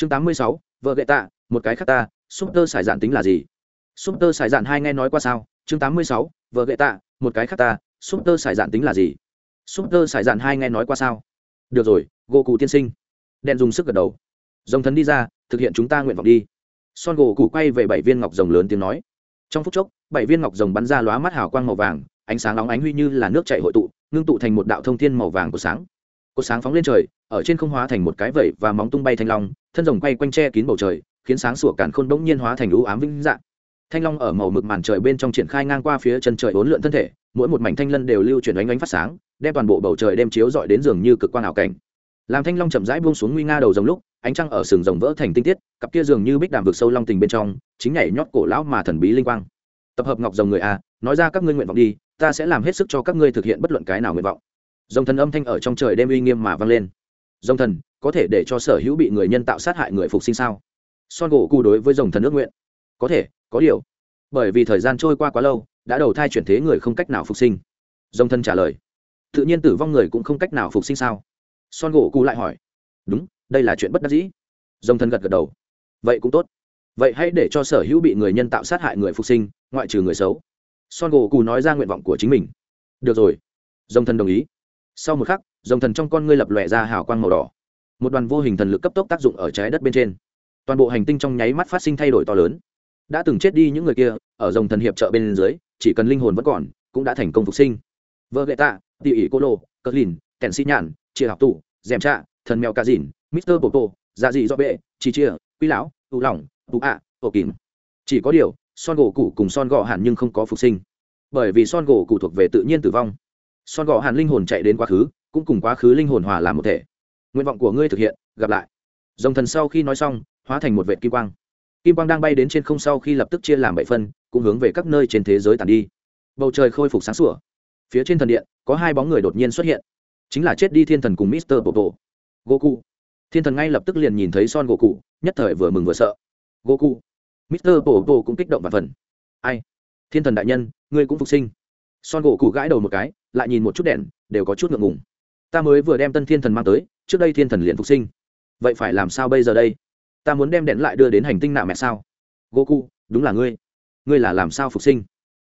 chương tám mươi sáu, vợ gậy tạ, một cái khác ta súp tơ xài dạn tính là gì? Súp tơ xài dạn hai nghe nói qua sao? Chương tám mươi sáu, vợ gậy tạ, một cái khác ta súp tơ xài dạn tính là gì? Súp tơ xài dạn hai nghe nói qua sao? Được rồi, gỗ cụ tiên sinh. Đèn dùng sức gật đầu. Dòng thần đi ra, thực hiện chúng ta nguyện vọng đi. Son gỗ cụ quay về bảy viên ngọc rồng lớn tiếng nói. Trong phút chốc, bảy viên ngọc rồng bắn ra lóa mắt hào quang màu vàng, ánh sáng nóng ánh huy như là nước chảy hội tụ, ngưng tụ thành một đạo thông thiên màu vàng của sáng. Cột sáng phóng lên trời ở trên không hóa thành một cái vẩy và móng tung bay thanh long, thân rồng quay quanh che kín bầu trời, khiến sáng sủa càn khôn bỗng nhiên hóa thành ưu ám vĩnh dạng. Thanh long ở màu mực màn trời bên trong triển khai ngang qua phía chân trời bốn lượn thân thể, mỗi một mảnh thanh lân đều lưu chuyển ánh ánh phát sáng, đem toàn bộ bầu trời đem chiếu dọi đến giường như cực quan ảo cảnh. Làm thanh long chậm rãi buông xuống nguy nga đầu rồng lúc, ánh trăng ở sừng rồng vỡ thành tinh tiết, cặp kia dường như bích đàm vực sâu long tình bên trong, chính nhảy nhót cổ lão mà thần bí linh quang. Tập hợp ngọc rồng người a, nói ra các ngươi nguyện vọng đi, ta sẽ làm hết sức cho các ngươi thực hiện bất luận cái nào nguyện vọng. Rồng thần âm thanh ở trong trời đêm uy nghiêm mà vang lên dòng thần, có thể để cho sở hữu bị người nhân tạo sát hại người phục sinh sao? Son gỗ cụ đối với dòng thần ước nguyện. Có thể, có điều. Bởi vì thời gian trôi qua quá lâu, đã đầu thai chuyển thế người không cách nào phục sinh. Dòng thần trả lời. Tự nhiên tử vong người cũng không cách nào phục sinh sao? Son gỗ cụ lại hỏi. Đúng, đây là chuyện bất đắc dĩ. Dòng thần gật gật đầu. Vậy cũng tốt. Vậy hãy để cho sở hữu bị người nhân tạo sát hại người phục sinh, ngoại trừ người xấu. Son gỗ cụ nói ra nguyện vọng của chính mình. Được rồi. Dòng thần đồng ý sau một khắc, dòng thần trong con ngươi lập lòe ra hào quang màu đỏ. Một đoàn vô hình thần lực cấp tốc tác dụng ở trái đất bên trên. Toàn bộ hành tinh trong nháy mắt phát sinh thay đổi to lớn. Đã từng chết đi những người kia, ở dòng thần hiệp trợ bên dưới, chỉ cần linh hồn vẫn còn, cũng đã thành công phục sinh. Vợ gậy tạ tỉ ỉ cô lô, cờ lìn kèn xi nhàn chia học tủ dèm trạ, thần mèo cà dìn, mister popo dạ dị do bệ chi chia quy lão tụ lỏng tụ ạ ổ kín chỉ có điều, son gỗ cụ cùng son gọ hẳn nhưng không có phục sinh. Bởi vì son gỗ cụ thuộc về tự nhiên tử vong son gọ hàn linh hồn chạy đến quá khứ, cũng cùng quá khứ linh hồn hòa làm một thể. Nguyện vọng của ngươi thực hiện, gặp lại. Dòng thần sau khi nói xong, hóa thành một vệ kim quang. Kim quang đang bay đến trên không sau khi lập tức chia làm bảy phân, cũng hướng về các nơi trên thế giới tàn đi. Bầu trời khôi phục sáng sủa. Phía trên thần điện, có hai bóng người đột nhiên xuất hiện. Chính là chết đi thiên thần cùng mister popo goku. Thiên thần ngay lập tức liền nhìn thấy son goku, nhất thời vừa mừng vừa sợ. Goku. mister popo cũng kích động và phần. Ai? Thiên thần đại nhân, ngươi cũng phục sinh. Son gỗ cụ gãi đầu một cái lại nhìn một chút đèn đều có chút ngượng ngùng. Ta mới vừa đem tân thiên thần mang tới trước đây thiên thần liền phục sinh. Vậy phải làm sao bây giờ đây? Ta muốn đem đèn lại đưa đến hành tinh nạ mẹ sao? Goku, đúng là ngươi. Ngươi là làm sao phục sinh?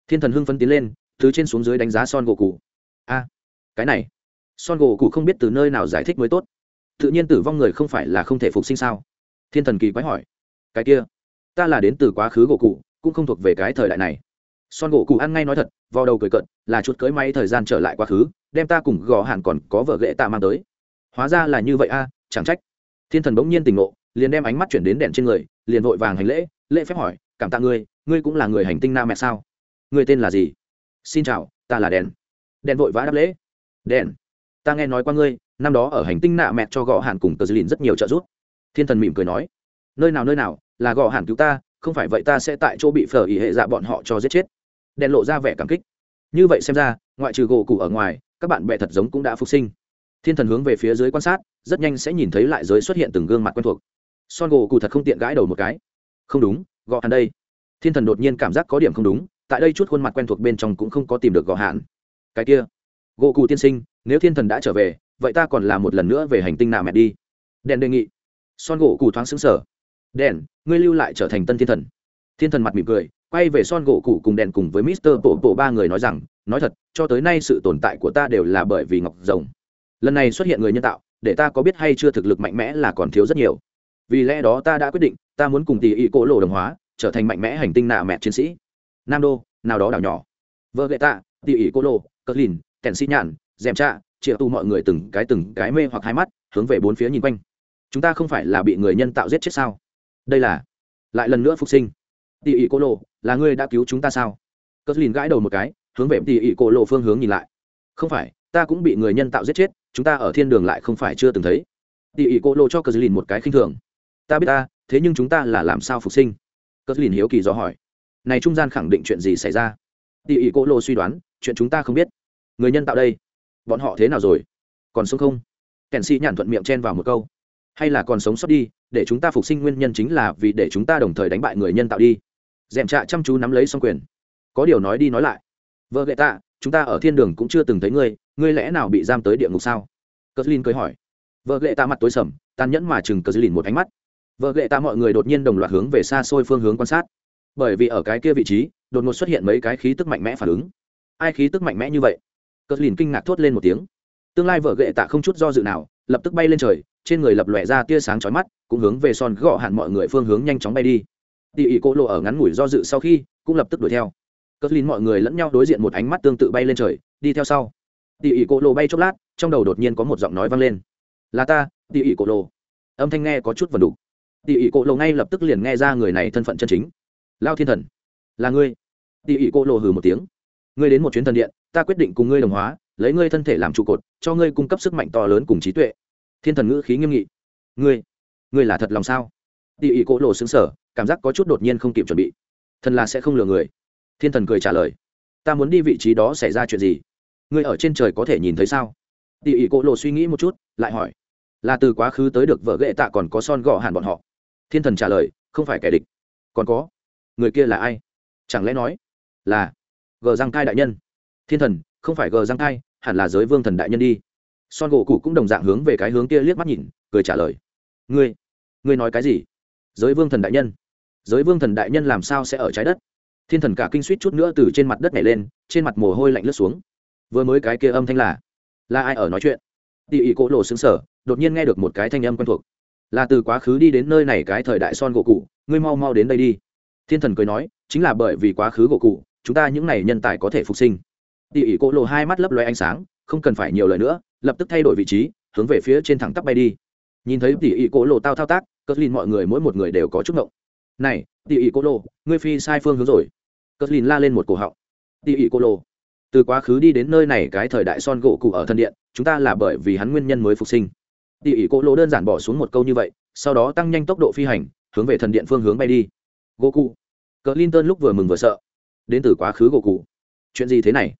Thiên thần hưng phấn tiến lên thứ trên xuống dưới đánh giá son gỗ cụ a cái này. Son gỗ cụ không biết từ nơi nào giải thích mới tốt. Tự nhiên tử vong người không phải là không thể phục sinh sao? Thiên thần kỳ quái hỏi. Cái kia ta là đến từ quá khứ gỗ cụ cũng không thuộc về cái thời đại này son gỗ cụ ăn ngay nói thật, vào đầu cười cận là chút cưới máy thời gian trở lại quá khứ, đem ta cùng gò hàn còn có vợ ghệ tạ mang tới. Hóa ra là như vậy a, chẳng trách. Thiên thần bỗng nhiên tỉnh ngộ, liền đem ánh mắt chuyển đến đèn trên người, liền vội vàng hành lễ lễ phép hỏi, cảm tạ ngươi ngươi cũng là người hành tinh Nam mẹ sao? Ngươi tên là gì? Xin chào, ta là đèn. Đèn vội vã đáp lễ. Đèn, ta nghe nói qua ngươi, năm đó ở hành tinh nạ mẹ cho gò hàn cùng tờ dư rất nhiều trợ giúp. Thiên thần mỉm cười nói. Nơi nào nơi nào, là gò hàn cứu ta, không phải vậy ta sẽ tại chỗ bị phở ý hệ dạ bọn họ cho giết chết đèn lộ ra vẻ cảm kích. Như vậy xem ra, ngoại trừ gỗ cụ ở ngoài, các bạn bè thật giống cũng đã phục sinh. Thiên thần hướng về phía dưới quan sát, rất nhanh sẽ nhìn thấy lại giới xuất hiện từng gương mặt quen thuộc. Son gỗ cụ thật không tiện gãi đầu một cái. Không đúng gõ hàn đây. Thiên thần đột nhiên cảm giác có điểm không đúng, tại đây chút khuôn mặt quen thuộc bên trong cũng không có tìm được gõ hạn cái kia, gỗ cụ tiên sinh, nếu thiên thần đã trở về, vậy ta còn làm một lần nữa về hành tinh nào mẹ đi. Đèn đề nghị. Son gỗ cụ thoáng xứng sở đèn, ngươi lưu lại trở thành tân thiên thần. Thiên thần mặt mỉm cười quay về son gỗ cụ cùng đèn cùng với mister bộ bộ ba người nói rằng, nói thật, cho tới nay sự tồn tại của ta đều là bởi vì ngọc rồng. Lần này xuất hiện người nhân tạo, để ta có biết hay chưa thực lực mạnh mẽ là còn thiếu rất nhiều. Vì lẽ đó ta đã quyết định, ta muốn cùng tỷ ý cỗ lộ đồng hóa, trở thành mạnh mẽ hành tinh nạ mẹ chiến sĩ. Nam đô nào đó đảo nhỏ. Vợ gậy tạ, tỷ ý cỗ lộ cất lìn kèn xi nhàn dèm trạ triệu tu mọi người từng cái từng cái mê hoặc hai mắt, hướng về bốn phía nhìn quanh. Chúng ta không phải là bị người nhân tạo giết chết sao? Đây là, lại lần nữa phục sinh tỉ ỉ cô lộ, là ngươi đã cứu chúng ta sao? Cất lìn gãi đầu một cái, hướng về tỉ ỉ cô lộ phương hướng nhìn lại. Không phải, ta cũng bị người nhân tạo giết chết, chúng ta ở thiên đường lại không phải chưa từng thấy. Tỉ ỉ cô lộ cho cất lìn một cái khinh thường. Ta biết ta, thế nhưng chúng ta là làm sao phục sinh? Cất lìn hiếu kỳ do hỏi. Này trung gian khẳng định chuyện gì xảy ra? Tỉ ỉ cô lộ suy đoán, chuyện chúng ta không biết. Người nhân tạo đây, bọn họ thế nào rồi? Còn sống không? Kèn sĩ nhàn thuận miệng chen vào một câu. Hay là còn sống sót đi, để chúng ta phục sinh nguyên nhân chính là vì để chúng ta đồng thời đánh bại người nhân tạo đi d è m trạ chăm chú nắm lấy xong quyền. Có điều nói đi nói lại. Vợ gậy tạ, chúng ta ở thiên đường cũng chưa từng thấy ngươi ngươi lẽ nào bị giam tới địa ngục sao? Cờ lin cười hỏi. Vợ gậy tạ mặt tối sầm, tàn nhẫn mà chừng cờ lin một ánh mắt. Vợ ghệ tạ mọi người đột nhiên đồng loạt hướng về xa xôi phương hướng quan sát. Bởi vì ở cái kia vị trí, đột ngột xuất hiện mấy cái khí tức mạnh mẽ phản ứng. Ai khí tức mạnh mẽ như vậy? Cất lìn kinh ngạc thốt lên một tiếng. Tương lai vợ ghệ tạ không chút do dự nào, lập tức bay lên trời, trên người lập lòe ra tia sáng chói mắt, cũng hướng về son gõ hạn mọi người phương hướng nhanh chóng bay đi tỉ ỉ cô lộ ở ngắn ngủi do dự sau khi, cũng lập tức đuổi theo. Cất lin mọi người lẫn nhau đối diện một ánh mắt tương tự bay lên trời, đi theo sau. Tỉ ỉ cô lộ bay chốc lát, trong đầu đột nhiên có một giọng nói vang lên. Là ta, tỉ ỉ cô lộ. Âm thanh nghe có chút vần đủ tỉ ỉ cô lộ ngay lập tức liền nghe ra người này thân phận chân chính. Lao thiên thần. Là ngươi. Tỉ ỉ cô lộ hừ một tiếng. Ngươi đến một chuyến thần điện, ta quyết định cùng ngươi đồng hóa, lấy ngươi thân thể làm trụ cột, cho ngươi cung cấp sức mạnh to lớn cùng trí tuệ. Thiên thần ngữ khí nghiêm nghị. Ngươi ngươi là thật lòng sao? Tỉ ỉ cô lộ xứng sở cảm giác có chút đột nhiên không kịp chuẩn bị. Thần là sẽ không lừa người. Thiên thần cười trả lời. Ta muốn đi vị trí đó xảy ra chuyện gì? Người ở trên trời có thể nhìn thấy sao? Tỉ ỉ cô lộ suy nghĩ một chút, lại hỏi. Là từ quá khứ tới được vợ ghệ tạ còn có son gõ hàn bọn họ. Thiên thần trả lời, không phải kẻ địch. Còn có. Người kia là ai? Chẳng lẽ nói là gờ răng cai đại nhân? Thiên thần, không phải gờ răng cai, hẳn là giới vương thần đại nhân đi. Son gỗ cụ cũng đồng dạng hướng về cái hướng kia liếc mắt nhìn, cười trả lời. Ngươi ngươi nói cái gì? Giới vương thần đại nhân giới vương thần đại nhân làm sao sẽ ở trái đất? Thiên thần cả kinh suýt chút nữa từ trên mặt đất này lên, trên mặt mồ hôi lạnh lướt xuống. Vừa mới cái kia âm thanh là là ai ở nói chuyện? Tỉ ỉ cỗ lộ xứng sở đột nhiên nghe được một cái thanh âm quen thuộc. Là từ quá khứ đi đến nơi này cái thời đại son gỗ cụ ngươi mau mau đến đây đi. Thiên thần cười nói, chính là bởi vì quá khứ gỗ cụ chúng ta những này nhân tài có thể phục sinh. Tỉ ỉ cỗ lộ hai mắt lấp loe ánh sáng, không cần phải nhiều lời nữa, lập tức thay đổi vị trí, hướng về phía trên thẳng tắp bay đi. Nhìn thấy tỉ ỉ cỗ lộ tao thao tác cất lên mọi người mỗi một người đều có chút ngộng này, tỉ ỉ cô lô, ngươi phi sai phương hướng rồi. Cất lìn la lên một cổ họng. Tỉ ỉ cô lô, từ quá khứ đi đến nơi này cái thời đại son gỗ cụ ở thân điện, chúng ta là bởi vì hắn nguyên nhân mới phục sinh. Tỉ ỉ cô lô đơn giản bỏ xuống một câu như vậy, sau đó tăng nhanh tốc độ phi hành, hướng về thần điện phương hướng bay đi. Gỗ cụ. Cờ linton lúc vừa mừng vừa sợ. Đến từ quá khứ gỗ cụ. Chuyện gì thế này?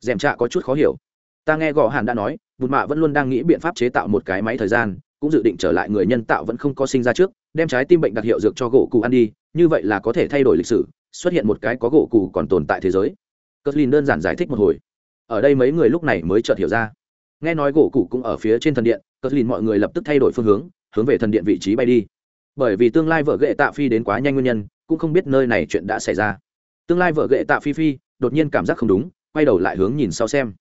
Dèm trạ có chút khó hiểu. Ta nghe gõ hàn đã nói, Bụt mạ vẫn luôn đang nghĩ biện pháp chế tạo một cái máy thời gian, cũng dự định trở lại người nhân tạo vẫn không có sinh ra trước đem trái tim bệnh đặc hiệu dược cho gỗ cụ ăn đi, như vậy là có thể thay đổi lịch sử, xuất hiện một cái có gỗ cụ còn tồn tại thế giới. Cất lin đơn giản giải thích một hồi. Ở đây mấy người lúc này mới chợt hiểu ra. Nghe nói gỗ cụ cũng ở phía trên thần điện cất lin mọi người lập tức thay đổi phương hướng hướng về thần điện vị trí bay đi. Bởi vì tương lai vợ gệ tạ phi đến quá nhanh nguyên nhân, cũng không biết nơi này chuyện đã xảy ra. Tương lai vợ gệ tạ phi phi, đột nhiên cảm giác không đúng, quay đầu lại hướng nhìn sau xem.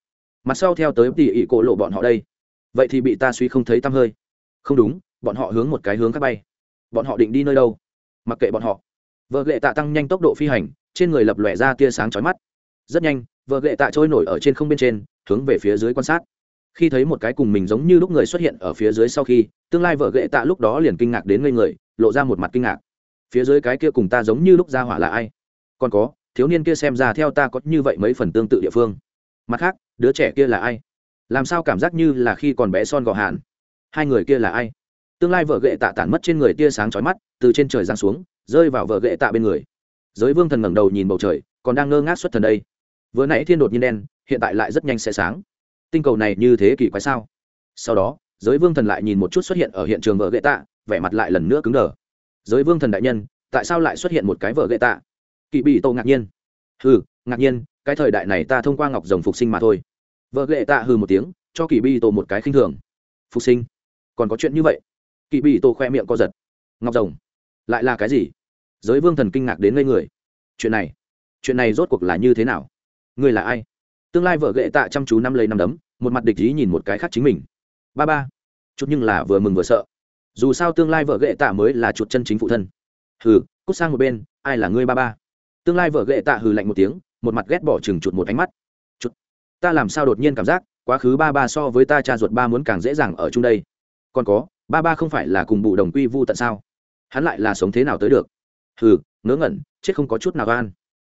Mặt sau theo tới tỉ ỉ cổ lộ bọn họ đây. Vậy thì bị ta suy không thấy tăm hơi. Không đúng, bọn họ hướng một cái hướng khác bay bọn họ định đi nơi đâu? Mặc kệ bọn họ. Vợ lệ tạ tăng nhanh tốc độ phi hành, trên người lập lòe ra tia sáng chói mắt. Rất nhanh, vợ lệ tạ trôi nổi ở trên không bên trên, hướng về phía dưới quan sát. Khi thấy một cái cùng mình giống như lúc người xuất hiện ở phía dưới sau khi, tương lai vợ lệ tạ lúc đó liền kinh ngạc đến ngây người, lộ ra một mặt kinh ngạc. Phía dưới cái kia cùng ta giống như lúc ra hỏa là ai? Còn có, thiếu niên kia xem ra theo ta có như vậy mấy phần tương tự địa phương. Mặt khác, đứa trẻ kia là ai? Làm sao cảm giác như là khi còn bé son gò hạn? Hai người kia là ai? Tương lai vợ gệ tạ tản mất trên người tia sáng chói mắt, từ trên trời giáng xuống, rơi vào vợ gệ tạ bên người. Giới vương thần ngẩng đầu nhìn bầu trời, còn đang ngơ ngác xuất thần đây. Vừa nãy thiên đột nhiên đen, hiện tại lại rất nhanh sẽ sáng. Tinh cầu này như thế kỳ quái sao? Sau đó, giới vương thần lại nhìn một chút xuất hiện ở hiện trường vợ gệ tạ, vẻ mặt lại lần nữa cứng đờ. Giới vương thần đại nhân, tại sao lại xuất hiện một cái vợ gệ tạ? Kỵ bị tô ngạc nhiên. Hừ, ngạc nhiên, cái thời đại này ta thông qua ngọc rồng phục sinh mà thôi. Vợ gệ tạ hừ một tiếng, cho kỳ bi tổ một cái khinh thường. Phục sinh? Còn có chuyện như vậy? Kỳ bị tổ khoe miệng co giật. Ngọc rồng lại là cái gì? Giới vương thần kinh ngạc đến ngây người. Chuyện này chuyện này rốt cuộc là như thế nào? Ngươi là ai? Tương lai vợ ghệ tạ chăm chú năm lấy năm đấm một mặt địch ý nhìn một cái khác chính mình. Ba ba chút nhưng là vừa mừng vừa sợ. Dù sao tương lai vợ ghệ tạ mới là chuột chân chính phụ thân. Hừ cút sang một bên ai là ngươi ba ba? Tương lai vợ ghệ tạ hừ lạnh một tiếng một mặt ghét bỏ chừng chuột một ánh mắt. Chút, ta làm sao đột nhiên cảm giác quá khứ ba ba so với ta cha ruột ba muốn càng dễ dàng ở chung đây. Còn có ba ba không phải là cùng bụ đồng quy vu tận sao? Hắn lại là sống thế nào tới được? Hừ, ngớ ngẩn, chết không có chút nào gan.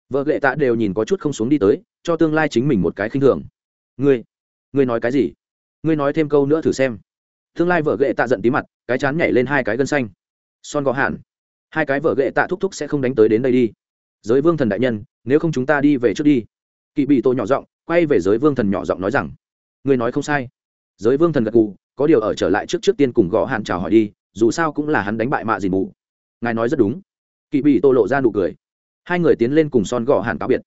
Vợ ghệ tạ đều nhìn có chút không xuống đi tới, cho tương lai chính mình một cái khinh thường. Ngươi ngươi nói cái gì? Ngươi nói thêm câu nữa thử xem. Tương lai vợ ghệ tạ giận tí mặt, cái chán nhảy lên hai cái gân xanh. Son gò hạn. Hai cái vợ ghệ tạ thúc thúc sẽ không đánh tới đến đây đi. Giới vương thần đại nhân, nếu không chúng ta đi về trước đi. Kỵ bị tô nhỏ giọng, quay về giới vương thần nhỏ giọng nói rằng, ngươi nói không sai. Giới vương thần gật gù có điều ở trở lại trước trước tiên cùng gõ hạn chào hỏi đi, dù sao cũng là hắn đánh bại mạ dìn mù. Ngài nói rất đúng. Kỵ bị tô lộ ra nụ cười. Hai người tiến lên cùng son gõ hàn cáo biệt.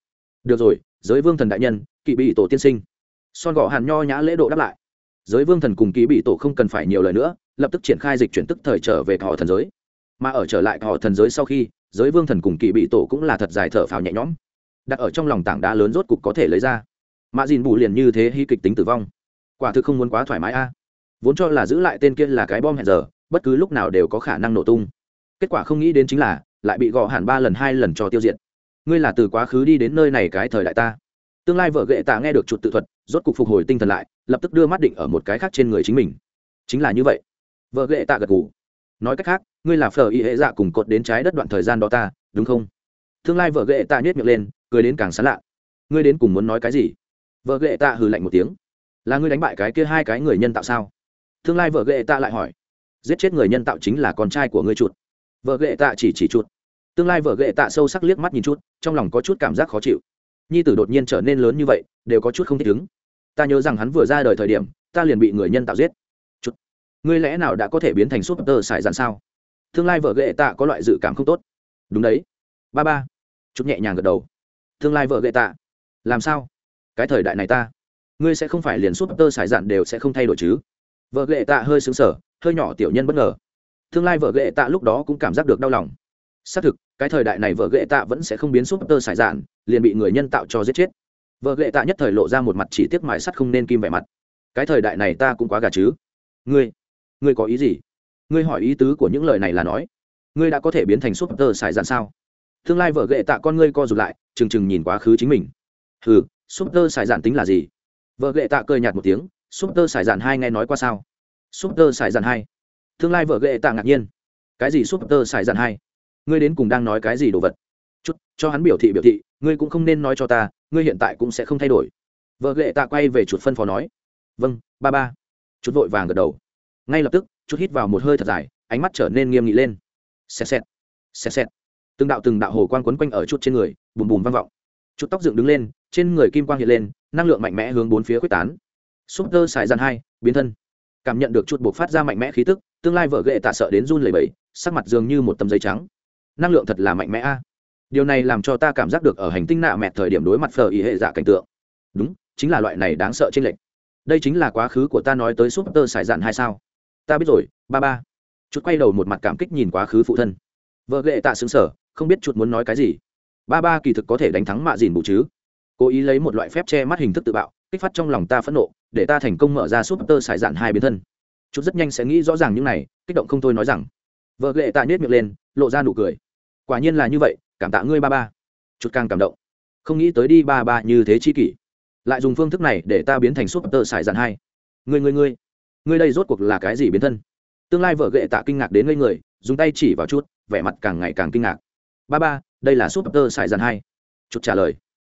Được rồi, giới vương thần đại nhân, kỵ bị tổ tiên sinh. Son gõ hàn nho nhã lễ độ đáp lại. Giới vương thần cùng kỵ bị tổ không cần phải nhiều lời nữa, lập tức triển khai dịch chuyển tức thời trở về họ thần giới. Mà ở trở lại họ thần giới sau khi, giới vương thần cùng kỵ bị tổ cũng là thật dài thở phào nhẹ nhõm. Đặt ở trong lòng tảng đá lớn rốt cục có thể lấy ra. Mạ dìn bù liền như thế hy kịch tính tử vong. Quả thực không muốn quá thoải mái a vốn cho là giữ lại tên kia là cái bom hẹn giờ, bất cứ lúc nào đều có khả năng nổ tung. Kết quả không nghĩ đến chính là, lại bị gọ hẳn ba lần hai lần cho tiêu diệt. Ngươi là từ quá khứ đi đến nơi này cái thời đại ta. Tương lai vợ ghệ tạ nghe được chuột tự thuật, rốt cục phục hồi tinh thần lại, lập tức đưa mắt định ở một cái khác trên người chính mình. Chính là như vậy. Vợ ghệ tạ gật gù. Nói cách khác, ngươi là phở y hệ dạ cùng cột đến trái đất đoạn thời gian đó ta, đúng không? Tương lai vợ ghệ tạ nhét miệng lên, cười đến càng sán lạ. Ngươi đến cùng muốn nói cái gì? Vợ ghệ tạ hừ lạnh một tiếng. Là ngươi đánh bại cái kia hai cái người nhân tạo sao? Tương lai vợ ghệ tạ lại hỏi. Giết chết người nhân tạo chính là con trai của ngươi chuột. Vợ ghệ tạ chỉ chỉ chuột. Tương lai vợ ghệ tạ sâu sắc liếc mắt nhìn chút trong lòng có chút cảm giác khó chịu. Nhi tử đột nhiên trở nên lớn như vậy, đều có chút không thích ứng. Ta nhớ rằng hắn vừa ra đời thời điểm, ta liền bị người nhân tạo giết. Chút ngươi lẽ nào đã có thể biến thành súp tơ sải dàn sao? Tương lai vợ ghệ tạ có loại dự cảm không tốt. Đúng đấy. Ba ba. Chút nhẹ nhàng gật đầu. Tương lai vợ ghệ tạ, làm sao? Cái thời đại này ta, ngươi sẽ không phải liền súp tơ sải dạn đều sẽ không thay đổi chứ vợ ghệ tạ hơi xứng sở hơi nhỏ tiểu nhân bất ngờ. Tương lai vợ ghệ tạ lúc đó cũng cảm giác được đau lòng. Xác thực, cái thời đại này vợ ghệ tạ vẫn sẽ không biến súp tơ sải dạn, liền bị người nhân tạo cho giết chết. Vợ ghệ tạ nhất thời lộ ra một mặt chỉ tiếc mài sắt không nên kim vẻ mặt. Cái thời đại này ta cũng quá gà chứ. Ngươi ngươi có ý gì? Ngươi hỏi ý tứ của những lời này là nói. Ngươi đã có thể biến thành súp tơ sải dạn sao? Tương lai vợ ghệ tạ con ngươi co rụt lại trừng trừng nhìn quá khứ chính mình. Ừ súp tơ sải dạn tính là gì? Vợ ghệ tạ cười nhạt một tiếng súp tơ sải dạn hai nghe nói qua sao? Súp tơ sải dạn hai. Tương lai vợ ghệ tạ ngạc nhiên. Cái gì súp tơ sải dạn hai? Ngươi đến cùng đang nói cái gì đồ vật? Chút, cho hắn biểu thị biểu thị, ngươi cũng không nên nói cho ta, ngươi hiện tại cũng sẽ không thay đổi. Vợ ghệ tạ quay về chuột phân phó nói. Vâng ba ba. Chút vội vàng gật đầu. Ngay lập tức chút hít vào một hơi thật dài, ánh mắt trở nên nghiêm nghị lên. Xẹt xẹt xẹt xẹt. Từng đạo từng đạo hồ quang quấn quanh ở chuột trên người, bùm bùm vang vọng. Chút tóc dựng đứng lên, trên người kim quang hiện lên, năng lượng mạnh mẽ hướng bốn phía khuếch tán súp tơ xài dàn hai, biến thân. Cảm nhận được chút buộc phát ra mạnh mẽ khí tức, tương lai vợ ghệ tạ sợ đến run lẩy bẩy, sắc mặt dường như một tấm giấy trắng. Năng lượng thật là mạnh mẽ a. Điều này làm cho ta cảm giác được ở hành tinh nạ mẹt thời điểm đối mặt phở ý hệ giả cảnh tượng. Đúng, chính là loại này đáng sợ trên lệnh đây chính là quá khứ của ta nói tới súp tơ sải dạn hai sao. Ta biết rồi, ba ba. Chút quay đầu một mặt cảm kích nhìn quá khứ phụ thân. Vợ ghệ tạ xứng sở không biết chuột muốn nói cái gì. Ba ba kỳ thực có thể đánh thắng mạ dìn bù chứ. Cố ý lấy một loại phép che mắt hình thức tự bạo, kích phát trong lòng ta phẫn nộ để ta thành công mở ra súp tơ sải dạn hai biến thân. Chút rất nhanh sẽ nghĩ rõ ràng những này, kích động không thôi nói rằng, vợ ghệ tạ nhét miệng lên, lộ ra nụ cười. Quả nhiên là như vậy, cảm tạ ngươi ba ba. Chút càng cảm động. Không nghĩ tới đi ba ba như thế chi kỷ. Lại dùng phương thức này để ta biến thành súp tơ sải dạn hai. Ngươi ngươi ngươi. Ngươi đây rốt cuộc là cái gì biến thân? Tương lai vợ ghệ tạ kinh ngạc đến ngây người, dùng tay chỉ vào chút, vẻ mặt càng ngày càng kinh ngạc. Ba ba, đây là súp tơ sải dạn hai. Chút trả lời.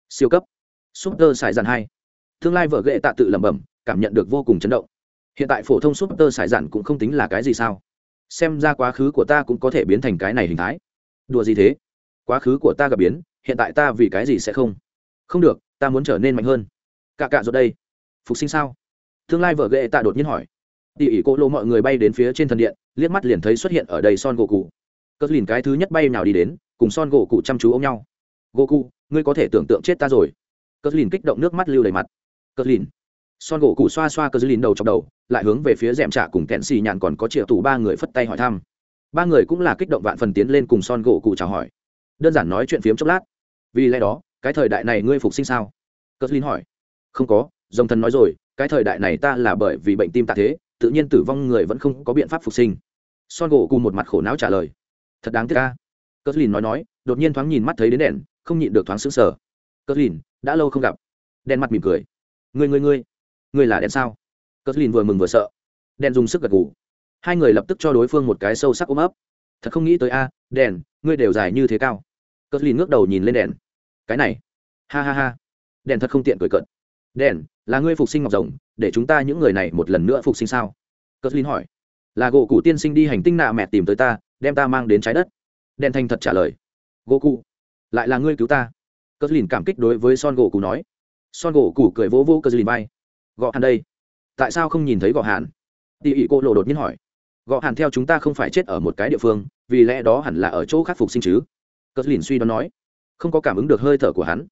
Siêu cấp. Súp tơ sải dạn hai tương lai vợ ghệ tạ tự lẩm bẩm, cảm nhận được vô cùng chấn động. Hiện tại phổ thông súp tơ sải dạn cũng không tính là cái gì sao? Xem ra quá khứ của ta cũng có thể biến thành cái này hình thái. Đùa gì thế? Quá khứ của ta gặp biến, hiện tại ta vì cái gì sẽ không? Không được, ta muốn trở nên mạnh hơn. Cạ cạ rồi đây. Phục sinh sao? Tương lai vợ ghệ tạ đột nhiên hỏi. Tỉ ỉ cô lô mọi người bay đến phía trên thần điện, liếc mắt liền thấy xuất hiện ở đây son gỗ cụ cất lìn cái thứ nhất bay nào đi đến, cùng son gỗ cụ chăm chú ôm nhau. Gỗ cụ ngươi có thể tưởng tượng chết ta rồi. Cất lìn kích động nước mắt lưu đầy mặt cất lìn. Son gỗ cụ xoa xoa cất lìn đầu trong đầu, lại hướng về phía d ẻ m trả cùng kẹn xì nhàn còn có triệu tù ba người phất tay hỏi thăm. Ba người cũng là kích động vạn phần tiến lên cùng son gỗ cụ chào hỏi. Đơn giản nói chuyện phiếm chốc lát. Vì lẽ đó, cái thời đại này ngươi phục sinh sao? Cất lìn hỏi. Không có, dòng thần nói rồi, cái thời đại này ta là bởi vì bệnh tim tạ thế, tự nhiên tử vong người vẫn không có biện pháp phục sinh. Son gỗ cụ một mặt khổ não trả lời. Thật đáng tiếc ca cất lìn nói nói, đột nhiên thoáng nhìn mắt thấy đến đèn, không nhịn được thoáng xứng sờ. Cất lìn, đã lâu không gặp. Đèn mặt mỉm cười người người người người là đèn sao? Cất lìn vừa mừng vừa sợ. Đèn dùng sức gật gù. Hai người lập tức cho đối phương một cái sâu sắc ôm ấp. Thật không nghĩ tới a đèn ngươi đều dài như thế cao. Cất lìn ngước đầu nhìn lên đèn. Cái này. Ha ha ha. Đèn thật không tiện cười cợt. Đèn, là ngươi phục sinh ngọc rồng, để chúng ta những người này một lần nữa phục sinh sao? Cất lìn hỏi. Là gỗ cụ tiên sinh đi hành tinh nạ mẹ tìm tới ta, đem ta mang đến trái đất. Đèn thành thật trả lời. Gỗ cụ? Lại là ngươi cứu ta. Cất lìn cảm kích đối với son gỗ cụ nói son gỗ củ cười vỗ vỗ cất lìn bay. Gọ hàn đây. Tại sao không nhìn thấy gọ hàn? Tỉ ỉ cô lộ đột nhiên hỏi. Gọ hàn theo chúng ta không phải chết ở một cái địa phương, vì lẽ đó hẳn là ở chỗ khắc phục sinh chứ? Cất lìn suy đoán nói. Không có cảm ứng được hơi thở của hắn.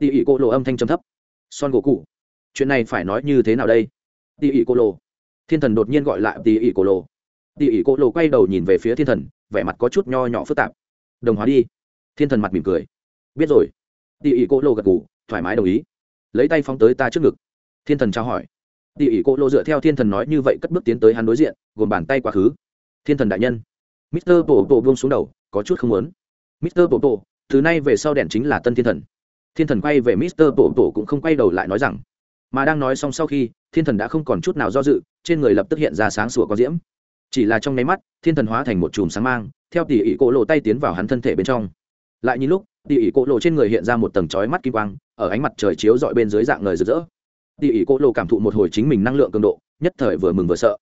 Tỉ ỉ cô lộ âm thanh trầm thấp. Son gỗ củ chuyện này phải nói như thế nào đây? Tỉ ỉ cô lộ. Thiên thần đột nhiên gọi lại tỉ ỉ cô lộ. Tỉ ỉ cô lộ quay đầu nhìn về phía thiên thần, vẻ mặt có chút nho nhỏ phức tạp. Đồng hóa đi. Thiên thần mặt mỉm cười. Biết rồi. Tỉ ỉ cô lô gật ngủ thoải mái đồng ý lấy tay phóng tới ta trước ngực. Thiên thần trao hỏi. Tỉ ỉ cô lộ dựa theo thiên thần nói như vậy cất bước tiến tới hắn đối diện, gồm bàn tay quá khứ. Thiên thần đại nhân. Mister bộ bộ buông xuống đầu, có chút không muốn. Mister bộ bộ từ nay về sau đèn chính là tân thiên thần. Thiên thần quay về mister bộ bộ cũng không quay đầu lại nói rằng, mà đang nói xong sau khi, thiên thần đã không còn chút nào do dự, trên người lập tức hiện ra sáng sủa có diễm. Chỉ là trong nháy mắt, thiên thần hóa thành một chùm sáng mang, theo tỉ ỉ cô lộ tay tiến vào hắn thân thể bên trong. Lại như lúc tỉ ỉ cỗ lộ trên người hiện ra một tầng trói mắt kim quang ở ánh mặt trời chiếu dọi bên dưới dạng người rực rỡ. Tỉ ỉ cỗ lộ cảm thụ một hồi chính mình năng lượng cường độ nhất thời vừa mừng vừa sợ.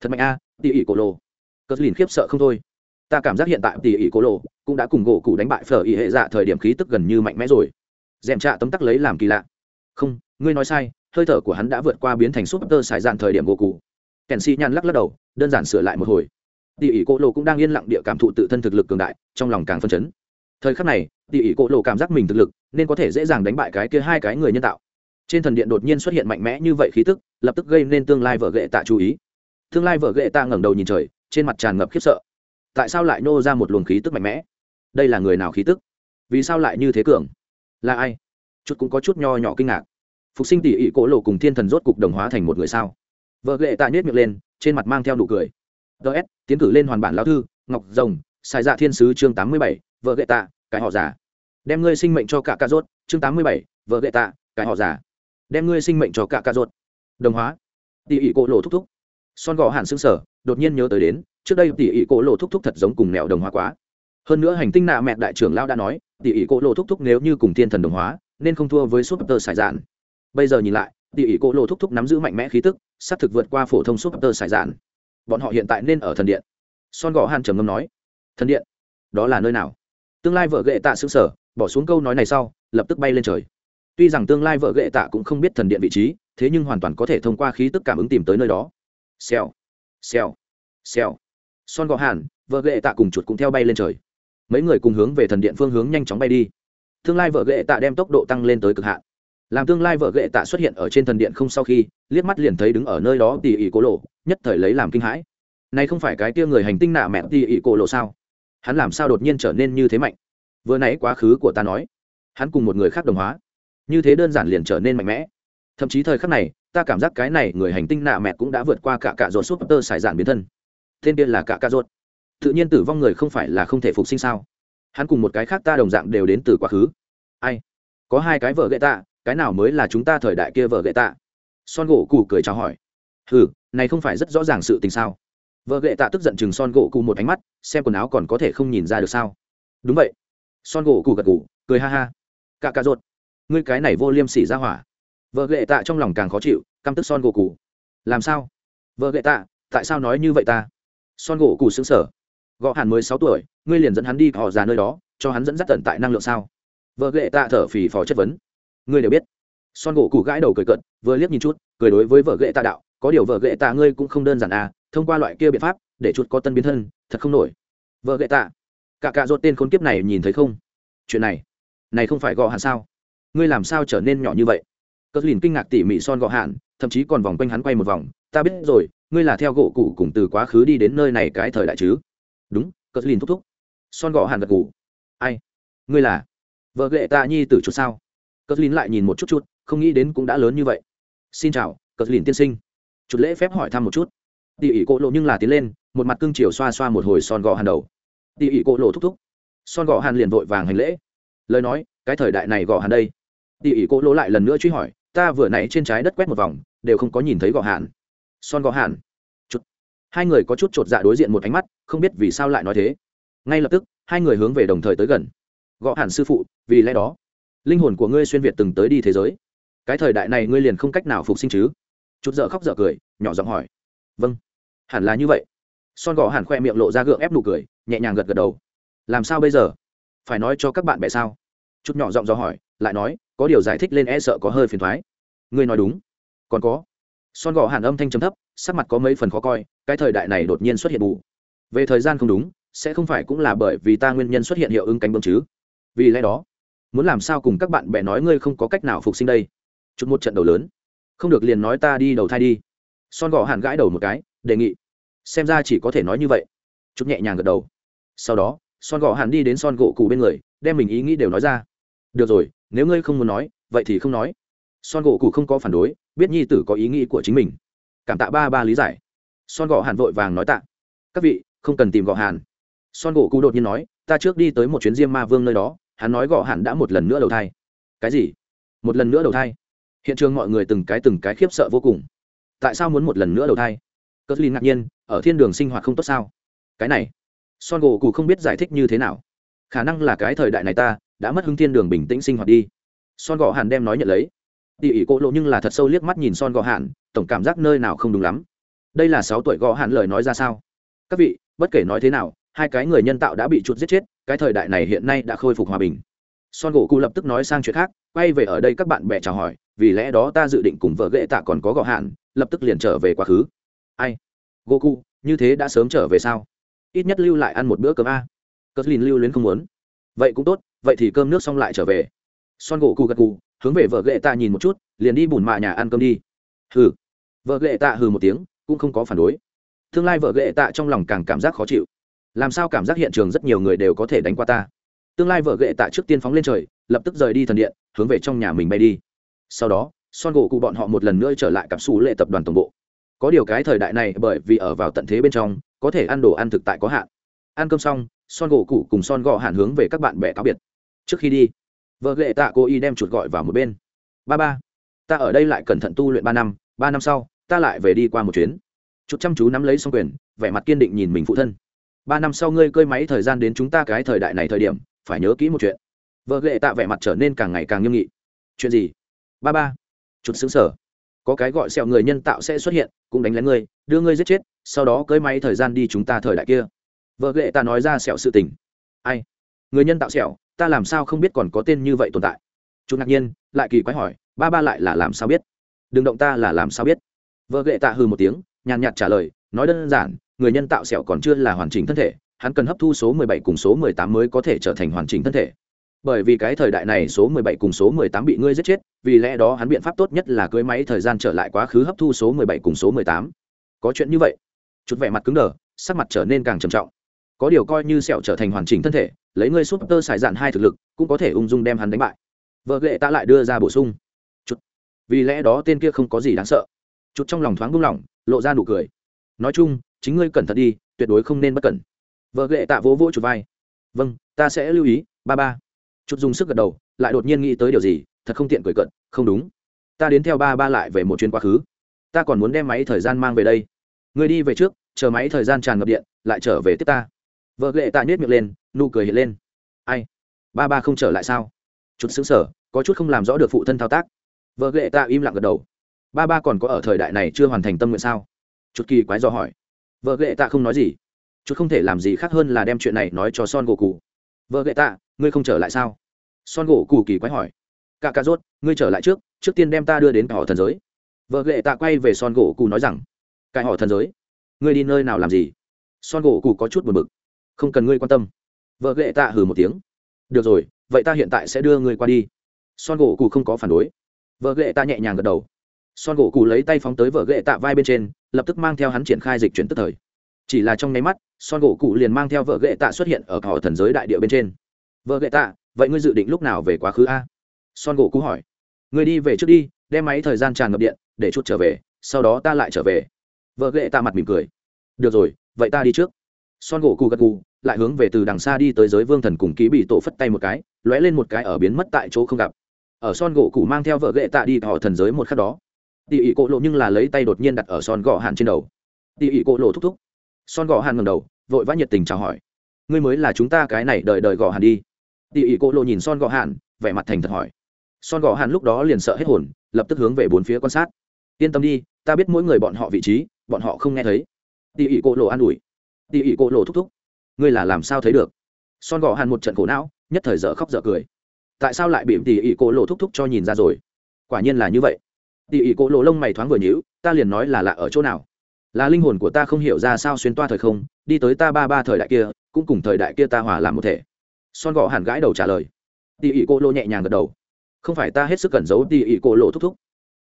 Thật mạnh a à, tỉ ỉ cỗ lộ. Cờ lìn khiếp sợ không thôi. Ta cảm giác hiện tại tỉ ỉ cỗ lộ cũng đã cùng gỗ cụ đánh bại phở ỉ hệ dạ thời điểm khí tức gần như mạnh mẽ rồi. Dèm trạ tấm tắc lấy làm kỳ lạ. Không ngươi nói sai hơi thở của hắn đã vượt qua biến thành súp tơ xài dạn thời điểm gỗ cụ kèn si nhăn lắc lắc đầu đơn giản sửa lại một hồi. Tỉ ỉ cỗ lộ cũng đang yên lặng địa cảm thụ tự thân thực lực cường đại trong lòng càng phân chấn. Thời khắc này tỉ ỉ Cổ lộ cảm giác mình thực lực, nên có thể dễ dàng đánh bại cái kia hai cái người nhân tạo. Trên thần điện đột nhiên xuất hiện mạnh mẽ như vậy khí tức, lập tức gây nên tương lai vợ ghệ tạ chú ý. Tương lai vợ ghệ tạ ngẩng đầu nhìn trời, trên mặt tràn ngập khiếp sợ. Tại sao lại nô ra một luồng khí tức mạnh mẽ? Đây là người nào khí tức? Vì sao lại như thế cường? Là ai? Chút cũng có chút nho nhỏ kinh ngạc. Phục sinh tỉ ỉ Cổ lộ cùng thiên thần rốt cục đồng hóa thành một người sao? Vợ ghệ tạ nhét miệng lên, trên mặt mang theo nụ cười. Ts tiến cử lên hoàn bản lao thư, ngọc rồng xài dạ thiên sứ chương tám mươi bảy, vợ ghệ tạ cái họ giả đem ngươi sinh mệnh cho cả ca rốt, chương tám mươi bảy, vợ gậy tạ, cái họ giả đem ngươi sinh mệnh cho cả ca rốt. Đồng hóa. Tỉ ỉ cỗ lộ thúc thúc. Son gò hẳn xương sở đột nhiên nhớ tới đến, trước đây tỉ ỉ cỗ lộ thúc thúc thật giống cùng mèo đồng hóa quá. Hơn nữa hành tinh nạ mẹ đại trưởng lao đã nói tỉ ỉ cỗ lộ thúc thúc nếu như cùng thiên thần đồng hóa, nên không thua với súp tơ sài dạn bây giờ nhìn lại tỉ ỉ cỗ lộ thúc thúc nắm giữ mạnh mẽ khí tức s thực vượt qua phổ thông súp tơ sài dạn bọn họ hiện tại nên ở thần điện. Son gò hàn trầm ngâm nói, thần điện? Đó là nơi nào? Tương lai vợ ghệ tạ xứng sở, bỏ xuống câu nói này sau, lập tức bay lên trời. Tuy rằng tương lai vợ ghệ tạ cũng không biết thần điện vị trí, thế nhưng hoàn toàn có thể thông qua khí tức cảm ứng tìm tới nơi đó. Xèo xèo xèo. Son gò hàn, vợ ghệ tạ cùng chuột cũng theo bay lên trời. Mấy người cùng hướng về thần điện phương hướng nhanh chóng bay đi. Tương lai vợ ghệ tạ đem tốc độ tăng lên tới cực hạn. Làm tương lai vợ ghệ tạ xuất hiện ở trên thần điện không sau khi, liếc mắt liền thấy đứng ở nơi đó tỉ ỉ cô lộ, nhất thời lấy làm kinh hãi. Này không phải cái tia người hành tinh nạ mẹ tỉ ỉ cô lộ sao? Hắn làm sao đột nhiên trở nên như thế mạnh? Vừa nãy quá khứ của ta nói, hắn cùng một người khác đồng hóa, như thế đơn giản liền trở nên mạnh mẽ. Thậm chí thời khắc này, ta cảm giác cái này người hành tinh nạ mẹ cũng đã vượt qua cả cạ ruột súp tơ sải giản biến thân. Tên kia là cả cạ ruột. Tự nhiên tử vong người không phải là không thể phục sinh sao? Hắn cùng một cái khác ta đồng dạng đều đến từ quá khứ. Ai? Có hai cái vợ gậy tạ, cái nào mới là chúng ta thời đại kia vợ gậy tạ? Son gỗ cụ cười chào hỏi. Hừ, này không phải rất rõ ràng sự tình sao? Vợ gệ tạ tức giận chừng son gỗ cụ một ánh mắt, xem quần áo còn có thể không nhìn ra được sao? Đúng vậy. Son gỗ cụ gật cụ cười ha ha. Cạ cạ rột ngươi cái này vô liêm sỉ ra hỏa. Vợ gệ tạ trong lòng càng khó chịu, căm tức son gỗ cụ làm sao? Vợ gệ tạ, tại sao nói như vậy ta? Son gỗ cụ xứng sở gõ hàn mới sáu tuổi, ngươi liền dẫn hắn đi họ già nơi đó, cho hắn dẫn dắt tận tại năng lượng sao? Vợ ghệ tạ thở phì phò chất vấn. Ngươi đều biết. Son gỗ cụ gãi đầu cười cận vừa liếc nhìn chút, cười đối với vợ ghệ tạ đạo, có điều vợ ghệ tạ ngươi cũng không đơn giản à thông qua loại kia biện pháp để chuột có tân biến thân, thật không nổi. Vợ ghệ tạ, cả cả rốt tên khốn kiếp này nhìn thấy không? Chuyện này này không phải gò hạn sao? Ngươi làm sao trở nên nhỏ như vậy? Cất lìn kinh ngạc tỉ mỉ son gò hạn thậm chí còn vòng quanh hắn quay một vòng. Ta biết rồi, ngươi là theo gỗ cụ cùng từ quá khứ đi đến nơi này cái thời đại chứ? Đúng, cất lìn thúc thúc. Son gò hạn gật gù. Ai? Ngươi là vợ ghệ tạ nhi tử chút sao? Cất lìn lại nhìn một chút chút, không nghĩ đến cũng đã lớn như vậy. Xin chào, cất lìn tiên sinh. Chút lễ phép hỏi thăm một chút tỉ ỉ cỗ lộ nhưng là tiến lên, một mặt cưng chiều xoa xoa một hồi son gò hàn đầu. Tỉ ỉ cỗ lộ thúc thúc. Son gò hàn liền vội vàng hành lễ. Lời nói, cái thời đại này gò hàn đây. Tỉ ỉ cỗ lộ lại lần nữa truy hỏi, ta vừa nãy trên trái đất quét một vòng, đều không có nhìn thấy gò hàn. Son gò hàn. Chút. hai người có chút chột dạ đối diện một ánh mắt, không biết vì sao lại nói thế. Ngay lập tức, hai người hướng về đồng thời tới gần. Gõ hàn sư phụ, vì lẽ đó, linh hồn của ngươi xuyên việt từng tới đi thế giới. Cái thời đại này ngươi liền không cách nào phục sinh chứ? Chút dở khóc dở cười, nhỏ giọng hỏi. Vâng hẳn là như vậy. Son gò hẳn khoe miệng lộ ra gượng ép nụ cười, nhẹ nhàng gật gật đầu. Làm sao bây giờ? Phải nói cho các bạn bè sao? Chút nhỏ giọng do hỏi, lại nói, có điều giải thích lên e sợ có hơi phiền thoái. Ngươi nói đúng. Còn có. Son gò hàn âm thanh chấm thấp, sắc mặt có mấy phần khó coi, cái thời đại này đột nhiên xuất hiện bù. Về thời gian không đúng, sẽ không phải cũng là bởi vì ta nguyên nhân xuất hiện hiệu ứng cánh bông chứ? Vì lẽ đó, muốn làm sao cùng các bạn bè nói ngươi không có cách nào phục sinh đây? Chút một trận đầu lớn. Không được liền nói ta đi đầu thai đi. Son gò hàn gãi đầu một cái đề nghị. Xem ra chỉ có thể nói như vậy. Chút nhẹ nhàng gật đầu. Sau đó, son gò hàn đi đến son gỗ cụ bên người, đem mình ý nghĩ đều nói ra. Được rồi, nếu ngươi không muốn nói, vậy thì không nói. Son gỗ cụ không có phản đối, biết nhi tử có ý nghĩ của chính mình. Cảm tạ ba ba lý giải. Son gò hàn vội vàng nói tạ. Các vị, không cần tìm gò hàn. Son gỗ cụ đột nhiên nói, ta trước đi tới một chuyến diêm ma vương nơi đó, hắn nói gò hàn đã một lần nữa đầu thai. Cái gì? Một lần nữa đầu thai? Hiện trường mọi người từng cái từng cái khiếp sợ vô cùng. Tại sao muốn một lần nữa đầu thai? Cờ lin ngạc nhiên ở thiên đường sinh hoạt không tốt sao? Cái này? Son gỗ cụ không biết giải thích như thế nào. Khả năng là cái thời đại này ta đã mất hứng thiên đường bình tĩnh sinh hoạt đi. Son gò hàn đem nói nhận lấy. Tỉ ỉ cô lộ nhưng là thật sâu liếc mắt nhìn son gò hàn tổng cảm giác nơi nào không đúng lắm. Đây là sáu tuổi gõ hàn lời nói ra sao? Các vị bất kể nói thế nào hai cái người nhân tạo đã bị chuột giết chết cái thời đại này hiện nay đã khôi phục hòa bình. Son gỗ cụ lập tức nói sang chuyện khác quay về ở đây các bạn bè chào hỏi vì lẽ đó ta dự định cùng vợ ghệ tạ còn có gõ hàn, lập tức liền trở về quá khứ ai? Goku, như thế đã sớm trở về sao? Ít nhất lưu lại ăn một bữa cơm a. Cờ lìn lưu luyến không muốn. Vậy cũng tốt vậy thì cơm nước xong lại trở về. Son gỗ cù gật cù hướng về vợ ghệ tạ nhìn một chút liền đi bùn mạ nhà ăn cơm đi. Hừ. Vợ ghệ tạ hừ một tiếng cũng không có phản đối. Tương lai vợ ghệ tạ trong lòng càng cảm giác khó chịu. Làm sao cảm giác hiện trường rất nhiều người đều có thể đánh qua ta? Tương lai vợ ghệ tạ trước tiên phóng lên trời lập tức rời đi thần điện hướng về trong nhà mình bay đi. Sau đó son gỗ cụ bọn họ một lần nữa trở lại cặp xù lệ tập đoàn tổng bộ có điều cái thời đại này bởi vì ở vào tận thế bên trong, có thể ăn đồ ăn thực tại có hạn. Ăn cơm xong, son gỗ cụ cùng son gò hạn hướng về các bạn bè cáo biệt. Trước khi đi, vợ ghệ tạ cô y đem chuột gọi vào một bên. Ba ba, ta ở đây lại cẩn thận tu luyện ba năm ba năm sau, ta lại về đi qua một chuyến. Chút chăm chú nắm lấy xong quyền, vẻ mặt kiên định nhìn mình phụ thân. Ba năm sau ngươi cơi máy thời gian đến chúng ta cái thời đại này thời điểm, phải nhớ kỹ một chuyện. Vợ ghệ tạ vẻ mặt trở nên càng ngày càng nghiêm nghị. Chuyện gì? Ba ba chút xứng sở có cái gọi sẹo người nhân tạo sẽ xuất hiện, cũng đánh lén ngươi, đưa ngươi giết chết, sau đó cưới máy thời gian đi chúng ta thời đại kia. Vợ ghệ ta nói ra sẹo sự tình. Ai? Người nhân tạo sẹo ta làm sao không biết còn có tên như vậy tồn tại? Chút ngạc nhiên, lại kỳ quái hỏi, ba ba lại là làm sao biết? Đừng động ta là làm sao biết? Vợ ghệ tạ hừ một tiếng, nhàn nhạt trả lời, nói đơn giản, người nhân tạo sẹo còn chưa là hoàn chỉnh thân thể, hắn cần hấp thu số 17 cùng số 18 mới có thể trở thành hoàn chỉnh thân thể bởi vì cái thời đại này số 17 cùng số 18 bị ngươi giết chết, vì lẽ đó hắn biện pháp tốt nhất là cưới máy thời gian trở lại quá khứ hấp thu số 17 cùng số 18. có chuyện như vậy, chút vẻ mặt cứng đờ, sắc mặt trở nên càng trầm trọng. Có điều coi như sẹo trở thành hoàn chỉnh thân thể, lấy ngươi suốt tơ xài dạn hai thực lực, cũng có thể ung dung đem hắn đánh bại. Vợ lệ ta lại đưa ra bổ sung. Chút. Vì lẽ đó tên kia không có gì đáng sợ. Chút trong lòng thoáng buông lỏng, lộ ra nụ cười. Nói chung, chính ngươi cẩn thận đi, tuyệt đối không nên bất cẩn. Vợ lệ tạ vỗ vỗ chuột vai. Vâng ta sẽ lưu ý, ba ba chút dùng sức gật đầu, lại đột nhiên nghĩ tới điều gì, thật không tiện cười cận không đúng. Ta đến theo ba ba lại về một chuyến quá khứ. Ta còn muốn đem máy thời gian mang về đây. Ngươi đi về trước, chờ máy thời gian tràn ngập điện, lại trở về tiếp ta. Vợ ghệ tạ nhét miệng lên, nụ cười hiện lên. Ai? Ba ba không trở lại sao? Chút xứng sở có chút không làm rõ được phụ thân thao tác. Vợ ghệ tạ im lặng gật đầu. Ba ba còn có ở thời đại này chưa hoàn thành tâm nguyện sao? Chút kỳ quái do hỏi. Vợ ghệ tạ không nói gì. Chút không thể làm gì khác hơn là đem chuyện này nói cho son gỗ cụ vợ ghệ tạ ngươi không trở lại sao? Son gỗ cù kỳ quái hỏi. Cả cà rốt, ngươi trở lại trước trước tiên đem ta đưa đến họ thần giới. Vợ ghệ tạ quay về son gỗ cù nói rằng cái họ thần giới, ngươi đi nơi nào làm gì? Son gỗ cù có chút buồn bực. Không cần ngươi quan tâm. Vợ ghệ tạ hừ một tiếng. Được rồi, vậy ta hiện tại sẽ đưa ngươi qua đi. Son gỗ cù không có phản đối. Vợ ghệ tạ nhẹ nhàng gật đầu. Son gỗ cù lấy tay phóng tới vợ ghệ tạ vai bên trên, lập tức mang theo hắn triển khai dịch chuyển tức thời. Chỉ là trong nháy mắt, son gỗ cụ liền mang theo vợ ghệ tạ xuất hiện ở cỏ thần giới đại địa bên trên vợ ghệ tạ vậy ngươi dự định lúc nào về quá khứ a? Son gỗ cũ hỏi. Ngươi đi về trước đi đem máy thời gian tràn ngập điện để chút trở về sau đó ta lại trở về. Vợ ghệ tạ mặt mỉm cười. Được rồi vậy ta đi trước. Son gỗ cũ gật gù, lại hướng về từ đằng xa đi tới giới vương thần cùng ký bị tổ phất tay một cái lóe lên một cái ở biến mất tại chỗ không gặp. Ở son gỗ cũ mang theo vợ ghệ tạ đi họ thần giới một khắc đó. Tỉ ỉ cỗ lộ nhưng là lấy tay đột nhiên đặt ở son gò hàn trên đầu. Tỉ ỉ cỗ lộ thúc thúc. Son gò hàn ngầm đầu vội vã nhiệt tình chào hỏi. Ngươi mới là chúng ta cái này đợi đợi gõ hàn đi tỉ ỉ cỗ lộ nhìn son gọ hạn vẻ mặt thành thật hỏi. Son gọ hạn lúc đó liền sợ hết hồn, lập tức hướng về bốn phía quan sát. Yên tâm đi, ta biết mỗi người bọn họ vị trí, bọn họ không nghe thấy. Tỉ ỉ cỗ lộ an ủi. Tỉ ỉ cỗ lộ thúc thúc. Ngươi là làm sao thấy được? Son gọ hạn một trận khổ não, nhất thời dở khóc dở cười. Tại sao lại bị tỉ ỉ cỗ lộ thúc thúc cho nhìn ra rồi? Quả nhiên là như vậy. Tỉ ỉ cỗ lộ lông mày thoáng vừa nhíu, ta liền nói là lạ ở chỗ nào? Là linh hồn của ta không hiểu ra sao xuyên toa thời không, đi tới ta ba ba thời đại kia, cũng cùng thời đại kia ta hòa làm một thể son gò hẳn gãi đầu trả lời. Tỉ ỉ cô lô nhẹ nhàng gật đầu. Không phải ta hết sức cẩn giấu tỉ ỉ cô lô thúc thúc.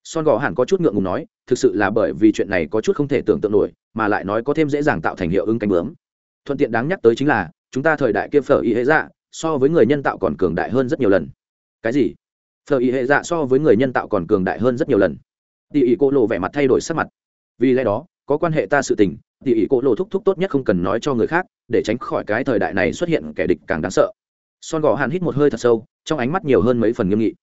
Son gò hẳn có chút ngượng ngùng nói, thực sự là bởi vì chuyện này có chút không thể tưởng tượng nổi, mà lại nói có thêm dễ dàng tạo thành hiệu ứng cánh bướm. Thuận tiện đáng nhắc tới chính là, chúng ta thời đại kia phở y hệ dạ so với người nhân tạo còn cường đại hơn rất nhiều lần. Cái gì? Phở y hệ dạ so với người nhân tạo còn cường đại hơn rất nhiều lần. Tỉ ỉ cô lộ vẻ mặt thay đổi sắc mặt. Vì lẽ đó, có quan hệ ta sự tình tỉ ỉ cô lộ thúc thúc tốt nhất không cần nói cho người khác, để tránh khỏi cái thời đại này xuất hiện kẻ địch càng đáng sợ son gỗ hàn hít một hơi thật sâu, trong ánh mắt nhiều hơn mấy phần nghiêm nghị.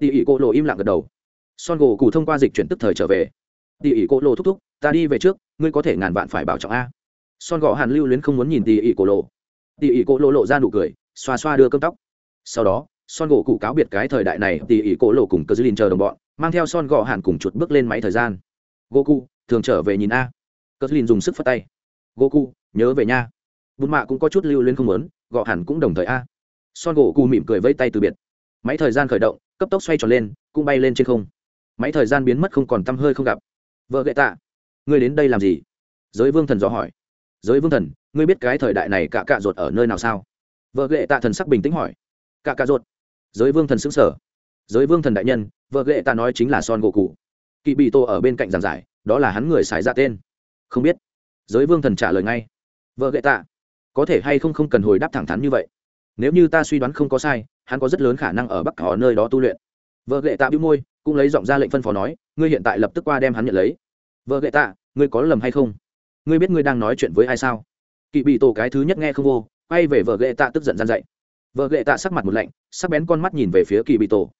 Tỉ ỉ cô lộ im lặng gật đầu. Son gỗ cụ thông qua dịch chuyển tức thời trở về. Tỉ ỉ cô lộ thúc thúc, ta đi về trước, ngươi có thể ngàn vạn phải bảo trọng a. Son gỗ hàn lưu luyến không muốn nhìn tỉ ỉ cô lộ. Tỉ ỉ cô lộ lộ ra nụ cười, xoa xoa đưa cơm tóc. Sau đó, son gỗ cụ cáo biệt cái thời đại này tỉ ỉ cô lộ cùng cờ dư linh chờ đồng bọn, mang theo son gỗ hàn cùng chuột bước lên máy thời gian. Goku cụ thường trở về nhìn a. Cờ dư linh dùng sức phất tay. Goku cụ nhớ về nha. Bùn mạ cũng có chút lưu luyến không muốn gõ hẳn cũng đồng thời a son gỗ cụ mỉm cười vây tay từ biệt. Máy thời gian khởi động, cấp tốc xoay tròn lên, cũng bay lên trên không. Máy thời gian biến mất không còn t hơi không gặp. Vợ gậy tạ, ngươi đến đây làm gì? Giới vương thần dò hỏi. Giới vương thần, ngươi biết cái thời đại này cả cạ ruột ở nơi nào sao? Vợ gậy tạ thần sắc bình tĩnh hỏi. Cả cạ ruột. Giới vương thần xứng sở giới vương thần đại nhân, vợ gậy tạ nói chính là son gỗ cụ kỵ bị tô ở bên cạnh giảng giải, đó là hắn người xài ra tên. Không biết. Giới vương thần trả lời ngay. Vợ gậy tạ, có thể hay không không cần hồi đáp thẳng thắn như vậy? Nếu như ta suy đoán không có sai, hắn có rất lớn khả năng ở bắc họ nơi đó tu luyện. Vợ gậy tạ bĩu môi, cũng lấy giọng ra lệnh phân phó nói, ngươi hiện tại lập tức qua đem hắn nhận lấy. Vợ gậy tạ, ngươi có lầm hay không? Ngươi biết ngươi đang nói chuyện với ai sao? Kỵ bị tổ cái thứ nhất nghe không vô, quay về vợ gậy tạ tức giận gian dậy. Vợ gậy tạ sắc mặt một lạnh, sắc bén con mắt nhìn về phía kỳ bị tổ.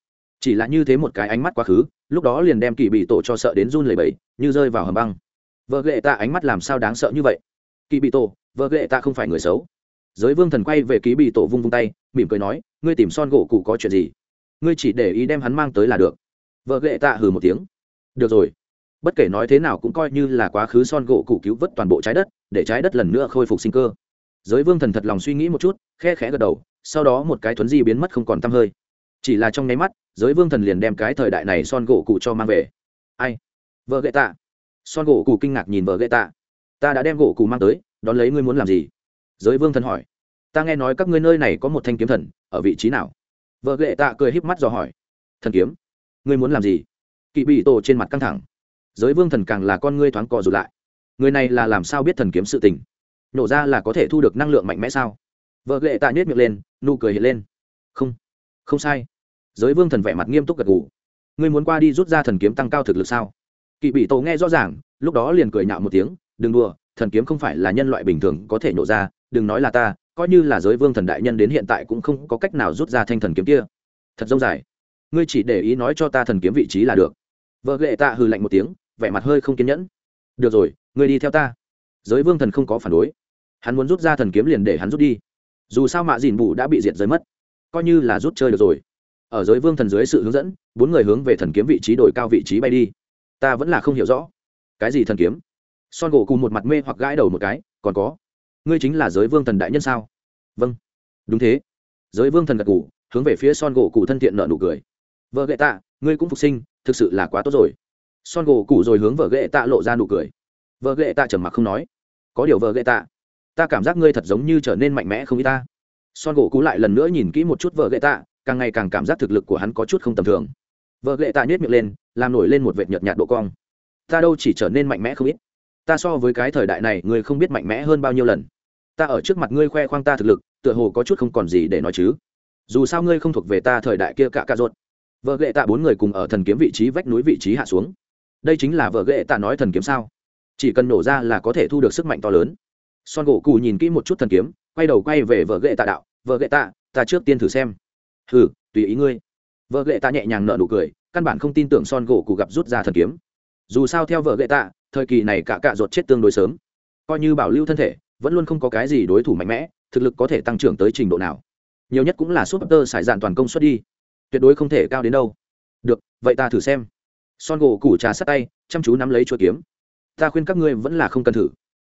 Chỉ là như thế một cái ánh mắt quá khứ, lúc đó liền đem kỳ bị tổ cho sợ đến run lẩy bẩy, như rơi vào hầm băng. Vợ gậy tạ ánh mắt làm sao đáng sợ như vậy? Kỳ bị tổ, vợ ghệ Tạ không phải người xấu giới vương thần quay về ký bị tổ vung vung tay, mỉm cười nói, ngươi tìm son gỗ cụ có chuyện gì? Ngươi chỉ để ý đem hắn mang tới là được. Vợ ghệ tạ hừ một tiếng. Được rồi. Bất kể nói thế nào cũng coi như là quá khứ son gỗ cụ cứu vớt toàn bộ trái đất, để trái đất lần nữa khôi phục sinh cơ. Giới vương thần thật lòng suy nghĩ một chút, khe khẽ gật đầu, sau đó một cái thuấn di biến mất không còn t hơi. Chỉ là trong nháy mắt, giới vương thần liền đem cái thời đại này son gỗ cụ cho mang về. Ai? Vợ ghệ tạ. Son gỗ cụ kinh ngạc nhìn vợ ghệ tạ. Ta đã đem gỗ cụ mang tới, đón lấy ngươi muốn làm gì? Giới vương thần hỏi, ta nghe nói các ngươi nơi này có một thanh kiếm thần, ở vị trí nào? Vợ ghệ tạ cười híp mắt dò hỏi, thần kiếm? Ngươi muốn làm gì? Kỵ bị tổ trên mặt căng thẳng, giới vương thần càng là con ngươi thoáng cò rụt lại. Người này là làm sao biết thần kiếm sự tình? Nổ ra là có thể thu được năng lượng mạnh mẽ sao? Vợ ghệ tạ nhét miệng lên, nụ cười hiện lên, không không sai. Giới vương thần vẻ mặt nghiêm túc gật gù, ngươi muốn qua đi rút ra thần kiếm tăng cao thực lực sao? Kỵ bị tổ nghe rõ ràng, lúc đó liền cười nhạo một tiếng, đừng đùa thần kiếm không phải là nhân loại bình thường có thể nổ ra, đừng nói là ta, coi như là giới vương thần đại nhân đến hiện tại cũng không có cách nào rút ra thanh thần kiếm kia. Thật dông dài. Ngươi chỉ để ý nói cho ta thần kiếm vị trí là được. Vợ ghệ tạ hừ lạnh một tiếng, vẻ mặt hơi không kiên nhẫn. Được rồi, ngươi đi theo ta. Giới vương thần không có phản đối. Hắn muốn rút ra thần kiếm liền để hắn rút đi. Dù sao mạ dìn bù đã bị diệt giới mất. Coi như là rút chơi được rồi. Ở giới vương thần dưới sự hướng dẫn, bốn người hướng về thần kiếm vị trí đổi cao vị trí bay đi. Ta vẫn là không hiểu rõ. Cái gì thần kiếm? Son gỗ cùng một mặt mê hoặc gãi đầu một cái, còn có, ngươi chính là giới vương thần đại nhân sao? Vâng. Đúng thế. Giới vương thần gật cụ hướng về phía son gỗ cụ thân thiện nợ nụ cười. Vợ gậy tạ, ngươi cũng phục sinh, thực sự là quá tốt rồi. Son gỗ cụ rồi hướng vợ gậy tạ lộ ra nụ cười. Vợ gậy tạ trầm mặc không nói. Có điều vợ gậy tạ, ta cảm giác ngươi thật giống như trở nên mạnh mẽ không y ta. Son gỗ cụ lại lần nữa nhìn kỹ một chút vợ gậy tạ, càng ngày càng cảm giác thực lực của hắn có chút không tầm thường. Vợ gậy tạ nhét miệng lên, làm nổi lên một vệt nhợt nhạt độ cong. Ta đâu chỉ trở nên mạnh mẽ không ít ta so với cái thời đại này, ngươi không biết mạnh mẽ hơn bao nhiêu lần. Ta ở trước mặt ngươi khoe khoang ta thực lực, tựa hồ có chút không còn gì để nói chứ. Dù sao ngươi không thuộc về ta thời đại kia cả cà rốt vợ ghệ tạ bốn người cùng ở thần kiếm vị trí vách núi vị trí hạ xuống. Đây chính là vợ ghệ tạ nói thần kiếm sao? Chỉ cần nổ ra là có thể thu được sức mạnh to lớn. Son gỗ cù nhìn kỹ một chút thần kiếm, quay đầu quay về vợ ghệ tạ đạo, vợ ghệ tạ, ta trước tiên thử xem. Hừ, tùy ý ngươi. Vợ ghệ tạ nhẹ nhàng nợ nụ cười, căn bản không tin tưởng son gỗ cụ gặp rút ra thần kiếm. Dù sao theo vợ ghệ tạ thời kỳ này cả cạ ruột chết tương đối sớm. Coi như bảo lưu thân thể, vẫn luôn không có cái gì đối thủ mạnh mẽ, thực lực có thể tăng trưởng tới trình độ nào. Nhiều nhất cũng là súp tơ xài dạn toàn công suất đi. Tuyệt đối không thể cao đến đâu. Được, vậy ta thử xem. Son gỗ củ trà sát tay, chăm chú nắm lấy chuỗi kiếm. Ta khuyên các ngươi vẫn là không cần thử.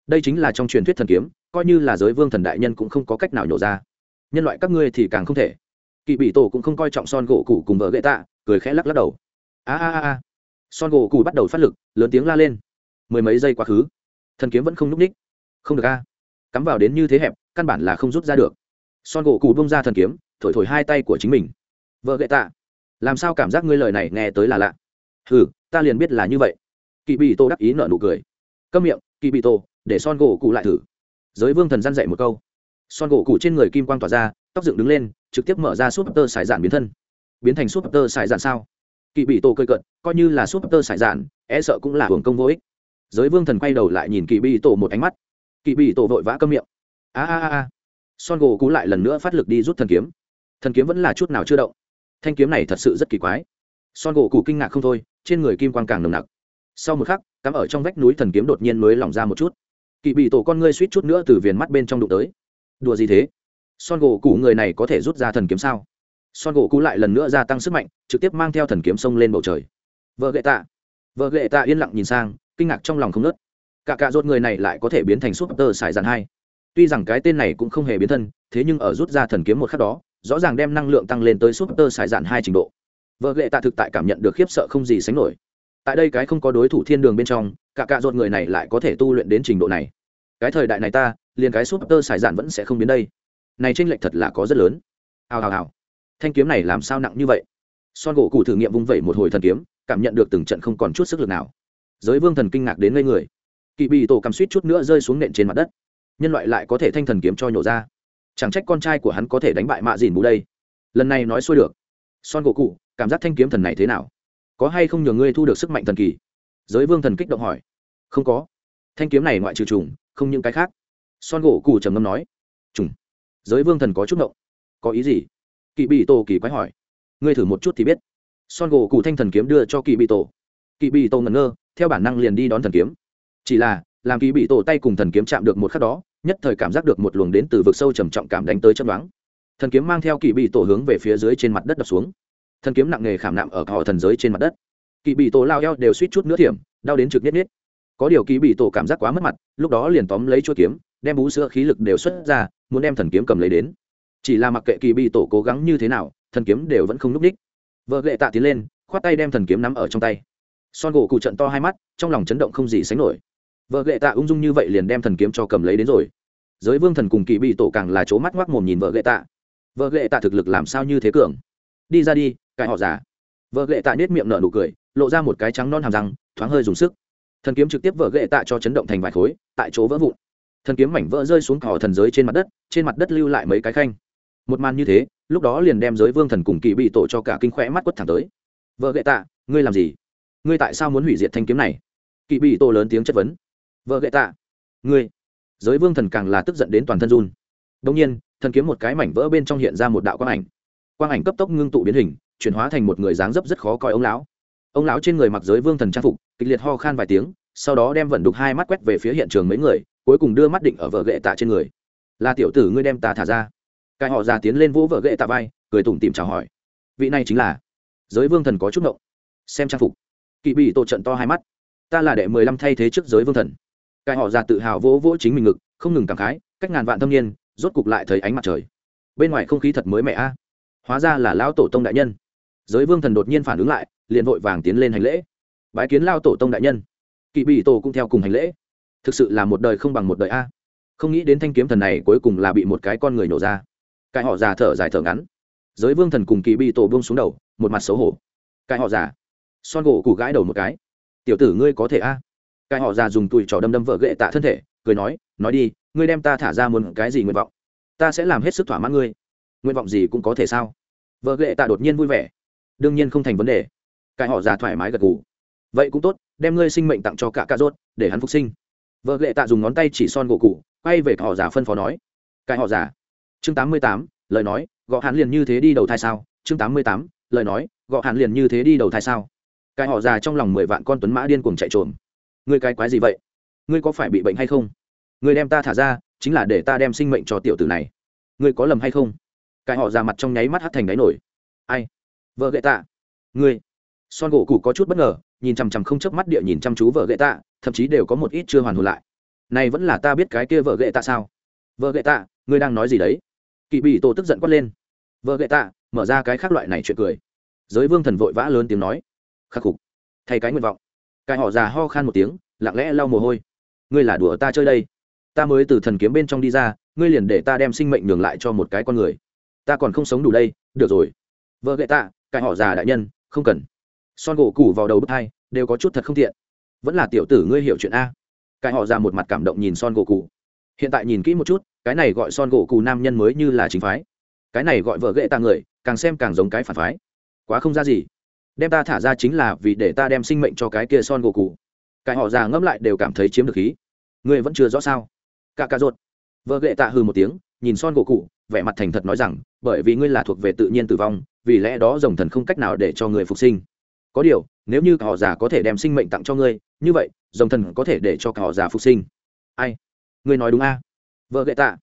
Đây chính là trong truyền thuyết thần kiếm, coi như là giới vương thần đại nhân cũng không có cách nào nhổ ra. Nhân loại các ngươi thì càng không thể. Kỵ bị tổ cũng không coi trọng son gỗ cụ cùng vợ gậy tạ, cười khẽ lắc lắc đầu. A a a son gỗ cụ bắt đầu phát lực, lớn tiếng la lên mười mấy giây quá khứ. Thần kiếm vẫn không n ú c ních. Không được a. Cắm vào đến như thế hẹp, căn bản là không rút ra được. Son gỗ cụ bông ra thần kiếm, thổi thổi hai tay của chính mình. Vợ gậy tạ, làm sao cảm giác ngươi lời này nghe tới là lạ? Ừ ta liền biết là như vậy. Kỵ bị tô đắc ý nợ nụ cười. Câm miệng, kỵ bị tô, để son gỗ cụ lại thử. Giới vương thần dăn dạy một câu. Son gỗ cụ trên người kim quang tỏa ra, tóc dựng đứng lên, trực tiếp mở ra súp tơ sải dạn biến thân. Biến thành súp tơ sải dạn sao? Kỳ bị tô cơi cận coi như là súp tơ sải dạn e sợ cũng là hưởng công vô ích giới vương thần quay đầu lại nhìn kỳ bị tổ một ánh mắt. Kỳ bị tổ vội vã câm miệng. A a a son gỗ cú lại lần nữa phát lực đi rút thần kiếm. Thần kiếm vẫn là chút nào chưa động. Thanh kiếm này thật sự rất kỳ quái. Son gỗ cụ kinh ngạc không thôi, trên người kim quang càng nồng nặc. Sau một khắc, cắm ở trong vách núi thần kiếm đột nhiên mới lỏng ra một chút. Kỳ bị tổ con ngươi suýt chút nữa từ viền mắt bên trong đụng tới. Đùa gì thế? Son gỗ cụ người này có thể rút ra thần kiếm sao? Son gỗ cụ lại lần nữa gia tăng sức mạnh, trực tiếp mang theo thần kiếm sông lên bầu trời. Vợ gệ tạ. Vợ gệ tạ yên lặng nhìn sang kinh ngạc trong lòng không nớt. Cả cả rốt người này lại có thể biến thành súp tơ sải dàn hai. Tuy rằng cái tên này cũng không hề biến thân, thế nhưng ở rút ra thần kiếm một khắc đó, rõ ràng đem năng lượng tăng lên tới súp tơ sải dàn hai trình độ. Vợ lệ tạ thực tại cảm nhận được khiếp sợ không gì sánh nổi. Tại đây cái không có đối thủ thiên đường bên trong, cả cạ ruột người này lại có thể tu luyện đến trình độ này. Cái thời đại này ta, liền cái súp tơ dạn vẫn sẽ không biến đây. Này tranh lệch thật là có rất lớn. Hào hào hào. Thanh kiếm này làm sao nặng như vậy? Son gỗ cụ thử nghiệm vung vẩy một hồi thần kiếm, cảm nhận được từng trận không còn chút sức lực nào giới vương thần kinh ngạc đến ngây người. Kỵ bị tổ cầm suýt chút nữa rơi xuống nện trên mặt đất. Nhân loại lại có thể thanh thần kiếm cho nhổ ra. Chẳng trách con trai của hắn có thể đánh bại mạ dìn bù đây. Lần này nói xuôi được. Son gỗ cụ cảm giác thanh kiếm thần này thế nào? Có hay không nhờ ngươi thu được sức mạnh thần kỳ? Giới vương thần kích động hỏi. Không có. Thanh kiếm này ngoại trừ trùng, không những cái khác. Son gỗ cụ trầm ngâm nói. Trùng. Giới vương thần có chút động có ý gì? Kỵ bị tổ kỳ quái hỏi. Ngươi thử một chút thì biết. Son gỗ cụ thanh thần kiếm đưa cho kỵ bị tổ. Kỵ bị tổ ngẩn ngơ theo bản năng liền đi đón thần kiếm. Chỉ là, làm kỳ bị tổ tay cùng thần kiếm chạm được một khắc đó, nhất thời cảm giác được một luồng đến từ vực sâu trầm trọng cảm đánh tới chân đoán thần kiếm mang theo kỳ bị tổ hướng về phía dưới trên mặt đất đập xuống. Thần kiếm nặng nề khảm nạm ở họ thần giới trên mặt đất. Kỳ bị tổ lao eo đều suýt chút nữa thiểm, đau đến trực nhất nhất có điều kỳ bị tổ cảm giác quá mất mặt, lúc đó liền tóm lấy chuỗi kiếm, đem bú sữa khí lực đều xuất ra, muốn đem thần kiếm cầm lấy đến. Chỉ là mặc kệ kỳ bị tổ cố gắng như thế nào, thần kiếm đều vẫn không n ú c ních vợ lệ tạ tiến lên, khoát tay đem thần kiếm nắm ở trong tay son gỗ cụ trận to hai mắt, trong lòng chấn động không gì sánh nổi. Vợ lệ tạ ung dung như vậy liền đem thần kiếm cho cầm lấy đến rồi. Giới vương thần cùng kỳ bị tổ càng là c mắt ngoác mồm nhìn vợ lệ tạ. Vợ lệ tạ thực lực làm sao như thế cường? Đi ra đi cãi họ giả vợ lệ tạ nết miệng nở nụ cười, lộ ra một cái trắng non hàm răng, thoáng hơi dùng sức. Thần kiếm trực tiếp vợ lệ tạ cho chấn động thành vài khối, tại chỗ vỡ vụn. Thần kiếm mảnh vỡ rơi xuống cỏ thần giới trên mặt đất, trên mặt đất lưu lại mấy cái khanh. Một màn như thế, lúc đó liền đem giới vương thần cùng kỳ bị tổ cho cả kinh khỏe mắt quất thẳng tới. Vợ gệ tạ, ngươi làm gì? Ngươi tại sao muốn hủy diệt thanh kiếm này? Kỵ bị tổ lớn tiếng chất vấn. Vợ gậy tạ. Ngươi. Giới vương thần càng là tức giận đến toàn thân run. Đông nhiên, thần kiếm một cái mảnh vỡ bên trong hiện ra một đạo quang ảnh. Quang ảnh cấp tốc ngưng tụ biến hình, chuyển hóa thành một người dáng dấp rất khó coi ông lão. Ông lão trên người mặc giới vương thần trang phục, kịch liệt ho khan vài tiếng, sau đó đem vận đục hai mắt quét về phía hiện trường mấy người, cuối cùng đưa mắt định ở vợ gậy tạ trên người. Là tiểu tử ngươi đem ta thả ra. Cái họ già tiến lên vỗ vợ gậy tạ vai, cười tủm tìm chào hỏi. Vị này chính là. Giới vương thần có chút ngộng. Xem trang phục kỵ bị tổ trận to hai mắt. Ta là đệ mười lăm thay thế trước giới vương thần. Cái họ già tự hào vỗ vỗ chính mình ngực, không ngừng cảm khái, cách ngàn vạn thâm niên, rốt cục lại thấy ánh mặt trời. Bên ngoài không khí thật mới mẹ a. Hóa ra là lão tổ tông đại nhân. Giới vương thần đột nhiên phản ứng lại, liền vội vàng tiến lên hành lễ. Bái kiến lao tổ tông đại nhân. Kỵ bị tổ cũng theo cùng hành lễ. Thực sự là một đời không bằng một đời a. Không nghĩ đến thanh kiếm thần này cuối cùng là bị một cái con người nổ ra. Cái họ già thở dài thở ngắn. Giới vương thần cùng kỳ bị tổ buông xuống đầu, một mặt xấu hổ. Cái họ già son gỗ củ gãi đầu một cái. Tiểu tử ngươi có thể a? Cái họ già dùng tùi trò đâm đâm vợ ghệ tạ thân thể, cười nói nói đi, ngươi đem ta thả ra muốn cái gì nguyện vọng? Ta sẽ làm hết sức thỏa mãn ngươi. Nguyện vọng gì cũng có thể sao? Vợ ghệ tạ đột nhiên vui vẻ. Đương nhiên không thành vấn đề. Cái họ già thoải mái gật gù. Vậy cũng tốt, đem ngươi sinh mệnh tặng cho cả cà rốt, để hắn phục sinh. Vợ ghệ tạ dùng ngón tay chỉ son gỗ cụ quay về họ già phân phó nói. Cái họ già, chương tám mươi tám, lời nói, gọ hắn liền như thế đi đầu thai sao? Chương tám mươi tám, lời nói, gọ hắn liền như thế đi đầu thai sao? Cái họ già trong lòng mười vạn con tuấn mã điên cuồng chạy trộm ngươi cái quái gì vậy? Ngươi có phải bị bệnh hay không? Ngươi đem ta thả ra, chính là để ta đem sinh mệnh cho tiểu tử này. Ngươi có lầm hay không? Cái họ già mặt trong nháy mắt hắt thành đáy nổi. Ai? Vợ gậy tạ. Ngươi. Son gỗ cụ có chút bất ngờ, nhìn chằm chằm không chớp mắt địa nhìn chăm chú vợ gậy tạ, thậm chí đều có một ít chưa hoàn hồn lại. Này vẫn là ta biết cái kia vợ gậy tạ sao? Vợ gậy tạ, ngươi đang nói gì đấy? Kỵ bị tổ tức giận quát lên. Vợ gậy tạ, mở ra cái khác loại này chuyện cười. Giới vương thần vội vã lớn tiếng nói khắc phục. Thay cái nguyện vọng. Cái họ già ho khan một tiếng lặng lẽ lau mồ hôi. Ngươi là đùa ta chơi đây. Ta mới từ thần kiếm bên trong đi ra ngươi liền để ta đem sinh mệnh nhường lại cho một cái con người. Ta còn không sống đủ đây được rồi. Vợ gậy tạ cái họ già đại nhân không cần. Son gỗ củ vào đầu bức thai đều có chút thật không thiện vẫn là tiểu tử ngươi hiểu chuyện a. Cái họ già một mặt cảm động nhìn son gỗ củ, hiện tại nhìn kỹ một chút cái này gọi son gỗ cù nam nhân mới như là chính phái. Cái này gọi vợ ghệ ta người càng xem càng giống cái phản phái. Quá không ra gì đem ta thả ra chính là vì để ta đem sinh mệnh cho cái kia son gỗ cụ. Cái họ già ngẫm lại đều cảm thấy chiếm được khí. Ngươi vẫn chưa rõ sao? Cả cà rột vợ ghệ tạ hư một tiếng, nhìn son gỗ cụ, vẻ mặt thành thật nói rằng, bởi vì ngươi là thuộc về tự nhiên tử vong, vì lẽ đó rồng thần không cách nào để cho người phục sinh. Có điều, nếu như cả họ già có thể đem sinh mệnh tặng cho ngươi, như vậy, rồng thần có thể để cho cả họ già phục sinh. Ai? Ngươi nói đúng a? Vợ ghệ tạ.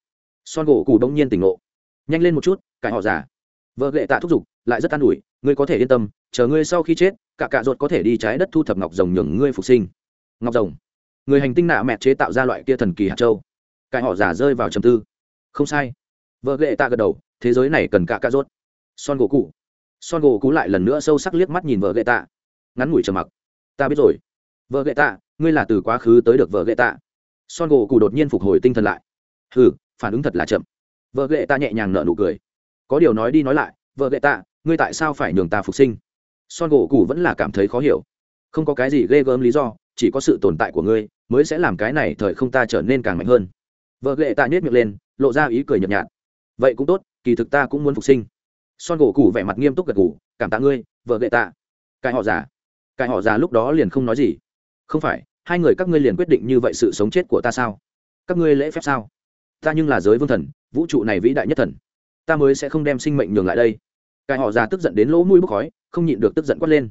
Son gỗ cụ đông nhiên tỉnh ngộ. Nhanh lên một chút cái họ già. Vợ ghệ tạ thúc giục lại rất an ủi, ngươi có thể yên tâm, chờ ngươi sau khi chết, cả cạ ruột có thể đi trái đất thu thập ngọc rồng nhường ngươi phục sinh. Ngọc rồng. Người hành tinh nạ mẹ chế tạo ra loại kia thần kỳ hạt châu. Cãi họ giả rơi vào trầm tư. Không sai. Vợ ghệ tạ gật đầu, thế giới này cần cả cạ ruột. Son gỗ cụ. Son gỗ cú lại lần nữa sâu sắc liếc mắt nhìn vợ ghệ tạ. Ngắn ngủi trầm mặc. Ta biết rồi. Vợ ghệ tạ, ngươi là từ quá khứ tới được vợ ghệ tạ. Son gỗ cụ đột nhiên phục hồi tinh thần lại. Hừ, phản ứng thật là chậm. Vợ ghệ tạ nhẹ nhàng nở nụ cười. Có điều nói đi nói lại, vợ ghệ tạ ngươi tại sao phải nhường ta phục sinh? Son gỗ cụ vẫn là cảm thấy khó hiểu. Không có cái gì ghê gớm lý do, chỉ có sự tồn tại của ngươi mới sẽ làm cái này thời không ta trở nên càng mạnh hơn. Vợ ghệ tạ nhét miệng lên, lộ ra ý cười nhợt nhạt. Vậy cũng tốt, kỳ thực ta cũng muốn phục sinh. Son gỗ cụ vẻ mặt nghiêm túc gật gù, cảm tạ ngươi, vợ ghệ tạ. Cái họ già. Cái họ già lúc đó liền không nói gì. Không phải, hai người các ngươi liền quyết định như vậy sự sống chết của ta sao? Các ngươi lễ phép sao? Ta nhưng là giới vương thần, vũ trụ này vĩ đại nhất thần. Ta mới sẽ không đem sinh mệnh nhường lại đây cái họ già tức giận đến lỗ mũi bốc khói, không nhịn được tức giận quát lên.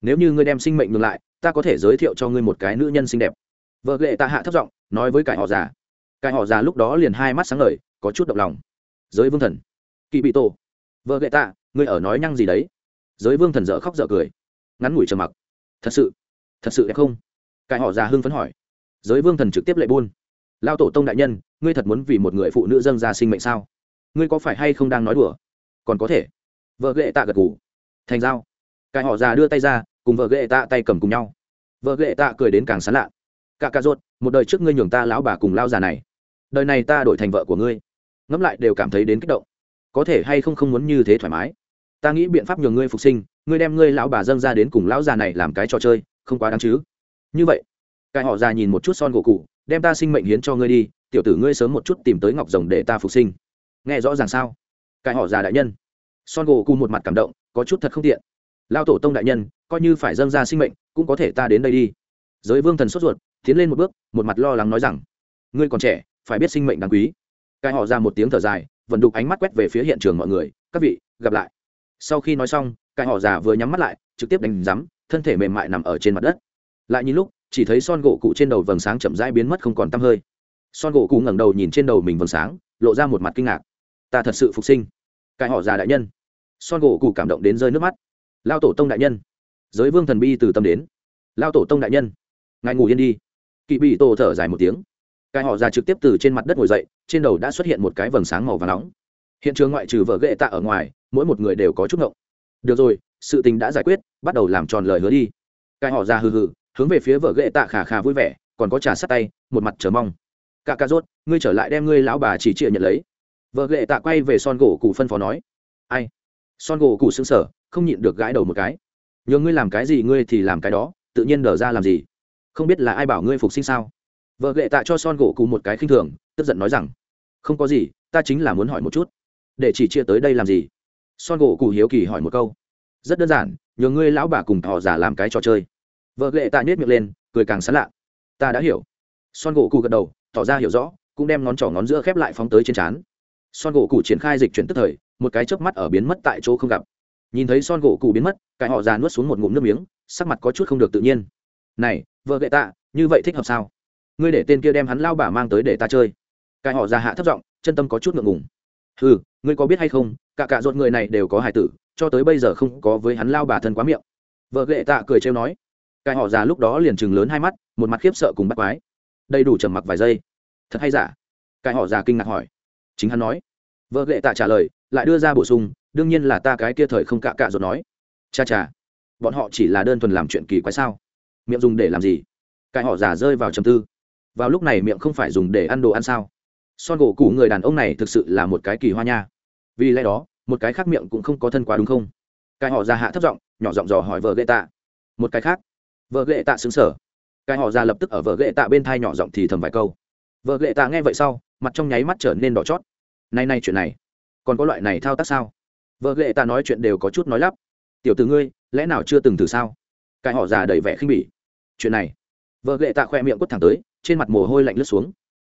Nếu như ngươi đem sinh mệnh ngược lại, ta có thể giới thiệu cho ngươi một cái nữ nhân xinh đẹp. Vợ lệ ta hạ thấp giọng, nói với cái họ già. Cái họ già lúc đó liền hai mắt sáng ngời, có chút động lòng. Giới vương thần. Kỳ bị tổ. Vợ lệ ta ngươi ở nói nhăng gì đấy? Giới vương thần dở khóc dở cười. Ngắn ngủi trầm mặc. Thật sự thật sự đẹp không? Cái họ già hưng phấn hỏi. Giới vương thần trực tiếp lệ buôn. Lao tổ tông đại nhân, ngươi thật muốn vì một người phụ nữ dâng ra sinh mệnh sao? Ngươi có phải hay không đang nói đùa? Còn có thể vợ ghệ tạ gật ngủ thành dao cái họ già đưa tay ra, cùng vợ ghệ tạ tay cầm cùng nhau. Vợ ghệ tạ cười đến càng sán lạ. Cả cà rốt, một đời trước ngươi nhường ta lão bà cùng lao già này. Đời này ta đổi thành vợ của ngươi. Ngẫm lại đều cảm thấy đến kích động. Có thể hay không không muốn như thế thoải mái. Ta nghĩ biện pháp nhường ngươi phục sinh, ngươi đem ngươi lão bà dâng ra đến cùng lão già này làm cái trò chơi, không quá đáng chứ? Như vậy, cái họ già nhìn một chút son gỗ cụ đem ta sinh mệnh hiến cho ngươi đi, tiểu tử ngươi sớm một chút tìm tới ngọc rồng để ta phục sinh. Nghe rõ ràng sao? Cái họ già đại nhân son gỗ cụ một mặt cảm động, có chút thật không tiện. Lao tổ tông đại nhân, coi như phải dâng ra sinh mệnh, cũng có thể ta đến đây đi. Giới vương thần sốt ruột, tiến lên một bước, một mặt lo lắng nói rằng, ngươi còn trẻ, phải biết sinh mệnh đáng quý. Cái họ ra một tiếng thở dài vận đục ánh mắt quét về phía hiện trường mọi người, các vị, gặp lại. Sau khi nói xong, cái họ già vừa nhắm mắt lại, trực tiếp đánh rắm thân thể mềm mại nằm ở trên mặt đất. Lại nhìn lúc, chỉ thấy son gỗ cụ trên đầu vầng sáng chậm rãi biến mất không còn tăm hơi. Son gỗ cụ ngẩng đầu nhìn trên đầu mình vầng sáng, lộ ra một mặt kinh ngạc. Ta thật sự phục sinh cái họ già đại nhân. Son gỗ cụ cảm động đến rơi nước mắt. Lao tổ tông đại nhân. Giới vương thần bi từ tâm đến. Lao tổ tông đại nhân. Ngài ngủ yên đi. Kỵ bị tổ thở dài một tiếng. Cái họ già trực tiếp từ trên mặt đất ngồi dậy, trên đầu đã xuất hiện một cái vầng sáng màu và nóng. Hiện trường ngoại trừ vợ ghệ tạ ở ngoài, mỗi một người đều có chút ngộng. Được rồi, sự tình đã giải quyết, bắt đầu làm tròn lời hứa đi. Cái họ già hừ hừ, hướng về phía vợ ghệ tạ khà khà vui vẻ, còn có trà sát tay, một mặt chờ mong. Cả cà rốt, ngươi trở lại đem ngươi lão bà chỉ trịa nhận lấy vợ ghệ tạ quay về son gỗ cụ phân phó nói. Ai? Son gỗ cụ xứng sở không nhịn được gãi đầu một cái. Nhờ ngươi làm cái gì ngươi thì làm cái đó, tự nhiên đờ ra làm gì? Không biết là ai bảo ngươi phục sinh sao? Vợ ghệ tạ cho son gỗ cụ một cái khinh thường, tức giận nói rằng. Không có gì, ta chính là muốn hỏi một chút. Để chỉ chia tới đây làm gì? Son gỗ cụ hiếu kỳ hỏi một câu. Rất đơn giản, nhờ ngươi lão bà cùng thọ giả làm cái trò chơi. Vợ ghệ tạ nhét miệng lên, cười càng sán lạ. Ta đã hiểu. Son gỗ cụ gật đầu, tỏ ra hiểu rõ, cũng đem ngón trỏ ngón giữa khép lại phóng tới trên trán son gỗ cụ triển khai dịch chuyển tức thời, một cái chớp mắt ở biến mất tại chỗ không gặp. Nhìn thấy son gỗ cụ biến mất, cái họ già nuốt xuống một ngụm nước miếng, sắc mặt có chút không được tự nhiên. Này, vợ gậy tạ, như vậy thích hợp sao? Ngươi để tên kia đem hắn lao bà mang tới để ta chơi. Cái họ già hạ thấp giọng, chân tâm có chút ngượng ngùng. Ừ ngươi có biết hay không, cả cả ruột người này đều có hài tử, cho tới bây giờ không có với hắn lao bà thân quá miệng. Vợ gậy tạ cười trêu nói. Cái họ già lúc đó liền chừng lớn hai mắt, một mặt khiếp sợ cùng bắt quái. Đầy đủ trầm mặc vài giây. Thật hay giả? Cái họ già kinh ngạc hỏi chính hắn nói. Vợ ghệ tạ trả lời, lại đưa ra bổ sung, đương nhiên là ta cái kia thời không cạ cạ rồi nói. Cha cha, bọn họ chỉ là đơn thuần làm chuyện kỳ quái sao? Miệng dùng để làm gì? Cái họ già rơi vào trầm tư. Vào lúc này miệng không phải dùng để ăn đồ ăn sao? Son gỗ cũ người đàn ông này thực sự là một cái kỳ hoa nha. Vì lẽ đó, một cái khác miệng cũng không có thân quá đúng không? Cái họ già hạ thấp giọng, nhỏ giọng dò hỏi vợ ghệ tạ. Một cái khác. Vợ ghệ tạ xứng sở cái họ già lập tức ở vợ ghệ tạ bên thai nhỏ giọng thì thầm vài câu vợ lệ tạ nghe vậy sau, mặt trong nháy mắt trở nên đỏ chót. Nay nay chuyện này, còn có loại này thao tác sao? Vợ lệ tạ nói chuyện đều có chút nói lắp. Tiểu từ ngươi, lẽ nào chưa từng thử sao? Cái họ già đầy vẻ khinh bỉ. Chuyện này. Vợ lệ tạ khoe miệng quất thẳng tới, trên mặt mồ hôi lạnh lướt xuống.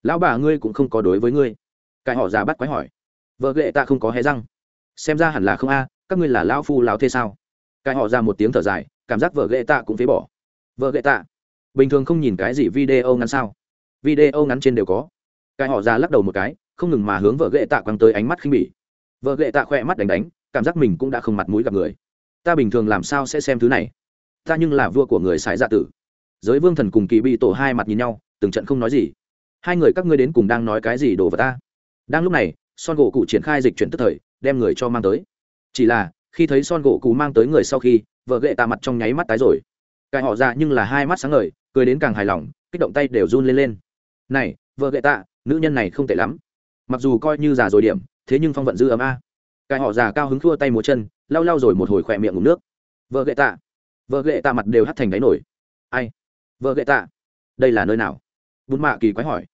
Lão bà ngươi cũng không có đối với ngươi. Cái họ già bắt quái hỏi. Vợ lệ tạ không có hé răng. Xem ra hẳn là không a, các ngươi là lão phu lão thế sao? Cái họ ra một tiếng thở dài, cảm giác vợ lệ tạ cũng phế bỏ. Vợ lệ tạ, bình thường không nhìn cái gì video ngắn sao? Video ngắn trên đều có. Cái họ ra lắc đầu một cái, không ngừng mà hướng vợ ghệ tạ quăng tới ánh mắt khinh bỉ. Vợ ghệ tạ khoe mắt đánh đánh, cảm giác mình cũng đã không mặt mũi gặp người. Ta bình thường làm sao sẽ xem thứ này? Ta nhưng là vua của người sải dạ tử. Giới vương thần cùng kỳ bị tổ hai mặt nhìn nhau, từng trận không nói gì. Hai người các ngươi đến cùng đang nói cái gì đổ vào ta? Đang lúc này, son gỗ cụ triển khai dịch chuyển tức thời, đem người cho mang tới. Chỉ là, khi thấy son gỗ cụ mang tới người sau khi, vợ ghệ tạ mặt trong nháy mắt tái rồi. Cài họ ra nhưng là hai mắt sáng ngời, cười đến càng hài lòng, kích động tay đều run lên lên này, vợ gậy tạ, nữ nhân này không tệ lắm. Mặc dù coi như già rồi điểm, thế nhưng phong vận dư ấm a. Cái họ già cao hứng thua tay múa chân, lau lau rồi một hồi khỏe miệng ngủ nước. Vợ gậy tạ. Vợ gậy tạ mặt đều hắt thành đáy nổi. Ai? Vợ gậy tạ. Đây là nơi nào? Bún mạ kỳ quái hỏi.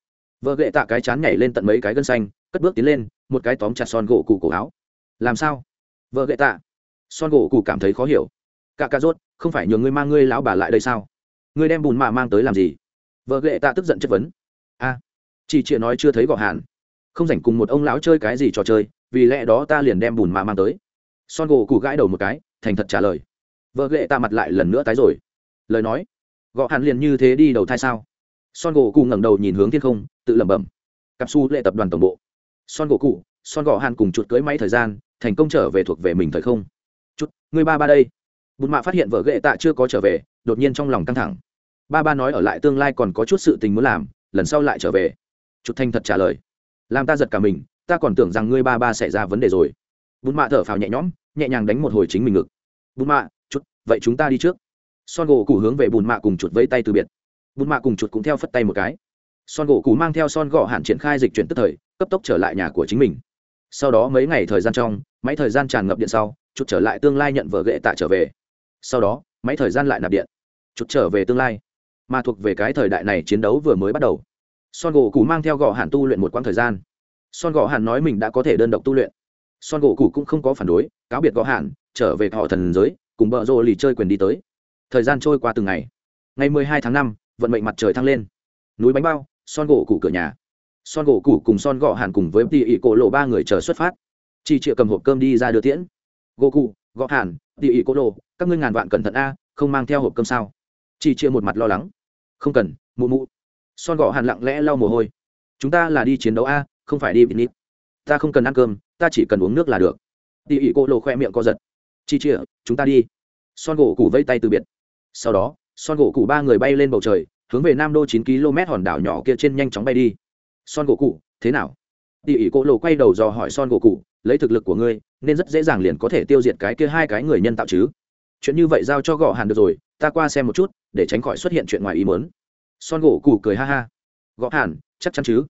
Vợ gậy tạ cái chán nhảy lên tận mấy cái gân xanh, cất bước tiến lên, một cái tóm chặt son gỗ cụ cổ áo. Làm sao? Vợ gậy tạ. Son gỗ cụ cảm thấy khó hiểu. Cả ca rốt, không phải nhường ngươi mang ngươi lão bà lại đây sao? Ngươi đem bùn mạ mang tới làm gì? Vợ gệ tạ tức giận chất vấn a à, chị chịa nói chưa thấy gọ hàn. Không rảnh cùng một ông lão chơi cái gì trò chơi vì lẽ đó ta liền đem bùn mạ mang tới. Son gỗ cụ gãi đầu một cái thành thật trả lời. Vợ ghệ ta mặt lại lần nữa tái rồi. Lời nói gọ hàn liền như thế đi đầu thai sao? Son gỗ cụ ngẩng đầu nhìn hướng thiên không tự lẩm bẩm. Cặp su lệ tập đoàn tổng bộ. Son gỗ cụ son gọ hàn cùng chuột cưới máy thời gian thành công trở về thuộc về mình thời không. Chút người ba ba đây. Bùn mạ phát hiện vợ ghệ tạ chưa có trở về đột nhiên trong lòng căng thẳng. Ba ba nói ở lại tương lai còn có chút sự tình muốn làm lần sau lại trở về. Chút thanh thật trả lời. Làm ta giật cả mình, ta còn tưởng rằng ngươi ba ba xảy ra vấn đề rồi. Bùn mạ thở phào nhẹ nhõm, nhẹ nhàng đánh một hồi chính mình ngực. Bùn mạ chút vậy chúng ta đi trước. Son gỗ cụ hướng về bùn mạ cùng chuột vây tay từ biệt. Bùn mạ cùng chuột cũng theo phất tay một cái. Son gỗ cụ mang theo son gọ hạn triển khai dịch chuyển tức thời, cấp tốc trở lại nhà của chính mình. Sau đó mấy ngày thời gian trong, máy thời gian tràn ngập điện sau chuột trở lại tương lai nhận vợ ghệ tạ trở về. Sau đó, máy thời gian lại nạp điện. Chuột trở về tương lai mà thuộc về cái thời đại này chiến đấu vừa mới bắt đầu. Son gỗ cụ mang theo gò hàn tu luyện một quãng thời gian. Son Gò hàn nói mình đã có thể đơn độc tu luyện. Son gỗ cụ cũng không có phản đối, cáo biệt gò hàn, trở về họ thần giới, cùng bợ rộ lì chơi quyền đi tới. Thời gian trôi qua từng ngày. Ngày mười hai tháng năm, vận mệnh mặt trời thăng lên. Núi bánh bao, son gỗ cụ cửa nhà. Son gỗ cụ cùng son Gò hàn cùng với tỉ ỉ cổ lộ ba người chờ xuất phát. Chị chịa cầm hộp cơm đi ra đưa tiễn. Gỗ cụ Gò hàn tỉ ỉ cổ lộ, các ngươi ngàn vạn cẩn thận a, không mang theo hộp cơm sao? Chị chịa một mặt lo lắng không cần, mụ mụ. Son gọ hàn lặng lẽ lau mồ hôi. Chúng ta là đi chiến đấu a, không phải đi picnic ta không cần ăn cơm, ta chỉ cần uống nước là được. Tỉ ỉ cô lộ khoe miệng co giật. Chi chịa chúng ta đi. Son gỗ cụ vây tay từ biệt. Sau đó, son gỗ cụ ba người bay lên bầu trời, hướng về nam đô chín km hòn đảo nhỏ kia trên nhanh chóng bay đi. Son gỗ cụ thế nào? Tỉ ỉ cô lộ quay đầu dò hỏi son gỗ cụ lấy thực lực của ngươi, nên rất dễ dàng liền có thể tiêu diệt cái kia hai cái người nhân tạo chứ? Chuyện như vậy giao cho gõ hàn được rồi, ta qua xem một chút, để tránh khỏi xuất hiện chuyện ngoài ý mớn son gỗ cù cười ha ha. Gõ hàn, chắc chắn chứ?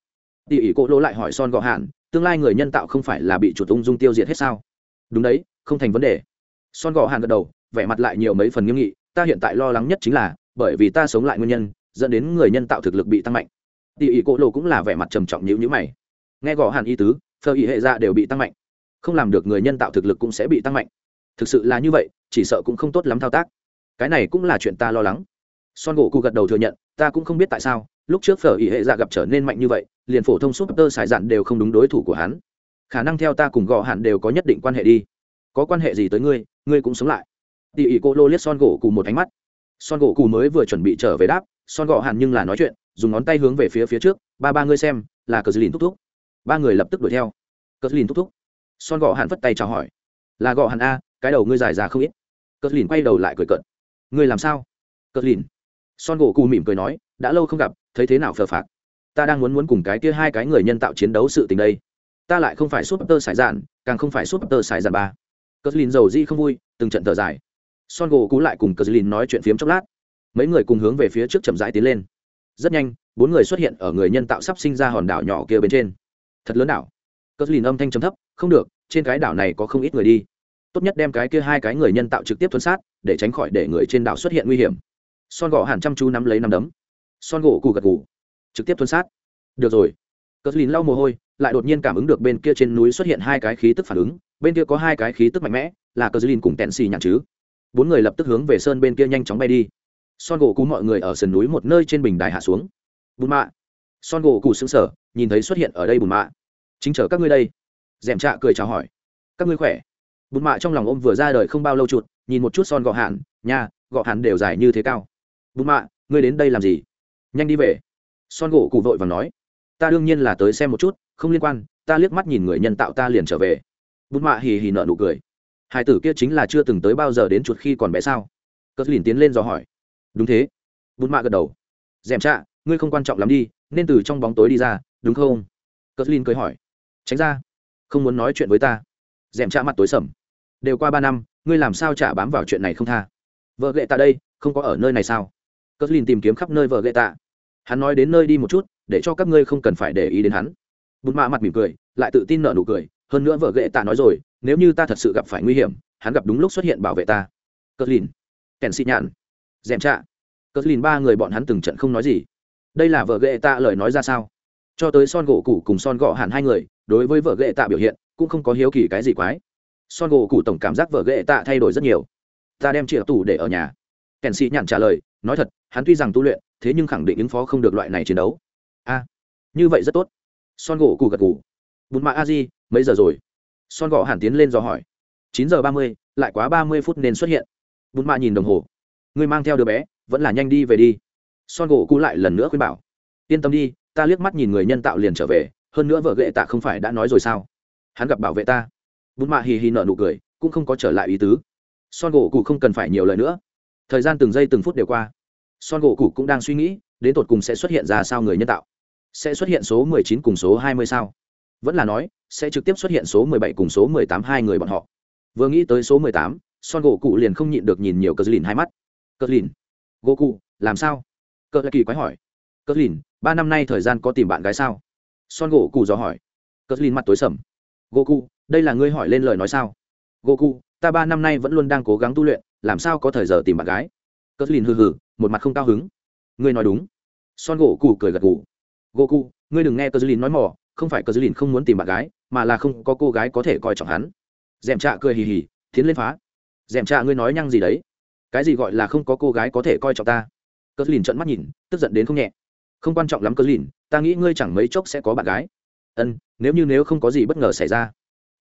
Tỉ ỉ cỗ lỗ lại hỏi son gõ hàn, tương lai người nhân tạo không phải là bị chuột ung dung tiêu diệt hết sao? Đúng đấy, không thành vấn đề. Son gõ hàn gật đầu, vẻ mặt lại nhiều mấy phần nghiêm nghị, ta hiện tại lo lắng nhất chính là, bởi vì ta sống lại nguyên nhân, dẫn đến người nhân tạo thực lực bị tăng mạnh. Tỉ ỉ cỗ Lỗ cũng là vẻ mặt trầm trọng nhữ nhữ mày. Nghe gõ hàn y tứ, phơ ý hệ ra đều bị tăng mạnh. Không làm được người nhân tạo thực lực cũng sẽ bị tăng mạnh thực sự là như vậy, chỉ sợ cũng không tốt lắm thao tác. Cái này cũng là chuyện ta lo lắng. Son gỗ cụ gật đầu thừa nhận, ta cũng không biết tại sao, lúc trước phở ý hệ dạ gặp trở nên mạnh như vậy, liền phổ thông súp tơ sải dạn đều không đúng đối thủ của hắn. Khả năng theo ta cùng gò hạn đều có nhất định quan hệ đi. Có quan hệ gì tới ngươi ngươi cũng sống lại. Tỉ ỉ cô lô liếc son gỗ cụ một ánh mắt. Son gỗ cụ mới vừa chuẩn bị trở về đáp, son gò hạn nhưng là nói chuyện, dùng ngón tay hướng về phía phía trước, ba ba ngươi xem, là cờ dư lìn thúc thúc. Ba người lập tức đuổi theo. Cờ dư lìn thúc thúc. Son gò hạn vất tay chào hỏi. Là gò hạn a cái đầu ngươi dài ra không ít. Cờ lìn quay đầu lại cười cận ngươi làm sao? Cờ lìn. Son gỗ cù mỉm cười nói, đã lâu không gặp, thấy thế nào phờ phạt ta đang muốn muốn cùng cái kia hai cái người nhân tạo chiến đấu sự tình đây. Ta lại không phải súp tơ sải dạn càng không phải súp tơ sải dạn ba. Cờ lìn giàu di không vui, từng trận thở dài. Son gỗ cú lại cùng cờ lìn nói chuyện phiếm chốc lát. Mấy người cùng hướng về phía trước chậm rãi tiến lên. Rất nhanh, bốn người xuất hiện ở người nhân tạo sắp sinh ra hòn đảo nhỏ kia bên trên. Thật lớn đảo. Cờ lìn âm thanh chấm thấp, không được, trên cái đảo này có không ít người đi tốt nhất đem cái kia hai cái người nhân tạo trực tiếp tuân sát, để tránh khỏi để người trên đảo xuất hiện nguy hiểm. Son gỗ hẳn chăm chú nắm lấy nắm đấm. Son gỗ cù gật gù. Trực tiếp tuân sát. Được rồi. Cờ lìn lau mồ hôi, lại đột nhiên cảm ứng được bên kia trên núi xuất hiện hai cái khí tức phản ứng. Bên kia có hai cái khí tức mạnh mẽ, là cờ lìn cùng tẹn xì nhạn chứ. Bốn người lập tức hướng về sơn bên kia nhanh chóng bay đi. Son gỗ cú mọi người ở sườn núi một nơi trên bình đài hạ xuống. Bùn mạ. Son gỗ cù xứng sở nhìn thấy xuất hiện ở đây bùn mạ. Chính chở các ngươi đây. Dèm trạ cười chào hỏi. Các ngươi khỏe? Bùn mạ trong lòng ôm vừa ra đời không bao lâu chuột nhìn một chút son gọ hạn, nha, gọ hạn đều dài như thế cao. Bùn mạ, ngươi đến đây làm gì? Nhanh đi về. Son gỗ cụ vội và nói. Ta đương nhiên là tới xem một chút, không liên quan, ta liếc mắt nhìn người nhân tạo ta liền trở về. Bùn mạ hì hì nợ nụ cười. Hai tử kia chính là chưa từng tới bao giờ đến chuột khi còn bé sao? Cất lìn tiến lên dò hỏi. Đúng thế. Bùn mạ gật đầu. Dèm trạ, ngươi không quan trọng lắm đi, nên từ trong bóng tối đi ra, đúng không? Cất lìn cười hỏi. Tránh ra. Không muốn nói chuyện với ta dèm trạ mặt tối sầm. Đều qua ba năm, ngươi làm sao chả bám vào chuyện này không tha? Vợ ghệ tạ đây, không có ở nơi này sao? Cất lìn tìm kiếm khắp nơi vợ ghệ tạ. Hắn nói đến nơi đi một chút, để cho các ngươi không cần phải để ý đến hắn. Bụt mạ mặt mỉm cười, lại tự tin nợ nụ cười. Hơn nữa vợ ghệ tạ nói rồi, nếu như ta thật sự gặp phải nguy hiểm, hắn gặp đúng lúc xuất hiện bảo vệ ta. Cất lìn kèn xị nhạn. Dẹm trạ. Cất lìn ba người bọn hắn từng trận không nói gì. Đây là vợ ghệ tạ lời nói ra sao? Cho tới son gỗ củ cùng son gọ hẳn hai người, đối với vợ ghệ tạ biểu hiện cũng không có hiếu kỳ cái gì quái. Son gỗ cụ tổng cảm giác vợ ghệ tạ thay đổi rất nhiều. Ta đem chìa tủ để ở nhà. Kèn sĩ nhàn trả lời, nói thật, hắn tuy rằng tu luyện, thế nhưng khẳng định ứng phó không được loại này chiến đấu. A, như vậy rất tốt. Son gỗ cụ gật cụ bùn mạ a di, mấy giờ rồi? Son gỗ hẳn tiến lên dò hỏi. Chín giờ ba mươi, lại quá ba mươi phút nên xuất hiện. Bùn mạ nhìn đồng hồ. Ngươi mang theo đứa bé, vẫn là nhanh đi về đi. Son gỗ cụ lại lần nữa khuyên bảo. Yên tâm đi, ta liếc mắt nhìn người nhân tạo liền trở về, hơn nữa vợ ghệ tạ không phải đã nói rồi sao? Hắn gặp bảo vệ ta. Bún mạ hì hì nở nụ cười, cũng không có trở lại ý tứ. Son gỗ cụ không cần phải nhiều lời nữa. Thời gian từng giây từng phút đều qua. Son gỗ cụ cũng đang suy nghĩ, đến tột cùng sẽ xuất hiện ra sao người nhân tạo. Sẽ xuất hiện số mười chín cùng số hai mươi sao? Vẫn là nói, sẽ trực tiếp xuất hiện số mười bảy cùng số mười tám hai người bọn họ. Vừa nghĩ tới số mười tám, son gỗ cụ liền không nhịn được nhìn nhiều cờ lìn hai mắt. Cờ lìn gỗ cụ làm sao? Cờ kỳ quái hỏi. Cờ lìn ba năm nay thời gian có tìm bạn gái sao? Son gỗ cụ dò hỏi. Cờ lìn mặt tối sầm. Goku, đây là ngươi hỏi lên lời nói sao? Goku, ta ba năm nay vẫn luôn đang cố gắng tu luyện làm sao có thời giờ tìm bạn gái? Cờ lìn hừ hừ một mặt không cao hứng. Ngươi nói đúng. Son gỗ cụ cười gật gù. Goku, ngươi đừng nghe cờ lìn nói mỏ không phải cờ lìn không muốn tìm bạn gái mà là không có cô gái có thể coi trọng hắn. Dèm trạ cười hì hì tiến lên phá. Dèm trạ ngươi nói nhăng gì đấy? Cái gì gọi là không có cô gái có thể coi trọng ta? Cờ lìn trợn mắt nhìn tức giận đến không nhẹ. Không quan trọng lắm cờ lìn ta nghĩ ngươi chẳng mấy chốc sẽ có bạn gái ân, nếu như nếu không có gì bất ngờ xảy ra.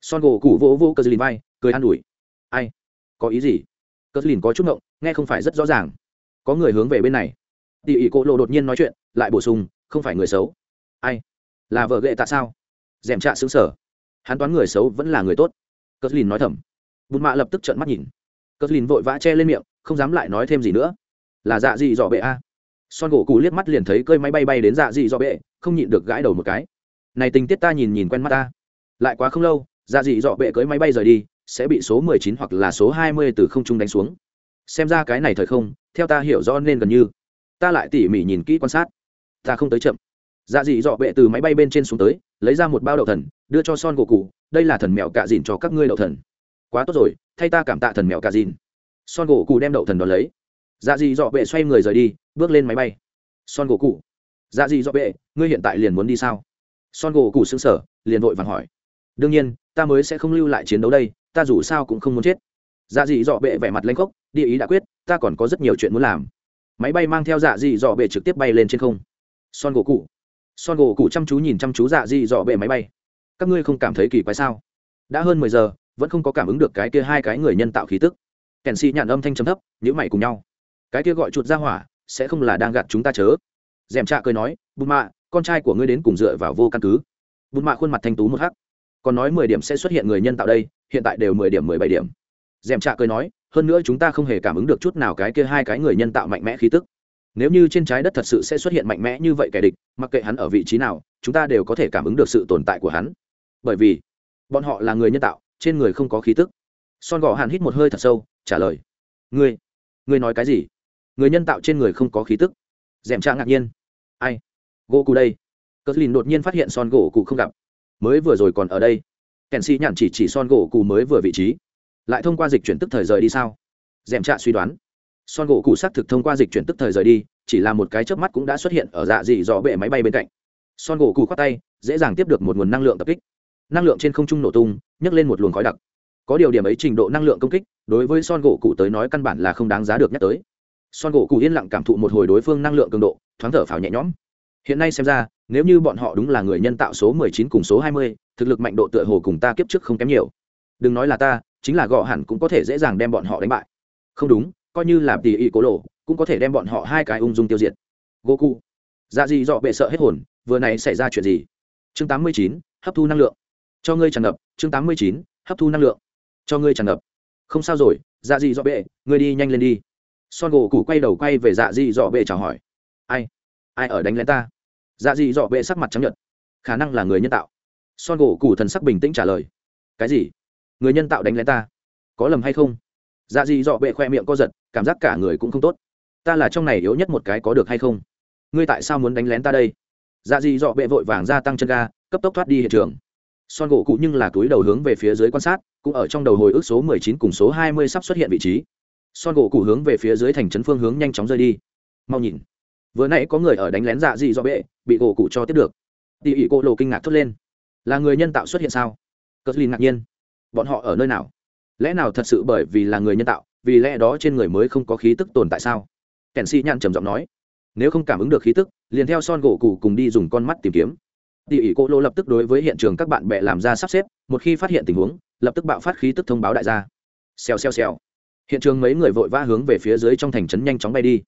Son gỗ cụ vỗ vỗ cờ lìn vai, cười an ủi. Ai? Có ý gì? Cờ lìn có chút ngộng, nghe không phải rất rõ ràng. Có người hướng về bên này. Tỉ ỉ cô lộ đột nhiên nói chuyện, lại bổ sung, không phải người xấu. Ai? Là vợ ghệ tạ sao? Dèm trạ xứng sở. Hắn toán người xấu vẫn là người tốt. Cờ lìn nói thầm. Bùn mạ lập tức trợn mắt nhìn. Cờ lìn vội vã che lên miệng, không dám lại nói thêm gì nữa. Là dạ gì dọ bệ a? Son gỗ cù liếc mắt liền thấy cơi máy bay bay đến dạ dị dọ bệ, không nhịn được gãi đầu một cái này tình tiết ta nhìn nhìn quen mắt ta. Lại quá không lâu dạ dị dọ bệ cưới máy bay rời đi, sẽ bị số mười chín hoặc là số hai mươi từ không trung đánh xuống. Xem ra cái này thời không, theo ta hiểu rõ nên gần như. Ta lại tỉ mỉ nhìn kỹ quan sát. Ta không tới chậm. Dạ dị dọ bệ từ máy bay bên trên xuống tới, lấy ra một bao đậu thần, đưa cho son gỗ cụ, đây là thần mèo cạ dìn cho các ngươi đậu thần. Quá tốt rồi, thay ta cảm tạ thần mèo cạ dìn. Son gỗ cụ đem đậu thần đón lấy. Dạ dị dọ bệ xoay người rời đi, bước lên máy bay. Son gỗ cụ. Dạ dị dọ bệ, ngươi hiện tại liền muốn đi sao? Son gỗ cụ xứng sở liền vội vàng hỏi. Đương nhiên, ta mới sẽ không lưu lại chiến đấu đây, ta dù sao cũng không muốn chết. Dạ dị dọ bệ vẻ mặt lanh khốc địa ý đã quyết, ta còn có rất nhiều chuyện muốn làm. Máy bay mang theo dạ dị dọ bệ trực tiếp bay lên trên không. Son gỗ cụ son gỗ cụ chăm chú nhìn chăm chú dạ dị dọ bệ máy bay. Các ngươi không cảm thấy kỳ quái sao? Đã hơn mười giờ, vẫn không có cảm ứng được cái kia hai cái người nhân tạo khí tức. Kèn xị nhàn âm thanh chấm thấp nhữ mày cùng nhau. Cái kia gọi chuột ra hỏa, sẽ không là đang gạt chúng ta chớ? Dèm trạ cười nói bù mạ con trai của ngươi đến cùng dựa vào vô căn cứ. Bùn mạ khuôn mặt thanh tú một hắc còn nói mười điểm sẽ xuất hiện người nhân tạo đây, hiện tại đều mười điểm mười bảy điểm. Dèm trạ cười nói, hơn nữa chúng ta không hề cảm ứng được chút nào cái kia hai cái người nhân tạo mạnh mẽ khí tức. Nếu như trên trái đất thật sự sẽ xuất hiện mạnh mẽ như vậy kẻ địch, mặc kệ hắn ở vị trí nào, chúng ta đều có thể cảm ứng được sự tồn tại của hắn. Bởi vì, bọn họ là người nhân tạo, trên người không có khí tức. Son gò hàn hít một hơi thật sâu, trả lời, ngươi ngươi nói cái gì? Người nhân tạo trên người không có khí tức? Dèm tra ngạc nhiên, ai? Gỗ cụ đây. Cờ lìn đột nhiên phát hiện son gỗ cụ không gặp. Mới vừa rồi còn ở đây. Kèn si nhạn chỉ chỉ son gỗ cụ mới vừa vị trí. Lại thông qua dịch chuyển tức thời rời đi sao? Dèm trạ suy đoán. Son gỗ cụ xác thực thông qua dịch chuyển tức thời rời đi, chỉ là một cái chớp mắt cũng đã xuất hiện ở dạ dị dò bệ máy bay bên cạnh. Son gỗ cụ khoát tay, dễ dàng tiếp được một nguồn năng lượng tập kích. Năng lượng trên không trung nổ tung, nhấc lên một luồng khói đặc. Có điều điểm ấy trình độ năng lượng công kích, đối với son gỗ cụ tới nói căn bản là không đáng giá được nhắc tới. Son gỗ cụ yên lặng cảm thụ một hồi đối phương năng lượng cường độ, thoáng thở phào nhẹ nhõm hiện nay xem ra nếu như bọn họ đúng là người nhân tạo số 19 cùng số 20, thực lực mạnh độ tựa hồ cùng ta kiếp trước không kém nhiều. Đừng nói là ta chính là gọ hẳn cũng có thể dễ dàng đem bọn họ đánh bại. Không đúng coi như là tỷ y cố lộ cũng có thể đem bọn họ hai cái ung dung tiêu diệt. Goku. Dạ gì dọ bệ sợ hết hồn vừa này xảy ra chuyện gì? Chương 89, hấp thu năng lượng. Cho ngươi tràn ngập chương 89, hấp thu năng lượng. Cho ngươi tràn ngập. Không sao rồi dạ gì dọ bệ ngươi đi nhanh lên đi. Son gỗ củ quay đầu quay về dạ dị dọ bệ chào hỏi. Ai? Ai ở đánh lén ta? Dạ dị dọ bệ sắc mặt chấp nhận khả năng là người nhân tạo. Son gỗ cù thần sắc bình tĩnh trả lời. Cái gì? Người nhân tạo đánh lén ta? Có lầm hay không? Dạ dị dọ bệ khoe miệng co giật, cảm giác cả người cũng không tốt. Ta là trong này yếu nhất một cái có được hay không? Ngươi tại sao muốn đánh lén ta đây? Dạ dị dọ bệ vội vàng gia tăng chân ga, cấp tốc thoát đi hiện trường. Son gỗ cụ nhưng là túi đầu hướng về phía dưới quan sát, cũng ở trong đầu hồi ức số mười chín cùng số hai mươi sắp xuất hiện vị trí. Son gỗ cụ hướng về phía dưới thành trấn phương hướng nhanh chóng rơi đi. Mau nhìn vừa nãy có người ở đánh lén dạ dị do bệ, bị gỗ cụ cho tiếp được. Tỉ ỉ cô lộ kinh ngạc thốt lên. Là người nhân tạo xuất hiện sao? Cất lin ngạc nhiên. Bọn họ ở nơi nào? Lẽ nào thật sự bởi vì là người nhân tạo, vì lẽ đó trên người mới không có khí tức tồn tại sao? Kèn si nhăn trầm giọng nói. Nếu không cảm ứng được khí tức, liền theo son gỗ cụ cùng đi dùng con mắt tìm kiếm. Tỉ ỉ cô lộ lập tức đối với hiện trường các bạn bè làm ra sắp xếp, một khi phát hiện tình huống, lập tức bạo phát khí tức thông báo đại gia. Xèo xèo xèo. Hiện trường mấy người vội vã hướng về phía dưới trong thành trấn nhanh chóng bay đi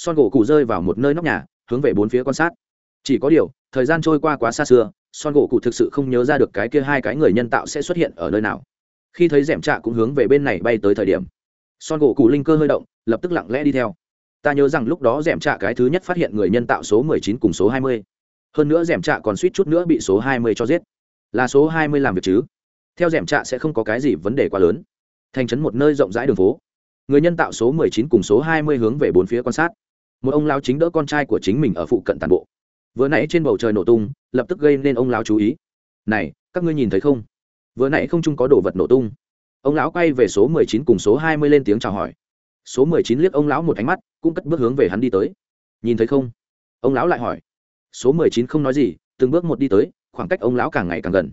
son gỗ cụ rơi vào một nơi nóc nhà, hướng về bốn phía quan sát. Chỉ có điều, thời gian trôi qua quá xa xưa, son gỗ cụ thực sự không nhớ ra được cái kia hai cái người nhân tạo sẽ xuất hiện ở nơi nào. Khi thấy rẻm trạ cũng hướng về bên này bay tới thời điểm, son gỗ cụ linh cơ hơi động, lập tức lặng lẽ đi theo. Ta nhớ rằng lúc đó rẻm trạ cái thứ nhất phát hiện người nhân tạo số mười chín cùng số hai mươi. Hơn nữa rẻm trạ còn suýt chút nữa bị số hai mươi cho giết. Là số hai mươi làm việc chứ? Theo rẻm trạ sẽ không có cái gì vấn đề quá lớn. Thành trấn một nơi rộng rãi đường phố. Người nhân tạo số 19 cùng số 20 hướng về bốn phía quan sát một ông lão chính đỡ con trai của chính mình ở phụ cận tàn bộ. Vừa nãy trên bầu trời nổ tung, lập tức gây nên ông lão chú ý. Này, các ngươi nhìn thấy không? Vừa nãy không chung có đồ vật nổ tung. Ông lão quay về số 19 cùng số 20 lên tiếng chào hỏi. Số 19 liếc ông lão một ánh mắt, cũng cất bước hướng về hắn đi tới. Nhìn thấy không? Ông lão lại hỏi. Số 19 không nói gì, từng bước một đi tới, khoảng cách ông lão càng ngày càng gần.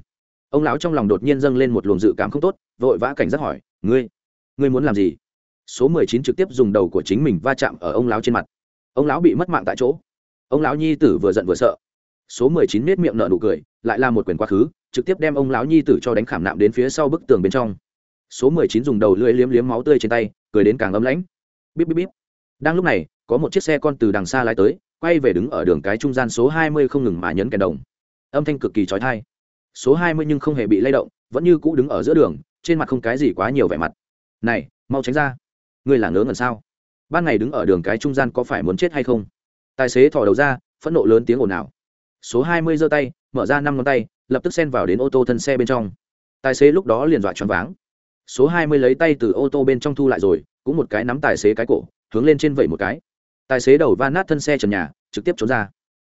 Ông lão trong lòng đột nhiên dâng lên một luồng dự cảm không tốt, vội vã cảnh giác hỏi, ngươi ngươi muốn làm gì? Số mười chín trực tiếp dùng đầu của chính mình va chạm ở ông lão trên mặt ông lão bị mất mạng tại chỗ. Ông lão nhi tử vừa giận vừa sợ. Số mười chín nết miệng nợ nụ cười, lại là một quyền quá khứ, trực tiếp đem ông lão nhi tử cho đánh khảm nạm đến phía sau bức tường bên trong. Số mười chín dùng đầu lưỡi liếm liếm máu tươi trên tay, cười đến càng ấm lãnh. Bíp bíp bíp. Đang lúc này, có một chiếc xe con từ đằng xa lái tới, quay về đứng ở đường cái trung gian số hai mươi không ngừng mà nhấn kèn đồng. Âm thanh cực kỳ trói thai số hai mươi nhưng không hề bị lay động, vẫn như cũ đứng ở giữa đường, trên mặt không cái gì quá nhiều vẻ mặt. Này, mau tránh ra. Ngươi là ngớ ngẩn sao? Ban ngày đứng ở đường cái trung gian có phải muốn chết hay không? Tài xế thò đầu ra, phẫn nộ lớn tiếng ồn ào. Số hai mươi giơ tay, mở ra năm ngón tay, lập tức xen vào đến ô tô thân xe bên trong. Tài xế lúc đó liền dọa choáng váng. Số hai mươi lấy tay từ ô tô bên trong thu lại rồi, cũng một cái nắm tài xế cái cổ, hướng lên trên vẩy một cái. Tài xế đầu va nát thân xe trần nhà, trực tiếp trốn ra.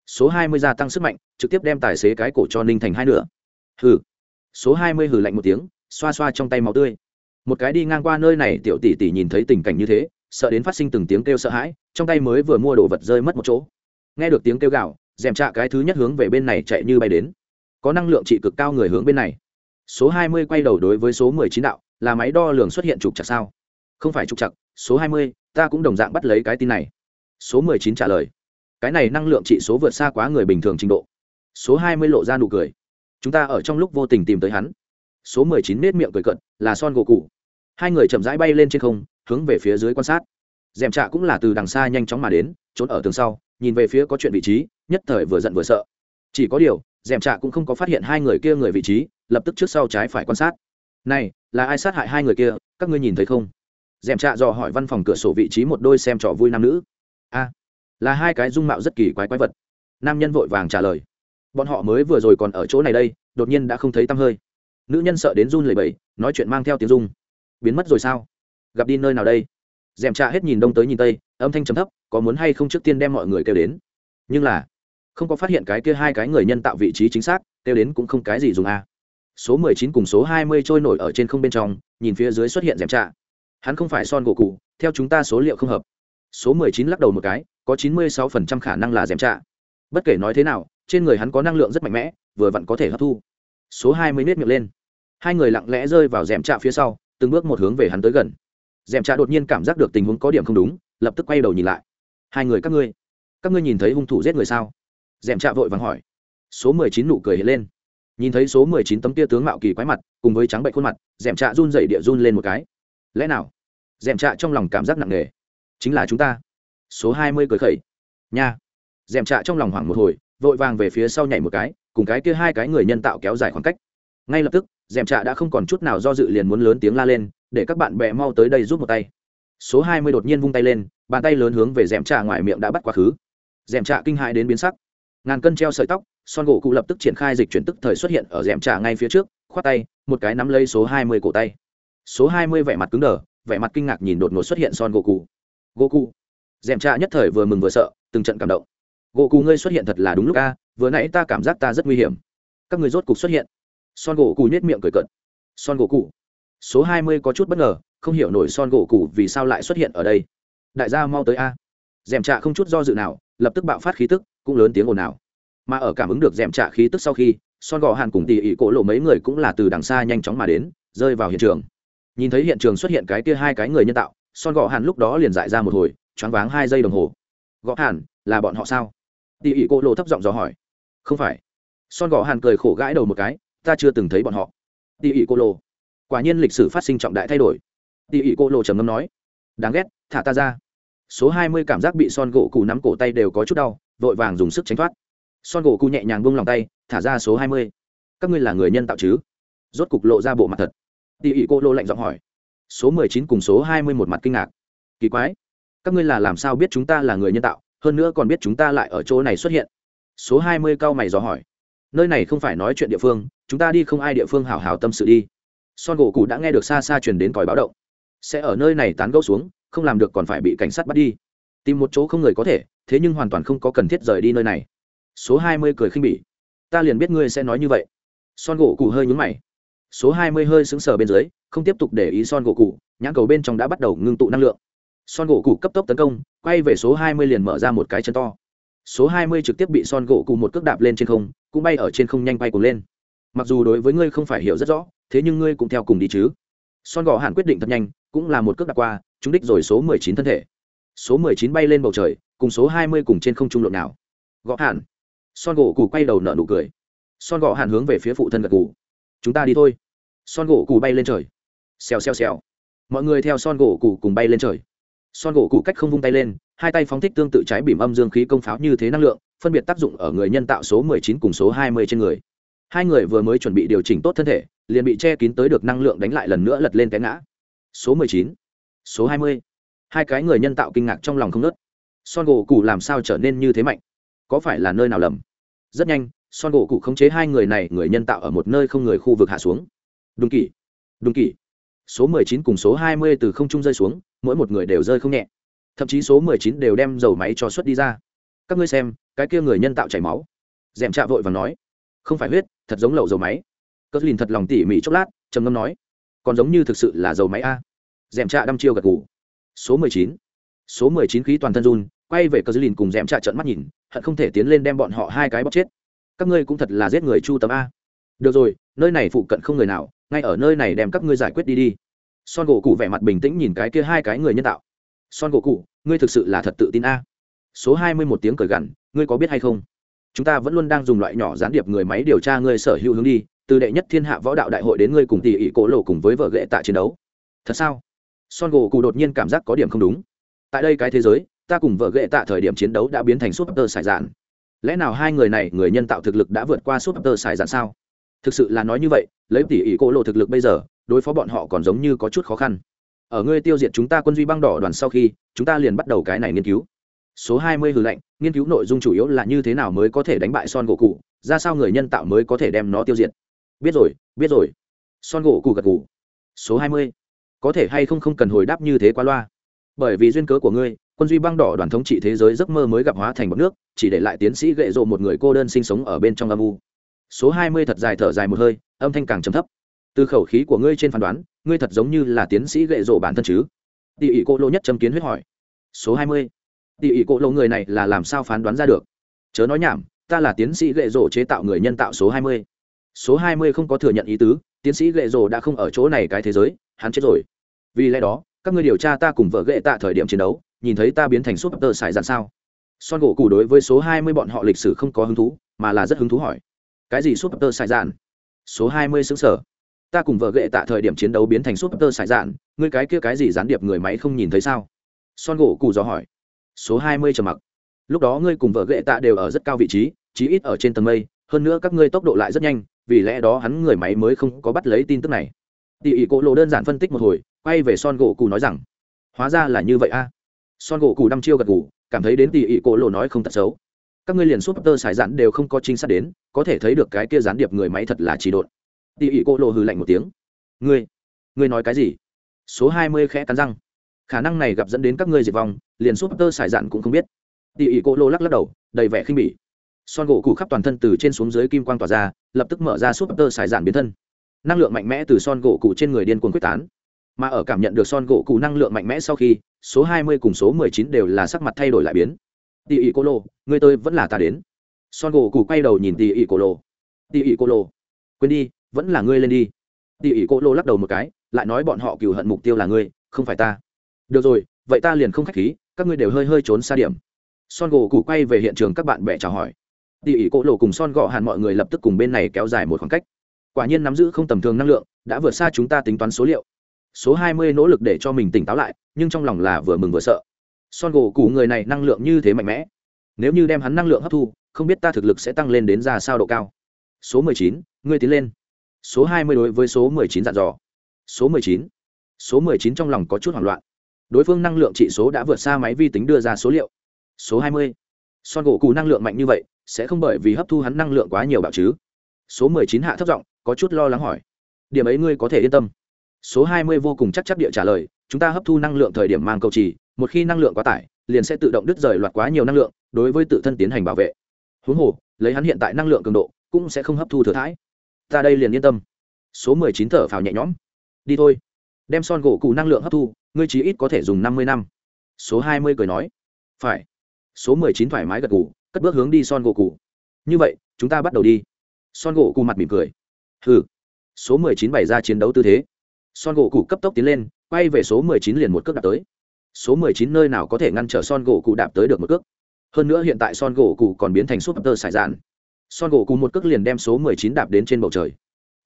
Số hai mươi gia tăng sức mạnh, trực tiếp đem tài xế cái cổ cho ninh thành hai nửa. Hừ. Số hai mươi hừ lạnh một tiếng, xoa xoa trong tay máu tươi. Một cái đi ngang qua nơi này, tiểu tỷ tỷ nhìn thấy tình cảnh như thế sợ đến phát sinh từng tiếng kêu sợ hãi, trong tay mới vừa mua đồ vật rơi mất một chỗ. Nghe được tiếng kêu gạo dèm trạ cái thứ nhất hướng về bên này chạy như bay đến. Có năng lượng trị cực cao người hướng bên này. Số hai mươi quay đầu đối với số mười chín đạo, là máy đo lường xuất hiện trục chặt sao? Không phải trục chặt số hai mươi, ta cũng đồng dạng bắt lấy cái tin này. Số mười chín trả lời. Cái này năng lượng trị số vượt xa quá người bình thường trình độ. Số hai mươi lộ ra nụ cười. Chúng ta ở trong lúc vô tình tìm tới hắn. Số mười chín nết miệng cười cận là son gỗ cụ hai người chậm rãi bay lên trên không hướng về phía dưới quan sát. Dèm trạ cũng là từ đằng xa nhanh chóng mà đến trốn ở tường sau nhìn về phía có chuyện vị trí nhất thời vừa giận vừa sợ. Chỉ có điều dèm trạ cũng không có phát hiện hai người kia người vị trí lập tức trước sau trái phải quan sát. Này là ai sát hại hai người kia các ngươi nhìn thấy không? Dèm trạ dò hỏi văn phòng cửa sổ vị trí một đôi xem trò vui nam nữ. A là hai cái dung mạo rất kỳ quái quái vật. Nam nhân vội vàng trả lời. Bọn họ mới vừa rồi còn ở chỗ này đây đột nhiên đã không thấy tăm hơi. Nữ nhân sợ đến run lẩy bẩy nói chuyện mang theo tiếng rung, biến mất rồi sao? Gặp đi nơi nào đây? Dèm trà hết nhìn đông tới nhìn tây, âm thanh trầm thấp, có muốn hay không trước tiên đem mọi người kêu đến. Nhưng là, không có phát hiện cái kia hai cái người nhân tạo vị trí chính xác, kêu đến cũng không cái gì dùng a. Số mười chín cùng số hai mươi trôi nổi ở trên không bên trong, nhìn phía dưới xuất hiện dèm trà. Hắn không phải son gỗ cụ, theo chúng ta số liệu không hợp. Số mười chín lắc đầu một cái, có chín mươi sáu phần trăm khả năng là dèm trà. Bất kể nói thế nào, trên người hắn có năng lượng rất mạnh mẽ, vừa vặn có thể hấp thu. Số hai mươi nết miệng lên. Hai người lặng lẽ rơi vào rèm trạ phía sau, từng bước một hướng về hắn tới gần dèm trạ đột nhiên cảm giác được tình huống có điểm không đúng, lập tức quay đầu nhìn lại. Hai người các ngươi các ngươi nhìn thấy hung thủ giết người sao? Dèm trạ vội vàng hỏi. Số mười chín nụ cười hiện lên. Nhìn thấy số mười chín tấm tia tướng mạo kỳ quái mặt, cùng với trắng bệnh khuôn mặt, dèm trạ run dậy địa run lên một cái. Lẽ nào? Dèm trạ trong lòng cảm giác nặng nề. Chính là chúng ta. Số hai mươi cười khẩy. Nha. Dèm trạ trong lòng hoảng một hồi, vội vàng về phía sau nhảy một cái, cùng cái kia hai cái người nhân tạo kéo dài khoảng cách. Ngay lập tức, dèm trạ đã không còn chút nào do dự liền muốn lớn tiếng la lên để các bạn bè mau tới đây giúp một tay. Số hai mươi đột nhiên vung tay lên, bàn tay lớn hướng về dèm trạ ngoài miệng đã bắt quá khứ. Dèm trạ kinh hãi đến biến sắc. Ngàn cân treo sợi tóc, son gỗ cụ lập tức triển khai dịch chuyển tức thời xuất hiện ở dèm trạ ngay phía trước, khoát tay, một cái nắm lấy số hai mươi cổ tay. Số hai mươi vẻ mặt cứng đờ, vẻ mặt kinh ngạc nhìn đột ngột xuất hiện son gỗ cụ. Gỗ cụ. Dèm trạ nhất thời vừa mừng vừa sợ, từng trận cảm động. Gỗ cụ ngươi xuất hiện thật là đúng lúc a, vừa nãy ta cảm giác ta rất nguy hiểm. Các người rốt cục xuất hiện. Son gỗ cụ nhét miệng cười cận son gỗ cụ số hai mươi có chút bất ngờ, không hiểu nổi son gỗ cụ vì sao lại xuất hiện ở đây. Đại gia mau tới a. Dèm trạ không chút do dự nào, lập tức bạo phát khí tức, cũng lớn tiếng ồn ào. Mà ở cảm ứng được dèm trạ khí tức sau khi, son gò hàn cùng tỉ ỉ cổ lộ mấy người cũng là từ đằng xa nhanh chóng mà đến, rơi vào hiện trường. Nhìn thấy hiện trường xuất hiện cái kia hai cái người nhân tạo, son gò hàn lúc đó liền dại ra một hồi, choáng váng hai giây đồng hồ. Gõ hàn, là bọn họ sao? Tỉ ỉ cổ lộ thấp giọng dò hỏi. Không phải. Son gò hàn cười khổ gãi đầu một cái, ta chưa từng thấy bọn họ. Tỉ ỉ cổ lộ quả nhiên lịch sử phát sinh trọng đại thay đổi. Tỉ ỉ cô lộ trầm ngâm nói, đáng ghét, thả ta ra. Số hai mươi cảm giác bị son gỗ cụ nắm cổ tay đều có chút đau, vội vàng dùng sức tránh thoát. Son gỗ cụ nhẹ nhàng buông lòng tay, thả ra số hai mươi. Các ngươi là người nhân tạo chứ? Rốt cục lộ ra bộ mặt thật. Tỉ ỉ cô lô lạnh giọng hỏi, số mười chín cùng số hai mươi một mặt kinh ngạc. Kỳ quái, các ngươi là làm sao biết chúng ta là người nhân tạo, hơn nữa còn biết chúng ta lại ở chỗ này xuất hiện? Số hai mươi cao mày dò hỏi, nơi này không phải nói chuyện địa phương, chúng ta đi không ai địa phương hào hào tâm sự đi son gỗ cụ đã nghe được xa xa truyền đến còi báo động. Sẽ ở nơi này tán gẫu xuống, không làm được còn phải bị cảnh sát bắt đi. Tìm một chỗ không người có thể, thế nhưng hoàn toàn không có cần thiết rời đi nơi này. Số hai mươi cười khinh bỉ. Ta liền biết ngươi sẽ nói như vậy. Son gỗ cụ hơi nhúng mày. Số hai mươi hơi sững sờ bên dưới, không tiếp tục để ý son gỗ cụ nhãn cầu bên trong đã bắt đầu ngưng tụ năng lượng. Son gỗ cụ cấp tốc tấn công, quay về số hai mươi liền mở ra một cái chân to. Số hai mươi trực tiếp bị son gỗ cụ một cước đạp lên trên không, cũng bay ở trên không nhanh bay cùng lên mặc dù đối với ngươi không phải hiểu rất rõ thế nhưng ngươi cũng theo cùng đi chứ. Son gò hàn quyết định thật nhanh cũng là một cước đặt qua chúng đích rồi số mười chín thân thể. Số mười chín bay lên bầu trời cùng số hai mươi cùng trên không trung lộn nào. Gõ hàn, son gỗ cụ quay đầu nở nụ cười. Son gò hàn hướng về phía phụ thân gật cù chúng ta đi thôi. Son gỗ cụ bay lên trời. Xèo xèo xèo. Mọi người theo son gỗ cụ cùng bay lên trời. Son gỗ cụ cách không vung tay lên hai tay phóng thích tương tự trái bìm âm dương khí công pháo như thế năng lượng phân biệt tác dụng ở người nhân tạo số 19 cùng số 20 trên người hai người vừa mới chuẩn bị điều chỉnh tốt thân thể liền bị che kín tới được năng lượng đánh lại lần nữa lật lên té ngã. Số 19, số 20. hai cái người nhân tạo kinh ngạc trong lòng không nớt son gỗ cụ làm sao trở nên như thế mạnh? Có phải là nơi nào lầm? Rất nhanh son gỗ cụ khống chế hai người này người nhân tạo ở một nơi không người khu vực hạ xuống. Đúng kỷ đúng kỷ. Số 19 cùng số 20 từ không trung rơi xuống mỗi một người đều rơi không nhẹ. Thậm chí số 19 đều đem dầu máy cho xuất đi ra. Các ngươi xem cái kia người nhân tạo chảy máu. Dèm chạ vội và nói không phải huyết thật giống lậu dầu máy. Cất lìn thật lòng tỉ mỉ chốc lát, trầm ngâm nói, còn giống như thực sự là dầu máy a. Dèm trạ đăm chiêu gật ngủ số 19. số 19 khí toàn thân run, quay về cờ lìn cùng dèm trạ trận mắt nhìn, hận không thể tiến lên đem bọn họ hai cái bóc chết. Các ngươi cũng thật là giết người chu tấm a. Được rồi, nơi này phụ cận không người nào, ngay ở nơi này đem các ngươi giải quyết đi đi. Son gỗ cụ vẻ mặt bình tĩnh nhìn cái kia hai cái người nhân tạo. Son gỗ cụ, ngươi thực sự là thật tự tin a. Số hai mươi một tiếng cởi gằn, ngươi có biết hay không? Chúng ta vẫn luôn đang dùng loại nhỏ gián điệp người máy điều tra ngươi sở hữu hướng đi, từ đệ nhất thiên hạ võ đạo đại hội đến ngươi cùng tỷ ỷ cổ lộ cùng với vợ ghệ tạ chiến đấu. Thật sao? Son gỗ cụ đột nhiên cảm giác có điểm không đúng. Tại đây cái thế giới, ta cùng vợ ghệ tạ thời điểm chiến đấu đã biến thành súp tơ sải dạn. Lẽ nào hai người này, người nhân tạo thực lực đã vượt qua súp tơ sải dạn sao? Thực sự là nói như vậy, lấy tỷ ỷ cổ lộ thực lực bây giờ, đối phó bọn họ còn giống như có chút khó khăn. Ở ngươi tiêu diệt chúng ta quân duy băng đỏ đoàn sau khi, chúng ta liền bắt đầu cái này nghiên cứu số hai mươi hư lệnh, nghiên cứu nội dung chủ yếu là như thế nào mới có thể đánh bại son gỗ cụ ra sao người nhân tạo mới có thể đem nó tiêu diệt. Biết rồi biết rồi. Son gỗ cụ gật cụ số hai mươi. Có thể hay không không cần hồi đáp như thế qua loa. Bởi vì duyên cớ của ngươi, quân duy băng đỏ đoàn thống trị thế giới giấc mơ mới gặp hóa thành một nước, chỉ để lại tiến sĩ gệ rộ một người cô đơn sinh sống ở bên trong âm u. Số hai mươi thật dài thở dài một hơi, âm thanh càng trầm thấp. Từ khẩu khí của ngươi trên phán đoán, ngươi thật giống như là tiến sĩ gệ rộ bản thân chứ? Tỉ ỉ cô lô nhất châm kiến huyết hỏi. Số hai mươi tỉ ỉ cổ lộ người này là làm sao phán đoán ra được? Chớ nói nhảm, ta là tiến sĩ lệ rổ chế tạo người nhân tạo số hai mươi. Số hai mươi không có thừa nhận ý tứ, tiến sĩ lệ rổ đã không ở chỗ này cái thế giới, hắn chết rồi. Vì lẽ đó, các ngươi điều tra ta cùng vợ gệ tạ thời điểm chiến đấu, nhìn thấy ta biến thành súp tơ sải dạn sao? Son gỗ cụ đối với số hai mươi bọn họ lịch sử không có hứng thú, mà là rất hứng thú hỏi. Cái gì súp tơ sải dạn? Số hai mươi xứng sở. Ta cùng vợ gệ tạ thời điểm chiến đấu biến thành súp tơ sải dạn, ngươi cái kia cái gì gián điệp người máy không nhìn thấy sao? Son gỗ cụ dò hỏi số hai mươi trầm mặc. Lúc đó ngươi cùng vợ ghệ tạ đều ở rất cao vị trí, chí ít ở trên tầng mây, hơn nữa các ngươi tốc độ lại rất nhanh, vì lẽ đó hắn người máy mới không có bắt lấy tin tức này. Tỉ ỉ cổ lộ đơn giản phân tích một hồi, quay về son gỗ cụ nói rằng, hóa ra là như vậy a. Son gỗ cụ đăm chiêu gật gù, cảm thấy đến tỉ ỉ cổ lộ nói không thật xấu. Các ngươi liền súp tơ xài dạn đều không có trinh sát đến, có thể thấy được cái kia gián điệp người máy thật là chỉ độn. Tỉ ỉ cổ lộ hừ lạnh một tiếng. Ngươi ngươi nói cái gì? Số hai mươi khẽ cắn răng khả năng này gặp dẫn đến các ngươi diệt vong, liền súp tơ xài dạn cũng không biết. Tỉ ỉ cô lô lắc lắc đầu, đầy vẻ khinh bỉ. Son gỗ cụ khắp toàn thân từ trên xuống dưới kim quang tỏa ra, lập tức mở ra súp tơ xài dạn biến thân. Năng lượng mạnh mẽ từ son gỗ cụ trên người điên cuồng quyết tán. Mà ở cảm nhận được son gỗ cụ năng lượng mạnh mẽ sau khi, số 20 cùng số 19 đều là sắc mặt thay đổi lại biến. Tỉ ỉ cô lô người tôi vẫn là ta đến. Son gỗ cụ quay đầu nhìn tỉ ỉ cô lô. Tỉ ỉ cô lô, quên đi, vẫn là ngươi lên đi. Tỉ ỉ cô lô lắc đầu một cái, lại nói bọn họ cừu hận mục tiêu là ngươi, không phải ta được rồi, vậy ta liền không khách khí, các ngươi đều hơi hơi trốn xa điểm. Son gỗ cụ quay về hiện trường các bạn bè chào hỏi. Tỉ ỉ cỗ lộ cùng son gọ hàn mọi người lập tức cùng bên này kéo dài một khoảng cách. Quả nhiên nắm giữ không tầm thường năng lượng, đã vượt xa chúng ta tính toán số liệu. Số hai mươi nỗ lực để cho mình tỉnh táo lại, nhưng trong lòng là vừa mừng vừa sợ. Son gỗ cụ người này năng lượng như thế mạnh mẽ. Nếu như đem hắn năng lượng hấp thu, không biết ta thực lực sẽ tăng lên đến ra sao độ cao. Số mười chín, ngươi tiến lên. Số hai mươi đối với số mười chín dặn dò. Số mười chín. Số mười chín trong lòng có chút hoảng loạn đối phương năng lượng trị số đã vượt xa máy vi tính đưa ra số liệu. Số hai mươi. Son gỗ cù năng lượng mạnh như vậy, sẽ không bởi vì hấp thu hắn năng lượng quá nhiều bạo chứ? Số mười chín hạ thấp giọng, có chút lo lắng hỏi. Điểm ấy ngươi có thể yên tâm. Số hai mươi vô cùng chắc chắc địa trả lời, chúng ta hấp thu năng lượng thời điểm mang cầu trì, một khi năng lượng quá tải, liền sẽ tự động đứt rời loạt quá nhiều năng lượng, đối với tự thân tiến hành bảo vệ. Huống hồ, lấy hắn hiện tại năng lượng cường độ, cũng sẽ không hấp thu thừa thãi. Ta đây liền yên tâm. Số mười chín thở phào nhẹ nhõm. Đi thôi. Đem son gỗ cụ năng lượng hấp thu ngươi chí ít có thể dùng năm mươi năm. Số hai mươi cười nói. Phải. Số mười chín thoải mái gật gù, cất bước hướng đi son gỗ cụ như vậy chúng ta bắt đầu đi. Son gỗ cụ mặt mỉm cười. Hừ. Số mười chín bày ra chiến đấu tư thế. Son gỗ cụ cấp tốc tiến lên quay về số mười chín liền một cước đạp tới. Số mười chín nơi nào có thể ngăn trở son gỗ cụ đạp tới được một cước? Hơn nữa hiện tại son gỗ cụ còn biến thành súp tơ sải dạn son gỗ cụ một cước liền đem số mười chín đạp đến trên bầu trời.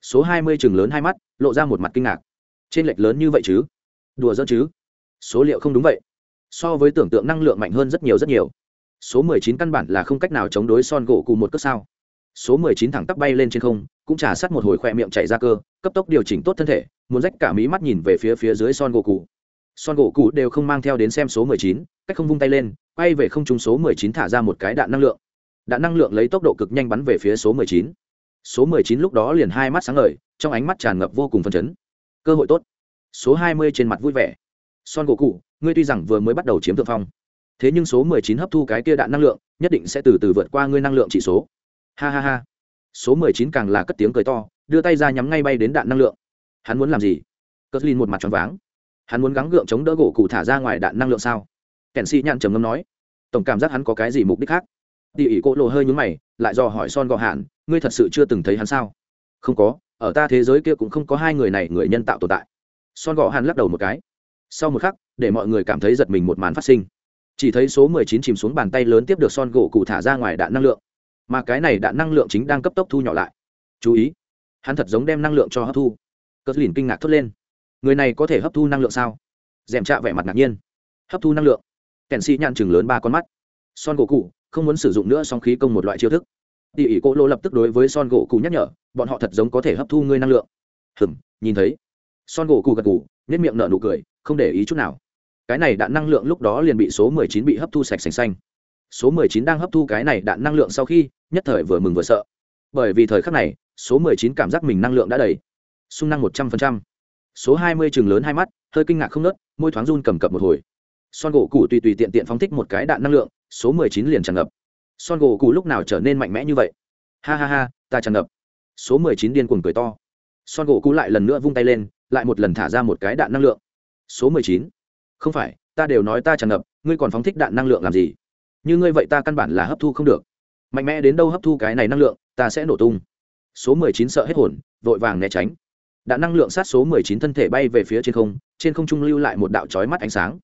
Số hai mươi chừng lớn hai mắt lộ ra một mặt kinh ngạc. Trên lệch lớn như vậy chứ? Đùa dỡ chứ? Số liệu không đúng vậy. So với tưởng tượng năng lượng mạnh hơn rất nhiều rất nhiều. Số mười chín căn bản là không cách nào chống đối son gỗ cùng một cước sao. Số mười chín thẳng tắp bay lên trên không, cũng trả sát một hồi khoe miệng chạy ra cơ, cấp tốc điều chỉnh tốt thân thể, muốn rách cả mí mắt nhìn về phía phía dưới son gỗ cụ son gỗ cụ đều không mang theo đến xem số mười chín, cách không vung tay lên, quay về không trung số mười chín thả ra một cái đạn năng lượng. Đạn năng lượng lấy tốc độ cực nhanh bắn về phía số mười chín. Số mười chín lúc đó liền hai mắt sáng ngời, trong ánh mắt tràn ngập vô cùng phấn chấn. Cơ hội tốt số hai mươi trên mặt vui vẻ. Son gỗ cụ ngươi tuy rằng vừa mới bắt đầu chiếm thượng phong, thế nhưng số mười chín hấp thu cái kia đạn năng lượng, nhất định sẽ từ từ vượt qua ngươi năng lượng chỉ số. Ha ha ha. Số mười chín càng là cất tiếng cười to, đưa tay ra nhắm ngay bay đến đạn năng lượng. Hắn muốn làm gì? Cất lin một mặt tròn váng. Hắn muốn gắng gượng chống đỡ gỗ cụ thả ra ngoài đạn năng lượng sao? Kèn sĩ nhạn trầm ngâm nói. Tổng cảm giác hắn có cái gì mục đích khác? Tỉ ỉ cỗ lộ hơi nhúng mày, lại dò hỏi son gò hạn ngươi thật sự chưa từng thấy hắn sao? Không có, ở ta thế giới kia cũng không có hai người này người nhân tạo tồn tại son gò hàn lắc đầu một cái. Sau một khắc, để mọi người cảm thấy giật mình một màn phát sinh. Chỉ thấy số mười chín chìm xuống bàn tay lớn tiếp được son gỗ cụ thả ra ngoài đạn năng lượng. Mà cái này đạn năng lượng chính đang cấp tốc thu nhỏ lại. Chú ý, hắn thật giống đem năng lượng cho hấp thu. Cất lìn kinh ngạc thốt lên. Người này có thể hấp thu năng lượng sao? D è m trạ vẻ mặt ngạc nhiên. Hấp thu năng lượng? Kèn sĩ nhăn chừng lớn ba con mắt. Son gỗ cụ không muốn sử dụng nữa song khí công một loại chiêu thức. Tỉ ỉ cô lô lập tức đối với son gỗ cụ nhắc nhở, bọn họ thật giống có thể hấp thu ngươi năng lượng. Hừm, nhìn thấy son gỗ cụ gật gù, nhất miệng nở nụ cười không để ý chút nào. Cái này đạn năng lượng lúc đó liền bị số mười chín bị hấp thu sạch sành xanh. Số mười chín đang hấp thu cái này đạn năng lượng sau khi nhất thời vừa mừng vừa sợ. Bởi vì thời khắc này số mười chín cảm giác mình năng lượng đã đầy. Sung năng một trăm phần trăm. Số hai mươi chừng lớn hai mắt hơi kinh ngạc không nớt môi thoáng run cầm cập một hồi. Son gỗ cụ tùy tùy tiện tiện phóng thích một cái đạn năng lượng số mười chín liền tràn ngập. Son gỗ cụ lúc nào trở nên mạnh mẽ như vậy? Ha ha ha ta tràn ngập. Số mười chín điên cuồng cười to. Son gỗ cụ lại lần nữa vung tay lên lại một lần thả ra một cái đạn năng lượng. Số mười chín. Không phải, ta đều nói ta tràn ngập, ngươi còn phóng thích đạn năng lượng làm gì? Như ngươi vậy ta căn bản là hấp thu không được. Mạnh mẽ đến đâu hấp thu cái này năng lượng, ta sẽ nổ tung. Số mười chín sợ hết hồn, vội vàng né tránh. Đạn năng lượng sát số mười chín thân thể bay về phía trên không trên không trung lưu lại một đạo chói mắt ánh sáng.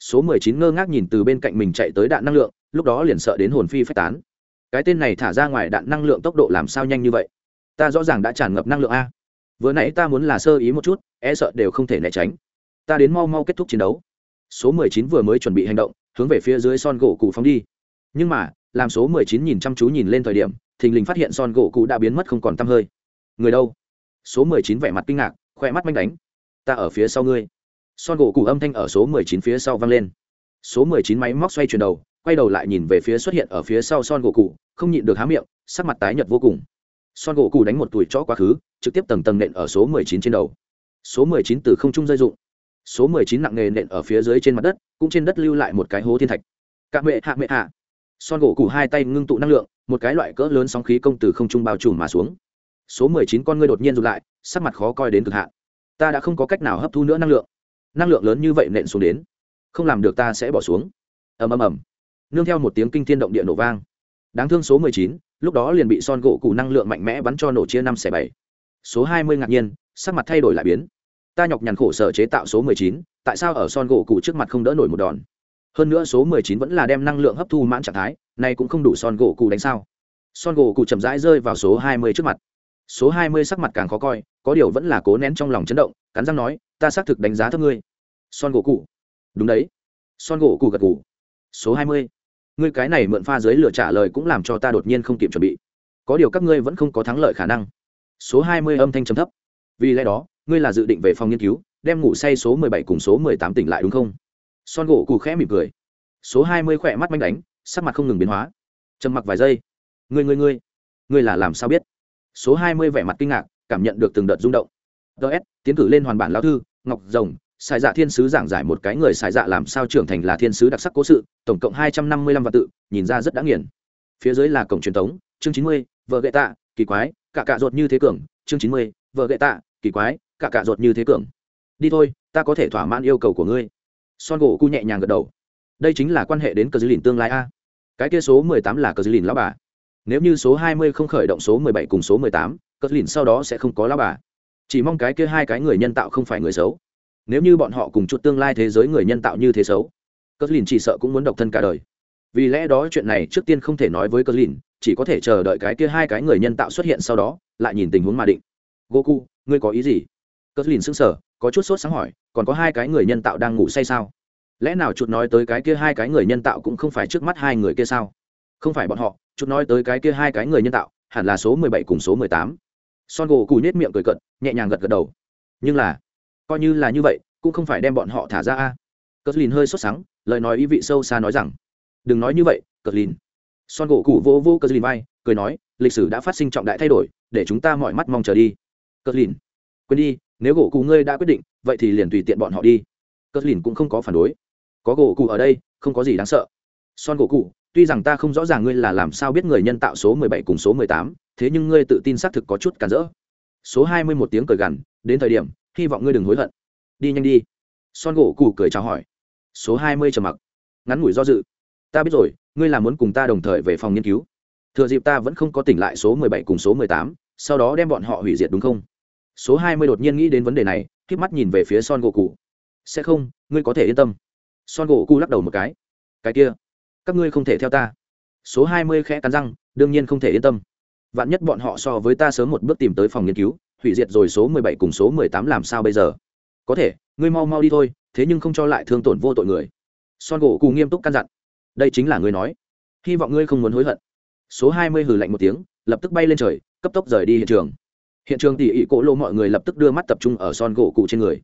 Số mười chín ngơ ngác nhìn từ bên cạnh mình chạy tới đạn năng lượng, lúc đó liền sợ đến hồn phi phách tán. Cái tên này thả ra ngoài đạn năng lượng tốc độ làm sao nhanh như vậy? Ta rõ ràng đã tràn ngập năng lượng a vừa nãy ta muốn là sơ ý một chút e sợ đều không thể né tránh. Ta đến mau mau kết thúc chiến đấu. Số mười chín vừa mới chuẩn bị hành động, hướng về phía dưới son gỗ cụ phóng đi. Nhưng mà, làm số mười chín nhìn chăm chú nhìn lên thời điểm, thình lình phát hiện son gỗ cụ đã biến mất không còn t hơi. Người đâu? Số mười chín vẻ mặt kinh ngạc khoe mắt manh đánh. Ta ở phía sau ngươi. Son gỗ cụ âm thanh ở số mười chín phía sau vang lên. Số mười chín máy móc xoay chuyển đầu, quay đầu lại nhìn về phía xuất hiện ở phía sau son gỗ cụ không nhịn được há miệng, sắc mặt tái nhợt vô cùng son gỗ cụ đánh một tuổi cho quá khứ, trực tiếp tầng tầng nện ở số mười chín trên đầu. Số mười chín từ không trung rơi dụng số mười chín nặng nề nện ở phía dưới trên mặt đất, cũng trên đất lưu lại một cái hố thiên thạch. Cả mẹ mệ hạ mệ hạ. Son gỗ cụ hai tay ngưng tụ năng lượng, một cái loại cỡ lớn sóng khí công từ không trung bao trùm mà xuống. Số mười chín con ngươi đột nhiên rụt lại, sắc mặt khó coi đến cực hạn. Ta đã không có cách nào hấp thu nữa năng lượng. Năng lượng lớn như vậy nện xuống đến, không làm được ta sẽ bỏ xuống. Ầm ầm ầm. Nương theo một tiếng kinh thiên động địa nổ vang đáng thương số mười chín, lúc đó liền bị son gỗ cụ năng lượng mạnh mẽ bắn cho nổ chia năm xẻ bảy. Số hai mươi ngạc nhiên, sắc mặt thay đổi lại biến. Ta nhọc nhằn khổ sở chế tạo số mười chín, tại sao ở son gỗ cụ trước mặt không đỡ nổi một đòn? Hơn nữa số mười chín vẫn là đem năng lượng hấp thu mãn trạng thái này cũng không đủ son gỗ cụ đánh sao? Son gỗ cụ chậm rãi rơi vào số hai mươi trước mặt. Số hai mươi sắc mặt càng khó coi, có điều vẫn là cố nén trong lòng chấn động, cắn răng nói, ta xác thực đánh giá thấp ngươi. Son gỗ cụ đúng đấy. Son gỗ cụ gật cụ số hai mươi ngươi cái này mượn pha dưới lửa trả lời cũng làm cho ta đột nhiên không kịp chuẩn bị. Có điều các ngươi vẫn không có thắng lợi khả năng. Số hai mươi âm thanh trầm thấp. Vì lẽ đó, ngươi là dự định về phòng nghiên cứu, đem ngủ say số mười bảy cùng số mười tám tỉnh lại đúng không? Son gỗ cù khẽ mỉm cười. Số hai mươi khỏe mắt manh đánh, sắc mặt không ngừng biến hóa. Trầm mặc vài giây. Ngươi ngươi ngươi. Ngươi là làm sao biết? Số hai mươi vẻ mặt kinh ngạc, cảm nhận được từng đợt rung động. Ts tiến cử lên hoàn bản lao thư, ngọc rồng xài dạ thiên sứ giảng giải một cái người xài dạ làm sao trưởng thành là thiên sứ đặc sắc cố sự, tổng cộng hai trăm năm mươi lăm vạn tự, nhìn ra rất đã nghiền. Phía dưới là cổng truyền thống, chương chín mươi, vợ gậy tạ, kỳ quái cả cạ ruột như thế cường, chương chín mươi, vợ gậy tạ, kỳ quái cả cạ ruột như thế cường. Đi thôi, ta có thể thỏa mãn yêu cầu của ngươi. Son gỗ cu nhẹ nhàng gật đầu. Đây chính là quan hệ đến cờ dư lìn tương lai a. Cái kia số mười tám là cờ dư lìn lao bà. Nếu như số hai mươi không khởi động số mười bảy cùng số mười tám, cờ dư lìn sau đó sẽ không có lao bà. Chỉ mong cái kia hai cái người nhân tạo không phải người xấu nếu như bọn họ cùng chút tương lai thế giới người nhân tạo như thế xấu cờ lìn chỉ sợ cũng muốn độc thân cả đời. Vì lẽ đó chuyện này trước tiên không thể nói với cờ lìn chỉ có thể chờ đợi cái kia hai cái người nhân tạo xuất hiện sau đó, lại nhìn tình huống mà định. Goku, ngươi có ý gì? Cờ dư lìn sững sờ, có chút sốt sáng hỏi, còn có hai cái người nhân tạo đang ngủ say sao? Lẽ nào chuột nói tới cái kia hai cái người nhân tạo cũng không phải trước mắt hai người kia sao? Không phải bọn họ, chuột nói tới cái kia hai cái người nhân tạo, hẳn là số mười bảy cùng số mười tám. Son gỗ cù nhét miệng cười cận nhẹ nhàng gật gật đầu. Nhưng là coi như là như vậy, cũng không phải đem bọn họ thả ra a. Cờ lìn hơi sốt sắng, lời nói ý vị sâu xa nói rằng, đừng nói như vậy cờ lìn son gỗ cụ vô vô cờ lìn vai, cười nói, lịch sử đã phát sinh trọng đại thay đổi, để chúng ta mọi mắt mong chờ đi. Cờ lìn quên đi, nếu gỗ cụ ngươi đã quyết định, vậy thì liền tùy tiện bọn họ đi. Cờ lìn cũng không có phản đối. Có gỗ cụ ở đây, không có gì đáng sợ. Son gỗ cụ, tuy rằng ta không rõ ràng ngươi là làm sao biết người nhân tạo số mười bảy cùng số mười tám, thế nhưng ngươi tự tin xác thực có chút cản rỡ. Số hai mươi một tiếng cười gằn, đến thời điểm hy vọng ngươi đừng hối hận. Đi nhanh đi. Son gỗ cụ cười chào hỏi. Số hai mươi trầm mặc. Ngắn ngủi do dự. Ta biết rồi, ngươi là muốn cùng ta đồng thời về phòng nghiên cứu. Thừa dịp ta vẫn không có tỉnh lại số mười bảy cùng số mười tám, sau đó đem bọn họ hủy diệt đúng không? Số hai mươi đột nhiên nghĩ đến vấn đề này k mắt nhìn về phía son gỗ cụ sẽ không, ngươi có thể yên tâm. Son gỗ cụ lắc đầu một cái. Cái kia, các ngươi không thể theo ta. Số hai mươi khẽ cắn răng, đương nhiên không thể yên tâm. Vạn nhất bọn họ so với ta sớm một bước tìm tới phòng nghiên cứu hủy diệt rồi số mười bảy cùng số mười tám làm sao bây giờ? Có thể, ngươi mau mau đi thôi, thế nhưng không cho lại thương tổn vô tội người. Son gỗ cụ nghiêm túc căn dặn. Đây chính là ngươi nói. Hy vọng ngươi không muốn hối hận. Số hai mươi hừ lạnh một tiếng, lập tức bay lên trời, cấp tốc rời đi hiện trường. Hiện trường tỉ ỉ cỗ lô mọi người lập tức đưa mắt tập trung ở son gỗ cụ trên người.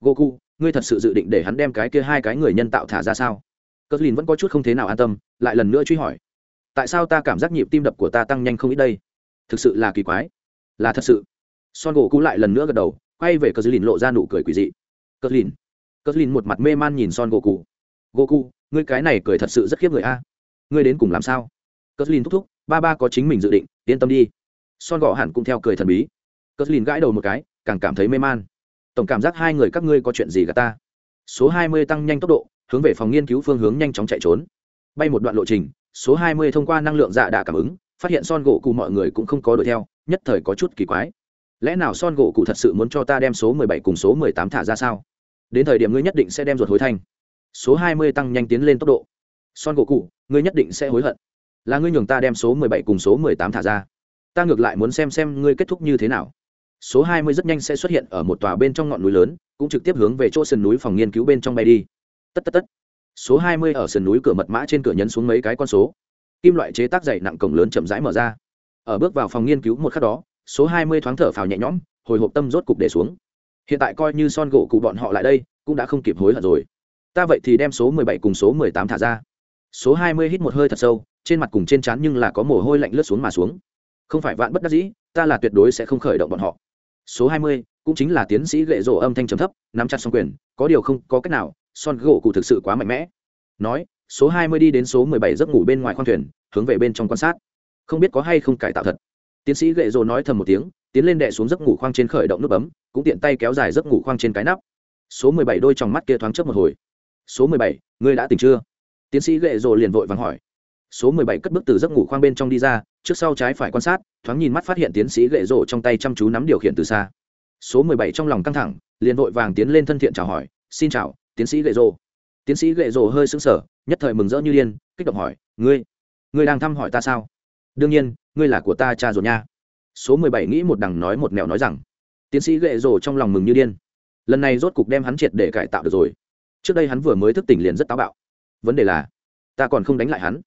Gỗ cụ ngươi thật sự dự định để hắn đem cái kia hai cái người nhân tạo thả ra sao? Cờ lìn vẫn có chút không thế nào an tâm, lại lần nữa truy hỏi. Tại sao ta cảm giác nhịp tim đập của ta tăng nhanh không ít đây? Thực sự là kỳ quái. Là thật sự son gỗ cũ lại lần nữa gật đầu, quay về cờ lìn lộ ra nụ cười quỳ dị. Cờ lìn cờ lìn một mặt mê man nhìn son gỗ cụ gỗ cụ ngươi cái này cười thật sự rất khiếp người a. Ngươi đến cùng làm sao? Cờ lìn thúc thúc, ba ba có chính mình dự định, yên tâm đi. Son gỗ hẳn cũng theo cười thần bí. Cờ lìn gãi đầu một cái, càng cảm thấy mê man. Tổng cảm giác hai người các ngươi có chuyện gì cả ta? Số hai mươi tăng nhanh tốc độ, hướng về phòng nghiên cứu phương hướng nhanh chóng chạy trốn. Bay một đoạn lộ trình, số hai mươi thông qua năng lượng dạ đà cảm ứng, phát hiện son gỗ cụ mọi người cũng không có đuổi theo, nhất thời có chút kỳ quái lẽ nào son gỗ cụ thật sự muốn cho ta đem số mười bảy cùng số mười tám thả ra sao? Đến thời điểm ngươi nhất định sẽ đem ruột hối thanh số hai mươi tăng nhanh tiến lên tốc độ. Son gỗ cụ, ngươi nhất định sẽ hối hận. Là ngươi nhường ta đem số mười bảy cùng số mười tám thả ra. Ta ngược lại muốn xem xem ngươi kết thúc như thế nào. Số hai mươi rất nhanh sẽ xuất hiện ở một tòa bên trong ngọn núi lớn, cũng trực tiếp hướng về chỗ sườn núi phòng nghiên cứu bên trong bay đi. Tất tất tất. Số hai mươi ở sườn núi cửa mật mã trên cửa nhấn xuống mấy cái con số. Kim loại chế tác dày nặng cổng lớn chậm rãi mở ra. Ở bước vào phòng nghiên cứu một khắc đó số hai mươi thoáng thở phào nhẹ nhõm, hồi hộp tâm rốt cục để xuống. Hiện tại coi như son gỗ cụ bọn họ lại đây, cũng đã không kịp hối hận rồi. Ta vậy thì đem số mười bảy cùng số mười tám thả ra. Số hai mươi hít một hơi thật sâu, trên mặt cùng trên trán nhưng là có mồ hôi lạnh lướt xuống mà xuống. Không phải vạn bất đắc dĩ, ta là tuyệt đối sẽ không khởi động bọn họ. Số hai mươi, cũng chính là tiến sĩ gệ rổ âm thanh trầm thấp, nắm chặt song quyền, có điều không có cách nào, son gỗ cụ thực sự quá mạnh mẽ. Nói, số hai mươi đi đến số mười bảy giấc ngủ bên ngoài khoang thuyền, hướng về bên trong quan sát. Không biết có hay không cải tạo thật tiến sĩ gậy rồ nói thầm một tiếng, tiến lên đệ xuống giấc ngủ khoang trên khởi động nút bấm, cũng tiện tay kéo dài giấc ngủ khoang trên cái nắp. Số mười bảy đôi trong mắt kia thoáng chớp một hồi. Số mười bảy, ngươi đã tỉnh chưa? Tiến sĩ gậy rồ liền vội vàng hỏi. Số mười bảy cất bước từ giấc ngủ khoang bên trong đi ra, trước sau trái phải quan sát, thoáng nhìn mắt phát hiện tiến sĩ gậy rồ trong tay chăm chú nắm điều khiển từ xa. Số mười bảy trong lòng căng thẳng, liền vội vàng tiến lên thân thiện chào hỏi, xin chào, tiến sĩ gậy rồ. Tiến sĩ gậy rồ hơi sững sờ, nhất thời mừng rỡ như điên, kích động hỏi, ngươi ngươi đang thăm hỏi ta sao? Đương nhiên, ngươi là của ta cha rồi nha. Số mười bảy nghĩ một đằng nói một mẹo nói rằng, tiến sĩ ghệ rồ trong lòng mừng như điên. Lần này rốt cục đem hắn triệt để cải tạo được rồi. Trước đây hắn vừa mới thức tỉnh liền rất táo bạo. Vấn đề là, ta còn không đánh lại hắn.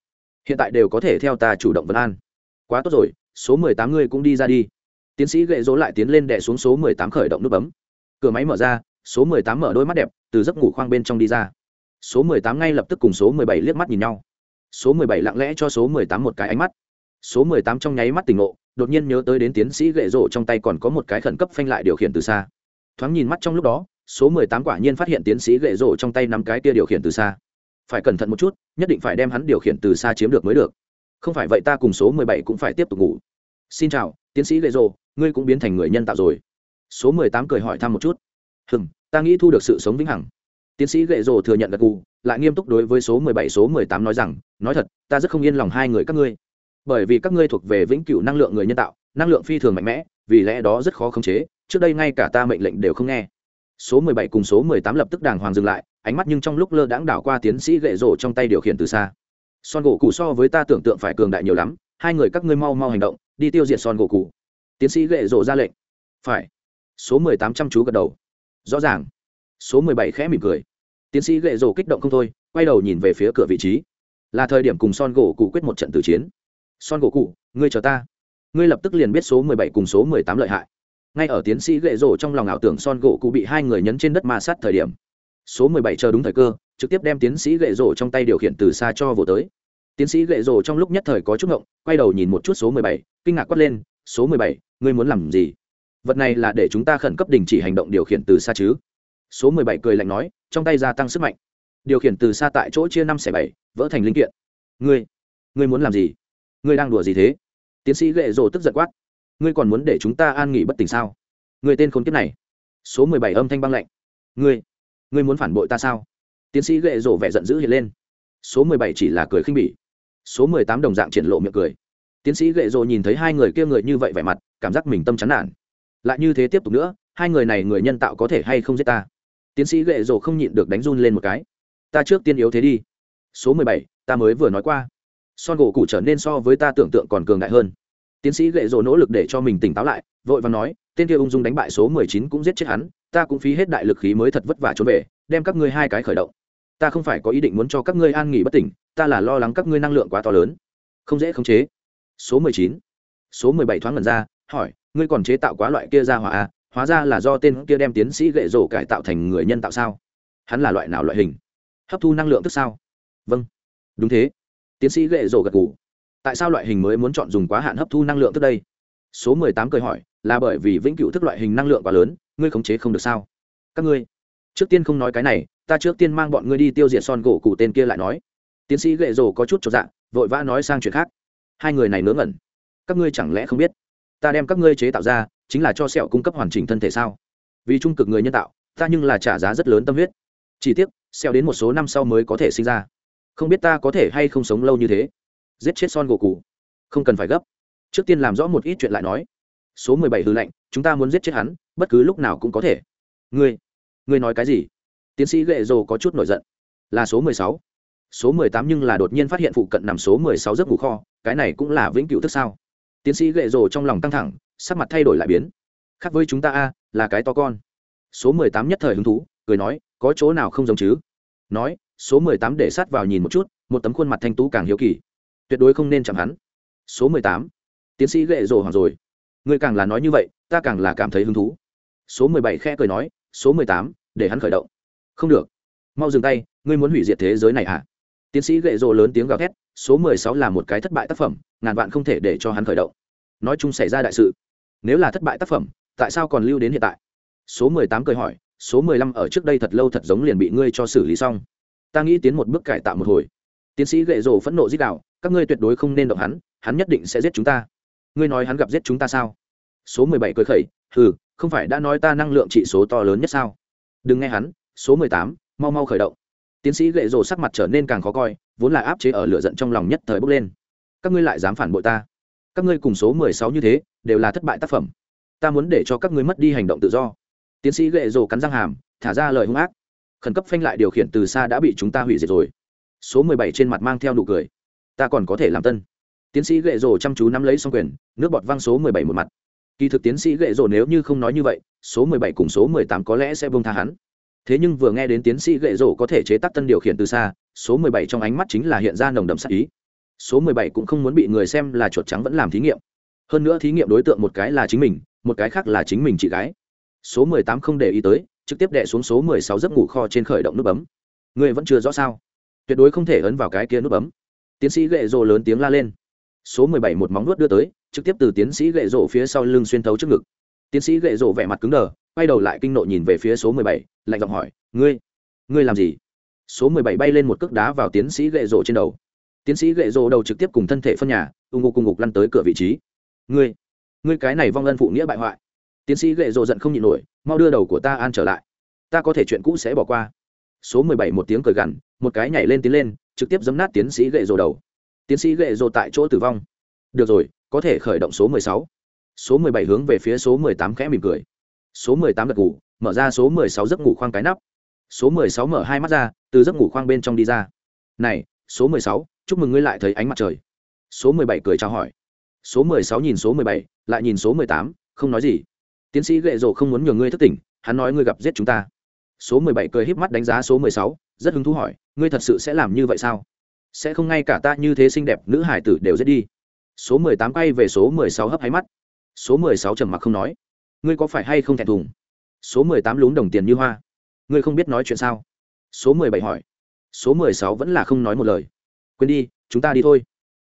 Hiện tại đều có thể theo ta chủ động vấn an. Quá tốt rồi, số mười tám ngươi cũng đi ra đi. Tiến sĩ ghệ rỗ lại tiến lên đẻ xuống số mười tám khởi động nút bấm. Cửa máy mở ra, số mười tám mở đôi mắt đẹp, từ giấc ngủ khoang bên trong đi ra. Số mười tám ngay lập tức cùng số mười bảy liếc mắt nhìn nhau. Số mười bảy lặng lẽ cho số mười tám một cái ánh mắt số mười tám trong nháy mắt tỉnh ngộ, đột nhiên nhớ tới đến tiến sĩ gậy rổ trong tay còn có một cái khẩn cấp phanh lại điều khiển từ xa. Thoáng nhìn mắt trong lúc đó, số mười tám quả nhiên phát hiện tiến sĩ gậy rổ trong tay nắm cái kia điều khiển từ xa. Phải cẩn thận một chút, nhất định phải đem hắn điều khiển từ xa chiếm được mới được. Không phải vậy ta cùng số mười bảy cũng phải tiếp tục ngủ. Xin chào, tiến sĩ gậy rổ, ngươi cũng biến thành người nhân tạo rồi. Số mười tám cười hỏi thăm một chút. Hừm, ta nghĩ thu được sự sống vĩnh hằng. Tiến sĩ gậy rổ thừa nhận gật gù, lại nghiêm túc đối với số mười bảy, số mười tám nói rằng, nói thật, ta rất không yên lòng hai người các ngươi bởi vì các ngươi thuộc về vĩnh cửu năng lượng người nhân tạo, năng lượng phi thường mạnh mẽ, vì lẽ đó rất khó khống chế, trước đây ngay cả ta mệnh lệnh đều không nghe. Số mười bảy cùng số mười tám lập tức đàng hoàng dừng lại, ánh mắt nhưng trong lúc lơ đãng đảo qua tiến sĩ gậy rổ trong tay điều khiển từ xa. Son gỗ cụ so với ta tưởng tượng phải cường đại nhiều lắm, hai người các ngươi mau mau hành động, đi tiêu diệt son gỗ cụ tiến sĩ gậy rổ ra lệnh. Phải. Số mười tám chăm chú gật đầu. Rõ ràng. Số mười bảy khẽ mỉm cười. Tiến sĩ gậy rổ kích động không thôi, quay đầu nhìn về phía cửa vị trí. Là thời điểm cùng son gỗ cụ quyết một trận tử chiến son gỗ cụ, ngươi chờ ta. Ngươi lập tức liền biết số mười bảy cùng số mười tám lợi hại. Ngay ở tiến sĩ gậy rổ trong lòng ảo tưởng son gỗ cụ bị hai người nhấn trên đất ma sát thời điểm, số mười bảy chờ đúng thời cơ, trực tiếp đem tiến sĩ gậy rổ trong tay điều khiển từ xa cho vô tới. Tiến sĩ gậy rổ trong lúc nhất thời có chút ngộng, quay đầu nhìn một chút số mười bảy, kinh ngạc quát lên, số mười bảy, ngươi muốn làm gì? Vật này là để chúng ta khẩn cấp đình chỉ hành động điều khiển từ xa chứ? Số mười bảy cười lạnh nói, trong tay gia tăng sức mạnh. Điều khiển từ xa tại chỗ chia năm xẻ bảy, vỡ thành linh kiện. Ngươi ngươi muốn làm gì? Ngươi đang đùa gì thế? Tiến sĩ ghệ rồ tức giận quát. Ngươi còn muốn để chúng ta an nghỉ bất tỉnh sao? Người tên khốn kiếp này. Số mười bảy âm thanh băng lạnh. Ngươi ngươi muốn phản bội ta sao? Tiến sĩ ghệ rồ vẻ giận dữ hiện lên. Số mười bảy chỉ là cười khinh bỉ. Số mười tám đồng dạng triển lộ miệng cười. Tiến sĩ ghệ rồ nhìn thấy hai người kia người như vậy vẻ mặt, cảm giác mình tâm chán nản. Lại như thế tiếp tục nữa, hai người này người nhân tạo có thể hay không giết ta? Tiến sĩ ghệ rồ không nhịn được đánh run lên một cái. Ta trước tiên yếu thế đi. Số mười bảy, ta mới vừa nói qua son gỗ cụ trở nên so với ta tưởng tượng còn cường đại hơn. Tiến sĩ gậy rồ nỗ lực để cho mình tỉnh táo lại, vội và nói, tên kia ung dung đánh bại số mười chín cũng giết chết hắn, ta cũng phí hết đại lực khí mới thật vất vả trốn về, đem các ngươi hai cái khởi động. Ta không phải có ý định muốn cho các ngươi an nghỉ bất tỉnh, ta là lo lắng các ngươi năng lượng quá to lớn. Không dễ khống chế. Số mười chín. Số mười bảy thoáng ngần ra, hỏi, ngươi còn chế tạo quá loại kia ra hỏa à? Hóa ra là do tên kia đem tiến sĩ gậy rổ cải tạo thành người nhân tạo sao? Hắn là loại nào loại hình? Hấp thu năng lượng tức sao? Vâng. Đúng thế tiến sĩ gậy rổ gật g ủ tại sao loại hình mới muốn chọn dùng quá hạn hấp thu năng lượng tức đây? Số mười tám cười hỏi, là bởi vì vĩnh cửu thức loại hình năng lượng quá lớn, ngươi khống chế không được sao? Các ngươi, trước tiên không nói cái này, ta trước tiên mang bọn ngươi đi tiêu diệt son gỗ cụ tên kia lại nói. Tiến sĩ gậy rổ có chút cho dạng vội vã nói sang chuyện khác. Hai người này ngớ ngẩn. Các ngươi chẳng lẽ không biết? Ta đem các ngươi chế tạo ra, chính là cho sẹo cung cấp hoàn chỉnh thân thể sao? Vì trung cực người nhân tạo, ta nhưng là trả giá rất lớn tâm huyết. Chỉ tiếc, sẹo đến một số năm sau mới có thể sinh ra không biết ta có thể hay không sống lâu như thế. Giết chết son gỗ cụ không cần phải gấp. Trước tiên làm rõ một ít chuyện lại nói. Số mười bảy hư lệnh, chúng ta muốn giết chết hắn, bất cứ lúc nào cũng có thể. Ngươi ngươi nói cái gì? Tiến sĩ ghệ rồ có chút nổi giận. Là số mười sáu. Số mười tám nhưng là đột nhiên phát hiện phụ cận nằm số mười sáu giấc ngủ kho, cái này cũng là vĩnh cửu thức sao? Tiến sĩ ghệ rồ trong lòng căng thẳng, sắc mặt thay đổi lại biến. Khác với chúng ta a, là cái to con. Số mười tám nhất thời hứng thú, cười nói, có chỗ nào không giống chứ? Nói số mười tám để sát vào nhìn một chút, một tấm khuôn mặt thanh tú càng hiếu kỳ. Tuyệt đối không nên chạm hắn. Số mười tám. Tiến sĩ lệ rồ hoàng rồi. Ngươi càng là nói như vậy, ta càng là cảm thấy hứng thú. Số mười bảy khẽ cười nói, số mười tám, để hắn khởi động. Không được. Mau dừng tay, ngươi muốn hủy diệt thế giới này à tiến sĩ gậy rộ lớn tiếng gào thét, số mười sáu là một cái thất bại tác phẩm, ngàn vạn không thể để cho hắn khởi động. Nói chung xảy ra đại sự. Nếu là thất bại tác phẩm, tại sao còn lưu đến hiện tại? Số mười tám cười hỏi, số mười lăm ở trước đây thật lâu thật giống liền bị ngươi cho xử lý xong ta nghĩ tiến một bước cải tạo một hồi. Tiến sĩ gậy rổ phẫn nộ giết đạo các ngươi tuyệt đối không nên động hắn hắn nhất định sẽ giết chúng ta. Ngươi nói hắn gặp giết chúng ta sao? Số mười bảy cười khẩy ừ không phải đã nói ta năng lượng trị số to lớn nhất sao? Đừng nghe hắn, số mười tám, mau mau khởi động. Tiến sĩ gậy rổ sắc mặt trở nên càng khó coi, vốn là áp chế ở lửa giận trong lòng nhất thời bốc lên. Các ngươi lại dám phản bội ta? Các ngươi cùng số mười sáu như thế, đều là thất bại tác phẩm. Ta muốn để cho các ngươi mất đi hành động tự do. Tiến sĩ gậy rổ cắn răng hàm, thả ra lời hung ác khẩn cấp phanh lại điều khiển từ xa đã bị chúng ta hủy diệt rồi. Số mười bảy trên mặt mang theo nụ cười. Ta còn có thể làm tân. Tiến sĩ gậy rổ chăm chú nắm lấy xong quyền, nước bọt văng số mười bảy một mặt. Kỳ thực tiến sĩ gậy rổ nếu như không nói như vậy, số mười bảy cùng số mười tám có lẽ sẽ bông tha hắn. Thế nhưng vừa nghe đến tiến sĩ gậy rổ có thể chế tác tân điều khiển từ xa, số mười bảy trong ánh mắt chính là hiện ra nồng đậm sắc ý. Số mười bảy cũng không muốn bị người xem là chuột trắng vẫn làm thí nghiệm. Hơn nữa thí nghiệm đối tượng một cái là chính mình, một cái khác là chính mình chị gái. Số mười tám không để ý tới trực tiếp đè xuống số mười sáu giấc ngủ kho trên khởi động nút bấm. Người vẫn chưa rõ sao? Tuyệt đối không thể ấn vào cái kia nút bấm. Tiến sĩ gậy rồ lớn tiếng la lên. Số mười bảy một móng nuốt đưa tới, trực tiếp từ tiến sĩ gậy rổ phía sau lưng xuyên thấu trước ngực. Tiến sĩ gậy rổ vẻ mặt cứng đờ, quay đầu lại kinh nộ nhìn về phía số mười bảy, lạnh giọng hỏi, ngươi ngươi làm gì? Số mười bảy bay lên một cước đá vào tiến sĩ gậy rổ trên đầu. Tiến sĩ gậy rổ đầu trực tiếp cùng thân thể phân nhà ung ngục cùng ngục lăn tới cửa vị trí. Ngươi ngươi cái này vong ân phụ nghĩa bại hoại tiến sĩ gậy rộ giận không nhịn nổi, mau đưa đầu của ta an trở lại. Ta có thể chuyện cũ sẽ bỏ qua. Số mười bảy một tiếng cười gằn, một cái nhảy lên tiến lên, trực tiếp giấm nát tiến sĩ gậy rộ đầu. Tiến sĩ gậy rộ tại chỗ tử vong. Được rồi, có thể khởi động số mười sáu. Số mười bảy hướng về phía số mười tám khẽ mỉm cười. Số mười tám gật ngủ, mở ra số mười sáu giấc ngủ khoang cái nắp. Số mười sáu mở hai mắt ra, từ giấc ngủ khoang bên trong đi ra. Này, số mười sáu, chúc mừng ngươi lại thấy ánh mặt trời. Số mười bảy cười chào hỏi. Số mười sáu nhìn số mười bảy, lại nhìn số mười tám, không nói gì tiến sĩ gệ rổ không muốn nhường ngươi thất tỉnh, hắn nói ngươi gặp giết chúng ta. Số mười bảy cười híp mắt đánh giá số mười sáu, rất hứng thú hỏi, ngươi thật sự sẽ làm như vậy sao? Sẽ không ngay cả ta như thế xinh đẹp nữ hải tử đều giết đi. Số mười tám quay về số mười sáu hấp hay mắt. Số mười sáu trầm mặc không nói. Ngươi có phải hay không thẹn thùng? Số mười tám lún đồng tiền như hoa. Ngươi không biết nói chuyện sao? Số mười bảy hỏi. Số mười sáu vẫn là không nói một lời. Quên đi, chúng ta đi thôi.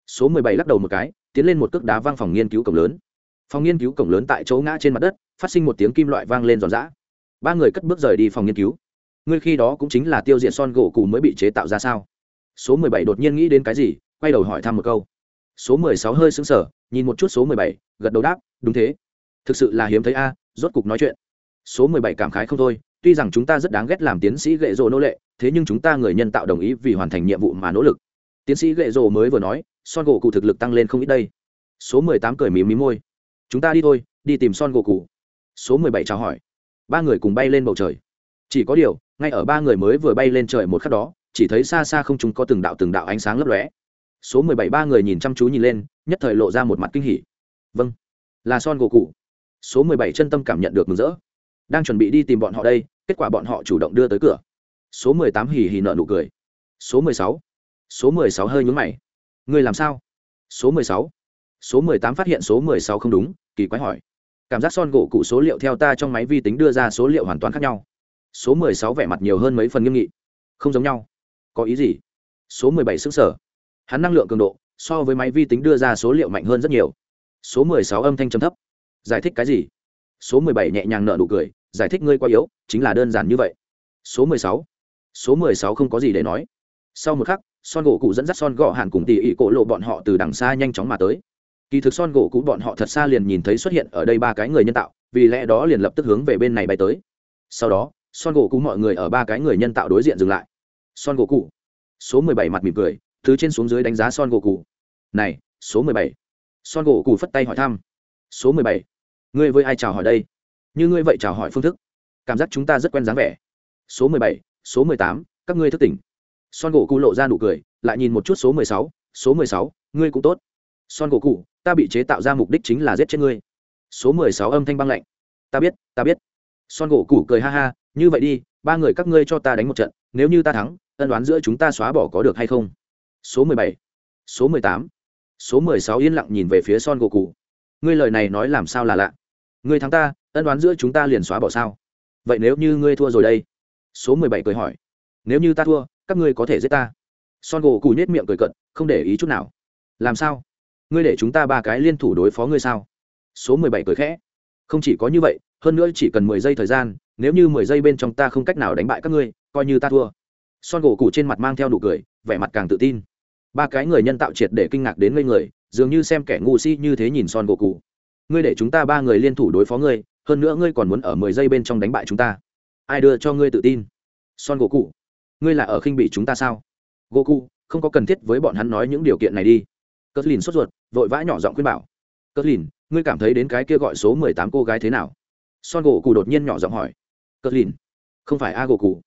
Số mười bảy lắc đầu một cái, tiến lên một cước đá văng phòng nghiên cứu cổng lớn. Phòng nghiên cứu cổng lớn tại chỗ ngã trên mặt đất phát sinh một tiếng kim loại vang lên giòn giã. Ba người cất bước rời đi phòng nghiên cứu. Ngươi khi đó cũng chính là tiêu diệt son gỗ cụ mới bị chế tạo ra sao? Số mười bảy đột nhiên nghĩ đến cái gì, quay đầu hỏi thăm một câu. Số mười sáu hơi sững sờ, nhìn một chút số mười bảy, gật đầu đáp, đúng thế. Thực sự là hiếm thấy a, rốt cục nói chuyện. Số mười bảy cảm khái không thôi, tuy rằng chúng ta rất đáng ghét làm tiến sĩ gậy rồ nô lệ, thế nhưng chúng ta người nhân tạo đồng ý vì hoàn thành nhiệm vụ mà nỗ lực. Tiến sĩ gậy rồ mới vừa nói, son gỗ cụ thực lực tăng lên không ít đây. Số mười tám cười mí mí môi. Chúng ta đi thôi, đi tìm son gỗ cụ số mười bảy chào hỏi. Ba người cùng bay lên bầu trời. Chỉ có điều, ngay ở ba người mới vừa bay lên trời một khắc đó, chỉ thấy xa xa không chúng có từng đạo từng đạo ánh sáng lấp lóe. Số mười bảy ba người nhìn chăm chú nhìn lên, nhất thời lộ ra một mặt kinh hỉ. Vâng là son gỗ cụ số mười bảy chân tâm cảm nhận được mừng rỡ. Đang chuẩn bị đi tìm bọn họ đây, kết quả bọn họ chủ động đưa tới cửa. Số mười tám hì hì nợ nụ cười. Số mười sáu. Số mười sáu hơi nhướng mày. Ngươi làm sao? Số mười sáu. Số mười tám phát hiện số mười sáu không đúng, kỳ quái hỏi cảm giác son gỗ cụ số liệu theo ta trong máy vi tính đưa ra số liệu hoàn toàn khác nhau. Số mười sáu vẻ mặt nhiều hơn mấy phần nghiêm nghị. Không giống nhau. Có ý gì? Số mười bảy xứng sở. Hắn năng lượng cường độ so với máy vi tính đưa ra số liệu mạnh hơn rất nhiều. Số mười sáu âm thanh trầm thấp. Giải thích cái gì? Số mười bảy nhẹ nhàng nợ nụ cười. Giải thích ngươi quá yếu, chính là đơn giản như vậy. Số mười sáu. Số mười sáu không có gì để nói. Sau một khắc, son gỗ cụ dẫn dắt son gõ hàn cùng tỉ ỉ cổ lộ bọn họ từ đằng xa nhanh chóng mà tới kỳ thực son gỗ cũ bọn họ thật xa liền nhìn thấy xuất hiện ở đây ba cái người nhân tạo, vì lẽ đó liền lập tức hướng về bên này bay tới. Sau đó, son gỗ cũ mọi người ở ba cái người nhân tạo đối diện dừng lại. Son gỗ cũ. Số mười bảy mặt mỉm cười thứ trên xuống dưới đánh giá son gỗ cũ. Này, số mười bảy. Son gỗ cũ phất tay hỏi thăm. Số mười bảy. Ngươi với ai chào hỏi đây? Như ngươi vậy chào hỏi phương thức. Cảm giác chúng ta rất quen dáng vẻ. Số mười bảy, số mười tám, các ngươi thức tỉnh. Son gỗ cụ lộ ra nụ cười, lại nhìn một chút số mười sáu, số mười sáu, ngươi cũng tốt. Son gỗ cụ ta bị chế tạo ra mục đích chính là giết chết ngươi. Số mười sáu âm thanh băng lạnh. Ta biết ta biết. Son gỗ củ cười ha ha, như vậy đi, ba người các ngươi cho ta đánh một trận, nếu như ta thắng, ân đoán giữa chúng ta xóa bỏ có được hay không? Số mười bảy, số mười tám, số mười sáu yên lặng nhìn về phía son gỗ củ. ngươi lời này nói làm sao là lạ? Ngươi thắng ta, ân đoán giữa chúng ta liền xóa bỏ sao? Vậy nếu như ngươi thua rồi đây? Số mười bảy cười hỏi. Nếu như ta thua, các ngươi có thể giết ta. Son gỗ củ nhét miệng cười cận không để ý chút nào. Làm sao? Ngươi để chúng ta ba cái liên thủ đối phó ngươi sao? Số mười bảy cười khẽ. Không chỉ có như vậy, hơn nữa chỉ cần mười giây thời gian, nếu như mười giây bên trong ta không cách nào đánh bại các ngươi, coi như ta thua. Son gỗ cụ trên mặt mang theo nụ cười, vẻ mặt càng tự tin. Ba cái người nhân tạo triệt để kinh ngạc đến ngây người, dường như xem kẻ ngu si như thế nhìn son gỗ cụ. Ngươi để chúng ta ba người liên thủ đối phó ngươi, hơn nữa ngươi còn muốn ở mười giây bên trong đánh bại chúng ta. Ai đưa cho ngươi tự tin? Son gỗ cụ. Ngươi là ở khinh bị chúng ta sao? Gỗ cụ, không có cần thiết với bọn hắn nói những điều kiện này đi cất lìn sốt ruột, vội vã nhỏ giọng khuyên bảo. Cất lìn, ngươi cảm thấy đến cái kia gọi số mười tám cô gái thế nào? Son gỗ cụ đột nhiên nhỏ giọng hỏi. Cất lìn, không phải a gỗ cụ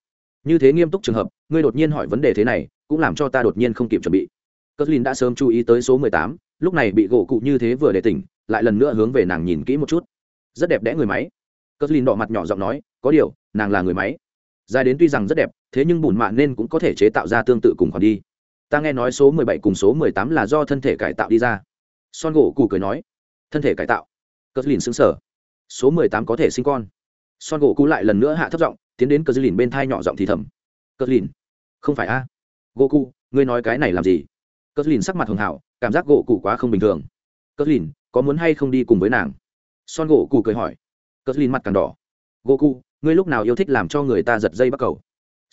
như thế nghiêm túc trường hợp, ngươi đột nhiên hỏi vấn đề thế này, cũng làm cho ta đột nhiên không kịp chuẩn bị. Cất lìn đã sớm chú ý tới số mười tám, lúc này bị gỗ cụ như thế vừa để tỉnh, lại lần nữa hướng về nàng nhìn kỹ một chút. Rất đẹp đẽ người máy. Cất lìn đỏ mặt nhỏ giọng nói, có điều, nàng là người máy. Dài đến tuy rằng rất đẹp, thế nhưng bùn mạ nên cũng có thể chế tạo ra tương tự cùng khoản đi ta nghe nói số mười bảy cùng số mười tám là do thân thể cải tạo đi ra. Son gỗ cụ cười nói, thân thể cải tạo. Cất lìn xứng sở số mười tám có thể sinh con. Son gỗ cụ lại lần nữa hạ thấp giọng, tiến đến cờ dư lìn bên thai nhỏ giọng thì thầm. Cờ lìn, không phải a. Gỗ cụ ngươi nói cái này làm gì? Cờ lìn sắc mặt hường hảo cảm giác gỗ cụ quá không bình thường. Cờ lìn, có muốn hay không đi cùng với nàng? Son gỗ cụ cười hỏi. Cờ lìn mặt càng đỏ. Gỗ cụ ngươi lúc nào yêu thích làm cho người ta giật dây bắt cầu?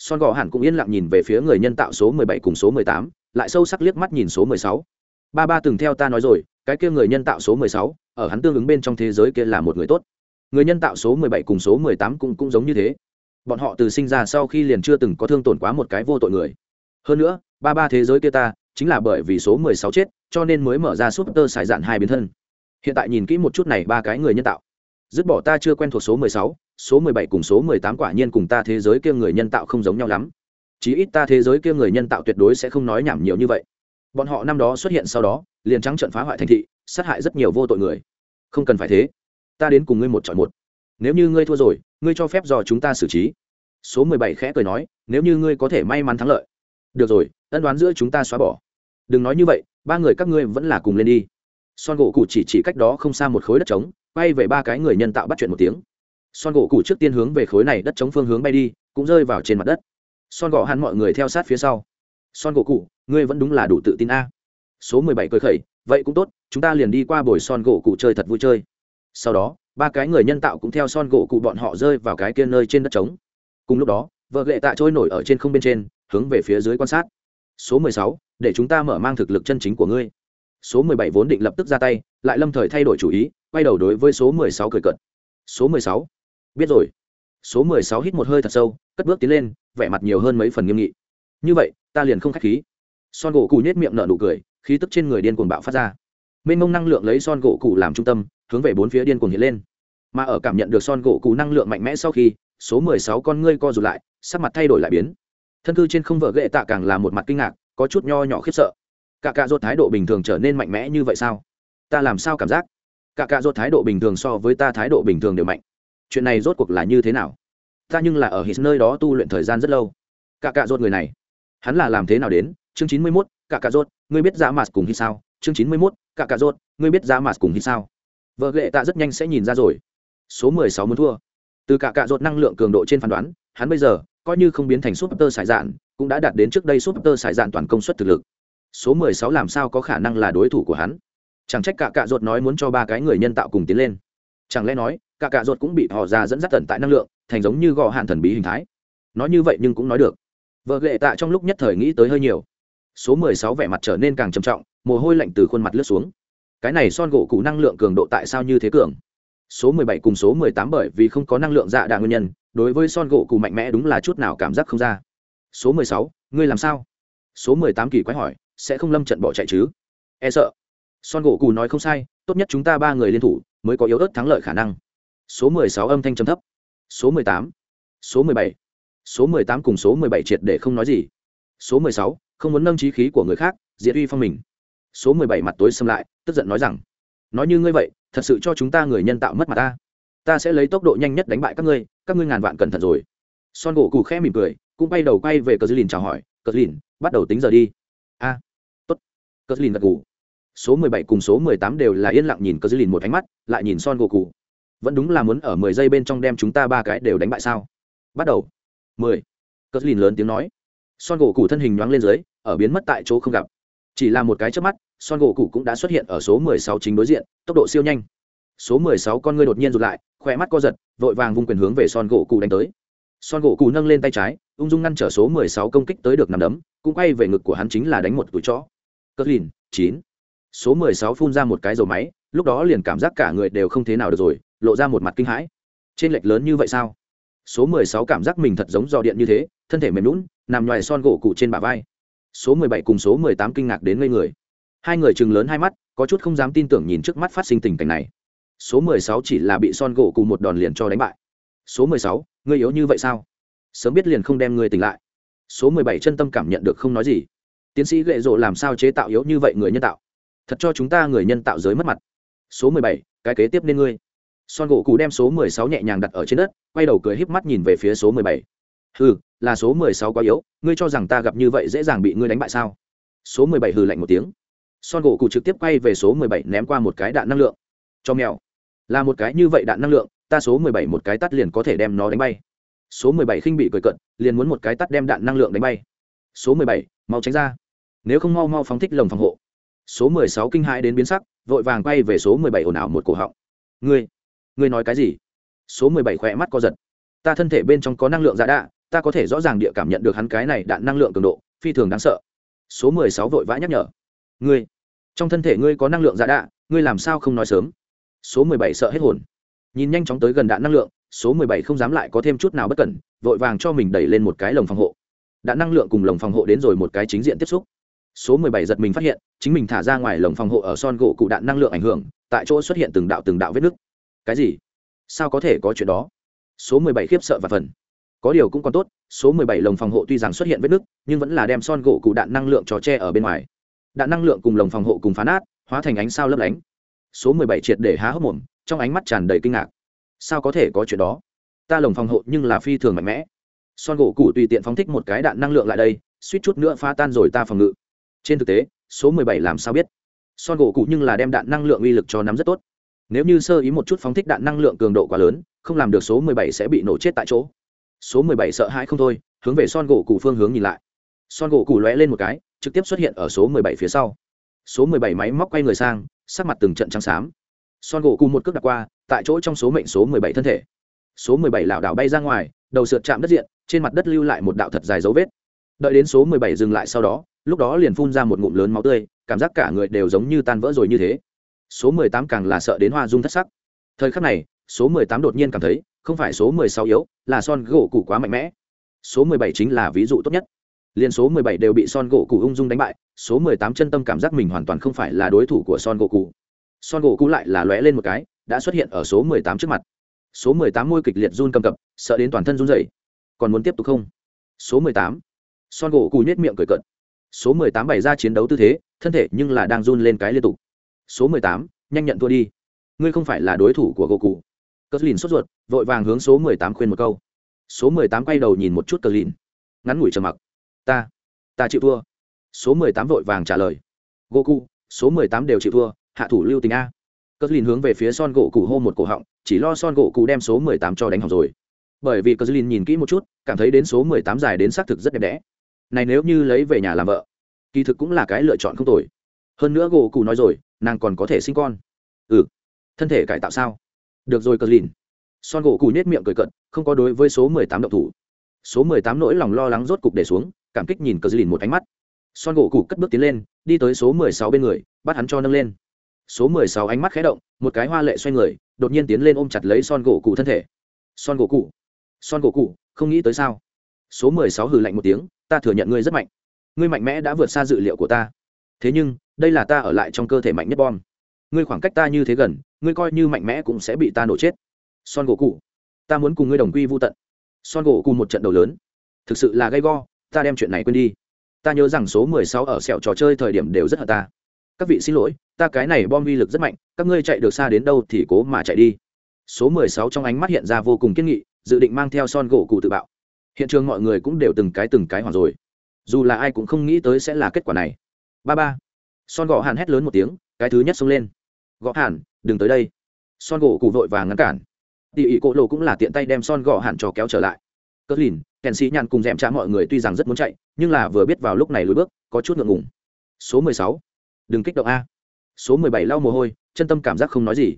Son gò hẳn cũng yên lặng nhìn về phía người nhân tạo số mười bảy cùng số mười tám, lại sâu sắc liếc mắt nhìn số mười sáu. Ba ba từng theo ta nói rồi, cái kia người nhân tạo số mười sáu, ở hắn tương ứng bên trong thế giới kia là một người tốt. Người nhân tạo số mười bảy cùng số mười tám cũng cũng giống như thế. Bọn họ từ sinh ra sau khi liền chưa từng có thương tổn quá một cái vô tội người. Hơn nữa, ba ba thế giới kia ta, chính là bởi vì số mười sáu chết, cho nên mới mở ra súp tơ xài dạn hai biến thân. Hiện tại nhìn kỹ một chút này ba cái người nhân tạo. Dứt bỏ ta chưa quen thuộc số mười sáu số mười bảy cùng số mười tám quả nhiên cùng ta thế giới kia người nhân tạo không giống nhau lắm. Chí ít ta thế giới kia người nhân tạo tuyệt đối sẽ không nói nhảm nhiều như vậy. Bọn họ năm đó xuất hiện sau đó, liền trắng trận phá hoại thành thị, sát hại rất nhiều vô tội người. Không cần phải thế. Ta đến cùng ngươi một chọn một. Nếu như ngươi thua rồi, ngươi cho phép do chúng ta xử trí. Số mười bảy khẽ cười nói, nếu như ngươi có thể may mắn thắng lợi. Được rồi, ân đoán giữa chúng ta xóa bỏ. Đừng nói như vậy, ba người các ngươi vẫn là cùng lên đi. Son gỗ cụ chỉ chỉ cách đó không xa một khối đất trống, quay về ba cái người nhân tạo bắt chuyện một tiếng son gỗ cụ trước tiên hướng về khối này đất trống phương hướng bay đi, cũng rơi vào trên mặt đất. Son gỗ hắn mọi người theo sát phía sau. Son gỗ cụ ngươi vẫn đúng là đủ tự tin a. Số mười bảy cười khẩy, vậy cũng tốt, chúng ta liền đi qua bồi son gỗ cụ chơi thật vui chơi. Sau đó, ba cái người nhân tạo cũng theo son gỗ cụ bọn họ rơi vào cái kia nơi trên đất trống. Cùng lúc đó, vợ lệ tạ trôi nổi ở trên không bên trên, hướng về phía dưới quan sát. Số mười sáu, để chúng ta mở mang thực lực chân chính của ngươi. Số mười bảy vốn định lập tức ra tay, lại lâm thời thay đổi chủ ý, quay đầu đối với số mười sáu cười cận số mười sáu biết rồi. Số mười sáu hít một hơi thật sâu, cất bước tiến lên, vẻ mặt nhiều hơn mấy phần nghiêm nghị. Như vậy, ta liền không k h á c h khí. Son gỗ cụ nhét miệng nở nụ cười, khí tức trên người điên cuồng bạo phát ra. Mênh mông năng lượng lấy son gỗ cụ làm trung tâm, hướng về bốn phía điên cuồng hiện lên. Mà ở cảm nhận được son gỗ cụ năng lượng mạnh mẽ sau khi, số mười sáu con ngươi co rụt lại, sắc mặt thay đổi lại biến. Thân cư trên không vợ ghệ tạ càng là một mặt kinh ngạc, có chút nho nhỏ khiếp sợ. Cả cạ ruột thái độ bình thường trở nên mạnh mẽ như vậy sao? Ta làm sao cảm giác? Cả cạ ruột thái độ bình thường so với ta thái độ bình thường đều mạnh chuyện này rốt cuộc là như thế nào? Ta nhưng là ở hít nơi đó tu luyện thời gian rất lâu. Cả cạ rốt người này, hắn là làm thế nào đến? Chương chín mươi mốt, cả cạ rốt, ngươi biết giá mạt cùng hít sao? Chương chín mươi mốt, cả cạ rốt, ngươi biết giá mạt cùng hít sao? Vợ ghệ tạ rất nhanh sẽ nhìn ra rồi. Số mười sáu muốn thua. Từ cả cạ rốt năng lượng cường độ trên phán đoán, hắn bây giờ coi như không biến thành súp tơ sải dạn, cũng đã đạt đến trước đây súp tơ sải dạn toàn công suất thực lực. Số mười sáu làm sao có khả năng là đối thủ của hắn? Chẳng trách cả cạ rốt nói muốn cho ba cái người nhân tạo cùng tiến lên chẳng lẽ nói, cả cạ ruột cũng bị họ ra dẫn dắt tận tại năng lượng, thành giống như gò hạn thần bí hình thái? Nói như vậy nhưng cũng nói được. Vợ ghệ tạ trong lúc nhất thời nghĩ tới hơi nhiều. Số mười sáu vẻ mặt trở nên càng trầm trọng, mồ hôi lạnh từ khuôn mặt lướt xuống. Cái này son gỗ cụ năng lượng cường độ tại sao như thế cường? Số mười bảy cùng số mười tám bởi vì không có năng lượng dạ đà nguyên nhân, đối với son gỗ cụ mạnh mẽ đúng là chút nào cảm giác không ra. Số mười sáu, ngươi làm sao? Số mười tám kỳ quái hỏi, sẽ không lâm trận bỏ chạy chứ? E sợ. Son gỗ cù nói không sai, tốt nhất chúng ta ba người liên thủ mới có yếu ớt thắng lợi khả năng. Số mười sáu âm thanh trầm thấp. Số mười tám, số mười bảy, số mười tám cùng số mười bảy triệt để không nói gì. Số mười sáu, không muốn nâng trí khí của người khác, diệt uy phong mình. Số mười bảy mặt tối xâm lại, tức giận nói rằng, nói như ngươi vậy, thật sự cho chúng ta người nhân tạo mất mặt ta. Ta sẽ lấy tốc độ nhanh nhất đánh bại các ngươi các ngươi ngàn vạn cẩn thận rồi. Son gỗ cụ khẽ mỉm cười, cũng bay đầu quay về cờ dư lìn chào hỏi, cờ dư lìn, bắt đầu tính giờ đi. A, tốt. Cờ dư lìn gật gù số mười bảy cùng số mười tám đều là yên lặng nhìn cơ dư lìn một ánh mắt, lại nhìn son gỗ cụ vẫn đúng là muốn ở mười giây bên trong đem chúng ta ba cái đều đánh bại sao? Bắt đầu. Mười. Cơ dư lìn lớn tiếng nói. Son gỗ cụ thân hình nhoáng lên dưới, ở biến mất tại chỗ không gặp. Chỉ là một cái chớp mắt, son gỗ cụ cũng đã xuất hiện ở số mười sáu chính đối diện, tốc độ siêu nhanh. Số mười sáu con ngươi đột nhiên rụt lại khoe mắt co giật, vội vàng vung quyền hướng về son gỗ cụ đánh tới. Son gỗ cụ nâng lên tay trái, ung dung ngăn trở số mười sáu công kích tới được nằm đấm, cũng quay về ngực của hắn chính là đánh một cú chó. Cất lìn, chín số mười sáu phun ra một cái dầu máy, lúc đó liền cảm giác cả người đều không thế nào được rồi, lộ ra một mặt kinh hãi. Trên lệch lớn như vậy sao? Số mười sáu cảm giác mình thật giống dò điện như thế, thân thể mềm lún nằm ngoài son gỗ cụ trên bả vai. Số mười bảy cùng số mười tám kinh ngạc đến ngây người. Hai người chừng lớn hai mắt, có chút không dám tin tưởng nhìn trước mắt phát sinh tình cảnh này. Số mười sáu chỉ là bị son gỗ cụ một đòn liền cho đánh bại. Số mười sáu, ngươi yếu như vậy sao? Sớm biết liền không đem ngươi tỉnh lại. Số mười bảy chân tâm cảm nhận được không nói gì. Tiến sĩ gệ rộ làm sao chế tạo yếu như vậy người nhân tạo? Thật cho chúng ta người nhân tạo giới mất mặt. Số mười bảy, cái kế tiếp nên ngươi. Son gỗ cụ đem số mười sáu nhẹ nhàng đặt ở trên đất, quay đầu cười híp mắt nhìn về phía số mười bảy. Hừ, là số mười sáu quá yếu, ngươi cho rằng ta gặp như vậy dễ dàng bị ngươi đánh bại sao? Số mười bảy hừ lạnh một tiếng. Son gỗ cụ trực tiếp quay về số mười bảy ném qua một cái đạn năng lượng. Cho mèo. Là một cái như vậy đạn năng lượng, ta số mười bảy một cái tắt liền có thể đem nó đánh bay. Số mười bảy khinh bị cười cận, liền muốn một cái tắt đem đạn năng lượng đánh bay. Số mười bảy, mau tránh ra. Nếu không mau mau phóng thích lồng phòng hộ số mười sáu kinh hãi đến biến sắc, vội vàng quay về số mười bảy ồn ào một cổ họng. Ngươi ngươi nói cái gì? Số mười bảy khỏe mắt co giật. Ta thân thể bên trong có năng lượng giả đạ, ta có thể rõ ràng địa cảm nhận được hắn cái này đạn năng lượng cường độ, phi thường đáng sợ. Số mười sáu vội vã nhắc nhở. Ngươi, trong thân thể ngươi có năng lượng giả đạ, ngươi làm sao không nói sớm? Số mười bảy sợ hết hồn. Nhìn nhanh chóng tới gần đạn năng lượng, số mười bảy không dám lại có thêm chút nào bất cẩn, vội vàng cho mình đẩy lên một cái lồng phòng hộ. Đạn năng lượng cùng lồng phòng hộ đến rồi một cái chính diện tiếp xúc số mười bảy giật mình phát hiện, chính mình thả ra ngoài lồng phòng hộ ở son gỗ cụ đạn năng lượng ảnh hưởng, tại chỗ xuất hiện từng đạo từng đạo vết nứt. Cái gì? Sao có thể có chuyện đó? Số mười bảy khiếp sợ và phần. Có điều cũng còn tốt, số mười bảy lồng phòng hộ tuy rằng xuất hiện vết nứt, nhưng vẫn là đem son gỗ cụ đạn năng lượng trò tre ở bên ngoài. Đạn năng lượng cùng lồng phòng hộ cùng phá nát, hóa thành ánh sao lấp lánh. Số mười bảy triệt để há hốc mồm, trong ánh mắt tràn đầy kinh ngạc. Sao có thể có chuyện đó? Ta lồng phòng hộ nhưng là phi thường mạnh mẽ. Son gỗ cụ tùy tiện phóng thích một cái đạn năng lượng lại đây, suýt chút nữa phá tan rồi ta phòng ngự trên thực tế, số mười bảy làm sao biết? Son gỗ cụ nhưng là đem đạn năng lượng uy lực cho nắm rất tốt. Nếu như sơ ý một chút phóng thích đạn năng lượng cường độ quá lớn, không làm được số mười bảy sẽ bị nổ chết tại chỗ. Số mười bảy sợ hãi không thôi, hướng về son gỗ cụ phương hướng nhìn lại. Son gỗ cụ lóe lên một cái, trực tiếp xuất hiện ở số mười bảy phía sau. Số mười bảy máy móc quay người sang, sắc mặt từng trận trắng xám. Son gỗ cụ một cước đặt qua, tại chỗ trong số mệnh số mười bảy thân thể. Số mười bảy lảo đảo bay ra ngoài, đầu sượt chạm đất diện, trên mặt đất lưu lại một đạo thật dài dấu vết. Đợi đến số mười bảy dừng lại sau đó lúc đó liền phun ra một ngụm lớn máu tươi, cảm giác cả người đều giống như tan vỡ rồi như thế. Số mười tám càng là sợ đến hoa dung thất sắc. Thời khắc này, số mười tám đột nhiên cảm thấy, không phải số mười sáu yếu, là son gỗ cụ quá mạnh mẽ. Số mười bảy chính là ví dụ tốt nhất. Liền số mười bảy đều bị son gỗ cụ ung dung đánh bại, số mười tám chân tâm cảm giác mình hoàn toàn không phải là đối thủ của son gỗ cụ son gỗ cụ lại là lóe lên một cái, đã xuất hiện ở số mười tám trước mặt. Số mười tám môi kịch liệt run cầm cập, sợ đến toàn thân run dậy còn muốn tiếp tục không? Số mười tám. Son gỗ cụ nhét miệng cười cận số mười tám bày ra chiến đấu tư thế, thân thể nhưng là đang run lên cái liên tục. Số mười tám, nhanh nhận thua đi. Ngươi không phải là đối thủ của gỗ cụ cờ lìn sốt ruột, vội vàng hướng số mười tám khuyên một câu. Số mười tám quay đầu nhìn một chút cờ lìn ngắn ngủi trầm mặc. Ta ta chịu thua. Số mười tám vội vàng trả lời. Goku, số mười tám đều chịu thua, hạ thủ lưu tình a. Cờ lìn hướng về phía son gỗ cụ hô một cổ họng, chỉ lo son gỗ cụ đem số mười tám cho đánh học rồi. Bởi vì cờ lìn nhìn kỹ một chút, cảm thấy đến số mười tám dài đến xác thực rất đẹp đẽ này nếu như lấy về nhà làm vợ, kỳ thực cũng là cái lựa chọn không tồi. Hơn nữa gỗ cụ nói rồi, nàng còn có thể sinh con. Ừ. Thân thể cải tạo sao? Được rồi cờ lìn son gỗ cụ nhét miệng cười cận không có đối với số mười tám động thủ. Số mười tám nỗi lòng lo lắng rốt cục để xuống, cảm kích nhìn cờ lìn một ánh mắt. Son gỗ cụ cất bước tiến lên, đi tới số mười sáu bên người, bắt hắn cho nâng lên. Số mười sáu ánh mắt khé động, một cái hoa lệ xoay người, đột nhiên tiến lên ôm chặt lấy son gỗ cụ thân thể. Son gỗ cụ son gỗ cụ không nghĩ tới sao? Số mười sáu hừ lạnh một tiếng ta thừa nhận ngươi rất mạnh. Ngươi mạnh mẽ đã vượt xa dự liệu của ta. Thế nhưng, đây là ta ở lại trong cơ thể mạnh nhất bom. Ngươi khoảng cách ta như thế gần, ngươi coi như mạnh mẽ cũng sẽ bị ta nổ chết. Son gỗ cụ. Ta muốn cùng ngươi đồng quy vô tận. Son gỗ cụ một trận đầu lớn. Thực sự là gay go, ta đem chuyện này quên đi. Ta nhớ rằng số mười sáu ở sẹo trò chơi thời điểm đều rất hận ta. Các vị xin lỗi, ta cái này bom vi lực rất mạnh, các ngươi chạy được xa đến đâu thì cố mà chạy đi. Số mười sáu trong ánh mắt hiện ra vô cùng kiên nghị, dự định mang theo son gỗ cụ tự bạo hiện trường mọi người cũng đều từng cái từng cái hoàn rồi. Dù là ai cũng không nghĩ tới sẽ là kết quả này. Ba ba. Son gỗ hàn hét lớn một tiếng, cái thứ nhất xông lên. Gõ hàn, đừng tới đây. Son gỗ cụ vội và ngăn cản. Tỉ ỉ cỗ lộ cũng là tiện tay đem son gọ hàn cho kéo trở lại. Cất lìn, kèn sĩ nhàn cùng d è m trả mọi người tuy rằng rất muốn chạy, nhưng là vừa biết vào lúc này lùi bước, có chút ngượng ngùng. Số mười sáu. Đừng kích động a. Số mười bảy lau mồ hôi, chân tâm cảm giác không nói gì.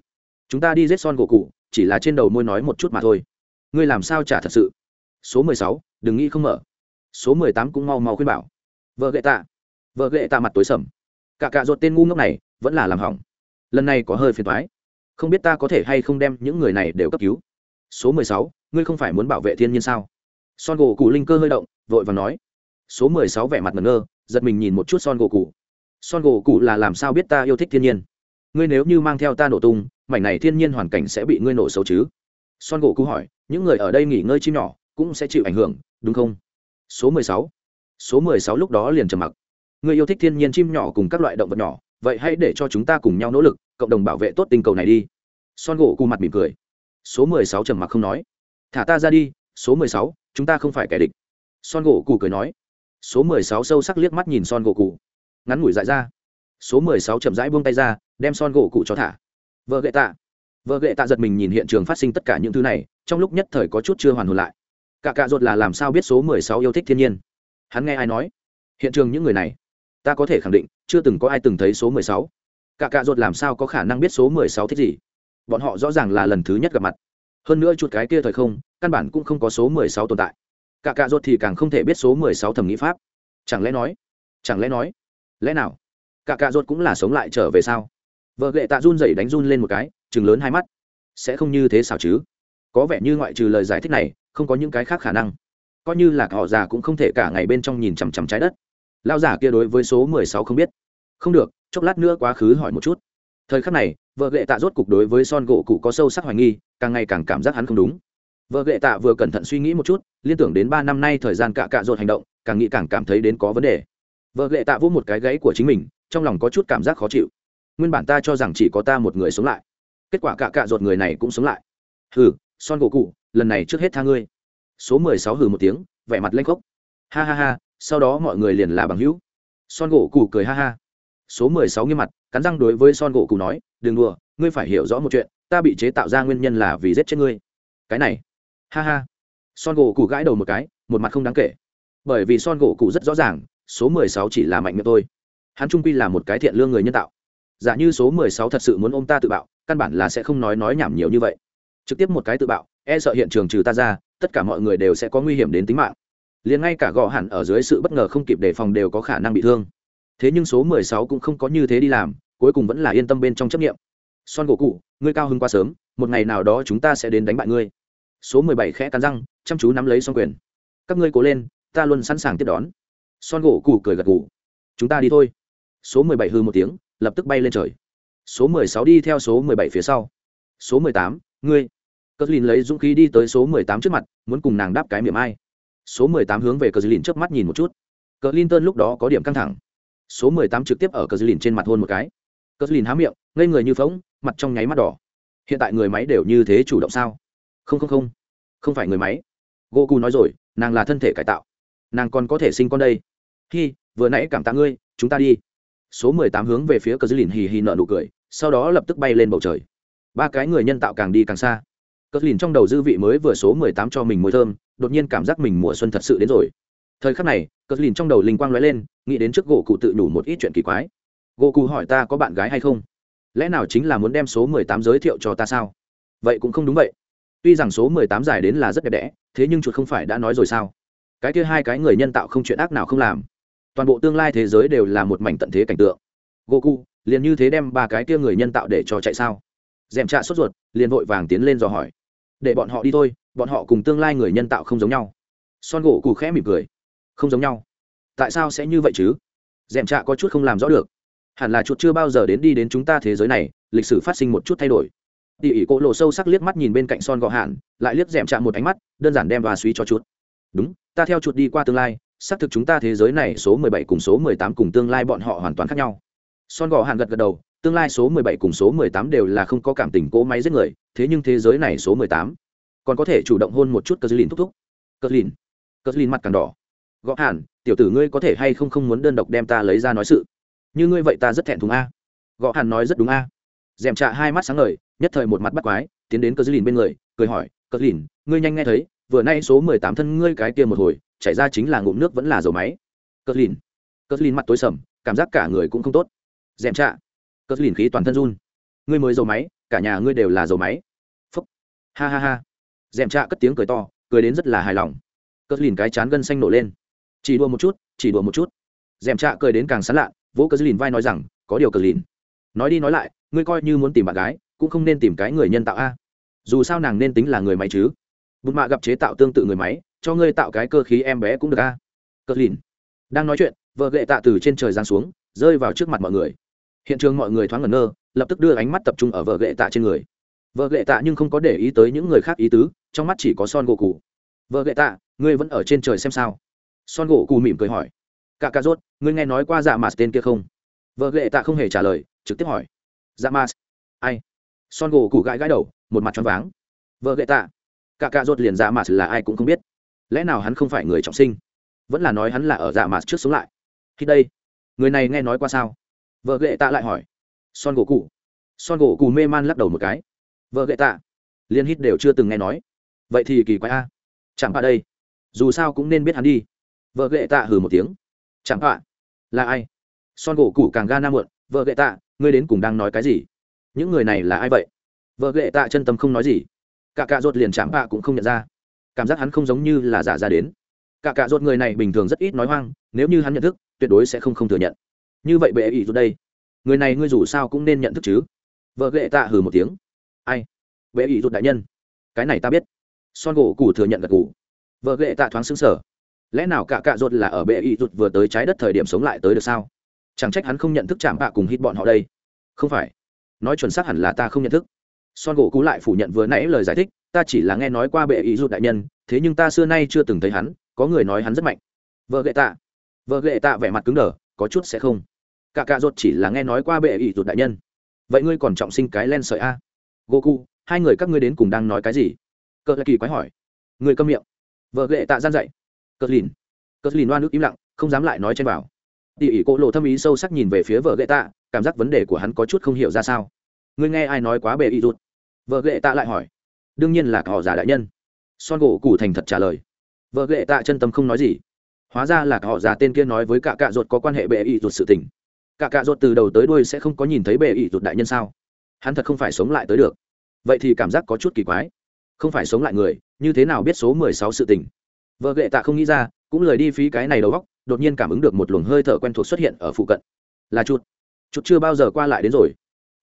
Chúng ta đi giết son gỗ cụ chỉ là trên đầu môi nói một chút mà thôi. Ngươi làm sao trả thật sự? Số mười sáu, đừng nghĩ không mở. Số mười tám cũng mau mau khuyên bảo. Vợ gệ tạ. Vợ gệ tạ mặt tối sầm. Cả cạ ruột tên ngu ngốc này vẫn là làm hỏng. Lần này có hơi phiền thoái không biết ta có thể hay không đem những người này đều cấp cứu. Số mười sáu, ngươi không phải muốn bảo vệ thiên nhiên sao? Son gỗ cụ linh cơ hơi động, vội và nói. Số mười sáu vẻ mặt ngẩn ngơ, giật mình nhìn một chút son gỗ cụ son gỗ cụ là làm sao biết ta yêu thích thiên nhiên? Ngươi nếu như mang theo ta nổ tung, mảnh này thiên nhiên hoàn cảnh sẽ bị ngươi nổ xấu chứ? Son gỗ cụ hỏi, những người ở đây nghỉ ngơi chim nhỏ cũng sẽ chịu ảnh hưởng, đúng không? Số mười sáu. Số mười sáu lúc đó liền trầm mặc. Người yêu thích thiên nhiên chim nhỏ cùng các loại động vật nhỏ, vậy hãy để cho chúng ta cùng nhau nỗ lực, cộng đồng bảo vệ tốt tinh cầu này đi. Son gỗ cụ mặt mỉm cười. Số mười sáu trầm mặc không nói. Thả ta ra đi, số mười sáu, chúng ta không phải kẻ địch. Son gỗ cụ cười nói. Số mười sáu sâu sắc liếc mắt nhìn son gỗ cụ ngắn ngủi dại ra. Số mười sáu chậm rãi buông tay ra, đem son gỗ cụ cho thả. Vợ gệ tạ. Vợ gệ tạ giật mình nhìn hiện trường phát sinh tất cả những thứ này, trong lúc nhất thời có chút chưa hoàn hồn lại cả cạ ruột là làm sao biết số mười sáu yêu thích thiên nhiên? Hắn nghe ai nói? Hiện trường những người này, ta có thể khẳng định, chưa từng có ai từng thấy số mười sáu. Cả cạ ruột làm sao có khả năng biết số mười sáu thích gì? Bọn họ rõ ràng là lần thứ nhất gặp mặt. Hơn nữa chuột cái kia thời không, căn bản cũng không có số mười sáu tồn tại. Cả cạ ruột thì càng không thể biết số mười sáu thẩm nghĩ pháp. Chẳng lẽ nói, chẳng lẽ nói, lẽ nào, cả cạ ruột cũng là sống lại trở về sao? Vợ lệ tạ run dậy đánh run lên một cái chừng lớn hai mắt. Sẽ không như thế sao chứ? Có vẻ như ngoại trừ lời giải thích này không có những cái khác khả năng. Coi như là họ già cũng không thể cả ngày bên trong nhìn chằm chằm trái đất. Lao giả kia đối với số mười sáu không biết. Không được, chốc lát nữa quá khứ hỏi một chút. Thời khắc này, vợ gệ tạ rốt cục đối với son gỗ cụ có sâu sắc hoài nghi, càng ngày càng cảm giác hắn không đúng. Vợ gệ tạ vừa cẩn thận suy nghĩ một chút, liên tưởng đến ba năm nay thời gian cạ cạ rột hành động, càng nghĩ càng cảm thấy đến có vấn đề. Vợ gệ tạ vỗ một cái gãy của chính mình, trong lòng có chút cảm giác khó chịu. Nguyên bản ta cho rằng chỉ có ta một người sống lại. Kết quả cạ cạ rột người này cũng sống lại. Hừ, son gỗ cụ lần này trước hết tha ngươi. Số mười sáu hừ một tiếng, vẻ mặt lanh khốc. Ha ha ha, sau đó mọi người liền là bằng hữu. Son gỗ cụ cười ha ha. Số mười sáu nghiêm mặt, cắn răng đối với son gỗ cụ nói, đừng đùa, ngươi phải hiểu rõ một chuyện, ta bị chế tạo ra nguyên nhân là vì giết chết ngươi. Cái này. Ha ha. Son gỗ cụ gãi đầu một cái, một mặt không đáng kể. Bởi vì son gỗ cụ rất rõ ràng, số mười sáu chỉ là mạnh miệng tôi hắn trung quy là một cái thiện lương người nhân tạo. Giả như số mười sáu thật sự muốn ôm ta tự bạo, căn bản là sẽ không nói nói nhảm nhiều như vậy trực tiếp một cái tự bạo e sợ hiện trường trừ ta ra, tất cả mọi người đều sẽ có nguy hiểm đến tính mạng. Liền ngay cả gò hẳn ở dưới sự bất ngờ không kịp đề phòng đều có khả năng bị thương. Thế nhưng số mười sáu cũng không có như thế đi làm, cuối cùng vẫn là yên tâm bên trong chấp nghiệm son gỗ cụ, ngươi cao hơn quá sớm, một ngày nào đó chúng ta sẽ đến đánh bại ngươi. Số mười bảy khẽ cắn răng, chăm chú nắm lấy son quyền. Các ngươi cố lên, ta luôn sẵn sàng tiếp đón. Son gỗ cụ cười gật gù. Chúng ta đi thôi. Số mười bảy hư một tiếng, lập tức bay lên trời. Số mười sáu đi theo số mười bảy phía sau. Số mười tám, ngươi cờ lìn lấy dũng khí đi tới số mười tám trước mặt, muốn cùng nàng đáp cái miệng ai. Số mười tám hướng về cờ lìn trước mắt nhìn một chút. Cờ linton lúc đó có điểm căng thẳng. Số mười tám trực tiếp ở cờ lìn trên mặt hôn một cái. Cờ lìn há miệng, ngây người như phóng mặt trong nháy mắt đỏ. Hiện tại người máy đều như thế chủ động sao? Không không không không phải người máy. Goku nói rồi, nàng là thân thể cải tạo. Nàng còn có thể sinh con đây. Hi, vừa nãy cảm tạ ngươi, chúng ta đi. Số mười tám hướng về phía cờ dư lìn hì hì nợ nụ cười, sau đó lập tức bay lên bầu trời. Ba cái người nhân tạo càng đi càng xa cất lìn trong đầu dư vị mới vừa số mười tám cho mình mùi thơm, đột nhiên cảm giác mình mùa xuân thật sự đến rồi. Thời khắc này cất lìn trong đầu linh quang lóe lên, nghĩ đến trước gỗ cụ tự nhủ một ít chuyện kỳ quái. Gỗ cụ hỏi ta có bạn gái hay không? Lẽ nào chính là muốn đem số mười tám giới thiệu cho ta sao? Vậy cũng không đúng vậy. Tuy rằng số mười tám dài đến là rất đẹp đẽ, thế nhưng chuột không phải đã nói rồi sao? Cái kia hai cái người nhân tạo không chuyện ác nào không làm. Toàn bộ tương lai thế giới đều là một mảnh tận thế cảnh tượng. Goku liền như thế đem ba cái kia người nhân tạo để cho chạy sao? Dèm trạ sốt ruột, liền vội vàng tiến lên dò hỏi để bọn họ đi thôi, bọn họ cùng tương lai người nhân tạo không giống nhau. Son gỗ cụ khẽ mỉm cười. Không giống nhau. Tại sao sẽ như vậy chứ? Dèm trạ có chút không làm rõ được. Hẳn là chuột chưa bao giờ đến đi đến chúng ta thế giới này, lịch sử phát sinh một chút thay đổi. Tỉ ỉ cỗ lộ sâu sắc liếc mắt nhìn bên cạnh son gọ hạn, lại liếc d trạ một ánh mắt, đơn giản đem và suy cho chuột. Đúng, ta theo chuột đi qua tương lai, xác thực chúng ta thế giới này số mười bảy cùng số mười tám cùng tương lai bọn họ hoàn toàn khác nhau. Son gọ hạn gật gật đầu tương lai số mười bảy cùng số mười tám đều là không có cảm tình cố máy giết người, thế nhưng thế giới này số mười tám còn có thể chủ động hôn một chút cờ lìn thúc thúc. Cờ lìn. Cờ lìn mặt càng đỏ. Gõ hẳn tiểu tử ngươi có thể hay không không muốn đơn độc đem ta lấy ra nói sự? Như ngươi vậy ta rất thẹn thùng a. Gõ hẳn nói rất đúng a. Dèm trạ hai mắt sáng ngời, nhất thời một mặt bắt quái, tiến đến cờ lìn bên người, cười hỏi cờ lìn, ngươi nhanh nghe thấy, vừa nay số mười tám thân ngươi cái kia một hồi, chảy ra chính là ngụm nước vẫn là dầu máy. Cờ lìn. Cờ lìn mặt tối sầm, cảm giác cả người cũng không tốt. Dèm trạ cất lìn khí toàn thân run. Ngươi mới dầu máy, cả nhà ngươi đều là dầu máy. Phúc. Ha ha ha. Dèm trạ cất tiếng cười to, cười đến rất là hài lòng. Cất lìn cái chán gân xanh nổ lên. Chỉ đùa một chút, chỉ đùa một chút. Dèm trạ cười đến càng sán lạ vỗ cất lìn vai nói rằng, có điều cất lìn, nói đi nói lại, ngươi coi như muốn tìm bạn gái, cũng không nên tìm cái người nhân tạo a. Dù sao nàng nên tính là người máy chứ. Bụt mạ gặp chế tạo tương tự người máy, cho ngươi tạo cái cơ khí em bé cũng được a. Cất lìn đang nói chuyện, vợ gệ tạ từ trên trời giáng xuống, rơi vào trước mặt mọi người hiện trường mọi người thoáng ngẩn ngơ, lập tức đưa ánh mắt tập trung ở vợ gệ tạ trên người. Vợ gệ tạ nhưng không có để ý tới những người khác ý tứ, trong mắt chỉ có son gỗ cụ vợ gệ tạ, ngươi vẫn ở trên trời xem sao? Son gỗ cụ mỉm cười hỏi. Cả cà rốt, ngươi nghe nói qua dạ mạt tên kia không? Vợ gệ tạ không hề trả lời, trực tiếp hỏi. Dạ mạt. Ai? Son gỗ cụ gãi gãi đầu, một mặt choáng váng. Vợ gệ tạ cả cà rốt liền dạ mạt là ai cũng không biết. Lẽ nào hắn không phải người trọng sinh? Vẫn là nói hắn là ở dạ mạt trước sống lại. Khi đây, người này nghe nói qua sao? Vợ ghệ tạ lại hỏi. Son gỗ cụ. Son gỗ cụ mê man lắc đầu một cái. Vợ ghệ tạ. Liên hít đều chưa từng nghe nói. Vậy thì kỳ quái a. Chẳng qua đây. Dù sao cũng nên biết hắn đi. Vợ ghệ tạ hừ một tiếng. Chẳng qua là ai? Son gỗ cụ càng ga nam muộn. Vợ ghệ tạ, ngươi đến cùng đang nói cái gì? Những người này là ai vậy? Vợ ghệ tạ chân tâm không nói gì. Cả cạ rột liền chẳng bạ cũng không nhận ra. Cảm giác hắn không giống như là giả ra đến. Cả cạ rột người này bình thường rất ít nói hoang, nếu như hắn nhận thức, tuyệt đối sẽ không không thừa nhận như vậy bệ ý rút đây. Người này ngươi dù sao cũng nên nhận thức chứ. Vợ ghệ tạ hừ một tiếng. Ai? Bệ ý rút đại nhân. Cái này ta biết. Son gỗ cụ thừa nhận gật cụ vợ ghệ tạ thoáng xứng sở lẽ nào cả cạ rột là ở bệ ý rút vừa tới trái đất thời điểm sống lại tới được sao? Chẳng trách hắn không nhận thức chạm bạ cùng hít bọn họ đây. Không phải. Nói chuẩn xác hẳn là ta không nhận thức. Son gỗ cú lại phủ nhận vừa nãy lời giải thích, ta chỉ là nghe nói qua bệ ý rút đại nhân, thế nhưng ta xưa nay chưa từng thấy hắn, có người nói hắn rất mạnh. Vợ ghệ tạ. Vợ ghệ tạ vẻ mặt cứng đờ, có chút sẽ không cả cạ ruột chỉ là nghe nói qua bệ ỷ rụt đại nhân. Vậy ngươi còn trọng sinh cái len sợi a? Goku, hai người các ngươi đến cùng đang nói cái gì? Cờ kỳ quái hỏi. Người câm miệng. Vợ ghệ tạ gian dậy cờ lìn. Cờ lìn oan nước im lặng, không dám lại nói trên bảo. Tỉ ỉ cỗ lộ thâm ý sâu sắc nhìn về phía vợ ghệ tạ, cảm giác vấn đề của hắn có chút không hiểu ra sao. Ngươi nghe ai nói quá bệ ỷ rụt vợ ghệ tạ lại hỏi. Đương nhiên là họ già đại nhân. Son gỗ củ thành thật trả lời. Vợ ghệ tạ chân tâm không nói gì. Hóa ra là họ già tên kia nói với cả cạ ruột có quan hệ bệ ỷ rụt sự tình cả cạ ruột từ đầu tới đuôi sẽ không có nhìn thấy bệ ỷ ruột đại nhân sao? Hắn thật không phải sống lại tới được. Vậy thì cảm giác có chút kỳ quái. Không phải sống lại người, như thế nào biết số mười sáu sự tình? Vợ ghệ tạ không nghĩ ra, cũng lời đi phí cái này đầu góc đột nhiên cảm ứng được một luồng hơi thở quen thuộc xuất hiện ở phụ cận. Là chút chút chưa bao giờ qua lại đến rồi.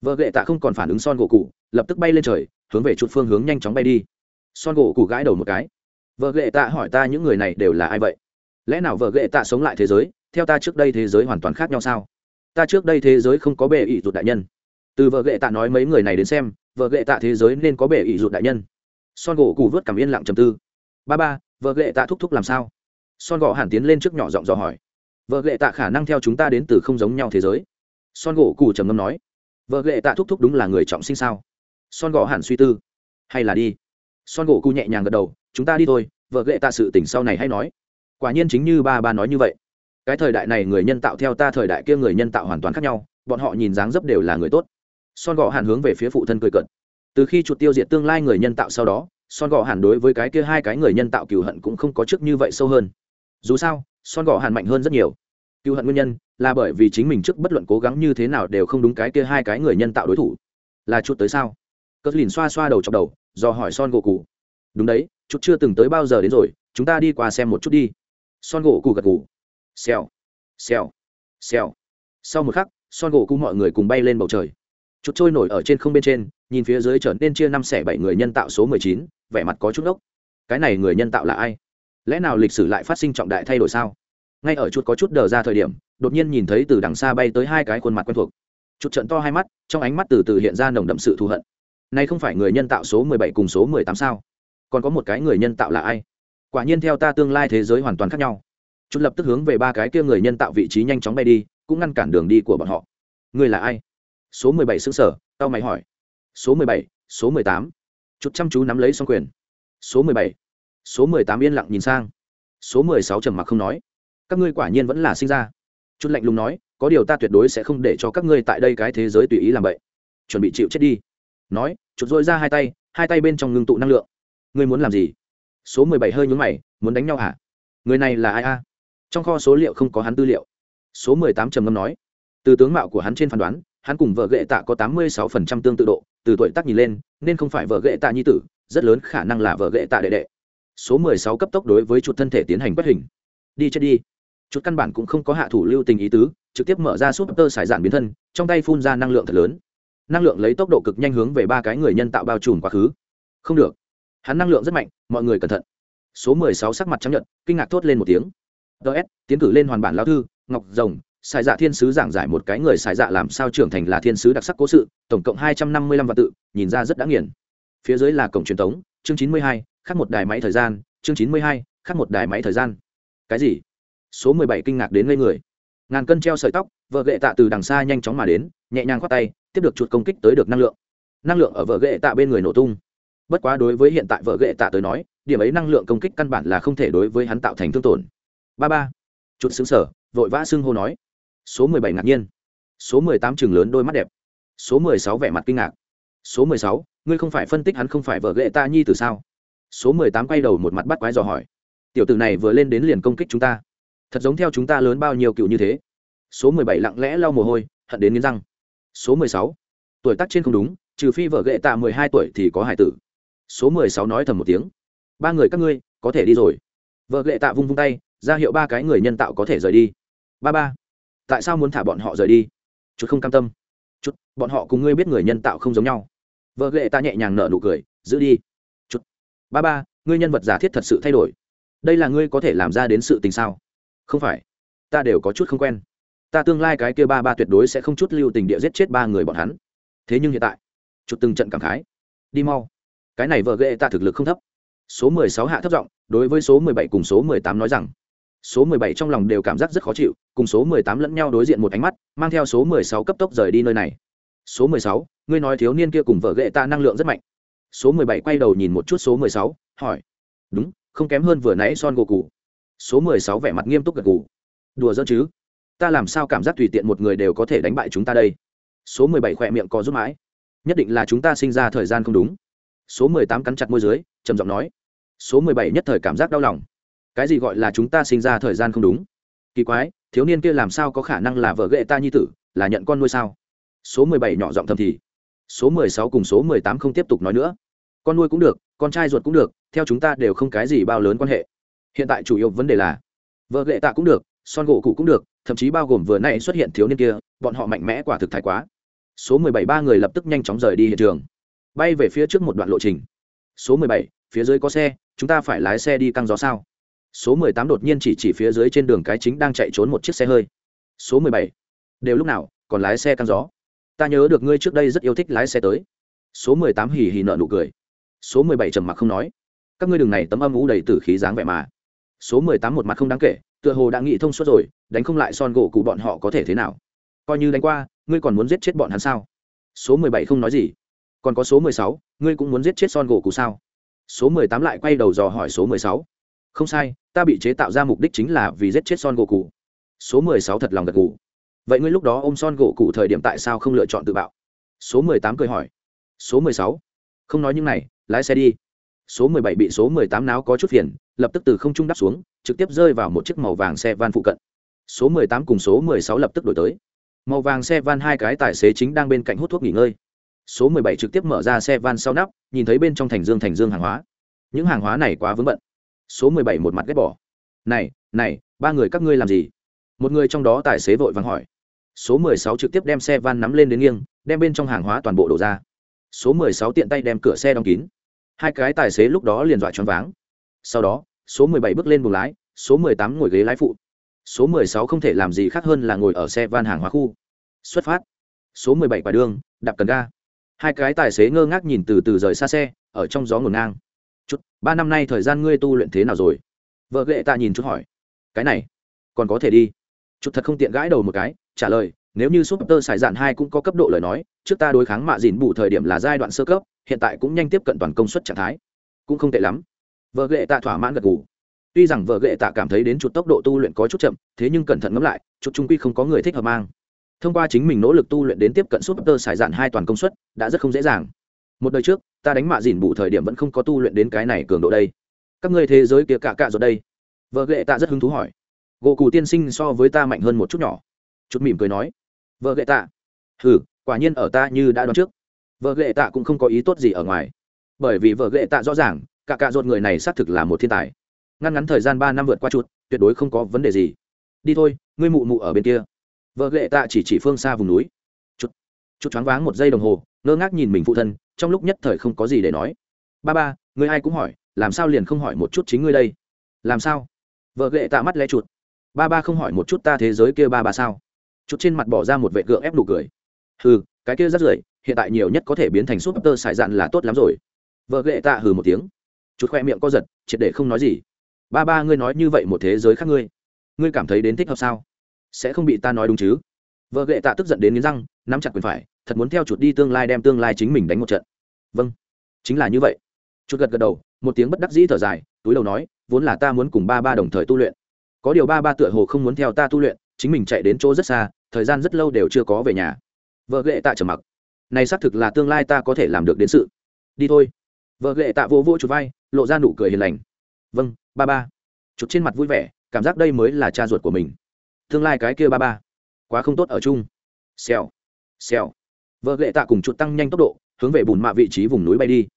Vợ ghệ tạ không còn phản ứng son gỗ cụ lập tức bay lên trời, hướng về chút phương hướng nhanh chóng bay đi. Son gỗ cụ gãi đầu một cái. Vợ ghệ tạ hỏi ta những người này đều là ai vậy? Lẽ nào vợ ghệ tạ sống lại thế giới, theo ta trước đây thế giới hoàn toàn khác nhau sao? Ta trước đây thế giới không có bệ ỷ rụt đại nhân. Từ vợ ghệ tạ nói mấy người này đến xem, vợ ghệ tạ thế giới nên có bệ ỷ rụt đại nhân. Son gỗ cù vớt cảm yên lặng trầm tư. Ba ba, vợ ghệ tạ thúc thúc làm sao? Son gỗ hẳn tiến lên trước nhỏ giọng dò hỏi. Vợ ghệ tạ khả năng theo chúng ta đến từ không giống nhau thế giới. Son gỗ cù trầm ngâm nói. Vợ ghệ tạ thúc thúc đúng là người trọng sinh sao? Son gỗ hẳn suy tư. Hay là đi. Son gỗ cù nhẹ nhàng gật đầu. Chúng ta đi thôi, vợ ghệ tạ sự tỉnh sau này hay nói. Quả nhiên chính như ba ba nói như vậy cái thời đại này người nhân tạo theo ta thời đại kia người nhân tạo hoàn toàn khác nhau, bọn họ nhìn dáng dấp đều là người tốt. Son gò hàn hướng về phía phụ thân cười cận từ khi chuột tiêu diệt tương lai người nhân tạo sau đó, son gò hàn đối với cái kia hai cái người nhân tạo cừu hận cũng không có trước như vậy sâu hơn. Dù sao, son gò hàn mạnh hơn rất nhiều. Cừu hận nguyên nhân là bởi vì chính mình trước bất luận cố gắng như thế nào đều không đúng cái kia hai cái người nhân tạo đối thủ. Là chuột tới sao? Cất lìn xoa xoa đầu chọc đầu, do hỏi son gỗ cụ đúng đấy chút chưa từng tới bao giờ đến rồi, chúng ta đi qua xem một chút đi. Son gỗ cụ gật cụ xèo. Xèo. Xèo. Sau một khắc, son gỗ cụ mọi người cùng bay lên bầu trời. Chụt trôi nổi ở trên không bên trên, nhìn phía dưới trở nên chia năm xẻ bảy người nhân tạo số mười chín, vẻ mặt có chút ốc cái này người nhân tạo là ai? Lẽ nào lịch sử lại phát sinh trọng đại thay đổi sao? Ngay ở chút có chút đờ ra thời điểm, đột nhiên nhìn thấy từ đằng xa bay tới hai cái khuôn mặt quen thuộc. Chút trận to hai mắt, trong ánh mắt từ từ hiện ra nồng đậm sự thù hận. Này không phải người nhân tạo số mười bảy cùng số mười tám sao? Còn có một cái người nhân tạo là ai? Quả nhiên theo ta tương lai thế giới hoàn toàn khác nhau chút lập tức hướng về ba cái kia người nhân tạo vị trí nhanh chóng bay đi, cũng ngăn cản đường đi của bọn họ. Người là ai? Số mười bảy xứng sở tao mày hỏi. Số mười bảy, số mười tám. Chút chăm chú nắm lấy xong quyền. Số mười bảy, số mười tám yên lặng nhìn sang. Số mười sáu trầm mặc không nói. Các ngươi quả nhiên vẫn là sinh ra. Chút lạnh lùng nói, có điều ta tuyệt đối sẽ không để cho các ngươi tại đây cái thế giới tùy ý làm vậy. Chuẩn bị chịu chết đi. Nói, chút dội ra hai tay hai tay bên trong ngưng tụ năng lượng. Ngươi muốn làm gì? Số mười bảy hơi nhún mày, muốn đánh nhau hả? Người này là ai a? Trong kho số liệu không có hắn tư liệu. Số mười tám trầm ngâm nói, từ tướng mạo của hắn trên phán đoán, hắn cùng vợ ghệ tạ có tám mươi sáu phần trăm tương tự độ, từ tuổi tác nhìn lên, nên không phải vợ ghệ tạ nhi tử, rất lớn khả năng là vợ ghệ tạ đệ đệ. Số mười sáu cấp tốc đối với chuột thân thể tiến hành bất hình. Đi chết đi. Chút căn bản cũng không có hạ thủ lưu tình ý tứ, trực tiếp mở ra súp tơ sải dạn biến thân, trong tay phun ra năng lượng thật lớn. Năng lượng lấy tốc độ cực nhanh hướng về ba cái người nhân tạo bao trùm quá khứ. Không được. Hắn năng lượng rất mạnh, mọi người cẩn thận. Số mười sáu sắc mặt chấp nhận kinh ngạc thốt lên một tiếng ts tiến cử lên hoàn bản lao thư, ngọc rồng xài dạ thiên sứ giảng giải một cái người xài dạ làm sao trưởng thành là thiên sứ đặc sắc cố sự, tổng cộng hai trăm năm mươi lăm vạn tự, nhìn ra rất đã nghiền. Phía dưới là cổng truyền thống, chương chín mươi hai, khắc một đài máy thời gian, chương chín mươi hai, khắc một đài máy thời gian. Cái gì? Số mười bảy kinh ngạc đến ngây người. Ngàn cân treo sợi tóc, vợ gệ tạ từ đằng xa nhanh chóng mà đến, nhẹ nhàng khoát tay, tiếp được chuột công kích tới được năng lượng. Năng lượng ở vợ gệ tạ bên người nổ tung. Bất quá đối với hiện tại vợ gệ tạ tới nói, điểm ấy năng lượng công kích căn bản là không thể đối với hắn tạo thành thương tổn ba ba. Chuột xứng sở vội vã xưng hô nói. Số mười bảy ngạc nhiên. Số mười tám chừng lớn đôi mắt đẹp. Số mười sáu vẻ mặt kinh ngạc. Số mười sáu, ngươi không phải phân tích hắn không phải vợ ghệ ta nhi từ sao? Số mười tám quay đầu một mặt bắt quái dò hỏi. Tiểu tử này vừa lên đến liền công kích chúng ta. Thật giống theo chúng ta lớn bao nhiêu cựu như thế. Số mười bảy lặng lẽ lau mồ hôi, hận đến nghiến răng. Số mười sáu. Tuổi tác trên không đúng, trừ phi vợ ghệ tạ mười hai tuổi thì có hải tử. Số mười sáu nói thầm một tiếng. Ba người các ngươi, có thể đi rồi. Vợ ghệ tạ vung vung tay ra hiệu ba cái người nhân tạo có thể rời đi. Ba ba, tại sao muốn thả bọn họ rời đi? Chút không cam tâm. Chút, bọn họ cùng ngươi biết người nhân tạo không giống nhau. Vợ ghệ ta nhẹ nhàng nở nụ cười, giữ đi. Chút. Ba ba, ngươi nhân vật giả thiết thật sự thay đổi. Đây là ngươi có thể làm ra đến sự tình sao? Không phải. Ta đều có chút không quen. Ta tương lai cái kia ba ba tuyệt đối sẽ không chút lưu tình địa giết chết ba người bọn hắn. Thế nhưng hiện tại, chút từng trận cảm khái. Đi mau. Cái này vợ ghệ ta thực lực không thấp. Số mười sáu hạ thấp giọng, đối với số mười bảy cùng số mười tám nói rằng số mười bảy trong lòng đều cảm giác rất khó chịu, cùng số mười tám lẫn nhau đối diện một ánh mắt, mang theo số mười sáu cấp tốc rời đi nơi này. Số mười sáu, ngươi nói thiếu niên kia cùng vợ ghệ ta năng lượng rất mạnh. Số mười bảy quay đầu nhìn một chút số mười sáu, hỏi. Đúng, không kém hơn vừa nãy son gỗ cụ số mười sáu vẻ mặt nghiêm túc gật gù. Đùa giỡn chứ? Ta làm sao cảm giác tùy tiện một người đều có thể đánh bại chúng ta đây? Số mười bảy khỏe miệng có rút mãi. Nhất định là chúng ta sinh ra thời gian không đúng. Số mười tám cắn chặt môi dưới, trầm giọng nói. Số mười bảy nhất thời cảm giác đau lòng cái gì gọi là chúng ta sinh ra thời gian không đúng? Kỳ quái, thiếu niên kia làm sao có khả năng là vợ ghệ ta nhi tử, là nhận con nuôi sao? Số mười bảy nhỏ giọng thầm thì. Số mười sáu cùng số mười tám không tiếp tục nói nữa. Con nuôi cũng được, con trai ruột cũng được, theo chúng ta đều không cái gì bao lớn quan hệ. Hiện tại chủ yếu vấn đề là, vợ ghệ tạ cũng được, son gỗ cụ cũng được, thậm chí bao gồm vừa nay xuất hiện thiếu niên kia, bọn họ mạnh mẽ quả thực thái quá. Số mười bảy ba người lập tức nhanh chóng rời đi hiện trường. Bay về phía trước một đoạn lộ trình. Số mười bảy, phía dưới có xe, chúng ta phải lái xe đi căng gió sao? Số mười tám đột nhiên chỉ chỉ phía dưới trên đường cái chính đang chạy trốn một chiếc xe hơi. Số mười bảy. Đều lúc nào, còn lái xe căng gió. Ta nhớ được ngươi trước đây rất yêu thích lái xe tới. Số mười tám hì hì nợ nụ cười. Số mười bảy trầm mặc không nói. Các ngươi đường này tấm âm ủ đầy tử khí dáng vẻ mà. Số mười tám một mặt không đáng kể, tựa hồ đã nghĩ thông suốt rồi, đánh không lại son gỗ cụ bọn họ có thể thế nào. Coi như đánh qua, ngươi còn muốn giết chết bọn hắn sao? Số mười bảy không nói gì. Còn có số mười sáu, ngươi cũng muốn giết chết son gỗ cụ sao? Số mười tám lại quay đầu dò hỏi số mười sáu không sai, ta bị chế tạo ra mục đích chính là vì giết chết son gỗ cụ số mười sáu thật lòng gật gù. Vậy ngươi lúc đó ôm son gỗ cụ thời điểm tại sao không lựa chọn tự bạo? Số mười tám cười hỏi. Số mười sáu? Không nói những này, lái xe đi. Số mười bảy bị số mười tám náo có chút phiền, lập tức từ không trung đắp xuống, trực tiếp rơi vào một chiếc màu vàng xe van phụ cận. Số mười tám cùng số mười sáu lập tức đổi tới. Màu vàng xe van hai cái tài xế chính đang bên cạnh hút thuốc nghỉ ngơi. Số mười bảy trực tiếp mở ra xe van sau nắp, nhìn thấy bên trong thành dương thành dương hàng hóa. Những hàng hóa này quá vướng bận số mười bảy một mặt ghét bỏ. Này này, ba người các ngươi làm gì? Một người trong đó tài xế vội vàng hỏi. Số mười sáu trực tiếp đem xe van nắm lên đến nghiêng, đem bên trong hàng hóa toàn bộ đổ ra. Số mười sáu tiện tay đem cửa xe đóng kín. Hai cái tài xế lúc đó liền dọa choáng váng. Sau đó, số mười bảy bước lên buồng lái, số mười tám ngồi ghế lái phụ. Số mười sáu không thể làm gì khác hơn là ngồi ở xe van hàng hóa khu. Xuất phát. Số mười bảy quả đường, đạp cần ga. Hai cái tài xế ngơ ngác nhìn từ từ rời xa xe, ở trong gió ngổn ngang chút, ba năm nay thời gian ngươi tu luyện thế nào rồi? Vợ ghệ tạ nhìn chút hỏi. Cái này, còn có thể đi. Chút thật không tiện gãi đầu một cái, trả lời, nếu như súp tơ xài dạn hai cũng có cấp độ lời nói, trước ta đối kháng mạ dìn bù thời điểm là giai đoạn sơ cấp, hiện tại cũng nhanh tiếp cận toàn công suất trạng thái. Cũng không tệ lắm. Vợ ghệ tạ thỏa mãn gật gù. Tuy rằng vợ ghệ tạ cảm thấy đến chút tốc độ tu luyện có chút chậm, thế nhưng cẩn thận ngẫm lại, chút trung quy không có người thích hợp mang. Thông qua chính mình nỗ lực tu luyện đến tiếp cận súp tơ xài dạn hai toàn công suất, đã rất không dễ dàng một đời trước, ta đánh mạ dìn bù thời điểm vẫn không có tu luyện đến cái này cường độ đây. Các ngươi thế giới kia cả cạ rồi đây. Vợ ghệ tạ rất hứng thú hỏi. Gỗ cù tiên sinh so với ta mạnh hơn một chút nhỏ. Chút mỉm cười nói. Vợ ghệ tạ. Hừ, quả nhiên ở ta như đã đoán trước. Vợ ghệ tạ cũng không có ý tốt gì ở ngoài. Bởi vì vợ ghệ tạ rõ ràng cả cạ ruột người này xác thực là một thiên tài. Ngăn ngắn thời gian ba năm vượt qua chút, tuyệt đối không có vấn đề gì. Đi thôi, ngươi mụ mụ ở bên kia. Vợ ghệ tạ chỉ chỉ phương xa vùng núi. Chút chút choáng váng một giây đồng hồ, ngơ ngác nhìn mình phụ thân trong lúc nhất thời không có gì để nói. Ba ba, người ai cũng hỏi, làm sao liền không hỏi một chút chính ngươi đây? Làm sao? Vợ ghệ tạ mắt lẽ chuột. Ba ba không hỏi một chút ta thế giới kia ba ba sao? Chút trên mặt bỏ ra một vệ gượng ép nụ cười. Hừ, cái kia rất rưởi, hiện tại nhiều nhất có thể biến thành súp tơ xài dạn là tốt lắm rồi. Vợ ghệ tạ hừ một tiếng. Chút khoe miệng co giật, triệt để không nói gì. Ba ba, ngươi nói như vậy một thế giới khác ngươi ngươi cảm thấy đến thích hợp sao? Sẽ không bị ta nói đúng chứ? Vợ ghệ tạ tức giận đến nghiến răng, nắm chặt quyền phải, thật muốn theo chuột đi tương lai đem tương lai chính mình đánh một trận vâng. Chính là như vậy. Chút gật gật đầu, một tiếng bất đắc dĩ thở dài, túi đầu nói, vốn là ta muốn cùng ba ba đồng thời tu luyện. Có điều ba ba tựa hồ không muốn theo ta tu luyện, chính mình chạy đến chỗ rất xa, thời gian rất lâu đều chưa có về nhà. Vợ ghệ tạ trầm mặc. Này xác thực là tương lai ta có thể làm được đến sự. Đi thôi. Vợ ghệ tạ vô vô chụt vai, lộ ra nụ cười hiền lành. Vâng ba ba. Chuột trên mặt vui vẻ, cảm giác đây mới là cha ruột của mình. Tương lai cái kia ba ba. Quá không tốt ở chung. Xèo. Xèo. Vợ ghệ tạ cùng chuột tăng nhanh tốc độ hướng về bùn mạ vị trí vùng núi bay đi.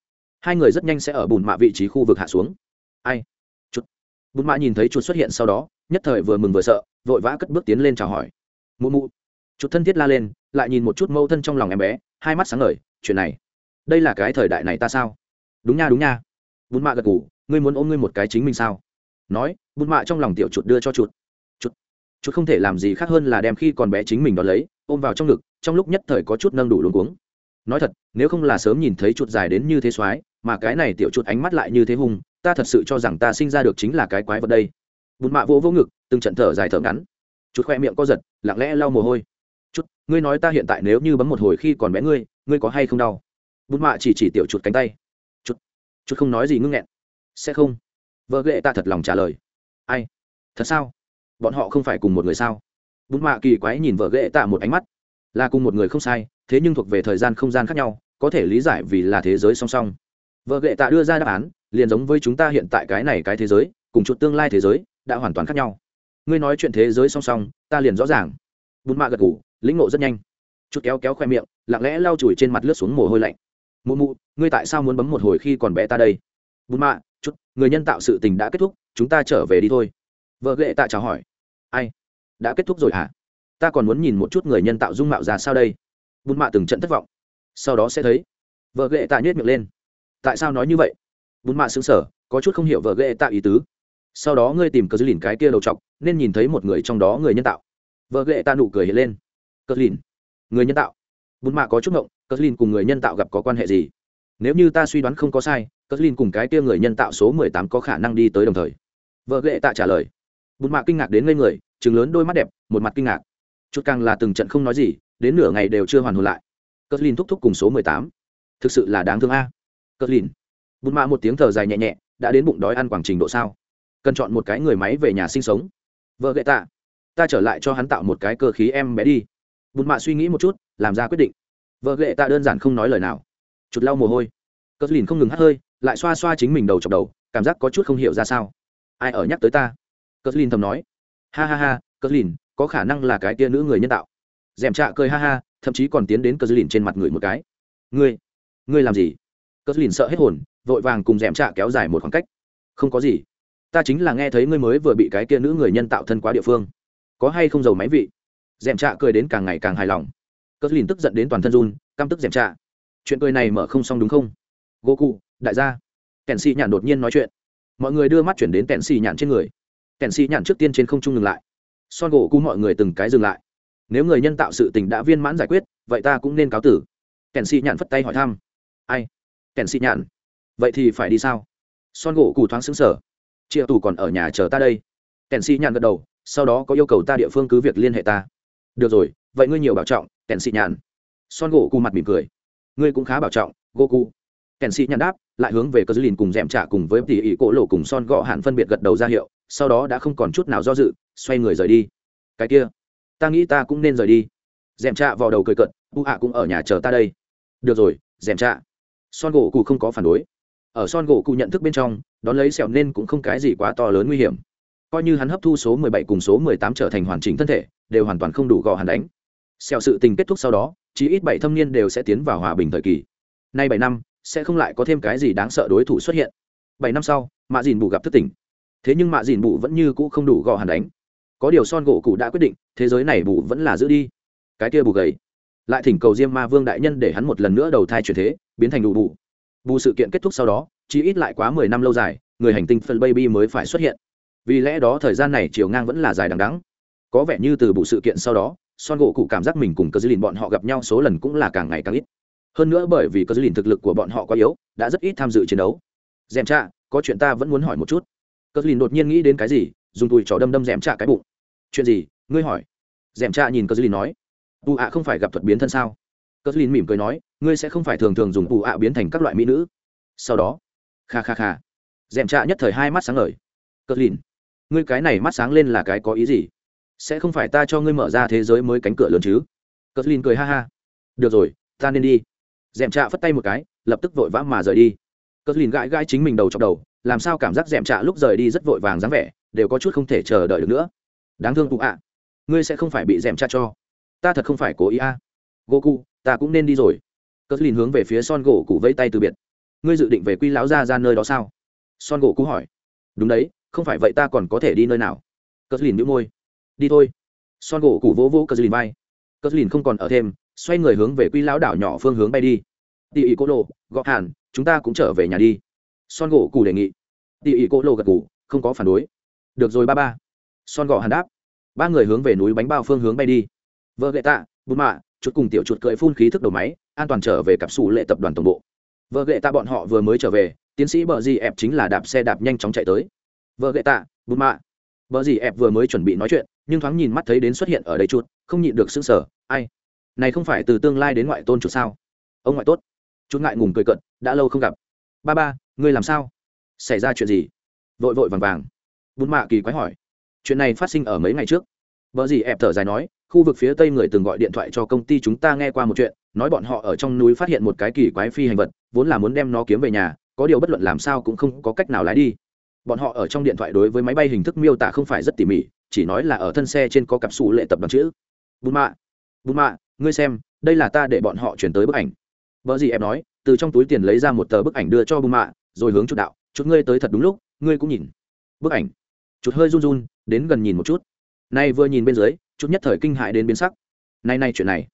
Hai người rất nhanh sẽ ở bùn mạ vị trí khu vực hạ xuống. Ai? Chuột. Bùn mạ nhìn thấy chuột xuất hiện sau đó, nhất thời vừa mừng vừa sợ, vội vã cất bước tiến lên chào hỏi. Mụ mụ. Chuột thân thiết la lên, lại nhìn một chút mâu thân trong lòng em bé, hai mắt sáng ngời, chuyện này, đây là cái thời đại này ta sao? Đúng nha đúng nha. Bùn mạ gật ngủ ngươi muốn ôm ngươi một cái chính mình sao? Nói, bùn mạ trong lòng tiểu chuột đưa cho chuột. Chuột. Chuột không thể làm gì khác hơn là đem khi còn bé chính mình đón lấy, ôm vào trong ngực, trong lúc nhất thời có chút nâng đủ luống cuống nói thật, nếu không là sớm nhìn thấy chuột dài đến như thế soái mà cái này tiểu chuột ánh mắt lại như thế hung, ta thật sự cho rằng ta sinh ra được chính là cái quái vật đây. Bùn mạ vỗ vỗ ngực, từng trận thở dài thở ngắn. Chút khoe miệng co giật, lặng lẽ lau mồ hôi. Chút ngươi nói ta hiện tại nếu như bấm một hồi khi còn bé ngươi ngươi có hay không đau? Bùn mạ chỉ chỉ tiểu chuột cánh tay. Chút chút không nói gì ngưng nghẹn. Sẽ không. Vợ ghệ ta thật lòng trả lời. Ai? Thật sao? Bọn họ không phải cùng một người sao? Bùn mạ kỳ quái nhìn vợ ghệ ta một ánh mắt là cùng một người không sai, thế nhưng thuộc về thời gian không gian khác nhau, có thể lý giải vì là thế giới song song. Vợ ghệ tạ đưa ra đáp án, liền giống với chúng ta hiện tại cái này cái thế giới, cùng chuột tương lai thế giới, đã hoàn toàn khác nhau. Ngươi nói chuyện thế giới song song, ta liền rõ ràng. Bùn mạ gật ngủ lĩnh ngộ rất nhanh. Chút kéo kéo khoe miệng, lặng lẽ lau chùi trên mặt lướt xuống mồ hôi lạnh. Mụ mụ, ngươi tại sao muốn bấm một hồi khi còn bé ta đây? Bùn mạ chút người nhân tạo sự tình đã kết thúc, chúng ta trở về đi thôi. Vợ ghệ tạ chào hỏi. Ai? Đã kết thúc rồi hả? Ta còn muốn nhìn một chút người nhân tạo dung mạo ra sao đây? Bùn mạ từng trận thất vọng. Sau đó sẽ thấy. Vợ ghệ tạ nhét miệng lên. Tại sao nói như vậy? Bùn mạ xứng sở có chút không hiểu vợ ghệ tạ ý tứ. Sau đó ngươi tìm cờ dư lìn cái kia đầu t nên nhìn thấy một người trong đó người nhân tạo. Vợ ghệ tạ nụ cười hiện lên. Cờ lìn người nhân tạo. Bùn mạ có chút ngộng cờ lìn cùng người nhân tạo gặp có quan hệ gì? Nếu như ta suy đoán không có sai cờ lìn cùng cái kia người nhân tạo số mười tám có khả năng đi tới đồng thời. Vợ ghệ tạ trả lời. Bùn mạ kinh ngạc đến ngây người chừng lớn đôi mắt đẹp, một mặt kinh ngạc chút càng là từng trận không nói gì, đến nửa ngày đều chưa hoàn hồn lại. Cất lìn thúc thúc cùng số mười tám. Thực sự là đáng thương a. Cất lìn bùn mạ một tiếng thở dài nhẹ nhẹ, đã đến bụng đói ăn quảng trình độ sao? Cần chọn một cái người máy về nhà sinh sống. Vợ ghệ tạ. Ta trở lại cho hắn tạo một cái cơ khí em bé đi. Bùn mạ suy nghĩ một chút, làm ra quyết định. Vợ ghệ tạ đơn giản không nói lời nào. Chụt lau mồ hôi. Cất lìn không ngừng hắt hơi, lại xoa xoa chính mình đầu chọc đầu, cảm giác có chút không hiểu ra sao. Ai ở nhắc tới ta? Cất lìn thầm nói. Ha ha ha cất lìn có khả năng là cái tia nữ người nhân tạo. D è m trạ cười ha ha, thậm chí còn tiến đến cờ lìn trên mặt người một cái. Ngươi ngươi làm gì? Cờ lìn sợ hết hồn, vội vàng cùng d è m trạ kéo dài một khoảng cách. Không có gì. Ta chính là nghe thấy ngươi mới vừa bị cái kia nữ người nhân tạo thân quá địa phương. Có hay không giàu máy vị? D è m trạ cười đến càng ngày càng hài lòng. Cất lìn tức giận đến toàn thân run, căm tức d è m trạ. Chuyện cười này mở không xong đúng không? Gô cụ đại gia. Kèn xì nhạn đột nhiên nói chuyện. Mọi người đưa mắt chuyển đến kèn xì nhạn trên người. Kèn xì nhạn trước tiên trên không trung ngừng lại son gỗ cú mọi người từng cái dừng lại. Nếu người nhân tạo sự tình đã viên mãn giải quyết, vậy ta cũng nên cáo tử. Kèn xị nhạn phất tay hỏi thăm. Ai? Kèn xị nhạn. Vậy thì phải đi sao? Son gỗ cù thoáng xứng sở triệu tù còn ở nhà chờ ta đây. Kèn xị nhạn gật đầu, sau đó có yêu cầu ta địa phương cứ việc liên hệ ta. Được rồi, vậy ngươi nhiều bảo trọng, kèn xị nhạn. Son gỗ cù mặt mỉm cười. Ngươi cũng khá bảo trọng, gỗ cụ kèn xị nhạn đáp, lại hướng về cơ dư lìn cùng d è m trả cùng với tỉ ỉ cỗ lộ cùng son gõ hạn phân biệt gật đầu ra hiệu sau đó đã không còn chút nào do dự, xoay người rời đi. Cái kia, ta nghĩ ta cũng nên rời đi. D è m vào đầu cười cận u ạ cũng ở nhà chờ ta đây. Được rồi d è m son gỗ cụ không có phản đối. Ở son gỗ cụ nhận thức bên trong, đón lấy sẹo nên cũng không cái gì quá to lớn nguy hiểm. Coi như hắn hấp thu số mười bảy cùng số mười tám trở thành hoàn chỉnh thân thể, đều hoàn toàn không đủ gò hắn đánh. Sẹo sự tình kết thúc sau đó chỉ ít bảy thâm niên đều sẽ tiến vào hòa bình thời kỳ. Nay bảy năm, sẽ không lại có thêm cái gì đáng sợ đối thủ xuất hiện. Bảy năm sau mạ dìn bù gặp thất tỉnh thế nhưng mạ dìn bụ vẫn như cũ không đủ gò hàn đánh. Có điều son gỗ cụ đã quyết định thế giới này bụ vẫn là giữ đi. Cái kia bù gầy. Lại thỉnh cầu diêm ma vương đại nhân để hắn một lần nữa đầu thai chuyển thế biến thành đủ bù. Bù sự kiện kết thúc sau đó chỉ ít lại quá mười năm lâu dài người hành tinh phân baby mới phải xuất hiện. Vì lẽ đó thời gian này chiều ngang vẫn là dài đằng đắng có vẻ như từ bù sự kiện sau đó son gỗ cụ cảm giác mình cùng cơ dư lìn bọn họ gặp nhau số lần cũng là càng ngày càng ít. Hơn nữa bởi vì cơ dư lìn thực lực của bọn họ quá yếu đã rất ít tham dự chiến đấu. Dèm cha, có chuyện ta vẫn muốn hỏi một chút cơ lìn đột nhiên nghĩ đến cái gì, dùng tùi trò đâm đâm dèm trạ cái bụng. Chuyện gì? Ngươi hỏi. Dèm trạ nhìn cơ lìn nói. Tù ạ không phải gặp thuật biến thân sao? Cơ lìn mỉm cười nói. Ngươi sẽ không phải thường thường dùng tù ạ biến thành các loại mỹ nữ. Sau đó, kha kha kha. Dèm trạ nhất thời hai mắt sáng ngời. Cơ lìn, ngươi cái này mắt sáng lên là cái có ý gì? Sẽ không phải ta cho ngươi mở ra thế giới mới cánh cửa lớn chứ? Cất lin cười ha ha. Được rồi, ta nên đi. D ẻ m trạ phất tay một cái, lập tức vội vã mà rời đi. Cất lin gãi gãi chính mình đầu chọc đầu làm sao cảm giác d è m trạ lúc rời đi rất vội vàng dáng vẻ, đều có chút không thể chờ đợi được nữa. Đáng thương cụ ạ. Ngươi sẽ không phải bị d è m trạ cho. Ta thật không phải cố ý a. À. gỗ cụ, ta cũng nên đi rồi. Cất lìn hướng về phía son gỗ cụ vẫy tay từ biệt. Ngươi dự định về quy láo ra ra nơi đó sao? Son gỗ cụ hỏi. Đúng đấy, không phải vậy ta còn có thể đi nơi nào? Cất lìn đĩu môi. Đi thôi. Son gỗ cụ vỗ vỗ cất lìn bay cất lìn không còn ở thêm, xoay người hướng về quy lão đảo nhỏ phương hướng bay đi. Tỉ ỉ cô lộ gọ hàn, chúng ta cũng trở về nhà đi son gỗ cụ đề nghị. Tỉ ỉ cô lô gật cụ không có phản đối. Được rồi ba ba. Son gõ hàn đáp. Ba người hướng về núi bánh bao phương hướng bay đi. Vợ ghệ tạ bùn mạ, chuột cùng tiểu chuột cưỡi phun khí thức đầu máy, an toàn trở về cặp sủ lệ tập đoàn tổng bộ. Vợ ghệ tạ bọn họ vừa mới trở về, tiến sĩ bờ gì ẹp chính là đạp xe đạp nhanh chóng chạy tới. Vợ ghệ tạ bùn mạ. Bờ gì ẹp vừa mới chuẩn bị nói chuyện, nhưng thoáng nhìn mắt thấy đến xuất hiện ở đây chút không nhịn được sững sờ, ai? Này không phải từ tương lai đến ngoại tôn chủ sao? Ông ngoại tốt. Chút ngại ngùng cười cận đã lâu không gặp. Ba ba ngươi làm sao? Xảy ra chuyện gì? Vội vội vàng vàng. Bún mạ kỳ quái hỏi. Chuyện này phát sinh ở mấy ngày trước. Vợ gì ẹp thở dài nói, khu vực phía tây người từng gọi điện thoại cho công ty chúng ta nghe qua một chuyện, nói bọn họ ở trong núi phát hiện một cái kỳ quái phi hành vật, vốn là muốn đem nó kiếm về nhà, có điều bất luận làm sao cũng không có cách nào lái đi. Bọn họ ở trong điện thoại đối với máy bay hình thức miêu tả không phải rất tỉ mỉ, chỉ nói là ở thân xe trên có cặp sụ lệ tập đoàn chữ. Bùn mạ bùn mạ, ngươi xem, đây là ta để bọn họ chuyển tới bức ảnh. Vợ gì em nói, từ trong túi tiền lấy ra một tờ bức ảnh đưa cho bùn mạ rồi hướng chút đạo, chút ngươi tới thật đúng lúc, ngươi cũng nhìn. Bức ảnh. Chút hơi run run, đến gần nhìn một chút. Nay vừa nhìn bên dưới, chút nhất thời kinh hại đến biến sắc. Nay nay chuyện này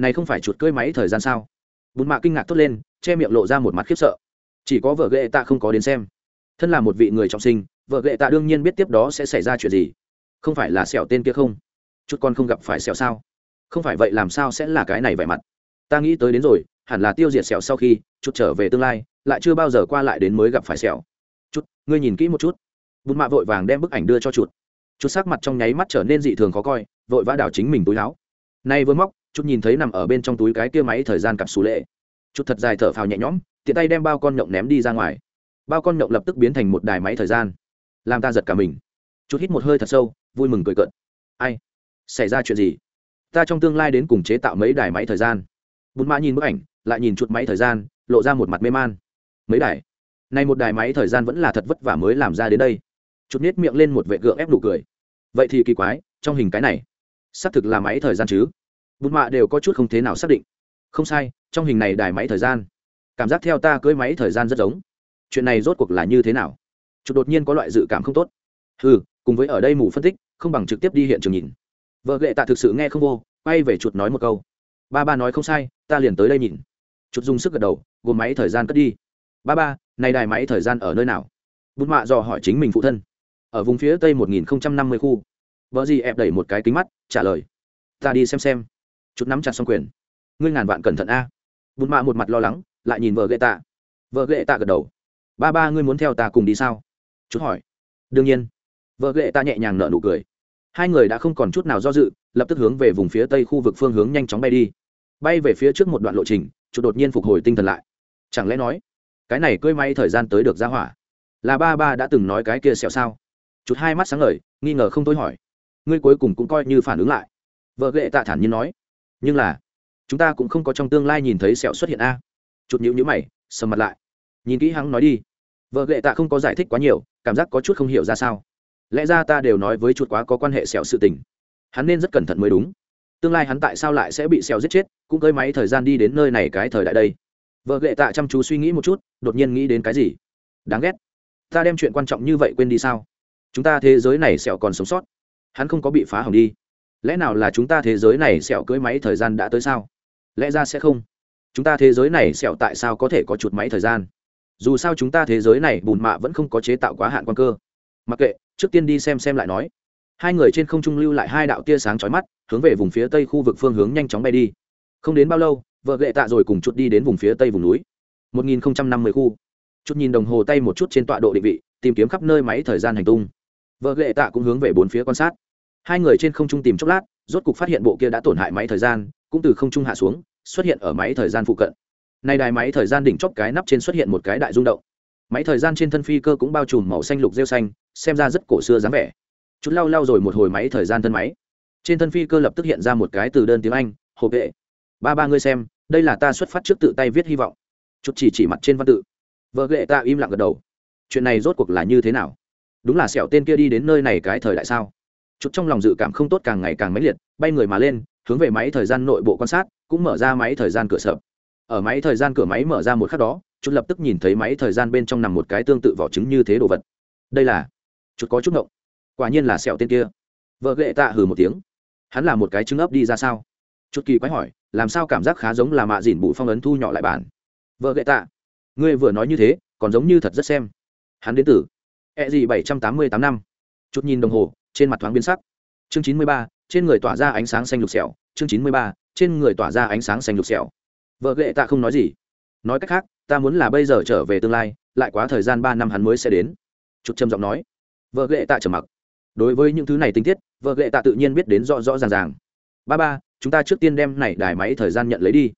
này không phải chuột cơi máy thời gian sao? Bùn mạ kinh ngạc thốt lên, che miệng lộ ra một mặt khiếp sợ. Chỉ có vợ ghệ ta không có đến xem. Thân là một vị người trọng sinh, vợ ghệ ta đương nhiên biết tiếp đó sẽ xảy ra chuyện gì. Không phải là sẹo tên kia không? Chút con không gặp phải sẹo sao? Không phải vậy làm sao sẽ là cái này vẻ mặt? Ta nghĩ tới đến rồi hẳn là tiêu diệt sẹo sau khi, chút trở về tương lai, lại chưa bao giờ qua lại đến mới gặp phải sẹo. Chút, ngươi nhìn kỹ một chút. Bùn mạ vội vàng đem bức ảnh đưa cho chuột. Chút sắc mặt trong nháy mắt trở nên dị thường khó coi, vội vã đảo chính mình túi áo. Nay vừa móc chút nhìn thấy nằm ở bên trong túi cái kia máy thời gian cặp xù lệ. Chút thật dài thở phào nhẹ nhõm, tiện tay đem bao con nhộng ném đi ra ngoài. Bao con nhộng lập tức biến thành một đài máy thời gian. Làm ta giật cả mình. Chút hít một hơi thật sâu, vui mừng cười cợt. Ai? Xảy ra chuyện gì? Ta trong tương lai đến cùng chế tạo mấy đài máy thời gian? Bùn mã nhìn bức ảnh lại nhìn chuột máy thời gian, lộ ra một mặt mê man. Mấy đài? Này một đài máy thời gian vẫn là thật vất vả mới làm ra đến đây. Chút nết miệng lên một vệ gượng ép nụ cười. Vậy thì kỳ quái, trong hình cái này, xác thực là máy thời gian chứ? Bùn mạ đều có chút không thế nào xác định. Không sai, trong hình này đài máy thời gian. Cảm giác theo ta cưới máy thời gian rất giống. Chuyện này rốt cuộc là như thế nào? Chút đột nhiên có loại dự cảm không tốt. Ừ cùng với ở đây mù phân tích, không bằng trực tiếp đi hiện trường nhìn. Vợ ghệ tạ thực sự nghe không vô, quay về chuột nói một câu. Ba ba nói không sai, ta liền tới đây nhìn chút dùng sức gật đầu, gồm máy thời gian cất đi. Ba ba, này đài máy thời gian ở nơi nào? Bút mạ dò hỏi chính mình phụ thân. Ở vùng phía tây một nghìn năm mươi khu. Vợ gì ép đẩy một cái kính mắt, trả lời. Ta đi xem xem. Chút nắm chặt xong quyền. Ngươi ngàn vạn cẩn thận a. Bút mạ một mặt lo lắng, lại nhìn vợ ghệ tạ. Vợ ghệ tạ gật đầu. Ba ba, ngươi muốn theo ta cùng đi sao? Chút hỏi. Đương nhiên. Vợ ghệ ta nhẹ nhàng nở nụ cười. Hai người đã không còn chút nào do dự, lập tức hướng về vùng phía tây khu vực phương hướng nhanh chóng bay đi. Bay về phía trước một đoạn lộ trình chút đột nhiên phục hồi tinh thần lại. Chẳng lẽ nói, cái này cưới may thời gian tới được ra hỏa? Là ba ba đã từng nói cái kia xẹo sao? Chút hai mắt sáng ngời, nghi ngờ không tôi hỏi. Ngươi cuối cùng cũng coi như phản ứng lại. Vợ ghệ tạ thản nhiên nói. Nhưng là, chúng ta cũng không có trong tương lai nhìn thấy sẹo xuất hiện a. Chút nhữ nhữ mày, sầm mặt lại. Nhìn kỹ hắn nói đi. Vợ ghệ tạ không có giải thích quá nhiều, cảm giác có chút không hiểu ra sao. Lẽ ra ta đều nói với chuột quá có quan hệ sẹo sự tình. Hắn nên rất cẩn thận mới đúng tương lai hắn tại sao lại sẽ bị sẹo giết chết, cũng cơi máy thời gian đi đến nơi này cái thời đại đây. Vợ ghệ tạ chăm chú suy nghĩ một chút, đột nhiên nghĩ đến cái gì? Đáng ghét. Ta đem chuyện quan trọng như vậy quên đi sao? Chúng ta thế giới này sẹo còn sống sót. Hắn không có bị phá hỏng đi. Lẽ nào là chúng ta thế giới này sẹo cưới máy thời gian đã tới sao? Lẽ ra sẽ không? Chúng ta thế giới này sẹo tại sao có thể có chuột máy thời gian? Dù sao chúng ta thế giới này bùn mạ vẫn không có chế tạo quá hạn quan cơ. Mặc kệ, trước tiên đi xem xem lại nói. Hai người trên không trung lưu lại hai đạo tia sáng chói mắt hướng về vùng phía tây khu vực phương hướng nhanh chóng bay đi. Không đến bao lâu, vợ lệ tạ rồi cùng chút đi đến vùng phía tây vùng núi. 1050 khu. Chút nhìn đồng hồ tay một chút trên tọa độ định vị, tìm kiếm khắp nơi máy thời gian hành tung. Vợ lệ tạ cũng hướng về bốn phía quan sát. Hai người trên không trung tìm chốc lát, rốt cục phát hiện bộ kia đã tổn hại máy thời gian, cũng từ không trung hạ xuống, xuất hiện ở máy thời gian phụ cận. Nay đài máy thời gian đỉnh chóp cái nắp trên xuất hiện một cái đại rung động. Máy thời gian trên thân phi cơ cũng bao trùm màu xanh lục rêu xanh, xem ra rất cổ xưa dáng vẻ. Chút lau lau rồi một hồi máy thời gian thân máy trên thân phi cơ lập tức hiện ra một cái từ đơn tiếng anh hộp vệ, ba ba ngươi xem, đây là ta xuất phát trước tự tay viết hy vọng. Chút chỉ chỉ mặt trên văn tự. Vợ ghệ ta im lặng gật đầu. Chuyện này rốt cuộc là như thế nào? Đúng là sẹo tên kia đi đến nơi này cái thời đại sao? Chút trong lòng dự cảm không tốt càng ngày càng mãnh liệt, bay người mà lên, hướng về máy thời gian nội bộ quan sát, cũng mở ra máy thời gian cửa sập. Ở máy thời gian cửa máy mở ra một khắc đó, chút lập tức nhìn thấy máy thời gian bên trong nằm một cái tương tự vỏ trứng như thế đồ vật. Đây là chút có chút ngộng. Quả nhiên là sẹo tên kia. Vợ ghệ tạ hừ một tiếng hắn là một cái trứng ấp đi ra sao? Chút kỳ quái hỏi, làm sao cảm giác khá giống là mạ dỉn bụi phong ấn thu nhỏ lại bản? Vợ ghệ tạ, ngươi vừa nói như thế, còn giống như thật rất xem. Hắn đến từ e gì bảy trăm tám mươi tám năm. Chút nhìn đồng hồ, trên mặt thoáng biến sắc. Chương chín mươi ba, trên người tỏa ra ánh sáng xanh lục xẻo chương chín mươi ba, trên người tỏa ra ánh sáng xanh lục xẻo vợ ghệ tạ không nói gì. Nói cách khác, ta muốn là bây giờ trở về tương lai, lại quá thời gian ba năm hắn mới sẽ đến. Chút trầm giọng nói. Vợ ghệ tạ trầm mặc. Đối với những thứ này tinh tiết vợ ghệ tạ tự nhiên biết đến rõ rõ ràng ràng. Ba ba, chúng ta trước tiên đem này đài máy thời gian nhận lấy đi.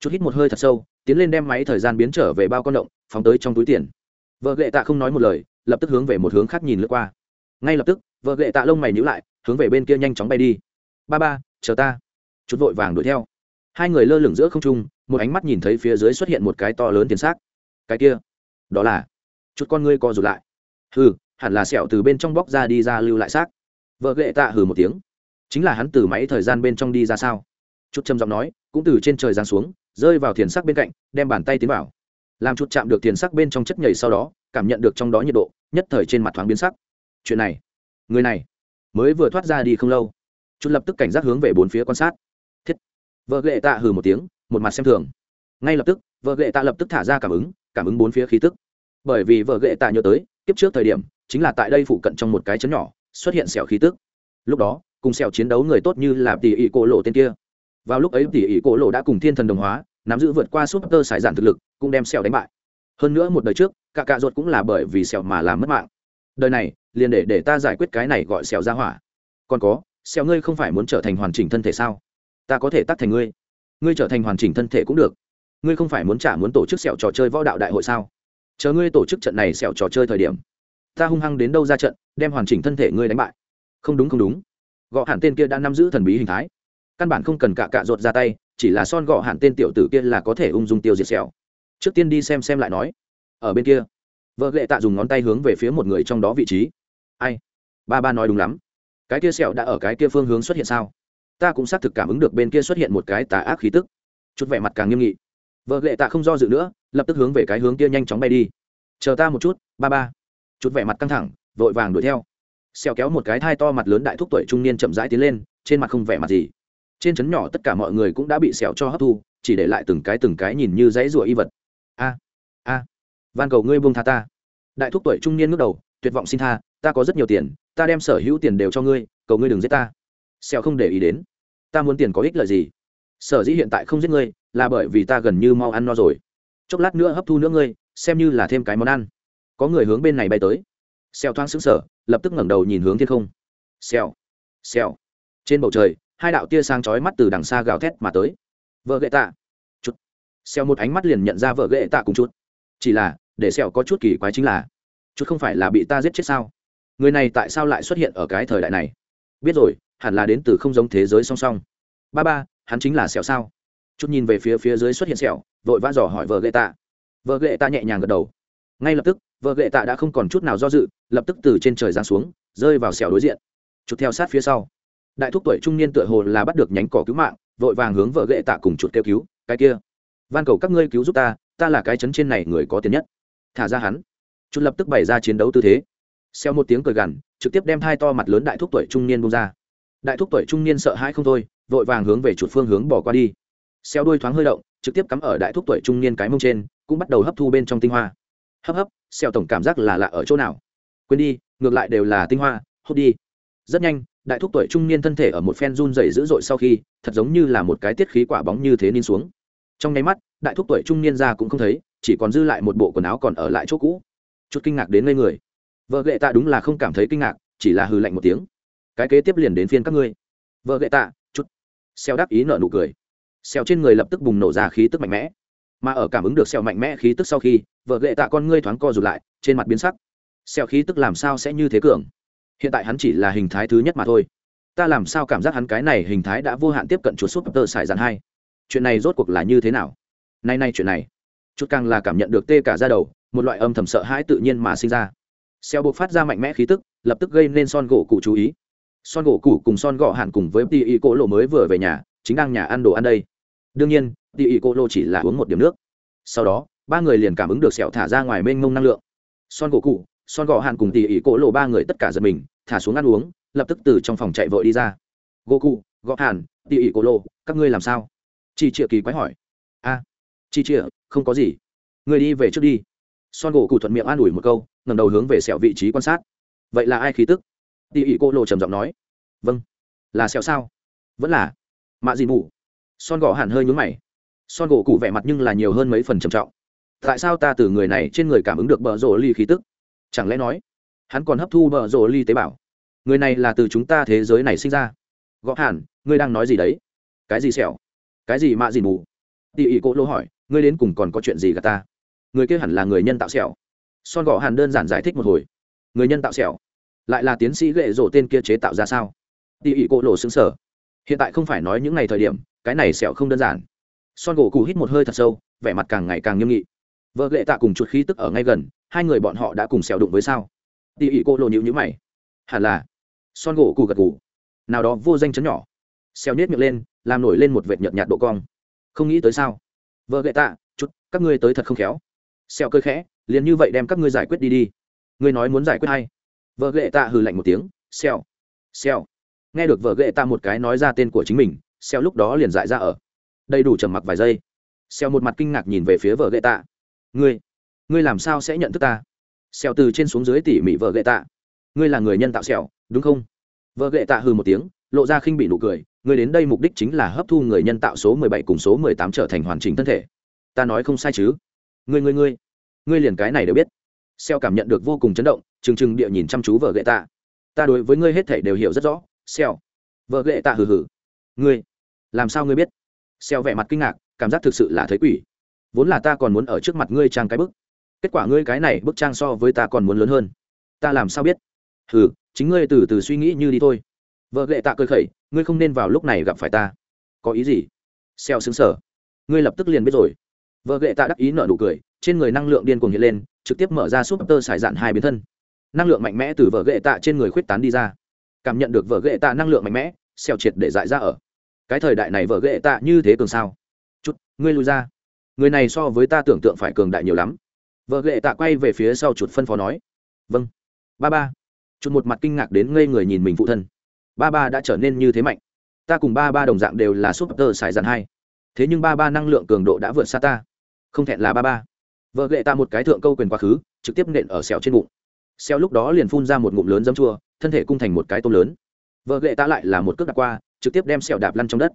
Chút hít một hơi thật sâu, tiến lên đem máy thời gian biến trở về bao con động, phóng tới trong túi tiền. Vợ ghệ tạ không nói một lời, lập tức hướng về một hướng khác nhìn lướt qua. Ngay lập tức, vợ ghệ tạ lông mày nhữ lại, hướng về bên kia nhanh chóng bay đi. Ba ba, chờ ta. Chút vội vàng đuổi theo. Hai người lơ lửng giữa không trung, một ánh mắt nhìn thấy phía dưới xuất hiện một cái to lớn tiền xác. Cái kia, đó là, chút con ngươi co rụt lại. Hừ, hẳn là sẹo từ bên trong bóc ra đi ra lưu lại xác vợ ghệ tạ hừ một tiếng. Chính là hắn từ máy thời gian bên trong đi ra sao? Chút trầm giọng nói, cũng từ trên trời giáng xuống, rơi vào thiền sắc bên cạnh, đem bàn tay tiến vào. Làm chút chạm được thiền sắc bên trong chất nhảy sau đó, cảm nhận được trong đó nhiệt độ, nhất thời trên mặt thoáng biến sắc. Chuyện này, người này mới vừa thoát ra đi không lâu. Chút lập tức cảnh giác hướng về bốn phía quan sát. Thiết. Vợ ghệ tạ hừ một tiếng, một mặt xem thường. Ngay lập tức, vợ ghệ tạ lập tức thả ra cảm ứng cảm ứng bốn phía khí tức. Bởi vì vợ ghệ tạ nhớ tới, kiếp trước thời điểm, chính là tại đây phụ cận trong một cái chấn nhỏ xuất hiện sẹo khí tức. Lúc đó, cùng sẹo chiến đấu người tốt như là tỷ ỷ cổ lộ tên kia. Vào lúc ấy, tỷ ỷ cổ lộ đã cùng thiên thần đồng hóa, nắm giữ vượt qua súp tơ sải giản thực lực, cũng đem sẹo đánh bại. Hơn nữa một đời trước, cả cạ ruột cũng là bởi vì sẹo mà làm mất mạng. Đời này, liền để để ta giải quyết cái này gọi sẹo ra hỏa. Còn có, sẹo ngươi không phải muốn trở thành hoàn chỉnh thân thể sao? Ta có thể tắt thành ngươi. Ngươi trở thành hoàn chỉnh thân thể cũng được. Ngươi không phải muốn trả muốn tổ chức sẹo trò chơi võ đạo đại hội sao? Chờ ngươi tổ chức trận này sẹo trò chơi thời điểm ta hung hăng đến đâu ra trận, đem hoàn chỉnh thân thể ngươi đánh bại. Không đúng không đúng. Gõ hẳn tên kia đã nắm giữ thần bí hình thái. Căn bản không cần cả cạ rột ra tay, chỉ là son gõ hẳn tên tiểu tử kia là có thể ung dung tiêu diệt sẹo. Trước tiên đi xem xem lại nói. Ở bên kia, vợ lệ tạ dùng ngón tay hướng về phía một người trong đó vị trí. Ai? Ba ba nói đúng lắm. Cái kia sẹo đã ở cái kia phương hướng xuất hiện sao? Ta cũng xác thực cảm ứng được bên kia xuất hiện một cái tà ác khí tức. Chút vẻ mặt càng nghiêm nghị. Vợ lệ tạ không do dự nữa, lập tức hướng về cái hướng kia nhanh chóng bay đi. Chờ ta một chút, ba ba chút vẻ mặt căng thẳng, vội vàng đuổi theo. Xèo kéo một cái thai to mặt lớn đại thúc tuổi trung niên chậm rãi tiến lên, trên mặt không vẻ mặt gì. Trên trấn nhỏ tất cả mọi người cũng đã bị xèo cho hấp thu, chỉ để lại từng cái từng cái nhìn như dãy rủa y vật. A a, van cầu ngươi buông tha ta. Đại thúc tuổi trung niên ngước đầu, tuyệt vọng xin tha, ta có rất nhiều tiền, ta đem sở hữu tiền đều cho ngươi, cầu ngươi đừng giết ta. Xèo không để ý đến. Ta muốn tiền có ích lợi gì? Sở dĩ hiện tại không giết ngươi, là bởi vì ta gần như mau ăn no rồi. Chốc lát nữa hấp thu nữa ngươi, xem như là thêm cái món ăn có người hướng bên này bay tới. Xèo thoáng xứng sở lập tức ngẩng đầu nhìn hướng thiên không. Xèo xèo trên bầu trời hai đạo tia sáng chói mắt từ đằng xa gào thét mà tới. Vợ gậy tạ. Chút. Xèo một ánh mắt liền nhận ra vợ gậy tạ cùng chút. Chỉ là để xèo có chút kỳ quái chính là chút không phải là bị ta giết chết sao? Người này tại sao lại xuất hiện ở cái thời đại này? Biết rồi hẳn là đến từ không giống thế giới song song. Ba ba hắn chính là xèo sao? Chút nhìn về phía phía dưới xuất hiện Xeo, vội vã dò hỏi vợ gậy tạ. Vợ gậy tạ nhẹ nhàng gật đầu. Ngay lập tức vợ gậy tạ đã không còn chút nào do dự, lập tức từ trên trời giáng xuống, rơi vào xẻo đối diện. Chụt theo sát phía sau. Đại thúc tuổi trung niên tựa hồ là bắt được nhánh cỏ cứu mạng, vội vàng hướng vợ gậy tạ cùng chuột kêu cứu, cái kia, van cầu các ngươi cứu giúp ta ta là cái chấn trên này người có tiền nhất. Thả ra hắn. Chút lập tức bày ra chiến đấu tư thế. Xeo một tiếng cười gằn, trực tiếp đem thai to mặt lớn đại thúc tuổi trung niên bung ra. Đại thúc tuổi trung niên sợ hãi không thôi, vội vàng hướng về chuột phương hướng bỏ qua đi. Xeo đuôi thoáng hơi động, trực tiếp cắm ở đại thúc tuổi trung niên cái mông trên, cũng bắt đầu hấp thu bên trong tinh hoa hấp hấp xeo tổng cảm giác là lạ ở chỗ nào? Quên đi, ngược lại đều là tinh hoa, hút đi. Rất nhanh, đại thúc tuổi trung niên thân thể ở một phen run dày dữ dội sau khi, thật giống như là một cái tiết khí quả bóng như thế nín xuống. Trong nháy mắt, đại thúc tuổi trung niên ra cũng không thấy, chỉ còn dư lại một bộ quần áo còn ở lại chỗ cũ. Chút kinh ngạc đến ngây người. Vợ gệ tạ đúng là không cảm thấy kinh ngạc, chỉ là hư lạnh một tiếng. Cái kế tiếp liền đến phiên các ngươi. Vợ gệ tạ, chút. Xeo đáp ý nợ nụ cười. Xeo trên người lập tức bùng nổ ra khí tức mạnh mẽ mà ở cảm ứng được sẹo mạnh mẽ khí tức sau khi, vợ gệ tạ con ngươi thoáng co rụt lại, trên mặt biến sắc. Sẹo khí tức làm sao sẽ như thế cường? Hiện tại hắn chỉ là hình thái thứ nhất mà thôi. Ta làm sao cảm giác hắn cái này hình thái đã vô hạn tiếp cận chuột súp tơ sải dàn hai? Chuyện này rốt cuộc là như thế nào? Nay nay chuyện này, chút càng là cảm nhận được tê cả ra đầu, một loại âm thầm sợ hãi tự nhiên mà sinh ra. Xeo buộc phát ra mạnh mẽ khí tức, lập tức gây nên son gỗ cụ chú ý. Son gỗ cụ cùng son gọ hạn cùng với ti cỗ lộ mới vừa về nhà, chính đang nhà ăn đồ ăn đây. Đương nhiên tỉ ỉ cô lô chỉ là uống một điểm nước. Sau đó, ba người liền cảm ứng được sẹo thả ra ngoài mênh mông năng lượng. Son gỗ cụ, son gõ hàn cùng tỉ ỉ cô lô ba người tất cả giật mình, thả xuống ăn uống, lập tức từ trong phòng chạy vội đi ra. Gỗ cụ, gọ hàn tỉ ỉ cô lô, các ngươi làm sao? Chị chịa kỳ quái hỏi. A chị chịa, không có gì. Người đi về trước đi. Son gỗ cụ thuận miệng an ủi một câu ngầm đầu hướng về sẹo vị trí quan sát. Vậy là ai khí tức? Tỉ ỉ cô lô trầm giọng nói. Vâng. Là sẹo sao? Vẫn là. Mạ gì mù son gỗ hàn hơi nhướng mày son gỗ cụ vẻ mặt nhưng là nhiều hơn mấy phần trầm trọng. Tại sao ta từ người này trên người cảm ứng được bờ rổ ly khí tức? Chẳng lẽ nói, hắn còn hấp thu bờ rổ ly tế bào? Người này là từ chúng ta thế giới này sinh ra. Gõ hẳn ngươi đang nói gì đấy? Cái gì xẻo? Cái gì mạ gì mù? Tỉ ỉ cỗ lô hỏi, ngươi đến cùng còn có chuyện gì gà ta? Người kia hẳn là người nhân tạo xẻo. Son gõ hàn đơn giản giải thích một hồi. Người nhân tạo xẻo? Lại là tiến sĩ ghệ rổ tên kia chế tạo ra sao? Tỉ ỉ cỗ lộ xứng sở hiện tại không phải nói những ngày thời điểm, cái này xẻo không đơn giản son gỗ cụ hít một hơi thật sâu, vẻ mặt càng ngày càng nghiêm nghị. Vợ lệ tạ cùng chuột khí tức ở ngay gần, hai người bọn họ đã cùng xèo đụng với sao? Tỉ ỉ cô lộ nhịu nhữ mày. Hẳn là. Son gỗ cụ gật cụ nào đó vô danh chấn nhỏ. Xèo nhét miệng lên, làm nổi lên một vệt nhợt nhạt độ cong. Không nghĩ tới sao? Vợ lệ tạ chút các ngươi tới thật không khéo. Xèo cơ khẽ, liền như vậy đem các ngươi giải quyết đi đi. Ngươi nói muốn giải quyết hay? Vợ lệ tạ hừ lạnh một tiếng, xèo xèo. Nghe được vợ ghệ tạ một cái nói ra tên của chính mình, xèo lúc đó liền dại ra ở đầy đủ trầm mặc vài giây. Xeo một mặt kinh ngạc nhìn về phía vợ gậy tạ. Ngươi ngươi làm sao sẽ nhận thức ta? Xeo từ trên xuống dưới tỉ mỉ vợ gậy tạ. Ngươi là người nhân tạo xẻo đúng không? Vợ gậy tạ hừ một tiếng, lộ ra khinh bị nụ cười. Ngươi đến đây mục đích chính là hấp thu người nhân tạo số mười bảy cùng số mười tám trở thành hoàn chỉnh thân thể. Ta nói không sai chứ? Ngươi ngươi ngươi ngươi liền cái này đều biết. Xeo cảm nhận được vô cùng chấn động, trừng trừng địa nhìn chăm chú vợ gậy tạ. Ta đối với ngươi hết thể đều hiểu rất rõ, xèo. Vợ gậy tạ hừ hừ. Ngươi, làm sao ngươi biết? Xèo vẻ mặt kinh ngạc, cảm giác thực sự là thấy quỷ. Vốn là ta còn muốn ở trước mặt ngươi trang cái bức. Kết quả ngươi cái này bức trang so với ta còn muốn lớn hơn. Ta làm sao biết? Ừ chính ngươi từ từ suy nghĩ như đi thôi. Vợ ghệ tạ cười khẩy, ngươi không nên vào lúc này gặp phải ta. Có ý gì? Xèo xứng sở ngươi lập tức liền biết rồi. Vợ ghệ tạ đắc ý nở nụ cười, trên người năng lượng điên cuồng hiện lên, trực tiếp mở ra súp tơ xài dạn hai biến thân. Năng lượng mạnh mẽ từ vợ ghệ tạ trên người khuyết tán đi ra. Cảm nhận được vợ ghệ tạ năng lượng mạnh mẽ xèo triệt để dại ra ở cái thời đại này vợ ghệ tạ như thế cường sao? Chút, ngươi lui ra. Người này so với ta tưởng tượng phải cường đại nhiều lắm. Vợ ghệ tạ quay về phía sau chuột phân phó nói. Vâng. Ba ba. Chuột một mặt kinh ngạc đến ngây người nhìn mình phụ thân. Ba ba đã trở nên như thế mạnh. Ta cùng ba ba đồng dạng đều là súp tơ xài dàn hai. Thế nhưng ba ba năng lượng cường độ đã vượt xa ta. Không thẹn là ba ba. Vợ ghệ ta một cái thượng câu quyền quá khứ, trực tiếp nện ở xẻo trên bụng. Xẻo lúc đó liền phun ra một ngụm lớn dấm chua, thân thể cung thành một cái tôm lớn. Vợ ghệ tạ lại là một cước đặt qua trực tiếp đem xẻo đạp lăn trong đất.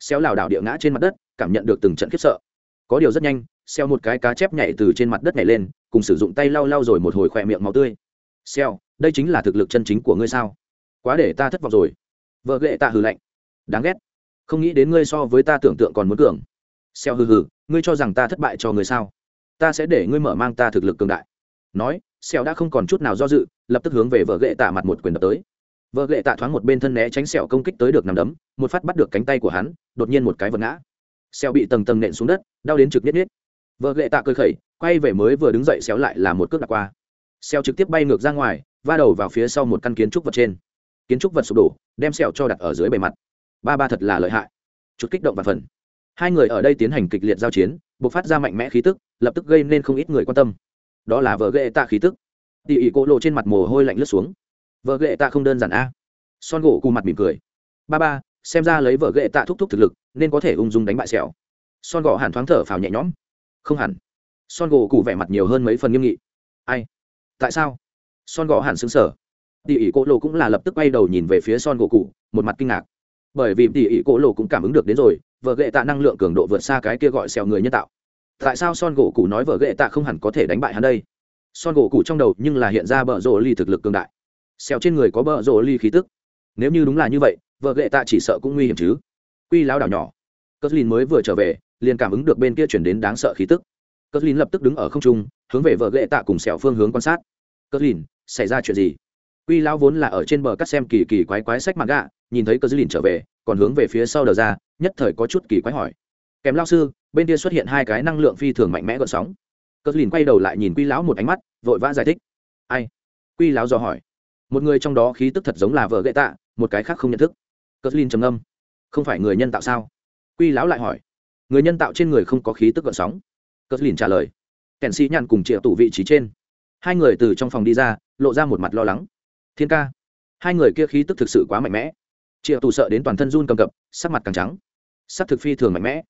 Xéo lảo đảo địa ngã trên mặt đất, cảm nhận được từng trận khiếp sợ. Có điều rất nhanh xeo một cái cá chép nhảy từ trên mặt đất nhảy lên, cùng sử dụng tay lau lau rồi một hồi khỏe miệng máu tươi. Xeo đây chính là thực lực chân chính của ngươi sao? Quá để ta thất vọng rồi. Vợ ghệ tạ hừ lạnh. Đáng ghét. Không nghĩ đến ngươi so với ta tưởng tượng còn muốn cường. Xeo hừ hừ, ngươi cho rằng ta thất bại cho người sao? Ta sẽ để ngươi mở mang ta thực lực cường đại. Nói xeo đã không còn chút nào do dự, lập tức hướng về vợ ghệ tạ mặt một quyền đập tới vợ ghệ tạ thoáng một bên thân né tránh sẹo công kích tới được nằm đấm, một phát bắt được cánh tay của hắn, đột nhiên một cái vật ngã. Sẹo bị tầng tầng nện xuống đất, đau đến trực nhất nhất vợ ghệ tạ cơ khẩy, quay về mới vừa đứng dậy xéo lại là một cước đặt qua. Sẹo trực tiếp bay ngược ra ngoài, va đầu vào phía sau một căn kiến trúc vật trên. Kiến trúc vật sụp đổ, đem sẹo cho đặt ở dưới bề mặt. Ba ba thật là lợi hại. Chút kích động và phần. Hai người ở đây tiến hành kịch liệt giao chiến buộc phát ra mạnh mẽ khí tức, lập tức gây nên không ít người quan tâm. Đó là vợ ghệ tạ khí tức. Tỉ ỉ cô lộ trên mặt mồ hôi lạnh lướt xuống vợ ghệ tạ không đơn giản a. Son gỗ cù mặt mỉm cười. Ba ba, xem ra lấy vợ ghệ tạ thúc thúc thực lực, nên có thể ung dung đánh bại sẹo. Son gỗ hẳn thoáng thở phào nhẹ nhõm. Không hẳn. Son gỗ cụ vẻ mặt nhiều hơn mấy phần nghiêm nghị. Ai? Tại sao? Son gỗ hẳn xứng sở tỉ ỉ cỗ lộ cũng là lập tức quay đầu nhìn về phía son gỗ cụ một mặt kinh ngạc. Bởi vì tỉ ỉ cỗ lộ cũng cảm ứng được đến rồi, vợ ghệ tạ năng lượng cường độ vượt xa cái kia gọi sẹo người nhân tạo. Tại sao son gỗ cụ nói vợ ghệ tạ không hẳn có thể đánh bại hắn đây? Son gỗ cụ trong đầu nhưng là hiện ra bở rộ ly thực lực cường đại xèo trên người có bờ rồ ly khí tức. Nếu như đúng là như vậy, vợ ghệ tạ chỉ sợ cũng nguy hiểm chứ. Quy lão đảo nhỏ. Cất lìn mới vừa trở về, liền cảm ứng được bên kia chuyển đến đáng sợ khí tức. Cất lìn lập tức đứng ở không trung, hướng về vợ ghệ tạ cùng xẻo phương hướng quan sát. Cất lìn xảy ra chuyện gì? Quy lão vốn là ở trên bờ cắt xem kỳ kỳ quái quái sách mặt gạ nhìn thấy cất lìn trở về, còn hướng về phía sau đờ ra, nhất thời có chút kỳ quái hỏi. Kèm lao sư, bên kia xuất hiện hai cái năng lượng phi thường mạnh mẽ gợn sóng. Cất lìn quay đầu lại nhìn quy lão một ánh mắt, vội vã giải thích. Ai? Quy lão dò hỏi một người trong đó khí tức thật giống là vợ gậy tạ, một cái khác không nhận thức. Cờ lin trầm âm không phải người nhân tạo sao? Quy lão lại hỏi. Người nhân tạo trên người không có khí tức gợn sóng. Cờ lin trả lời. Kèn sĩ nhàn cùng triệu tụ vị trí trên. Hai người từ trong phòng đi ra, lộ ra một mặt lo lắng. Thiên ca, hai người kia khí tức thực sự quá mạnh mẽ. Triệu tù sợ đến toàn thân run cầm cập, sắc mặt càng trắng. Sắc thực phi thường mạnh mẽ.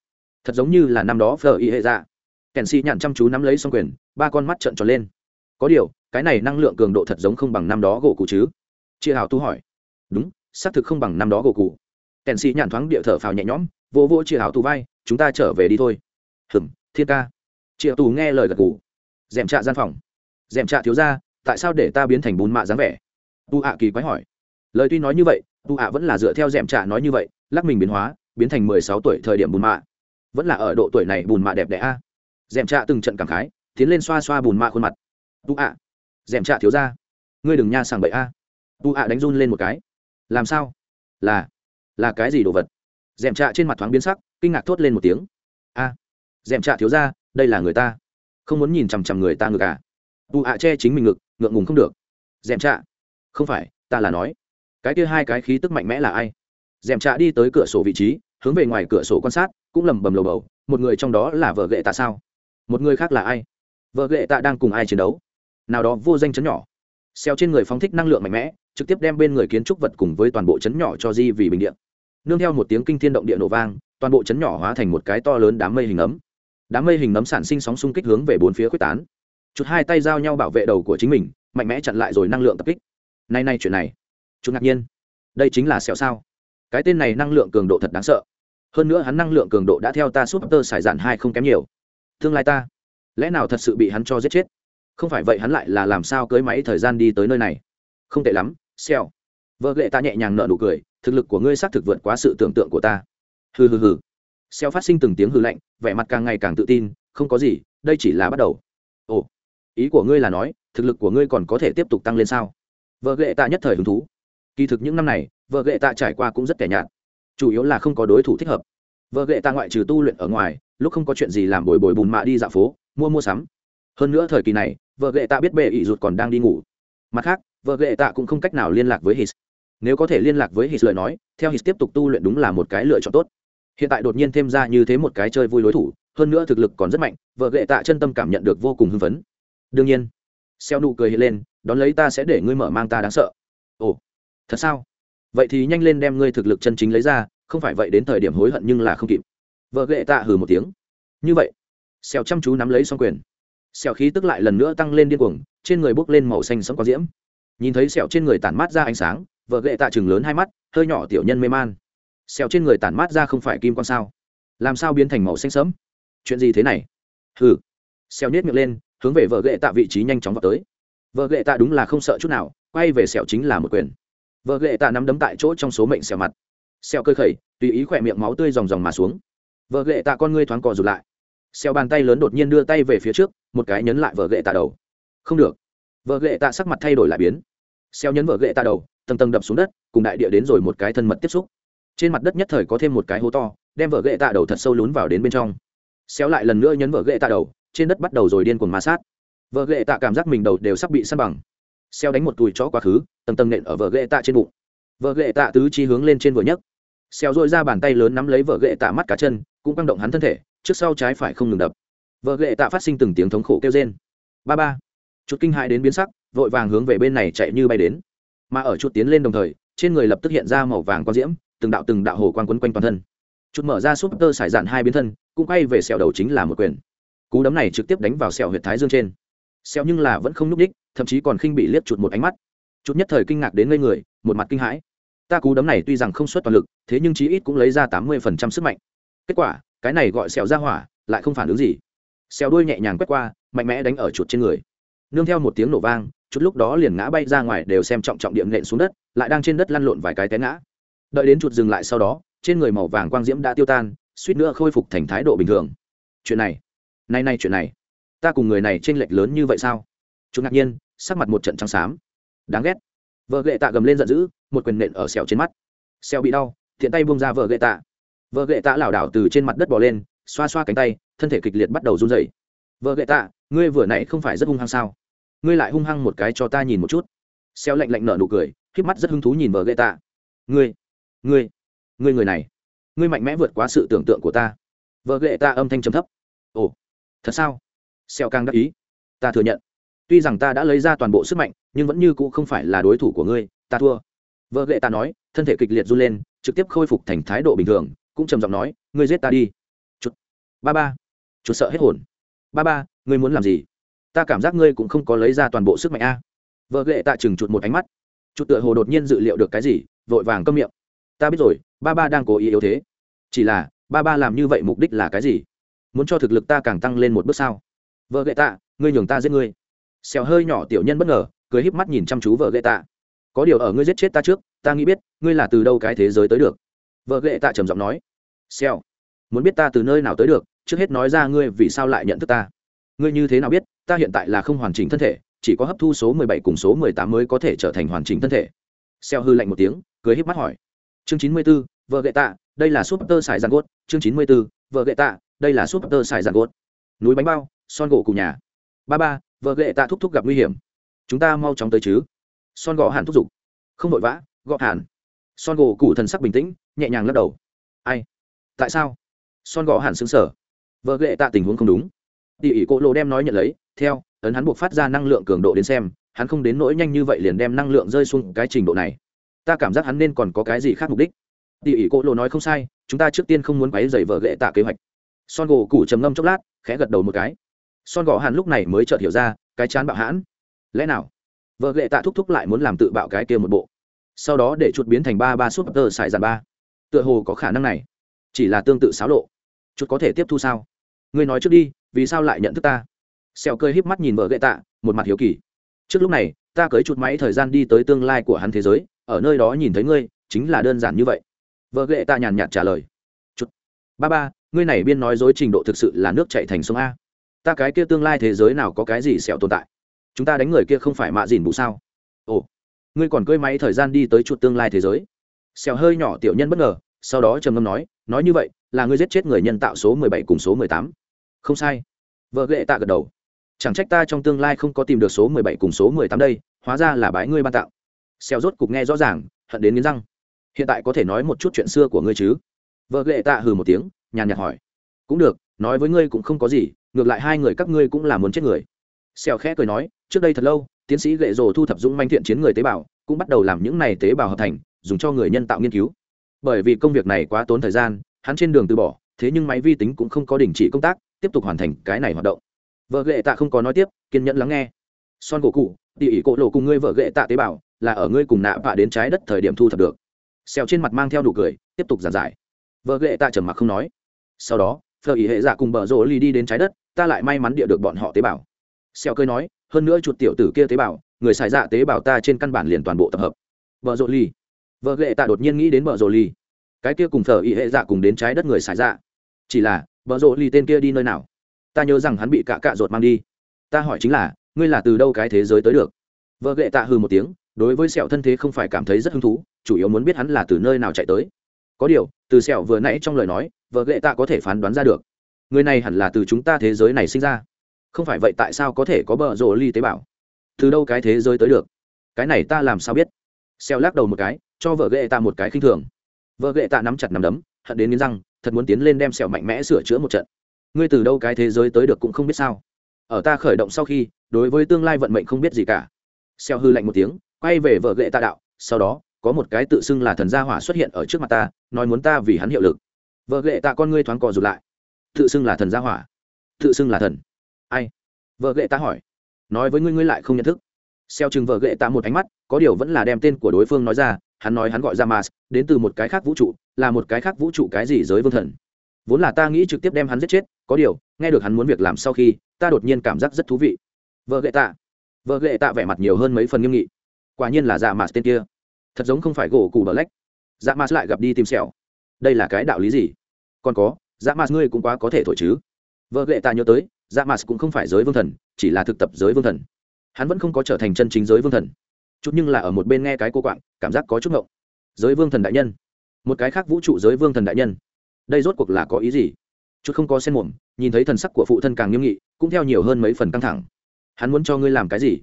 Thật giống như là năm đó phờ y hệ ra kèn sĩ nhàn chăm chú nắm lấy xong quyền, ba con mắt trợn tròn lên. Có điều cái này năng lượng cường độ thật giống không bằng năm đó gỗ cụ chứ? Chị hào tu hỏi. Đúng, xác thực không bằng năm đó gỗ cụ kèn sĩ nhàn thoáng địa thở phào nhẹ nhõm vô vỗ chị hào tu vai, chúng ta trở về đi thôi. Hừm, thiên ca. Chìa tu nghe lời gật cụ dèm trạ gian phòng. Dèm trạ thiếu ra tại sao để ta biến thành bùn mạ dáng vẻ? Tu ạ kỳ quái hỏi. Lời tuy nói như vậy, tu ạ vẫn là dựa theo dèm trạ nói như vậy, lắc mình biến hóa, biến thành mười sáu tuổi thời điểm bùn mạ. Vẫn là ở độ tuổi này bùn mạ đẹp đẽ a. Dèm trạ từng trận cảm khái, tiến lên xoa xoa bùn mạ khuôn mặt. Tu ạ dèm trạ thiếu ra. Ngươi đừng nha sàng bậy a. Tu ạ đánh run lên một cái. Làm sao? Là là cái gì đồ vật? Dèm trạ trên mặt thoáng biến sắc, kinh ngạc thốt lên một tiếng. A dèm trạ thiếu ra, đây là người ta. Không muốn nhìn chằm chằm người ta ngược à? Tu ạ che chính mình ngực, ngượng ngùng không được. Dèm trạ, không phải, ta là nói. Cái kia hai cái khí tức mạnh mẽ là ai? Dèm trạ đi tới cửa sổ vị trí, hướng về ngoài cửa sổ quan sát, cũng lầm bầm lầu bầu. Một người trong đó là vợ ghệ tạ sao? Một người khác là ai? Vợ ghệ tạ đang cùng ai chiến đấu? Nào đó vô danh chấn nhỏ. Xeo trên người phóng thích năng lượng mạnh mẽ, trực tiếp đem bên người kiến trúc vật cùng với toàn bộ chấn nhỏ cho di vì bình điện nương theo một tiếng kinh thiên động địa nổ vang, toàn bộ chấn nhỏ hóa thành một cái to lớn đám mây hình ấm. Đám mây hình nấm sản sinh sóng xung kích hướng về bốn phía quyết tán. Chút hai tay giao nhau bảo vệ đầu của chính mình, mạnh mẽ chặn lại rồi năng lượng tập kích. Nay nay chuyện này chút ngạc nhiên. Đây chính là xẻo sao? Cái tên này năng lượng cường độ thật đáng sợ. Hơn nữa hắn năng lượng cường độ đã theo ta súp tơ sải dạn hai không kém nhiều. Tương lai ta, lẽ nào thật sự bị hắn cho giết chết? Không phải vậy hắn lại là làm sao cưới máy thời gian đi tới nơi này? Không tệ lắm xèo vợ ghệ ta nhẹ nhàng nợ nụ cười, thực lực của ngươi xác thực vượt quá sự tưởng tượng của ta. Hừ hừ hừ. Xèo phát sinh từng tiếng hừ lạnh, vẻ mặt càng ngày càng tự tin, không có gì, đây chỉ là bắt đầu. Ồ, ý của ngươi là nói, thực lực của ngươi còn có thể tiếp tục tăng lên sao? Vợ ghệ ta nhất thời hứng thú. Kỳ thực những năm này, vợ ghệ ta trải qua cũng rất kẻ nhạt. Chủ yếu là không có đối thủ thích hợp. Vợ ghệ ta ngoại trừ tu luyện ở ngoài, lúc không có chuyện gì làm bồi bồi bùn mạ đi dạo phố, mua mua sắm. Hơn nữa thời kỳ này vợ ghệ tạ biết bệ ỷ rụt còn đang đi ngủ. Mặt khác, vợ ghệ tạ cũng không cách nào liên lạc với hít nếu có thể liên lạc với hít lời nói, theo hít tiếp tục tu luyện đúng là một cái lựa chọn tốt. Hiện tại đột nhiên thêm ra như thế một cái chơi vui đối thủ, hơn nữa thực lực còn rất mạnh, vợ ghệ tạ chân tâm cảm nhận được vô cùng hưng phấn. Đương nhiên xeo nụ cười hiện lên, đón lấy ta sẽ để ngươi mở mang ta đáng sợ. Ồ, thật sao? Vậy thì nhanh lên đem ngươi thực lực chân chính lấy ra, không phải vậy đến thời điểm hối hận nhưng là không kịp. Vợ ghệ tạ hừ một tiếng. Như vậy Xeo chăm chú nắm lấy xong quyền sẹo khí tức lại lần nữa tăng lên điên cuồng, trên người bốc lên màu xanh sẫm có diễm. Nhìn thấy sẹo trên người tản mát ra ánh sáng, vợ ghệ tạ chừng lớn hai mắt, hơi nhỏ tiểu nhân mê man. Sẹo trên người tản mát ra không phải kim quan sao? Làm sao biến thành màu xanh sẫm? Chuyện gì thế này? Hừ. Sẹo nhếch miệng lên, hướng về vợ ghệ tạ vị trí nhanh chóng vào tới. Vợ ghệ tạ đúng là không sợ chút nào, quay về sẹo chính là một quyền. Vợ ghệ tạ nắm đấm tại chỗ trong số mệnh sẹo mặt. Sẹo cơ khẩy, tùy ý khỏe miệng máu tươi ròng ròng mà xuống. Vợ ghệ tạ con ngươi thoáng cò rụt lại. Xeo bàn tay lớn đột nhiên đưa tay về phía trước, một cái nhấn lại vợ gậy tạ đầu. Không được. Vợ gậy tạ sắc mặt thay đổi lại biến. Xeo nhấn vợ gậy tạ đầu, tầng tầng đập xuống đất, cùng đại địa đến rồi một cái thân mật tiếp xúc. Trên mặt đất nhất thời có thêm một cái hố to, đem vợ gậy tạ đầu thật sâu lún vào đến bên trong. Xéo lại lần nữa nhấn vợ gậy tạ đầu, trên đất bắt đầu rồi điên cuồng ma sát. Vợ gậy tạ cảm giác mình đầu đều sắp bị săn bằng. Xeo đánh một cùi chó quá khứ, tầng tầng nện ở vợ gậy tạ trên bụng. Vợ gậy tạ tứ chi hướng lên trên vừa nhấc. Xeo dội ra bàn tay lớn nắm lấy vợ gậy tạ mắt cá chân, cũng căng động hắn thân thể trước sau trái phải không ngừng đập. Vợ ghệ tạ phát sinh từng tiếng thống khổ kêu trên ba ba. Chút kinh hại đến biến sắc, vội vàng hướng về bên này chạy như bay đến. Mà ở chút tiến lên đồng thời, trên người lập tức hiện ra màu vàng quang diễm, từng đạo từng đạo hồ quang quấn quanh toàn thân. Chút mở ra súp tơ sải dạn hai biến thân, cũng quay về sẹo đầu chính là một quyền. Cú đấm này trực tiếp đánh vào sẹo huyệt thái dương trên. Sẹo nhưng là vẫn không n đích thậm chí còn khinh bị liếc chụt một ánh mắt. Chút nhất thời kinh ngạc đến ngây người, một mặt kinh hãi. Ta cú đấm này tuy rằng không xuất toàn lực, thế nhưng chí ít cũng lấy ra tám mươi phần trăm sức mạnh. Kết quả cái này gọi sẹo ra hỏa, lại không phản ứng gì. Sẹo đuôi nhẹ nhàng quét qua, mạnh mẽ đánh ở chuột trên người. Nương theo một tiếng nổ vang chút lúc đó liền ngã bay ra ngoài đều xem trọng trọng điểm nện xuống đất, lại đang trên đất lăn lộn vài cái té ngã. Đợi đến chuột dừng lại sau đó, trên người màu vàng quang diễm đã tiêu tan, suýt nữa khôi phục thành thái độ bình thường. Chuyện này nay nay chuyện này, ta cùng người này t r ê n lệch lớn như vậy sao? Chúng ngạc nhiên, sắc mặt một trận trắng xám. Đáng ghét. Vợ gậy tạ gầm lên giận dữ, một quyền nện ở sẹo trên mắt. Sẹo bị đau thiện tay buông ra vợ gậy tạ vợ ghệ tạ lảo đảo từ trên mặt đất bỏ lên, xoa xoa cánh tay, thân thể kịch liệt bắt đầu run dày vợ ghệ tạ, ngươi vừa nãy không phải rất hung hăng sao? Ngươi lại hung hăng một cái cho ta nhìn một chút. Xeo lạnh lạnh nở nụ cười k mắt rất hứng thú nhìn vợ gậy tạ. Ngươi ngươi ngươi người này, ngươi mạnh mẽ vượt quá sự tưởng tượng của ta. Vợ gậy tạ âm thanh trầm thấp. Ồ, thật sao? Xeo càng đắc ý. Ta thừa nhận. Tuy rằng ta đã lấy ra toàn bộ sức mạnh, nhưng vẫn như cũ không phải là đối thủ của ngươi, ta thua. Vợ gậy ta nói, thân thể kịch liệt run lên, trực tiếp khôi phục thành thái độ bình thường cũng trầm giọng nói, ngươi giết ta đi. Chút ba ba. Chút sợ hết hồn. Ba ba, ngươi muốn làm gì? Ta cảm giác ngươi cũng không có lấy ra toàn bộ sức mạnh a. Vợ ghệ tạ chừng chụt một ánh mắt. Chút tựa hồ đột nhiên dự liệu được cái gì, vội vàng câm miệng. Ta biết rồi, ba ba đang cố ý yếu thế. Chỉ là, ba ba làm như vậy mục đích là cái gì? Muốn cho thực lực ta càng tăng lên một bước sao? Vợ ghệ tạ, ngươi nhường ta giết ngươi. Xèo hơi nhỏ tiểu nhân bất ngờ, cười híp mắt nhìn chăm chú vợ ghệ tạ. Có điều ở ngươi giết chết ta trước, ta nghĩ biết, ngươi là từ đâu cái thế giới tới được? Vợ ghệ tạ trầm giọng nói xèo. Muốn biết ta từ nơi nào tới được trước hết nói ra ngươi vì sao lại nhận thức ta. Ngươi như thế nào biết ta hiện tại là không hoàn chỉnh thân thể chỉ có hấp thu số mười bảy cùng số mười tám mới có thể trở thành hoàn chỉnh thân thể. Xeo hư lạnh một tiếng cười híp mắt hỏi. Chương chín mươi 94, vợ gậy tạ đây là súp tơ xài giàn gốt. Chương chín mươi 94, vợ gậy tạ đây là súp tơ xài giàn gốt. Núi bánh bao son gỗ cùng nhà. Ba ba vợ gậy tạ thúc thúc gặp nguy hiểm. Chúng ta mau chóng tới chứ. Son gỗ hàn thúc giục. Không vội vã gọ hàn. Son gỗ cụ thần sắc bình tĩnh nhẹ nhàng lắc đầu. Ai? Tại sao? Son gõ hàn xứng sở. Vợ lệ tạ tình huống không đúng. Tỉ ỉ cô lô đem nói nhận lấy, theo, ấn hắn buộc phát ra năng lượng cường độ đến xem, hắn không đến nỗi nhanh như vậy liền đem năng lượng rơi xuống cái trình độ này. Ta cảm giác hắn nên còn có cái gì khác mục đích? Tỉ ỉ cô lô nói không sai, chúng ta trước tiên không muốn quấy dày vợ ghệ tạ kế hoạch. Son gỗ củ trầm ngâm chốc lát, khẽ gật đầu một cái. Son gõ hàn lúc này mới chợt hiểu ra, cái chán bạo hãn. Lẽ nào? Vợ ghệ tạ thúc thúc lại muốn làm tự bạo cái kia một bộ. Sau đó để chuột biến thành ba ba súp tơ xài dàn ba. Tựa hồ có khả năng này chỉ là tương tự xáo lộ. Chút có thể tiếp thu sao? Ngươi nói trước đi, vì sao lại nhận thức ta? Sẹo cười híp mắt nhìn vợ gậy tạ, một mặt hiếu kỳ. Trước lúc này, ta cưới chút máy thời gian đi tới tương lai của hắn thế giới, ở nơi đó nhìn thấy ngươi, chính là đơn giản như vậy. Vợ gậy tạ nhàn nhạt trả lời. Chút. Ba ba, ngươi này biên nói dối trình độ thực sự là nước chạy thành sông a. Ta cái kia tương lai thế giới nào có cái gì sẹo tồn tại? Chúng ta đánh người kia không phải mạ dìn bụ sao? Ồ. Ngươi còn cưới máy thời gian đi tới chuột tương lai thế giới? Sẹo hơi nhỏ tiểu nhân bất ngờ, sau đó trầm ngâm nói nói như vậy, là ngươi giết chết người nhân tạo số mười bảy cùng số mười tám. Không sai. Vợ ghệ tạ gật đầu. Chẳng trách ta trong tương lai không có tìm được số mười bảy cùng số mười tám đây, hóa ra là bái ngươi ban tạo. Xeo rốt cục nghe rõ ràng, hận đến nghiến răng. Hiện tại có thể nói một chút chuyện xưa của ngươi chứ? Vợ ghệ tạ hừ một tiếng, nhàn nhạt hỏi. Cũng được, nói với ngươi cũng không có gì, ngược lại hai người các ngươi cũng là muốn chết người. Xèo khẽ cười nói, trước đây thật lâu, tiến sĩ ghệ rồ thu thập dũng manh thiện chiến người tế bào, cũng bắt đầu làm những này tế bào hợp thành, dùng cho người nhân tạo nghiên cứu bởi vì công việc này quá tốn thời gian, hắn trên đường từ bỏ, thế nhưng máy vi tính cũng không có đình chỉ công tác, tiếp tục hoàn thành cái này hoạt động. Vợ ghệ tạ không có nói tiếp, kiên nhẫn lắng nghe. Son gỗ cụ tỉ ỉ cỗ lộ cùng ngươi vợ ghệ tạ tế bào, là ở ngươi cùng nạ vạ đến trái đất thời điểm thu thập được. Xèo trên mặt mang theo đủ cười, tiếp tục giảng giải. Vợ ghệ tạ trầm mặc không nói. Sau đó phờ ỉ hệ dạ cùng bờ rỗ ly đi đến trái đất, ta lại may mắn địa được bọn họ tế bào. Xèo cười nói, hơn nữa chuột tiểu tử kia tế bào, người xài dạ tế bào ta trên căn bản liền toàn bộ tập hợp. Vợ rỗ ly vợ ghệ tạ đột nhiên nghĩ đến vợ rồ ly cái kia cùng thờ ý hệ dạ cùng đến trái đất người xài dạ. Chỉ là vợ rồ ly tên kia đi nơi nào? Ta nhớ rằng hắn bị cạ cạ ruột mang đi. Ta hỏi chính là, ngươi là từ đâu cái thế giới tới được? Vợ ghệ tạ hư một tiếng, đối với sẹo thân thế không phải cảm thấy rất hứng thú, chủ yếu muốn biết hắn là từ nơi nào chạy tới. Có điều, từ sẹo vừa nãy trong lời nói, vợ ghệ tạ có thể phán đoán ra được. Người này hẳn là từ chúng ta thế giới này sinh ra. Không phải vậy tại sao có thể có bờ rồ ly tế bào? Từ đâu cái thế giới tới được? Cái này ta làm sao biết? Xeo lắc đầu một cái cho vợ ghệ tạ một cái khinh thường. Vợ ghệ tạ nắm chặt nắm đấm, hận đến nghiến răng, thật muốn tiến lên đem sẹo mạnh mẽ sửa chữa một trận. Ngươi từ đâu cái thế giới tới được cũng không biết sao. Ở ta khởi động sau khi, đối với tương lai vận mệnh không biết gì cả. Xeo hư lạnh một tiếng, quay về vợ ghệ tạ đạo, sau đó, có một cái tự xưng là thần gia hỏa xuất hiện ở trước mặt ta, nói muốn ta vì hắn hiệu lực. Vợ ghệ tạ con ngươi thoáng cò rụt lại. Tự xưng là thần gia hỏa. Tự xưng là thần. Ai? Vợ ghệ tạ hỏi. Nói với ngươi ngươi lại không nhận thức. Xeo chừng vợ ghệ tạ một ánh mắt, có điều vẫn là đem tên của đối phương nói ra hắn nói hắn gọi ra mars, đến từ một cái khác vũ trụ, là một cái khác vũ trụ cái gì giới vương thần. Vốn là ta nghĩ trực tiếp đem hắn giết chết, có điều, nghe được hắn muốn việc làm sau khi, ta đột nhiên cảm giác rất thú vị. Vợ gệ tạ. Vợ gệ tạ vẻ mặt nhiều hơn mấy phần nghiêm nghị. Quả nhiên là dạ mars tên kia. Thật giống không phải gỗ cù bờ lách dạ mars lại gặp đi tìm sẹo. Đây là cái đạo lý gì? Còn có dạ mars ngươi cũng quá có thể thổi chứ. Vợ gệ tạ nhớ tới dạ mars cũng không phải giới vương thần, chỉ là thực tập giới vương thần. Hắn vẫn không có trở thành chân chính giới vương thần chút nhưng là ở một bên nghe cái cô quạng, cảm giác có chút ngộng. Giới vương thần đại nhân. Một cái khác vũ trụ giới vương thần đại nhân. Đây rốt cuộc là có ý gì? Chút không có sen mồm, nhìn thấy thần sắc của phụ thân càng nghiêm nghị, cũng theo nhiều hơn mấy phần căng thẳng. Hắn muốn cho ngươi làm cái gì?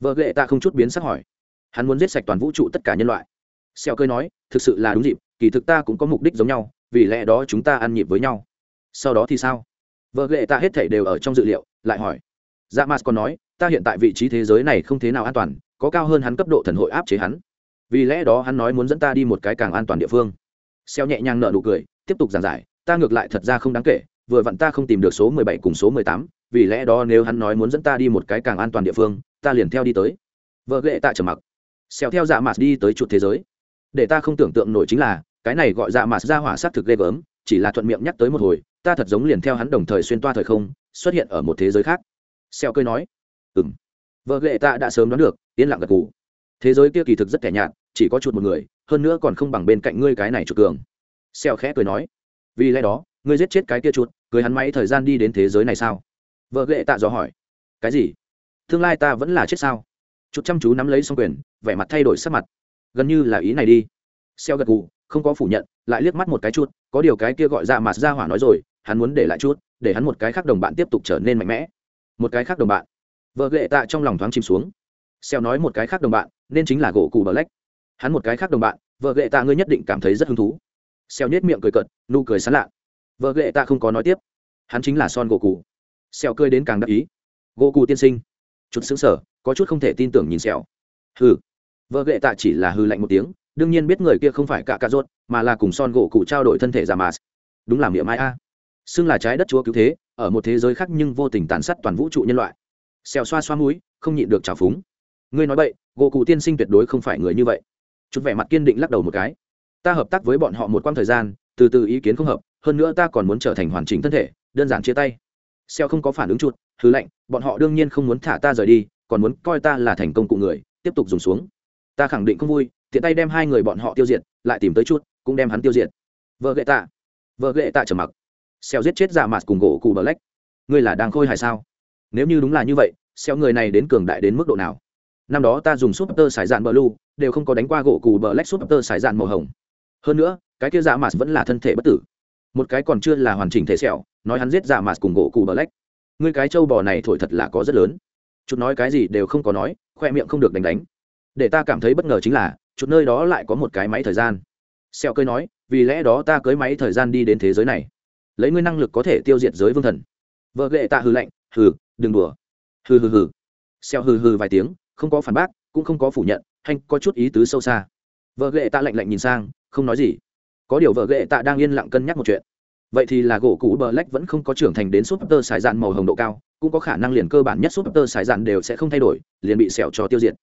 Vợ ghệ ta không chút biến sắc hỏi. Hắn muốn giết sạch toàn vũ trụ tất cả nhân loại. Xeo cơi nói, thực sự là đúng dịp, kỳ thực ta cũng có mục đích giống nhau, vì lẽ đó chúng ta ăn nhịp với nhau. Sau đó thì sao? Vợ ghệ ta hết thảy đều ở trong dự liệu, lại hỏi. Dạ mas còn nói, ta hiện tại vị trí thế giới này không thế nào an toàn có cao hơn hắn cấp độ thần hội áp chế hắn. Vì lẽ đó hắn nói muốn dẫn ta đi một cái càng an toàn địa phương. Xeo nhẹ nhàng nợ nụ cười, tiếp tục giảng giải, ta ngược lại thật ra không đáng kể, vừa vặn ta không tìm được số mười bảy cùng số mười tám, vì lẽ đó nếu hắn nói muốn dẫn ta đi một cái càng an toàn địa phương, ta liền theo đi tới. Vợ ghệ tạ trầm mặc. Xeo theo dạ mạt đi tới chuột thế giới. Để ta không tưởng tượng nổi chính là, cái này gọi dạ mạt ra hỏa sát thực ghê gớm, chỉ là thuận miệng nhắc tới một hồi, ta thật giống liền theo hắn đồng thời xuyên toa thời không, xuất hiện ở một thế giới khác. Xeo cười nói ừng vợ ghệ tạ đã sớm đoán được, yên lặng gật gù. Thế giới kia kỳ thực rất kẻ nhạt, chỉ có chuột một người, hơn nữa còn không bằng bên cạnh ngươi cái này chuột cường. Xèo khẽ cười nói, vì lẽ đó, ngươi giết chết cái kia chuột, cười hắn máy thời gian đi đến thế giới này sao? Vợ ghệ tạ dò hỏi, cái gì? Tương lai ta vẫn là chết sao? Chút chăm chú nắm lấy xong quyền, vẻ mặt thay đổi sắc mặt. Gần như là ý này đi. Xeo gật gù, không có phủ nhận, lại liếc mắt một cái chút có điều cái kia gọi ra mà ra hỏa nói rồi, hắn muốn để lại chút để hắn một cái khác đồng bạn tiếp tục trở nên mạnh mẽ. Một cái khác đồng bạn vợ ghệ tạ trong lòng thoáng chìm xuống. Xeo nói một cái khác đồng bạn, nên chính là gỗ cù bờ lách hắn một cái khác đồng bạn, vợ ghệ tạ ngươi nhất định cảm thấy rất hứng thú. Xeo nhếch miệng cười cợt, nụ cười sán lạ. Vợ ghệ tạ không có nói tiếp. Hắn chính là son gỗ cù. Xeo cười đến càng đắc ý. Gỗ cù tiên sinh. Chút xứng sở có chút không thể tin tưởng nhìn xẻo hừ. Vợ ghệ tạ chỉ là hư lạnh một tiếng, đương nhiên biết người kia không phải cả cà rốt mà là cùng son gỗ cụ trao đổi thân thể ra mà đúng là miệng mai a. Xưng là trái đất chúa cứu thế, ở một thế giới khác nhưng vô tình tàn sát toàn vũ trụ nhân loại xèo xoa xoa mũi, không nhịn được trào phúng. Ngươi nói vậy gỗ cụ tiên sinh tuyệt đối không phải người như vậy. Chút vẻ mặt kiên định lắc đầu một cái. Ta hợp tác với bọn họ một quãng thời gian, từ từ ý kiến không hợp, hơn nữa ta còn muốn trở thành hoàn chỉnh thân thể, đơn giản chia tay. Xeo không có phản ứng chuột thứ lạnh, bọn họ đương nhiên không muốn thả ta rời đi, còn muốn coi ta là thành công cụ người, tiếp tục dùng xuống. Ta khẳng định không vui, tiện tay đem hai người bọn họ tiêu diệt, lại tìm tới chút, cũng đem hắn tiêu diệt. Vợ gệ tạ. Vợ gệ tạ trầm mặc. Xeo giết chết giả mạt cùng gỗ cụ bờ lách ngươi là đang khôi hài sao? Nếu như đúng là như vậy xeo người này đến cường đại đến mức độ nào? Năm đó ta dùng súp tơ sải dạn bờ lu đều không có đánh qua gỗ cù bờ lách súp tơ sải dạn màu hồng. Hơn nữa, cái kia dạ mạt vẫn là thân thể bất tử. Một cái còn chưa là hoàn chỉnh thể sẹo nói hắn giết dạ mạt cùng gỗ cù bờ lách ngươi cái trâu bò này thổi thật là có rất lớn. Chút nói cái gì đều không có nói, khoe miệng không được đánh đánh. Để ta cảm thấy bất ngờ chính là, chút nơi đó lại có một cái máy thời gian. Xeo cơi nói, vì lẽ đó ta cưới máy thời gian đi đến thế giới này. Lấy ngươi năng lực có thể tiêu diệt giới vương thần vợ ghệ tạ hư lạnh, hừ, đừng đùa. Hừ hừ hừ. Xeo hừ hừ vài tiếng, không có phản bác, cũng không có phủ nhận, hanh có chút ý tứ sâu xa. Vợ ghệ tạ lạnh lạnh nhìn sang, không nói gì. Có điều vợ ghệ tạ đang yên lặng cân nhắc một chuyện. Vậy thì là gỗ cũ bờ lách vẫn không có trưởng thành đến súp tơ sải dạn màu hồng độ cao, cũng có khả năng liền cơ bản nhất súp tơ sải dạn đều sẽ không thay đổi, liền bị sẹo cho tiêu diệt.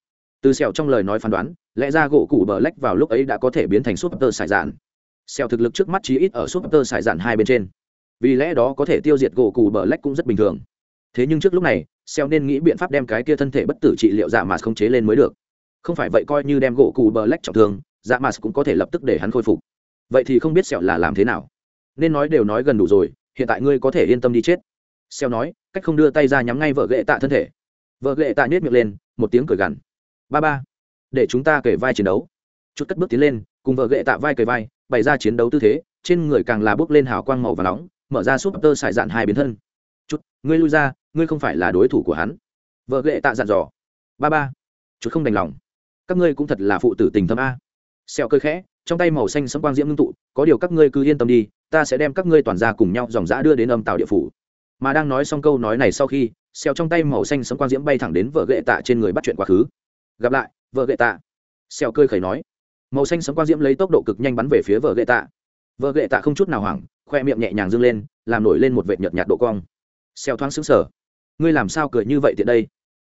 Từ sẹo trong lời nói phán đoán, lẽ ra gỗ cũ bờ lách vào lúc ấy đã có thể biến thành súp tơ sải dạn. Sẹo thực lực trước mắt chí ít ở súp tơ sải dạn hai bên trên vì lẽ đó có thể tiêu diệt gỗ cù bờ lách cũng rất bình thường. Thế nhưng trước lúc này sẹo nên nghĩ biện pháp đem cái kia thân thể bất tử trị liệu dạ mà không chế lên mới được. Không phải vậy coi như đem gỗ cù bờ lách trọng thương dạ mà cũng có thể lập tức để hắn khôi phục. Vậy thì không biết sẹo là làm thế nào. Nên nói đều nói gần đủ rồi, hiện tại ngươi có thể yên tâm đi chết. Xeo nói, cách không đưa tay ra nhắm ngay vợ ghệ tạ thân thể. Vợ ghệ tạ nhét miệng lên, một tiếng cười gằn. Ba ba, để chúng ta kể vai chiến đấu. Chút cất bước tiến lên, cùng vợ ghệ tạ vai kề vai, bày ra chiến đấu tư thế, trên người càng là bước lên hào quang màu và nóng mở ra súp tơ xài dạn hai biến thân. Chút, ngươi lui ra, ngươi không phải là đối thủ của hắn. Vợ ghệ tạ dặn dò. Ba ba, chút không đành lòng. Các ngươi cũng thật là phụ tử tình thâm a. Xẹo cơ khẽ, trong tay màu xanh sấm quang diễm ngưng tụ, có điều các ngươi cứ yên tâm đi, ta sẽ đem các ngươi toàn ra cùng nhau dòng dã đưa đến âm tàu địa phủ. Mà đang nói xong câu nói này sau khi xèo trong tay màu xanh sấm quang diễm bay thẳng đến vợ gệ tạ trên người bắt chuyện quá khứ. Gặp lại, vợ gệ tạ. Xèo cơi khẩy nói. Màu xanh sấm quang diễm lấy tốc độ cực nhanh bắn về phía vợ gệ tạ. Vợ gệ tạ không chút nào hoảng khoe miệng nhẹ nhàng dâng lên, làm nổi lên một vệt nhợt nhạt độ cong. Xèo thoáng xứng sở ngươi làm sao cười như vậy tiện đây?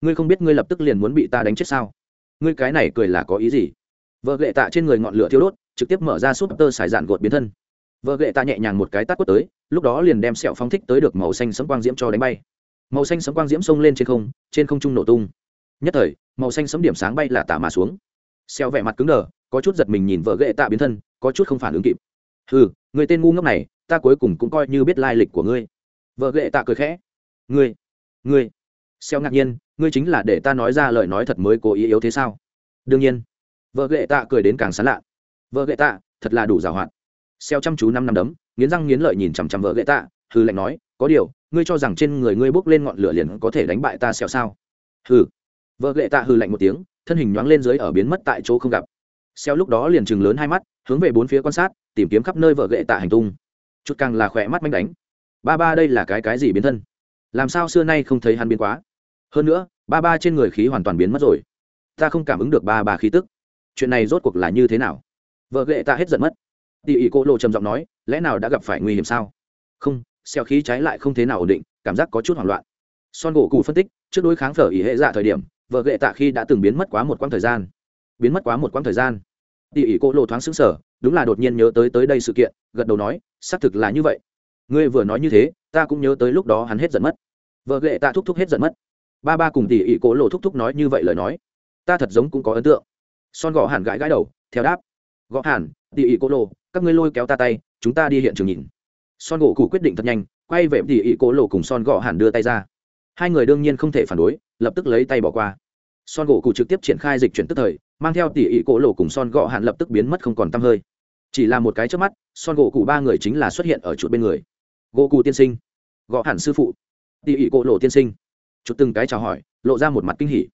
Ngươi không biết ngươi lập tức liền muốn bị ta đánh chết sao? Ngươi cái này cười là có ý gì? Vợ gệ tạ trên người ngọn lửa thiêu đốt, trực tiếp mở ra súp tơ xài dạn gột biến thân. Vợ gệ tạ nhẹ nhàng một cái tắt quất tới, lúc đó liền đem sẹo phóng thích tới được màu xanh sấm quang diễm cho đánh bay. Màu xanh sấm quang diễm xông lên trên không trên không trung nổ tung. Nhất thời, màu xanh sấm điểm sáng bay là tả mà xuống. Xẹo vẻ mặt cứng đờ, có chút giật mình nhìn vợ gệ tạ biến thân, có chút không phản ứng kịp. Ừ người tên ngu ngốc này ta cuối cùng cũng coi như biết lai lịch của ngươi. Vợ gệ tạ cười khẽ. Ngươi ngươi. Xeo ngạc nhiên, ngươi chính là để ta nói ra lời nói thật mới cố ý yếu thế sao? Đương nhiên. Vợ gệ tạ cười đến càng sán lạ. Vợ gệ tạ, thật là đủ giàu hạn xeo chăm chú năm năm đấm, nghiến răng nghiến lợi nhìn chằm chằm vợ gệ tạ hư lệnh nói, có điều, ngươi cho rằng trên người ngươi bốc lên ngọn lửa liền có thể đánh bại ta xeo sao? Hừ. Vợ gệ tạ hư lạnh một tiếng, thân hình nhoáng lên dưới ở biến mất tại chỗ không gặp. Xeo lúc đó liền chừng lớn hai mắt, hướng về bốn phía quan sát, tìm kiếm khắp nơi vợ gệ tạ hành tung chút càng là khỏe mắt manh đánh. Ba ba đây là cái cái gì biến thân? Làm sao xưa nay không thấy hắn biến quá? Hơn nữa, ba ba trên người khí hoàn toàn biến mất rồi. Ta không cảm ứng được ba ba khí tức. Chuyện này rốt cuộc là như thế nào? Vợ ghệ ta hết giận mất. Tỉ ỉ cô lộ trầm giọng nói, lẽ nào đã gặp phải nguy hiểm sao? Không, xeo khí trái lại không thế nào ổn định, cảm giác có chút hoảng loạn. Son gỗ cụ phân tích, trước đối kháng phở ỉ hệ dạ thời điểm, vợ ghệ tạ khi đã từng biến mất quá một quãng thời gian. Biến mất quá một quãng thời gian. Tỉ ỉ cô lộ thoáng xứng sở đúng là đột nhiên nhớ tới tới đây sự kiện, gật đầu nói, xác thực là như vậy. Ngươi vừa nói như thế, ta cũng nhớ tới lúc đó hắn hết giận mất. Vợ ghệ tạ thúc thúc hết giận mất. Ba ba cùng tỉ ỉ cố lộ thúc thúc nói như vậy lời nói, ta thật giống cũng có ấn tượng. Son gõ hẳn gãi gãi đầu, theo đáp. Gõ hẳn tỉ ỉ cố lộ, các ngươi lôi kéo ta tay, chúng ta đi hiện trường nhìn. Son gỗ cụ quyết định thật nhanh, quay về tỉ ỉ cố lộ cùng son gõ hẳn đưa tay ra. Hai người đương nhiên không thể phản đối, lập tức lấy tay bỏ qua. Son gỗ cụ trực tiếp triển khai dịch chuyển tức thời, mang theo tỉ ỉ cổ lộ cùng son gõ hạn lập tức biến mất không còn t hơi chỉ là một cái trước mắt, son gỗ cụ ba người chính là xuất hiện ở chuột bên người. Gỗ cụ tiên sinh gõ hẳn sư phụ. Tỉ ỉ cổ lộ tiên sinh. Chút từng cái chào hỏi, lộ ra một mặt kinh hỉ.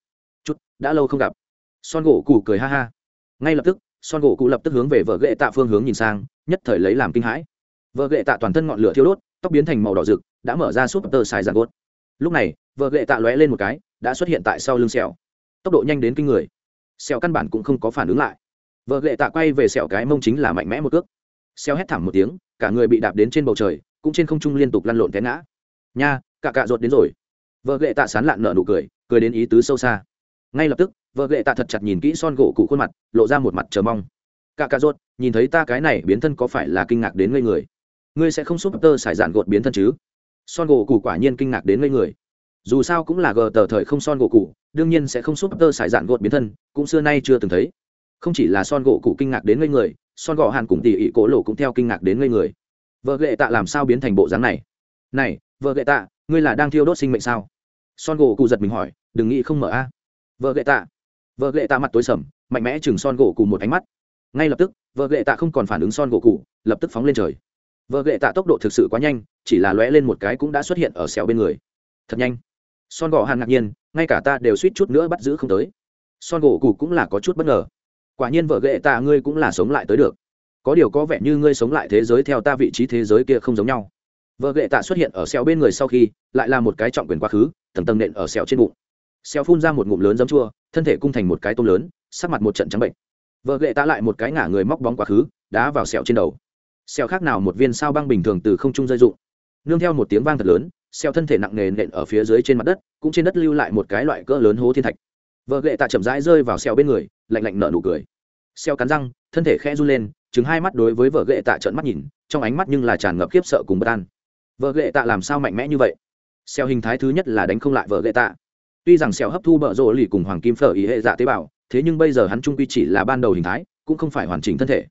Chút đã lâu không gặp. Son gỗ cụ cười ha ha. Ngay lập tức, son gỗ cụ lập tức hướng về vợ ghệ tạ phương hướng nhìn sang, nhất thời lấy làm kinh hãi. Vợ ghệ tạ toàn thân ngọn lửa thiêu đốt, tóc biến thành màu đỏ rực, đã mở ra súp tơ xài giàn gốt. Lúc này, vợ ghệ tạ lóe lên một cái, đã xuất hiện tại sau lưng sẹo. Tốc độ nhanh đến kinh người. Sẹo căn bản cũng không có phản ứng lại vợ ghệ tạ quay về sẹo cái mông chính là mạnh mẽ một cước. Sẹo hét thảm một tiếng, cả người bị đạp đến trên bầu trời, cũng trên không trung liên tục lăn lộn té ngã. Nha, cả cạ ruột đến rồi. Vợ ghệ tạ sán lạn nợ nụ cười cười đến ý tứ sâu xa. Ngay lập tức, vợ ghệ tạ thật chặt nhìn kỹ son gỗ cụ khuôn mặt, lộ ra một mặt chờ mong. Cả cạ ruột, nhìn thấy ta cái này biến thân có phải là kinh ngạc đến ngây người? Ngươi sẽ không xúc tơ xài dạn gột biến thân chứ? Son gỗ cụ quả nhiên kinh ngạc đến ngây người. Dù sao cũng là gờ tờ thời không son gỗ cụ, đương nhiên sẽ không xúc tơ xài dạn gột biến thân, cũng xưa nay chưa từng thấy không chỉ là son gỗ cụ kinh ngạc đến ngây người, son gỗ hàn cùng tỉ ỉ cổ lộ cũng theo kinh ngạc đến ngây người. Vợ ghệ tạ làm sao biến thành bộ dáng này? Này, vợ ghệ tạ, ngươi là đang thiêu đốt sinh mệnh sao? Son gỗ cụ giật mình hỏi, đừng nghĩ không mở a. Vợ ghệ tạ, vợ ghệ tạ mặt tối sầm, mạnh mẽ chừng son gỗ cụ một ánh mắt. Ngay lập tức, vợ ghệ tạ không còn phản ứng son gỗ cụ lập tức phóng lên trời. Vợ ghệ tạ tốc độ thực sự quá nhanh, chỉ là lóe lên một cái cũng đã xuất hiện ở xéo bên người. Thật nhanh. Son gỗ hàn ngạc nhiên, ngay cả ta đều suýt chút nữa bắt giữ không tới. Son gỗ cụ cũng là có chút bất ngờ quả nhiên vợ ghệ tạ ngươi cũng là sống lại tới được. Có điều có vẻ như ngươi sống lại thế giới theo ta vị trí thế giới kia không giống nhau. Vợ ghệ tạ xuất hiện ở xeo bên người sau khi, lại là một cái trọng quyền quá khứ, tầng tầng nện ở xeo trên bụng. Xeo phun ra một ngụm lớn giấm chua, thân thể cung thành một cái tôm lớn, sắc mặt một trận trắng bệnh. Vợ ghệ tạ lại một cái ngả người móc bóng quá khứ, đá vào xẹo trên đầu. Xeo khác nào một viên sao băng bình thường từ không trung rơi rụng. Nương theo một tiếng vang thật lớn xeo thân thể nặng nề nện ở phía dưới trên mặt đất, cũng trên đất lưu lại một cái loại cỡ lớn hố thiên thạch vợ ghệ tạ chậm rãi rơi vào xeo bên người, lạnh lạnh nở nụ cười. Xeo cắn răng, thân thể khẽ run lên chứng hai mắt đối với vợ ghệ tạ trợn mắt nhìn, trong ánh mắt nhưng là tràn ngập khiếp sợ cùng bất an. Vợ ghệ tạ làm sao mạnh mẽ như vậy? Xeo hình thái thứ nhất là đánh không lại vợ ghệ tạ. Tuy rằng xeo hấp thu bợ rộ lì cùng hoàng kim phở ý hệ dạ tế bào, thế nhưng bây giờ hắn trung quy chỉ là ban đầu hình thái, cũng không phải hoàn chỉnh thân thể.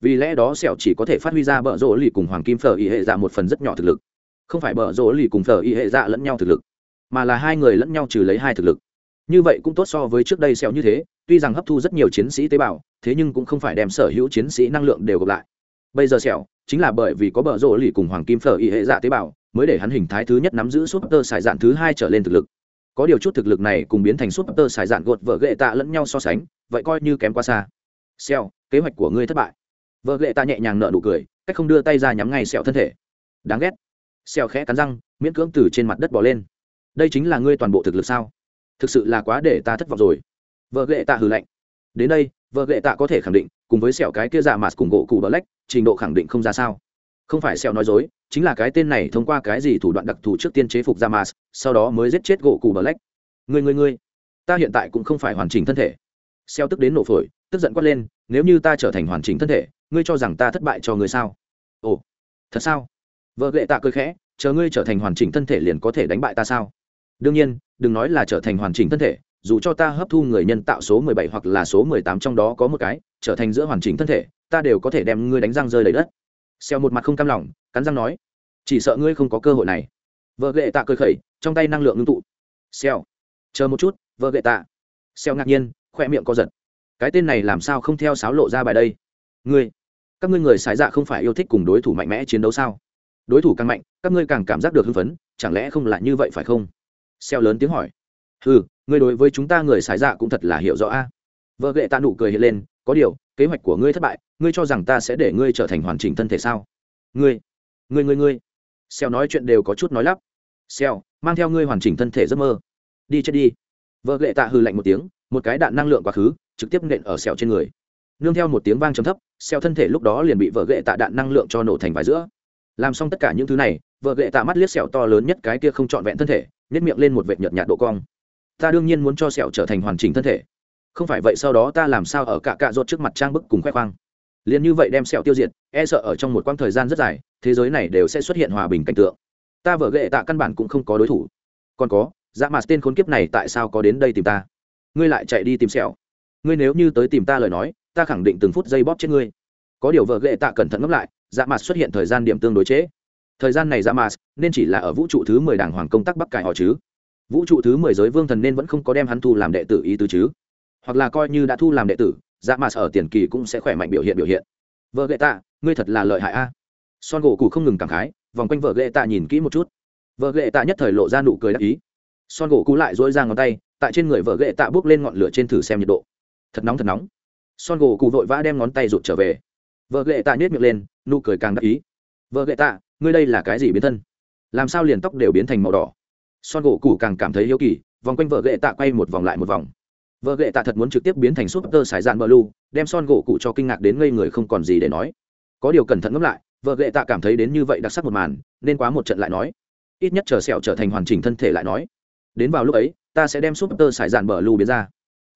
Vì lẽ đó sẹo chỉ có thể phát huy ra bợ rộ lì cùng hoàng kim phở ý hệ dạ một phần rất nhỏ thực lực. Không phải bợ rộ lì cùng phở ý hệ dạ lẫn nhau thực lực, mà là hai người lẫn nhau trừ lấy hai thực lực như vậy cũng tốt so với trước đây sẹo như thế, tuy rằng hấp thu rất nhiều chiến sĩ tế bào, thế nhưng cũng không phải đem sở hữu chiến sĩ năng lượng đều gộp lại. Bây giờ sẹo chính là bởi vì có bờ rộ lì cùng hoàng kim phở y hệ dạ tế bào, mới để hắn hình thái thứ nhất nắm giữ súp tơ sải dạn thứ hai trở lên thực lực. Có điều chút thực lực này cùng biến thành súp tơ sải dạn gột vợ gệ tạ lẫn nhau so sánh, vậy coi như kém quá xa. Xẻo kế hoạch của ngươi thất bại. Vợ gệ tạ nhẹ nhàng nợ nụ cười, cách không đưa tay ra nhắm ngay sẹo thân thể. Đáng ghét. Xẻo khẽ cắn răng, miễn cưỡng từ trên mặt đất bỏ lên. Đây chính là ngươi toàn bộ thực lực sao? Thực sự là quá để ta thất vọng rồi. Vợ ghệ tạ hừ lạnh. Đến đây, vợ ghệ tạ có thể khẳng định, cùng với sẹo cái kia dạ mạt cùng gỗ cụ bờ lách trình độ khẳng định không ra sao. Không phải sẹo nói dối, chính là cái tên này thông qua cái gì thủ đoạn đặc thù trước tiên chế phục dạ mạt, sau đó mới giết chết gỗ cụ bờ lách người người người ta hiện tại cũng không phải hoàn chỉnh thân thể. Sẹo tức đến nổ phổi, tức giận quát lên, nếu như ta trở thành hoàn chỉnh thân thể, ngươi cho rằng ta thất bại cho ngươi sao? Ồ, thật sao? Vợ ghệ tạ cười khẽ, chờ ngươi trở thành hoàn chỉnh thân thể liền có thể đánh bại ta sao? Đương nhiên đừng nói là trở thành hoàn chỉnh thân thể, dù cho ta hấp thu người nhân tạo số mười bảy hoặc là số mười tám trong đó có một cái, trở thành giữa hoàn chỉnh thân thể, ta đều có thể đem ngươi đánh răng rơi lấy đất. Xeo một mặt không cam lòng, cắn răng nói, chỉ sợ ngươi không có cơ hội này. Vợ gệ tạ cười khẩy, trong tay năng lượng ngưng tụ. Xeo, chờ một chút, vợ gệ tạ. Xeo ngạc nhiên khoe miệng co giật. Cái tên này làm sao không theo sáo lộ ra bài đây? Ngươi, các ngươi người sái dạ không phải yêu thích cùng đối thủ mạnh mẽ chiến đấu sao? Đối thủ càng mạnh, các ngươi càng cảm giác được hưng phấn, chẳng lẽ không là như vậy phải không? Xeo lớn tiếng hỏi. Ừ ngươi đối với chúng ta người xài dạ cũng thật là hiểu rõ a. Vợ gệ tạ nụ cười hiện lên, có điều, kế hoạch của ngươi thất bại, ngươi cho rằng ta sẽ để ngươi trở thành hoàn chỉnh thân thể sao? Ngươi ngươi ngươi ngươi. Xeo nói chuyện đều có chút nói lắp. Xeo, mang theo ngươi hoàn chỉnh thân thể giấc mơ. Đi chết đi. Vợ lệ tạ hư lạnh một tiếng, một cái đạn năng lượng quá khứ, trực tiếp nện ở xeo trên người. Nương theo một tiếng vang trầm thấp, xeo thân thể lúc đó liền bị vợ gệ tạ đạn năng lượng cho nổ thành vài giữa. Làm xong tất cả những thứ này, vợ gệ tạ mắt liếc sẹo to lớn nhất cái kia không trọn vẹn thân thể nhét miệng lên một vệt nhợt nhạt độ cong. Ta đương nhiên muốn cho sẹo trở thành hoàn chỉnh thân thể. Không phải vậy sau đó ta làm sao ở cả cạ rốt trước mặt trang bức cùng khoe khoang. Liền như vậy đem sẹo tiêu diệt e sợ ở trong một quãng thời gian rất dài, thế giới này đều sẽ xuất hiện hòa bình cảnh tượng. Ta vợ ghệ tạ căn bản cũng không có đối thủ. Còn có dạ mặt tên khốn kiếp này tại sao có đến đây tìm ta? Ngươi lại chạy đi tìm sẹo. Ngươi nếu như tới tìm ta lời nói, ta khẳng định từng phút giây bóp chết ngươi. Có điều vợ ghệ tạ cẩn thận ngẫm lại dạ mặt xuất hiện thời gian điểm tương đối chế thời gian này ra mars nên chỉ là ở vũ trụ thứ mười đảng hoàng công tác bắc cải họ chứ. Vũ trụ thứ mười giới vương thần nên vẫn không có đem hắn thu làm đệ tử ý tứ chứ. Hoặc là coi như đã thu làm đệ tử dạ mà ở tiền kỳ cũng sẽ khỏe mạnh biểu hiện biểu hiện. Vợ ghệ tạ, ngươi thật là lợi hại a. Son gỗ cụ không ngừng cảm khái, vòng quanh vợ ghệ tạ nhìn kỹ một chút. Vợ ghệ tạ nhất thời lộ ra nụ cười đắc ý. Son gỗ cụ lại dỗi ra ngón tay, tại trên người vợ ghệ tạ bước lên ngọn lửa trên thử xem nhiệt độ. Thật nóng thật nóng. Son gỗ cụ vội vã đem ngón tay rụt trở về. Vợ ghệ tạ nhét miệng lên, nụ cười càng đắc ý. Vợ ghệ tạ ngươi đây là cái gì biến thân? Làm sao liền tóc đều biến thành màu đỏ? Son gỗ cụ càng cảm thấy hiếu kỳ, vòng quanh vợ gệ tạ quay một vòng lại một vòng. Vợ gệ tạ thật muốn trực tiếp biến thành súp tơ sải dạn bờ lu, đem son gỗ cụ cho kinh ngạc đến ngây người không còn gì để nói. Có điều cẩn thận ngẫm lại, vợ gệ tạ cảm thấy đến như vậy đặc sắc một màn, nên quá một trận lại nói. Ít nhất chờ sẹo trở thành hoàn chỉnh thân thể lại nói. Đến vào lúc ấy, ta sẽ đem súp tơ sải dạn bờ lu biến ra.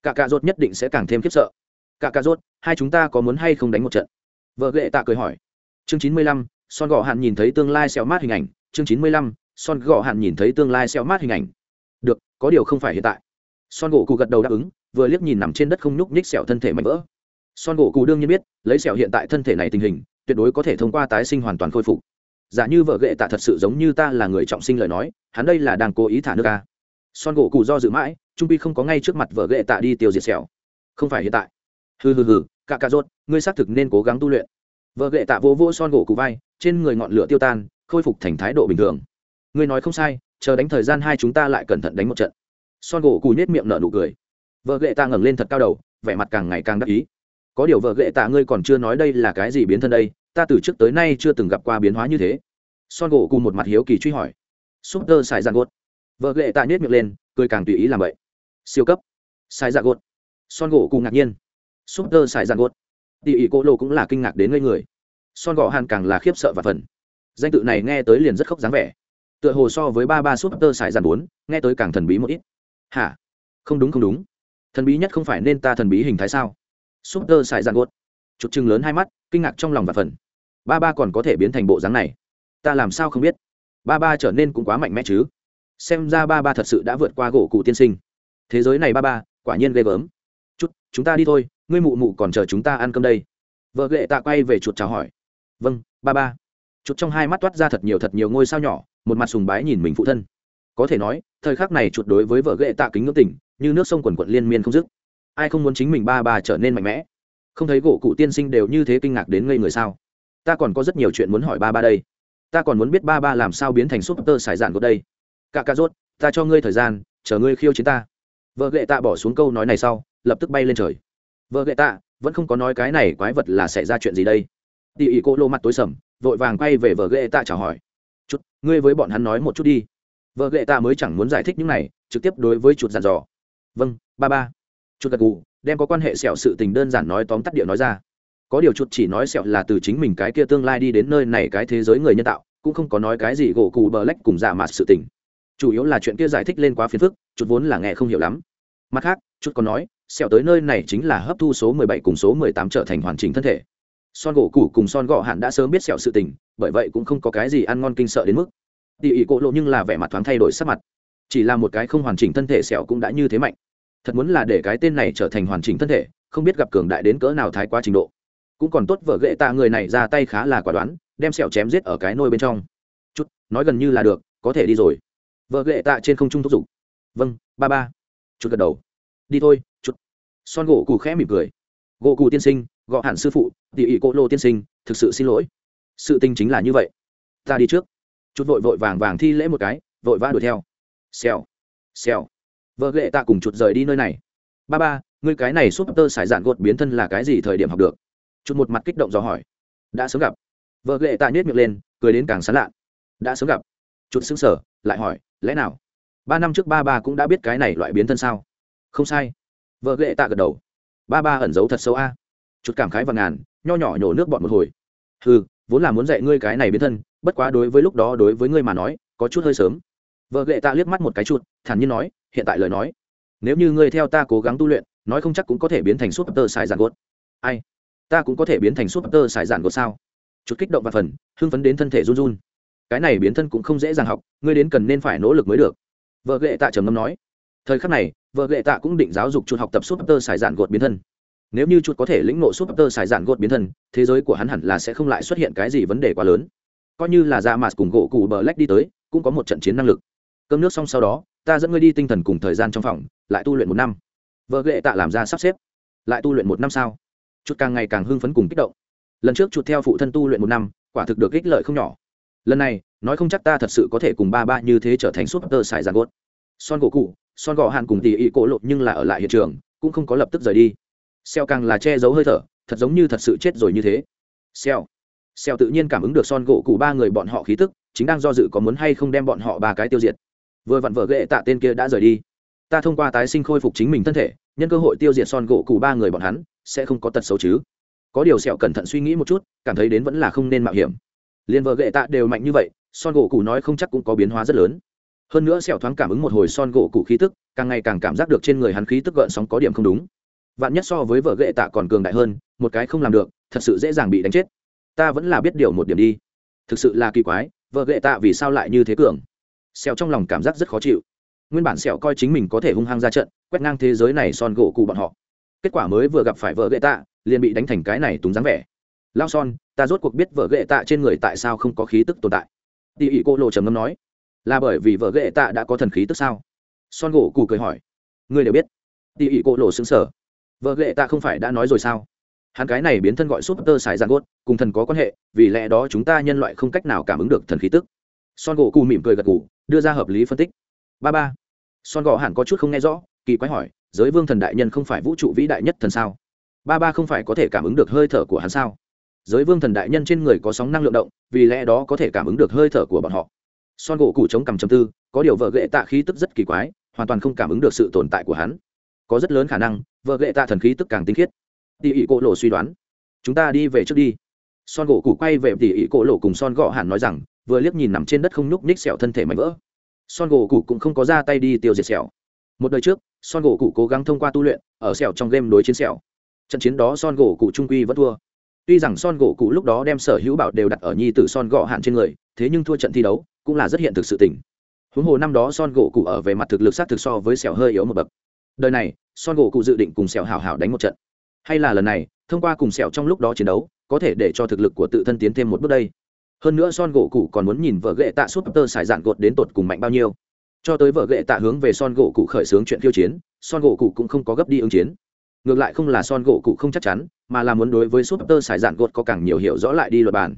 Cả cạ rốt nhất định sẽ càng thêm khiếp sợ. Cả cạ rốt, hai chúng ta có muốn hay không đánh một trận? Vợ gệ tạ cười hỏi. Chương chín mươi lăm son gỗ hạn nhìn thấy tương lai xeo mát hình ảnh, chương chín mươi lăm, son gỗ hạn nhìn thấy tương lai xeo mát hình ảnh. Được, có điều không phải hiện tại. Son gỗ cụ gật đầu đáp ứng, vừa liếc nhìn nằm trên đất không nhúc nhích sẹo thân thể mạnh vỡ. Son gỗ cụ đương nhiên biết, lấy sẹo hiện tại thân thể này tình hình, tuyệt đối có thể thông qua tái sinh hoàn toàn khôi phục. Giả như vợ ghệ tạ thật sự giống như ta là người trọng sinh lời nói, hắn đây là đang cố ý thả nước ca son gỗ cụ do dự mãi, trung pi không có ngay trước mặt vợ ghệ tạ đi tiêu diệt sẹo không phải hiện tại. Hừ hừ hừ cả cà rốt, ngươi xác thực nên cố gắng tu luyện vợ ghệ tạ vô vô son gỗ cụ vai, trên người ngọn lửa tiêu tan, khôi phục thành thái độ bình thường. Ngươi nói không sai, chờ đánh thời gian hai chúng ta lại cẩn thận đánh một trận. Son gỗ cù nhét miệng nở nụ cười. Vợ ghệ tạ ngẩng lên thật cao đầu, vẻ mặt càng ngày càng đắc ý. Có điều vợ ghệ tạ ngươi còn chưa nói đây là cái gì biến thân đây, ta từ trước tới nay chưa từng gặp qua biến hóa như thế. Son gỗ cù một mặt hiếu kỳ truy hỏi. Súp tơ xài dạ ra gốt vợ ghệ tạ nhét miệng lên, cười càng tùy ý làm vậy. Siêu cấp. Xài dạ ra gốt son gỗ cù ngạc nhiên. Súp tơ xài dạ ra gốt tỉ ỉ cô lô cũng là kinh ngạc đến ngây người. Son gọ hàn càng là khiếp sợ và phần. Danh tự này nghe tới liền rất khóc dáng vẻ. Tựa hồ so với ba ba súp tơ sải dàn bốn, nghe tới càng thần bí một ít. Hả? Không đúng không đúng. Thần bí nhất không phải nên ta thần bí hình thái sao? Súp tơ sải dàn gốt chụp chừng lớn hai mắt, kinh ngạc trong lòng và phần. Ba ba còn có thể biến thành bộ dáng này. Ta làm sao không biết? Ba ba trở nên cũng quá mạnh mẽ chứ. Xem ra ba ba thật sự đã vượt qua gỗ cụ tiên sinh. Thế giới này ba ba, quả nhiên ghê gớm. Chút, chúng ta đi thôi ngươi mụ mụ còn chờ chúng ta ăn cơm đây. Vợ ghệ tạ quay về chuột chào hỏi. Vâng ba ba. Chuột trong hai mắt toát ra thật nhiều thật nhiều ngôi sao nhỏ, một mặt sùng bái nhìn mình phụ thân. Có thể nói, thời khắc này chuột đối với vợ ghệ tạ kính ngưỡng tỉnh như nước sông quần quận liên miên không dứt. Ai không muốn chính mình ba ba trở nên mạnh mẽ? Không thấy gỗ cụ tiên sinh đều như thế kinh ngạc đến ngây người sao? Ta còn có rất nhiều chuyện muốn hỏi ba ba đây. Ta còn muốn biết ba ba làm sao biến thành súp tơ sải dạn của đây. Cả ca rốt, ta cho ngươi thời gian, chờ ngươi khiêu chiến ta. Vợ ghệ tạ bỏ xuống câu nói này sau, lập tức bay lên trời vợ ghệ tạ, vẫn không có nói cái này quái vật là xảy ra chuyện gì đây. Tỉ ỉ cô lô mặt tối sầm, vội vàng quay về vợ ghệ tạ chào hỏi. Chút, ngươi với bọn hắn nói một chút đi. Vợ ghệ tạ mới chẳng muốn giải thích những này, trực tiếp đối với chuột dàn dò. Vâng ba ba. Chút gật gù, đem có quan hệ sẹo sự tình đơn giản nói tóm tắt địa nói ra. Có điều chuột chỉ nói sẹo là từ chính mình cái kia tương lai đi đến nơi này cái thế giới người nhân tạo, cũng không có nói cái gì gỗ cù bờ lách cùng giả mạt sự tình. Chủ yếu là chuyện kia giải thích lên quá phiền phức, chút vốn là nghe không hiểu lắm. Mặt khác, chút còn nói sẹo tới nơi này chính là hấp thu số mười bảy cùng số mười tám trở thành hoàn chỉnh thân thể. Son gỗ củ cùng son gọ hạn đã sớm biết sẹo sự tình, bởi vậy cũng không có cái gì ăn ngon kinh sợ đến mức. Tỉ ỉ cộ lộ nhưng là vẻ mặt thoáng thay đổi sắc mặt. Chỉ là một cái không hoàn chỉnh thân thể sẹo cũng đã như thế mạnh. Thật muốn là để cái tên này trở thành hoàn chỉnh thân thể, không biết gặp cường đại đến cỡ nào thái quá trình độ. Cũng còn tốt vợ ghệ tạ người này ra tay khá là quả đoán, đem sẹo chém giết ở cái nôi bên trong. Chút, nói gần như là được, có thể đi rồi. Vợ ghệ tạ trên không trung thúc giục. Vâng ba ba. Chút gật đầu đi thôi chút. Son gỗ cụ khẽ mỉm cười. Gỗ cụ tiên sinh gọ hẳn sư phụ tỉ ỉ cô lô tiên sinh thực sự xin lỗi. Sự tình chính là như vậy. Ta đi trước. Chút vội vội vàng vàng thi lễ một cái vội vã đuổi theo. Xèo. Xèo. Vợ ghệ tạ cùng chuột rời đi nơi này. Ba ba ngươi cái này súp tơ sải dạn gột biến thân là cái gì thời điểm học được? Chút một mặt kích động dò hỏi. Đã sớm gặp. Vợ ghệ tạ nhếch miệng lên cười đến càng sán lạ. Đã sớm gặp. Chút sững sờ, lại hỏi lẽ nào? Ba năm trước ba ba cũng đã biết cái này loại biến thân sao? Không sai. Vợ ghệ tạ gật đầu. Ba ba ẩn giấu thật sâu a. Chút cảm khái và ngàn, nho nhỏ nhổ nước bọn một hồi. Ừ vốn là muốn dạy ngươi cái này biến thân, bất quá đối với lúc đó đối với ngươi mà nói, có chút hơi sớm. Vợ ghệ tạ liếc mắt một cái chuột thản nhiên nói, hiện tại lời nói. Nếu như ngươi theo ta cố gắng tu luyện, nói không chắc cũng có thể biến thành súp tơ xài giàn gốt ai? Ta cũng có thể biến thành súp tơ xài giàn gốt sao? Chút kích động và phần, hưng phấn đến thân thể run run. Cái này biến thân cũng không dễ dàng học, ngươi đến cần nên phải nỗ lực mới được. Vợ ghệ tạ trầm ngâm nói. Thời khắc này vợ lệ tạ cũng định giáo dục chuột học tập súp tơ xài dạn gột biến thân. Nếu như chuột có thể lĩnh ngộ súp tơ xài dạn gột biến thân, thế giới của hắn hẳn là sẽ không lại xuất hiện cái gì vấn đề quá lớn. Coi như là dạ ra mà cùng gỗ cụ bờ lách đi tới, cũng có một trận chiến năng lực. Cơm nước xong sau đó, ta dẫn ngươi đi tinh thần cùng thời gian trong phòng, lại tu luyện một năm. Vợ lệ tạ làm ra sắp xếp. Lại tu luyện một năm sao? Chút càng ngày càng hưng phấn cùng kích động. Lần trước chuột theo phụ thân tu luyện một năm, quả thực được ích lợi không nhỏ. Lần này, nói không chắc ta thật sự có thể cùng ba ba như thế trở thành súp tơ xài giàn gốt son gỗ cụ son gỗ Hàn cùng tỉ ị cổ lộ nhưng là ở lại hiện trường, cũng không có lập tức rời đi. Xeo càng là che giấu hơi thở, thật giống như thật sự chết rồi như thế. Xeo xeo tự nhiên cảm ứng được son gỗ cụ ba người bọn họ khí tức, chính đang do dự có muốn hay không đem bọn họ ba cái tiêu diệt. Vừa vặn vợ ghệ tạ tên kia đã rời đi. Ta thông qua tái sinh khôi phục chính mình thân thể, nhân cơ hội tiêu diệt son gỗ cụ ba người bọn hắn, sẽ không có tật xấu chứ. Có điều sẹo cẩn thận suy nghĩ một chút, cảm thấy đến vẫn là không nên mạo hiểm. Liền vợ ghệ tạ đều mạnh như vậy, son gỗ cụ nói không chắc cũng có biến hóa rất lớn hơn nữa sẹo thoáng cảm ứng một hồi son gỗ cụ khí tức, càng ngày càng cảm giác được trên người hắn khí tức gợn sóng có điểm không đúng. Vạn nhất so với vợ ghệ tạ còn cường đại hơn, một cái không làm được, thật sự dễ dàng bị đánh chết. Ta vẫn là biết điều một điểm đi. Thực sự là kỳ quái vợ ghệ tạ vì sao lại như thế cường? Sẹo trong lòng cảm giác rất khó chịu. Nguyên bản sẹo coi chính mình có thể hung hăng ra trận, quét ngang thế giới này son gỗ cụ bọn họ. Kết quả mới vừa gặp phải vợ ghệ tạ, liền bị đánh thành cái này túng dáng vẻ. Lao son, ta rốt cuộc biết vợ ghệ tạ trên người tại sao không có khí tức tồn tại. Tỉ ỉ cô lộ trầm ngâm nói là bởi vì vợ ghệ tạ đã có thần khí tức sao? Son gỗ cù cười hỏi. Ngươi đều biết. Tỉ ỉ Cổ lộ xứng sở vợ ghệ tạ không phải đã nói rồi sao? Hắn cái này biến thân gọi súp tơ xài giang gốt cùng thần có quan hệ, vì lẽ đó chúng ta nhân loại không cách nào cảm ứng được thần khí tức. Son gỗ cù mỉm cười gật gù, đưa ra hợp lý phân tích. Ba ba. Son gỗ hẳn có chút không nghe rõ, kỳ quái hỏi, giới vương thần đại nhân không phải vũ trụ vĩ đại nhất thần sao? Ba ba không phải có thể cảm ứng được hơi thở của hắn sao? Giới vương thần đại nhân trên người có sóng năng lượng động, vì lẽ đó có thể cảm ứng được hơi thở của bọn họ son gỗ cụ chống cằm chầm tư, có điều vợ ghệ tạ khí tức rất kỳ quái, hoàn toàn không cảm ứng được sự tồn tại của hắn. Có rất lớn khả năng, vợ ghệ tạ thần khí tức càng tinh khiết. Tỉ ỉ Cổ lộ suy đoán. Chúng ta đi về trước đi. Son gỗ cụ quay về tỉ ỉ cổ lộ cùng son gõ hẳn nói rằng, vừa liếc nhìn nằm trên đất không nhúc ních sẹo thân thể mạnh vỡ. Son gỗ cụ cũng không có ra tay đi tiêu diệt sẹo. Một đời trước, son gỗ cụ cố gắng thông qua tu luyện, ở sẹo trong game đối chiến sẹo. Trận chiến đó son gỗ cụ trung quy vẫn thua. Tuy rằng son gỗ cụ lúc đó đem sở hữu bảo đều đặt ở nhi tử son gọ hạn trên người, thế nhưng thua trận thi đấu cũng là rất hiện thực sự tình. Huống hồ năm đó son gỗ cụ ở về mặt thực lực sát thực so với sẹo hơi yếu một bậc. Đời này, son gỗ cụ dự định cùng sẹo hảo hảo đánh một trận. Hay là lần này, thông qua cùng sẹo trong lúc đó chiến đấu, có thể để cho thực lực của tự thân tiến thêm một bước đây. Hơn nữa son gỗ cụ còn muốn nhìn vợ ghệ tạ suốt tơ xài dạn gột đến tột cùng mạnh bao nhiêu. Cho tới vợ ghệ tạ hướng về son gỗ cụ khởi xướng chuyện khiêu chiến, son gỗ cụ cũng không có gấp đi ứng chiến. Ngược lại không là son gỗ cụ không chắc chắn, mà là muốn đối với suốt tơ xài dạn gột có càng nhiều hiểu rõ lại đi luật bản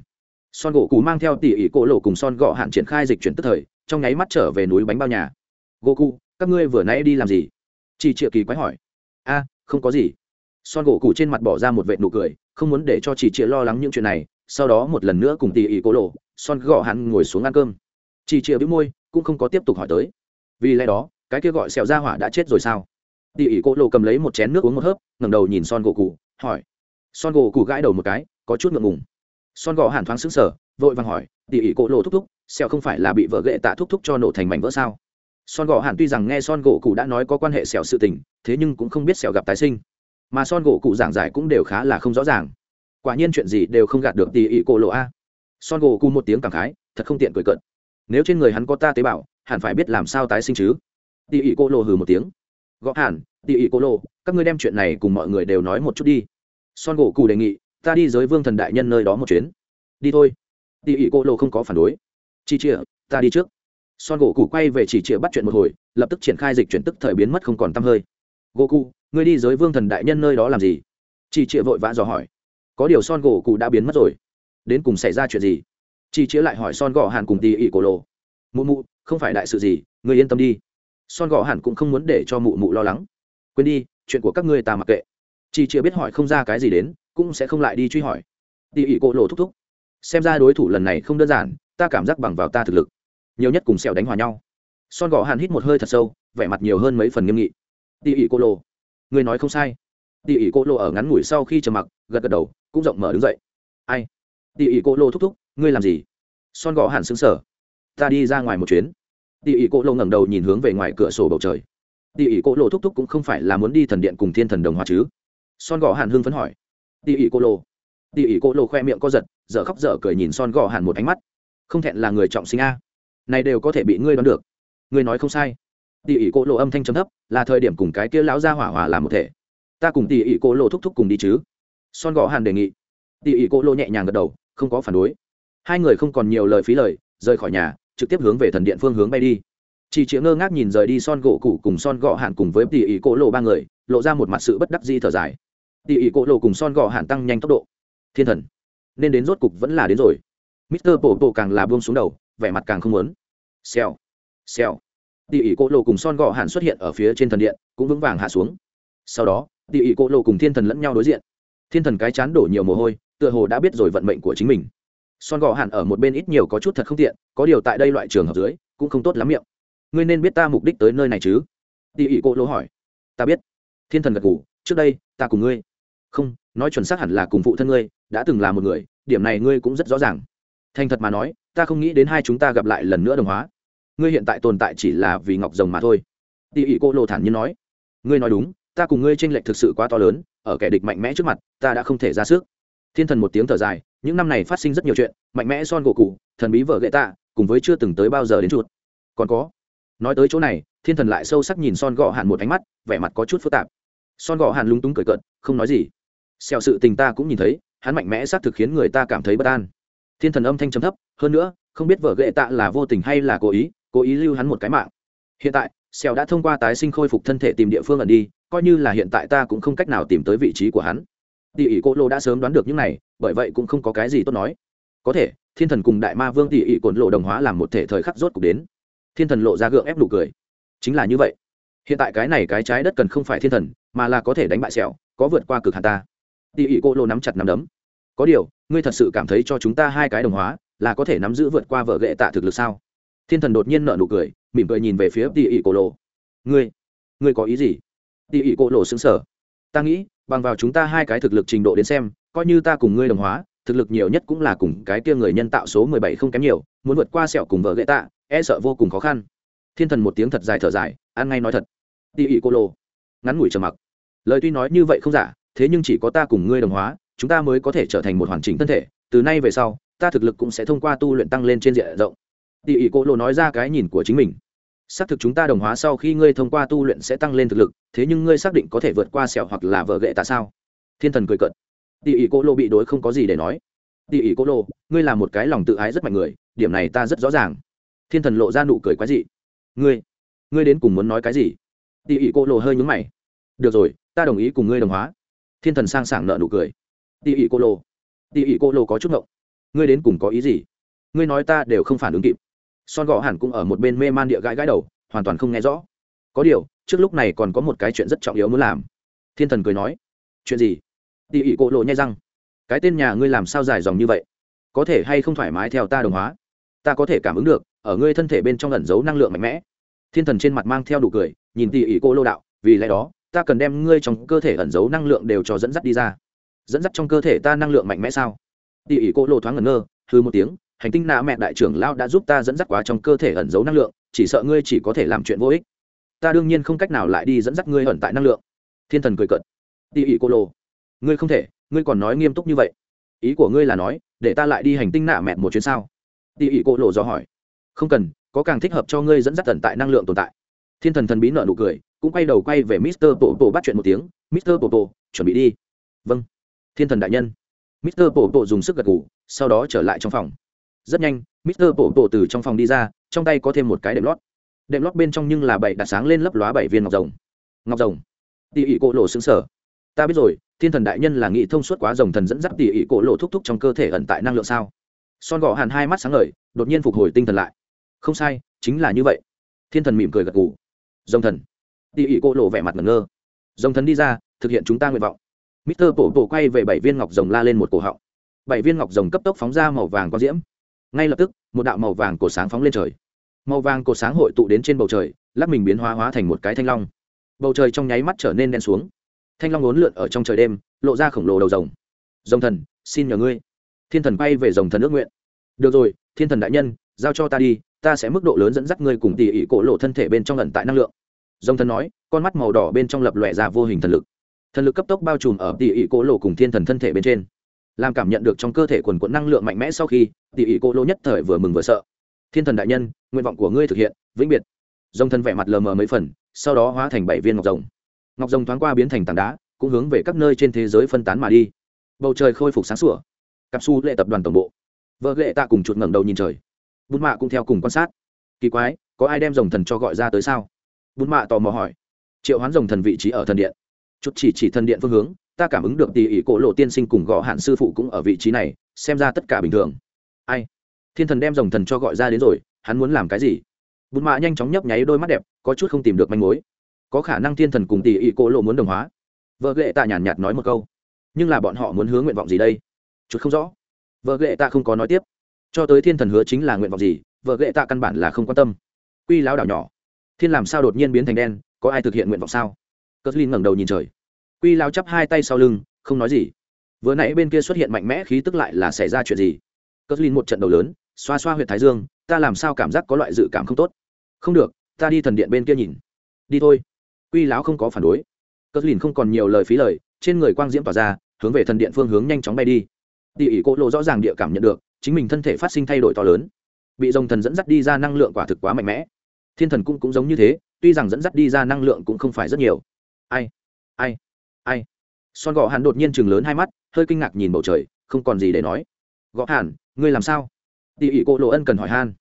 son gỗ cụ mang theo tỉ ỉ cổ lộ cùng son gọ hạn triển khai dịch chuyển tức thời, trong nháy mắt trở về núi bánh bao nhà. Gỗ cụ các ngươi vừa nãy đi làm gì? Chị triệu kỳ quái hỏi. A, không có gì. Son gỗ cụ trên mặt bỏ ra một vệ nụ cười, không muốn để cho chị triệu lo lắng những chuyện này, sau đó một lần nữa cùng tỉ ỉ cổ lộ, son gọ hạn ngồi xuống ăn cơm. Chị triệu bĩu môi, cũng không có tiếp tục hỏi tới. Vì lẽ đó, cái kia gọi sẹo ra hỏa đã chết rồi sao? Tỉ ỉ cổ lộ cầm lấy một chén nước uống một hớp, ngẩng đầu nhìn son gỗ cụ hỏi. Son gỗ cụ gãi đầu một cái, có chút ngượng ngùng son gò hàn thoáng xứng sở vội vàng hỏi tỉ ỉ cổ lộ thúc thúc sẹo không phải là bị vợ ghệ tạ thúc thúc cho nổ thành mảnh vỡ sao? Son gò hàn tuy rằng nghe son gỗ cụ đã nói có quan hệ sẹo sự tình, thế nhưng cũng không biết sẹo gặp tái sinh. Mà son gỗ cụ giảng giải cũng đều khá là không rõ ràng. Quả nhiên chuyện gì đều không gạt được tỉ ỉ cổ lộ a. Son gỗ cụ một tiếng cảm khái, thật không tiện cười cợt. Nếu trên người hắn có ta tế bào, hẳn phải biết làm sao tái sinh chứ. Tỉ ỉ cổ lộ hừ một tiếng. Gõ hẳn tỉ ỉ cổ lộ các ngươi đem chuyện này cùng mọi người đều nói một chút đi. Son gỗ cụ đề nghị ta đi giới vương thần đại nhân nơi đó một chuyến. Đi thôi. Tỉ ỉ cô lộ không có phản đối. Chi chịa ta đi trước. Son gỗ cụ quay về chỉ chịa bắt chuyện một hồi, lập tức triển khai dịch chuyển tức thời biến mất không còn t hơi. Gỗ cụ ngươi đi giới vương thần đại nhân nơi đó làm gì? Chi chịa vội vã dò hỏi. Có điều son gỗ cụ đã biến mất rồi. Đến cùng xảy ra chuyện gì? Chi chịa lại hỏi son gõ hàn cùng tỉ ỉ cô lộ. Mụ mụ, không phải đại sự gì, ngươi yên tâm đi. Son gõ hàn cũng không muốn để cho mụ mụ lo lắng. Quên đi, chuyện của các ngươi ta mặc kệ. Chi chịa biết hỏi không ra cái gì đến cũng sẽ không lại đi truy hỏi. Tỉ ỉ cổ lộ thúc thúc. Xem ra đối thủ lần này không đơn giản, ta cảm giác bằng vào ta thực lực. Nhiều nhất cùng sẹo đánh hòa nhau. Son gõ hàn hít một hơi thật sâu, vẻ mặt nhiều hơn mấy phần nghiêm nghị. Tỉ ỉ cô lô người nói không sai. Tỉ ỉ cô lô ở ngắn ngủi sau khi trầm mặc, gật gật đầu, cũng rộng mở đứng dậy. Ai? Tỉ ỉ cô lô thúc thúc, ngươi làm gì? Son gõ hàn xứng sở ta đi ra ngoài một chuyến. Tỉ ỉ cô lô ngẩng đầu nhìn hướng về ngoài cửa sổ bầu trời. Tỉ ỉ cô lô thúc thúc cũng không phải là muốn đi thần điện cùng thiên thần đồng hòa chứ? Son gõ hàn hưng phấn hỏi tỉ ỉ cô lô. Tỉ ỉ cô lô khoe miệng co giật, dở khóc dở cười nhìn son gõ hàn một ánh mắt. Không thẹn là người trọng sinh a. Này đều có thể bị ngươi đoán được. Ngươi nói không sai. Tỉ ỉ cô lộ âm thanh chấm thấp, là thời điểm cùng cái kia lão ra hỏa hỏa làm một thể. Ta cùng tỉ ỉ cô lộ thúc thúc cùng đi chứ. Son gõ hàn đề nghị. Tỉ ỉ cô lộ nhẹ nhàng gật đầu, không có phản đối. Hai người không còn nhiều lời phí lời, rời khỏi nhà, trực tiếp hướng về thần điện phương hướng bay đi. Chỉ chĩa ngơ ngác nhìn rời đi son gỗ cụ cùng son gõ hạn cùng với tỉ ỉ cô lộ ba người, lộ ra một mặt sự bất đắc di thở dài tỉ ỉ Cổ lộ cùng son Gò hạn tăng nhanh tốc độ. Thiên thần, nên đến rốt cục vẫn là đến rồi. Mister bộ bộ càng là buông xuống đầu, vẻ mặt càng không muốn. Xèo xèo. Tỉ ỉ Cổ lộ cùng son Gò hạn xuất hiện ở phía trên thần điện, cũng vững vàng hạ xuống. Sau đó, tỉ ỉ Cổ lộ cùng thiên thần lẫn nhau đối diện. Thiên thần cái chán đổ nhiều mồ hôi, tựa hồ đã biết rồi vận mệnh của chính mình. Son Gò hạn ở một bên ít nhiều có chút thật không tiện, có điều tại đây loại trường hợp dưới, cũng không tốt lắm miệng. Ngươi nên biết ta mục đích tới nơi này chứ? Tỉ ỉ Cổ lộ hỏi. Ta biết. Thiên thần gật ngủ trước đây, ta cùng ngươi không nói chuẩn xác hẳn là cùng phụ thân ngươi đã từng là một người điểm này ngươi cũng rất rõ ràng. Thành thật mà nói ta không nghĩ đến hai chúng ta gặp lại lần nữa đồng hóa. Ngươi hiện tại tồn tại chỉ là vì ngọc rồng mà thôi. Tỉ ỉ cô lộ thản nhiên nói. Ngươi nói đúng ta cùng ngươi tranh lệch thực sự quá to lớn ở kẻ địch mạnh mẽ trước mặt ta đã không thể ra sức. Thiên thần một tiếng thở dài những năm này phát sinh rất nhiều chuyện mạnh mẽ son gỗ cụ thần bí vợ gậy Tạ, cùng với chưa từng tới bao giờ đến chuột. Còn có nói tới chỗ này thiên thần lại sâu sắc nhìn son gọ hàn một ánh mắt vẻ mặt có chút phức tạp. Son gọ hàn lúng túng cười cợt không nói gì xèo sự tình ta cũng nhìn thấy, hắn mạnh mẽ xác thực khiến người ta cảm thấy bất an. Thiên thần âm thanh trầm thấp, hơn nữa, không biết vợ ghệ tạ là vô tình hay là cố ý cố ý lưu hắn một cái mạng. Hiện tại, xèo đã thông qua tái sinh khôi phục thân thể tìm địa phương ẩn đi, coi như là hiện tại ta cũng không cách nào tìm tới vị trí của hắn. Tỷ ỷ cô lô đã sớm đoán được những này, bởi vậy cũng không có cái gì tốt nói. Có thể, thiên thần cùng đại ma vương tỷ ỷ cồn lộ đồng hóa làm một thể thời khắc rốt cục đến. Thiên thần lộ ra gượng ép đủ cười. Chính là như vậy. Hiện tại cái này cái trái đất cần không phải thiên thần, mà là có thể đánh bại sẹo có vượt qua cực hạt ta tỷ ỷ cô lô nắm chặt nắm đấm. Có điều, ngươi thật sự cảm thấy cho chúng ta hai cái đồng hóa là có thể nắm giữ vượt qua vợ ghệ tạ thực lực sao? Thiên thần đột nhiên nợ nụ cười, mỉm cười nhìn về phía tỉ ỉ cổ lô. Ngươi ngươi có ý gì? Tỉ ỉ cổ lô xứng sở ta nghĩ, bằng vào chúng ta hai cái thực lực trình độ đến xem, coi như ta cùng ngươi đồng hóa, thực lực nhiều nhất cũng là cùng cái kia người nhân tạo số mười bảy không kém nhiều, muốn vượt qua sẹo cùng vợ ghệ tạ e sợ vô cùng khó khăn. Thiên thần một tiếng thật dài thở dài, ăn ngay nói thật. Tỉ ỉ cô lô ngắn ngủi trầm mặc. Lời tuy nói như vậy không giả thế nhưng chỉ có ta cùng ngươi đồng hóa, chúng ta mới có thể trở thành một hoàn chỉnh thân thể, từ nay về sau, ta thực lực cũng sẽ thông qua tu luyện tăng lên trên diện rộng. Tỉ ỉ cô lô nói ra cái nhìn của chính mình. Xác thực chúng ta đồng hóa sau khi ngươi thông qua tu luyện sẽ tăng lên thực lực, thế nhưng ngươi xác định có thể vượt qua sẹo hoặc là vợ gậy tại sao? Thiên thần cười cợt. Tỉ ỉ cô lô bị đối không có gì để nói. Tỉ ỉ cô lô ngươi là một cái lòng tự ái rất mạnh người, điểm này ta rất rõ ràng. Thiên thần lộ ra nụ cười quái dị. Ngươi ngươi đến cùng muốn nói cái gì? Tỉ ỉ cô lô hơi nhúng mày. Được rồi, ta đồng ý cùng ngươi đồng hóa thiên thần sang sảng nợ nụ cười. Tỉ ỉ cô lô. Tỉ ỉ cô lô có chút ngộng. Ngươi đến cùng có ý gì? Ngươi nói ta đều không phản ứng kịp. Son gõ hẳn cũng ở một bên mê man địa gãi gãi đầu, hoàn toàn không nghe rõ. Có điều, trước lúc này còn có một cái chuyện rất trọng yếu muốn làm. Thiên thần cười nói. Chuyện gì? Tỉ ỉ cô Lô nhai răng. Cái tên nhà ngươi làm sao dài dòng như vậy? Có thể hay không thoải mái theo ta đồng hóa? Ta có thể cảm ứng được, ở ngươi thân thể bên trong ẩn giấu năng lượng mạnh mẽ. Thiên thần trên mặt mang theo đủ cười, nhìn tỉ ỉ cô lô đạo, vì lẽ đó ta cần đem ngươi trong cơ thể ẩn giấu năng lượng đều cho dẫn dắt đi ra. Dẫn dắt trong cơ thể ta năng lượng mạnh mẽ sao? Tỉ ỉ cô Lộ thoáng ngẩn ngơ hư một tiếng hành tinh nạ mẹ đại trưởng lao đã giúp ta dẫn dắt quá trong cơ thể ẩn giấu năng lượng chỉ sợ ngươi chỉ có thể làm chuyện vô ích. Ta đương nhiên không cách nào lại đi dẫn dắt ngươi ẩn tại năng lượng. Thiên thần cười cợt. Tỉ ỉ cô Lộ, ngươi không thể ngươi còn nói nghiêm túc như vậy. Ý của ngươi là nói để ta lại đi hành tinh nạ mẹ một chuyến sao? Tỉ ỉ cô lộ do hỏi. Không cần có càng thích hợp cho ngươi dẫn dắt tận tại năng lượng tồn tại. Thiên thần thần bí nợ nụ cười cũng quay đầu quay về mister bộ bộ bắt chuyện một tiếng. mister bộ bộ chuẩn bị đi. Vâng. Thiên thần đại nhân. mister bộ bộ dùng sức gật ngủ sau đó trở lại trong phòng. Rất nhanh, mister bộ bộ từ trong phòng đi ra, trong tay có thêm một cái đệm lót. Đệm lót bên trong nhưng là bảy đặt sáng lên lấp lóa bảy viên ngọc rồng. Ngọc rồng. Tỉ ỉ cổ lộ xứng sở ta biết rồi, thiên thần đại nhân là nghĩ thông suốt quá rồng thần dẫn dắt tỉ ỉ cổ lộ thúc thúc trong cơ thể ẩn tại năng lượng sao? Son gò hàn hai mắt sáng ngời, đột nhiên phục hồi tinh thần lại. Không sai, chính là như vậy. Thiên thần mỉm cười gật gù. Rồng thần tỉ ỉ cô lộ vẻ mặt ngẩn ngơ. Rồng thần đi ra, thực hiện chúng ta nguyện vọng. Mister bổ bổ quay về bảy viên ngọc rồng la lên một cổ họng. Bảy viên ngọc rồng cấp tốc phóng ra màu vàng có diễm. Ngay lập tức, một đạo màu vàng cổ sáng phóng lên trời. Màu vàng cổ sáng hội tụ đến trên bầu trời lắp mình biến hóa hóa thành một cái thanh long. Bầu trời trong nháy mắt trở nên đen xuống. Thanh long ốn lượn ở trong trời đêm, lộ ra khổng lồ đầu rồng. Rồng thần, xin nhờ ngươi. Thiên thần bay về rồng thần ước nguyện. Được rồi, thiên thần đại nhân, giao cho ta đi, ta sẽ mức độ lớn dẫn dắt ngươi cùng tỉ ỉ cổ lộ thân thể bên trong ẩn tại năng lượng rồng thần nói, con mắt màu đỏ bên trong lập lòe ra vô hình thần lực. Thần lực cấp tốc bao trùm ở tỉ ỉ cô lộ cùng thiên thần thân thể bên trên. Làm cảm nhận được trong cơ thể quần quận năng lượng mạnh mẽ sau khi tỉ ỉ cô lộ nhất thời vừa mừng vừa sợ. Thiên thần đại nhân, nguyện vọng của ngươi thực hiện, vĩnh biệt. Rồng thần vẻ mặt lờ mờ mấy phần, sau đó hóa thành bảy viên ngọc rồng. Ngọc rồng thoáng qua biến thành tảng đá, cũng hướng về các nơi trên thế giới phân tán mà đi. Bầu trời khôi phục sáng sủa. Cặp su lệ tập đoàn tổng bộ. Vợ lệ tạ cùng chuột ngẩng đầu nhìn trời. Bút mạ cũng theo cùng quan sát. Kỳ quái, có ai đem rồng thần cho gọi ra tới sao? Bún mạ tò mò hỏi. Triệu hoán rồng thần vị trí ở thần điện. Chút chỉ chỉ thần điện phương hướng, ta cảm ứng được tỉ ỉ cổ lộ tiên sinh cùng gõ hạn sư phụ cũng ở vị trí này, xem ra tất cả bình thường. Ai? Thiên thần đem rồng thần cho gọi ra đến rồi, hắn muốn làm cái gì? Bún mạ nhanh chóng nhấp nháy đôi mắt đẹp, có chút không tìm được manh mối. Có khả năng thiên thần cùng tỷ ỉ cổ lộ muốn đồng hóa. Vợ ghệ tạ nhàn nhạt nói một câu. Nhưng là bọn họ muốn hướng nguyện vọng gì đây? Chút không rõ. Vợ ghệ tạ không có nói tiếp. Cho tới thiên thần hứa chính là nguyện vọng gì, vợ ghệ tạ căn bản là không quan tâm. Quy láo đảo nhỏ thiên làm sao đột nhiên biến thành đen, có ai thực hiện nguyện vọng sao? Cất linh ngẩng đầu nhìn trời. Quy lao chắp hai tay sau lưng, không nói gì. Vừa nãy bên kia xuất hiện mạnh mẽ khí tức lại là xảy ra chuyện gì? Cất linh một trận đầu lớn, xoa xoa huyện thái dương, ta làm sao cảm giác có loại dự cảm không tốt? Không được, ta đi thần điện bên kia nhìn. Đi thôi. Quy lão không có phản đối. Cất linh không còn nhiều lời phí lời, trên người quang diễm tỏa ra, hướng về thần điện phương hướng nhanh chóng bay đi. Tỉ ỷ cỗ lộ rõ ràng địa cảm nhận được, chính mình thân thể phát sinh thay đổi to lớn. Bị dòng thần dẫn dắt đi ra năng lượng quả thực quá mạnh mẽ thiên thần cũng cũng giống như thế, tuy rằng dẫn dắt đi ra năng lượng cũng không phải rất nhiều. Ai ai ai. Son gõ hàn đột nhiên chừng lớn hai mắt, hơi kinh ngạc nhìn bầu trời, không còn gì để nói. Gõ hàn, ngươi làm sao? Tỉ ỉ cô lộ ân cần hỏi han.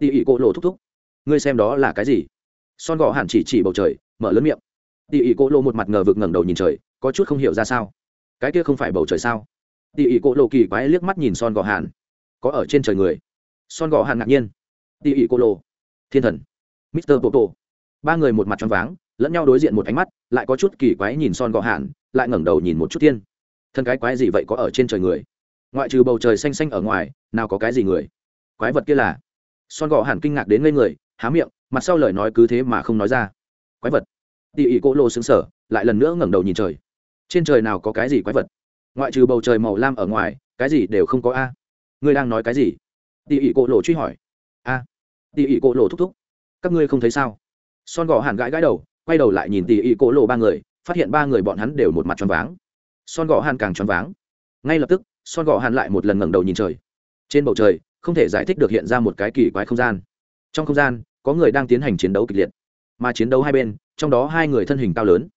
Tỉ ỉ cô lộ thúc thúc. Ngươi xem đó là cái gì? Son gõ hàn chỉ chỉ bầu trời, mở lớn miệng. Tỉ ỉ cô Lộ một mặt ngờ vực ngẩng đầu nhìn trời, có chút không hiểu ra sao. Cái kia không phải bầu trời sao? Tỉ ỉ cô Lộ kỳ quái liếc mắt nhìn son gọ hàn. Có ở trên trời người. Son gọ hàn ngạc nhiên. Tỉ ỉ cô Lộ. thiên thần mister popo. Ba người một mặt tròn váng, lẫn nhau đối diện một ánh mắt, lại có chút kỳ quái nhìn son gò hàn, lại ngẩng đầu nhìn một chút thiên thân cái quái gì vậy có ở trên trời người? Ngoại trừ bầu trời xanh xanh ở ngoài, nào có cái gì người? Quái vật kia là? Son gò hàn kinh ngạc đến ngây người, há miệng, mặt sau lời nói cứ thế mà không nói ra. Quái vật. Tỉ ỉ cô lô xứng sở lại lần nữa ngẩng đầu nhìn trời. Trên trời nào có cái gì quái vật? Ngoại trừ bầu trời màu lam ở ngoài, cái gì đều không có a. Ngươi đang nói cái gì? Tỉ ỉ Cố lộ truy hỏi. A. Tỉ ỉ Cố lộ thúc thúc các ngươi không thấy sao? Son gò hàn gãi gãi đầu, quay đầu lại nhìn tỉ ỉ cổ lộ ba người, phát hiện ba người bọn hắn đều một mặt tròn váng. Son gò hàn càng tròn váng. Ngay lập tức, son gò hàn lại một lần ngẩng đầu nhìn trời. Trên bầu trời, không thể giải thích được hiện ra một cái kỳ quái không gian. Trong không gian, có người đang tiến hành chiến đấu kịch liệt. Mà chiến đấu hai bên, trong đó hai người thân hình cao lớn.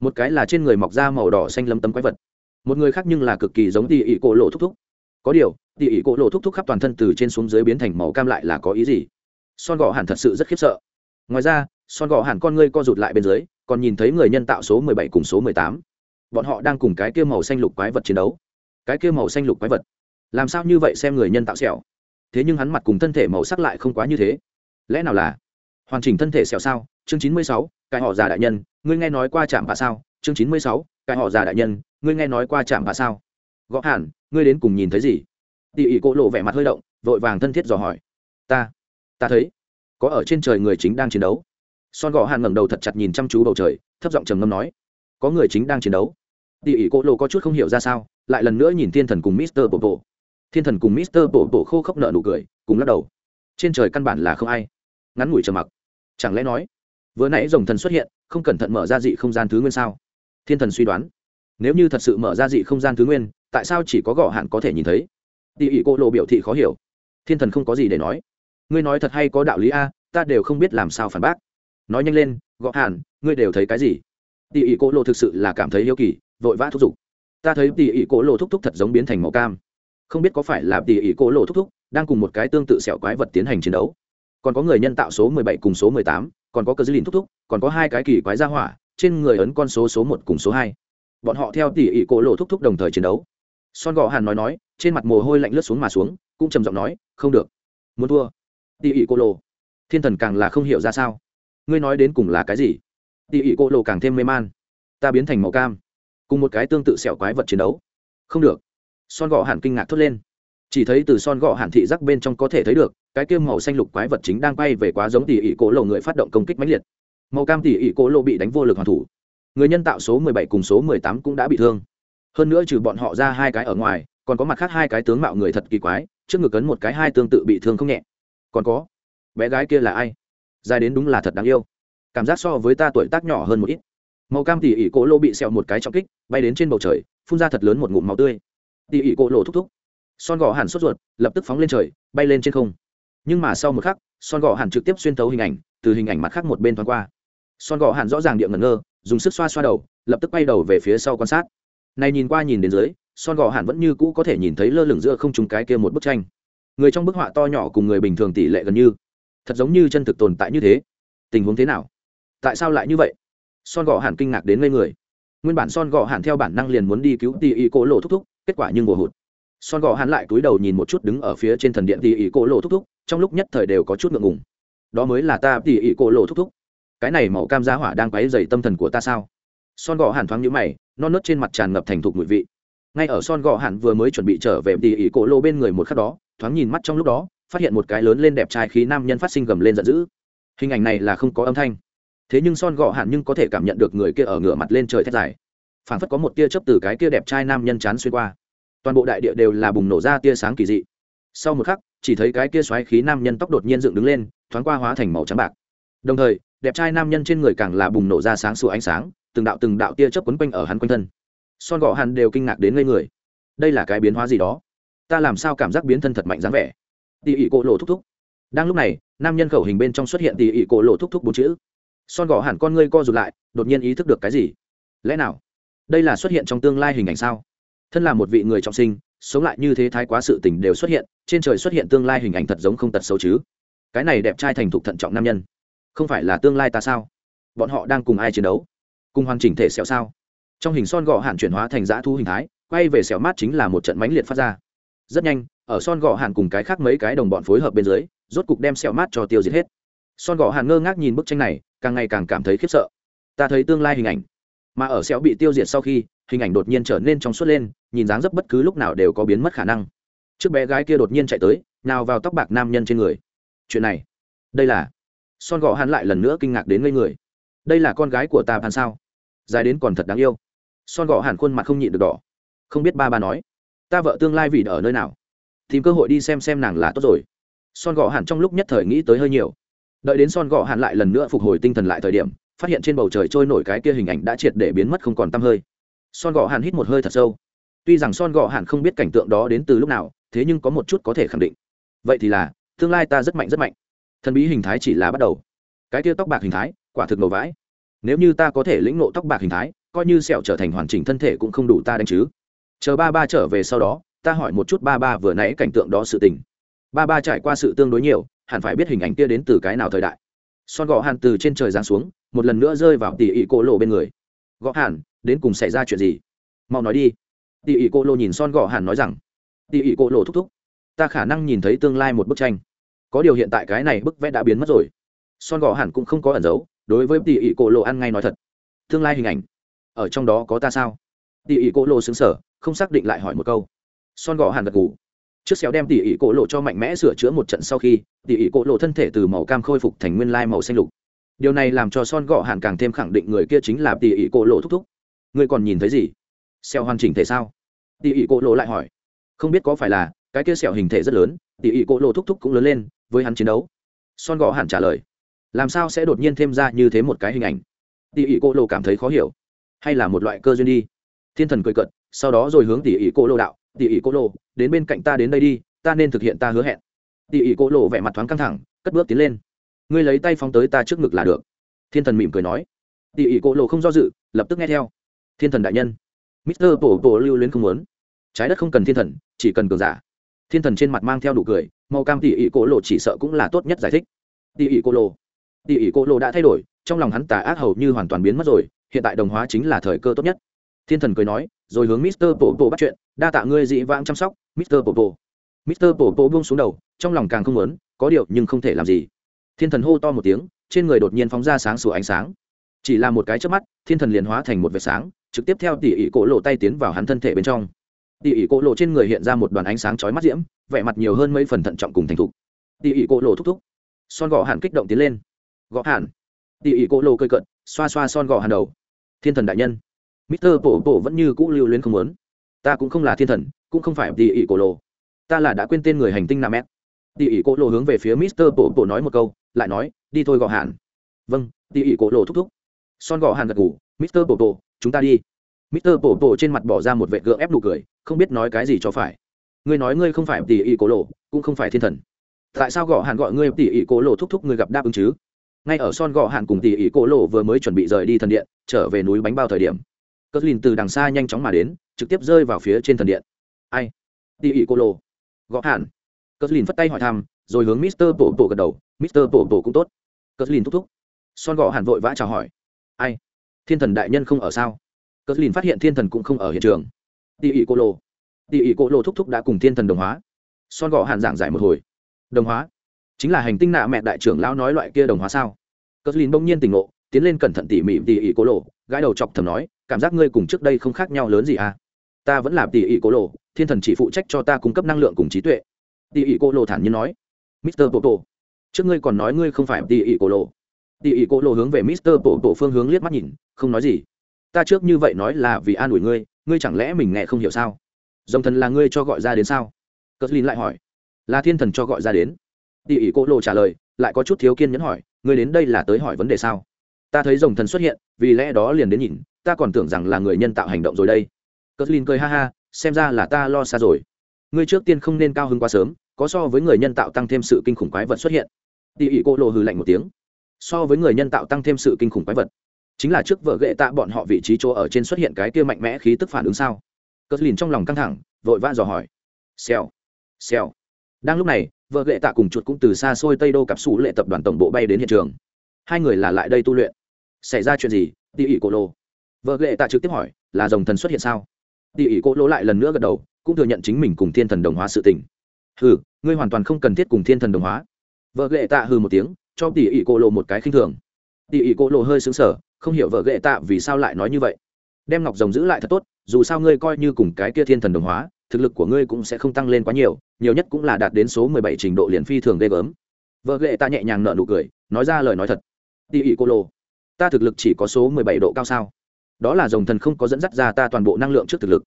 Một cái là trên người mọc da màu đỏ xanh lấm tấm quái vật. Một người khác nhưng là cực kỳ giống tỉ ỉ cổ lộ thúc thúc. Có điều, tỉ ỉ cổ lộ thúc thúc khắp toàn thân từ trên xuống dưới biến thành màu cam lại là có ý gì? Son gò hẳn thật sự rất khiếp sợ. Ngoài ra, son gò hẳn con ngươi co rụt lại bên dưới, còn nhìn thấy người nhân tạo số mười bảy cùng số mười tám. Bọn họ đang cùng cái kia màu xanh lục quái vật chiến đấu. Cái kia màu xanh lục quái vật? Làm sao như vậy xem người nhân tạo sẹo? Thế nhưng hắn mặt cùng thân thể màu sắc lại không quá như thế. Lẽ nào là hoàn chỉnh thân thể sẹo sao? Chương chín mươi sáu, cái họ già đại nhân, ngươi nghe nói qua chạm bà sao? Chương chín mươi sáu, cái họ già đại nhân, ngươi nghe nói qua chạm bà sao? Gõ hẳn, ngươi đến cùng nhìn thấy gì? Tỉ ỉ cỗ lộ vẻ mặt hơi động, vội vàng thân thiết dò hỏi. Ta ta thấy có ở trên trời người chính đang chiến đấu. Son gò hàn ngẩng đầu thật chặt nhìn chăm chú bầu trời, thấp giọng trầm ngâm nói, có người chính đang chiến đấu. Tỉ ỉ cô lộ có chút không hiểu ra sao, lại lần nữa nhìn thiên thần cùng mister bộ bộ thiên thần cùng mister bộ bộ khô khốc nợ nụ cười, cùng lắc đầu. Trên trời căn bản là không ai. Ngắn ngủi trầm mặc. Chẳng lẽ nói, vừa nãy dòng thần xuất hiện, không cẩn thận mở ra dị không gian thứ nguyên sao? Thiên thần suy đoán. Nếu như thật sự mở ra dị không gian thứ nguyên, tại sao chỉ có gõ hạn có thể nhìn thấy? Tỉ ỉ cô lộ biểu thị khó hiểu. Thiên thần không có gì để nói ngươi nói thật hay có đạo lý a ta đều không biết làm sao phản bác. Nói nhanh lên gõ Hàn, ngươi đều thấy cái gì? Tỉ ỉ Cổ lộ thực sự là cảm thấy yêu kỳ vội vã thúc giục. Ta thấy tỉ ỉ Cổ lộ thúc thúc thật giống biến thành màu cam. Không biết có phải là tỉ ỉ Cổ lộ thúc thúc đang cùng một cái tương tự sẹo quái vật tiến hành chiến đấu. Còn có người nhân tạo số mười bảy cùng số mười tám còn có cơ dư lìn thúc thúc còn có hai cái kỳ quái gia hỏa trên người ấn con số số một cùng số hai. Bọn họ theo tỉ ỉ cổ lộ thúc thúc đồng thời chiến đấu. Son gò hàn nói nói trên mặt mồ hôi lạnh lướt xuống mà xuống cũng trầm giọng nói không được. Muốn thua tỉ ỉ cô lô. Thiên thần càng là không hiểu ra sao. Ngươi nói đến cùng là cái gì? Tỉ ỉ cô lô càng thêm mê man. Ta biến thành màu cam. Cùng một cái tương tự sẹo quái vật chiến đấu. Không được. Son gò hàn kinh ngạc thốt lên. Chỉ thấy từ son gò hàn thị giác bên trong có thể thấy được, cái kia màu xanh lục quái vật chính đang quay về quá giống tỉ ỉ cô lô người phát động công kích mãnh liệt. Màu cam tỉ ỉ cô lô bị đánh vô lực hoàn thủ. Người nhân tạo số 17 cùng số 18 cũng đã bị thương. Hơn nữa trừ bọn họ ra hai cái ở ngoài, còn có mặt khác hai cái tướng mạo người thật kỳ quái, trước ngực cấn một cái hai tương tự bị thương không nhẹ còn có. Bé gái kia là ai? Dài đến đúng là thật đáng yêu. Cảm giác so với ta tuổi tác nhỏ hơn một ít. Màu cam tỉ ỉ cổ lô bị sẹo một cái trọng kích, bay đến trên bầu trời, phun ra thật lớn một ngụm màu tươi. Tỉ ỉ cổ lô thúc thúc. Son gò hẳn sốt ruột, lập tức phóng lên trời, bay lên trên không. Nhưng mà sau một khắc, son gò hẳn trực tiếp xuyên thấu hình ảnh, từ hình ảnh mặt khác một bên thoáng qua. Son gò hẳn rõ ràng địa ngẩn ngơ, dùng sức xoa xoa đầu, lập tức quay đầu về phía sau quan sát. Này nhìn qua nhìn đến dưới, son gò hẳn vẫn như cũ có thể nhìn thấy lơ lửng giữa không trùng cái kia một bức tranh người trong bức họa to nhỏ cùng người bình thường tỷ lệ gần như. Thật giống như chân thực tồn tại như thế. Tình huống thế nào? Tại sao lại như vậy? Son gò hẳn kinh ngạc đến ngây người. Nguyên bản son gò hẳn theo bản năng liền muốn đi cứu tỉ ỉ cổ lộ thúc thúc, kết quả nhưng bồ hụt. Son gò hàn lại cúi đầu nhìn một chút đứng ở phía trên thần điện tỉ ỉ cổ lộ thúc thúc, trong lúc nhất thời đều có chút ngượng ngùng. Đó mới là ta tỉ ỉ cổ lộ thúc thúc. Cái này màu cam giá hỏa đang quấy dày tâm thần của ta sao? Son gò hẳn thoáng nhũ mày, non nớt trên mặt tràn ngập thành thục mùi vị. Ngay ở son gò hẳn vừa mới chuẩn bị trở về tỉ ỉ cổ lộ bên người một khắc đó thoáng nhìn mắt trong lúc đó, phát hiện một cái lớn lên đẹp trai khí nam nhân phát sinh gầm lên giận dữ. Hình ảnh này là không có âm thanh. Thế nhưng son gò hạn nhưng có thể cảm nhận được người kia ở ngửa mặt lên trời thét dài. Phảng phất có một tia chớp từ cái kia đẹp trai nam nhân chán xuyên qua. Toàn bộ đại địa đều là bùng nổ ra tia sáng kỳ dị. Sau một khắc, chỉ thấy cái kia xoáy khí nam nhân tóc đột nhiên dựng đứng lên, thoáng qua hóa thành màu trắng bạc. Đồng thời, đẹp trai nam nhân trên người càng là bùng nổ ra sáng sủa ánh sáng, từng đạo từng đạo tia chớp quấn quanh ở hắn quanh thân. Son gọ hắn đều kinh ngạc đến ngây người. Đây là cái biến hóa gì đó? Ta làm sao cảm giác biến thân thật mạnh dáng vẻ? Tỉ ỉ cổ lộ thúc thúc. Đang lúc này, nam nhân khẩu hình bên trong xuất hiện tỉ ỉ cổ lộ thúc thúc bốn chữ. Son gò hẳn con ngươi co rụt lại, đột nhiên ý thức được cái gì? Lẽ nào? Đây là xuất hiện trong tương lai hình ảnh sao? Thân là một vị người trọng sinh, sống lại như thế thái quá sự tình đều xuất hiện, trên trời xuất hiện tương lai hình ảnh thật giống không tật xấu chứ? Cái này đẹp trai thành thục thận trọng nam nhân. Không phải là tương lai ta sao? Bọn họ đang cùng ai chiến đấu? Cùng hoàn chỉnh thể xẻo sao? Trong hình son gọ hạn chuyển hóa thành dã thu hình thái, quay về xẻo mát chính là một trận mãnh liệt phát ra rất nhanh, ở son gò hàn cùng cái khác mấy cái đồng bọn phối hợp bên dưới, rốt cục đem sẹo mát cho tiêu diệt hết. Son gò hàn ngơ ngác nhìn bức tranh này, càng ngày càng cảm thấy khiếp sợ. Ta thấy tương lai hình ảnh. Mà ở sẹo bị tiêu diệt sau khi, hình ảnh đột nhiên trở nên trong suốt lên, nhìn dáng dấp bất cứ lúc nào đều có biến mất khả năng. Trước bé gái kia đột nhiên chạy tới, nào vào tóc bạc nam nhân trên người. Chuyện này, đây là son gò hàn lại lần nữa kinh ngạc đến ngây người. Đây là con gái của ta bàn sao? Dài đến còn thật đáng yêu. Son gò hàn khuôn mặt không nhịn được đỏ. Không biết ba ba nói ta vợ tương lai vì ở nơi nào? Tìm cơ hội đi xem xem nàng là tốt rồi. Son gọ hẳn trong lúc nhất thời nghĩ tới hơi nhiều. Đợi đến son gọ hẳn lại lần nữa phục hồi tinh thần lại thời điểm, phát hiện trên bầu trời trôi nổi cái kia hình ảnh đã triệt để biến mất không còn tăm hơi. Son gọ hẳn hít một hơi thật sâu. Tuy rằng son gọ hẳn không biết cảnh tượng đó đến từ lúc nào, thế nhưng có một chút có thể khẳng định. Vậy thì là, tương lai ta rất mạnh rất mạnh. Thần bí hình thái chỉ là bắt đầu. Cái kia tóc bạc hình thái, quả thực nổ vãi. Nếu như ta có thể lĩnh nộ tóc bạc hình thái, coi như sẹo trở thành hoàn chỉnh thân thể cũng không đủ ta đánh chứ chờ ba ba trở về sau đó, ta hỏi một chút ba ba vừa nãy cảnh tượng đó sự tình. Ba ba trải qua sự tương đối nhiều, hẳn phải biết hình ảnh kia đến từ cái nào thời đại. Son gọ hàn từ trên trời giáng xuống, một lần nữa rơi vào tỉ ỉ cô lộ bên người. Gọ hàn, đến cùng xảy ra chuyện gì? Mau nói đi. Tỉ ỉ cô lộ nhìn son gọ hàn nói rằng, tỉ ỉ cô lộ thúc thúc. Ta khả năng nhìn thấy tương lai một bức tranh. Có điều hiện tại cái này bức vẽ đã biến mất rồi. Son gọ hàn cũng không có ẩn giấu, đối với tỉ ỉ cô lộ ăn ngay nói thật. Tương lai hình ảnh, ở trong đó có ta sao? Tỉ ỉ cô lộ xứng sở không xác định lại hỏi một câu. Son gò hàn gật gù. Trước xéo đem tỉ ỉ cổ lộ cho mạnh mẽ sửa chữa một trận sau khi, tỉ ỉ cổ lộ thân thể từ màu cam khôi phục thành nguyên lai màu xanh lục. Điều này làm cho son gò hàn càng thêm khẳng định người kia chính là tỉ ỉ cổ lộ thúc thúc. Người còn nhìn thấy gì? Xeo hoàn chỉnh thể sao? Tỉ ỉ cổ lộ lại hỏi. Không biết có phải là, cái kia sẹo hình thể rất lớn, tỉ ỉ cổ lộ thúc thúc cũng lớn lên, với hắn chiến đấu. Son gò hàn trả lời. Làm sao sẽ đột nhiên thêm ra như thế một cái hình ảnh? Tỉ ỉ cổ lộ cảm thấy khó hiểu. Hay là một loại cơ duyên đi. Thiên thần cười cận sau đó rồi hướng tỉ ỉ cô lô đạo tỉ ỉ cô lô, đến bên cạnh ta đến đây đi, ta nên thực hiện ta hứa hẹn. Tỉ ỉ cô lô vẻ mặt thoáng căng thẳng, cất bước tiến lên. Ngươi lấy tay phóng tới ta trước ngực là được. Thiên thần mỉm cười nói. Tỉ ỉ cô lô không do dự, lập tức nghe theo. Thiên thần đại nhân, mister tổ tổ lưu luyến không muốn. Trái đất không cần thiên thần, chỉ cần cường giả. Thiên thần trên mặt mang theo đủ cười, màu cam tỉ ỉ cô lô chỉ sợ cũng là tốt nhất giải thích. Tỉ ỉ cô lô. Tỉ ỉ cô lô đã thay đổi, trong lòng hắn tà ác hầu như hoàn toàn biến mất rồi, hiện tại đồng hóa chính là thời cơ tốt nhất thiên thần cười nói, rồi hướng mister popo bắt chuyện, đa tạ ngươi dị vãng chăm sóc, mister popo. Mister popo buông xuống đầu, trong lòng càng không muốn, có điều nhưng không thể làm gì. Thiên thần hô to một tiếng, trên người đột nhiên phóng ra sáng sủa ánh sáng. Chỉ là một cái chớp mắt, thiên thần liền hóa thành một vệt sáng, trực tiếp theo tỉ ỉ cổ lộ tay tiến vào hắn thân thể bên trong. Tỉ ỉ cổ lộ trên người hiện ra một đoàn ánh sáng chói mắt diễm, vẻ mặt nhiều hơn mấy phần thận trọng cùng thành thục. Tỉ ỉ cổ lộ thúc thúc. Son gò hẳn kích động tiến lên. Gọ hẳn. Tỉ ỉ cổ lộ cơi cận xoa xoa son gò hàn đầu. Thiên thần đại nhân. Mr. Bộ Bộ vẫn như cũ lưu luyến không muốn. Ta cũng không là thiên thần, cũng không phải tỷ ỷ cổ lồ. Ta là đã quên tên người hành tinh Nam Mét. Tỷ ỷ cổ lồ hướng về phía Mr. Bộ Bộ nói một câu, lại nói, đi thôi gõ hạn. Vâng, tỷ ỷ cổ lồ thúc thúc. Son gõ hạn gật gù, Mr. Bộ Bộ, chúng ta đi. Mr. Bộ Bộ trên mặt bỏ ra một vẻ gượng ép nụ cười, không biết nói cái gì cho phải. Ngươi nói ngươi không phải tỷ ỷ cổ lồ, cũng không phải thiên thần. Tại sao gõ hạn gọi ngươi tỷ ỷ cổ lồ thúc thúc ngươi gặp đáp ứng chứ? Ngay ở Son gõ hạn cùng tỷ ỷ cổ lồ vừa mới chuẩn bị rời đi thần điện, trở về núi bánh bao thời điểm cờ lìn từ đằng xa nhanh chóng mà đến, trực tiếp rơi vào phía trên thần điện. Ai? Tỉ ỉ cô lô gõ hẳn. Cờ lìn phất tay hỏi thăm, rồi hướng mister bộ bộ gật đầu, mister bộ bộ cũng tốt. Cờ lìn thúc thúc. Son gõ hàn vội vã chào hỏi, ai? Thiên thần đại nhân không ở sao? Cờ lìn phát hiện thiên thần cũng không ở hiện trường. Tỉ ỉ cô lô tỉ ỉ cô lô thúc thúc đã cùng thiên thần đồng hóa. Son gõ hàn giảng giải một hồi. Đồng hóa? Chính là hành tinh nạ mẹ đại trưởng lão nói loại kia đồng hóa sao? Cờ lìn bỗng nhiên tỉnh ngộ, tiến lên cẩn thận tỉ mỉ tỉ ỉ cô lô gãi đầu chọc thầm nói cảm giác ngươi cùng trước đây không khác nhau lớn gì à? Ta vẫn là tỷ ỷ cô lộ thiên thần chỉ phụ trách cho ta cung cấp năng lượng cùng trí tuệ. Tỷ ỷ cô lộ thản nhiên nói. Mister popo, trước ngươi còn nói ngươi không phải tỷ ỷ cô lộ tỷ ỷ cô lộ hướng về mister popo phương hướng liếc mắt nhìn, không nói gì. Ta trước như vậy nói là vì an ủi ngươi ngươi chẳng lẽ mình nghe không hiểu sao? Dòng thần là ngươi cho gọi ra đến sao? Cất lin lại hỏi. Là thiên thần cho gọi ra đến. Tỷ ỷ cô lộ trả lời, lại có chút thiếu kiên nhẫn hỏi, ngươi đến đây là tới hỏi vấn đề sao? Ta thấy rồng thần xuất hiện, vì lẽ đó liền đến nhìn ta còn tưởng rằng là người nhân tạo hành động rồi đây. Cất lin cười ha ha, xem ra là ta lo xa rồi. Ngươi trước tiên không nên cao hơn quá sớm, có so với người nhân tạo tăng thêm sự kinh khủng quái vật xuất hiện. Tỉ ỉ cô lộ hừ lạnh một tiếng. So với người nhân tạo tăng thêm sự kinh khủng quái vật, chính là trước vợ ghệ tạ bọn họ vị trí chỗ ở trên xuất hiện cái kia mạnh mẽ khí tức phản ứng sao? Cất lìn trong lòng căng thẳng, vội vã dò hỏi. Xèo xèo. Đang lúc này, vợ ghệ tạ cùng chuột cũng từ xa xôi tây đô cặp xù lệ tập đoàn tổng bộ bay đến hiện trường. Hai người là lại đây tu luyện. Xảy ra chuyện gì? Tỉ ỉ cô lô vợ ghệ tạ trực tiếp hỏi, là dòng thần xuất hiện sao? Tỉ ỉ cô lỗ lại lần nữa gật đầu, cũng thừa nhận chính mình cùng thiên thần đồng hóa sự tình. Hừ, ngươi hoàn toàn không cần thiết cùng thiên thần đồng hóa. Vợ ghệ tạ hừ một tiếng, cho tỉ ỉ cô lộ một cái khinh thường. Tỉ ỉ cô lộ hơi xứng sở không hiểu vợ ghệ tạ vì sao lại nói như vậy. Đem ngọc rồng giữ lại thật tốt, dù sao ngươi coi như cùng cái kia thiên thần đồng hóa, thực lực của ngươi cũng sẽ không tăng lên quá nhiều nhiều nhất cũng là đạt đến số mười bảy trình độ liền phi thường ghê gớm. Vợ ghệ tạ nhẹ nhàng nợ nụ cười, nói ra lời nói thật. Tỉ ỉ cô lô ta thực lực chỉ có số mười bảy độ cao sao? Đó là dòng thần không có dẫn dắt ra ta toàn bộ năng lượng trước thực lực.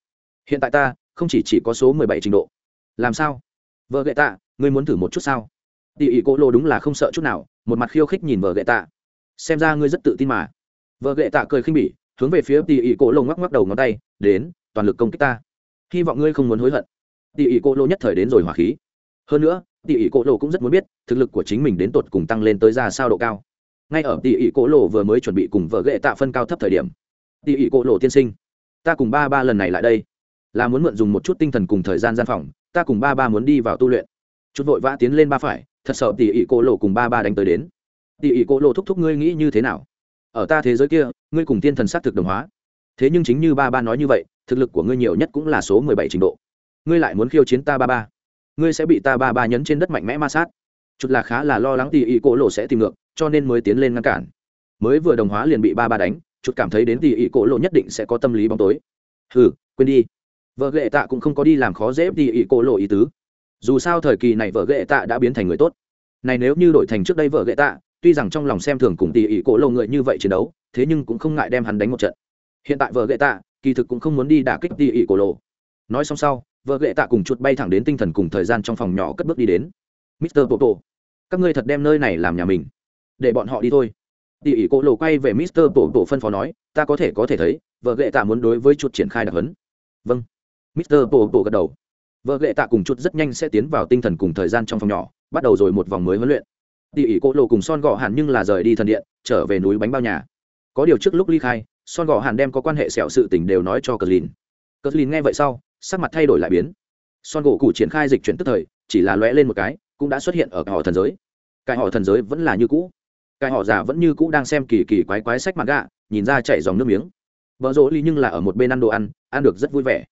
Hiện tại ta, không chỉ chỉ có số mười bảy trình độ. Làm sao? Vợ gậy tạ, ngươi muốn thử một chút sao? Tỉ ỉ cô lô đúng là không sợ chút nào, một mặt khiêu khích nhìn vợ gậy tạ. Xem ra ngươi rất tự tin mà. Vợ gậy tạ cười khinh bỉ, hướng về phía tỉ ỉ cô lô ngoắc ngoắc đầu ngón tay, đến, toàn lực công kích ta. Hy vọng ngươi không muốn hối hận. Tỉ ỉ cô lô nhất thời đến rồi hỏa khí. Hơn nữa tỉ ỉ cô lô cũng rất muốn biết, thực lực của chính mình đến tột cùng tăng lên tới ra sao độ cao. Ngay ở tỉ ỉ cô lô vừa mới chuẩn bị cùng vợ gậy tạ phân cao thấp thời điểm tỉ ỉ cổ lộ tiên sinh. Ta cùng ba ba lần này lại đây. Là muốn mượn dùng một chút tinh thần cùng thời gian gian phòng. Ta cùng ba ba muốn đi vào tu luyện. Chút vội vã tiến lên ba phải, thật sợ tỉ ỉ Cổ lộ cùng ba ba đánh tới đến. Tỉ ỉ Cổ lộ thúc thúc ngươi nghĩ như thế nào? Ở ta thế giới kia, ngươi cùng tiên thần s á t thực đồng hóa. Thế nhưng chính như ba ba nói như vậy, thực lực của ngươi nhiều nhất cũng là số mười bảy trình độ. Ngươi lại muốn khiêu chiến ta ba ba. Ngươi sẽ bị ta ba ba nhấn trên đất mạnh mẽ ma sát. Chút là khá là lo lắng tỉ ỉ Cổ lộ sẽ tìm ngược, cho nên mới tiến lên ngăn cản. Mới vừa đồng hóa liền bị ba ba đánh chút cảm thấy đến tỷ ỉ cổ lộ nhất định sẽ có tâm lý bóng tối. Hừ, quên đi. Vợ ghệ tạ cũng không có đi làm khó dễ tỷ ỉ cổ lộ ý tứ. Dù sao thời kỳ này vợ ghệ tạ đã biến thành người tốt. Này nếu như đổi thành trước đây vợ ghệ tạ, tuy rằng trong lòng xem thường cùng tỷ ỉ cổ lộ người như vậy chiến đấu, thế nhưng cũng không ngại đem hắn đánh một trận. Hiện tại vợ ghệ tạ, kỳ thực cũng không muốn đi đả kích tỷ ỉ cổ lộ. Nói xong sau, vợ ghệ tạ cùng chuột bay thẳng đến tinh thần cùng thời gian trong phòng nhỏ cất bước đi đến. Mister popo, các ngươi thật đem nơi này làm nhà mình. Để bọn họ đi thôi tỉ ỉ cô lộ quay về mister bộ bộ phân phó nói, ta có thể có thể thấy, vợ ghệ tạ muốn đối với chuột triển khai đặc hấn vâng. Mister bộ bộ gật đầu. Vợ ghệ tạ cùng chút rất nhanh sẽ tiến vào tinh thần cùng thời gian trong phòng nhỏ, bắt đầu rồi một vòng mới huấn luyện. Tỉ ỉ cỗ lộ cùng son gọ hẳn nhưng là rời đi thần điện, trở về núi bánh bao nhà. Có điều trước lúc ly khai, son gọ hẳn đem có quan hệ sẹo sự tình đều nói cho cờ lìn cờ lìn nghe vậy sau, sắc mặt thay đổi lại biến. Son gỗ cụ triển khai dịch chuyển tức thời, chỉ là lóe lên một cái, cũng đã xuất hiện ở họ thần giới. Cái họ thần giới vẫn là như cũ cái họ già vẫn như cũ đang xem kỳ kỳ quái quái sách mặt gạ nhìn ra chảy dòng nước miếng. Vợ rỗ ly nhưng là ở một bên ăn đồ ăn ăn được rất vui vẻ.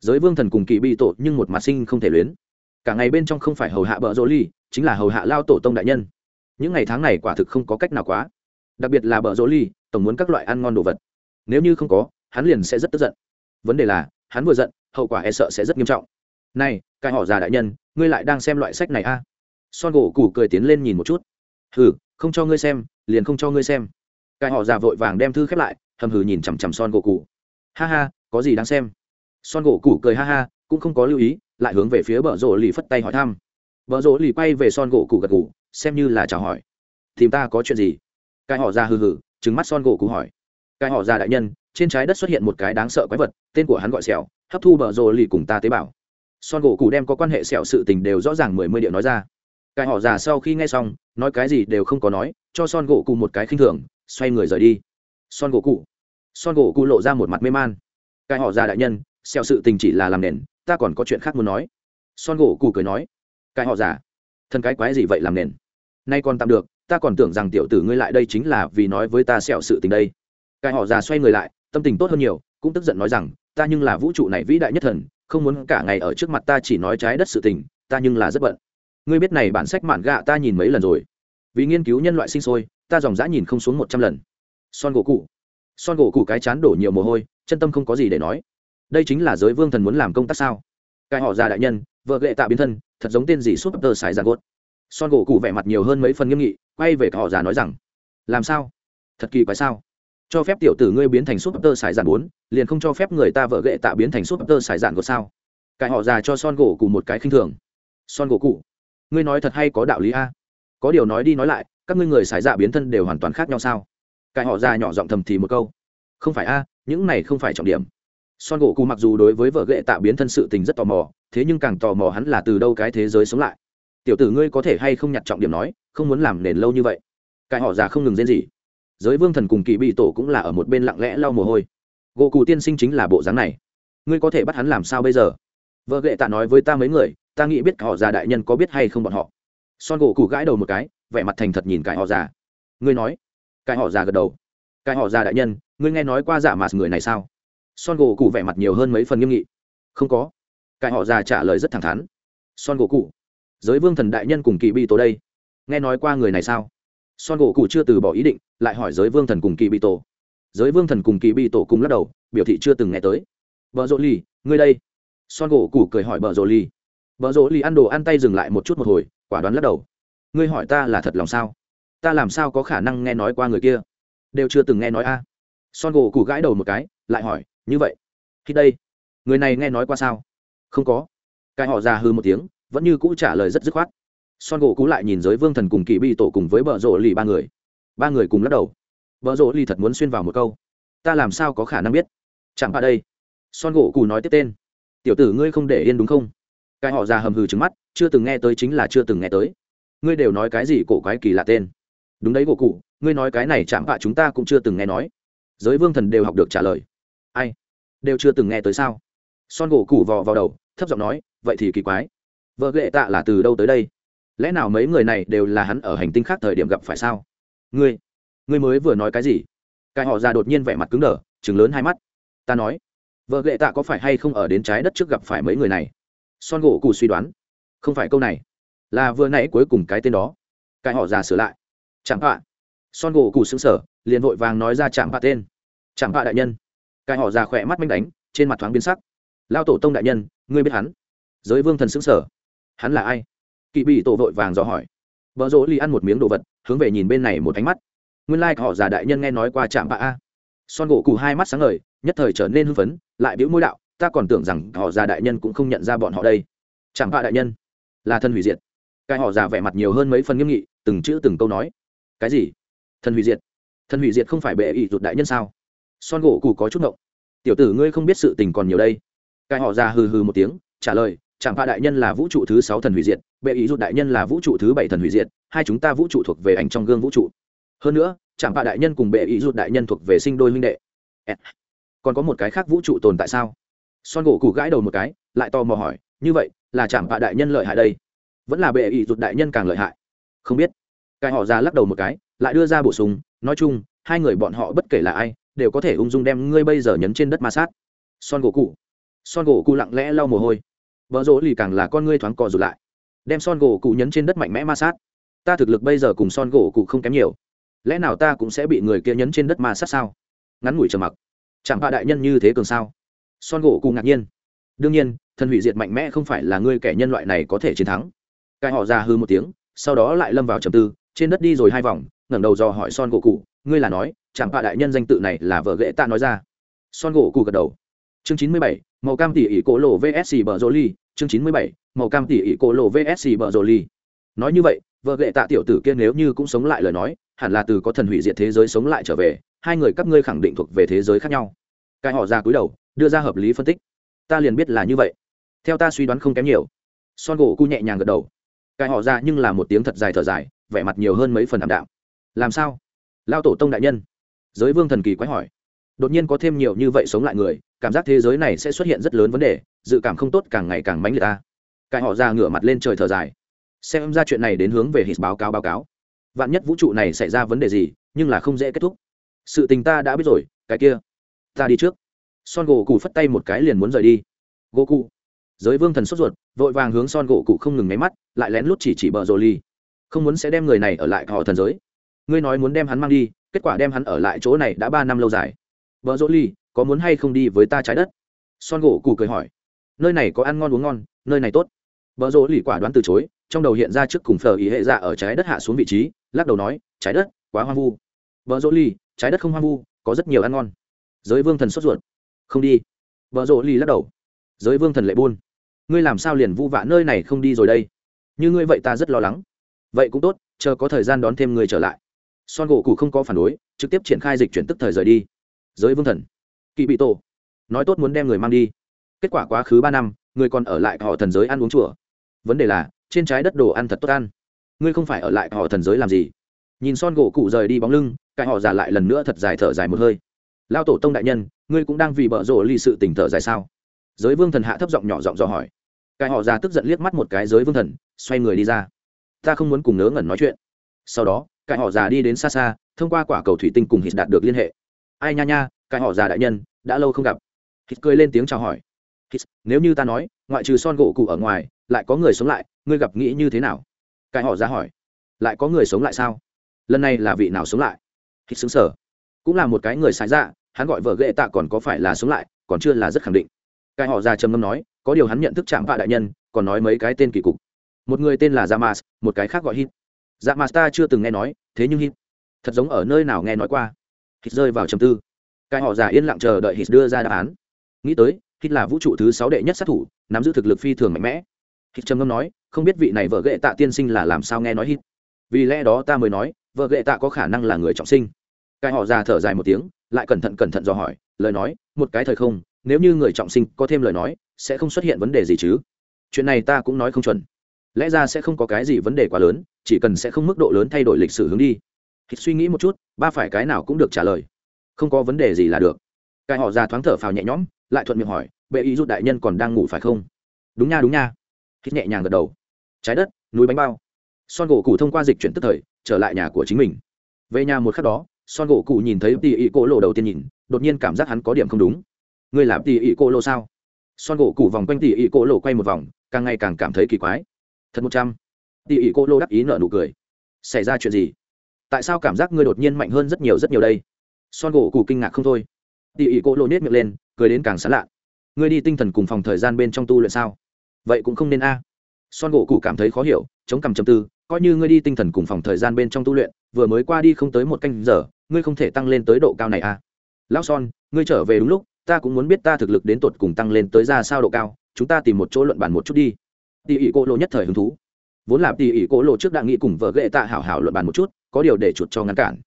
Giới vương thần cùng kỳ bị tổ nhưng một mặt sinh không thể luyến. Cả ngày bên trong không phải hầu hạ vợ rỗ ly chính là hầu hạ lao tổ tông đại nhân. Những ngày tháng này quả thực không có cách nào quá. Đặc biệt là vợ rỗ ly tổng muốn các loại ăn ngon đồ vật. Nếu như không có, hắn liền sẽ rất tức giận. Vấn đề là, hắn vừa giận, hậu quả e sợ sẽ rất nghiêm trọng. Này, cái họ già đại nhân, ngươi lại đang xem loại sách này a? À? son gỗ củ cười tiến lên nhìn một chút. Hừ không cho ngươi xem, liền không cho ngươi xem. Cái họ già vội vàng đem thư khép lại, hầm hừ nhìn chằm chằm son gỗ cụ ha ha, có gì đáng xem? Son gỗ cụ cười ha ha, cũng không có lưu ý, lại hướng về phía bờ rỗ lì phất tay hỏi thăm. Bờ rỗ lì quay về son gỗ cụ gật gù, xem như là chào hỏi. Tìm ta có chuyện gì? Cái họ ra hừ hừ trứng mắt son gỗ cụ hỏi. Cái họ ra đại nhân, trên trái đất xuất hiện một cái đáng sợ quái vật, tên của hắn gọi sẹo, hấp thu bờ rỗ lì cùng ta tế bào. Son gỗ cụ đem có quan hệ sẹo sự tình đều rõ ràng mười mươi điệu nói ra cái họ già sau khi nghe xong, nói cái gì đều không có nói, cho son gỗ cụ một cái khinh thường, xoay người rời đi. Son gỗ cụ. Son gỗ cụ lộ ra một mặt mê man. Cái họ già đại nhân xẹo sự tình chỉ là làm nền, ta còn có chuyện khác muốn nói. Son gỗ cụ cười nói. Cái họ già. Thân cái quái gì vậy làm nền? Nay còn tạm được, ta còn tưởng rằng tiểu tử ngươi lại đây chính là vì nói với ta sẹo sự tình đây. Cái họ già xoay người lại, tâm tình tốt hơn nhiều, cũng tức giận nói rằng, ta nhưng là vũ trụ này vĩ đại nhất thần, không muốn cả ngày ở trước mặt ta chỉ nói trái đất sự tình, ta nhưng là rất bận ngươi biết này bản sách mạn gạ ta nhìn mấy lần rồi. Vì nghiên cứu nhân loại sinh sôi, ta dòng dã nhìn không xuống một trăm lần. Son gỗ cụ. Son gỗ cụ cái chán đổ nhiều mồ hôi, chân tâm không có gì để nói. Đây chính là giới vương thần muốn làm công tác sao? Cái họ già đại nhân, vợ gệ tạ biến thân, thật giống tên gì bắp tơ xài ra gốt son gỗ cụ vẻ mặt nhiều hơn mấy phần nghiêm nghị, quay về họ già nói rằng, làm sao? Thật kỳ quái sao? Cho phép tiểu tử ngươi biến thành súp tơ xài giàn bốn, liền không cho phép người ta vợ gệ tạ biến thành súp tơ xài giản gốt sao? Cái họ già cho son gỗ cụ một cái khinh thường. Son gỗ cụ ngươi nói thật hay có đạo lý a? Có điều nói đi nói lại, các ngươi người xài dạ biến thân đều hoàn toàn khác nhau sao? Cái họ già nhỏ giọng thầm thì một câu. Không phải a, những này không phải trọng điểm. Son gỗ cụ mặc dù đối với vợ ghệ tạ biến thân sự tình rất tò mò, thế nhưng càng tò mò hắn là từ đâu cái thế giới sống lại. Tiểu tử ngươi có thể hay không nhặt trọng điểm nói, không muốn làm nền lâu như vậy. Cái họ già không ngừng rên gì giới vương thần cùng kỳ bị tổ cũng là ở một bên lặng lẽ lau mồ hôi. Gỗ cụ tiên sinh chính là bộ dáng này. Ngươi có thể bắt hắn làm sao bây giờ? Vợ ghệ tạ nói với ta mấy người, ta nghĩ biết họ già đại nhân có biết hay không bọn họ. Son gỗ cụ gãi đầu một cái, vẻ mặt thành thật nhìn cái họ già. Ngươi nói. Cái họ già gật đầu. Cái họ già đại nhân, ngươi nghe nói qua giả mà người này sao? Son gỗ cụ vẻ mặt nhiều hơn mấy phần nghiêm nghị. Không có. Cái họ già trả lời rất thẳng thắn. Son gỗ cụ giới vương thần đại nhân cùng kỳ bị tổ đây. Nghe nói qua người này sao? Son gỗ cụ chưa từ bỏ ý định, lại hỏi giới vương thần cùng kỳ bị tổ. Giới vương thần cùng kỳ bị tổ cùng lắc đầu, biểu thị chưa từng nghe tới. Vợ rộn lì, ngươi đây son gỗ củ cười hỏi bờ rỗ ly bờ rỗ ly ăn đồ ăn tay dừng lại một chút một hồi, quả đoán lắc đầu. Ngươi hỏi ta là thật lòng sao? Ta làm sao có khả năng nghe nói qua người kia? Đều chưa từng nghe nói a. Son gỗ củ gãi đầu một cái, lại hỏi, như vậy, khi đây, người này nghe nói qua sao? Không có. Cái họ già hư một tiếng, vẫn như cũ trả lời rất dứt khoát. Son gỗ cũ lại nhìn giới vương thần cùng kỳ bị tổ cùng với bờ rộ lì ba người. Ba người cùng lắc đầu. Bờ rộ lì thật muốn xuyên vào một câu. Ta làm sao có khả năng biết? Chẳng qua đây. Son gỗ cũ nói tiếp tên tiểu tử ngươi không để yên đúng không? Cái họ già hầm hừ trứng mắt, chưa từng nghe tới chính là chưa từng nghe tới. Ngươi đều nói cái gì cổ quái kỳ lạ tên? Đúng đấy gỗ cụ, ngươi nói cái này chạm vạ chúng ta cũng chưa từng nghe nói. Giới vương thần đều học được trả lời. Ai? Đều chưa từng nghe tới sao? Son gỗ cụ vò vào đầu, thấp giọng nói, vậy thì kỳ quái. Vợ ghệ tạ là từ đâu tới đây? Lẽ nào mấy người này đều là hắn ở hành tinh khác thời điểm gặp phải sao? Ngươi ngươi mới vừa nói cái gì? Cái họ già đột nhiên vẻ mặt cứng đờ chừng lớn hai mắt. Ta nói vợ ghệ tạ có phải hay không ở đến trái đất trước gặp phải mấy người này? Son gỗ cụ suy đoán. Không phải câu này. Là vừa nãy cuối cùng cái tên đó. Cái họ già sửa lại. Chẳng hạn, son gỗ cụ xứng sở liền vội vàng nói ra chạm hạ tên. Chạm hạ đại nhân. Cái họ già khỏe mắt manh đánh trên mặt thoáng biến sắc. Lao tổ tông đại nhân ngươi biết hắn? Giới vương thần xứng sở hắn là ai? Kỵ bị tổ vội vàng dò hỏi. Vợ rỗ ly ăn một miếng đồ vật hướng về nhìn bên này một ánh mắt. Nguyên lai họ già đại nhân nghe nói qua chạm bạ a son gỗ cụ hai mắt sáng ngời, nhất thời trở nên hưng phấn, lại biểu môi đạo, ta còn tưởng rằng họ già đại nhân cũng không nhận ra bọn họ đây. Chẳng hạ đại nhân, là thân hủy diệt. Cái họ già vẻ mặt nhiều hơn mấy phần nghiêm nghị, từng chữ từng câu nói. Cái gì? Thân hủy diệt? Thân hủy diệt không phải bệ ỷ rụt đại nhân sao? Son gỗ cụ có chút ngộng. Tiểu tử ngươi không biết sự tình còn nhiều đây. Cái họ già hừ hừ một tiếng, trả lời, chẳng hạ đại nhân là vũ trụ thứ sáu thần hủy diệt, bệ ý rụt đại nhân là vũ trụ thứ bảy thần hủy diệt, hai chúng ta vũ trụ thuộc về ảnh trong gương vũ trụ. Hơn nữa chẳng hạ đại nhân cùng bệ ý rụt đại nhân thuộc về sinh đôi huynh đệ. Còn có một cái khác vũ trụ tồn tại sao? Son gỗ cụ gãi đầu một cái, lại to mò hỏi, như vậy, là chẳng bạ đại nhân lợi hại đây? Vẫn là bệ ý rụt đại nhân càng lợi hại. Không biết. Cái họ ra lắc đầu một cái, lại đưa ra bổ sung, nói chung, hai người bọn họ bất kể là ai, đều có thể ung dung đem ngươi bây giờ nhấn trên đất ma sát. Son gỗ cụ son gỗ cụ lặng lẽ lau mồ hôi. Vợ rỗ lì càng là con ngươi thoáng cò rụt lại. Đem son gỗ cụ nhấn trên đất mạnh mẽ ma sát. Ta thực lực bây giờ cùng son gỗ cụ không kém nhiều lẽ nào ta cũng sẽ bị người kia nhấn trên đất ma sát sao? Ngắn ngủi trầm mặc. Chẳng hạ đại nhân như thế cường sao? Son gỗ cụ ngạc nhiên. Đương nhiên, thần hủy diệt mạnh mẽ không phải là ngươi kẻ nhân loại này có thể chiến thắng. Cái họ ra hư một tiếng, sau đó lại lâm vào trầm tư, trên đất đi rồi hai vòng, ngẩng đầu dò hỏi son gỗ cụ, ngươi là nói, chẳng hạ đại nhân danh tự này là vợ ghệ ta nói ra. Son gỗ cụ gật đầu. Chương chín mươi bảy, màu cam tỉ ỉ cổ lộ vsc bờ rô ly. Chương chín mươi bảy, màu cam tỉ ỉ cổ lộ vsc bờ rô ly. Nói như vậy, vợ ghệ tạ tiểu tử kia nếu như cũng sống lại lời nói hẳn là từ có thần hủy diệt thế giới sống lại trở về, hai người các ngươi khẳng định thuộc về thế giới khác nhau. Cái họ ra cúi đầu, đưa ra hợp lý phân tích. Ta liền biết là như vậy. Theo ta suy đoán không kém nhiều. Son gỗ cu nhẹ nhàng gật đầu. Cái họ ra nhưng là một tiếng thật dài thở dài, vẻ mặt nhiều hơn mấy phần ảm đạm. Làm sao? Lao tổ tông đại nhân. Giới vương thần kỳ quái hỏi. Đột nhiên có thêm nhiều như vậy sống lại người, cảm giác thế giới này sẽ xuất hiện rất lớn vấn đề, dự cảm không tốt càng ngày càng mánh liệt ta. Cái họ ra ngửa mặt lên trời thở dài. Xem ra chuyện này đến hướng về hít báo cáo báo cáo vạn nhất vũ trụ này xảy ra vấn đề gì, nhưng là không dễ kết thúc. Sự tình ta đã biết rồi, cái kia, ta đi trước. Son gỗ cụ phất tay một cái liền muốn rời đi. Gỗ cụ giới vương thần sốt ruột, vội vàng hướng son gỗ cụ không ngừng máy mắt, lại lén lút chỉ chỉ bờ rồ ly không muốn sẽ đem người này ở lại họ thần giới. Ngươi nói muốn đem hắn mang đi, kết quả đem hắn ở lại chỗ này đã ba năm lâu dài. Vợ rỗ ly có muốn hay không đi với ta trái đất? Son gỗ cụ cười hỏi. Nơi này có ăn ngon uống ngon, nơi này tốt. Vợ rỗ ly quả đoán từ chối, trong đầu hiện ra trước cùng phở ý hệ dạ ở trái đất hạ xuống vị trí lắc đầu nói, trái đất, quá hoang vu. Vợ dỗ ly trái đất không hoang vu, có rất nhiều ăn ngon. Giới vương thần sốt ruột, không đi. Vợ dỗ ly lắc đầu, giới vương thần lệ buôn ngươi làm sao liền vu vạ nơi này không đi rồi đây? Như ngươi vậy ta rất lo lắng. Vậy cũng tốt, chờ có thời gian đón thêm người trở lại. Son gỗ cụ không có phản đối, trực tiếp triển khai dịch chuyển tức thời rời đi. Giới vương thần, kỵ bị tổ, nói tốt muốn đem người mang đi. Kết quả quá khứ ba năm, người còn ở lại họ thần giới ăn uống chùa. Vấn đề là, trên trái đất đồ ăn thật tốt ăn ngươi không phải ở lại họ thần giới làm gì? Nhìn son gỗ cụ rời đi bóng lưng, cái họ giả lại lần nữa thật dài thở dài một hơi. Lao tổ tông đại nhân, ngươi cũng đang vì bợ rộ ly sự tình thở dài sao? Giới vương thần hạ thấp giọng nhỏ giọng dò hỏi. Cái họ già tức giận liếc mắt một cái giới vương thần, xoay người đi ra. Ta không muốn cùng ngớ ngẩn nói chuyện. Sau đó, cái họ già đi đến xa xa, thông qua quả cầu thủy tinh cùng hít đạt được liên hệ. Ai nha nha, cái họ già đại nhân, đã lâu không gặp. Hít cười lên tiếng chào hỏi. Hít, nếu như ta nói, ngoại trừ son gỗ cụ ở ngoài, lại có người sống lại, ngươi gặp nghĩ như thế nào? Cái họ ra hỏi lại có người sống lại sao lần này là vị nào sống lại hít xứng sở cũng là một cái người sai dạ hắn gọi vợ ghệ tạ còn có phải là sống lại còn chưa là rất khẳng định cái họ ra trầm ngâm nói có điều hắn nhận thức chạm vạ đại nhân còn nói mấy cái tên kỳ cục một người tên là Zamas, một cái khác gọi Hit. Zamas ta chưa từng nghe nói, thế nhưng hít thật giống ở nơi nào nghe nói qua. hít rơi vào trầm tư. Cái họ già yên lặng chờ đợi hít đưa ra đáp án. Nghĩ tới, hít là vũ trụ thứ sáu đệ nhất sát thủ, nắm giữ thực lực phi thường mạnh mẽ hít trầm ngâm nói không biết vị này vợ ghệ tạ tiên sinh là làm sao nghe nói hít. Vì lẽ đó ta mới nói, vợ ghệ tạ có khả năng là người trọng sinh. Cái họ già thở dài một tiếng, lại cẩn thận cẩn thận dò hỏi, lời nói, một cái thời không, nếu như người trọng sinh có thêm lời nói, sẽ không xuất hiện vấn đề gì chứ? Chuyện này ta cũng nói không chuẩn. Lẽ ra sẽ không có cái gì vấn đề quá lớn, chỉ cần sẽ không mức độ lớn thay đổi lịch sử hướng đi. Hít suy nghĩ một chút, ba phải cái nào cũng được trả lời. Không có vấn đề gì là được. Cái họ già thoáng thở phào nhẹ nhõm, lại thuận miệng hỏi, bệ ý rút đại nhân còn đang ngủ phải không? Đúng nha đúng nha. Hít nhẹ nhàng gật đầu trái đất, núi bánh bao. Son gỗ cụ thông qua dịch chuyển tức thời, trở lại nhà của chính mình. Về nhà một khắc đó, son gỗ cụ nhìn thấy tỉ ỉ cô lộ đầu tiên nhìn, đột nhiên cảm giác hắn có điểm không đúng. Ngươi làm tỉ ỉ cô lộ sao? Son gỗ cụ vòng quanh tỉ ỉ cô lộ quay một vòng, càng ngày càng cảm thấy kỳ quái. Thật một trăm. Tỉ ỉ cô lộ đắc ý nợ nụ cười. Xảy ra chuyện gì? Tại sao cảm giác ngươi đột nhiên mạnh hơn rất nhiều rất nhiều đây? Son gỗ cụ kinh ngạc không thôi. Tỉ ỉ cô lộ nết miệng lên, cười đến càng sán lạ. Ngươi đi tinh thần cùng phòng thời gian bên trong tu luyện sao? Vậy cũng không nên a son gỗ cụ cảm thấy khó hiểu, chống cằm chầm tư, coi như ngươi đi tinh thần cùng phòng thời gian bên trong tu luyện, vừa mới qua đi không tới một canh giờ, ngươi không thể tăng lên tới độ cao này à. Lão son, ngươi trở về đúng lúc, ta cũng muốn biết ta thực lực đến tột cùng tăng lên tới ra sao độ cao, chúng ta tìm một chỗ luận bàn một chút đi. Tỉ ỉ cô lộ nhất thời hứng thú. Vốn là tỉ ỉ cô lộ trước đã nghĩ cùng vợ ghệ tạ hảo hảo luận bàn một chút, có điều để chuột cho ngăn cản.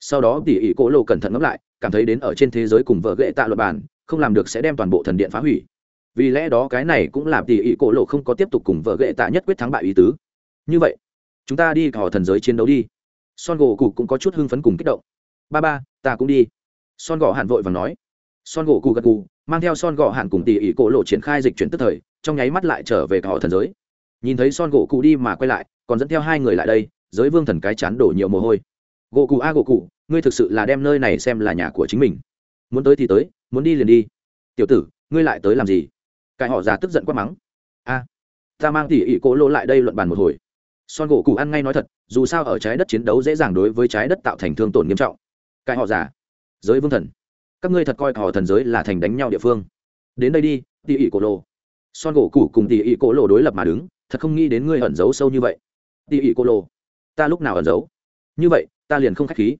Sau đó tỉ ỉ cô lộ cẩn thận ngẫm lại, cảm thấy đến ở trên thế giới cùng vợ ghệ tạ luận bàn, không làm được sẽ đem toàn bộ thần điện phá hủy vì lẽ đó cái này cũng làm tỉ ỉ cổ lộ không có tiếp tục cùng vợ ghệ tạ nhất quyết thắng bại ý tứ. Như vậy, chúng ta đi cỏ thần giới chiến đấu đi. Son gỗ cụ cũng có chút hưng phấn cùng kích động. Ba ba, ta cũng đi. Son gỗ hạn vội và nói. Son gỗ cụ gật cụ mang theo son gỗ hạn cùng tỉ ỉ cổ lộ triển khai dịch chuyển tức thời, trong nháy mắt lại trở về cỏ thần giới. Nhìn thấy son gỗ cụ đi mà quay lại, còn dẫn theo hai người lại đây, giới vương thần cái chán đổ nhiều mồ hôi. Gỗ cụ a gỗ cụ, ngươi thực sự là đem nơi này xem là nhà của chính mình. Muốn tới thì tới, muốn đi liền đi. Tiểu tử, ngươi lại tới làm gì? Cái họ già tức giận quát mắng. A, ta mang tỉ ỉ cổ lỗ lại đây luận bàn một hồi. Son gỗ cụ ăn ngay nói thật, dù sao ở trái đất chiến đấu dễ dàng đối với trái đất tạo thành thương tổn nghiêm trọng. Cái họ giả giới vương thần, các ngươi thật coi họ thần giới là thành đánh nhau địa phương. Đến đây đi, tỉ ỉ cổ lỗ son gỗ cụ cùng tỉ ỉ cổ lỗ đối lập mà đứng, thật không nghĩ đến ngươi ẩn giấu sâu như vậy. Tỉ ỉ cổ lỗ ta lúc nào ẩn giấu? Như vậy, ta liền không k h á c h khí.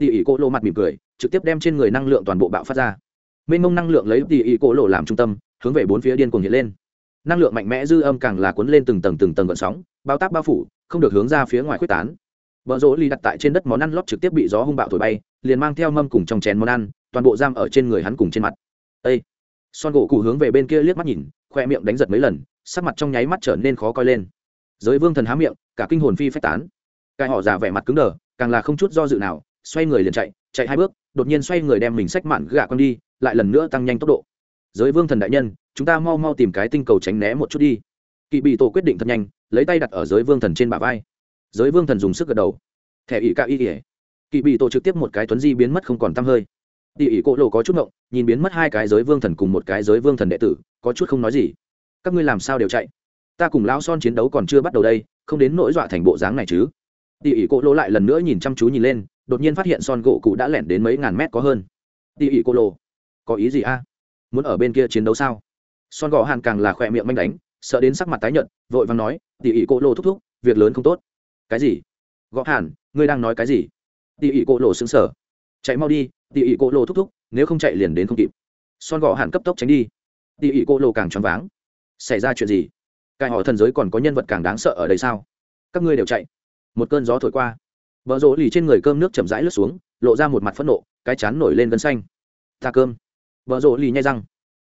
Tỉ ỉ cổ lỗ mặt mỉm cười, trực tiếp đem trên người năng lượng toàn bộ bạo phát ra. Mênh mông năng lượng lấy tỉ ỉ cổ lỗ làm trung tâm hướng về bốn phía điên cuồng hiện lên. Năng lượng mạnh mẽ dư âm càng là cuốn lên từng tầng từng tầng gợn sóng, bao tác bao phủ, không được hướng ra phía ngoài quyết tán. Vợ rỗ ly đặt tại trên đất món ăn lót trực tiếp bị gió hung bạo thổi bay, liền mang theo mâm cùng trong chén món ăn, toàn bộ giam ở trên người hắn cùng trên mặt. Ây son gỗ cụ hướng về bên kia liếc mắt nhìn, khoe miệng đánh giật mấy lần, sắc mặt trong nháy mắt trở nên khó coi lên. Giới vương thần há miệng, cả kinh hồn phi phách tán. Cái họ già vẻ mặt cứng đờ, càng là không chút do dự nào, xoay người liền chạy chạy hai bước, đột nhiên xoay người đem mình sách mạn gạ con đi, lại lần nữa tăng nhanh tốc độ giới vương thần đại nhân, chúng ta mau mau tìm cái tinh cầu tránh né một chút đi. Kỵ bị tổ quyết định thật nhanh, lấy tay đặt ở giới vương thần trên bả vai. Giới vương thần dùng sức gật đầu. Thẻ ỵ ca y ỉa kỵ bị tổ trực tiếp một cái tuấn di biến mất không còn t hơi. Tỉ ỉ cỗ lộ có chút ngộng, nhìn biến mất hai cái giới vương thần cùng một cái giới vương thần đệ tử, có chút không nói gì. Các ngươi làm sao đều chạy? Ta cùng lão son chiến đấu còn chưa bắt đầu đây, không đến nỗi dọa thành bộ dáng này chứ. Tỉ ỉ cỗ lộ lại lần nữa nhìn chăm chú nhìn lên, đột nhiên phát hiện son gỗ cụ đã lẻn đến mấy ngàn mét có hơn. Tỉ ỉ cỗ lộ, có ý gì a? Muốn ở bên kia chiến đấu sao? Son gò hàn càng là khỏe miệng manh đánh, sợ đến sắc mặt tái nhợt, vội vàng nói tỉ ỉ cô lộ thúc thúc, việc lớn không tốt. Cái gì? Gõ hàn, ngươi đang nói cái gì? Tỉ ỉ cô lộ xứng sở chạy mau đi tỉ ỉ cô lộ thúc thúc, nếu không chạy liền đến không kịp. Son gò hàn cấp tốc tránh đi. Tỉ ỉ cô lộ càng choáng váng. Xảy ra chuyện gì? Cái họ thần giới còn có nhân vật càng đáng sợ ở đây sao? Các ngươi đều chạy. Một cơn gió thổi qua. Vợ rỗ lì trên người cơm nước chậm rãi lướt xuống, lộ ra một mặt phẫn nộ, cái chán nổi lên gân xanh. Ta cơm. Bờ rỗ lì nhai răng.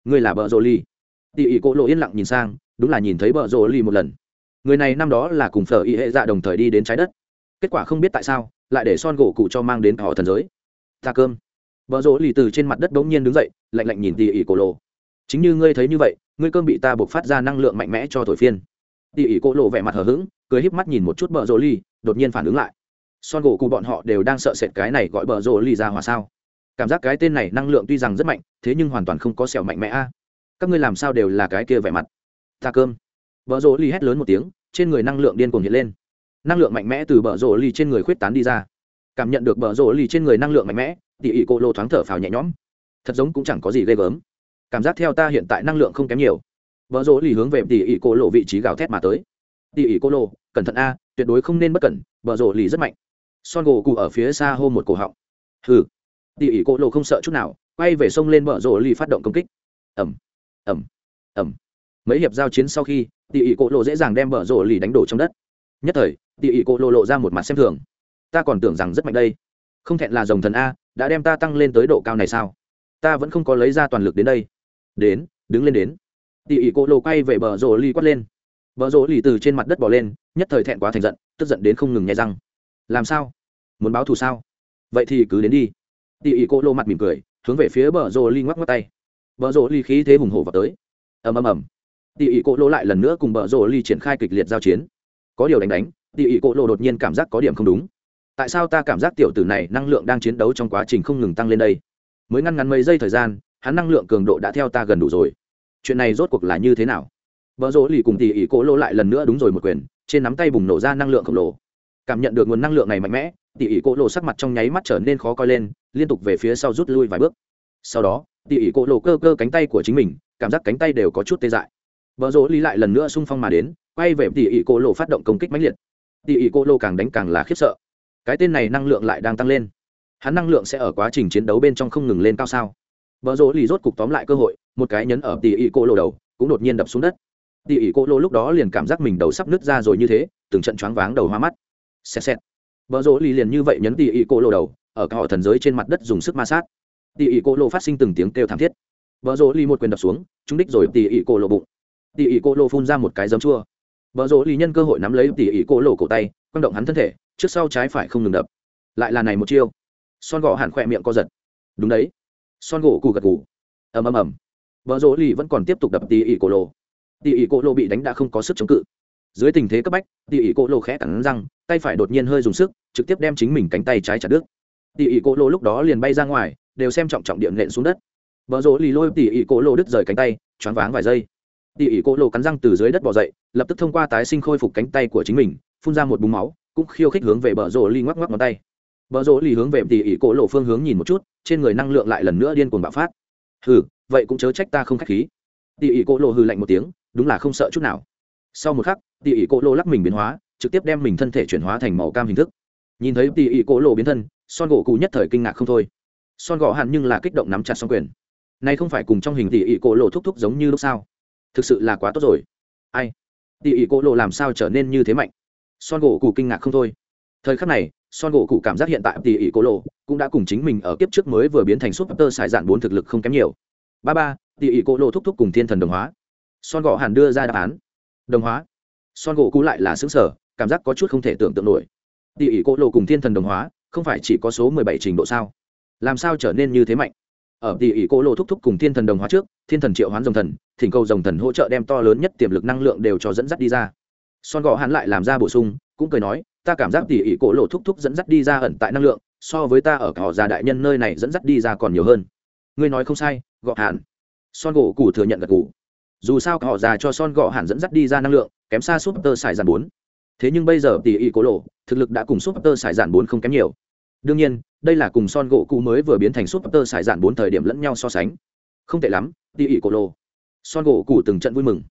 Ngươi là bờ rỗ lì. Tỉ ỷ cỗ lộ yên lặng nhìn sang, đúng là nhìn thấy bờ rỗ lì một lần. Người này năm đó là cùng phở y hệ dạ đồng thời đi đến trái đất. Kết quả không biết tại sao, lại để son gỗ cụ cho mang đến họ thần giới. Ta cơm. Bờ rỗ lì từ trên mặt đất bỗng nhiên đứng dậy, lạnh lạnh nhìn tỉ ỷ cổ lộ. Chính như ngươi thấy như vậy, ngươi cơm bị ta buộc phát ra năng lượng mạnh mẽ cho thổi phiên. Tỉ ỷ cổ lộ vẻ mặt hờ hững, cười híp mắt nhìn một chút bờ rỗ lì, đột nhiên phản ứng lại. Son gỗ cụ bọn họ đều đang sợ sệt cái này gọi bờ rỗ lì ra hòa sao? Cảm giác cái tên này năng lượng tuy rằng rất mạnh, thế nhưng hoàn toàn không có sẹo mạnh mẽ a. Các ngươi làm sao đều là cái kia vẻ mặt. Ta cơm. Vợ rỗ ly hét lớn một tiếng, trên người năng lượng điên cuồng hiện lên. Năng lượng mạnh mẽ từ bờ rỗ ly trên người khuyết tán đi ra. Cảm nhận được bờ rỗ ly trên người năng lượng mạnh mẽ, tỉ ỉ cô lô thoáng thở phào nhẹ nhõm. Thật giống cũng chẳng có gì ghê gớm. Cảm giác theo ta hiện tại năng lượng không kém nhiều. Vợ rỗ ly hướng về tỉ ỉ cô lộ vị trí gào thét mà tới. Tỉ ỉ cô lô, cẩn thận a, tuyệt đối không nên bất cẩn vợ rỗ ly rất mạnh. Son gỗ cụ ở phía xa hô một cổ họng. Hừ tỉ ỉ cô lộ không sợ chút nào, quay về sông lên bờ rổ ly phát động công kích. Ẩm ẩm ẩm mấy hiệp giao chiến sau khi, tỉ ỉ Cổ lộ dễ dàng đem bờ rổ lì đánh đổ trong đất. Nhất thời, tỉ ỉ Cổ lộ lộ ra một mặt xem thường. Ta còn tưởng rằng rất mạnh đây. Không thẹn là dòng thần a, đã đem ta tăng lên tới độ cao này sao? Ta vẫn không có lấy ra toàn lực đến đây. Đến, đứng lên đến. Tỉ ỉ Cổ lộ quay về bờ rổ lì quát lên. Bờ rổ lì từ trên mặt đất bỏ lên, nhất thời thẹn quá thành giận, tức giận đến không ngừng nhai răng. Làm sao? Muốn báo thù sao? Vậy thì cứ đến đi tỉ ỉ cô lô mặt mỉm cười, hướng về phía bờ rổ ly ngoắc ngoắc tay. Bờ rổ ly khí thế hùng hổ vào tới. Ầm ầm ầm. Tỉ ỉ cô lô lại lần nữa cùng bờ rổ ly triển khai kịch liệt giao chiến. Có điều đánh đánh tỉ ỉ cô lô đột nhiên cảm giác có điểm không đúng. Tại sao ta cảm giác tiểu tử này năng lượng đang chiến đấu trong quá trình không ngừng tăng lên đây? Mới ngăn ngắn mấy giây thời gian, hắn năng lượng cường độ đã theo ta gần đủ rồi. Chuyện này rốt cuộc là như thế nào? Vợ rỗ lì cùng tỉ ỉ cô lô lại lần nữa đúng rồi một quyền, trên nắm tay bùng nổ ra năng lượng khổng lồ cảm nhận được nguồn năng lượng này mạnh mẽ, tỉ ỉ cỗ lô sắc mặt trong nháy mắt trở nên khó coi lên, liên tục về phía sau rút lui vài bước. Sau đó, tỉ ỉ cỗ lô cơ cơ cánh tay của chính mình, cảm giác cánh tay đều có chút tê dại. Vợ rỗ lì lại lần nữa xung phong mà đến, quay về tỉ ỉ cỗ lô phát động công kích mãnh liệt. Tỉ ỉ cỗ lô càng đánh càng là khiếp sợ. Cái tên này năng lượng lại đang tăng lên. Hắn năng lượng sẽ ở quá trình chiến đấu bên trong không ngừng lên cao sao? Vợ rỗ lì rốt cục tóm lại cơ hội, một cái nhấn ở tỉ ỉ cỗ lô đầu, cũng đột nhiên đập xuống đất. Tỉ ỉ cỗ lô lúc đó liền cảm giác mình đầu sắp nứt ra rồi như thế, từng trận choáng váng đầu hoa mắt xẹt xẹt. Vợ rỗ lì liền như vậy nhấn tỉ ỉ cô lộ đầu, ở cả họ thần giới trên mặt đất dùng sức ma sát. Tỉ ỉ cô lộ phát sinh từng tiếng kêu thảm thiết. Vợ rỗ lì một quyền đập xuống, trúng đích rồi tỉ ỉ cô lộ bụng. Tỉ ỉ cô lộ phun ra một cái giấm chua. Vợ rỗ lì nhân cơ hội nắm lấy tỉ ỉ cô lộ cổ tay, quăng động hắn thân thể, trước sau trái phải không ngừng đập. Lại là này một chiêu. Son gỗ hẳn khỏe miệng co giật. Đúng đấy. Son gỗ cù gật cù ầm ầm ầm. Vợ rỗ lì vẫn còn tiếp tục đập tỉ ỉ cô lộ tỉ ỉ cô lộ bị đánh đã không có sức chống cự dưới tình thế cấp bách, tỉ ỉ cô lô khẽ cắn răng, tay phải đột nhiên hơi dùng sức, trực tiếp đem chính mình cánh tay trái chặt đứt. Tỉ ỉ cô lô lúc đó liền bay ra ngoài, đều xem trọng trọng điện nện xuống đất. Vợ rỗ lì lôi tỉ ỉ cô lô đứt rời cánh tay, choáng váng vài giây. Tỉ ỉ cô lô cắn răng từ dưới đất bỏ dậy, lập tức thông qua tái sinh khôi phục cánh tay của chính mình, phun ra một búng máu, cũng khiêu khích hướng về bờ rỗ lì ngoắc ngoắc ngón tay. Bờ rỗ lì hướng về tỉ ỉ cô lô phương hướng nhìn một chút, trên người năng lượng lại lần nữa điên cuồng bạo phát. Hừ, vậy cũng chớ trách ta không khách khí. Tỉ ỉ cô lô hừ lạnh một tiếng, đúng là không sợ chút nào sau một khắc, tỉ ỉ cỗ lô lắc mình biến hóa, trực tiếp đem mình thân thể chuyển hóa thành màu cam hình thức. Nhìn thấy tỉ ỉ cỗ lô biến thân, son gỗ cụ nhất thời kinh ngạc không thôi. Son gỗ hẳn nhưng là kích động nắm chặt xong quyền. Này không phải cùng trong hình tỉ ỉ cỗ lô thúc thúc giống như lúc sao? Thực sự là quá tốt rồi. Ai? Tỉ ỉ cỗ lô làm sao trở nên như thế mạnh? Son gỗ cụ kinh ngạc không thôi. Thời khắc này, son gỗ cụ cảm giác hiện tại tỉ ỉ cỗ lô cũng đã cùng chính mình ở kiếp trước mới vừa biến thành súp tơ xài dạn bốn thực lực không kém nhiều. Ba ba, tỉ ỉ cỗ lô thúc thúc cùng thiên thần đồng hóa. Son gỗ hẳn đưa ra đáp án đồng hóa. Son gỗ cũ lại là xứng sở, cảm giác có chút không thể tưởng tượng nổi. Tỉ ỉ cô lô cùng thiên thần đồng hóa, không phải chỉ có số mười bảy trình độ sao? Làm sao trở nên như thế mạnh? Ở tỉ ỉ cô lô thúc thúc cùng thiên thần đồng hóa trước, thiên thần triệu hoán dòng thần, thỉnh cầu dòng thần hỗ trợ đem to lớn nhất tiềm lực năng lượng đều cho dẫn dắt đi ra. Son gò hắn lại làm ra bổ sung, cũng cười nói, ta cảm giác tỉ ỉ cô lô thúc thúc dẫn dắt đi ra ẩn tại năng lượng, so với ta ở cả họ già đại nhân nơi này dẫn dắt đi ra còn nhiều hơn. Ngươi nói không sai gọ hạn son gỗ củ thừa nhận gật củ dù sao họ già cho son gọ hẳn dẫn dắt đi ra năng lượng, kém xa súp tơ xài giản bốn. Thế nhưng bây giờ tỷ y cố lộ, thực lực đã cùng súp tơ xài giản bốn không kém nhiều. Đương nhiên, đây là cùng son gỗ cũ mới vừa biến thành súp tơ xài giản bốn thời điểm lẫn nhau so sánh. Không tệ lắm, tỷ y cố lộ. Son gỗ cũ từng trận vui mừng.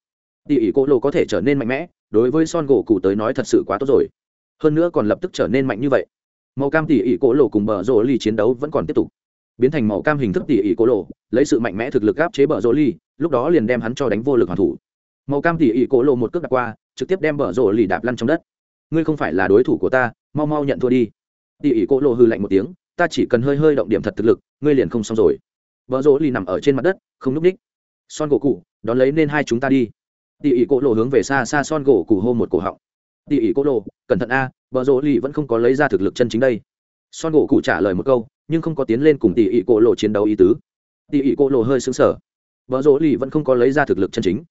Tỷ y cố lộ có thể trở nên mạnh mẽ, đối với son gỗ cũ tới nói thật sự quá tốt rồi. Hơn nữa còn lập tức trở nên mạnh như vậy. Màu cam tỷ y cố lộ cùng bờ rô ly chiến đấu vẫn còn tiếp tục. Biến thành màu cam hình thức tỷ y cố lộ, lấy sự mạnh mẽ thực lực áp chế bờ rô ly lúc đó liền đem hắn cho đánh vô lực hoàn thủ. Màu cam tỉ ỉ cổ lộ một cước đặt qua, trực tiếp đem bờ rộ lì đạp lăn trong đất. Ngươi không phải là đối thủ của ta, mau mau nhận thua đi. Tỉ ỉ cổ lộ hư lạnh một tiếng, ta chỉ cần hơi hơi động điểm thật thực lực, ngươi liền không xong rồi. Bờ rộ lì nằm ở trên mặt đất, không núp ních. Son gỗ cụ, đón lấy nên hai chúng ta đi. Tỉ ỉ cổ lộ hướng về xa xa son gỗ cụ hô một cổ họng. Tỉ ỉ cổ lộ, cẩn thận a, bờ rộ lì vẫn không có lấy ra thực lực chân chính đây. Son gỗ cụ trả lời một câu, nhưng không có tiến lên cùng tỉ ỉ cổ lộ chiến đấu ý tứ. Tỉ ỉ cổ lộ hơi xứng sở bờ rỗ lì vẫn không có lấy ra thực lực chân chính.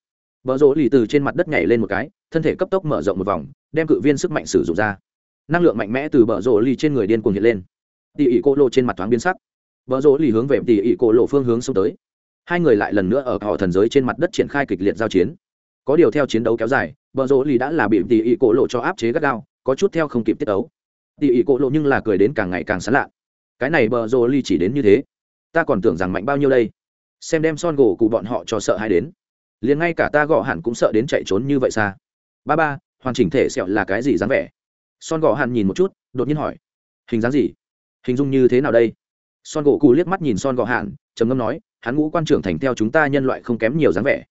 Bờ rỗ lì từ trên mặt đất nhảy lên một cái, thân thể cấp tốc mở rộng một vòng, đem cự viên sức mạnh sử dụng ra. Năng lượng mạnh mẽ từ bờ rỗ lì trên người điên cuồng hiện lên. Tỉ ỉ cỗ lộ trên mặt thoáng biến sắc. Bờ rỗ lì hướng về tỉ ỉ cỗ lộ phương hướng xông tới. Hai người lại lần nữa ở họ thần giới trên mặt đất triển khai kịch liệt giao chiến. Có điều theo chiến đấu kéo dài bờ rỗ lì đã là bị tỉ ỉ cỗ lộ cho áp chế gắt gao, có chút theo không kịp tiết ấu tỉ ỉ cỗ lộ nhưng là cười đến càng ngày càng sán lạ. Cái này bờ rỗ ly chỉ đến như thế. Ta còn tưởng rằng mạnh bao nhiêu đây? Xem đem son gỗ cụ bọn họ cho sợ hai đến. Liền ngay cả ta gõ hẳn cũng sợ đến chạy trốn như vậy xa. Ba ba, hoàn chỉnh thể sẹo là cái gì dáng vẻ? Son gõ hẳn nhìn một chút, đột nhiên hỏi. Hình dáng gì? Hình dung như thế nào đây? Son gỗ cụ liếc mắt nhìn son gõ hẳn, trầm ngâm nói, hắn ngũ quan trưởng thành theo chúng ta nhân loại không kém nhiều dáng vẻ.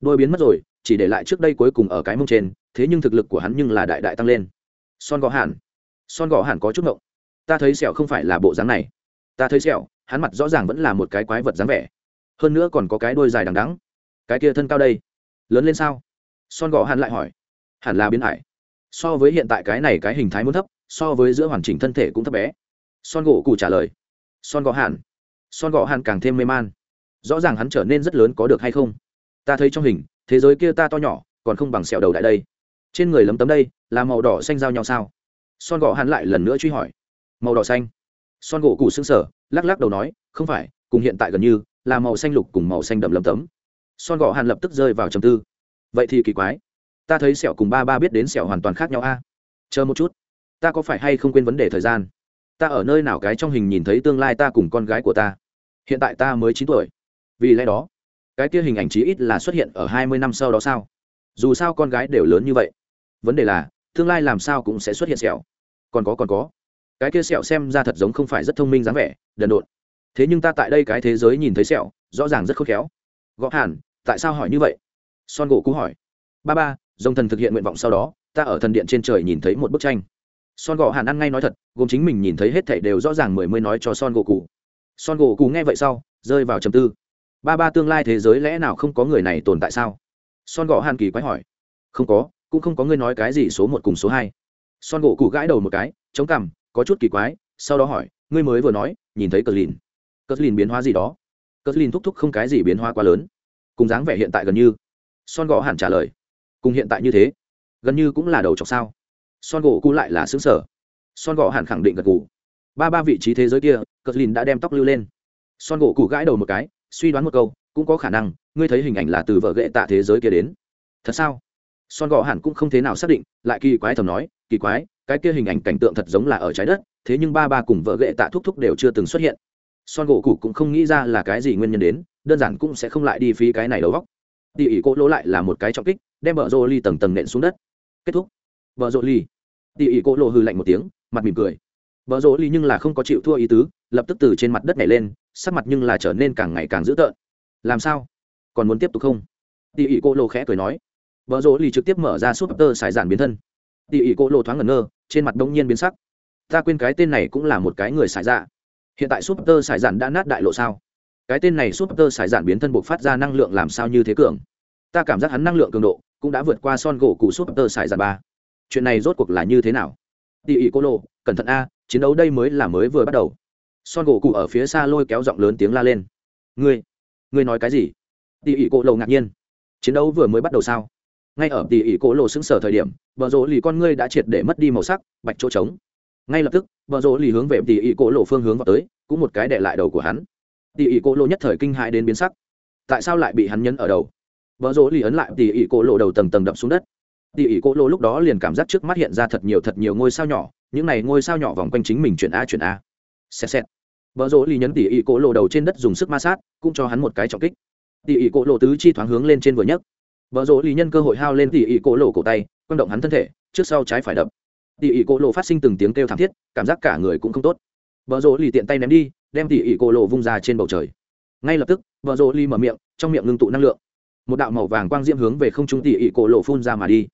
Đôi biến mất rồi, chỉ để lại trước đây cuối cùng ở cái mông trên, thế nhưng thực lực của hắn nhưng là đại đại tăng lên. Son gò hẳn. Son gò hẳn có chút ngộng. Ta thấy sẹo không phải là bộ dáng này. Ta thấy sẹo, hắn mặt rõ ràng vẫn là một cái quái vật dáng vẻ hơn nữa còn có cái đôi dài đằng đắng cái kia thân cao đây, lớn lên sao? Son gò hẳn lại hỏi. Hẳn là biến hải so với hiện tại cái này cái hình thái muốn thấp, so với giữa hoàn chỉnh thân thể cũng thấp bé. Son gỗ cụ trả lời. Son gò hẳn. Son gò hẳn càng thêm mê man. Rõ ràng hắn trở nên rất lớn có được hay không? Ta thấy trong hình, thế giới kia ta to nhỏ, còn không bằng sẹo đầu đại đây. Trên người lấm tấm đây, là màu đỏ xanh giao nhau sao? Son gò hàn lại lần nữa truy hỏi. Màu đỏ xanh. Son gỗ cụ xương sở lắc lắc đầu nói, không phải, cùng hiện tại gần như là màu xanh lục cùng màu xanh đậm lấm tấm. Son gò hàn lập tức rơi vào trầm tư. Vậy thì kỳ quái. Ta thấy sẹo cùng ba ba biết đến sẹo hoàn toàn khác nhau a. Chờ một chút. Ta có phải hay không quên vấn đề thời gian? Ta ở nơi nào cái trong hình nhìn thấy tương lai ta cùng con gái của ta? Hiện tại ta mới chín tuổi. Vì lẽ đó, cái kia hình ảnh chí ít là xuất hiện ở hai mươi năm sau đó sao? Dù sao con gái đều lớn như vậy. Vấn đề là, tương lai làm sao cũng sẽ xuất hiện sẹo. Còn có còn có. Cái kia sẹo xem ra thật giống không phải rất thông minh dáng vẻ, đần độn thế nhưng ta tại đây cái thế giới nhìn thấy sẹo, rõ ràng rất khôn khéo. Gõ hàn, tại sao hỏi như vậy? Son gỗ cũ hỏi. Ba ba, dòng thần thực hiện nguyện vọng sau đó, ta ở thần điện trên trời nhìn thấy một bức tranh. Son gỗ hàn ăn ngay nói thật, gồm chính mình nhìn thấy hết thảy đều rõ ràng mười mươi nói cho son gỗ cũ. son gỗ cũ nghe vậy sau, rơi vào trầm tư. Ba ba, tương lai thế giới lẽ nào không có người này tồn tại sao? Son gỗ hàn kỳ quái hỏi. Không có, cũng không có người nói cái gì số một cùng số hai. Son gỗ cũ gãi đầu một cái, chống cằm, có chút kỳ quái, sau đó hỏi, ngươi mới vừa nói, nhìn thấy cờ lìn cờ lìn biến hóa gì đó? Cờ lìn thúc thúc không cái gì biến hóa quá lớn. Cùng dáng vẻ hiện tại gần như. Son gỗ hẳn trả lời. Cùng hiện tại như thế, gần như cũng là đầu chọc sao. Son gỗ cũ lại là xứng sở son gỗ hẳn khẳng định gật cụ ba ba vị trí thế giới kia, cờ lìn đã đem tóc lưu lên. Son gỗ cụ gãi đầu một cái, suy đoán một câu, cũng có khả năng, ngươi thấy hình ảnh là từ vợ ghệ tạ thế giới kia đến. Thật sao? Son gỗ hẳn cũng không thế nào xác định, lại kỳ quái thầm nói, kỳ quái, cái kia hình ảnh cảnh tượng thật giống là ở trái đất, thế nhưng ba ba cùng vợ ghệ tạ thúc thúc đều chưa từng xuất hiện son gỗ cụ cũng không nghĩ ra là cái gì nguyên nhân đến, đơn giản cũng sẽ không lại đi phí cái này đầu góc. Tỉ ỉ cỗ lỗ lại là một cái trọng kích, đem vợ rô ly tầng tầng nện xuống đất. Kết thúc. Vợ rô ly tỉ ỉ cỗ lỗ hư lạnh một tiếng, mặt mỉm cười. Vợ rô ly nhưng là không có chịu thua ý tứ, lập tức từ trên mặt đất nhảy lên, sắc mặt nhưng là trở nên càng ngày càng dữ tợn. Làm sao? Còn muốn tiếp tục không? Tỉ ỉ cỗ lỗ khẽ cười nói. Vợ rô ly trực tiếp mở ra súp tơ xài giản biến thân. Tỉ ỉ cỗ lỗ thoáng ngẩn ngơ, trên mặt đông nhiên biến sắc. Ta quên cái tên này cũng là một cái người xài dạ hiện tại súp tơ xài giản đã nát đại lộ sao? Cái tên này súp tơ xài giản biến thân buộc phát ra năng lượng làm sao như thế cường? Ta cảm giác hắn năng lượng cường độ cũng đã vượt qua son gỗ cụ súp tơ xài giản ba. Chuyện này rốt cuộc là như thế nào? Tỉ ỉ cô lộ cẩn thận a, chiến đấu đây mới là mới vừa bắt đầu. Son gỗ cụ ở phía xa lôi kéo giọng lớn tiếng la lên. Ngươi ngươi nói cái gì? Tỉ ỉ cô lộ ngạc nhiên. Chiến đấu vừa mới bắt đầu sao? Ngay ở tỉ ỉ cô lộ xứng sở thời điểm, vợ rỗ lì con ngươi đã triệt để mất đi màu sắc, bạch chỗ trống ngay lập tức, vợ rỗ lì hướng về tỉ ỉ Cổ lộ phương hướng vào tới, cũng một cái đệ lại đầu của hắn. Tỉ ỉ Cổ lộ nhất thời kinh hãi đến biến sắc. Tại sao lại bị hắn nhấn ở đầu? Vợ rỗ lì ấn lại tỉ ỉ Cổ lộ đầu tầng tầng đập xuống đất. Tỉ ỉ Cổ lộ lúc đó liền cảm giác trước mắt hiện ra thật nhiều thật nhiều ngôi sao nhỏ, những này ngôi sao nhỏ vòng quanh chính mình chuyển a chuyển a. Xét xét vợ rỗ lì nhấn tỉ ỉ Cổ lộ đầu trên đất dùng sức ma sát, cũng cho hắn một cái trọng kích. Tỉ ỉ Cổ lộ tứ chi thoáng hướng lên trên vừa nhấc. Vợ rỗ lì nhân cơ hội hao lên tỉ ỉ Cổ lộ cổ tay, quăng động hắn thân thể, trước sau trái phải đập tỉ ỉ cô lộ phát sinh từng tiếng kêu thảm thiết, cảm giác cả người cũng không tốt. Vợ rỗ lì tiện tay ném đi, đem tỉ ỉ cô lộ vung ra trên bầu trời. Ngay lập tức vợ rỗ lì mở miệng, trong miệng ngưng tụ năng lượng. Một đạo màu vàng quang diễm hướng về không trung tỉ ỉ cô lộ phun ra mà đi.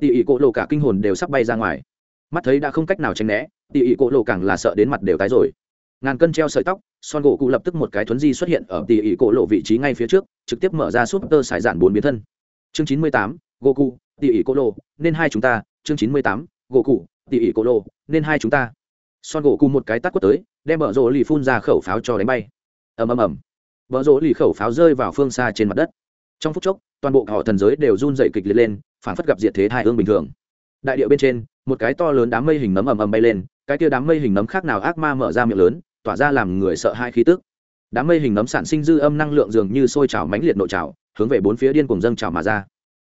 Tỉ ỉ cô lộ cả kinh hồn đều sắp bay ra ngoài. Mắt thấy đã không cách nào tránh né tỉ ỉ cô lộ càng là sợ đến mặt đều tái rồi. Ngàn cân treo sợi tóc, son gỗ cụ lập tức một cái thuấn di xuất hiện ở tỉ ỉ cổ lộ vị trí ngay phía trước, trực tiếp mở ra súp tơ sải dạn bốn biến thân. Chương chín mươi tám, gỗ cụ tỉ ỉ cổ lộ, nên hai chúng ta, chương chín mươi tám, gỗ cụ tỉ ỉ cổ lộ nên hai chúng ta. Son gỗ cùng một cái tắt quất tới, đem bờ rỗ lì phun ra khẩu pháo cho đánh bay. Ầm ầm ầm. Bờ rỗ lì khẩu pháo rơi vào phương xa trên mặt đất. Trong phút chốc, toàn bộ họ thần giới đều run dậy kịch liệt lên phản phất gặp diệt thế thai hương bình thường. Đại điệu bên trên, một cái to lớn đám mây hình nấm ầm ầm bay lên, cái kia đám mây hình nấm khác nào ác ma mở ra miệng lớn, tỏa ra làm người sợ hai khí tức. Đám mây hình nấm sản sinh dư âm năng lượng dường như sôi trào mãnh liệt nội trào, hướng về bốn phía điên cùng dâng trào mà ra.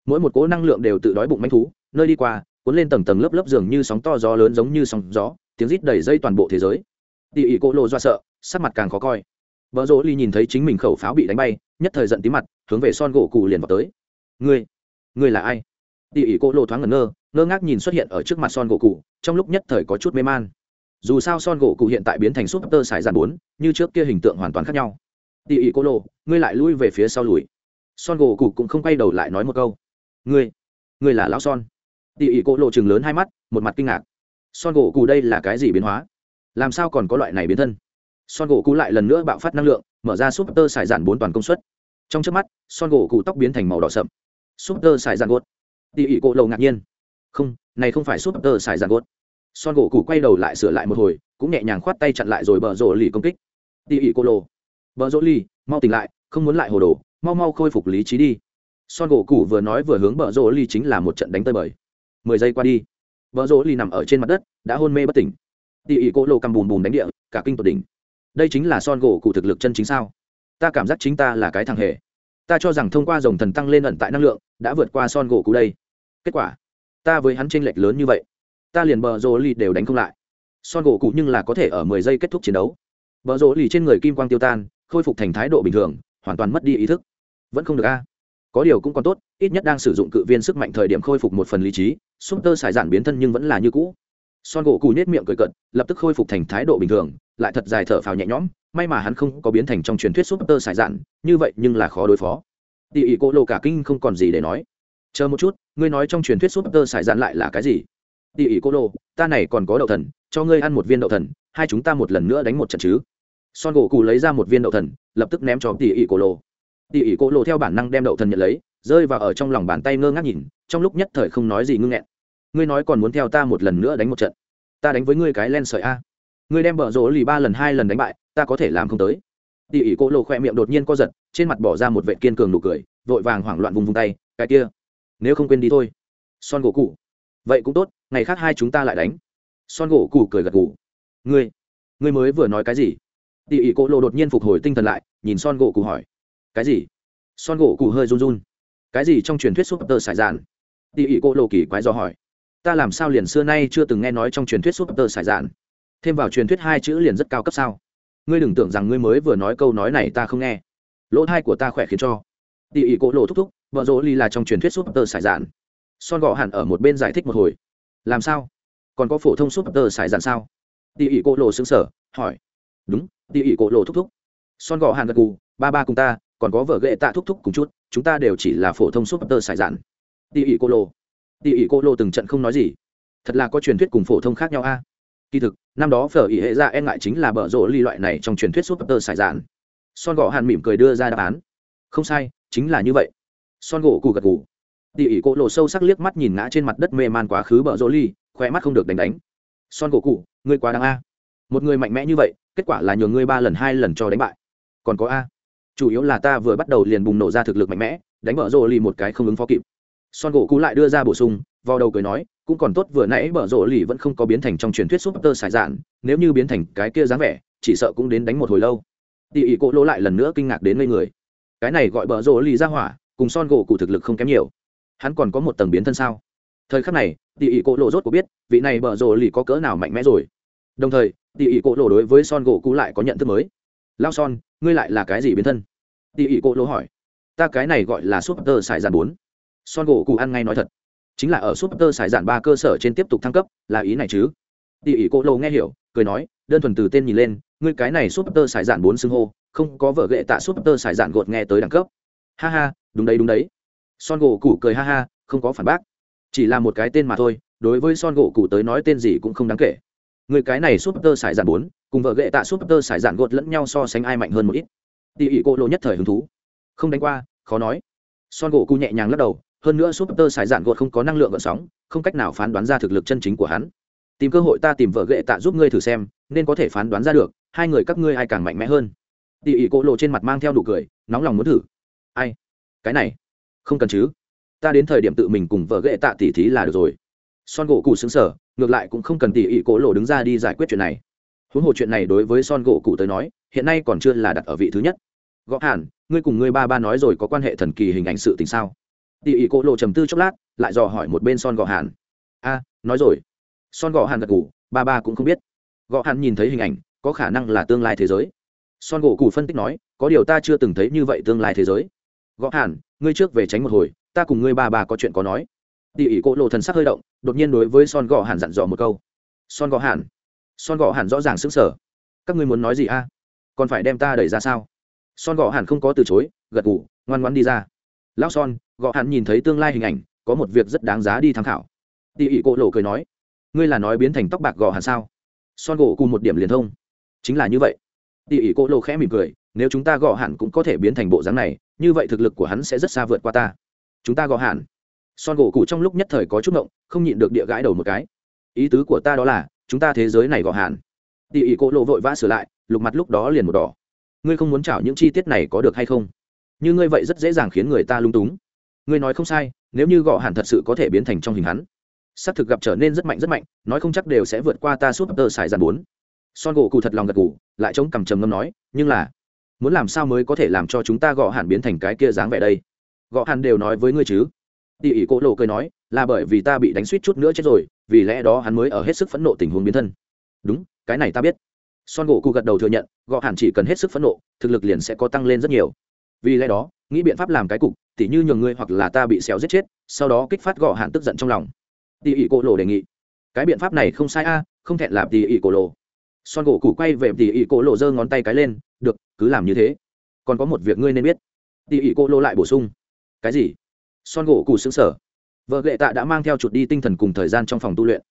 Mỗi một cỗ năng lượng đều tự đói bụng manh thú, nơi đi qua cuốn lên tầng tầng lớp lớp dường như sóng to gió lớn giống như sóng gió, tiếng rít đầy dây toàn bộ thế giới. Tỉ ỉ cô lộ do sợ, sắc mặt càng khó coi. Vợ rỗ ly nhìn thấy chính mình khẩu pháo bị đánh bay, nhất thời giận tí mặt, hướng về son gỗ cụ liền vào tới. Ngươi ngươi là ai? Tỉ ỉ cô lộ thoáng ngẩn ngơ ngơ ngác nhìn xuất hiện ở trước mặt son gỗ cụ trong lúc nhất thời có chút mê man. Dù sao son gỗ cụ hiện tại biến thành súp tơ sải dàn bốn, như trước kia hình tượng hoàn toàn khác nhau. Tỉ ỉ cô lộ, ngươi lại lui về phía sau lùi. Son gỗ cụ cũng không quay đầu lại nói một câu. Ngươi ngươi là lão son tỉ ỉ cô lộ chừng lớn hai mắt, một mặt kinh ngạc. Son gỗ cụ đây là cái gì biến hóa? Làm sao còn có loại này biến thân? Son gỗ cụ lại lần nữa bạo phát năng lượng, mở ra súp tơ xài giản bốn toàn công suất. Trong trước mắt, son gỗ cụ tóc biến thành màu đỏ sậm. Súp tơ xài giản gốt tỉ ỉ cô lộ ngạc nhiên. Không, này không phải súp tơ xài giản gốt son gỗ cụ quay đầu lại sửa lại một hồi, cũng nhẹ nhàng khoát tay chặn lại rồi bờ rộ lì công kích. Tỉ ỉ cô lộ. Bờ rộ lì, mau tỉnh lại, không muốn lại hồ đồ, mau mau khôi phục lý trí đi. Son gỗ cụ vừa nói vừa hướng bờ rộ lì chính là một trận đánh tơi bời mười giây qua đi. Vợ rỗ ly nằm ở trên mặt đất, đã hôn mê bất tỉnh. Tỉ ỉ cô lô cầm bùn bùn đánh địa, cả kinh tột đỉnh. Đây chính là son gỗ cụ thực lực chân chính sao? Ta cảm giác chính ta là cái thằng hề. Ta cho rằng thông qua dòng thần tăng lên ẩn tại năng lượng, đã vượt qua son gỗ cụ đây. Kết quả, ta với hắn tranh lệch lớn như vậy. Ta liền bờ rỗ ly đều đánh không lại. Son gỗ cụ nhưng là có thể ở mười giây kết thúc chiến đấu. Bờ rỗ ly trên người kim quang tiêu tan, khôi phục thành thái độ bình thường, hoàn toàn mất đi ý thức. Vẫn không được a có điều cũng còn tốt, ít nhất đang sử dụng cự viên sức mạnh thời điểm khôi phục một phần lý trí súp tơ xài giản biến thân nhưng vẫn là như cũ. Son gỗ cù nết miệng cười cận lập tức khôi phục thành thái độ bình thường, lại thật dài thở phào nhẹ nhõm, may mà hắn không có biến thành trong truyền thuyết súp tơ xài giản, như vậy nhưng là khó đối phó. Tỉ ỉ cô lô cả kinh không còn gì để nói. Chờ một chút, ngươi nói trong truyền thuyết súp tơ xài giản lại là cái gì? Tỉ ỉ cô lô, ta này còn có đậu thần, cho ngươi ăn một viên đậu thần, hai chúng ta một lần nữa đánh một trận chứ. Son gỗ cù lấy ra một viên đậu thần, lập tức ném cho tỉ ỉ cô lô tỉ ỉ cô lộ theo bản năng đem đậu thần nhận lấy, rơi vào ở trong lòng bàn tay ngơ ngác nhìn, trong lúc nhất thời không nói gì ngưng nghẹn. Ngươi nói còn muốn theo ta một lần nữa đánh một trận. Ta đánh với ngươi cái len sợi a. Ngươi đem bở rỗ lì ba lần hai lần đánh bại, ta có thể làm không tới. Tỉ ỉ cô lộ khoe miệng đột nhiên co giật, trên mặt bỏ ra một vệ kiên cường nụ cười, vội vàng hoảng loạn vùng vùng tay, cái kia, nếu không quên đi thôi. Son gỗ cụ vậy cũng tốt, ngày khác hai chúng ta lại đánh. Son gỗ cụ cười gật gù. Ngươi ngươi mới vừa nói cái gì? Tỉ ỉ cô lộ đột nhiên phục hồi tinh thần lại, nhìn son gỗ cụ hỏi cái gì? Son gỗ cụ hơi run run. Cái gì trong truyền thuyết súp tơ sải dạn? Tỉ ỉ cô lộ kỳ quái do hỏi. Ta làm sao liền xưa nay chưa từng nghe nói trong truyền thuyết súp tơ sải dạn? Thêm vào truyền thuyết hai chữ liền rất cao cấp sao? Ngươi đừng tưởng rằng ngươi mới vừa nói câu nói này ta không nghe. Lỗ thai của ta khỏe khiến cho. Tỉ ỉ cô lộ thúc thúc, vợ rỗ ly là trong truyền thuyết súp tơ sải dạn. Son gỗ hẳn ở một bên giải thích một hồi. Làm sao? Còn có phổ thông súp tơ sải dạn sao? Tỉ ỉ cô lộ xứng sở hỏi. Đúng, tỉ ỉ cô lộ thúc thúc. Son gỗ hẳn gật cù ba ba cùng ta còn có vở ghệ tạ thúc thúc cùng chút, chúng ta đều chỉ là phổ thông súp tơ sải giản tỉ ỉ cô lô. Tỉ ỉ cô lô từng trận không nói gì. Thật là có truyền thuyết cùng phổ thông khác nhau a. Kỳ thực, năm đó phở ỉ hệ ra e ngại chính là bở rộ ly loại này trong truyền thuyết súp tơ sải giản son gỗ hàn mỉm cười đưa ra đáp án. Không sai, chính là như vậy. Son gỗ cù gật gù. Tỉ ỉ cô lô sâu sắc liếc mắt nhìn ngã trên mặt đất mê man quá khứ bở rộ ly khoe mắt không được đánh đánh. Son gỗ cụ ngươi quá đáng a. Một người mạnh mẽ như vậy, kết quả là nhường ngươi ba lần hai lần cho đánh bại. Còn có a chủ yếu là ta vừa bắt đầu liền bùng nổ ra thực lực mạnh mẽ, đánh bở rộ lì một cái không ứng phó kịp. Son gỗ Cũ lại đưa ra bổ sung, vào đầu cười nói, cũng còn tốt vừa nãy bở rộ lì vẫn không có biến thành trong truyền thuyết súp tơ sải dạn nếu như biến thành cái kia dáng vẻ, chỉ sợ cũng đến đánh một hồi lâu. Tỉ ỉ cỗ lỗ lại lần nữa kinh ngạc đến ngây người. Cái này gọi bở rộ lì ra hỏa, cùng son gỗ cụ thực lực không kém nhiều. Hắn còn có một tầng biến thân sao? Thời khắc này, tỉ ỉ cỗ lộ rốt của biết, vị này bở rộ lì có cỡ nào mạnh mẽ rồi. Đồng thời, tỉ ỉ cỗ lộ đối với son gỗ Cũ lại có nhận thức mới. Lao son, ngươi lại là cái gì biến thân? Tỉ ỉ cỗ lộ hỏi, ta cái này gọi là súp tơ sải bốn. Son gỗ cụ ăn ngay nói thật, chính là ở súp tơ sải ba cơ sở trên tiếp tục thăng cấp, là ý này chứ? Tỉ ỉ cỗ lộ nghe hiểu, cười nói, đơn thuần từ tên nhìn lên, ngươi cái này súp tơ sải bốn xưng hô, không có vợ ghệ tạ súp tơ sải gột nghe tới đẳng cấp. Ha ha, đúng đấy đúng đấy. Son gỗ cụ cười ha ha, không có phản bác, chỉ là một cái tên mà thôi, đối với son gỗ cụ tới nói tên gì cũng không đáng kể. Người cái này súp tơ sải bốn, cùng vợ ghệ tạ súp tơ sải gột lẫn nhau so sánh ai mạnh hơn một ít tỉ ỉ cô lộ nhất thời hứng thú. Không đánh qua, khó nói. Son gỗ cụ nhẹ nhàng lắc đầu, hơn nữa súp tơ xài dạn gột không có năng lượng gợn sóng, không cách nào phán đoán ra thực lực chân chính của hắn. Tìm cơ hội ta tìm vợ ghệ tạ giúp ngươi thử xem, nên có thể phán đoán ra được, hai người các ngươi ai càng mạnh mẽ hơn. Tỉ ỉ cô lộ trên mặt mang theo đủ cười, nóng lòng muốn thử. Ai? Cái này? Không cần chứ. Ta đến thời điểm tự mình cùng vợ ghệ tạ tỉ thí là được rồi. Son gỗ cụ xứng sở ngược lại cũng không cần tỉ ỉ cô lộ đứng ra đi giải quyết chuyện này. Huống hồ chuyện này đối với son gỗ cụ tới nói, hiện nay còn chưa là đặt ở vị thứ nhất gõ hẳn ngươi cùng ngươi ba ba nói rồi có quan hệ thần kỳ hình ảnh sự tình sao? Tỉ ỉ cô lộ trầm tư chốc lát, lại dò hỏi một bên son gõ hàn. A, nói rồi. Son gõ hàn gật cụ ba ba cũng không biết. Gõ hàn nhìn thấy hình ảnh, có khả năng là tương lai thế giới. Son gỗ cù phân tích nói, có điều ta chưa từng thấy như vậy tương lai thế giới. Gõ hàn, ngươi trước về tránh một hồi, ta cùng ngươi ba ba có chuyện có nói. Tỉ ỉ cô lộ thần sắc hơi động, đột nhiên đối với son gõ hàn dặn dò một câu. Son gõ hàn. Son gõ hàn rõ ràng xứng sở các ngươi muốn nói gì a? Còn phải đem ta đẩy ra sao? Son gõ hẳn không có từ chối, gật ngủ ngoan ngoan đi ra. Lão son gõ hẳn nhìn thấy tương lai hình ảnh, có một việc rất đáng giá đi tham khảo. Tỉ ỉ Cổ lộ cười nói, ngươi là nói biến thành tóc bạc gò hẳn sao? Son gỗ cùng một điểm liền thông. Chính là như vậy. Tỉ ỉ Cổ lộ khẽ mỉm cười, nếu chúng ta gò hẳn cũng có thể biến thành bộ dáng này, như vậy thực lực của hắn sẽ rất xa vượt qua ta. Chúng ta gò hẳn. Son gỗ cụ trong lúc nhất thời có chút ngộng, không nhịn được địa gãi đầu một cái. Ý tứ của ta đó là, chúng ta thế giới này gò hẳn. Tỉ ỉ Cổ lộ vội vã sửa lại, lục mặt lúc đó liền một đỏ ngươi không muốn chảo những chi tiết này có được hay không? Như ngươi vậy rất dễ dàng khiến người ta lung túng. Ngươi nói không sai, nếu như gọ hẳn thật sự có thể biến thành trong hình hắn xác thực gặp trở nên rất mạnh rất mạnh, nói không chắc đều sẽ vượt qua ta suốt tờ xài dàn bốn. Son gỗ cụ thật lòng gật gù, lại chống cằm trầm ngâm nói, nhưng là, muốn làm sao mới có thể làm cho chúng ta gọ hẳn biến thành cái kia dáng vẻ đây? Gọ hẳn đều nói với ngươi chứ? Tỉ ỉ cỗ lộ cười nói, là bởi vì ta bị đánh suýt chút nữa chết rồi, vì lẽ đó hắn mới ở hết sức phẫn nộ tình huống biến thân. Đúng, cái này ta biết son gỗ cụ gật đầu thừa nhận gõ hẳn chỉ cần hết sức phẫn nộ, thực lực liền sẽ có tăng lên rất nhiều. Vì lẽ đó, nghĩ biện pháp làm cái cục, tỉ như nhường ngươi hoặc là ta bị xéo giết chết, sau đó kích phát gõ hạn tức giận trong lòng. Tỉ ỉ cổ lộ đề nghị. Cái biện pháp này không sai a, không thẹn làm tỉ ỉ cổ lộ. Son gỗ cụ quay về tỉ ỉ cổ lộ giơ ngón tay cái lên, được, cứ làm như thế. Còn có một việc ngươi nên biết. Tỉ ỉ cổ lộ lại bổ sung. Cái gì? Son gỗ cụ xứng sở vợ lệ tạ đã mang theo chuột đi tinh thần cùng thời gian trong phòng tu luyện.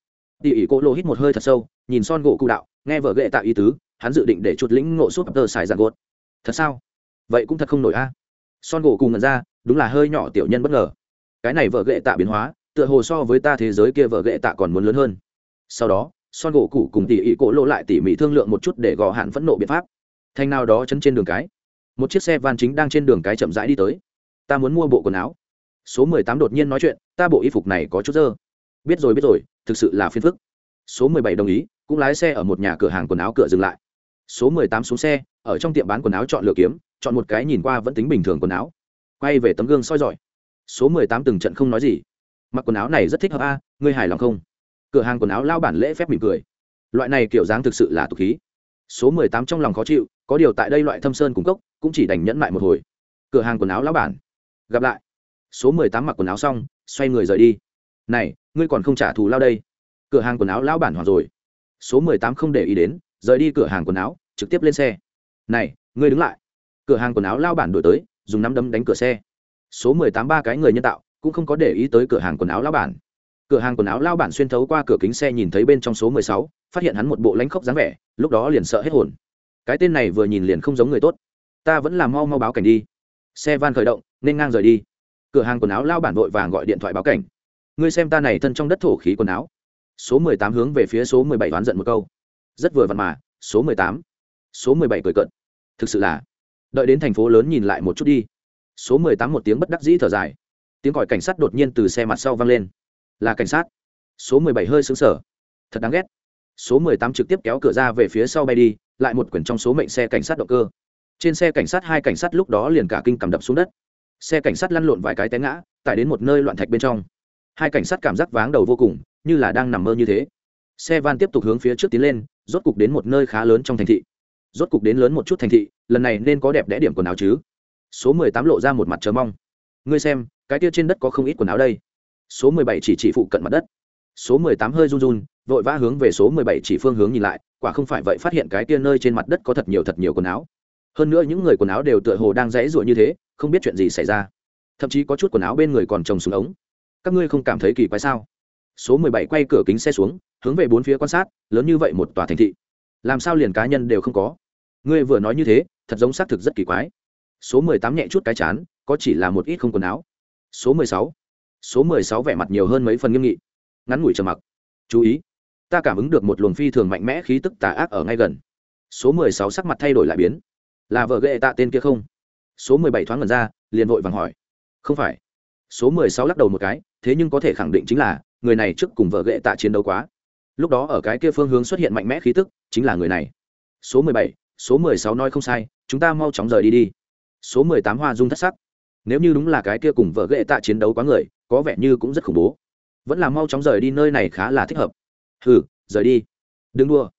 Tỉ ỉ cổ lộ hít một hơi thật sâu, nhìn son gỗ cụ đạo nghe vợ ghệ tạ ý tứ, hắn dự định để chuột lĩnh ngộ suốt tờ xài giàn gột. Thật sao? Vậy cũng thật không nổi a. Son gỗ cùng ngần ra, đúng là hơi nhỏ tiểu nhân bất ngờ. Cái này vợ ghệ tạ biến hóa, tựa hồ so với ta thế giới kia vợ ghệ tạ còn muốn lớn hơn. Sau đó, son gỗ cụ cùng tỉ ỉ cổ lộ lại tỉ mỉ thương lượng một chút để gò hạn phẫn nộ biện pháp. Thanh nào đó chấn trên đường cái. Một chiếc xe van chính đang trên đường cái chậm rãi đi tới. Ta muốn mua bộ quần áo. Số mười tám đột nhiên nói chuyện, ta bộ y phục này có chút dơ. Biết rồi biết rồi, thực sự là phiền phức số mười bảy đồng ý, cũng lái xe ở một nhà cửa hàng quần áo cửa dừng lại. Số mười tám xuống xe, ở trong tiệm bán quần áo chọn lựa kiếm, chọn một cái nhìn qua vẫn tính bình thường quần áo. Quay về tấm gương soi giỏi số mười tám từng trận không nói gì. Mặc quần áo này rất thích hợp a, ngươi hài lòng không? Cửa hàng quần áo lao bản lễ phép mỉm cười. Loại này kiểu dáng thực sự là tục khí. Số mười tám trong lòng khó chịu, có điều tại đây loại thâm sơn cung cốc, cũng chỉ đành nhẫn lại một hồi. Cửa hàng quần áo lão bản. Gặp lại. Số mười tám mặc quần áo xong, xoay người rời đi. Này, ngươi còn không trả thù lao đây? Cửa hàng quần áo lão bản hoàn rồi. Số mười tám không để ý đến, rời đi cửa hàng quần áo, trực tiếp lên xe. Này, ngươi đứng lại. Cửa hàng quần áo lao bản đổi tới, dùng nắm đấm đánh cửa xe. Số mười tám ba cái người nhân tạo, cũng không có để ý tới cửa hàng quần áo lao bản. Cửa hàng quần áo lao bản xuyên thấu qua cửa kính xe nhìn thấy bên trong số mười sáu, phát hiện hắn một bộ lãnh khốc dáng vẻ, lúc đó liền sợ hết hồn. Cái tên này vừa nhìn liền không giống người tốt. Ta vẫn làm mau mau báo cảnh đi. Xe van khởi động, nên ngang rời đi. Cửa hàng quần áo lao bản vội vàng gọi điện thoại báo cảnh. Ngươi xem ta này thân trong đất thổ khí quần áo số mười tám hướng về phía số mười bảy đoán giận một câu. Rất vừa vặn mà, số mười tám, số mười bảy cười cận thực sự là, đợi đến thành phố lớn nhìn lại một chút đi. Số mười tám một tiếng bất đắc dĩ thở dài. Tiếng còi cảnh sát đột nhiên từ xe mặt sau vang lên. Là cảnh sát. Số mười bảy hơi xứng sở thật đáng ghét. Số mười tám trực tiếp kéo cửa ra về phía sau bay đi, lại một quyển trong số mệnh xe cảnh sát động cơ. Trên xe cảnh sát hai cảnh sát lúc đó liền cả kinh cầm đập xuống đất. Xe cảnh sát lăn lộn vài cái té ngã tại đến một nơi loạn thạch bên trong. Hai cảnh sát cảm giác váng đầu vô cùng như là đang nằm mơ như thế. Xe van tiếp tục hướng phía trước tiến lên, rốt cục đến một nơi khá lớn trong thành thị. Rốt cục đến lớn một chút thành thị, lần này nên có đẹp đẽ điểm quần áo chứ? Số mười tám lộ ra một mặt chờ mong. Ngươi xem, cái kia trên đất có không ít quần áo đây. Số mười bảy chỉ chỉ phụ cận mặt đất. Số mười tám hơi run run, vội vã hướng về số mười bảy chỉ phương hướng nhìn lại, quả không phải vậy phát hiện cái kia nơi trên mặt đất có thật nhiều thật nhiều quần áo. Hơn nữa những người quần áo đều tựa hồ đang rẽ rụa như thế, không biết chuyện gì xảy ra. Thậm chí có chút quần áo bên người còn trồng xuống ống. Các ngươi không cảm thấy kỳ quái sao? Số mười bảy quay cửa kính xe xuống, hướng về bốn phía quan sát, lớn như vậy một tòa thành thị. Làm sao liền cá nhân đều không có? Ngươi vừa nói như thế, thật giống xác thực rất kỳ quái. Số mười tám nhẹ chút cái chán, có chỉ là một ít không quần áo. Số mười sáu. Số mười sáu vẻ mặt nhiều hơn mấy phần nghiêm nghị. Ngắn ngủi trầm mặc. Chú ý. Ta cảm ứng được một luồng phi thường mạnh mẽ khí tức tà ác ở ngay gần. Số mười sáu sắc mặt thay đổi lại biến. Là vợ ghệ tạ tên kia không? Số mười bảy thoáng ngần ra, liền vội vàng hỏi. Không phải. Số mười sáu lắc đầu một cái, thế nhưng có thể khẳng định chính là người này trước cùng vợ ghệ tạ chiến đấu quá. Lúc đó ở cái kia phương hướng xuất hiện mạnh mẽ khí tức, chính là người này. Số mười bảy, số mười sáu nói không sai, chúng ta mau chóng rời đi đi. Số mười tám hoa dung thất sắc. Nếu như đúng là cái kia cùng vợ ghệ tạ chiến đấu quá người, có vẻ như cũng rất khủng bố. Vẫn là mau chóng rời đi, nơi này khá là thích hợp. Hừ, rời đi. Đừng đua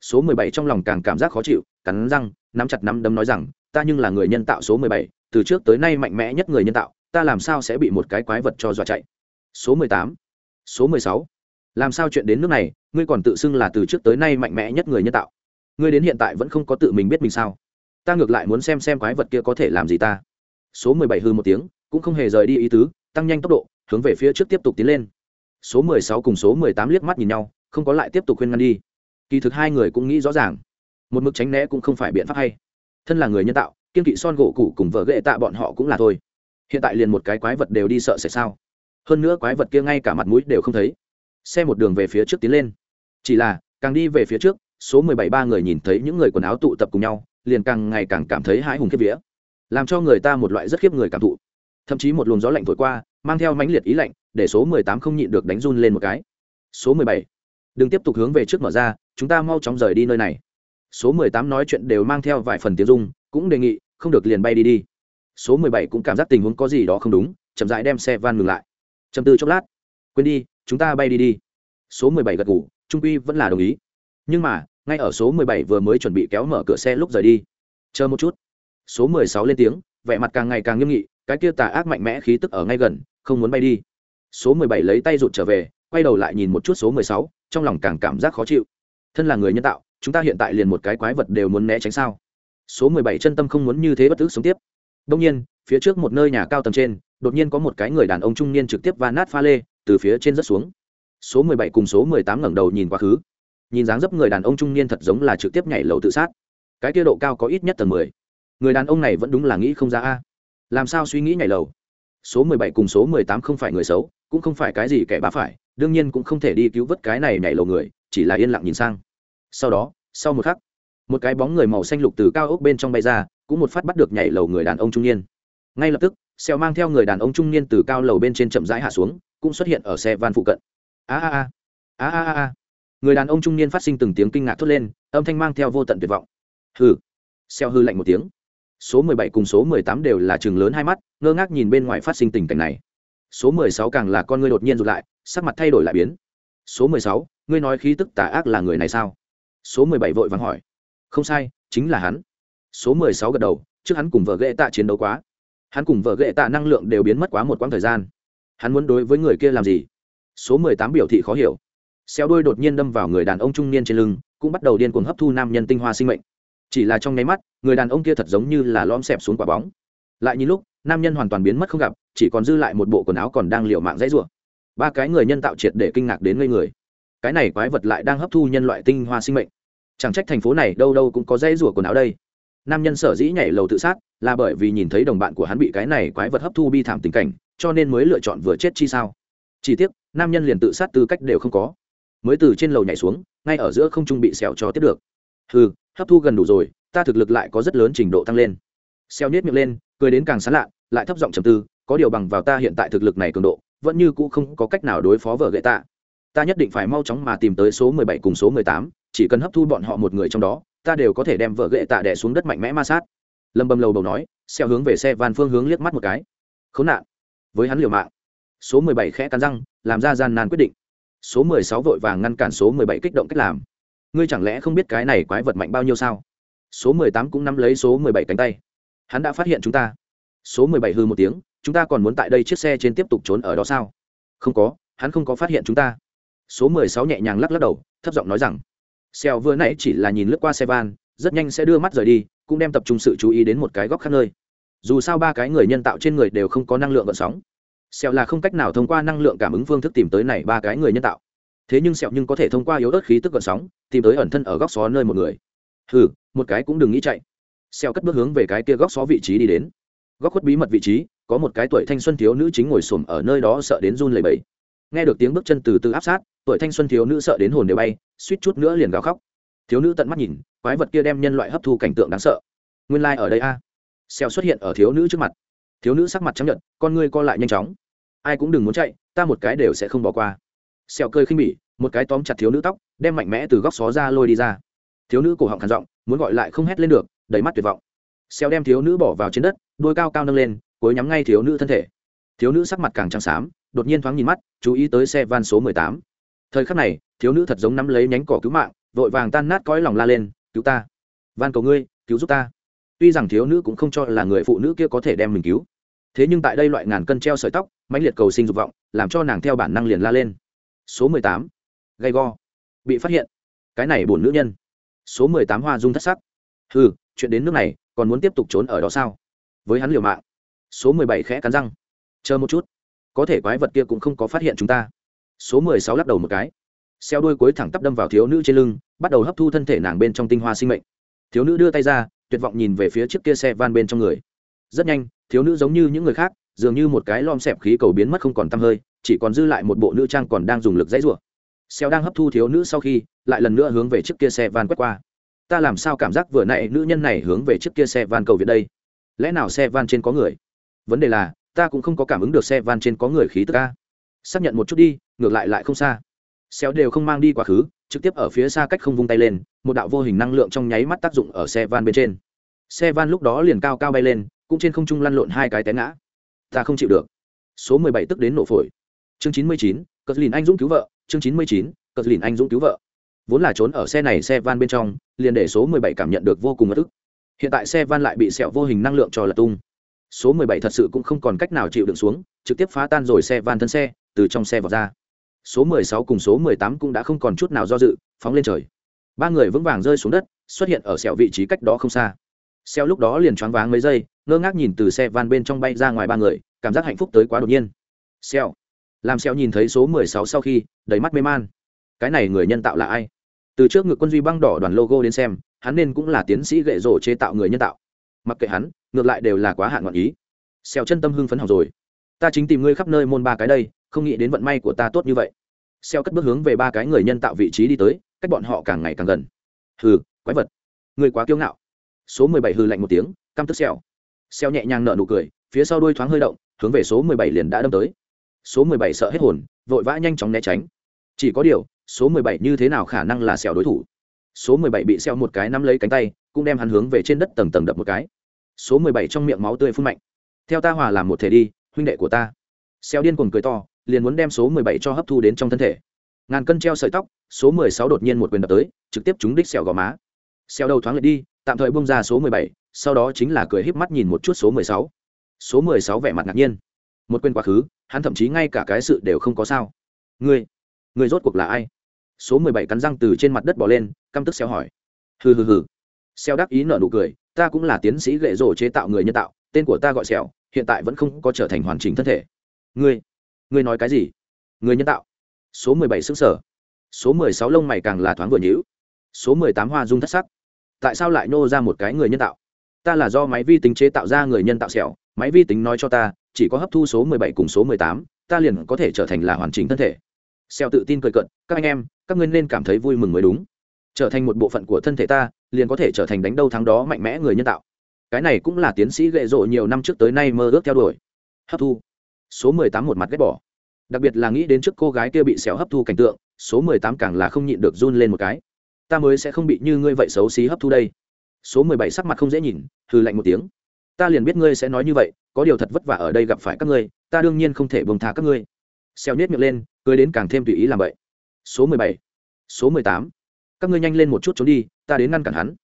số mười bảy trong lòng càng cảm giác khó chịu, cắn răng, nắm chặt nắm đấm nói rằng, ta nhưng là người nhân tạo số mười bảy, từ trước tới nay mạnh mẽ nhất người nhân tạo, ta làm sao sẽ bị một cái quái vật cho dọa chạy? Số mười tám số mười sáu. Làm sao chuyện đến nước này, ngươi còn tự xưng là từ trước tới nay mạnh mẽ nhất người nhân tạo? Ngươi đến hiện tại vẫn không có tự mình biết mình sao? Ta ngược lại muốn xem xem quái vật kia có thể làm gì ta. Số mười bảy hư một tiếng, cũng không hề rời đi ý tứ, tăng nhanh tốc độ, hướng về phía trước tiếp tục tiến lên. Số mười sáu cùng số mười tám liếc mắt nhìn nhau, không có lại tiếp tục khuyên ngăn đi. Kỳ thực hai người cũng nghĩ rõ ràng. Một mực tránh né cũng không phải biện pháp hay. Thân là người nhân tạo, kiên kỵ son gỗ cụ cùng vợ ghệ tạ bọn họ cũng là thôi. Hiện tại liền một cái quái vật đều đi sợ sẽ sao? Hơn nữa quái vật kia ngay cả mặt mũi đều không thấy. Xe một đường về phía trước tiến lên. Chỉ là, càng đi về phía trước, số mười bảy ba người nhìn thấy những người quần áo tụ tập cùng nhau, liền càng ngày càng cảm thấy hãi hùng khiếp vía. Làm cho người ta một loại rất khiếp người cảm thụ. Thậm chí một luồng gió lạnh thổi qua, mang theo mãnh liệt ý lạnh, để số mười tám không nhịn được đánh run lên một cái. Số mười bảy. Đừng tiếp tục hướng về trước mở ra, chúng ta mau chóng rời đi nơi này. Số mười tám nói chuyện đều mang theo vài phần tiếng dung cũng đề nghị, không được liền bay đi đi. Số mười bảy cũng cảm giác tình huống có gì đó không đúng, chậm rãi đem xe van ngừng lại chầm tư chốc lát. Quên đi, chúng ta bay đi đi. Số mười bảy gật ngủ trung quy vẫn là đồng ý. Nhưng mà, ngay ở số mười bảy vừa mới chuẩn bị kéo mở cửa xe lúc rời đi. Chờ một chút. Số mười sáu lên tiếng, vẻ mặt càng ngày càng nghiêm nghị, cái kia tà ác mạnh mẽ khí tức ở ngay gần, không muốn bay đi. Số mười bảy lấy tay rụt trở về, quay đầu lại nhìn một chút số mười sáu, trong lòng càng cảm giác khó chịu. Thân là người nhân tạo, chúng ta hiện tại liền một cái quái vật đều muốn né tránh sao? Số mười bảy chân tâm không muốn như thế bất tức sống tiếp. Đông nhiên, phía trước một nơi nhà cao tầng trên đột nhiên có một cái người đàn ông trung niên trực tiếp va nát pha lê, từ phía trên rất xuống. Số mười bảy cùng số mười tám ngẩng đầu nhìn quá khứ. Nhìn dáng dấp người đàn ông trung niên thật giống là trực tiếp nhảy lầu tự sát. Cái kia độ cao có ít nhất tầng mười. Người đàn ông này vẫn đúng là nghĩ không ra a. Làm sao suy nghĩ nhảy lầu? Số mười bảy cùng số mười tám không phải người xấu, cũng không phải cái gì kẻ bá phải, đương nhiên cũng không thể đi cứu vớt cái này nhảy lầu người, chỉ là yên lặng nhìn sang. Sau đó, sau một khắc, một cái bóng người màu xanh lục từ cao ốc bên trong bay ra, cũng một phát bắt được nhảy lầu người đàn ông trung niên. Ngay lập tức xèo mang theo người đàn ông trung niên từ cao lầu bên trên chậm rãi hạ xuống, cũng xuất hiện ở xe van phụ cận. A a a a a a người đàn ông trung niên phát sinh từng tiếng kinh ngạc thốt lên, âm thanh mang theo vô tận tuyệt vọng. Hừ. Xeo hư lạnh một tiếng. Số mười bảy cùng số mười tám đều là chừng lớn hai mắt, ngơ ngác nhìn bên ngoài phát sinh tình cảnh này. Số mười sáu càng là con ngươi đột nhiên rụt lại, sắc mặt thay đổi lại biến. Số mười sáu, ngươi nói khí tức tà ác là người này sao? Số mười bảy vội vàng hỏi. Không sai, chính là hắn. Số mười sáu gật đầu, trước hắn cùng vợ ghệ tạ chiến đấu quá hắn cùng vợ ghệ tạ năng lượng đều biến mất quá một quãng thời gian. Hắn muốn đối với người kia làm gì? Số mười tám biểu thị khó hiểu. Xéo đôi đột nhiên đâm vào người đàn ông trung niên trên lưng, cũng bắt đầu điên cuồng hấp thu nam nhân tinh hoa sinh mệnh. Chỉ là trong nháy mắt, người đàn ông kia thật giống như là lom xẹp xuống quả bóng. Lại nhìn lúc, nam nhân hoàn toàn biến mất không gặp, chỉ còn dư lại một bộ quần áo còn đang liều mạng dãy rủa. Ba cái người nhân tạo triệt để kinh ngạc đến ngây người. Cái này quái vật lại đang hấp thu nhân loại tinh hoa sinh mệnh. Chẳng trách thành phố này đâu đâu cũng có dãy rủa quần áo đây nam nhân sở dĩ nhảy lầu tự sát là bởi vì nhìn thấy đồng bạn của hắn bị cái này quái vật hấp thu bi thảm tình cảnh cho nên mới lựa chọn vừa chết chi sao. Chỉ tiếc nam nhân liền tự sát tư cách đều không có. Mới từ trên lầu nhảy xuống ngay ở giữa không trung bị sẹo cho tiếp được. Hừ, hấp thu gần đủ rồi ta thực lực lại có rất lớn trình độ tăng lên. Xeo nhét miệng lên cười đến càng sán lạ lại thấp giọng trầm tư có điều bằng vào ta hiện tại thực lực này cường độ vẫn như cũ không có cách nào đối phó vợ gậy ta ta nhất định phải mau chóng mà tìm tới số mười bảy cùng số mười tám chỉ cần hấp thu bọn họ một người trong đó ta đều có thể đem vợ gậy tạ đẻ xuống đất mạnh mẽ ma sát. Lâm bầm lầu đầu nói, xeo hướng về xe van phương hướng liếc mắt một cái. Khốn nạn. Với hắn liều mạng. Số mười bảy khẽ cắn răng, làm ra gian nan quyết định. Số mười sáu vội vàng ngăn cản số mười bảy kích động cách làm. Ngươi chẳng lẽ không biết cái này quái vật mạnh bao nhiêu sao? Số mười tám cũng nắm lấy số mười bảy cánh tay. Hắn đã phát hiện chúng ta. Số mười bảy hư một tiếng, chúng ta còn muốn tại đây chiếc xe trên tiếp tục trốn ở đó sao? Không có, hắn không có phát hiện chúng ta. Số mười sáu nhẹ nhàng lắc lắc đầu, thấp giọng nói rằng xèo vừa nãy chỉ là nhìn lướt qua xe van, rất nhanh sẽ đưa mắt rời đi, cũng đem tập trung sự chú ý đến một cái góc khác nơi. Dù sao ba cái người nhân tạo trên người đều không có năng lượng gợn sóng. Sẹo là không cách nào thông qua năng lượng cảm ứng phương thức tìm tới này ba cái người nhân tạo. Thế nhưng sẹo nhưng có thể thông qua yếu ớt khí tức gợn sóng, tìm tới ẩn thân ở góc xó nơi một người. Hừ, một cái cũng đừng nghĩ chạy. Sẹo cất bước hướng về cái kia góc xó vị trí đi đến. Góc khuất bí mật vị trí, có một cái tuổi thanh xuân thiếu nữ chính ngồi xổm ở nơi đó sợ đến run lẩy bẩy nghe được tiếng bước chân từ từ áp sát, tuổi thanh xuân thiếu nữ sợ đến hồn đều bay, suýt chút nữa liền gào khóc. Thiếu nữ tận mắt nhìn, quái vật kia đem nhân loại hấp thu cảnh tượng đáng sợ. Nguyên lai、like、ở đây a. À. xèo xuất hiện ở thiếu nữ trước mặt. Thiếu nữ sắc mặt chấp nhận con ngươi co lại nhanh chóng. Ai cũng đừng muốn chạy, ta một cái đều sẽ không bỏ qua. Xèo cơi khinh bỉ, một cái tóm chặt thiếu nữ tóc, đem mạnh mẽ từ góc xó ra lôi đi ra. Thiếu nữ cổ họng khản giọng, muốn gọi lại không hét lên được, đầy mắt tuyệt vọng. Xèo đem thiếu nữ bỏ vào trên đất, đôi cao cao nâng lên cối nhắm ngay thiếu nữ thân thể. Thiếu nữ sắc mặt càng trắng xám đột nhiên thoáng nhìn mắt chú ý tới xe van số mười tám. Thời khắc này thiếu nữ thật giống nắm lấy nhánh cỏ cứu mạng vội vàng tan nát cõi lòng la lên cứu ta! Van cầu ngươi cứu giúp ta! Tuy rằng thiếu nữ cũng không cho là người phụ nữ kia có thể đem mình cứu thế nhưng tại đây loại ngàn cân treo sợi tóc mãnh liệt cầu sinh dục vọng làm cho nàng theo bản năng liền la lên. Số mười tám gay go. Bị phát hiện. Cái này bổn nữ nhân. Số mười tám hoa dung thất sắc. Hừ, chuyện đến nước này còn muốn tiếp tục trốn ở đó sao? Với hắn liều mạng. Số mười bảy khẽ cắn răng. Chờ một chút có thể quái vật kia cũng không có phát hiện chúng ta. Số mười sáu lắc đầu một cái. Xeo đuôi cuối thẳng tắp đâm vào thiếu nữ trên lưng, bắt đầu hấp thu thân thể nàng bên trong tinh hoa sinh mệnh. Thiếu nữ đưa tay ra, tuyệt vọng nhìn về phía chiếc kia xe van bên trong người. Rất nhanh, thiếu nữ giống như những người khác, dường như một cái lom xẹp khí cầu biến mất không còn tăm hơi, chỉ còn dư lại một bộ nữ trang còn đang dùng lực dãy rủa. Xeo đang hấp thu thiếu nữ sau khi, lại lần nữa hướng về chiếc kia xe van quét qua. Ta làm sao cảm giác vừa nãy nữ nhân này hướng về chiếc kia xe van cầu viện đây? Lẽ nào xe van trên có người? Vấn đề là ta cũng không có cảm ứng được xe van trên có người khí tức ca xác nhận một chút đi, ngược lại lại không xa. Xéo đều không mang đi quá khứ, trực tiếp ở phía xa cách không vung tay lên, một đạo vô hình năng lượng trong nháy mắt tác dụng ở xe van bên trên. Xe van lúc đó liền cao cao bay lên, cũng trên không trung lăn lộn hai cái té ngã. Ta không chịu được. Số mười bảy tức đến nổ phổi. Chương chín mươi chín cờ lìn anh dũng cứu vợ. Chương chín mươi chín cờ lìn anh dũng cứu vợ. Vốn là trốn ở xe này xe van bên trong, liền để số mười bảy cảm nhận được vô cùng ất ức. Hiện tại xe van lại bị sẹo vô hình năng lượng cho lật tung số mười bảy thật sự cũng không còn cách nào chịu đựng xuống, trực tiếp phá tan rồi xe van thân xe, từ trong xe vào ra. Số mười sáu cùng số mười tám cũng đã không còn chút nào do dự, phóng lên trời. Ba người vững vàng rơi xuống đất, xuất hiện ở sẹo vị trí cách đó không xa. Xeo lúc đó liền choáng váng mấy giây, ngơ ngác nhìn từ xe van bên trong bay ra ngoài ba người, cảm giác hạnh phúc tới quá đột nhiên. Xeo làm xeo nhìn thấy số mười sáu sau khi, đầy mắt mê man. Cái này người nhân tạo là ai? Từ trước ngực quân duy băng đỏ đoàn logo đến xem, hắn nên cũng là tiến sĩ gậy rổ chế tạo người nhân tạo mặc kệ hắn, ngược lại đều là quá hạn ngọn ý. Xeo chân tâm hưng phấn học rồi. Ta chính tìm ngươi khắp nơi môn ba cái đây, không nghĩ đến vận may của ta tốt như vậy. Xeo cất bước hướng về ba cái người nhân tạo vị trí đi tới, cách bọn họ càng ngày càng gần. Hừ, quái vật. Người quá kiêu ngạo. Số mười bảy hừ lạnh một tiếng, căm tức xeo xeo nhẹ nhàng nở nụ cười, phía sau đuôi thoáng hơi động, hướng về số mười bảy liền đã đâm tới. Số mười bảy sợ hết hồn, vội vã nhanh chóng né tránh. Chỉ có điều, số mười bảy như thế nào khả năng là xeo đối thủ? Số mười bảy bị xeo một cái nắm lấy cánh tay, cũng đem hắn hướng về trên đất tầng tầng đập một cái số mười bảy trong miệng máu tươi phun mạnh. Theo ta hòa làm một thể đi, huynh đệ của ta. Xeo điên cuồng cười to, liền muốn đem số mười bảy cho hấp thu đến trong thân thể. Ngàn cân treo sợi tóc, số mười sáu đột nhiên một quyền đập tới, trực tiếp trúng đích xẻo gò má. Xẻo đầu thoáng lệch đi, tạm thời buông ra số mười bảy, sau đó chính là cười híp mắt nhìn một chút số mười sáu. Số mười sáu vẻ mặt ngạc nhiên. Một quên quá khứ, hắn thậm chí ngay cả cái sự đều không có sao. Ngươi ngươi rốt cuộc là ai? Số mười bảy cắn răng từ trên mặt đất bỏ lên, căm tức xéo hỏi. Hừ hừ hừ. Xéo đáp ý nở nụ cười ta cũng là tiến sĩ gậy rổ chế tạo người nhân tạo, tên của ta gọi sẹo, hiện tại vẫn không có trở thành hoàn chỉnh thân thể. Ngươi ngươi nói cái gì? Người nhân tạo. Số mười bảy xứng sở. Số mười sáu lông mày càng là thoáng vừa nhữ số mười tám hoa dung thất sắc. Tại sao lại nô ra một cái người nhân tạo? Ta là do máy vi tính chế tạo ra người nhân tạo sẹo, máy vi tính nói cho ta, chỉ có hấp thu số mười bảy cùng số mười tám, ta liền có thể trở thành là hoàn chỉnh thân thể. Sẹo tự tin cười cận các anh em, các ngươi nên cảm thấy vui mừng mới đúng trở thành một bộ phận của thân thể ta, liền có thể trở thành đánh đâu thắng đó mạnh mẽ người nhân tạo. Cái này cũng là tiến sĩ gệ rộ nhiều năm trước tới nay mơ ước theo đuổi. Hấp thu. Số mười tám một mặt ghét bỏ. Đặc biệt là nghĩ đến trước cô gái kia bị xẻo hấp thu cảnh tượng, số mười tám càng là không nhịn được run lên một cái. Ta mới sẽ không bị như ngươi vậy xấu xí hấp thu đây. Số mười bảy sắc mặt không dễ nhìn, hừ lạnh một tiếng. Ta liền biết ngươi sẽ nói như vậy, có điều thật vất vả ở đây gặp phải các ngươi, ta đương nhiên không thể bông tha các ngươi. Xeo nhét miệng lên, cười đến càng thêm tùy ý làm vậy. Số mười bảy. Số mười tám các ngươi nhanh lên một chút trốn đi, ta đến ngăn cản hắn.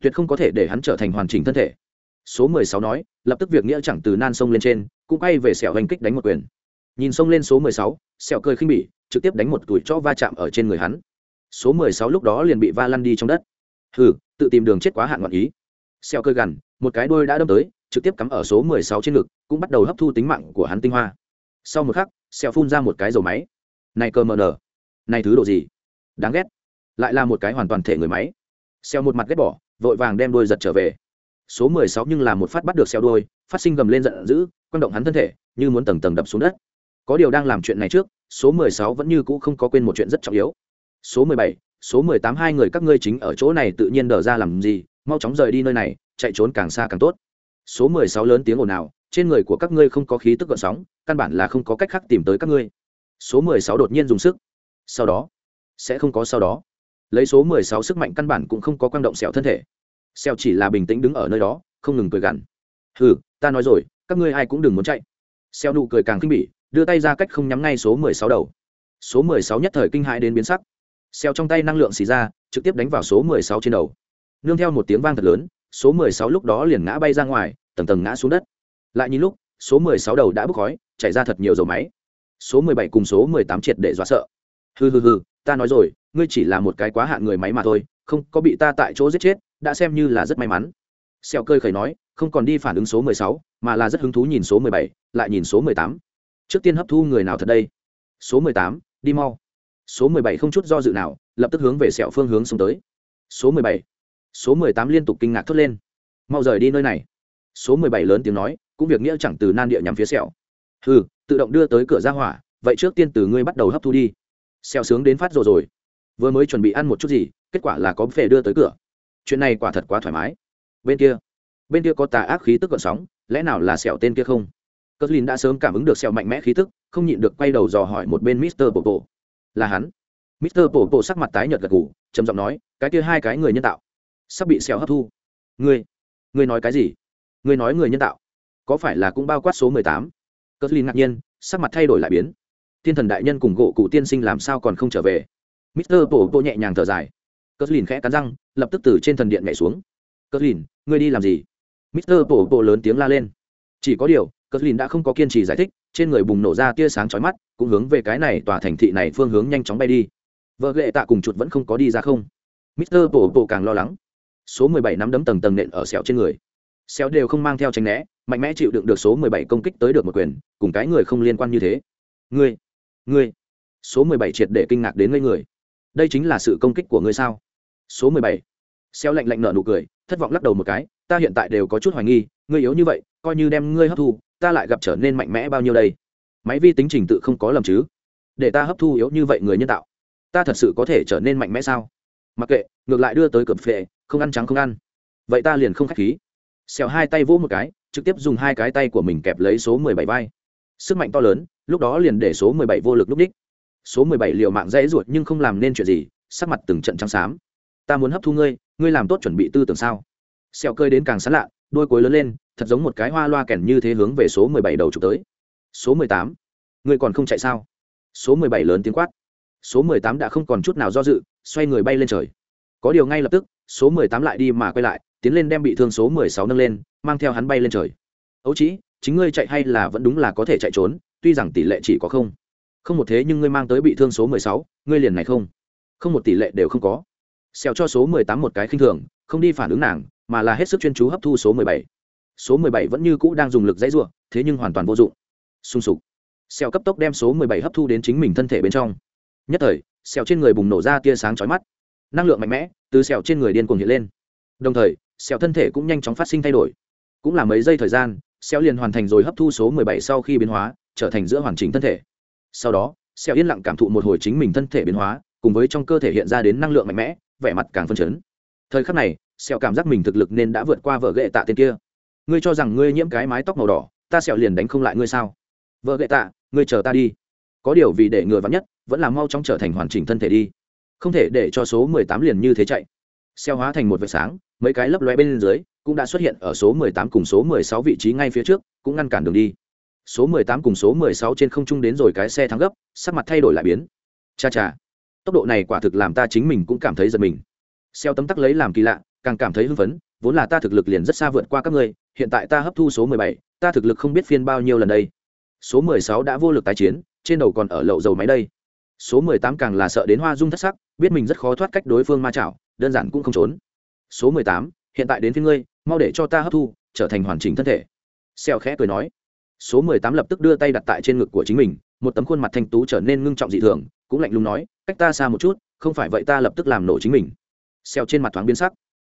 Tuyệt không có thể để hắn trở thành hoàn chỉnh thân thể. Số mười sáu nói, lập tức việc nghĩa chẳng từ nan sông lên trên, cũng quay về sẹo hành kích đánh một quyền. Nhìn sông lên số mười sáu, sẹo cười khinh bỉ, trực tiếp đánh một tuổi cho va chạm ở trên người hắn. Số mười sáu lúc đó liền bị va lăn đi trong đất. Hừ, tự tìm đường chết quá hạn ngọn ý. Sẹo cười gằn, một cái đuôi đã đâm tới, trực tiếp cắm ở số mười sáu trên ngực, cũng bắt đầu hấp thu tính mạng của hắn tinh hoa. Sau một khắc, sẹo phun ra một cái dầu máy. Này cơ mờ nở này thứ độ gì? Đáng ghét lại là một cái hoàn toàn thể người máy. Xeo một mặt ghét bỏ, vội vàng đem đuôi giật trở về. Số mười sáu nhưng là một phát bắt được xeo đuôi phát sinh gầm lên giận dữ, quăng động hắn thân thể, như muốn tầng tầng đập xuống đất. Có điều đang làm chuyện này trước, số mười sáu vẫn như cũ không có quên một chuyện rất trọng yếu. Số mười bảy, số mười tám hai người các ngươi chính ở chỗ này tự nhiên đờ ra làm gì, mau chóng rời đi nơi này, chạy trốn càng xa càng tốt. Số mười sáu lớn tiếng ồn ào, trên người của các ngươi không có khí tức gợn sóng, căn bản là không có cách khác tìm tới các ngươi. Số mười sáu đột nhiên dùng sức. Sau đó, sẽ không có sau đó lấy số mười sáu sức mạnh căn bản cũng không có quang động sẹo thân thể. Sẹo chỉ là bình tĩnh đứng ở nơi đó, không ngừng cười gằn. Hừ, ta nói rồi, các ngươi ai cũng đừng muốn chạy. Sẹo nụ cười càng kinh bỉ, đưa tay ra cách không nhắm ngay số mười sáu đầu. Số mười sáu nhất thời kinh hãi đến biến sắc. Xeo trong tay năng lượng xì ra, trực tiếp đánh vào số mười sáu trên đầu. Nương theo một tiếng vang thật lớn, số mười sáu lúc đó liền ngã bay ra ngoài, tầng tầng ngã xuống đất. Lại nhìn lúc, số mười sáu đầu đã bốc khói, chảy ra thật nhiều dầu máy. Số mười bảy cùng số mười tám triệt để dọa sợ. Hừ hừ hừ, ta nói rồi ngươi chỉ là một cái quá hạn người máy mà thôi, không có bị ta tại chỗ giết chết, đã xem như là rất may mắn. Xeo cơi khởi nói, không còn đi phản ứng số mười sáu, mà là rất hứng thú nhìn số mười bảy, lại nhìn số mười tám. Trước tiên hấp thu người nào thật đây? Số mười tám, đi mau. Số mười bảy không chút do dự nào, lập tức hướng về sẹo phương hướng xuống tới. Số mười bảy. Số mười tám liên tục kinh ngạc thốt lên. Mau rời đi nơi này. Số mười bảy lớn tiếng nói, cũng việc nghĩa chẳng từ nan địa nhằm phía sẹo. Ừ tự động đưa tới cửa ra hỏa, vậy trước tiên từ ngươi bắt đầu hấp thu đi. Sẹo sướng đến phát rồi rồi vừa mới chuẩn bị ăn một chút gì, kết quả là có phê đưa tới cửa. Chuyện này quả thật quá thoải mái. Bên kia bên kia có tà ác khí tức gợn sóng, lẽ nào là sẹo tên kia không? Cờ lin đã sớm cảm ứng được sẹo mạnh mẽ khí tức, không nhịn được quay đầu dò hỏi một bên mister bộ bộ là hắn. Mister bộ bộ sắc mặt tái nhợt gật gù, trầm giọng nói, cái kia hai cái người nhân tạo, sắp bị sẹo hấp thu. Ngươi ngươi nói cái gì? Ngươi nói người nhân tạo, có phải là cũng bao quát số mười tám? Cờ lin ngạc nhiên, sắc mặt thay đổi lại biến. Thiên thần đại nhân cùng gỗ cụ tiên sinh làm sao còn không trở về? Mister bộ bộ nhẹ nhàng thở dài. Cờ lìn khẽ cắn răng, lập tức từ trên thần điện nhảy xuống. Cờ lìn ngươi đi làm gì? Mister bộ bộ lớn tiếng la lên. Chỉ có điều cờ lìn đã không có kiên trì giải thích, trên người bùng nổ ra tia sáng chói mắt, cũng hướng về cái này tòa thành thị này phương hướng nhanh chóng bay đi. Vợ ghệ tạ cùng chuột vẫn không có đi ra không. Mister bộ bộ càng lo lắng. Số mười bảy nắm đấm tầng tầng nện ở sẹo trên người. Sẹo đều không mang theo tránh né, mạnh mẽ chịu đựng được số mười bảy công kích tới được một quyền, cùng cái người không liên quan như thế. Ngươi ngươi. Số mười bảy triệt để kinh ngạc đến ngây người đây chính là sự công kích của ngươi sao? Số mười bảy. Xeo lạnh lạnh nở nụ cười, thất vọng lắc đầu một cái, ta hiện tại đều có chút hoài nghi, ngươi yếu như vậy, coi như đem ngươi hấp thu, ta lại gặp trở nên mạnh mẽ bao nhiêu đây? Máy vi tính trình tự không có lầm chứ? Để ta hấp thu yếu như vậy người nhân tạo, ta thật sự có thể trở nên mạnh mẽ sao? Mặc kệ, ngược lại đưa tới cập phệ, không ăn trắng không ăn. Vậy ta liền không k h á c h khí. Xèo hai tay vỗ một cái, trực tiếp dùng hai cái tay của mình kẹp lấy số mười bảy vai. Sức mạnh to lớn, lúc đó liền để số mười bảy vô lực lúc h số mười bảy liệu mạng dễ ruột nhưng không làm nên chuyện gì, sắc mặt từng trận trắng xám. Ta muốn hấp thu ngươi ngươi làm tốt chuẩn bị tư tưởng sao? Sẹo cơi đến càng sán lạ, đôi cối lớn lên, thật giống một cái hoa loa kèn như thế hướng về số mười bảy đầu trục tới. Số mười tám, ngươi còn không chạy sao? Số mười bảy lớn tiếng quát. Số mười tám đã không còn chút nào do dự, xoay người bay lên trời. Có điều ngay lập tức, số mười tám lại đi mà quay lại, tiến lên đem bị thương số mười sáu nâng lên, mang theo hắn bay lên trời. Ấu chí chính ngươi chạy hay là vẫn đúng là có thể chạy trốn, tuy rằng tỷ lệ chỉ có không không một thế nhưng ngươi mang tới bị thương số mười sáu, ngươi liền này không? Không một tỷ lệ đều không có. Xèo cho số mười tám một cái khinh thường, không đi phản ứng nàng, mà là hết sức chuyên chú hấp thu số mười bảy. Số mười bảy vẫn như cũ đang dùng lực dãy ruộng thế nhưng hoàn toàn vô dụng. Sung sục. Xèo cấp tốc đem số mười bảy hấp thu đến chính mình thân thể bên trong. Nhất thời, xèo trên người bùng nổ ra tia sáng chói mắt. Năng lượng mạnh mẽ từ xèo trên người điên cuồng hiện lên. Đồng thời, xèo thân thể cũng nhanh chóng phát sinh thay đổi. Cũng là mấy giây thời gian, xèo liền hoàn thành rồi hấp thu số mười bảy sau khi biến hóa, trở thành giữa hoàn chỉnh thân thể sau đó xèo yên lặng cảm thụ một hồi chính mình thân thể biến hóa, cùng với trong cơ thể hiện ra đến năng lượng mạnh mẽ, vẻ mặt càng phân chấn. Thời khắc này xèo cảm giác mình thực lực nên đã vượt qua vợ ghệ tạ tên kia. Ngươi cho rằng ngươi nhiễm cái mái tóc màu đỏ, ta xèo liền đánh không lại ngươi sao? Vợ ghệ tạ, ngươi chờ ta đi. Có điều vì để ngừa vắn nhất, vẫn là mau chóng trở thành hoàn chỉnh thân thể đi. Không thể để cho số mười tám liền như thế chạy. Xeo hóa thành một vệt sáng, mấy cái lấp loe bên dưới, cũng đã xuất hiện ở số mười tám cùng số mười sáu vị trí ngay phía trước, cũng ngăn cản đường đi số mười tám cùng số mười sáu trên không trung đến rồi cái xe thắng gấp, sắc mặt thay đổi lại biến. Cha cha, tốc độ này quả thực làm ta chính mình cũng cảm thấy giật mình. Xeo tấm tắc lấy làm kỳ lạ, càng cảm thấy hưng phấn, vốn là ta thực lực liền rất xa vượt qua các ngươi, hiện tại ta hấp thu số mười bảy, ta thực lực không biết phiên bao nhiêu lần đây. Số mười sáu đã vô lực tái chiến, trên đầu còn ở lậu dầu máy đây. Số mười tám càng là sợ đến hoa dung thất sắc, biết mình rất khó thoát cách đối phương ma chảo, đơn giản cũng không trốn. Số mười tám, hiện tại đến phía ngươi, mau để cho ta hấp thu, trở thành hoàn chỉnh thân thể. Xeo khẽ cười nói số mười tám lập tức đưa tay đặt tại trên ngực của chính mình, một tấm khuôn mặt thanh tú trở nên ngưng trọng dị thường, cũng lạnh lùng nói, cách ta xa một chút, không phải vậy ta lập tức làm nổ chính mình. Xeo trên mặt thoáng biến sắc.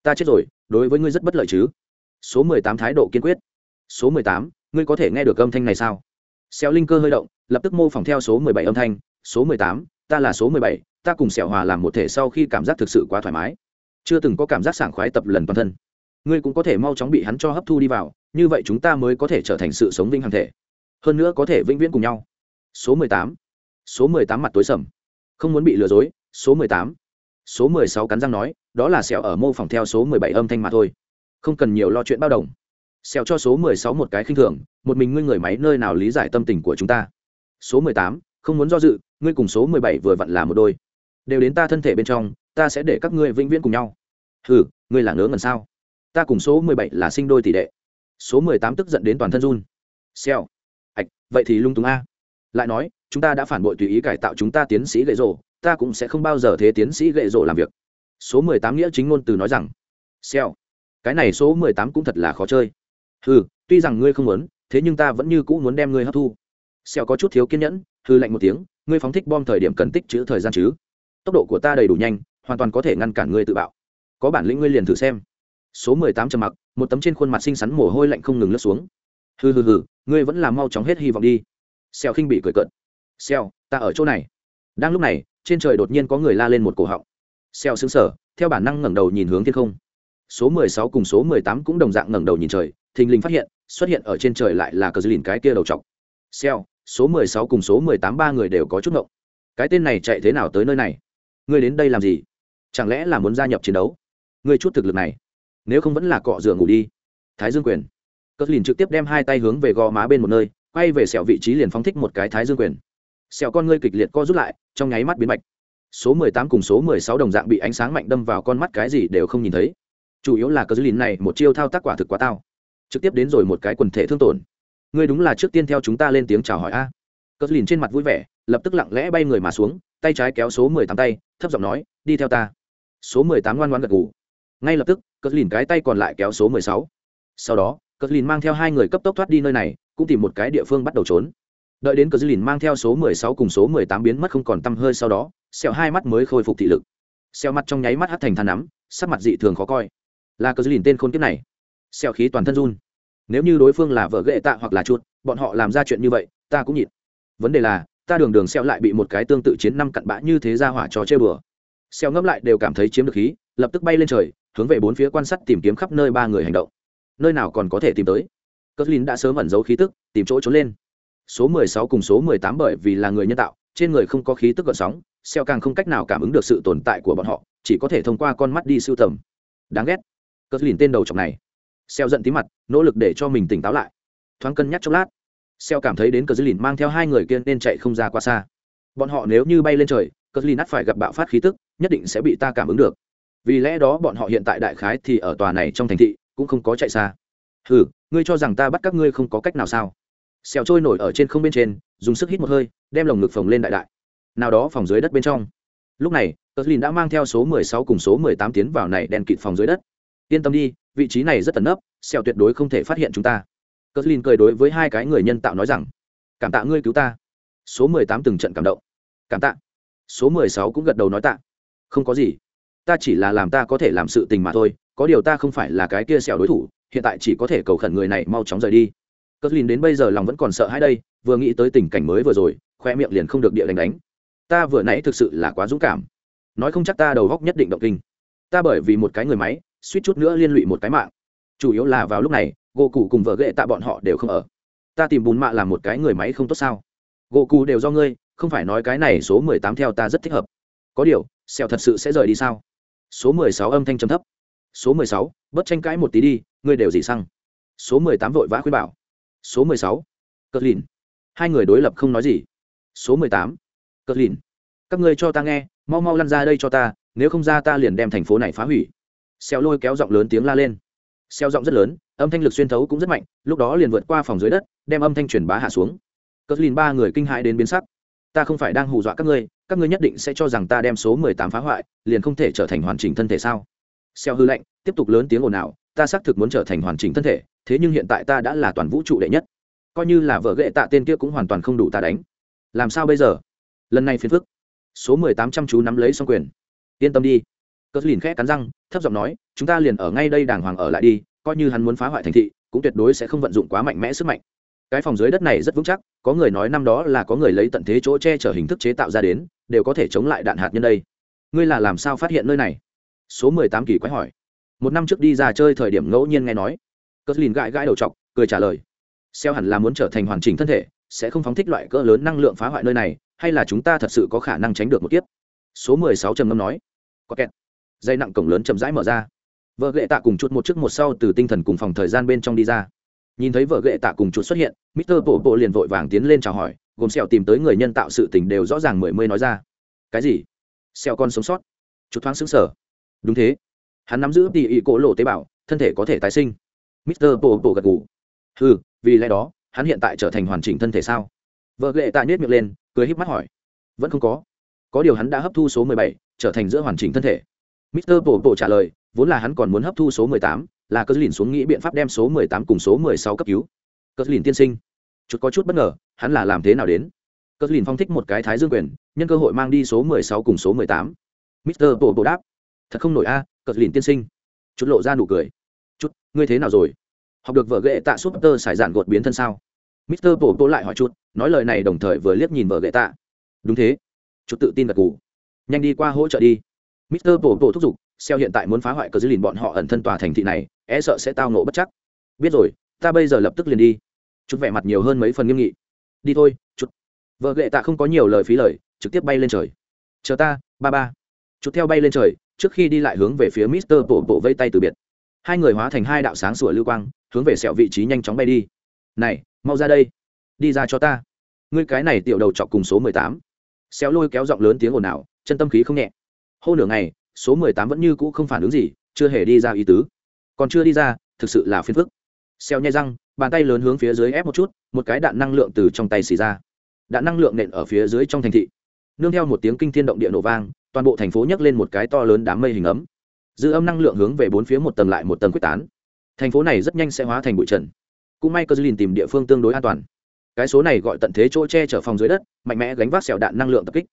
Ta chết rồi, đối với ngươi rất bất lợi chứ? Số mười tám thái độ kiên quyết. Số mười tám, ngươi có thể nghe được âm thanh này sao? Xeo linh cơ hơi động, lập tức mô phỏng theo số mười bảy âm thanh. Số mười tám, ta là số mười bảy, ta cùng xẻo hòa làm một thể sau khi cảm giác thực sự quá thoải mái. Chưa từng có cảm giác sảng khoái tập lần toàn thân. Ngươi cũng có thể mau chóng bị hắn cho hấp thu đi vào như vậy chúng ta mới có thể trở thành sự sống vinh hằng thể. Hơn nữa có thể vĩnh viễn cùng nhau. Số mười tám. Số mười tám mặt tối sầm. Không muốn bị lừa dối, số mười tám. Số mười sáu cắn răng nói, đó là sẹo ở mô phỏng theo số mười bảy âm thanh mà thôi. Không cần nhiều lo chuyện bao đồng. Sẹo cho số mười sáu một cái khinh thường, một mình ngươi người máy nơi nào lý giải tâm tình của chúng ta? Số mười tám, không muốn do dự, ngươi cùng số mười bảy vừa vặn là một đôi. Đều đến ta thân thể bên trong, ta sẽ để các ngươi vĩnh viễn cùng nhau. Ừ ngươi là ngớ ngần sao? Ta cùng số mười bảy là sinh đôi tỷ đệ số mười tám tức giận đến toàn thân run. Xèo. Ạch, vậy thì lung túng a. Lại nói, chúng ta đã phản bội tùy ý cải tạo chúng ta tiến sĩ gậy rổ, ta cũng sẽ không bao giờ thế tiến sĩ gậy rổ làm việc. Số mười tám nghĩa chính ngôn từ nói rằng, xèo. Cái này số mười tám cũng thật là khó chơi. Ừ tuy rằng ngươi không muốn, thế nhưng ta vẫn như cũ muốn đem ngươi hấp thu. Xèo có chút thiếu kiên nhẫn hư lạnh một tiếng, ngươi phóng thích bom thời điểm cần tích chữ thời gian chứ? Tốc độ của ta đầy đủ nhanh, hoàn toàn có thể ngăn cản ngươi tự bạo. Có bản lĩnh ngươi liền thử xem. Số mười tám trầm mặc một tấm trên khuôn mặt xinh xắn mồ hôi lạnh không ngừng lướt xuống. Hừ hừ hừ, ngươi vẫn là mau chóng hết hy vọng đi. Xèo khinh bị cười cợt. Xèo ta ở chỗ này. Đang lúc này, trên trời đột nhiên có người la lên một cổ họng. Xèo xứng sở theo bản năng ngẩng đầu nhìn hướng thiên không. Số mười sáu cùng số mười tám cũng đồng dạng ngẩng đầu nhìn trời, thình lình phát hiện, xuất hiện ở trên trời lại là cờ dư lìn cái kia đầu trọc. Xèo số mười sáu cùng số mười tám ba người đều có chút ngộng. Cái tên này chạy thế nào tới nơi này? Ngươi đến đây làm gì? Chẳng lẽ là muốn gia nhập chiến đấu? Ngươi chút thực lực này nếu không vẫn là cọ rửa ngủ đi. Thái dương quyền. Cất lìn trực tiếp đem hai tay hướng về gò má bên một nơi, quay về sẹo vị trí liền phóng thích một cái thái dương quyền. Sẹo con ngươi kịch liệt co rút lại, trong nháy mắt biến mạch. Số mười tám cùng số mười sáu đồng dạng bị ánh sáng mạnh đâm vào con mắt cái gì đều không nhìn thấy. Chủ yếu là cờ dư lìn này một chiêu thao tác quả thực quá tao. Trực tiếp đến rồi một cái quần thể thương tổn. Ngươi đúng là trước tiên theo chúng ta lên tiếng chào hỏi a. À. cờ dư lìn trên mặt vui vẻ, lập tức lặng lẽ bay người mà xuống, tay trái kéo số mười tám tay, thấp giọng nói, đi theo ta. Số mười tám ngoan ngoan gật gù ngay lập tức cất lìn cái tay còn lại kéo số mười sáu. Sau đó cất lìn mang theo hai người cấp tốc thoát đi nơi này, cũng tìm một cái địa phương bắt đầu trốn. Đợi đến cờ lìn mang theo số mười sáu cùng số mười tám biến mất không còn tăm hơi sau đó xẹo hai mắt mới khôi phục thị lực. Xẹo mặt trong nháy mắt hắt thành than nắm, sắc mặt dị thường khó coi. Là cờ lìn tên khôn kiếp này. Xẹo khí toàn thân run. Nếu như đối phương là vợ ghệ tạ hoặc là chuột, bọn họ làm ra chuyện như vậy, ta cũng nhịn. Vấn đề là, ta đường đường xẹo lại bị một cái tương tự chiến năm cặn bã như thế ra hỏa trò chơi bừa. Xẹo ngấp lại đều cảm thấy chiếm được khí, lập tức bay lên trời hướng về bốn phía quan sát tìm kiếm khắp nơi ba người hành động. Nơi nào còn có thể tìm tới? Cất lin đã sớm ẩn giấu khí tức, tìm chỗ trốn lên. Số mười sáu cùng số mười tám bởi vì là người nhân tạo, trên người không có khí tức gợn sóng xeo càng không cách nào cảm ứng được sự tồn tại của bọn họ, chỉ có thể thông qua con mắt đi sưu tầm. Đáng ghét. Cất lìn tên đầu chọc này. Xeo giận tí mặt, nỗ lực để cho mình tỉnh táo lại. Thoáng cân nhắc chốc lát xeo cảm thấy đến cờ dư lìn mang theo hai người kia nên chạy không ra quá xa. Bọn họ nếu như bay lên trời cờ dư lìn phải gặp bạo phát khí tức, nhất định sẽ bị ta cảm ứng được vì lẽ đó bọn họ hiện tại đại khái thì ở tòa này trong thành thị cũng không có chạy xa. Ừ ngươi cho rằng ta bắt các ngươi không có cách nào sao? Xèo trôi nổi ở trên không bên trên, dùng sức hít một hơi, đem lồng ngực phồng lên đại đại. Nào đó phòng dưới đất bên trong. Lúc này tờ lìn đã mang theo số mười sáu cùng số mười tám tiến vào này đèn kịt phòng dưới đất. Yên tâm đi, vị trí này rất tận nấp xèo tuyệt đối không thể phát hiện chúng ta. Cờ lìn cười đối với hai cái người nhân tạo nói rằng, cảm tạ ngươi cứu ta. Số mười tám từng trận cảm động. Cảm tạ. Số mười sáu cũng gật đầu nói tạ. Không có gì ta chỉ là làm ta có thể làm sự tình mà thôi, có điều ta không phải là cái kia xẻo đối thủ, hiện tại chỉ có thể cầu khẩn người này mau chóng rời đi. Cất lìn đến bây giờ lòng vẫn còn sợ hãi đây, vừa nghĩ tới tình cảnh mới vừa rồi, khoe miệng liền không được địa đánh đánh. Ta vừa nãy thực sự là quá dũng cảm. Nói không chắc ta đầu góc nhất định động kinh. Ta bởi vì một cái người máy, suýt chút nữa liên lụy một cái mạng. Chủ yếu là vào lúc này gỗ cụ cùng vợ ghệ tạ bọn họ đều không ở. Ta tìm bùn mạ làm một cái người máy không tốt sao? Gỗ cụ đều do ngươi, không phải nói cái này số mười tám theo ta rất thích hợp. Có điều, sẹo thật sự sẽ rời đi sao? Số mười sáu âm thanh trầm thấp. Số mười sáu, bớt tranh cãi một tí đi, ngươi đều gì xăng? Số mười tám vội vã khuyên bảo. Số mười sáu cờ lìn. Hai người đối lập không nói gì. Số mười tám cờ lìn. Các ngươi cho ta nghe, mau mau lăn ra đây cho ta, nếu không ra ta liền đem thành phố này phá hủy. Xeo lôi kéo giọng lớn tiếng la lên. Xeo giọng rất lớn, âm thanh lực xuyên thấu cũng rất mạnh, lúc đó liền vượt qua phòng dưới đất, đem âm thanh truyền bá hạ xuống. Cờ lìn ba người kinh hãi đến biến sắc ta không phải đang hù dọa các ngươi các ngươi nhất định sẽ cho rằng ta đem số mười tám phá hoại liền không thể trở thành hoàn chỉnh thân thể sao? Xeo hư lệnh, tiếp tục lớn tiếng ồn ào ta xác thực muốn trở thành hoàn chỉnh thân thể thế nhưng hiện tại ta đã là toàn vũ trụ đệ nhất. Coi như là vợ ghệ tạ tên kia cũng hoàn toàn không đủ ta đánh. Làm sao bây giờ? Lần này phiền phức. Số mười tám trăm chú nắm lấy xong quyền. Yên tâm đi. Cất lìn khẽ cắn răng thấp giọng nói chúng ta liền ở ngay đây đàng hoàng ở lại đi coi như hắn muốn phá hoại thành thị cũng tuyệt đối sẽ không vận dụng quá mạnh mẽ sức mạnh cái phòng dưới đất này rất vững chắc, có người nói năm đó là có người lấy tận thế chỗ che chở hình thức chế tạo ra đến, đều có thể chống lại đạn hạt nhân đây. Ngươi là làm sao phát hiện nơi này? Số mười tám kỳ quái hỏi. Một năm trước đi ra chơi thời điểm ngẫu nhiên nghe nói. Cất lìn gãi gãi đầu t cười trả lời. Xeo hẳn là muốn trở thành hoàn chỉnh thân thể, sẽ không phóng thích loại cỡ lớn năng lượng phá hoại nơi này, hay là chúng ta thật sự có khả năng tránh được một kiếp? Số mười sáu trầm ngâm nói. Có kẹt. Dây nặng cổng lớn chậm rãi mở ra. Vợ ghệ tạ cùng chút một trước một sau từ tinh thần cùng phòng thời gian bên trong đi ra nhìn thấy vợ ghệ tạ cùng chuột xuất hiện, mister bộ bộ liền vội vàng tiến lên chào hỏi, gồm sẹo tìm tới người nhân tạo sự tình đều rõ ràng mười mươi nói ra. Cái gì? Sẹo con sống sót? Chuột thoáng xứng sở đúng thế. Hắn nắm giữ tỉ ỉ cổ lộ tế bào, thân thể có thể tái sinh. Mister bộ bộ gật gù. Ừ vì lẽ đó, hắn hiện tại trở thành hoàn chỉnh thân thể sao? Vợ ghệ tạ nhét miệng lên, cười híp mắt hỏi. Vẫn không có. Có điều hắn đã hấp thu số mười bảy, trở thành giữa hoàn chỉnh thân thể. Mister bộ bộ trả lời, vốn là hắn còn muốn hấp thu số mười tám là cơ lìn xuống nghĩ biện pháp đem số mười tám cùng số mười sáu cấp cứu. Cơ lìn tiên sinh. Chút có chút bất ngờ hắn là làm thế nào đến? Cờ lìn phong thích một cái thái dương quyền nhân cơ hội mang đi số mười sáu cùng số mười tám. Mister bộ bộ đáp. Thật không nổi a à, cờ lìn tiên sinh. Chút lộ ra nụ cười. Chút ngươi thế nào rồi? Học được vợ ghệ tạ súp tơ xài giản gột biến thân sao? Mister bộ bộ lại hỏi chút nói lời này đồng thời vừa liếc nhìn vợ ghệ tạ. Đúng thế. Chút tự tin gật gù. Nhanh đi qua hỗ trợ đi. Mister bộ bộ thúc giục xeo hiện tại muốn phá hoại cờ dư lìn bọn họ ẩn thân tòa thành thị này e sợ sẽ tao nộ bất chắc. Biết rồi, ta bây giờ lập tức liền đi. Chút vẻ mặt nhiều hơn mấy phần nghiêm nghị. Đi thôi, chút. Vợ ghệ tạ không có nhiều lời phí lời, trực tiếp bay lên trời. Chờ ta, ba ba. Chút theo bay lên trời, trước khi đi lại hướng về phía mister bộ bộ vây tay từ biệt. Hai người hóa thành hai đạo sáng sủa lưu quang, hướng về sẹo vị trí nhanh chóng bay đi. Này, mau ra đây. Đi ra cho ta. Ngươi cái này tiểu đầu chọc cùng số mười tám. Xéo lôi kéo giọng lớn tiếng ồn ào, chân tâm khí không nhẹ. Hô nửa ngày, số mười tám vẫn như cũ không phản ứng gì, chưa hề đi ra ý tứ còn chưa đi ra, thực sự là phiền phức. Xeo nhai răng, bàn tay lớn hướng phía dưới ép một chút, một cái đạn năng lượng từ trong tay xì ra. Đạn năng lượng nện ở phía dưới trong thành thị. Nương theo một tiếng kinh thiên động địa nổ vang, toàn bộ thành phố nhấc lên một cái to lớn đám mây hình ấm. Dư âm năng lượng hướng về bốn phía một tầng lại một tầng quyết tán. Thành phố này rất nhanh sẽ hóa thành bụi trần. Cũng may cơ dư tìm địa phương tương đối an toàn. Cái số này gọi tận thế chỗ che chở phòng dưới đất, mạnh mẽ gánh vác xẻo đạn năng lượng tập kích.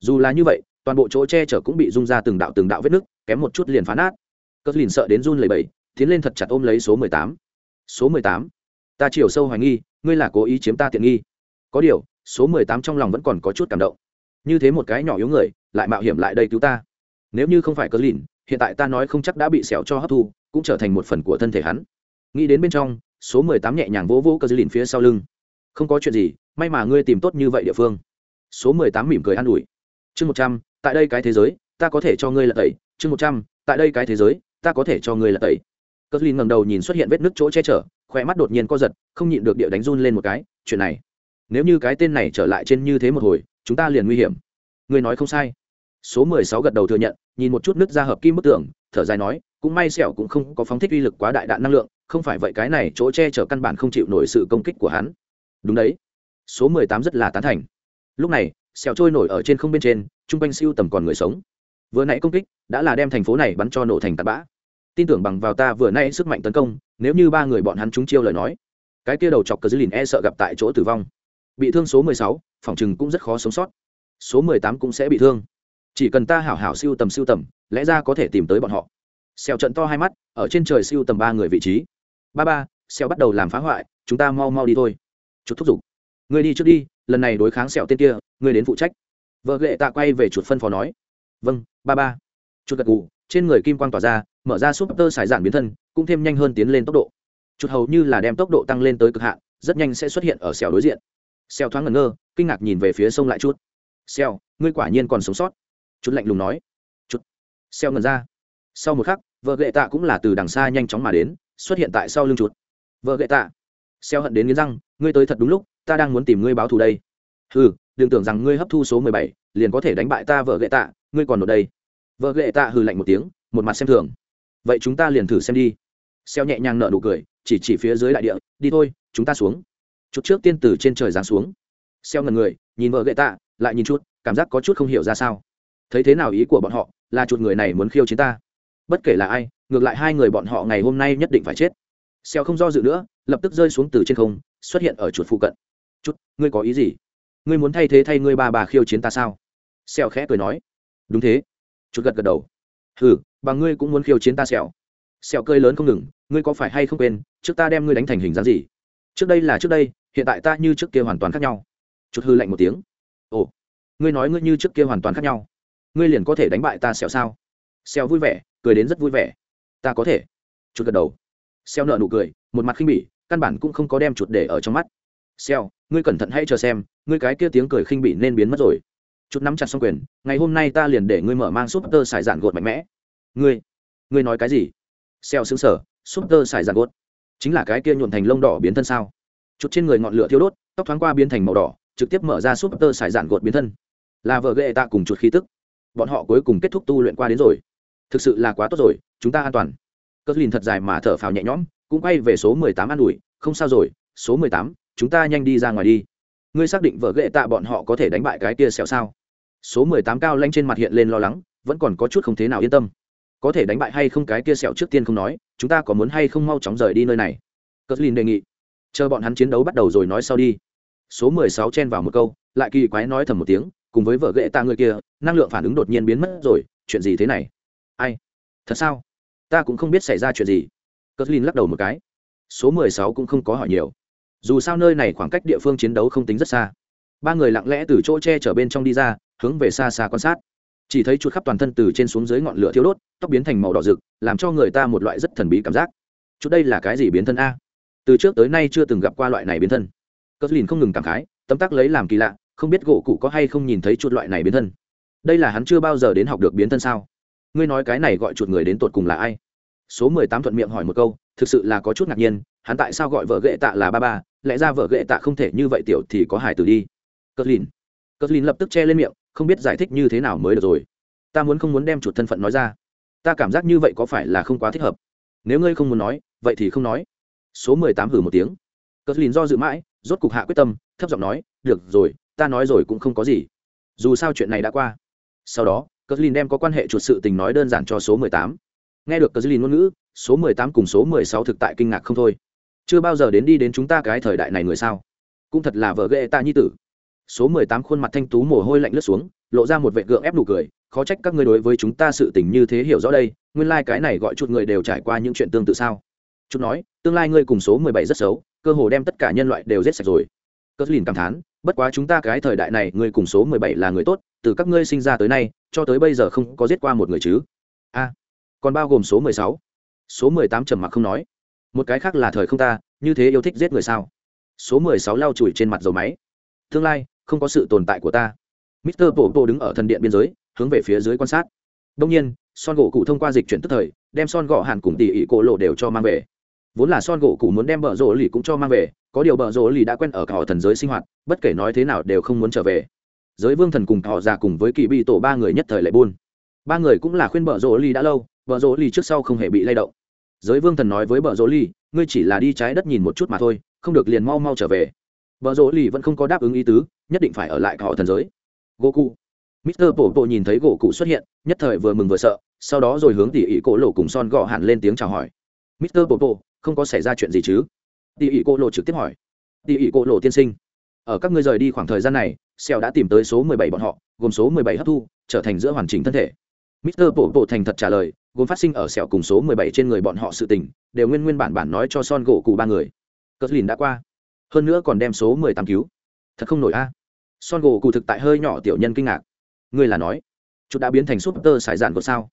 Dù là như vậy, toàn bộ chỗ che chở cũng bị rung ra từng đạo từng đạo vết nứt, kém một chút liền phá nát. Cất lìn sợ đến run lầy bầy tiến lên thật chặt ôm lấy số mười tám. Số mười tám. Ta chiều sâu hoài nghi, ngươi là cố ý chiếm ta tiện nghi. Có điều, số mười tám trong lòng vẫn còn có chút cảm động. Như thế một cái nhỏ yếu người, lại mạo hiểm lại đây cứu ta. Nếu như không phải cất lìn, hiện tại ta nói không chắc đã bị sẹo cho hấp thu, cũng trở thành một phần của thân thể hắn. Nghĩ đến bên trong, số mười tám nhẹ nhàng vỗ vỗ cờ dư lìn phía sau lưng. Không có chuyện gì, may mà ngươi tìm tốt như vậy địa phương. Số mười tám mỉm cười an ủi. Chương một trăm, tại đây cái thế giới, ta có thể cho ngươi là tẩy. Chương một trăm, tại đây cái thế giới, ta có thể cho ngươi là tẩy cờ dư lìn ngầm đầu nhìn xuất hiện vết nước chỗ che chở khoe mắt đột nhiên co giật, không nhịn được địa đánh run lên một cái, chuyện này, nếu như cái tên này trở lại trên như thế một hồi, chúng ta liền nguy hiểm. Ngươi nói không sai. Số mười sáu gật đầu thừa nhận, nhìn một chút nước ra hợp kim bức tường, thở dài nói, cũng may sẹo cũng không có phóng thích uy lực quá đại đạn năng lượng, không phải vậy cái này chỗ che chở căn bản không chịu nổi sự công kích của hắn. Đúng đấy. Số mười tám rất là tán thành. Lúc này, sẹo trôi nổi ở trên không bên trên, chung quanh siêu tầm còn người sống. Vừa nãy công kích đã là đem thành phố này bắn cho nổ thành tạt bã tin tưởng bằng vào ta vừa nãy sức mạnh tấn công, nếu như ba người bọn hắn trúng chiêu lời nói, cái kia đầu chọc cờ dư lìn e sợ gặp tại chỗ tử vong. Bị thương số mười sáu, phòng chừng cũng rất khó sống sót. Số mười tám cũng sẽ bị thương. Chỉ cần ta hảo hảo siêu tầm siêu tầm, lẽ ra có thể tìm tới bọn họ. Xèo trận to hai mắt, ở trên trời siêu tầm ba người vị trí. Ba ba, xèo bắt đầu làm phá hoại, chúng ta mau mau đi thôi. Chuột thúc giục. Người đi trước đi, lần này đối kháng sẹo tên kia người đến phụ trách. Vợ ghệ tạ quay về chuột phân phó nói. Vâng ba ba. Chuột gật gù trên người kim quang tỏa ra, mở ra súp tơ xài dạn biến thân, cũng thêm nhanh hơn tiến lên tốc độ. Chút hầu như là đem tốc độ tăng lên tới cực hạn, rất nhanh sẽ xuất hiện ở xèo đối diện. Xèo thoáng ngẩn ngơ, kinh ngạc nhìn về phía sông lại chút xèo ngươi quả nhiên còn sống sót. Chút lạnh lùng nói. Chút xèo ngẩn ra. Sau một khắc, vợ gậy tạ cũng là từ đằng xa nhanh chóng mà đến, xuất hiện tại sau lưng chuột. Vợ gậy tạ. Xeo hận đến nghiến răng, ngươi tới thật đúng lúc, ta đang muốn tìm ngươi báo thù đây. Ừ đừng tưởng rằng ngươi hấp thu số mười bảy, liền có thể đánh bại ta vợ gậy tạ, ngươi còn ở đây vợ lệ tạ hừ lạnh một tiếng, một mặt xem thường. Vậy chúng ta liền thử xem đi. Xeo nhẹ nhàng nở nụ cười, chỉ chỉ phía dưới đại địa, đi thôi, chúng ta xuống. Chút trước tiên từ trên trời giáng xuống. Xeo ngần người, nhìn vợ lệ tạ, lại nhìn chút, cảm giác có chút không hiểu ra sao. Thấy thế nào ý của bọn họ, là chuột người này muốn khiêu chiến ta? Bất kể là ai, ngược lại hai người bọn họ ngày hôm nay nhất định phải chết. Xeo không do dự nữa, lập tức rơi xuống từ trên không, xuất hiện ở chuột phụ cận. Chút, ngươi có ý gì? Ngươi muốn thay thế thay ngươi ba bà khiêu chiến ta sao? Xeo khẽ cười nói. Đúng thế chút gật gật đầu. Ừ bà ngươi cũng muốn khiêu chiến ta sẹo. Sẹo cơi lớn không ngừng, ngươi có phải hay không quên, trước ta đem ngươi đánh thành hình dáng gì? Trước đây là trước đây, hiện tại ta như trước kia hoàn toàn khác nhau. Chút hư lạnh một tiếng. Ồ, ngươi nói ngươi như trước kia hoàn toàn khác nhau. Ngươi liền có thể đánh bại ta sẹo sao? Sẹo vui vẻ, cười đến rất vui vẻ. Ta có thể. Chút gật đầu. Sẹo nợ nụ cười, một mặt khinh bỉ, căn bản cũng không có đem chuột để ở trong mắt. Sẹo, ngươi cẩn thận hãy chờ xem, ngươi cái kia tiếng cười khinh bỉ nên biến mất rồi chút nắm chặt xong quyền, ngày hôm nay ta liền để ngươi mở mang súp tơ xài giản gột mạnh mẽ. Ngươi ngươi nói cái gì? Xeo xứng sở súp tơ xài giản gột. Chính là cái kia nhuộn thành lông đỏ biến thân sao? Chút trên người ngọn lửa thiêu đốt, tóc thoáng qua biến thành màu đỏ, trực tiếp mở ra súp tơ xài giản gột biến thân. Là vợ ghệ tạ cùng chuột khí tức. Bọn họ cuối cùng kết thúc tu luyện qua đến rồi. Thực sự là quá tốt rồi, chúng ta an toàn. Cất lìn thật dài mà thở phào nhẹ nhõm, cũng quay về số mười tám an ủi, không sao rồi, số mười tám, chúng ta nhanh đi ra ngoài đi. Ngươi xác định vợ ghệ tạ bọn họ có thể đánh bại cái kia xẹo sao? Số mười tám cao lanh trên mặt hiện lên lo lắng, vẫn còn có chút không thế nào yên tâm. Có thể đánh bại hay không cái kia sẹo trước tiên không nói, chúng ta có muốn hay không mau chóng rời đi nơi này? Cất lin đề nghị. Chờ bọn hắn chiến đấu bắt đầu rồi nói sau đi. Số mười sáu chen vào một câu, lại kỳ quái nói thầm một tiếng, cùng với vợ ghệ ta người kia, năng lượng phản ứng đột nhiên biến mất rồi, chuyện gì thế này? Ai? Thật sao? Ta cũng không biết xảy ra chuyện gì. Cất lin lắc đầu một cái. Số mười sáu cũng không có hỏi nhiều. Dù sao nơi này khoảng cách địa phương chiến đấu không tính rất xa. Ba người lặng lẽ từ chỗ che trở bên trong đi ra hướng về xa xa quan sát. Chỉ thấy chuột khắp toàn thân từ trên xuống dưới ngọn lửa thiếu đốt, tóc biến thành màu đỏ rực, làm cho người ta một loại rất thần bí cảm giác. Chút đây là cái gì biến thân a? Từ trước tới nay chưa từng gặp qua loại này biến thân. Cất lìn không ngừng cảm khái, tấm tắc lấy làm kỳ lạ, không biết gỗ cụ có hay không nhìn thấy chuột loại này biến thân. Đây là hắn chưa bao giờ đến học được biến thân sao? Ngươi nói cái này gọi chuột người đến tột cùng là ai? Số mười tám thuận miệng hỏi một câu, thực sự là có chút ngạc nhiên, hắn tại sao gọi vợ ghệ tạ là ba ba, lẽ ra vợ ghệ tạ không thể như vậy tiểu thì có hải tử đi. Cất lìn. Cất lìn lập tức che lên miệng không biết giải thích như thế nào mới được rồi. Ta muốn không muốn đem chuột thân phận nói ra. Ta cảm giác như vậy có phải là không quá thích hợp? Nếu ngươi không muốn nói, vậy thì không nói. Số mười tám hử một tiếng. Cất lìn do dự mãi, rốt cục hạ quyết tâm, thấp giọng nói, được rồi, ta nói rồi cũng không có gì. Dù sao chuyện này đã qua. Sau đó, cất lìn đem có quan hệ chuột sự tình nói đơn giản cho số mười tám. Nghe được cất lìn ngôn ngữ, số mười tám cùng số mười sáu thực tại kinh ngạc không thôi. Chưa bao giờ đến đi đến chúng ta cái thời đại này người sao? Cũng thật là vợ ghệ ta nhi tử số mười tám khuôn mặt thanh tú mồ hôi lạnh lướt xuống, lộ ra một vệ gượng ép nụ cười, khó trách các ngươi đối với chúng ta sự tình như thế hiểu rõ đây, nguyên lai、like、cái này gọi chút người đều trải qua những chuyện tương tự sao? Chút nói, tương lai ngươi cùng số mười bảy rất xấu, cơ hồ đem tất cả nhân loại đều giết sạch rồi. Cất lìn cảm thán, bất quá chúng ta cái thời đại này, ngươi cùng số mười bảy là người tốt, từ các ngươi sinh ra tới nay, cho tới bây giờ không có giết qua một người chứ? A, còn bao gồm số mười sáu. Số mười tám trầm mặc không nói. Một cái khác là thời không ta, như thế yêu thích giết người sao? Số mười sáu lau chùi trên mặt dầu máy. Tương lai không có sự tồn tại của ta. Mister bộ bộ đứng ở thần điện biên giới, hướng về phía dưới quan sát. Đông nhiên, son gỗ cụ thông qua dịch chuyển tức thời, đem son gỗ hàn cùng tỉ ỉ cổ lộ đều cho mang về. Vốn là son gỗ cụ muốn đem bờ rỗ lì cũng cho mang về, có điều bờ rỗ lì đã quen ở cả họ thần giới sinh hoạt, bất kể nói thế nào đều không muốn trở về. Giới vương thần cùng họ già cùng với kỳ bị tổ ba người nhất thời lại buôn ba người cũng là khuyên bờ rỗ lì đã lâu, bờ rỗ lì trước sau không hề bị lay động. Giới vương thần nói với bờ rỗ lì, ngươi chỉ là đi trái đất nhìn một chút mà thôi, không được liền mau mau trở về. Bờ rỗ lì vẫn không có đáp ứng ý tứ nhất định phải ở lại họ thần giới. Goku, mister bộ bộ nhìn thấy gỗ cụ xuất hiện nhất thời vừa mừng vừa sợ sau đó rồi hướng tỉ ỉ cổ lộ cùng son gọ hẳn lên tiếng chào hỏi. Mister bộ bộ không có xảy ra chuyện gì chứ? Tỉ ỉ cổ lộ trực tiếp hỏi. Tỉ ỉ cổ lộ tiên sinh ở các ngươi rời đi khoảng thời gian này xèo đã tìm tới số mười bảy bọn họ gồm số mười bảy hấp thu trở thành giữa hoàn chỉnh thân thể. Mister bộ bộ thành thật trả lời gồm phát sinh ở sẹo cùng số mười bảy trên người bọn họ sự tình đều nguyên nguyên bản bản nói cho son gỗ cụ ba người. Cất lìn đã qua hơn nữa còn đem số mười tám cứu. Thật không nổi a son gỗ cụ thực tại hơi nhỏ tiểu nhân kinh ngạc. Ngươi là nói chút đã biến thành súp tơ sải dạn của sao?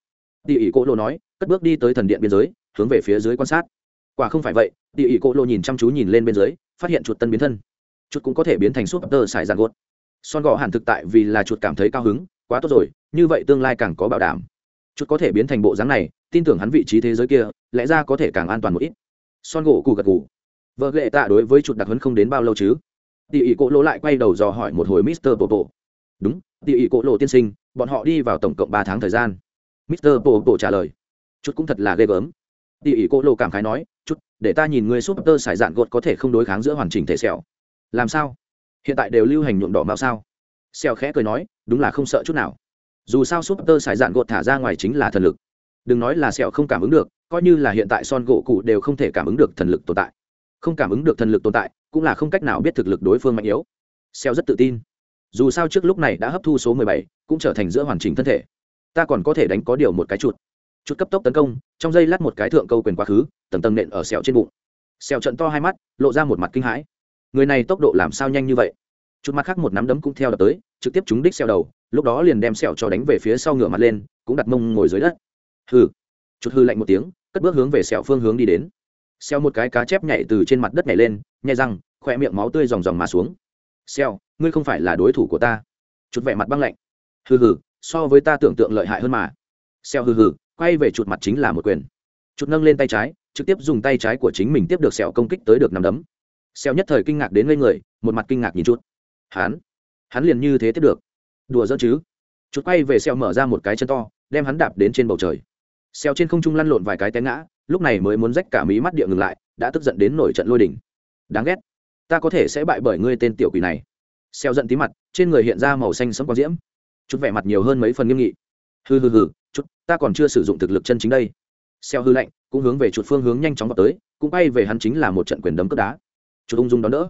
Tỉ ỉ cô lô nói, cất bước đi tới thần điện biên giới, hướng về phía dưới quan sát. Quả không phải vậy tỉ ỉ cô lô nhìn chăm chú nhìn lên bên dưới, phát hiện chuột tân biến thân. Chuột cũng có thể biến thành súp tơ sải dạn gột. Son gỗ hẳn thực tại vì là chuột cảm thấy cao hứng, quá tốt rồi, như vậy tương lai càng có bảo đảm. Chuột có thể biến thành bộ dáng này, tin tưởng hắn vị trí thế giới kia, lẽ ra có thể càng an toàn một ít. Son gỗ cù gật gù. Vợ ghệ tạ đối với chuột đặc hấn không đến bao lâu chứ? Tỉ ỉ cổ lỗ lại quay đầu dò hỏi một hồi mister popo. Đúng, tỉ ỉ cổ lỗ tiên sinh, bọn họ đi vào tổng cộng ba tháng thời gian. Mister popo trả lời. Chút cũng thật là ghê gớm. Tỉ ỉ cổ lỗ cảm khái nói, chút, để ta nhìn người súp tơ sải dạn gột có thể không đối kháng giữa hoàn chỉnh thể sẹo. Làm sao? Hiện tại đều lưu hành nhuộm đỏ mạo sao? Sẹo khẽ cười nói, đúng là không sợ chút nào. Dù sao súp tơ sải dạn gột thả ra ngoài chính là thần lực. Đừng nói là sẹo không cảm ứng được, coi như là hiện tại son gỗ cụ đều không thể cảm ứng được thần lực tồn tại. Không cảm ứng được thần lực tồn tại cũng là không cách nào biết thực lực đối phương mạnh yếu. Xeo rất tự tin. Dù sao trước lúc này đã hấp thu số mười bảy, cũng trở thành giữa hoàn chỉnh thân thể. Ta còn có thể đánh có điều một cái chuột. Chuột cấp tốc tấn công, trong giây lát một cái thượng câu quyền quá khứ, tầng tầng nện ở sẹo trên bụng. Sẹo trận to hai mắt, lộ ra một mặt kinh hãi. Người này tốc độ làm sao nhanh như vậy? Chút mặt khác một nắm đấm cũng theo đập tới, trực tiếp trúng đích xeo đầu, lúc đó liền đem sẹo cho đánh về phía sau ngửa mặt lên, cũng đặt mông ngồi dưới đất. Hừ. Chút hư lạnh một tiếng, cất bước hướng về sẹo phương hướng đi đến xeo một cái cá chép nhảy từ trên mặt đất nhảy lên nhai răng khoe miệng máu tươi ròng ròng mà xuống. Xeo, ngươi không phải là đối thủ của ta. Chút vẻ mặt băng lạnh. Hừ hừ, so với ta tưởng tượng lợi hại hơn mà. Xeo hừ hừ, quay về chuột mặt chính là một quyền. Chuột nâng lên tay trái, trực tiếp dùng tay trái của chính mình tiếp được sẹo công kích tới được nằm đấm. Xeo nhất thời kinh ngạc đến ngây người, một mặt kinh ngạc nhìn chút hắn hắn liền như thế tiếp được. Đùa giỡn chứ? Chuột quay về xeo mở ra một cái chân to, đem hắn đạp đến trên bầu trời. Xeo trên không trung lăn lộn vài cái té ngã lúc này mới muốn rách cả mí mắt địa ngừng lại, đã tức giận đến nổi trận lôi đỉnh đáng ghét. Ta có thể sẽ bại bởi ngươi tên tiểu quỷ này. Xeo giận tí mặt, trên người hiện ra màu xanh sẫm quang diễm. Chút vẻ mặt nhiều hơn mấy phần nghiêm nghị. Hừ hừ hừ, chút, ta còn chưa sử dụng thực lực chân chính đây. Xeo hư lạnh, cũng hướng về chuột phương hướng nhanh chóng vào tới, cũng bay về hắn chính là một trận quyền đấm cướp đá. Chút ung dung đón đỡ.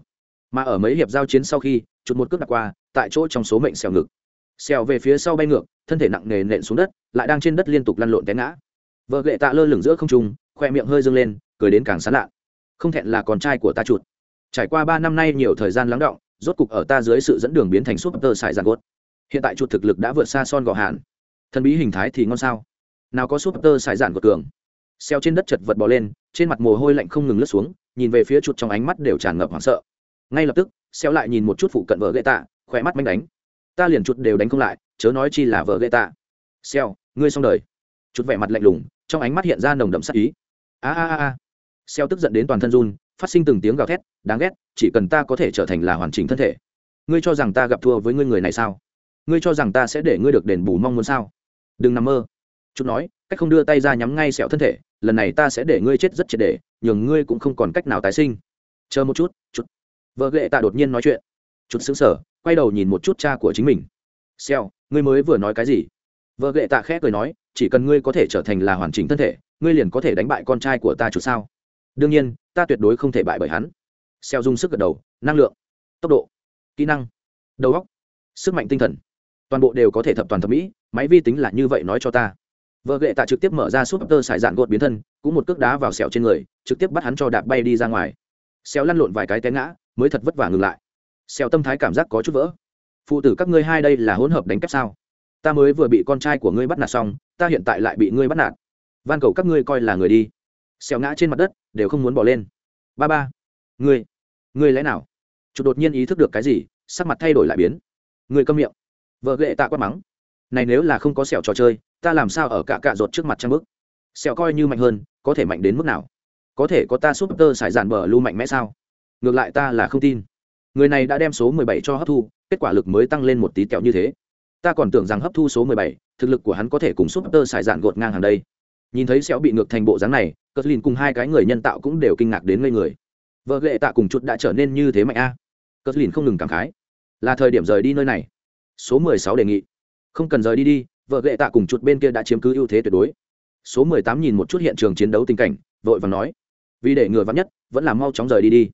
Mà ở mấy hiệp giao chiến sau khi, chút một cước đặt qua, tại chỗ trong số mệnh xeo ngực. Xeo về phía sau bay ngược, thân thể nặng nề nện xuống đất, lại đang trên đất liên tục lăn lộn té ngã. Vợ gậy tạ lơ lửng giữa không trung khoe miệng hơi dâng lên, cười đến càng sán lạ không thẹn là con trai của ta chuột. Trải qua ba năm nay nhiều thời gian lắng động, rốt cục ở ta dưới sự dẫn đường biến thành súp tơ xài giàn gốt hiện tại chuột thực lực đã vượt xa son gò hạn. Thần bí hình thái thì ngon sao? Nào có súp tơ xài giàn gột cường. Xeo trên đất chật vật bò lên, trên mặt mồ hôi lạnh không ngừng lướt xuống, nhìn về phía chuột trong ánh mắt đều tràn ngập hoảng sợ. Ngay lập tức, xeo lại nhìn một chút phụ cận vợ gậy tạ khỏe mắt manh đánh. Ta liền chuột đều đánh không lại, chớ nói chi là vợ gậy tạ xeo, ngươi xong đời. Chuột vẻ mặt lạnh lùng, trong ánh mắt hiện ra nồng đậm sắc ý a a a xeo tức giận đến toàn thân run, phát sinh từng tiếng gào thét, đáng ghét, chỉ cần ta có thể trở thành là hoàn chỉnh thân thể. Ngươi cho rằng ta gặp thua với ngươi người này sao? Ngươi cho rằng ta sẽ để ngươi được đền bù mong muốn sao? Đừng nằm mơ. Chút nói, cách không đưa tay ra nhắm ngay sẹo thân thể, lần này ta sẽ để ngươi chết rất triệt để, nhường ngươi cũng không còn cách nào tái sinh. Chờ một chút chút. Vợ ghệ tạ đột nhiên nói chuyện. Chút xứng sở quay đầu nhìn một chút cha của chính mình. Xeo, ngươi mới vừa nói cái gì? Vợ ghệ tạ khẽ cười nói, chỉ cần ngươi có thể trở thành là hoàn chỉnh thân thể ngươi liền có thể đánh bại con trai của ta chủ sao? Đương nhiên, ta tuyệt đối không thể bại bởi hắn. Xeo dung sức gật đầu, năng lượng, tốc độ, kỹ năng, đầu óc, sức mạnh tinh thần, toàn bộ đều có thể thập toàn thập mỹ, máy vi tính là như vậy nói cho ta. Vợ ghệ tạ trực tiếp mở ra súp tơ xài dạn gột biến thân, cũng một cước đá vào sẹo trên người, trực tiếp bắt hắn cho đạp bay đi ra ngoài. Xeo lăn lộn vài cái té ngã, mới thật vất vả ngừng lại. Xeo tâm thái cảm giác có chút vỡ. Phụ tử các ngươi hai đây là hỗn hợp đánh kép sao? Ta mới vừa bị con trai của ngươi bắt nạt xong, ta hiện tại lại bị ngươi bắt nạt van cầu các ngươi coi là người đi. Xéo ngã trên mặt đất, đều không muốn bỏ lên. Ba ba. Ngươi ngươi lẽ nào? Chụp đột nhiên ý thức được cái gì, sắc mặt thay đổi lại biến. Ngươi câm miệng. Vợ ghệ tạ quát mắng. Này nếu là không có sẹo trò chơi, ta làm sao ở cả cạ ruột trước mặt trang bức? Sẹo coi như mạnh hơn, có thể mạnh đến mức nào? Có thể có ta súp tơ sải dạn bờ lưu mạnh mẽ sao? Ngược lại ta là không tin. Người này đã đem số mười bảy cho hấp thu, kết quả lực mới tăng lên một tí kẹo như thế. Ta còn tưởng rằng hấp thu số mười bảy, thực lực của hắn có thể cùng súp tơ sải dạn gột ngang hàng đây nhìn thấy sẹo bị ngược thành bộ dáng này cất lìn cùng hai cái người nhân tạo cũng đều kinh ngạc đến ngây người. Vợ ghệ tạ cùng chút đã trở nên như thế mạnh a. À. cất lìn không ngừng cảm khái. Là thời điểm rời đi nơi này. Số mười sáu đề nghị. Không cần rời đi đi, vợ ghệ tạ cùng chút bên kia đã chiếm cứ ưu thế tuyệt đối. Số mười tám nhìn một chút hiện trường chiến đấu tình cảnh, vội và nói. Vì để ngừa vắn nhất, vẫn là mau chóng rời đi đi.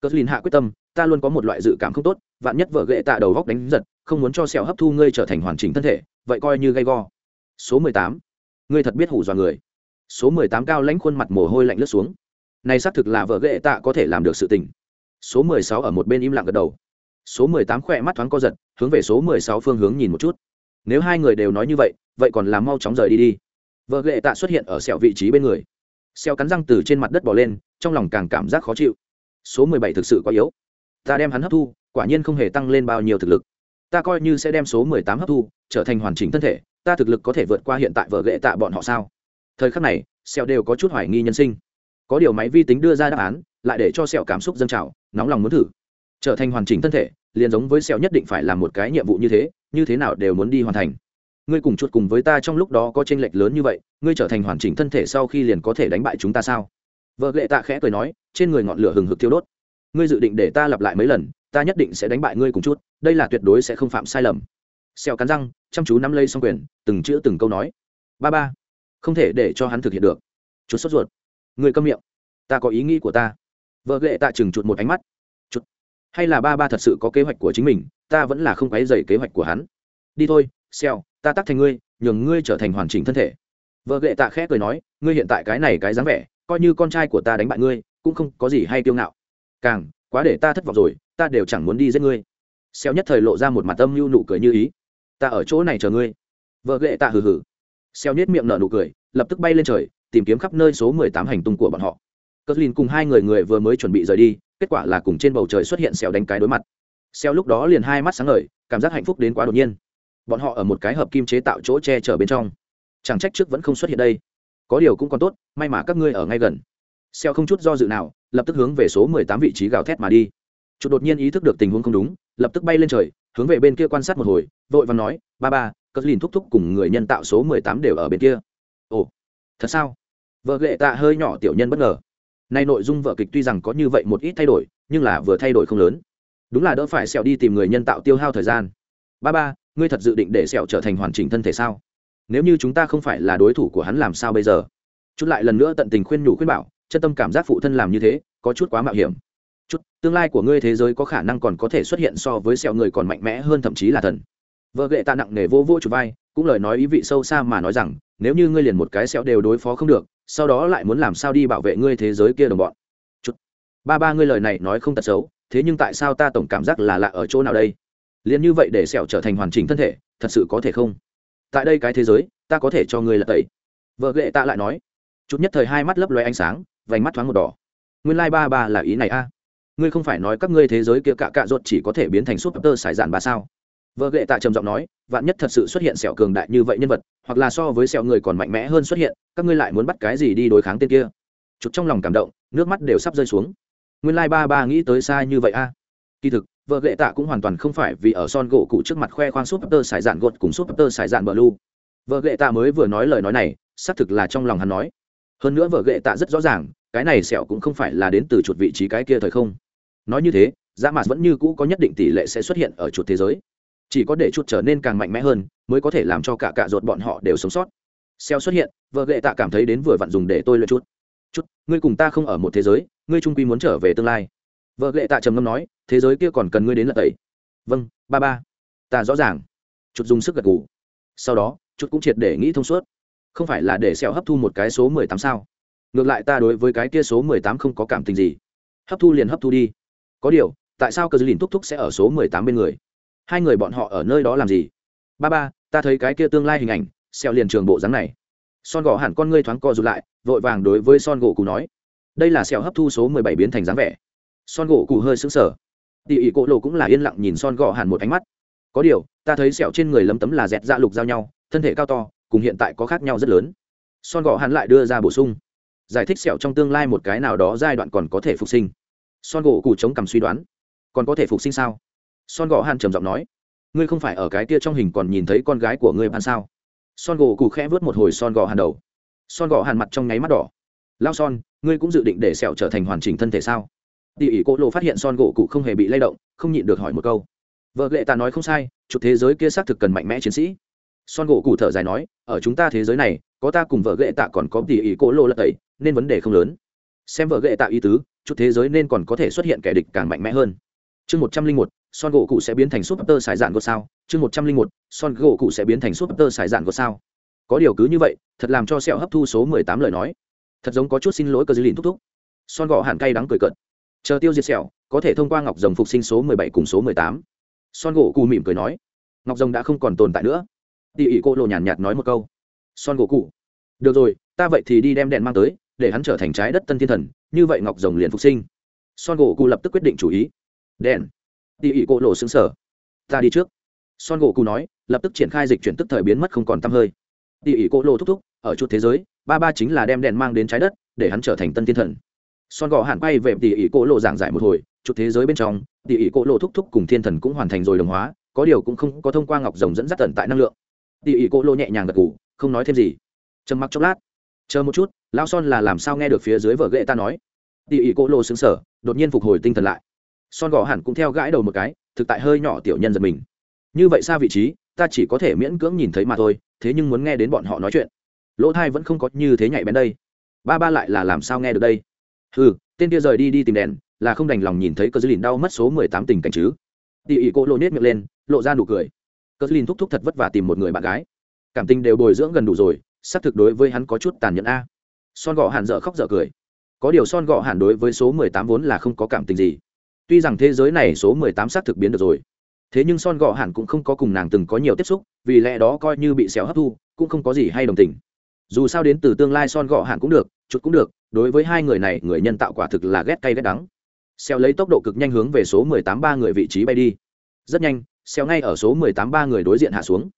Cất lìn hạ quyết tâm, ta luôn có một loại dự cảm không tốt, vạn nhất vợ ghệ tạ đầu góc đánh giật, không muốn cho sẹo hấp thu ngươi trở thành hoàn chỉnh thân thể, vậy coi như gay go. Số mười tám ngươi thật biết hủ dọa người. Số mười tám cao lãnh khuôn mặt mồ hôi lạnh lướt xuống. Này xác thực là vợ ghệ tạ có thể làm được sự tình. Số mười sáu ở một bên im lặng gật đầu. Số mười tám khỏe mắt thoáng co giật, hướng về số mười sáu phương hướng nhìn một chút. Nếu hai người đều nói như vậy vậy còn làm mau chóng rời đi đi. Vợ ghệ tạ xuất hiện ở sẹo vị trí bên người. Xeo cắn răng từ trên mặt đất bỏ lên, trong lòng càng cảm giác khó chịu. Số mười bảy thực sự quá yếu. Ta đem hắn hấp thu, quả nhiên không hề tăng lên bao nhiêu thực lực. Ta coi như sẽ đem số mười tám hấp thu, trở thành hoàn chỉnh thân thể ta thực lực có thể vượt qua hiện tại vợ ghệ tạ bọn họ sao? Thời khắc này, sẹo đều có chút hoài nghi nhân sinh. Có điều máy vi tính đưa ra đáp án, lại để cho sẹo cảm xúc dâng trào, nóng lòng muốn thử. Trở thành hoàn chỉnh thân thể, liền giống với sẹo nhất định phải làm một cái nhiệm vụ như thế như thế nào đều muốn đi hoàn thành. Ngươi cùng chuột cùng với ta trong lúc đó có tranh lệch lớn như vậy, ngươi trở thành hoàn chỉnh thân thể sau khi liền có thể đánh bại chúng ta sao? Vợ lệ tạ khẽ cười nói, trên người ngọn lửa hừng hực thiêu đốt. Ngươi dự định để ta lặp lại mấy lần, ta nhất định sẽ đánh bại ngươi cùng chút đây là tuyệt đối sẽ không phạm sai lầm. Xèo cắn răng chăm chú nắm lây xong quyền, từng chữ từng câu nói. Ba ba, không thể để cho hắn thực hiện được. Chút sốt ruột. Ngươi câm miệng. Ta có ý nghĩ của ta. Vợ lệ tạ chừng chuột một ánh mắt. Chút hay là ba ba thật sự có kế hoạch của chính mình, ta vẫn là không quấy dày kế hoạch của hắn. Đi thôi, xèo, ta tắc thành ngươi, nhường ngươi trở thành hoàn chỉnh thân thể. Vợ ghệ tạ khẽ cười nói, ngươi hiện tại cái này cái dáng vẻ, coi như con trai của ta đánh bại ngươi, cũng không có gì hay kiêu ngạo. Càng, quá để ta thất vọng rồi, ta đều chẳng muốn đi giết ngươi. Xéo nhất thời lộ ra một mặt âm mưu nụ cười như ý ta ở chỗ này chờ ngươi. Vợ ghệ tạ hừ hừ. Xeo nhếch miệng nở nụ cười, lập tức bay lên trời, tìm kiếm khắp nơi số mười tám hành tung của bọn họ. Cất lìn cùng hai người người vừa mới chuẩn bị rời đi, kết quả là cùng trên bầu trời xuất hiện Xeo đánh cái đối mặt. Xeo lúc đó liền hai mắt sáng ngời, cảm giác hạnh phúc đến quá đột nhiên. Bọn họ ở một cái hợp kim chế tạo chỗ che chở bên trong. Chẳng trách trước vẫn không xuất hiện đây. Có điều cũng còn tốt, may mà các ngươi ở ngay gần. Xeo không chút do dự nào, lập tức hướng về số mười tám vị trí gào thét mà đi. Chụt đột nhiên ý thức được tình huống không đúng, lập tức bay lên trời, hướng về bên kia quan sát một hồi vội và nói, ba ba, cất lìn thúc thúc cùng người nhân tạo số mười tám đều ở bên kia. Ồ, thật sao? Vợ lệ tạ hơi nhỏ tiểu nhân bất ngờ. Nay nội dung vợ kịch tuy rằng có như vậy một ít thay đổi, nhưng là vừa thay đổi không lớn. Đúng là đỡ phải sẹo đi tìm người nhân tạo tiêu hao thời gian. Ba ba, ngươi thật dự định để sẹo trở thành hoàn chỉnh thân thể sao? Nếu như chúng ta không phải là đối thủ của hắn làm sao bây giờ? Chút lại lần nữa tận tình khuyên nhủ khuyên bảo, chân tâm cảm giác phụ thân làm như thế, có chút quá mạo hiểm. Chút, tương lai của ngươi thế giới có khả năng còn có thể xuất hiện so với sẹo người còn mạnh mẽ hơn thậm chí là thần vợ ghệ tạ nặng nề vô vô chụp vai, cũng lời nói ý vị sâu xa mà nói rằng, nếu như ngươi liền một cái sẹo đều đối phó không được, sau đó lại muốn làm sao đi bảo vệ ngươi thế giới kia đồng bọn. Chút ba ba ngươi lời này nói không tật xấu, thế nhưng tại sao ta tổng cảm giác là lạ ở chỗ nào đây? Liền như vậy để sẹo trở thành hoàn chỉnh thân thể, thật sự có thể không? Tại đây cái thế giới, ta có thể cho ngươi là tẩy. Vợ ghệ tạ lại nói. Chút nhất thời hai mắt lấp loe ánh sáng, vành mắt thoáng một đỏ. Nguyên lai ba ba là ý này a. Ngươi không phải nói các ngươi thế giới kia cạ cạ ruột chỉ có thể biến thành súp tơ sải dạn ba sao? Vợ ghệ tạ trầm giọng nói, vạn nhất thật sự xuất hiện sẹo cường đại như vậy nhân vật, hoặc là so với sẹo người còn mạnh mẽ hơn xuất hiện, các ngươi lại muốn bắt cái gì đi đối kháng tên kia? Chụp trong lòng cảm động, nước mắt đều sắp rơi xuống. Nguyên lai ba ba nghĩ tới sai như vậy a. Kỳ thực, vợ ghệ tạ cũng hoàn toàn không phải vì ở son gỗ cụ trước mặt khoe khoang súp tơ sải dạn gột cùng súp tơ sải dạn bờ lu. Vợ ghệ tạ mới vừa nói lời nói này, xác thực là trong lòng hắn nói. Hơn nữa vợ ghệ tạ rất rõ ràng, cái này sẹo cũng không phải là đến từ chuột vị trí cái kia thời không. Nói như thế dã mạt vẫn như cũ có nhất định tỷ lệ sẽ xuất hiện ở chuột thế giới chỉ có để chuột trở nên càng mạnh mẽ hơn, mới có thể làm cho cả cạ ruột bọn họ đều sống sót. Xeo xuất hiện, vợ gệ tạ cảm thấy đến vừa vặn dùng để tôi luyện chút. Chút, ngươi cùng ta không ở một thế giới, ngươi trung quy muốn trở về tương lai. Vợ gệ tạ trầm ngâm nói, thế giới kia còn cần ngươi đến lật tẩy. Vâng ba ba. Ta rõ ràng. Chút dùng sức gật gù. Sau đó, chút cũng triệt để nghĩ thông suốt. Không phải là để Xeo hấp thu một cái số mười tám sao? Ngược lại ta đối với cái kia số mười tám không có cảm tình gì. Hấp thu liền hấp thu đi. Có điều, tại sao cờ dư lìn thúc thúc sẽ ở số mười tám bên người? Hai người bọn họ ở nơi đó làm gì? Ba ba, ta thấy cái kia tương lai hình ảnh xẹo liền trường bộ dáng này. Son gỗ hẳn con ngươi thoáng co rụt lại, vội vàng đối với son gỗ cụ nói. Đây là xẹo hấp thu số mười bảy biến thành dáng vẻ. Son gỗ cụ hơi sững sờ. Tỉ ỉ cỗ lộ cũng là yên lặng nhìn son gỗ hẳn một ánh mắt. Có điều, ta thấy sẹo trên người lấm tấm là dẹt da lục giao nhau, thân thể cao to, cùng hiện tại có khác nhau rất lớn. Son gỗ hẳn lại đưa ra bổ sung. Giải thích sẹo trong tương lai một cái nào đó giai đoạn còn có thể phục sinh. Son gỗ cụ chống cằm suy đoán. Còn có thể phục sinh sao? Son gỗ hàn trầm giọng nói, ngươi không phải ở cái kia trong hình còn nhìn thấy con gái của ngươi ban sao? Son gỗ cụ khẽ vớt một hồi son gỗ hàn đầu. Son gỗ hàn mặt trong nháy mắt đỏ. Lao son, ngươi cũng dự định để sẹo trở thành hoàn chỉnh thân thể sao? Tỉ ỉ cỗ lộ phát hiện son gỗ cụ không hề bị lay động, không nhịn được hỏi một câu. Vợ lệ ta nói không sai, chụp thế giới kia xác thực cần mạnh mẽ chiến sĩ. Son gỗ cụ thở dài nói, ở chúng ta thế giới này, có ta cùng vợ ghệ tạ còn có tỉ ỉ cỗ lộ lật tẩy, nên vấn đề không lớn. Xem vợ ghệ tạ ý tứ chút thế giới nên còn có thể xuất hiện kẻ địch càng mạnh mẽ hơn chương một trăm linh một, son gỗ cụ sẽ biến thành súp tơ sải dạn của sao. chương một trăm linh một, son gỗ cụ sẽ biến thành súp tơ sải dạn của sao. Có điều cứ như vậy, thật làm cho sẹo hấp thu số mười tám lời nói. Thật giống có chút xin lỗi cơ dư lìn thúc thúc. Son gỗ hẳn cay đắng cười cợt. Chờ tiêu diệt sẹo, có thể thông qua ngọc rồng phục sinh số mười bảy cùng số mười tám. Son gỗ cụ mỉm cười nói, ngọc rồng đã không còn tồn tại nữa. Tỉ ỉ cô lộ nhàn nhạt nói một câu, son gỗ cụ được rồi, ta vậy thì đi đem đèn mang tới, để hắn trở thành trái đất tân thiên thần, như vậy ngọc rồng liền phục sinh. Son gỗ cụ lập tức quyết định chủ ý đèn. Tỉ ỉ cổ lộ xứng sở ta đi trước. Son gỗ cụ nói lập tức triển khai dịch chuyển tức thời biến mất không còn tăm hơi. Tỉ ỉ cổ lộ thúc thúc ở chút thế giới ba ba chính là đem đèn mang đến trái đất để hắn trở thành tân thiên thần. Son gỗ hẳn quay về tỉ ỉ cổ lộ giảng giải một hồi chút thế giới bên trong tỉ ỉ cổ lộ thúc thúc cùng thiên thần cũng hoàn thành rồi đồng hóa có điều cũng không có thông qua ngọc rồng dẫn dắt tận tại năng lượng. Tỉ ỉ cổ lộ nhẹ nhàng gật cù, không nói thêm gì. Trầm mặc chốc lát. Chờ một chút lao son là làm sao nghe được phía dưới vở ghệ ta nói. Tỉ ỉ cổ lộ xứng sở đột nhiên phục hồi tinh thần lại son gò hẳn cũng theo gãi đầu một cái, thực tại hơi nhỏ tiểu nhân giật mình. Như vậy xa vị trí, ta chỉ có thể miễn cưỡng nhìn thấy mà thôi, thế nhưng muốn nghe đến bọn họ nói chuyện. Lỗ thai vẫn không có như thế nhạy bén đây. Ba ba lại là làm sao nghe được đây? Ừ tên kia rời đi đi tìm đèn, là không đành lòng nhìn thấy cơ dư lìn đau mất số mười tám tình cảnh chứ? Tỉ ỉ cô lộ nết miệng lên, lộ ra nụ cười. Cơ dư lìn thúc thúc thật vất vả tìm một người bạn gái. Cảm tình đều bồi dưỡng gần đủ rồi, xác thực đối với hắn có chút tàn nhẫn a. Son gọ hàn dở khóc dở cười. Có điều son gọ hàn đối với số mười tám vốn là không có cảm tình gì tuy rằng thế giới này số mười tám xác thực biến được rồi, thế nhưng son gọ hàn cũng không có cùng nàng từng có nhiều tiếp xúc, vì lẽ đó coi như bị xéo hấp thu, cũng không có gì hay đồng tình. Dù sao đến từ tương lai son gọ hàn cũng được, chút cũng được, đối với hai người này, người nhân tạo quả thực là ghét cay ghét đắng. Xéo lấy tốc độ cực nhanh hướng về số mười tám ba người vị trí bay đi. Rất nhanh xéo ngay ở số mười tám ba người đối diện hạ xuống.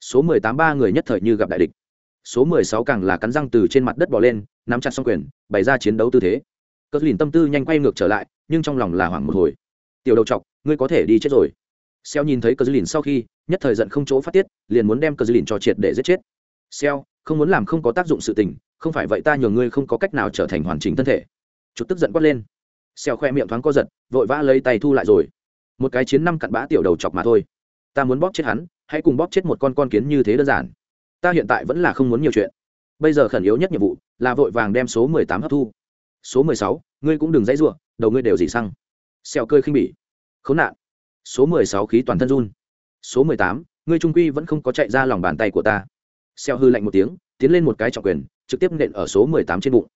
Số mười tám ba người nhất thời như gặp đại địch. Số mười sáu càng là cắn răng từ trên mặt đất bò lên, nắm chặt song quyền, bày ra chiến đấu tư thế cờ lìn tâm tư nhanh quay ngược trở lại, nhưng trong lòng là hoảng một hồi. Tiểu đầu chọc, ngươi có thể đi chết rồi. Xeo nhìn thấy cờ lìn sau khi, nhất thời giận không chỗ phát tiết, liền muốn đem cờ lìn cho triệt để giết chết. Xeo, không muốn làm không có tác dụng sự tình, không phải vậy ta nhường ngươi không có cách nào trở thành hoàn chỉnh thân thể. Chút tức giận quát lên. Xeo khoe miệng thoáng co giật, vội vã lấy tay thu lại rồi. Một cái chiến năm cặn bã tiểu đầu chọc mà thôi. Ta muốn bóp chết hắn, hãy cùng bóp chết một con con kiến như thế đơn giản. Ta hiện tại vẫn là không muốn nhiều chuyện. Bây giờ khẩn yếu nhất nhiệm vụ là vội vàng đem số mười tám hấp thu số mười sáu, ngươi cũng đừng dãy r u ộ n đầu ngươi đều dỉ xăng. Xẹo cơi khinh bỉ. Khốn nạn. Số mười sáu, khí toàn thân run. Số mười tám, ngươi trung quy vẫn không có chạy ra lòng bàn tay của ta. Xẹo hư lạnh một tiếng, tiến lên một cái trọng quyền, trực tiếp nện ở số mười tám trên bụng.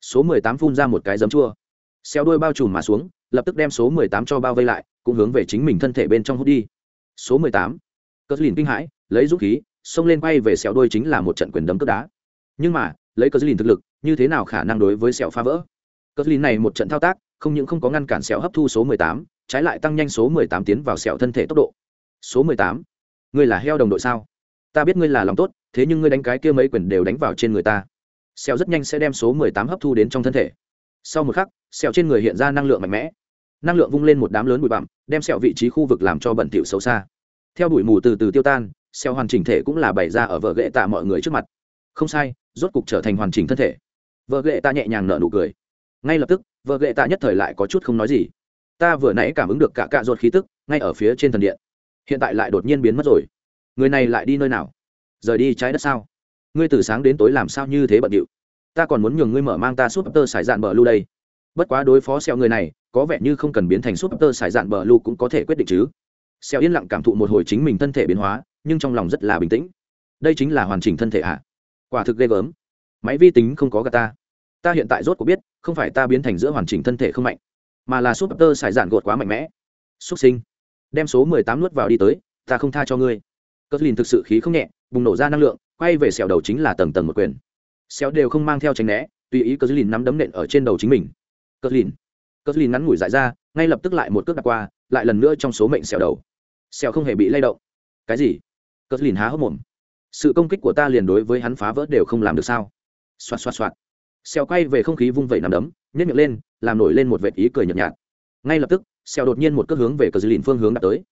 Số mười tám phun ra một cái giấm chua. Xẹo đuôi bao trùm mà xuống, lập tức đem số mười tám cho bao vây lại, cũng hướng về chính mình thân thể bên trong hút đi. Số mười tám, cất lìn kinh hãi, lấy dũng khí, xông lên quay về xẹo đôi chính là một trận quyền đấm cướp đá. Nhưng mà, lấy cờ lìn thực lực, như thế nào khả năng đối với sẹo phá vỡ? Cờ lìn này một trận thao tác, không những không có ngăn cản sẹo hấp thu số mười tám, trái lại tăng nhanh số mười tám tiến vào sẹo thân thể tốc độ. Số mười tám? Ngươi là heo đồng đội sao? Ta biết ngươi là lòng tốt, thế nhưng ngươi đánh cái kia mấy quyền đều đánh vào trên người ta. Sẹo rất nhanh sẽ đem số mười tám hấp thu đến trong thân thể. Sau một khắc, sẹo trên người hiện ra năng lượng mạnh mẽ. Năng lượng vung lên một đám lớn bụi bặm, đem sẹo vị trí khu vực làm cho bẩn thỉu xấu xa. Theo bụi mù từ từ tiêu tan, sẹo hoàn chỉnh thể cũng là bày ra ở vợ ghệ tạ mọi người trước mặt. Không sai, rốt cục trở thành hoàn chỉnh thân thể. Vợ ghệ tạ nhẹ nhàng nở nụ cười ngay lập tức, vợ ghệ tạ nhất thời lại có chút không nói gì. Ta vừa nãy cảm ứng được cả cạ ruột khí tức, ngay ở phía trên thần điện. Hiện tại lại đột nhiên biến mất rồi. Người này lại đi nơi nào? Rời đi trái đất sao? Ngươi từ sáng đến tối làm sao như thế bận điệu? Ta còn muốn nhường ngươi mở mang ta súp tơ sải dạn bờ lưu đây. Bất quá đối phó xeo người này, có vẻ như không cần biến thành súp tơ sải dạn bờ lưu cũng có thể quyết định chứ. Xeo yên lặng cảm thụ một hồi chính mình thân thể biến hóa, nhưng trong lòng rất là bình tĩnh. Đây chính là hoàn chỉnh thân thể ạ à? quả thực ghê gớm. Máy vi tính không có gà ta ta hiện tại rốt cuộc biết, không phải ta biến thành giữa hoàn chỉnh thân thể không mạnh, mà là súp tơ xài dạn gột quá mạnh mẽ. Xúc sinh. Đem số mười tám nuốt vào đi tới, ta không tha cho ngươi. Cất lìn thực sự khí không nhẹ, bùng nổ ra năng lượng, quay về xẻo đầu chính là tầng tầng một quyền. Xéo đều không mang theo tránh né, tùy ý cất lìn nắm đấm nện ở trên đầu chính mình. Cất lìn. Cất lìn ngắn ngủi dại ra, ngay lập tức lại một cước đặt qua, lại lần nữa trong số mệnh xẻo đầu. Xẻo không hề bị lay động. Cái gì? Cất lìn há hốc mồm. Sự công kích của ta liền đối với hắn phá vỡ đều không làm được sao? Xoạt xoạt xoạt xèo quay về không khí vung vẩy nằm đấm nhét miệng lên, làm nổi lên một vệt ý cười nhợt nhạt. Ngay lập tức, xèo đột nhiên một cước hướng về cờ dư lìn phương hướng đã tới.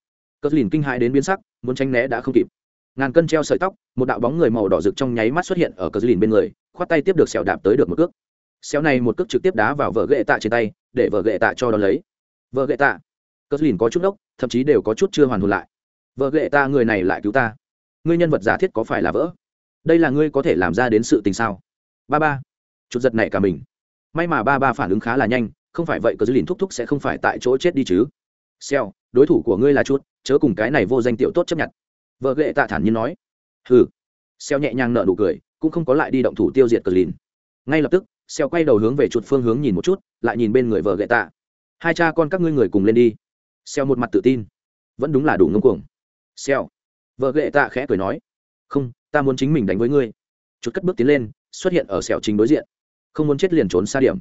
Cờ dư lìn kinh hãi đến biến sắc, muốn tránh né đã không kịp. Ngàn cân treo sợi tóc, một đạo bóng người màu đỏ rực trong nháy mắt xuất hiện ở cờ dư lìn bên người, khoát tay tiếp được xèo đạp tới được một cước. Xèo này một cước trực tiếp đá vào vợ gậy tạ trên tay, để vợ gậy tạ cho đón lấy. Vợ gậy tạ. Cờ dư lìn có chút đốc, thậm chí đều có chút chưa hoàn hồn lại. Vợ gậy tạ, người này lại cứu ta. Ngươi nhân vật giả thiết có phải là vỡ? Đây là ngươi có thể làm ra đến sự tình sao? Ba ba chút giật này cả mình. May mà ba ba phản ứng khá là nhanh, không phải vậy cờ dư lìn thúc thúc sẽ không phải tại chỗ chết đi chứ. Xeo đối thủ của ngươi là chút chớ cùng cái này vô danh tiểu tốt chấp nhận. Vợ ghệ tạ thản nhiên nói. Hừ. Xeo nhẹ nhàng nở nụ cười, cũng không có lại đi động thủ tiêu diệt cờ lìn. Ngay lập tức xeo quay đầu hướng về chuột phương hướng nhìn một chút, lại nhìn bên người vợ ghệ tạ. Hai cha con các ngươi người cùng lên đi. Xeo một mặt tự tin. Vẫn đúng là đủ ngông cuồng. Xeo vợ ghệ tạ khẽ cười nói. Không, ta muốn chính mình đánh với ngươi. Chuột cất bước tiến lên, xuất hiện ở Xeo chính đối diện không muốn chết liền trốn xa điểm.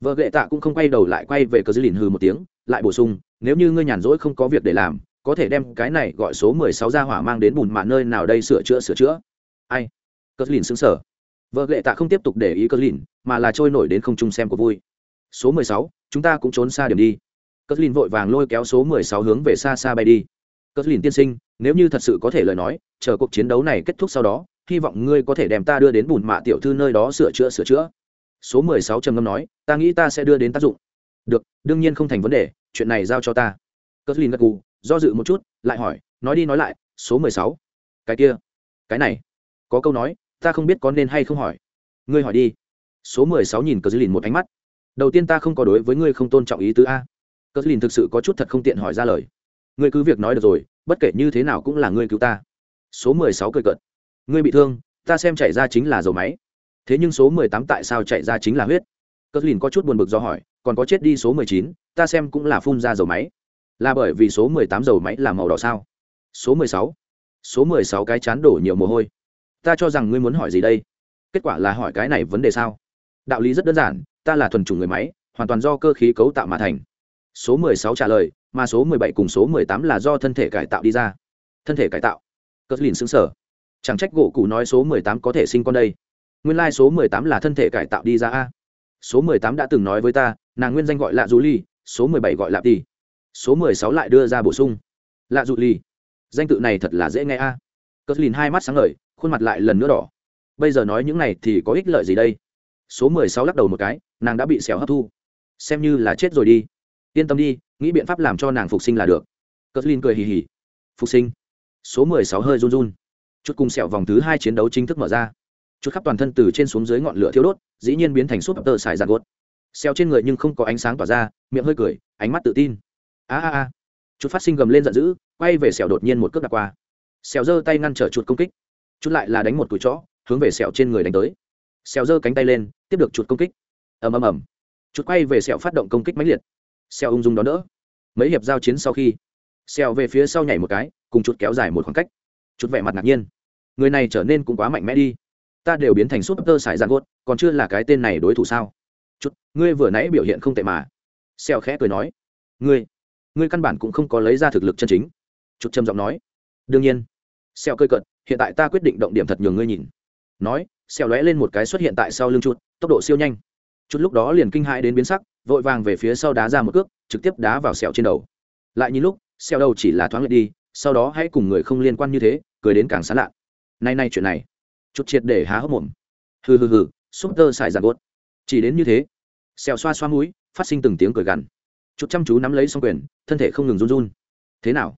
Vợ ghệ tạ cũng không quay đầu lại quay về cờ dư lìn hừ một tiếng, lại bổ sung, nếu như ngươi nhàn rỗi không có việc để làm, có thể đem cái này gọi số mười sáu ra hỏa mang đến bùn mạ nơi nào đây sửa chữa sửa chữa. Ai? Cờ dư lìn xứng sở vợ ghệ tạ không tiếp tục để ý cờ dư lìn, mà là trôi nổi đến không trung xem của vui. Số mười sáu, chúng ta cũng trốn xa điểm đi. Cờ dư lìn vội vàng lôi kéo số mười sáu hướng về xa xa bay đi. Cờ dư lìn tiên sinh, nếu như thật sự có thể lời nói, chờ cuộc chiến đấu này kết thúc sau đó, hy vọng ngươi có thể đem ta đưa đến bùn mạ tiểu thư nơi đó sửa chữa sửa chữa số mười sáu trầm ngâm nói, ta nghĩ ta sẽ đưa đến tác dụng. Được, đương nhiên không thành vấn đề, chuyện này giao cho ta. Cất lin gật gù, do dự một chút, lại hỏi, nói đi nói lại, số mười sáu? Cái kia. Cái này. Có câu nói, ta không biết có nên hay không hỏi. Ngươi hỏi đi. Số mười sáu nhìn cờ dư lìn một ánh mắt. Đầu tiên ta không có đối với ngươi không tôn trọng ý tứ a. Cờ dư lìn thực sự có chút thật không tiện hỏi ra lời. Ngươi cứ việc nói được rồi, bất kể như thế nào cũng là ngươi cứu ta. Số mười sáu cười cợt. Ngươi bị thương, ta xem chảy ra chính là dầu máy thế nhưng số mười tám tại sao chạy ra chính là huyết? Cơ lìn có chút buồn bực do hỏi, còn có chết đi số mười chín, ta xem cũng là phun ra dầu máy. Là bởi vì số mười tám dầu máy là màu đỏ sao? Số mười sáu. Số mười sáu cái chán đổ nhiều mồ hôi. Ta cho rằng ngươi muốn hỏi gì đây? Kết quả là hỏi cái này vấn đề sao? Đạo lý rất đơn giản, ta là thuần chủng người máy, hoàn toàn do cơ khí cấu tạo mà thành. Số mười sáu trả lời, mà số mười bảy cùng số mười tám là do thân thể cải tạo đi ra. Thân thể cải tạo. Cất lìn xứng sở chẳng trách gỗ cụ nói số mười tám có thể sinh con đây nguyên lai、like、số mười tám là thân thể cải tạo đi ra a. Số mười tám đã từng nói với ta, nàng nguyên danh gọi là du ly, số mười bảy gọi là đi số mười sáu lại đưa ra bổ sung. Lạ du ly. Danh tự này thật là dễ nghe a. Cất lìn hai mắt sáng ngời, khuôn mặt lại lần nữa đỏ. Bây giờ nói những này thì có ích lợi gì đây? Số mười sáu lắc đầu một cái, nàng đã bị xẻo hấp thu. Xem như là chết rồi đi. Yên tâm đi, nghĩ biện pháp làm cho nàng phục sinh là được. Cất lìn cười hì hì. Phục sinh. Số mười sáu hơi run run. Chút cùng sẹo vòng thứ hai chiến đấu chính thức mở ra chút khắp toàn thân từ trên xuống dưới ngọn lửa thiêu đốt, dĩ nhiên biến thành súp tơ xài giàn gốt xeo trên người nhưng không có ánh sáng tỏa ra, miệng hơi cười, ánh mắt tự tin. A a a. Chút phát sinh gầm lên giận dữ, quay về sẹo đột nhiên một cước đạp qua. Sẹo giơ tay ngăn trở chuột công kích. Chút lại là đánh một cùi chó, hướng về sẹo trên người đánh tới. Sẹo giơ cánh tay lên, tiếp được chuột công kích. Ầm ầm ầm. Chuột quay về sẹo phát động công kích mãnh liệt. Sẹo ung dung đón đỡ. Mấy hiệp giao chiến sau khi sẹo về phía sau nhảy một cái, cùng chuột kéo dài một khoảng cách. Chút vẻ mặt ngạc nhiên. Người này trở nên cũng quá mạnh mẽ đi ta đều biến thành super tơ sải giàn gốt, còn chưa là cái tên này đối thủ sao? Chút, ngươi vừa nãy biểu hiện không tệ mà. Xèo khẽ cười nói. Ngươi ngươi căn bản cũng không có lấy ra thực lực chân chính. Chút trầm giọng nói. Đương nhiên. Xèo cơi cận hiện tại ta quyết định động điểm thật nhường ngươi nhìn. Nói, xèo lóe lên một cái xuất hiện tại sau lưng chút, tốc độ siêu nhanh. Chút lúc đó liền kinh hãi đến biến sắc, vội vàng về phía sau đá ra một cước, trực tiếp đá vào xèo trên đầu. Lại nhìn lúc, xèo đầu chỉ là thoáng lại đi, sau đó hãy cùng người không liên quan như thế, cười đến càng sán lạ. Nay nay chuyện này chút triệt để há hốc mồm. Hừ hừ hừ, súp tơ xài giàn gốt. Chỉ đến như thế, xèo xoa xoa mũi, phát sinh từng tiếng cười gằn. Chút chăm chú nắm lấy xong quyền, thân thể không ngừng run run. Thế nào?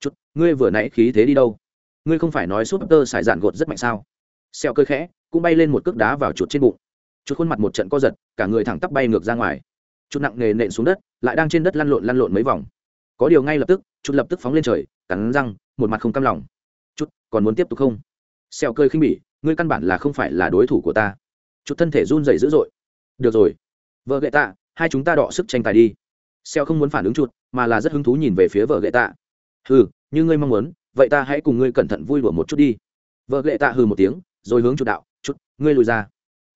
Chút, ngươi vừa nãy khí thế đi đâu? Ngươi không phải nói súp tơ xài giàn gột rất mạnh sao? Xèo cơ khẽ, cũng bay lên một cước đá vào chuột trên bụng. Chút khuôn mặt một trận co giật, cả người thẳng tắp bay ngược ra ngoài. Chút nặng nề nện xuống đất, lại đang trên đất lăn lộn lăn lộn mấy vòng. Có điều ngay lập tức chút lập tức phóng lên trời, cắn răng, một mặt không cam lòng. Chút, còn muốn tiếp tục không? Xèo cơi khinh bỉ ngươi căn bản là không phải là đối thủ của ta. Chút thân thể run rẩy dữ dội. Được rồi. Vợ gậy tạ, hai chúng ta đọ sức tranh tài đi. Xeo không muốn phản ứng chút, mà là rất hứng thú nhìn về phía vợ gậy tạ. Hừ, như ngươi mong muốn, vậy ta hãy cùng ngươi cẩn thận vui đùa một chút đi. Vợ gậy tạ hừ một tiếng, rồi hướng chuột đạo, chút, ngươi lùi ra.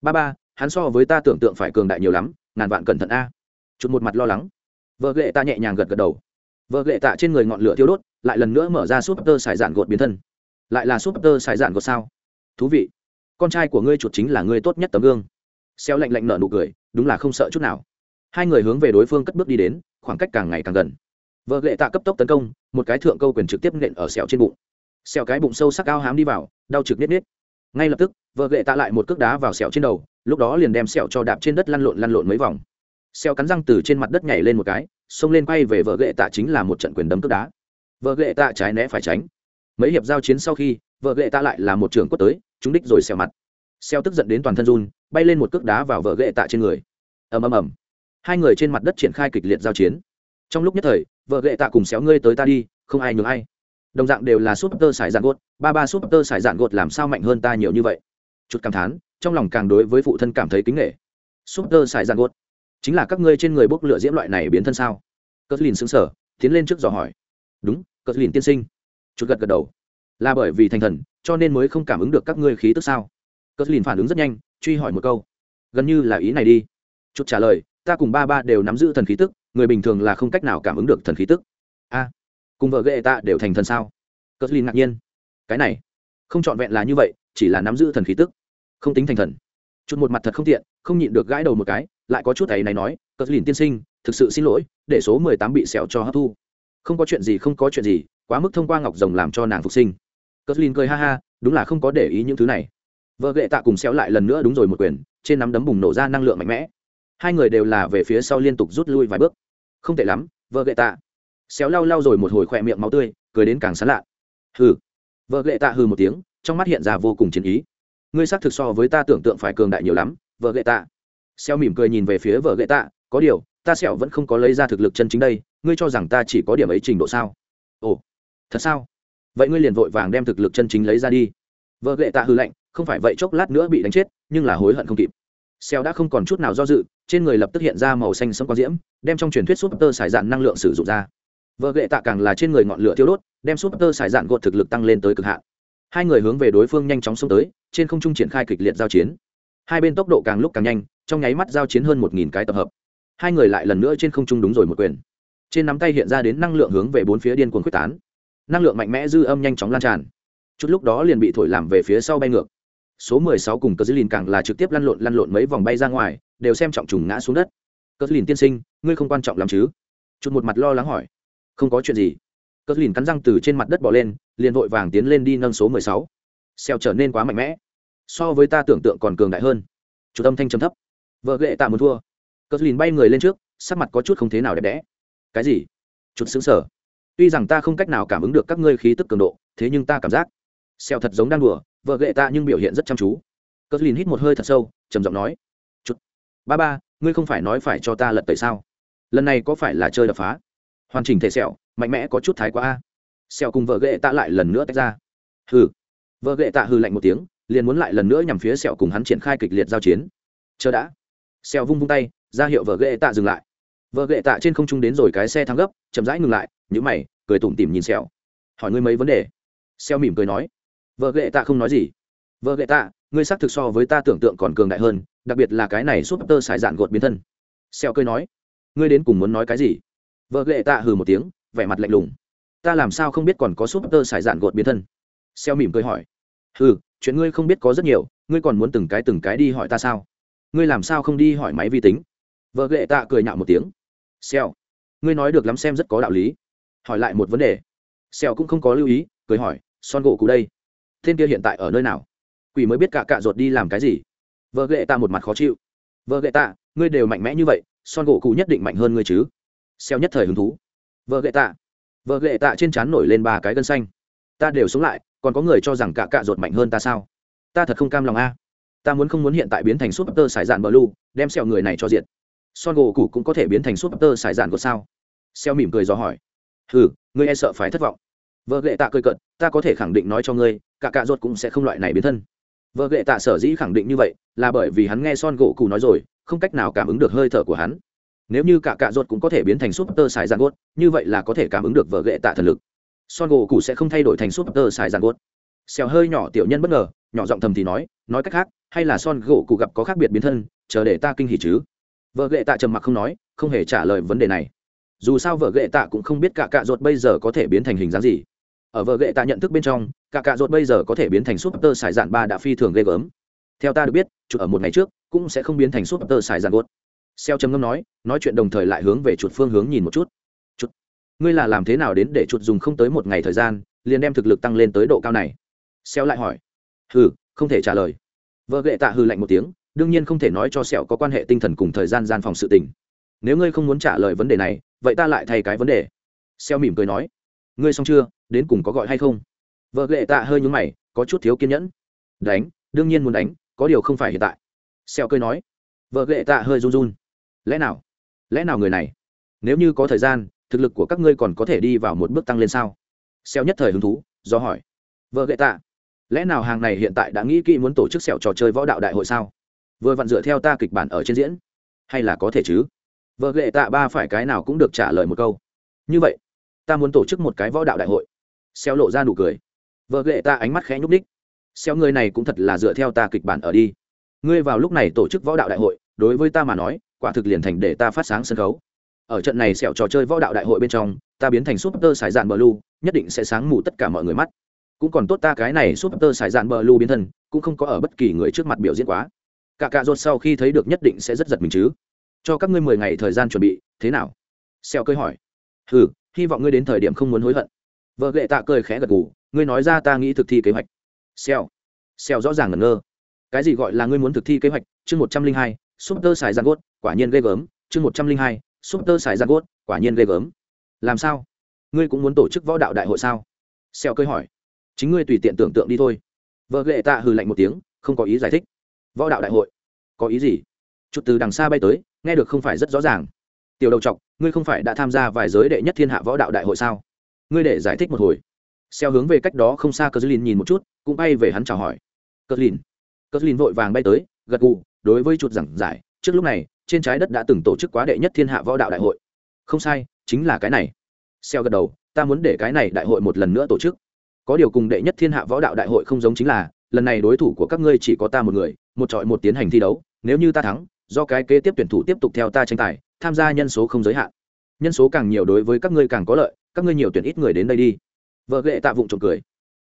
Ba ba, hắn so với ta tưởng tượng phải cường đại nhiều lắm, ngàn vạn cẩn thận a. Chút một mặt lo lắng. Vợ gậy tạ nhẹ nhàng gật gật đầu. Vợ gậy tạ trên người ngọn lửa thiêu đốt, lại lần nữa mở ra súp tơ xài dạn gột biến thân. Lại là súp tơ xài dạn gột sao? Thú vị. Con trai của ngươi chuột chính là ngươi tốt nhất tấm gương. Xeo lạnh lạnh nở nụ cười, đúng là không sợ chút nào. Hai người hướng về đối phương cất bước đi đến, khoảng cách càng ngày càng gần. Vợ lệ tạ cấp tốc tấn công, một cái thượng câu quyền trực tiếp nện ở sẹo trên bụng. Sẹo cái bụng sâu sắc cao hám đi vào, đau trực nết nết. Ngay lập tức, vợ lệ tạ lại một cước đá vào sẹo trên đầu, lúc đó liền đem sẹo cho đạp trên đất lăn lộn lăn lộn mấy vòng. Sẹo cắn răng từ trên mặt đất nhảy lên một cái, xông lên quay về vợ lệ tạ chính là một trận quyền đấm cước đá. Vợ lệ tạ trái né phải tránh. Mấy hiệp giao chiến sau khi, vợ lệ tạ lại là một trường quất tới chúng đích rồi xèo mặt. Xèo tức giận đến toàn thân run, bay lên một cước đá vào vợ ghệ tạ trên người. Ầm ầm ầm. Hai người trên mặt đất triển khai kịch liệt giao chiến. Trong lúc nhất thời vợ ghệ tạ cùng xéo ngươi tới ta đi, không ai nhường ai. Đồng dạng đều là súp tơ sải dạn gột, ba ba súp tơ sải dạn gột làm sao mạnh hơn ta nhiều như vậy? Chút cảm thán, trong lòng càng đối với phụ thân cảm thấy kính nghệ súp tơ sải dạn gột, chính là các ngươi trên người bốc lửa diễm loại này biến thân sao? Cất lìn xứng sở tiến lên trước dò hỏi. Đúng cất lìn tiên sinh. Chút gật gật đầu là bởi vì thành thần, cho nên mới không cảm ứng được các ngươi khí tức sao? Cờ lìn phản ứng rất nhanh, truy hỏi một câu. Gần như là ý này đi. Chút trả lời, ta cùng ba ba đều nắm giữ thần khí tức, người bình thường là không cách nào cảm ứng được thần khí tức. A, cùng vợ ghệ ta đều thành thần sao? Cờ lìn ngạc nhiên. Cái này, không trọn vẹn là như vậy, chỉ là nắm giữ thần khí tức. Không tính thành thần. Chút một mặt thật không tiện, không nhịn được gãi đầu một cái, lại có chút ấy này nói cờ lìn tiên sinh, thực sự xin lỗi, để số mười tám bị sẹo cho hấp thu. Không có chuyện gì, không có chuyện gì, quá mức thông qua ngọc rồng làm cho nàng phục sinh cất lìn cười ha ha, đúng là không có để ý những thứ này. Vợ gệ tạ cùng xéo lại lần nữa đúng rồi một quyền, trên nắm đấm bùng nổ ra năng lượng mạnh mẽ. Hai người đều là về phía sau liên tục rút lui vài bước. Không tệ lắm, vợ gệ tạ. Xéo lau lau rồi một hồi khỏe miệng máu tươi, cười đến càng sán lạ. Hừ. Vợ gệ tạ hừ một tiếng, trong mắt hiện ra vô cùng chiến ý. Ngươi xác thực so với ta tưởng tượng phải cường đại nhiều lắm, vợ gệ tạ. Xéo mỉm cười nhìn về phía vợ gệ tạ, có điều, ta xẻo vẫn không có lấy ra thực lực chân chính đây, ngươi cho rằng ta chỉ có điểm ấy trình độ sao? Ồ, thật sao? Vậy ngươi liền vội vàng đem thực lực chân chính lấy ra đi. Vợ gệ tạ hư lệnh, không phải vậy chốc lát nữa bị đánh chết nhưng là hối hận không kịp. Xeo đã không còn chút nào do dự trên người lập tức hiện ra màu xanh sẫm có diễm đem trong truyền thuyết súp tơ xài dạn năng lượng sử dụng ra. Vợ gệ tạ càng là trên người ngọn lửa thiêu đốt đem súp tơ xài dạn gột thực lực tăng lên tới cực hạn. Hai người hướng về đối phương nhanh chóng xông tới trên không trung triển khai kịch liệt giao chiến. Hai bên tốc độ càng lúc càng nhanh trong nháy mắt giao chiến hơn một nghìn cái tập hợp. Hai người lại lần nữa trên không trung đúng rồi một quyền. Trên nắm tay hiện ra đến năng lượng hướng về bốn phía điên cuồng quyết tán năng lượng mạnh mẽ dư âm nhanh chóng lan tràn. Chút lúc đó liền bị thổi làm về phía sau bay ngược. Số mười sáu cùng cờ dư lìn càng là trực tiếp lăn lộn lăn lộn mấy vòng bay ra ngoài, đều xem trọng trùng ngã xuống đất. Cờ dư lìn tiên sinh, ngươi không quan trọng lắm chứ? Chút một mặt lo lắng hỏi. Không có chuyện gì. Cờ dư lìn cắn răng từ trên mặt đất bỏ lên, liền vội vàng tiến lên đi nâng số mười sáu. Xeo trở nên quá mạnh mẽ. So với ta tưởng tượng còn cường đại hơn. Chủ tâm thanh trầm thấp. Vợ ghệ tạ muốn thua. Cờ dư lìn bay người lên trước, sắc mặt có chút không thế nào đẹp đẽ. Cái gì? Chút sững sờ tuy rằng ta không cách nào cảm ứng được các ngươi khí tức cường độ, thế nhưng ta cảm giác xèo thật giống đang đùa, vợ ghệ ta nhưng biểu hiện rất chăm chú. Cất lìn hít một hơi thật sâu, trầm giọng nói, chút, ba ba, ngươi không phải nói phải cho ta lật tẩy sao? Lần này có phải là chơi đập phá? Hoàn chỉnh thể sẹo mạnh mẽ có chút thái quá a. Sẹo cùng vợ ghệ ta lại lần nữa tách ra. Hừ. Vợ ghệ ta hừ lạnh một tiếng, liền muốn lại lần nữa nhằm phía sẹo cùng hắn triển khai kịch liệt giao chiến. Chờ đã. Sẹo vung vung tay, ra hiệu vợ ghệ tạ dừng lại. Vợ ghệ tạ trên không trung đến rồi cái xe thắng gấp, chậm rãi ngừng lại nhữ mày, cười tủm tỉm nhìn xèo hỏi ngươi mấy vấn đề? Xèo mỉm cười nói. Vợ ghệ tạ không nói gì. Vợ ghệ tạ, ngươi xác thực so với ta tưởng tượng còn cường đại hơn, đặc biệt là cái này súp tơ xài dạn gột biến thân. Xèo cười nói. Ngươi đến cùng muốn nói cái gì? Vợ ghệ tạ hừ một tiếng, vẻ mặt lạnh lùng. Ta làm sao không biết còn có súp tơ xài dạn gột biến thân? Xeo mỉm cười hỏi. Hừ, chuyện ngươi không biết có rất nhiều, ngươi còn muốn từng cái từng cái đi hỏi ta sao? Ngươi làm sao không đi hỏi máy vi tính? Vợ ghệ tạ cười nhạo một tiếng. Xeo ngươi nói được lắm xem rất có đạo lý hỏi lại một vấn đề. Xeo cũng không có lưu ý, cười hỏi, son gỗ cụ đây? Tên kia hiện tại ở nơi nào? Quỷ mới biết cả cạ ruột đi làm cái gì? Vợ ghệ tạ một mặt khó chịu. Vợ ghệ tạ, ngươi đều mạnh mẽ như vậy, son gỗ cụ nhất định mạnh hơn ngươi chứ? Xeo nhất thời hứng thú. Vợ ghệ tạ, vợ ghệ tạ trên trán nổi lên ba cái gân xanh. Ta đều sống lại, còn có người cho rằng cả cạ ruột mạnh hơn ta sao? Ta thật không cam lòng a. Ta muốn không muốn hiện tại biến thành súp tơ sải dạn bờ lu đem xèo người này cho diện son gỗ cụ cũng có thể biến thành súp tơ sải dạn của sao? Xeo mỉm cười do hỏi hừ, ngươi e sợ phải thất vọng. Vợ ghệ tạ cười cận ta có thể khẳng định nói cho ngươi, cả cạ ruột cũng sẽ không loại này biến thân. Vợ ghệ tạ sở dĩ khẳng định như vậy, là bởi vì hắn nghe son gỗ cụ nói rồi, không cách nào cảm ứng được hơi thở của hắn. Nếu như cả cạ ruột cũng có thể biến thành súp tơ xài giàn gốt như vậy là có thể cảm ứng được vợ ghệ tạ thần lực. Son gỗ cụ sẽ không thay đổi thành súp tơ xài giàn gốt xèo hơi nhỏ tiểu nhân bất ngờ, nhỏ giọng thầm thì nói nói cách khác, hay là son gỗ cụ gặp có khác biệt biến thân, chờ để ta kinh hỉ chứ? Vợ ghệ tạ trầm mặc không nói, không hề trả lời vấn đề này dù sao vợ ghệ tạ cũng không biết cả cạ ruột bây giờ có thể biến thành hình dáng gì. Ở vợ ghệ tạ nhận thức bên trong, cả cạ ruột bây giờ có thể biến thành súp tơ sải dạn ba đã phi thường ghê gớm. Theo ta được biết, chuột ở một ngày trước cũng sẽ không biến thành súp tơ sải dạn gốt xeo trầm ngâm nói nói chuyện đồng thời lại hướng về chuột phương hướng nhìn một chút. Chuột, ngươi là làm thế nào đến để chuột dùng không tới một ngày thời gian, liền đem thực lực tăng lên tới độ cao này? Xeo lại hỏi. Hừ, không thể trả lời. Vợ ghệ tạ hừ lạnh một tiếng, đương nhiên không thể nói cho sẹo có quan hệ tinh thần cùng thời gian gian phòng sự tình nếu ngươi không muốn trả lời vấn đề này, vậy ta lại thay cái vấn đề. Xeo mỉm cười nói. Ngươi xong chưa, đến cùng có gọi hay không? Vợ lệ tạ hơi nhúng mày, có chút thiếu kiên nhẫn. Đánh, đương nhiên muốn đánh, có điều không phải hiện tại. Xeo cười nói. Vợ lệ tạ hơi run run. Lẽ nào? Lẽ nào người này? Nếu như có thời gian, thực lực của các ngươi còn có thể đi vào một bước tăng lên sao? Xeo nhất thời hứng thú, do hỏi. Vợ lệ tạ, lẽ nào hàng này hiện tại đã nghĩ kỹ muốn tổ chức sẹo trò chơi võ đạo đại hội sao? Vừa vặn dựa theo ta kịch bản ở trên diễn. Hay là có thể chứ? Vợ ghệ tạ ba phải cái nào cũng được trả lời một câu. Như vậy, ta muốn tổ chức một cái võ đạo đại hội. Xéo lộ ra nụ cười. Vợ ghệ ta ánh mắt khẽ nhúc ních Xéo người này cũng thật là dựa theo ta kịch bản ở đi. Ngươi vào lúc này tổ chức võ đạo đại hội, đối với ta mà nói, quả thực liền thành để ta phát sáng sân khấu. Ở trận này sẹo trò chơi võ đạo đại hội bên trong, ta biến thành súp tơ sải dạn bờ lu nhất định sẽ sáng mù tất cả mọi người mắt. Cũng còn tốt ta cái này súp tơ sải dạn bờ lu biến thân, cũng không có ở bất kỳ người trước mặt biểu diễn quá. Cả cạ ruột sau khi thấy được nhất định sẽ rất giật mình chứ cho các ngươi mười ngày thời gian chuẩn bị, thế nào? Xeo cơ hỏi. Ừ hy vọng ngươi đến thời điểm không muốn hối hận. Vợ ghệ tạ cười khẽ gật gù, ngươi nói ra ta nghĩ thực thi kế hoạch. Xeo xeo rõ ràng ngẩn ngơ. Cái gì gọi là ngươi muốn thực thi kế hoạch? Chương một trăm linh hai súp tơ xài giang gốt quả nhiên ghê gớm. Chương một trăm linh hai súp tơ xài giang gốt quả nhiên ghê gớm. Làm sao? Ngươi cũng muốn tổ chức võ đạo đại hội sao? Xeo cơ hỏi. Chính ngươi tùy tiện tưởng tượng đi thôi. Vợ ghệ tạ hừ lạnh một tiếng, không có ý giải thích. Võ đạo đại hội? Có ý gì? Chút từ đằng xa bay tới nghe được không phải rất rõ ràng. Tiểu đầu t ngươi không phải đã tham gia vài giới đệ nhất thiên hạ võ đạo đại hội sao? Ngươi để giải thích một hồi. Xeo hướng về cách đó không xa cờ lìn nhìn một chút, cũng bay về hắn chào hỏi. Cờ lìn cờ lìn vội vàng bay tới, gật gù, đối với chuột giảng giải, trước lúc này, trên trái đất đã từng tổ chức quá đệ nhất thiên hạ võ đạo đại hội. Không sai, chính là cái này. Xeo gật đầu, ta muốn để cái này đại hội một lần nữa tổ chức. Có điều cùng đệ nhất thiên hạ võ đạo đại hội không giống chính là, lần này đối thủ của các ngươi chỉ có ta một người, một trọi một tiến hành thi đấu, nếu như ta thắng do cái kế tiếp tuyển thủ tiếp tục theo ta tranh tài, tham gia nhân số không giới hạn. Nhân số càng nhiều đối với các ngươi càng có lợi, các ngươi nhiều tuyển ít người đến đây đi. Vợ ghệ tạ vụng trộm cười.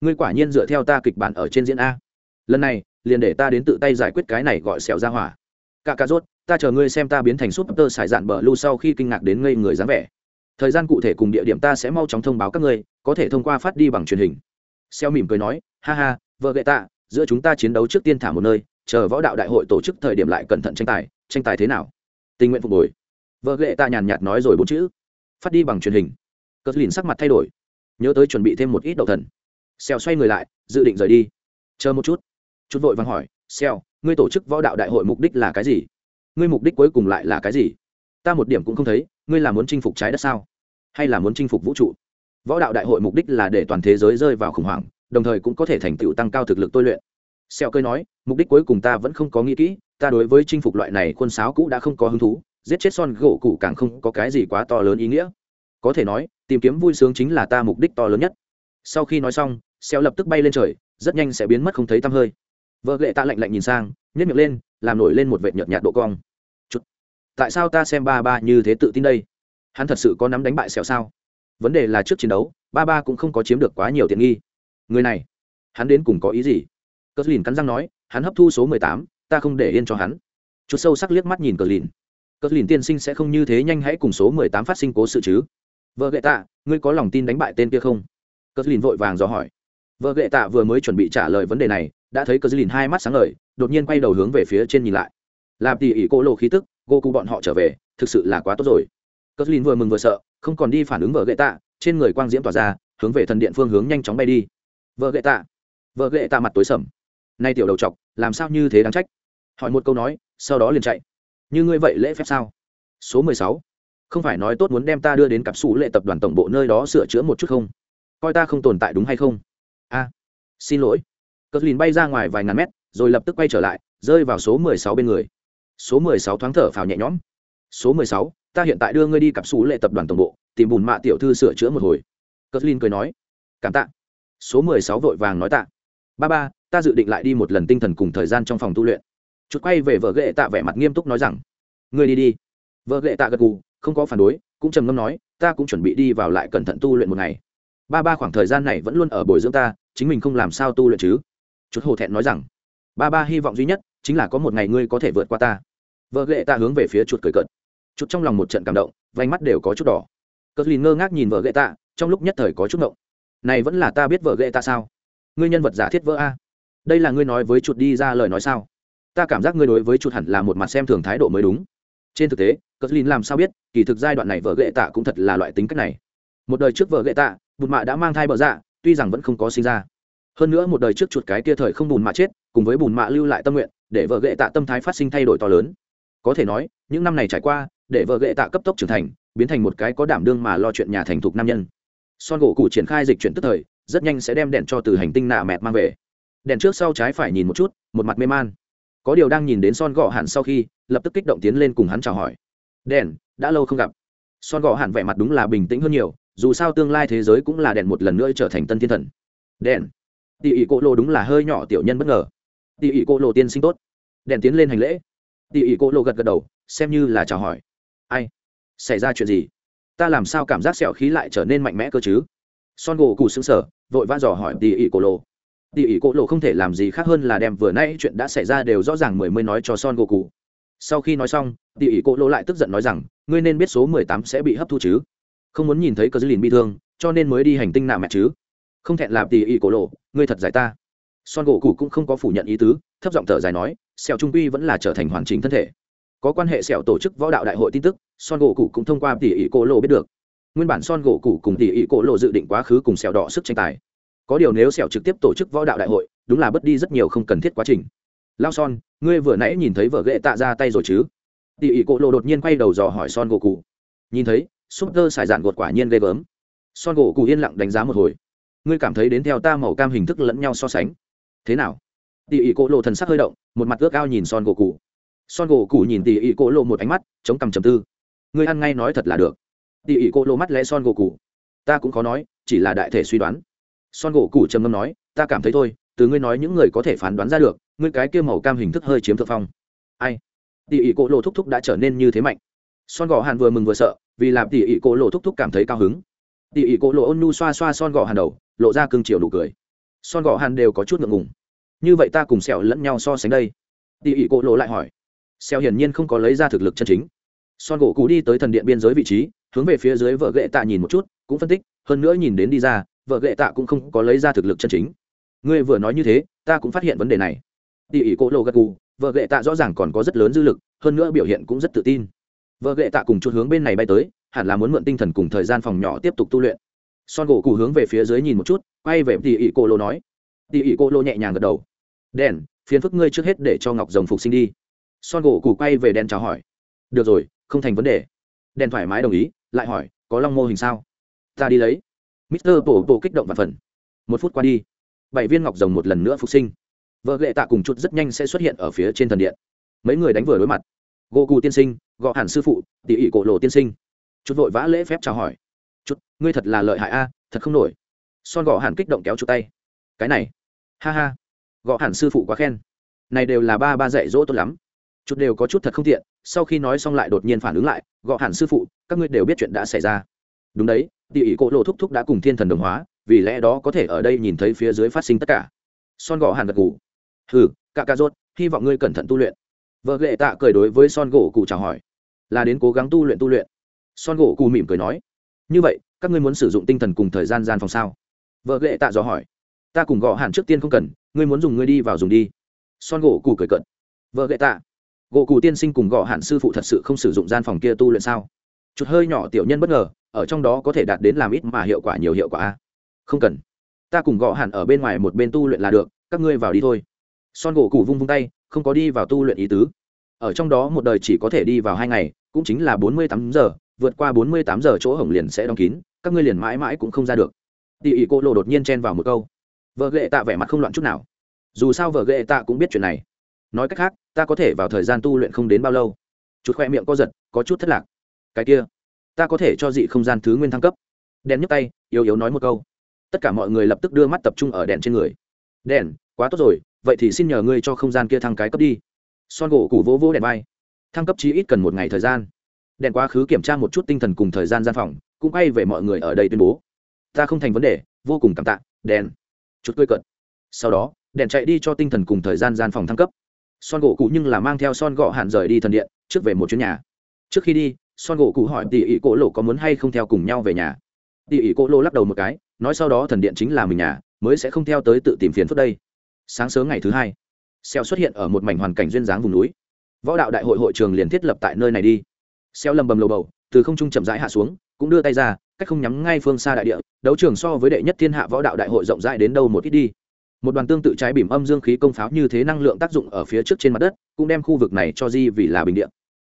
Ngươi quả nhiên dựa theo ta kịch bản ở trên diễn a. Lần này, liền để ta đến tự tay giải quyết cái này gọi xẻo ra hỏa. Cả cà rốt, ta chờ ngươi xem ta biến thành súp tơ xài dạn bờ lưu sau khi kinh ngạc đến ngây người dáng vẻ. Thời gian cụ thể cùng địa điểm ta sẽ mau chóng thông báo các ngươi, có thể thông qua phát đi bằng truyền hình. Xeo mỉm cười nói, ha ha, vợ ghệ tạ, giữa chúng ta chiến đấu trước tiên thả một nơi chờ võ đạo đại hội tổ chức thời điểm lại cẩn thận tranh tài tranh tài thế nào? Tình nguyện phục hồi. Vợ ghệ ta nhàn nhạt nói rồi bốn chữ. Phát đi bằng truyền hình. Cờ lìn sắc mặt thay đổi. Nhớ tới chuẩn bị thêm một ít đậu thần. Xèo xoay người lại, dự định rời đi. Chờ một chút. Chút vội vàng hỏi, xèo, ngươi tổ chức võ đạo đại hội mục đích là cái gì? Ngươi mục đích cuối cùng lại là cái gì? Ta một điểm cũng không thấy, ngươi là muốn chinh phục trái đất sao? Hay là muốn chinh phục vũ trụ? Võ đạo đại hội mục đích là để toàn thế giới rơi vào khủng hoảng, đồng thời cũng có thể thành tựu tăng cao thực lực tôi luyện xeo cười nói, mục đích cuối cùng ta vẫn không có nghĩ kỹ, ta đối với chinh phục loại này quân sáo cũ đã không có hứng thú, giết chết son gỗ cũ càng không có cái gì quá to lớn ý nghĩa. Có thể nói, tìm kiếm vui sướng chính là ta mục đích to lớn nhất. Sau khi nói xong xeo lập tức bay lên trời, rất nhanh sẽ biến mất không thấy tăm hơi. Vợ lệ ta lạnh lạnh nhìn sang, nhếch miệng lên, làm nổi lên một vệt nhợt nhạt độ cong. Chút tại sao ta xem ba ba như thế tự tin đây? Hắn thật sự có nắm đánh bại Sẹo sao? Vấn đề là trước chiến đấu, ba ba cũng không có chiếm được quá nhiều tiện nghi. Người này, hắn đến cùng có ý gì? Cờ lìn cắn răng nói, hắn hấp thu số mười tám, ta không để yên cho hắn. Chút sâu sắc liếc mắt nhìn cờ lìn. Cờ lìn tiên sinh sẽ không như thế nhanh hãy cùng số mười tám phát sinh cố sự chứ? Vợ gệ tạ, ngươi có lòng tin đánh bại tên kia không? Cờ lìn vội vàng dò hỏi. Vợ gệ tạ vừa mới chuẩn bị trả lời vấn đề này, đã thấy cờ lìn hai mắt sáng lời đột nhiên quay đầu hướng về phía trên nhìn lại. Làm tỉ ỉ cô lộ khí tức cô cụ bọn họ trở về, thực sự là quá tốt rồi. Cờ lìn vừa mừng vừa sợ, không còn đi phản ứng vợ gệ tạ, trên người quang diễm tỏa ra, hướng về thần điện phương hướng nhanh chóng bay đi. Vợ gệ tạ. Vợ gệ tạ mặt tối sầm nay tiểu đầu chọc, làm sao như thế đáng trách? Hỏi một câu nói, sau đó liền chạy. Như ngươi vậy lễ phép sao? Số mười sáu. Không phải nói tốt muốn đem ta đưa đến cặp sủ lệ tập đoàn tổng bộ nơi đó sửa chữa một chút không? Coi ta không tồn tại đúng hay không? A, xin lỗi. Cờ lìn bay ra ngoài vài ngàn mét, rồi lập tức quay trở lại, rơi vào số mười sáu bên người. Số mười sáu thoáng thở phào nhẹ nhõm. Số mười sáu, ta hiện tại đưa ngươi đi cặp sủ lệ tập đoàn tổng bộ, tìm bùn mạ tiểu thư sửa chữa một hồi. Cờ lìn cười nói, cảm tạ. Số mười sáu vội vàng nói tạ. Ba ba ta dự định lại đi một lần tinh thần cùng thời gian trong phòng tu luyện. Chút quay về vợ ghệ tạ vẻ mặt nghiêm túc nói rằng, ngươi đi đi. Vợ ghệ tạ gật gù, không có phản đối, cũng trầm ngâm nói, ta cũng chuẩn bị đi vào lại cẩn thận tu luyện một ngày. Ba ba khoảng thời gian này vẫn luôn ở bồi dưỡng ta, chính mình không làm sao tu luyện chứ. Chút hồ thẹn nói rằng, ba ba hy vọng duy nhất chính là có một ngày ngươi có thể vượt qua ta. Vợ ghệ tạ hướng về phía chuột cười cợt. Chút trong lòng một trận cảm động, vành mắt đều có chút đỏ. Cờ lìn ngơ ngác nhìn vợ ghệ tạ, trong lúc nhất thời có chút ngộng. Này vẫn là ta biết vợ ghệ tạ sao? Ngươi nhân vật giả thiết vỡ a đây là ngươi nói với chuột đi ra lời nói sao? Ta cảm giác ngươi đối với chuột hẳn là một mặt xem thường thái độ mới đúng. Trên thực tế cờ Lin làm sao biết, kỳ thực giai đoạn này vợ ghệ tạ cũng thật là loại tính cách này. Một đời trước vợ ghệ tạ bùn mạ đã mang thai bờ dạ tuy rằng vẫn không có sinh ra. Hơn nữa một đời trước chuột cái kia thời không bùn mạ chết, cùng với bùn mạ lưu lại tâm nguyện, để vợ ghệ tạ tâm thái phát sinh thay đổi to lớn. Có thể nói, những năm này trải qua, để vợ ghệ tạ cấp tốc trưởng thành, biến thành một cái có đảm đương mà lo chuyện nhà thành thục nam nhân. Son gỗ cụ triển khai dịch chuyển tức thời, rất nhanh sẽ đem đèn cho từ hành tinh nạ mẹt mang về đèn trước sau trái phải nhìn một chút, một mặt mê man. Có điều đang nhìn đến son gọ hẳn sau khi, lập tức kích động tiến lên cùng hắn chào hỏi. Đèn, đã lâu không gặp. Son gọ hẳn vẻ mặt đúng là bình tĩnh hơn nhiều, dù sao tương lai thế giới cũng là đèn một lần nữa trở thành tân thiên thần. Đèn. Tỉ ỉ cô lô đúng là hơi nhỏ tiểu nhân bất ngờ. Tỉ ỉ cô lô tiên sinh tốt. Đèn tiến lên hành lễ. Tỉ ỉ cô lô gật gật đầu, xem như là chào hỏi. Ai? Xảy ra chuyện gì? Ta làm sao cảm giác sẹo khí lại trở nên mạnh mẽ cơ chứ? Son gỗ cù xứng sở vội vã dò hỏi tỉ ỉ cô lô tỉ ỉ Cổ Lỗ không thể làm gì khác hơn là đem vừa nay chuyện đã xảy ra đều rõ ràng mười mươi nói cho son gỗ cụ sau khi nói xong tỉ ỉ Cổ Lỗ lại tức giận nói rằng, ngươi nên biết số mười tám sẽ bị hấp thu chứ? Không muốn nhìn thấy cờ dư lìn bị thương, cho nên mới đi hành tinh nạ mẹ chứ? Không thẹn làm tỉ ỉ cổ lộ, ngươi thật giải ta. Son gỗ cụ cũng không có phủ nhận ý tứ, thấp giọng thở dài nói, sẹo trung quy vẫn là trở thành hoàn chỉnh thân thể. Có quan hệ sẹo tổ chức võ đạo đại hội tin tức, son gỗ cụ cũng thông qua tỉ ỉ cổ lộ biết được. Nguyên bản son gỗ cụ cùng tỉ ỉ cổ lộ dự định quá khứ cùng sẹo đỏ sức tranh tài có điều nếu sẹo trực tiếp tổ chức võ đạo đại hội, đúng là bất đi rất nhiều không cần thiết quá trình. Lao son, ngươi vừa nãy nhìn thấy vợ ghệ tạ ra tay rồi chứ? Tỉ ỉ cổ lộ đột nhiên quay đầu dò hỏi son gỗ cụ nhìn thấy, súp tơ xài dạn gột quả nhiên ghê gớm. Son gỗ cụ yên lặng đánh giá một hồi. Ngươi cảm thấy đến theo ta màu cam hình thức lẫn nhau so sánh. Thế nào? Tỉ ỉ cổ lộ thần sắc hơi động, một mặt ước ao nhìn son gỗ cụ son gỗ cụ nhìn tỉ ỉ cổ lộ một ánh mắt, chống cằm trầm tư. Ngươi ăn ngay nói thật là được. Tỉ ỉ cổ lộ mắt lẽ son gỗ cụ ta cũng khó nói, chỉ là đại thể suy đoán son gỗ cụ trầm ngâm nói, ta cảm thấy thôi, từ ngươi nói những người có thể phán đoán ra được, ngươi cái kia màu cam hình thức hơi chiếm thượng phong. Ai? Tỉ ỉ cổ lộ thúc thúc đã trở nên như thế mạnh. Son gỗ hàn vừa mừng vừa sợ, vì làm tỉ ỉ cổ lộ thúc thúc cảm thấy cao hứng. Tỉ ỉ cổ lộ ôn nu xoa xoa son gỗ hàn đầu, lộ ra cưng chiều nụ cười. Son gỗ hàn đều có chút ngượng ngùng. Như vậy ta cùng sẹo lẫn nhau so sánh đây? Tỉ ỉ cổ lộ lại hỏi. Sẹo hiển nhiên không có lấy ra thực lực chân chính. Son gỗ cú đi tới thần điện biên giới vị trí, hướng về phía dưới vợ gệ tạ nhìn một chút, cũng phân tích, hơn nữa nhìn đến đi ra vợ ghệ tạ cũng không có lấy ra thực lực chân chính. Ngươi vừa nói như thế, ta cũng phát hiện vấn đề này. Tỉ ỉ cổ Lô gật gù, vợ ghệ tạ rõ ràng còn có rất lớn dư lực, hơn nữa biểu hiện cũng rất tự tin. Vợ ghệ tạ cùng chút hướng bên này bay tới, hẳn là muốn mượn tinh thần cùng thời gian phòng nhỏ tiếp tục tu luyện. Son gỗ cụ hướng về phía dưới nhìn một chút, quay về tỉ ỉ cô lô nói. Tỉ ỉ cô lô nhẹ nhàng gật đầu. Đèn phiến phức ngươi trước hết để cho ngọc rồng phục sinh đi. Son gỗ cụ quay về đèn chào hỏi. Được rồi, không thành vấn đề. Đèn thoải mái đồng ý, lại hỏi, có long mô hình sao? Ta đi lấy mister bổ bộ kích động và phần. Một phút qua đi, bảy viên ngọc rồng một lần nữa phục sinh. Vợ lệ tạ cùng chút rất nhanh sẽ xuất hiện ở phía trên thần điện. Mấy người đánh vừa đối mặt. Goku cù tiên sinh, Gọ hẳn sư phụ tỉ ỉ cổ lộ tiên sinh. Chút vội vã lễ phép chào hỏi. Chút, ngươi thật là lợi hại a à, thật không nổi. Son Gọ hẳn kích động kéo chút tay. Cái này. Ha ha. Gọ hẳn sư phụ quá khen. Này đều là ba ba dạy dỗ tốt lắm. Chút đều có chút thật không tiện, sau khi nói xong lại đột nhiên phản ứng lại. Gọ hẳn sư phụ, các ngươi đều biết chuyện đã xảy ra đúng đấy, tỉ ỉ cổ lộ thúc thúc đã cùng thiên thần đồng hóa, vì lẽ đó có thể ở đây nhìn thấy phía dưới phát sinh tất cả. Son gỗ hàn gật gù. Hừ, cạ ca rốt, hy vọng ngươi cẩn thận tu luyện. Vợ lệ tạ cười đối với son gỗ cụ chào hỏi. Là đến cố gắng tu luyện tu luyện. Son gỗ cụ mỉm cười nói. Như vậy, các ngươi muốn sử dụng tinh thần cùng thời gian gian phòng sao? Vợ lệ tạ dò hỏi. Ta cùng gõ hàn trước tiên không cần, ngươi muốn dùng ngươi đi vào dùng đi. Son gỗ cụ cười cận vợ lệ tạ. Gỗ cụ tiên sinh cùng gõ hàn sư phụ thật sự không sử dụng gian phòng kia tu luyện sao? Chút hơi nhỏ tiểu nhân bất ngờ ở trong đó có thể đạt đến làm ít mà hiệu quả nhiều hiệu quả không cần. Ta cùng gõ hẳn ở bên ngoài một bên tu luyện là được, các ngươi vào đi thôi. Son gỗ cụ vung vung tay, không có đi vào tu luyện ý tứ. Ở trong đó một đời chỉ có thể đi vào hai ngày, cũng chính là bốn mươi tám giờ, vượt qua bốn mươi tám giờ chỗ hổng liền sẽ đóng kín, các ngươi liền mãi mãi cũng không ra được. Tỉ ỉ cô lộ đột nhiên chen vào một câu. Vợ ghệ tạ vẻ mặt không loạn chút nào. Dù sao vợ ghệ tạ cũng biết chuyện này. Nói cách khác, ta có thể vào thời gian tu luyện không đến bao lâu. Chút khoe miệng co giật, có chút thất lạc. Cái kia ta có thể cho dị không gian thứ nguyên thăng cấp. Đèn nhấc tay, yếu yếu nói một câu. Tất cả mọi người lập tức đưa mắt tập trung ở đèn trên người. Đèn, quá tốt rồi, vậy thì xin nhờ ngươi cho không gian kia thăng cái cấp đi. Son gỗ củ vỗ vỗ đèn vai. Thăng cấp chí ít cần một ngày thời gian. Đèn quá khứ kiểm tra một chút tinh thần cùng thời gian gian phòng, cũng quay về mọi người ở đây tuyên bố. Ta không thành vấn đề, vô cùng cảm tạ, đèn. Chút cười cận sau đó, đèn chạy đi cho tinh thần cùng thời gian gian phòng thăng cấp. Son gỗ cụ nhưng là mang theo son gọ hạn rời đi thần điện, trước về một chuyến nhà. Trước khi đi son gỗ cụ hỏi tỉ ỉ cổ lộ có muốn hay không theo cùng nhau về nhà. Tỉ ỉ cổ lộ lắc đầu một cái, nói sau đó thần điện chính là mình nhà, mới sẽ không theo tới tự tìm phiền phức đây. Sáng sớm ngày thứ hai xeo xuất hiện ở một mảnh hoàn cảnh duyên dáng vùng núi. Võ đạo đại hội hội trường liền thiết lập tại nơi này đi. Xeo lầm bầm lầu bầu, từ không trung chậm rãi hạ xuống, cũng đưa tay ra, cách không nhắm ngay phương xa đại địa, đấu trường so với đệ nhất thiên hạ võ đạo đại hội rộng rãi đến đâu một ít đi. Một đoàn tương tự trái bìm âm dương khí công pháo như thế năng lượng tác dụng ở phía trước trên mặt đất, cũng đem khu vực này cho di vì là bình địa.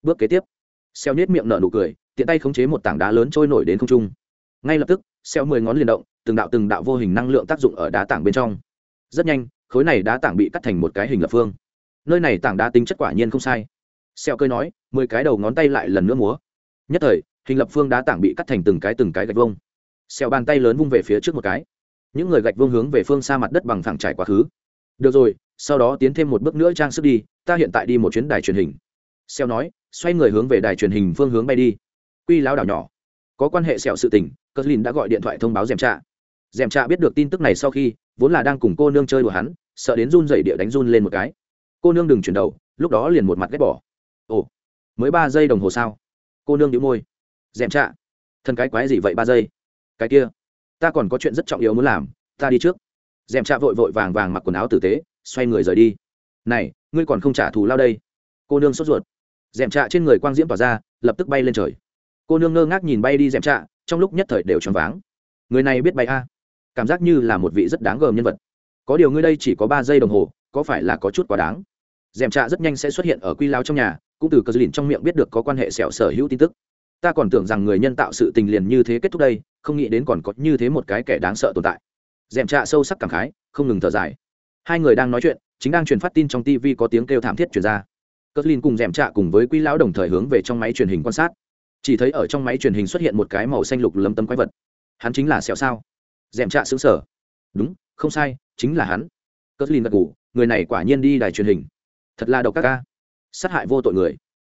Bước kế tiếp xeo nhếch miệng nở nụ cười, tiện tay khống chế một tảng đá lớn trôi nổi đến không trung. Ngay lập tức, xeo mười ngón liền động, từng đạo từng đạo vô hình năng lượng tác dụng ở đá tảng bên trong. Rất nhanh, khối này đá tảng bị cắt thành một cái hình lập phương. Nơi này tảng đá tính chất quả nhiên không sai. Xeo cơi nói, mười cái đầu ngón tay lại lần nữa múa. Nhất thời, hình lập phương đá tảng bị cắt thành từng cái từng cái gạch vông xeo bàn tay lớn vung về phía trước một cái. Những người gạch vông hướng về phương xa mặt đất bằng phẳng trải quá khứ. Được rồi, sau đó tiến thêm một bước nữa trang sức đi, ta hiện tại đi một chuyến đài truyền hình. Xeo nói xoay người hướng về đài truyền hình phương hướng bay đi. Quy lão đảo nhỏ. Có quan hệ sẹo sự tình cờ lìn đã gọi điện thoại thông báo dèm trạ. Dèm trạ biết được tin tức này sau khi, vốn là đang cùng cô nương chơi đùa hắn, sợ đến run dậy địa đánh run lên một cái. Cô nương đừng chuyển đầu, lúc đó liền một mặt ghét bỏ. Ồ, mới ba giây đồng hồ sao? Cô nương đĩu môi. Dèm trạ thân cái quái gì vậy ba giây? Cái kia, ta còn có chuyện rất trọng yếu muốn làm, ta đi trước. Dèm trạ vội vội vàng vàng mặc quần áo tử tế, xoay người rời đi. Này, ngươi còn không trả thù lao đây? Cô nương sốt ruột dèm trạ trên người quang diễm tỏa ra, lập tức bay lên trời. Cô nương ngơ ngác nhìn bay đi dèm trạ, trong lúc nhất thời đều choáng váng. Người này biết bay a? Cảm giác như là một vị rất đáng gờm nhân vật. Có điều ngươi đây chỉ có ba giây đồng hồ, có phải là có chút quá đáng? Dèm trạ rất nhanh sẽ xuất hiện ở quy lao trong nhà, cũng từ cờ dìn trong miệng biết được có quan hệ sẹo sở hữu tin tức. Ta còn tưởng rằng người nhân tạo sự tình liền như thế kết thúc đây, không nghĩ đến còn có như thế một cái kẻ đáng sợ tồn tại. Dèm trạ sâu sắc cảm khái, không ngừng thở dài. Hai người đang nói chuyện, chính đang truyền phát tin trong tv có tiếng kêu thảm thiết truyền ra. Cất linh cùng dèm trạ cùng với quy lão đồng thời hướng về trong máy truyền hình quan sát. Chỉ thấy ở trong máy truyền hình xuất hiện một cái màu xanh lục lấm tấm quái vật. Hắn chính là sẹo sao. Dèm trạ xứng sở đúng, không sai, chính là hắn. Cất linh gật ngủ người này quả nhiên đi đài truyền hình. Thật là độc các ca sát hại vô tội người.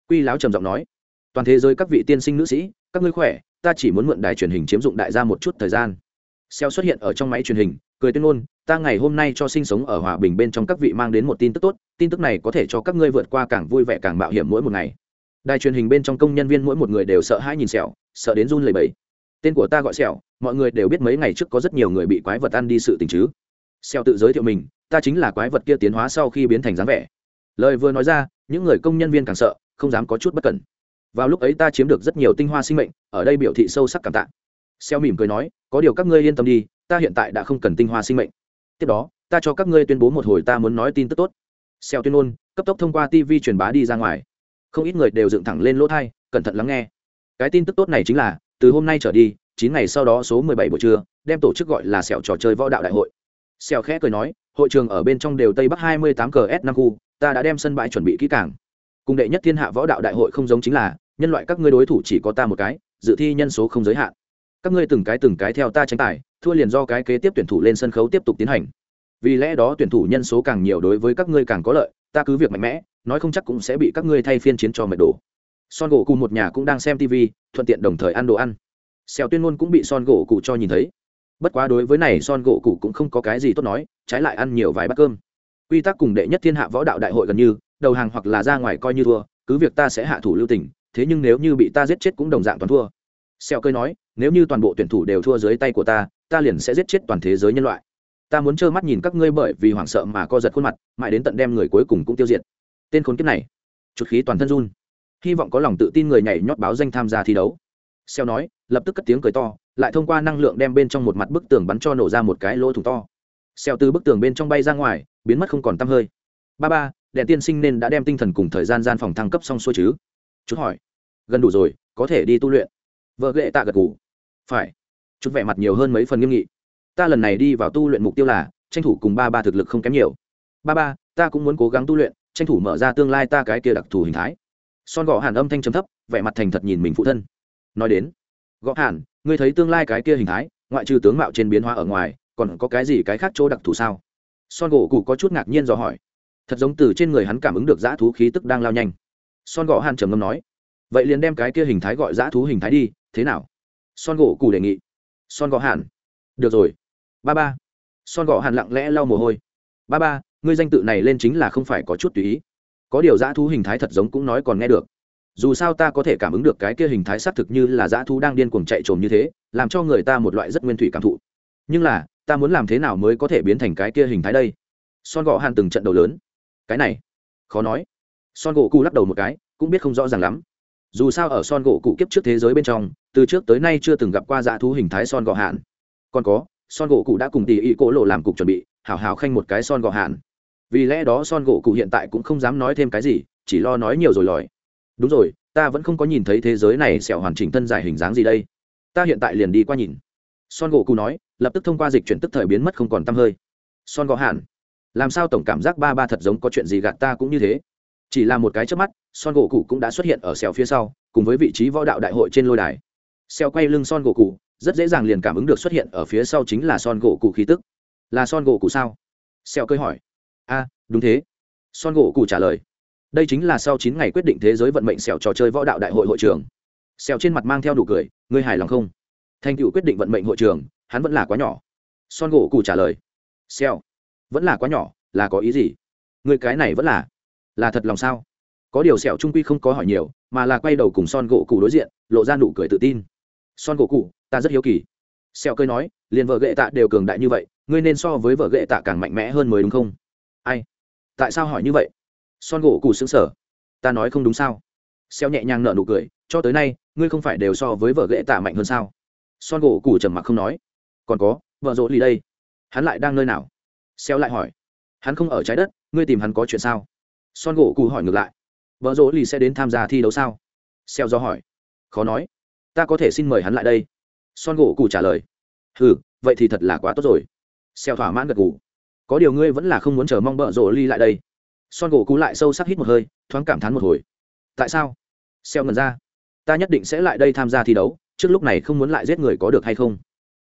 Quy lão trầm giọng nói. Toàn thế giới các vị tiên sinh nữ sĩ, các ngươi khỏe, ta chỉ muốn mượn đài truyền hình chiếm dụng đại gia một chút thời gian xeo xuất hiện ở trong máy truyền hình, cười tuyên ngôn, ta ngày hôm nay cho sinh sống ở hòa bình bên trong các vị mang đến một tin tức tốt, tin tức này có thể cho các ngươi vượt qua càng vui vẻ càng mạo hiểm mỗi một ngày. Đài truyền hình bên trong công nhân viên mỗi một người đều sợ hãi nhìn sẹo sợ đến run lẩy bẩy. Tên của ta gọi sẹo mọi người đều biết mấy ngày trước có rất nhiều người bị quái vật ăn đi sự tình chứ. Sẹo tự giới thiệu mình, ta chính là quái vật kia tiến hóa sau khi biến thành dáng vẻ. Lời vừa nói ra, những người công nhân viên càng sợ, không dám có chút bất cẩn. Vào lúc ấy ta chiếm được rất nhiều tinh hoa sinh mệnh, ở đây biểu thị sâu sắc cảm tạ xeo mỉm cười nói, có điều các ngươi yên tâm đi, ta hiện tại đã không cần tinh hoa sinh mệnh. Tiếp đó, ta cho các ngươi tuyên bố một hồi ta muốn nói tin tức tốt. Xeo tuyên ngôn, cấp tốc thông qua tv truyền bá đi ra ngoài. Không ít người đều dựng thẳng lên lỗ thai, cẩn thận lắng nghe. Cái tin tức tốt này chính là, từ hôm nay trở đi, chín ngày sau đó số mười bảy buổi trưa, đem tổ chức gọi là sẹo trò chơi võ đạo đại hội. Sẹo khẽ cười nói, hội trường ở bên trong đều tây bắc hai mươi tám cờ s năm khu, ta đã đem sân bãi chuẩn bị kỹ càng. Cùng đệ nhất thiên hạ võ đạo đại hội không giống chính là, nhân loại các ngươi đối thủ chỉ có ta một cái, dự thi nhân số không giới hạn các ngươi từng cái từng cái theo ta tranh tài, thua liền do cái kế tiếp tuyển thủ lên sân khấu tiếp tục tiến hành. Vì lẽ đó tuyển thủ nhân số càng nhiều đối với các ngươi càng có lợi, ta cứ việc mạnh mẽ, nói không chắc cũng sẽ bị các ngươi thay phiên chiến cho mệt đổ son gỗ cụ một nhà cũng đang xem tv thuận tiện đồng thời ăn đồ ăn. Xèo tuyên ngôn cũng bị son gỗ cụ cho nhìn thấy. Bất quá đối với này son gỗ cụ cũng không có cái gì tốt nói, trái lại ăn nhiều vài bát cơm. Quy tắc cùng đệ nhất thiên hạ võ đạo đại hội gần như, đầu hàng hoặc là ra ngoài coi như thua, cứ việc ta sẽ hạ thủ lưu tình, thế nhưng nếu như bị ta giết chết cũng đồng dạng toàn thua. Xèo cơi nói nếu như toàn bộ tuyển thủ đều thua dưới tay của ta ta liền sẽ giết chết toàn thế giới nhân loại. Ta muốn trơ mắt nhìn các ngươi bởi vì hoảng sợ mà co giật khuôn mặt, mãi đến tận đem người cuối cùng cũng tiêu diệt. Tên khốn kiếp này, chuột khí toàn thân run. Hy vọng có lòng tự tin người nhảy nhót báo danh tham gia thi đấu. Xeo nói, lập tức cất tiếng cười to, lại thông qua năng lượng đem bên trong một mặt bức tường bắn cho nổ ra một cái lỗ thủng to. Xeo từ bức tường bên trong bay ra ngoài, biến mất không còn tăm hơi. Ba ba, đèn tiên sinh nên đã đem tinh thần cùng thời gian gian phòng thăng cấp xong xuôi chứ? Chút hỏi. Gần đủ rồi, có thể đi tu luyện. Vợ ghệ tạ gật ngủ phải. Chút vẻ mặt nhiều hơn mấy phần nghiêm nghị. Ta lần này đi vào tu luyện mục tiêu là, tranh thủ cùng ba ba thực lực không kém nhiều. Ba ba, ta cũng muốn cố gắng tu luyện, tranh thủ mở ra tương lai ta cái kia đặc thù hình thái. Son gõ hàn âm thanh trầm thấp, vẻ mặt thành thật nhìn mình phụ thân. Nói đến gõ hàn, ngươi thấy tương lai cái kia hình thái, ngoại trừ tướng mạo trên biến hóa ở ngoài, còn có cái gì cái khác chỗ đặc thù sao? Son gỗ cụ có chút ngạc nhiên do hỏi. Thật giống từ trên người hắn cảm ứng được dã thú khí tức đang lao nhanh. Son gõ hàn trầm ngâm nói, vậy liền đem cái kia hình thái gọi dã thú hình thái đi, thế nào? Son gỗ cụ đề nghị. Son gõ hàn được rồi. Ba ba. Son gõ hàn lặng lẽ lau mồ hôi. Ba ba, ngươi danh tự này lên chính là không phải có chút tùy ý. Có điều dã thú hình thái thật giống cũng nói còn nghe được. Dù sao ta có thể cảm ứng được cái kia hình thái xác thực như là dã thú đang điên cuồng chạy trồm như thế, làm cho người ta một loại rất nguyên thủy cảm thụ. Nhưng là, ta muốn làm thế nào mới có thể biến thành cái kia hình thái đây? Son gỗ hàn từng trận đầu lớn. Cái này, khó nói. Son gỗ cụ lắc đầu một cái, cũng biết không rõ ràng lắm dù sao ở son gỗ cụ kiếp trước thế giới bên trong, từ trước tới nay chưa từng gặp qua dã thú hình thái son gỗ hạn. Còn có, son gỗ cụ đã cùng tỷ ý cỗ lộ làm cục chuẩn bị hào hào khanh một cái son gỗ hạn. Vì lẽ đó son gỗ cụ hiện tại cũng không dám nói thêm cái gì, chỉ lo nói nhiều rồi lòi. Đúng rồi, ta vẫn không có nhìn thấy thế giới này sẹo hoàn chỉnh thân dài hình dáng gì đây. Ta hiện tại liền đi qua nhìn. Son gỗ cụ nói, lập tức thông qua dịch chuyển tức thời biến mất không còn t hơi. Son gỗ hạn. Làm sao tổng cảm giác ba ba thật giống có chuyện gì gạt ta cũng như thế chỉ là một cái trước mắt, son gỗ cụ cũng đã xuất hiện ở sẹo phía sau, cùng với vị trí võ đạo đại hội trên lôi đài. Sẹo quay lưng son gỗ cụ rất dễ dàng liền cảm ứng được xuất hiện ở phía sau chính là son gỗ cụ khí tức. Là son gỗ cụ sao? Sẹo cơi hỏi. A, đúng thế. Son gỗ cụ trả lời. Đây chính là sau chín ngày quyết định thế giới vận mệnh sẹo trò chơi võ đạo đại hội hội trường. Sẹo trên mặt mang theo đủ cười, ngươi hài lòng không? Thành tựu quyết định vận mệnh hội trường, hắn vẫn là quá nhỏ. Son gỗ cụ trả lời. Sẹo, vẫn là quá nhỏ, là có ý gì? Người cái này vẫn là là thật lòng sao? Có điều sẹo trung quy không có hỏi nhiều, mà là quay đầu cùng son gỗ cụ đối diện, lộ ra nụ cười tự tin. Son gỗ cụ ta rất hiếu kỳ. Sẹo cười nói, liền vợ gệ tạ đều cường đại như vậy, ngươi nên so với vợ gệ tạ càng mạnh mẽ hơn mới đúng không? Ai? Tại sao hỏi như vậy? Son gỗ cụ xứng sở ta nói không đúng sao? Xeo nhẹ nhàng nở nụ cười, cho tới nay, ngươi không phải đều so với vợ ghệ tạ mạnh hơn sao? Son gỗ cụ trầm mặc không nói. Còn có, vợ rỗ lì đây? Hắn lại đang nơi nào? Xeo lại hỏi. Hắn không ở trái đất, ngươi tìm hắn có chuyện sao? Son gỗ cụ hỏi ngược lại. Vợ rỗ lì sẽ đến tham gia thi đấu sao? Xeo do hỏi. Khó nói. Ta có thể xin mời hắn lại đây. Son gỗ cụ trả lời. Ừ vậy thì thật là quá tốt rồi. Xeo thỏa mãn gật gù. Có điều ngươi vẫn là không muốn chờ mong vợ rỗ lì lại đây. Son gỗ cụ lại sâu sắc hít một hơi, thoáng cảm thán một hồi. Tại sao? Xeo ngần ra. Ta nhất định sẽ lại đây tham gia thi đấu, trước lúc này không muốn lại giết người có được hay không?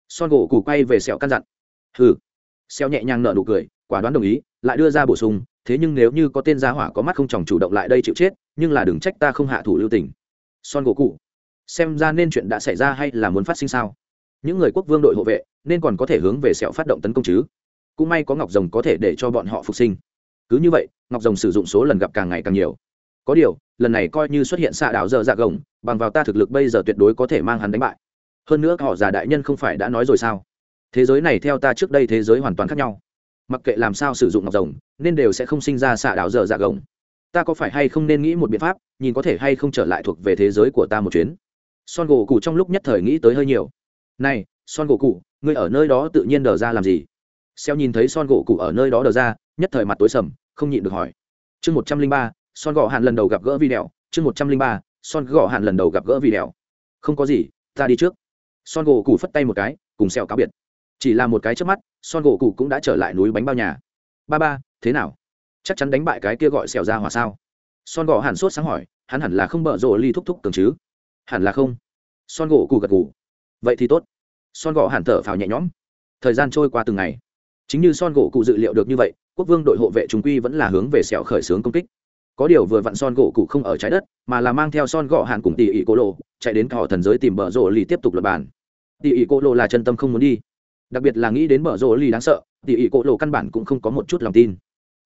Son gỗ cụ quay về sẹo căn dặn. Hừ. Xeo nhẹ nhàng nở nụ cười, quả đoán đồng ý, lại đưa ra bổ sung thế nhưng nếu như có tên gia hỏa có mắt không chồng chủ động lại đây chịu chết, nhưng là đừng trách ta không hạ thủ lưu tình. Son gỗ cụ. Xem ra nên chuyện đã xảy ra hay là muốn phát sinh sao? Những người quốc vương đội hộ vệ, nên còn có thể hướng về sẹo phát động tấn công chứ? Cũng may có ngọc rồng có thể để cho bọn họ phục sinh. Cứ như vậy, ngọc rồng sử dụng số lần gặp càng ngày càng nhiều. Có điều, lần này coi như xuất hiện xạ đảo dơ dạ gồng, bằng vào ta thực lực bây giờ tuyệt đối có thể mang hắn đánh bại. Hơn nữa họ già đại nhân không phải đã nói rồi sao? Thế giới này theo ta trước đây thế giới hoàn toàn khác nhau mặc kệ làm sao sử dụng ngọc rồng, nên đều sẽ không sinh ra xạ đảo dở dạ gồng. Ta có phải hay không nên nghĩ một biện pháp, nhìn có thể hay không trở lại thuộc về thế giới của ta một chuyến? Son gỗ cụ trong lúc nhất thời nghĩ tới hơi nhiều. Này, son gỗ cụ ngươi ở nơi đó tự nhiên đờ ra làm gì? Xeo nhìn thấy son gỗ cụ ở nơi đó đờ ra, nhất thời mặt tối sầm, không nhịn được hỏi. Chương một trăm linh ba, son gõ hạn lần đầu gặp gỡ vi đèo chương một trăm linh ba, son gõ hạn lần đầu gặp gỡ vi đèo không có gì, ta đi trước. Son gỗ cụ phất tay một cái, cùng xeo cáo biệt chỉ là một cái trước mắt, son gỗ cụ cũng đã trở lại núi bánh bao nhà. Ba ba, thế nào? Chắc chắn đánh bại cái kia gọi xẻo ra hỏa sao? Son gỗ hẳn sốt sáng hỏi, hắn hẳn là không bợ rộ ly thúc thúc cường chứ? Hẳn là không. Son gỗ cụ gật gù. Vậy thì tốt. Son gỗ hẳn thở phào nhẹ nhõm. Thời gian trôi qua từng ngày. Chính như son gỗ cụ dự liệu được như vậy, quốc vương đội hộ vệ chúng quy vẫn là hướng về sẹo khởi xướng công kích. Có điều vừa vặn son gỗ cụ không ở trái đất, mà là mang theo son gỗ hàn cùng tỷ ỷ cô lộ chạy đến họ thần giới tìm bờ rộ lì tiếp tục lập bàn. Tỷ ỷ cô lộ là chân tâm không muốn đi đặc biệt là nghĩ đến bờ rộ lì đáng sợ tỷ ỉ cô lộ căn bản cũng không có một chút lòng tin.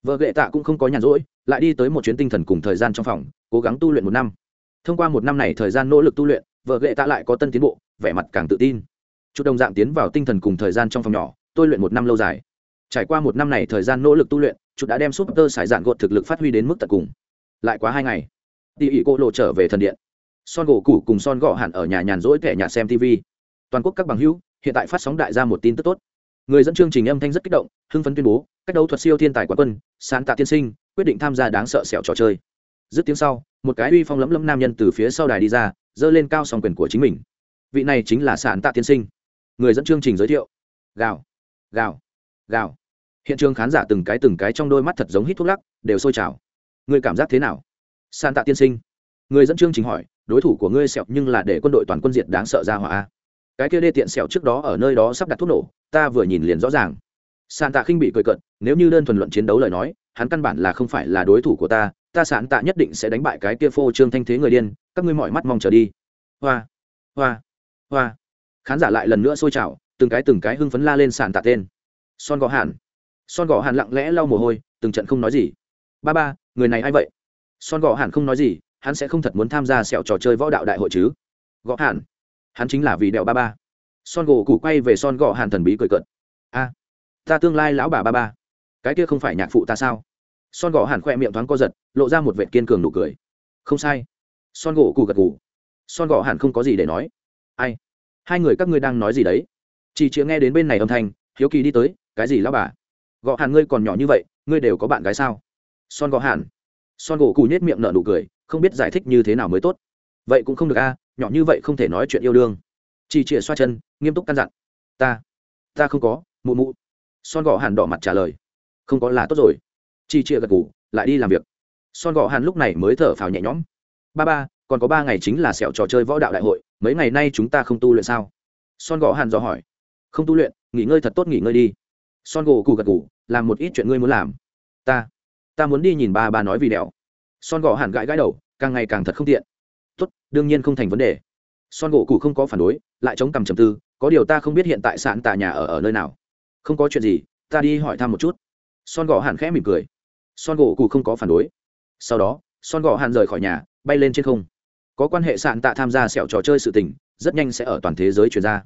Vợ ghệ tạ cũng không có nhàn rỗi, lại đi tới một chuyến tinh thần cùng thời gian trong phòng, cố gắng tu luyện một năm. Thông qua một năm này thời gian nỗ lực tu luyện, vợ ghệ tạ lại có tân tiến bộ, vẻ mặt càng tự tin. Chút đồng dạng tiến vào tinh thần cùng thời gian trong phòng nhỏ, tôi luyện một năm lâu dài. Trải qua một năm này thời gian nỗ lực tu luyện, chút đã đem súp tơ sải dạn gột thực lực phát huy đến mức tận cùng. Lại quá hai ngày tỉ ỉ cô lộ trở về thần điện. Son gỗ củ cùng son gọ hẳn ở nhà nhàn rỗi kẻ nhà xem tv toàn quốc các bằng hữu hiện tại phát sóng đại ra một tin tức tốt. Người dẫn chương trình âm thanh rất kích động, hưng phấn tuyên bố, cách đấu thuật siêu thiên tài quán quân sáng tạ tiên sinh, quyết định tham gia đáng sợ sẹo trò chơi. Dứt tiếng sau, một cái uy phong lấm lấm nam nhân từ phía sau đài đi ra, giơ lên cao song quyền của chính mình. Vị này chính là sản tạ tiên sinh. Người dẫn chương trình giới thiệu. Gào gào gào. Hiện trường khán giả từng cái từng cái trong đôi mắt thật giống hít thuốc lắc, đều sôi trào. Người cảm giác thế nào? San tạ tiên sinh. Người dẫn chương trình hỏi, đối thủ của ngươi sẹo nhưng là để quân đội toàn quân diệt đáng sợ ra hỏa cái kia đê tiện sẹo trước đó ở nơi đó sắp đặt thuốc nổ, ta vừa nhìn liền rõ ràng. Sàn tạ khinh bị cười cận nếu như đơn thuần luận chiến đấu lời nói, hắn căn bản là không phải là đối thủ của ta ta sàn tạ nhất định sẽ đánh bại cái kia phô trương thanh thế người điên, các ngươi mọi mắt mong chờ đi. Hoa hoa hoa. Khán giả lại lần nữa xôi trào, từng cái từng cái hưng phấn la lên sàn tạ tên. Son gò hàn. Son gò hàn lặng lẽ lau mồ hôi, từng trận không nói gì. Ba ba, người này a i vậy? Son gò hàn không nói gì, hắn sẽ không thật muốn tham gia sẹo trò chơi võ đạo đại hội chứ? Gõ hàn hắn chính là vì đèo ba ba. Son gỗ củ quay về son gò hàn thần bí cười cợt. A, ta tương lai lão bà ba ba, cái kia không phải nhạc phụ ta sao? Son gõ hàn khoe miệng thoáng co giật, lộ ra một vệ kiên cường nụ cười. Không sai. Son gỗ cụ gật gù. Son gõ hàn không có gì để nói. Ai? Hai người các ngươi đang nói gì đấy? Chỉ chĩa nghe đến bên này âm thanh, hiếu kỳ đi tới, cái gì lão bà? Gõ hàn ngươi còn nhỏ như vậy, ngươi đều có bạn gái sao? Son gõ hàn. Son gỗ cù nhét miệng nở nụ cười, không biết giải thích như thế nào mới tốt. Vậy cũng không được a nhỏ như vậy không thể nói chuyện yêu đương. Chỉ chìa xoa chân, nghiêm túc căn dặn. Ta ta không có, mụ mụ. Son gõ hàn đỏ mặt trả lời. Không có là tốt rồi. Chỉ chìa gật ngủ lại đi làm việc. Son gõ hàn lúc này mới thở phào nhẹ nhõm. Ba ba, còn có ba ngày chính là sẹo trò chơi võ đạo đại hội, mấy ngày nay chúng ta không tu luyện sao? Son gõ hàn dò hỏi. Không tu luyện, nghỉ ngơi thật tốt nghỉ ngơi đi. Son gỗ cù gật gù, làm một ít chuyện ngươi muốn làm. Ta ta muốn đi nhìn ba ba nói vì đèo son gỗ Hàn gãi gãi đầu, càng ngày càng thật không tiện tốt, đương nhiên không thành vấn đề. Son gỗ cụ không có phản đối, lại chống cằm trầm tư, có điều ta không biết hiện tại sạn tà nhà ở ở nơi nào. Không có chuyện gì, ta đi hỏi thăm một chút. Son gỗ hàn khẽ mỉm cười. Son gỗ cụ không có phản đối. Sau đó, son gỗ hàn rời khỏi nhà, bay lên trên không. Có quan hệ sạn tạ tham gia sẹo trò chơi sự tình, rất nhanh sẽ ở toàn thế giới chuyển ra.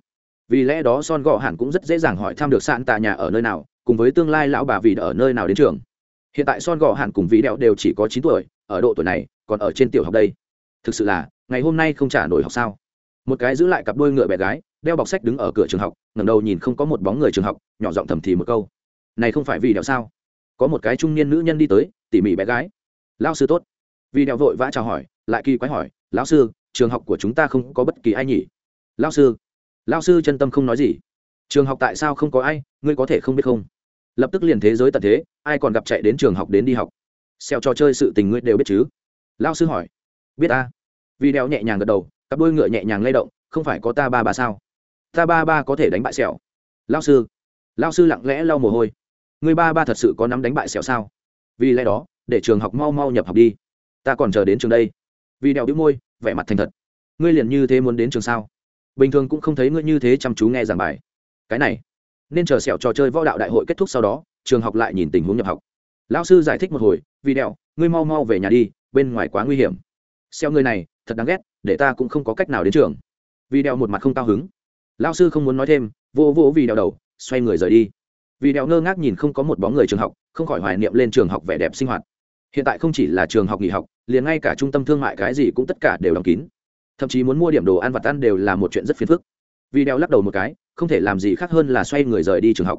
Vì lẽ đó son gỗ hàn cũng rất dễ dàng hỏi thăm được sạn tạ nhà ở nơi nào, cùng với tương lai lão bà vì ở nơi nào đến trường. Hiện tại son gỗ hàn cùng vị đeo đều chỉ có chín tuổi, ở độ tuổi này, còn ở trên tiểu học đây thực sự là, ngày hôm nay không trả nổi học sao? Một cái giữ lại cặp đôi ngựa bé gái, đeo bọc sách đứng ở cửa trường học, ngẩng đầu nhìn không có một bóng người trường học, nhỏ giọng thầm thì một câu. Này không phải vì đẹo sao? Có một cái trung niên nữ nhân đi tới, tỉ mỉ bé gái. Lao sư tốt. Vì đẹo vội vã chào hỏi, lại kỳ quái hỏi, lão sư, trường học của chúng ta không có bất kỳ ai nhỉ? Lão sư. Lao sư chân tâm không nói gì. Trường học tại sao không có ai? Ngươi có thể không biết không? Lập tức liền thế giới tận thế, ai còn gặp chạy đến trường học đến đi học. Xeo trò chơi sự tình ngươi đều biết chứ? Lao sư hỏi biết ta. Vì đeo nhẹ nhàng gật đầu, cặp đôi ngựa nhẹ nhàng lay động, không phải có ta ba ba sao? Ta ba ba có thể đánh bại sẹo. Lao sư. Lao sư lặng lẽ lau mồ hôi. Người ba ba thật sự có nắm đánh bại sẹo sao? Vì lẽ đó, để trường học mau mau nhập học đi. Ta còn chờ đến trường đây. Vì đeo đĩu môi, vẻ mặt thành thật. Ngươi liền như thế muốn đến trường sao? Bình thường cũng không thấy ngươi như thế chăm chú nghe giảng bài. Cái này, nên chờ sẹo trò chơi võ đạo đại hội kết thúc sau đó, trường học lại nhìn tình huống nhập học. Lão sư giải thích một hồi, vì đeo ngươi mau mau về nhà đi, bên ngoài quá nguy hiểm xeo người này, thật đáng ghét, để ta cũng không có cách nào đến trường. Vì đeo một mặt không cao hứng. Lão sư không muốn nói thêm, vô vô vì đeo đầu, xoay người rời đi. Vì đeo ngơ ngác nhìn không có một bóng người trường học, không khỏi hoài niệm lên trường học vẻ đẹp sinh hoạt. Hiện tại không chỉ là trường học nghỉ học, liền ngay cả trung tâm thương mại cái gì cũng tất cả đều đóng kín. Thậm chí muốn mua điểm đồ ăn vặt ăn đều là một chuyện rất phiền phức. Vì đeo lắc đầu một cái, không thể làm gì khác hơn là xoay người rời đi trường học.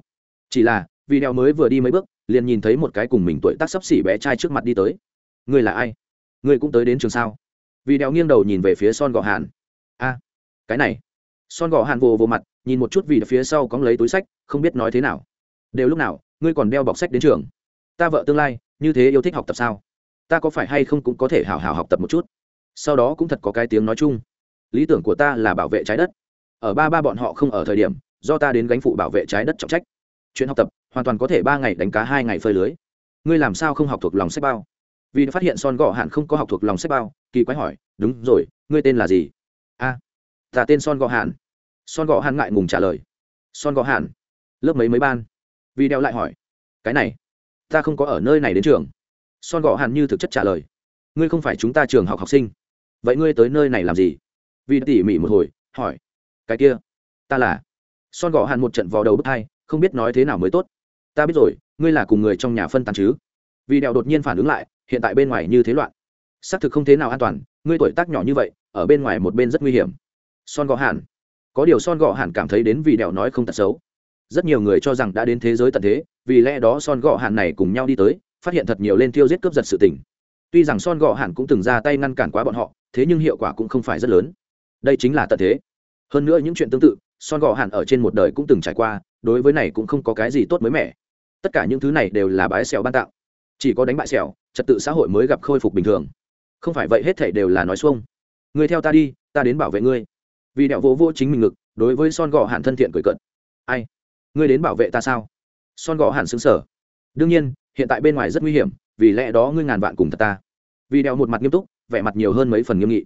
Chỉ là vì đeo mới vừa đi mấy bước, liền nhìn thấy một cái cùng mình tuổi tác sấp xỉ bé trai trước mặt đi tới. Người là ai? Người cũng tới đến trường sao? Vì đeo nghiêng đầu nhìn về phía son gò hàn. A, cái này. Son gò hàn vồ vồ mặt, nhìn một chút vì phía sau cóng lấy túi sách, không biết nói thế nào. Đều lúc nào, ngươi còn đeo bọc sách đến trường? Ta vợ tương lai, như thế yêu thích học tập sao? Ta có phải hay không cũng có thể hào hào học tập một chút? Sau đó cũng thật có cái tiếng nói chung. Lý tưởng của ta là bảo vệ trái đất. Ở ba ba bọn họ không ở thời điểm, do ta đến gánh phụ bảo vệ trái đất trọng trách. Chuyện học tập, hoàn toàn có thể ba ngày đánh cá hai ngày phơi lưới. Ngươi làm sao không học thuộc lòng sách bao? Vì phát hiện son Gò hạn không có học thuộc lòng sách bao kỳ quái hỏi đúng rồi ngươi tên là gì? A à, ta tên son Gò hạn. Son Gò hạn ngại ngùng trả lời son Gò hạn. Lớp mấy mấy ban? Vì đeo lại hỏi cái này ta không có ở nơi này đến trường. Son Gò hạn như thực chất trả lời ngươi không phải chúng ta trường học học sinh. Vậy ngươi tới nơi này làm gì? Vì tỉ mỉ một hồi hỏi cái kia ta là son Gò hạn một trận vào đầu bức hai không biết nói thế nào mới tốt. Ta biết rồi ngươi là cùng người trong nhà phân tán chứ. Vì đeo đột nhiên phản ứng lại hiện tại bên ngoài như thế loạn. Xác thực không thế nào an toàn, ngươi tuổi tác nhỏ như vậy, ở bên ngoài một bên rất nguy hiểm. Son gọ hạn có điều son gọ hạn cảm thấy đến vì đèo nói không tật xấu. Rất nhiều người cho rằng đã đến thế giới tận thế, vì lẽ đó son gọ hạn này cùng nhau đi tới, phát hiện thật nhiều lên tiêu giết cướp giật sự tình. Tuy rằng son gọ hạn cũng từng ra tay ngăn cản quá bọn họ, thế nhưng hiệu quả cũng không phải rất lớn. Đây chính là tận thế. Hơn nữa những chuyện tương tự, son gọ hạn ở trên một đời cũng từng trải qua, đối với này cũng không có cái gì tốt mới mẻ. Tất cả những thứ này đều là bái xèo ban tạo. Chỉ có đánh bại xèo trật tự xã hội mới gặp khôi phục bình thường. Không phải vậy hết thể đều là nói xuông. Người theo ta đi, ta đến bảo vệ ngươi. Vì đẹo vô vô chính mình ngực, đối với son Gò hạn thân thiện cười cận ai? Ngươi đến bảo vệ ta sao? Son Gò hạn xứng sở đương nhiên, hiện tại bên ngoài rất nguy hiểm, vì lẽ đó ngươi ngàn vạn cùng thật ta. Vì đẹo một mặt nghiêm túc, vẻ mặt nhiều hơn mấy phần nghiêm nghị.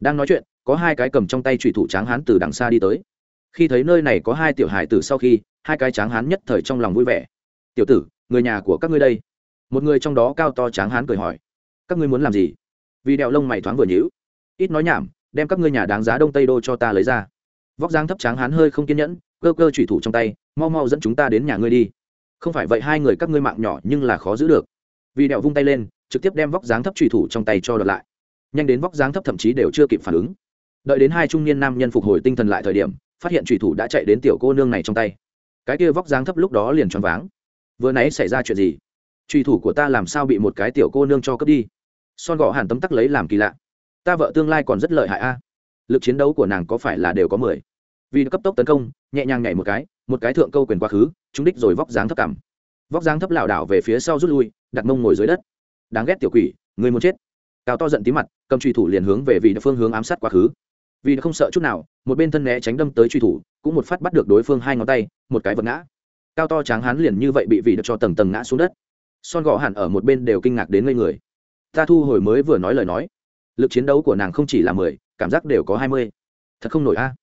Đang nói chuyện, có hai cái cầm trong tay trùy thủ tráng hán từ đằng xa đi tới. Khi thấy nơi này có hai tiểu hải tử sau khi, hai cái tráng hán nhất thời trong lòng vui vẻ. Tiểu tử, người nhà của các ngươi đây một người trong đó cao to tráng hán cười hỏi, các ngươi muốn làm gì? Vì đeo lông mày thoáng vừa nhữ ít nói nhảm, đem các ngươi nhà đáng giá đông tây đô cho ta lấy ra. Vóc dáng thấp tráng hán hơi không kiên nhẫn, cơ cơ thủy thủ trong tay, mau mau dẫn chúng ta đến nhà ngươi đi. Không phải vậy hai người các ngươi mạng nhỏ nhưng là khó giữ được. Vì đeo vung tay lên, trực tiếp đem vóc dáng thấp thủy thủ trong tay cho đợt lại. Nhanh đến vóc dáng thấp thậm chí đều chưa kịp phản ứng. Đợi đến hai trung niên nam nhân phục hồi tinh thần lại thời điểm, phát hiện thủy thủ đã chạy đến tiểu cô nương này trong tay. Cái kia vóc dáng thấp lúc đó liền choáng váng. Vừa nãy xảy ra chuyện gì? Trùy thủ của ta làm sao bị một cái tiểu cô nương cho cướp đi? Son gõ hàn tấm tắc lấy làm kỳ lạ. Ta vợ tương lai còn rất lợi hại a. Lực chiến đấu của nàng có phải là đều có mười? Vì cấp tốc tấn công, nhẹ nhàng nhảy một cái một cái thượng câu quyền quá khứ chúng đích rồi vóc dáng thấp cằm. Vóc dáng thấp lảo đảo về phía sau rút lui, đặt mông ngồi dưới đất. Đáng ghét tiểu quỷ, người muốn chết. Cao to giận tí mặt, cầm truy thủ liền hướng về vị phương hướng ám sát quá khứ. Vì không sợ chút nào, một bên thân né tránh đâm tới truy thủ, cũng một phát bắt được đối phương hai ngón tay, một cái vật ngã. Cao to tráng hán liền như vậy bị vị cho tầng tầng ngã xuống đất son gò hẳn ở một bên đều kinh ngạc đến ngây người. Ta thu hồi mới vừa nói lời nói. Lực chiến đấu của nàng không chỉ là mười, cảm giác đều có hai mươi. Thật không nổi a.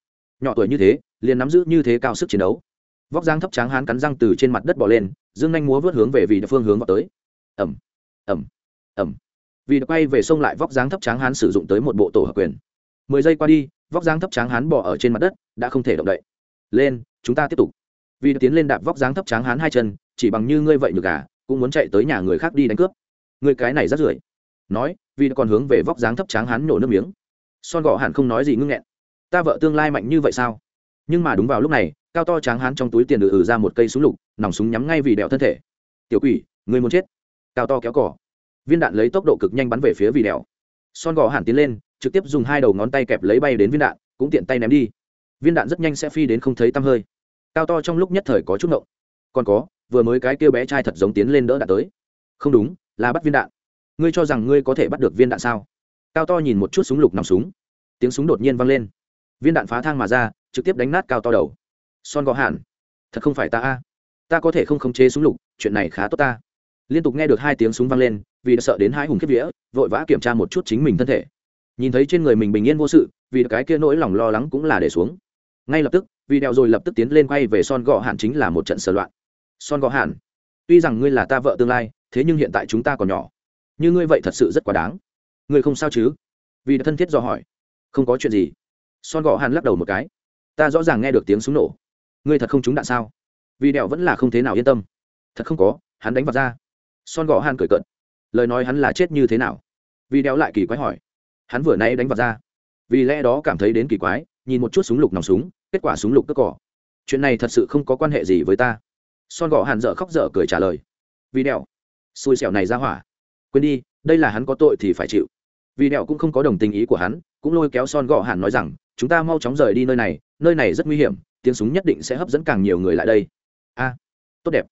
Nhỏ tuổi như thế, liền nắm giữ như thế cao sức chiến đấu. Vóc dáng thấp tráng hán cắn răng từ trên mặt đất bỏ lên, dương nhanh múa vớt hướng về vị địa phương hướng vào tới. Ẩm ẩm ẩm vì đã quay về sông lại vóc dáng thấp tráng hán sử dụng tới một bộ tổ hợp quyền. Mười giây qua đi, vóc dáng thấp tráng hán bỏ ở trên mặt đất, đã không thể động đậy. Lên, chúng ta tiếp tục. Vì tiến lên đạp vóc dáng thấp tráng hán hai chân, chỉ bằng như ngươi vậy được gà cũng muốn chạy tới nhà người khác đi đánh cướp. Người cái này rất rưởi. Nói, vì còn hướng về vóc dáng thấp tráng hán nổ nước miếng. Son gọ hẳn không nói gì ngưng nghẹn. Ta vợ tương lai mạnh như vậy sao? Nhưng mà đúng vào lúc này, cao to tráng hán trong túi tiền ừ ừ ra một cây súng lục, nòng súng nhắm ngay vì đèo thân thể. Tiểu quỷ, người muốn chết. Cao to kéo cỏ viên đạn lấy tốc độ cực nhanh bắn về phía vì đèo. Son gò hẳn tiến lên, trực tiếp dùng hai đầu ngón tay kẹp lấy bay đến viên đạn, cũng tiện tay ném đi. Viên đạn rất nhanh sẽ phi đến không thấy tăm hơi. Cao to trong lúc nhất thời có chút ngộng. Còn có vừa mới cái kia bé trai thật giống tiến lên đỡ đạn tới. Không đúng, là bắt viên đạn. Ngươi cho rằng ngươi có thể bắt được viên đạn sao? Cao to nhìn một chút súng lục nòng súng. Tiếng súng đột nhiên vang lên. Viên đạn phá thang mà ra, trực tiếp đánh nát cao to đầu. Son gò hạn thật không phải ta a. Ta có thể không khống chế súng lục, chuyện này khá tốt ta. Liên tục nghe được hai tiếng súng vang lên, vì đã sợ đến hai hùng kiếp vía, vội vã kiểm tra một chút chính mình thân thể. Nhìn thấy trên người mình bình yên vô sự, vì cái kia nỗi lòng lo lắng cũng là để xuống. Ngay lập tức, vì đèo rồi lập tức tiến lên quay về son gọ hạn chính là một trận sờ loạn son gò hàn tuy rằng ngươi là ta vợ tương lai, thế nhưng hiện tại chúng ta còn nhỏ. Như ngươi vậy thật sự rất quá đáng. Ngươi không sao chứ? Vì đã thân thiết do hỏi. Không có chuyện gì. Son gò hàn lắc đầu một cái. Ta rõ ràng nghe được tiếng súng nổ. Ngươi thật không trúng đạn sao? Vì đẹo vẫn là không thế nào yên tâm. Thật không có, hắn đánh vào ra. Son gò hàn cười cợt. Lời nói hắn là chết như thế nào? Vì đeo lại kỳ quái hỏi. Hắn vừa nay đánh vào ra. Vì lẽ đó cảm thấy đến kỳ quái, nhìn một chút súng lục nòng súng, kết quả súng lục cất cỏ. Chuyện này thật sự không có quan hệ gì với ta son gọ hàn dở khóc dở cười trả lời. Vì đèo xui xẻo này ra hỏa. Quên đi, đây là hắn có tội thì phải chịu. Vì đèo cũng không có đồng tình ý của hắn, cũng lôi kéo son gọ hàn nói rằng, chúng ta mau chóng rời đi nơi này nơi này rất nguy hiểm, tiếng súng nhất định sẽ hấp dẫn càng nhiều người lại đây. A, tốt đẹp.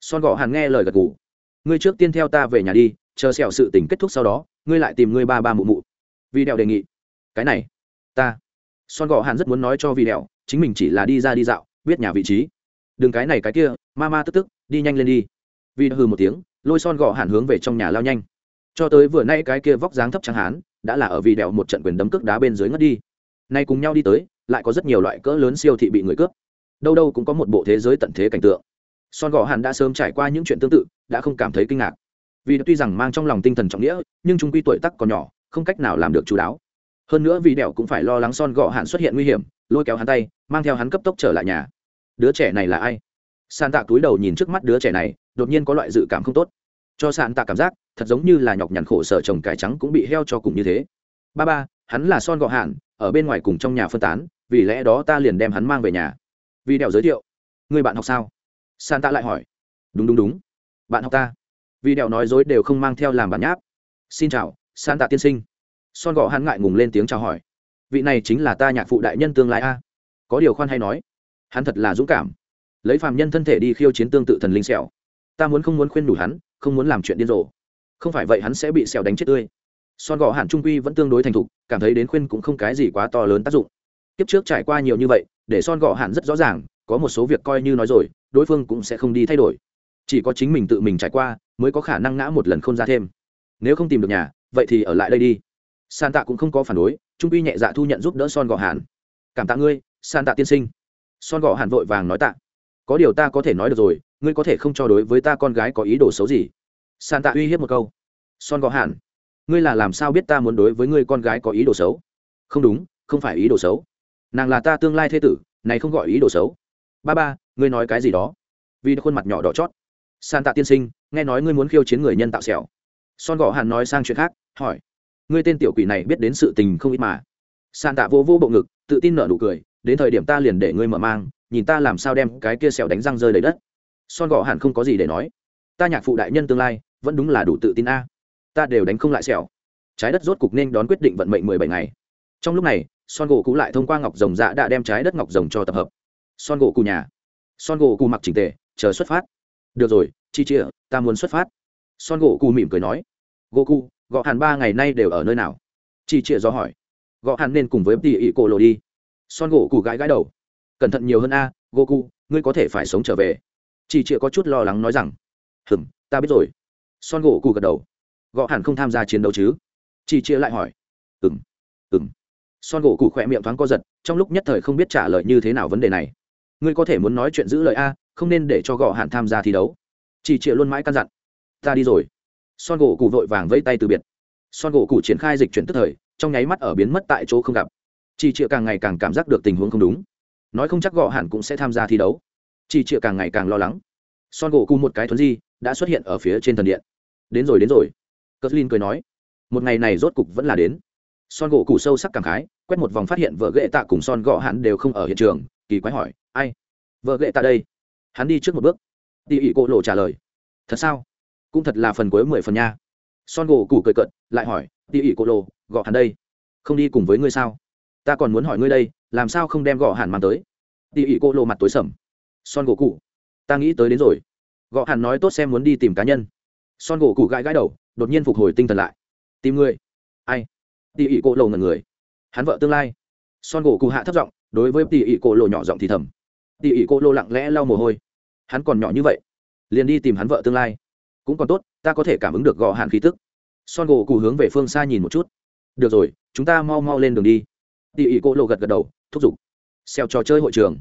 Son gọ hàn nghe lời gật gù. Ngươi trước tiên theo ta về nhà đi, chờ sẹo sự tình kết thúc sau đó, ngươi lại tìm ngươi ba ba mụ mụ. Vì đèo đề nghị. Cái này, ta. Son gọ hàn rất muốn nói cho vì đèo chính mình chỉ là đi ra đi dạo, biết nhà vị trí đừng cái này cái kia, ma ma tức tức, đi nhanh lên đi. Vì hừ một tiếng, lôi son gõ hàn hướng về trong nhà lao nhanh. Cho tới vừa nay cái kia vóc dáng thấp trắng hán, đã là ở vì đèo một trận quyền đấm cước đá bên dưới ngất đi. Nay cùng nhau đi tới, lại có rất nhiều loại cỡ lớn siêu thị bị người cướp. Đâu đâu cũng có một bộ thế giới tận thế cảnh tượng. Son gò hàn đã sớm trải qua những chuyện tương tự, đã không cảm thấy kinh ngạc. Vì tuy rằng mang trong lòng tinh thần trọng nghĩa, nhưng chúng quy tuổi tắc còn nhỏ, không cách nào làm được chú đáo. Hơn nữa vì đèo cũng phải lo lắng son gò hàn xuất hiện nguy hiểm, lôi kéo hắn tay, mang theo hắn cấp tốc trở lại nhà đứa trẻ này là ai? Sàn tạ túi đầu nhìn trước mắt đứa trẻ này, đột nhiên có loại dự cảm không tốt. Cho sàn tạ cảm giác, thật giống như là nhọc nhằn khổ sở chồng cải trắng cũng bị heo cho cùng như thế. Ba ba, hắn là son gọ hạn ở bên ngoài cùng trong nhà phân tán, vì lẽ đó ta liền đem hắn mang về nhà. Vì đèo giới thiệu. Người bạn học sao? San tạ lại hỏi. Đúng đúng đúng. Bạn học ta. Vì đèo nói dối đều không mang theo làm bản nháp. Xin chào san tạ tiên sinh. Son gọ hắn ngại ngùng lên tiếng chào hỏi. Vị này chính là ta nhạc phụ đại nhân tương lai a. Có điều khoan hay nói hắn thật là dũng cảm. Lấy phàm nhân thân thể đi khiêu chiến tương tự thần linh sẹo. Ta muốn không muốn khuyên đủ hắn, không muốn làm chuyện điên rồ. Không phải vậy hắn sẽ bị sẹo đánh chết tươi. Son gõ hạn trung quy vẫn tương đối thành thục, cảm thấy đến khuyên cũng không cái gì quá to lớn tác dụng. Kiếp trước trải qua nhiều như vậy, để son gõ hạn rất rõ ràng, có một số việc coi như nói rồi, đối phương cũng sẽ không đi thay đổi. Chỉ có chính mình tự mình trải qua, mới có khả năng ngã một lần không ra thêm. Nếu không tìm được nhà, vậy thì ở lại đây đi. San tạ cũng không có phản đối, trung quy nhẹ dạ thu nhận giúp đỡ son gò hạn cảm tạ ngươi san tạ tiên sinh son gọ hàn vội vàng nói tạ. Có điều ta có thể nói được rồi, ngươi có thể không cho đối với ta con gái có ý đồ xấu gì. San tạ uy hiếp một câu. Son gọ hàn, ngươi là làm sao biết ta muốn đối với ngươi con gái có ý đồ xấu? Không đúng, không phải ý đồ xấu. Nàng là ta tương lai thế tử, này không gọi ý đồ xấu. Ba ba, ngươi nói cái gì đó? Vì khuôn mặt nhỏ đỏ chót. San tạ tiên sinh, nghe nói ngươi muốn khiêu chiến người nhân tạo xẻo son gõ hàn nói sang chuyện khác, hỏi. Ngươi tên tiểu quỷ này biết đến sự tình không ít mà. San tạ vô vô bộ ngực, tự tin nở nụ cười đến thời điểm ta liền để ngươi mở mang, nhìn ta làm sao đem cái kia sẹo đánh răng rơi đầy đất. Son gõ hẳn không có gì để nói. Ta nhạc phụ đại nhân tương lai, vẫn đúng là đủ tự tin a. Ta đều đánh không lại sẹo. trái đất rốt cục nên đón quyết định vận mệnh mười bảy ngày. Trong lúc này, son gỗ cụ lại thông qua ngọc rồng dạ đã đem trái đất ngọc rồng cho tập hợp. Son gỗ cụ nhà. Son gỗ cụ mặc chỉnh tề, chờ xuất phát. Được rồi, chi chia ta muốn xuất phát. Son gỗ cụ mỉm cười nói. Gỗ cụ gọ hàn ba ngày nay đều ở nơi nào? Chi chia do hỏi. Gọ hàn nên cùng với tỷ ỷ cổ lộ đi son gỗ cụ gãi gãi đầu. Cẩn thận nhiều hơn a Goku, ngươi có thể phải sống trở về. Chỉ chịa có chút lo lắng nói rằng hừm ta biết rồi. Son gỗ cụ gật đầu. Gõ hẳn không tham gia chiến đấu chứ? Chỉ chịa lại hỏi. Ừng ừng son gỗ cụ khỏe miệng thoáng co giật trong lúc nhất thời không biết trả lời như thế nào vấn đề này. Ngươi có thể muốn nói chuyện giữ lời a không nên để cho gõ hẳn tham gia thi đấu. Chỉ chịa luôn mãi căn dặn. Ta đi rồi. Son gỗ cụ vội vàng vây tay từ biệt. Son gỗ cụ triển khai dịch chuyển tức thời trong nháy mắt ở biến mất tại chỗ không gặp chỉ trịa càng ngày càng cảm giác được tình huống không đúng. Nói không chắc gọ hẳn cũng sẽ tham gia thi đấu. Chỉ trịa càng ngày càng lo lắng. Son gỗ cùng một cái thuấn di đã xuất hiện ở phía trên thần điện. Đến rồi đến rồi. Cất linh cười nói, một ngày này rốt cục vẫn là đến. Son gỗ cụ sâu sắc cảm khái, quét một vòng phát hiện vợ ghệ tạ cùng son gọ hạn đều không ở hiện trường, kỳ quái hỏi, ai? Vợ ghệ tạ đây? Hắn đi trước một bước. Đi ỉ cô lộ trả lời, thật sao? Cũng thật là phần cuối mười phần nha. Son gỗ cụ cười cận lại hỏi đi ỉ cô lộ, gọ hắn đây? Không đi cùng với ngươi sao? Ta còn muốn hỏi ngươi đây, làm sao không đem gõ hàn mang tới? Tỉ ỉ cô lộ mặt tối sầm. Son gỗ cụ. Ta nghĩ tới đến rồi. Gõ hàn nói tốt xem muốn đi tìm cá nhân. Son gỗ cụ gãi gãi đầu, đột nhiên phục hồi tinh thần lại. Tìm ngươi ai? Tỉ ỉ cô lộ ngần người. Hắn vợ tương lai. Son gỗ cụ hạ thấp giọng, đối với tỉ ỉ cô lộ nhỏ giọng thì thầm. Tỉ ỉ cô lộ lặng lẽ lau mồ hôi. Hắn còn nhỏ như vậy, liền đi tìm hắn vợ tương lai. Cũng còn tốt, ta có thể cảm ứng được gò hạn khí tức. Son gỗ cụ hướng về phương xa nhìn một chút. Được rồi, chúng ta mau mau lên đường đi tỉ ỉ cô lộ gật gật đầu, thúc giục. Xeo trò chơi hội trường.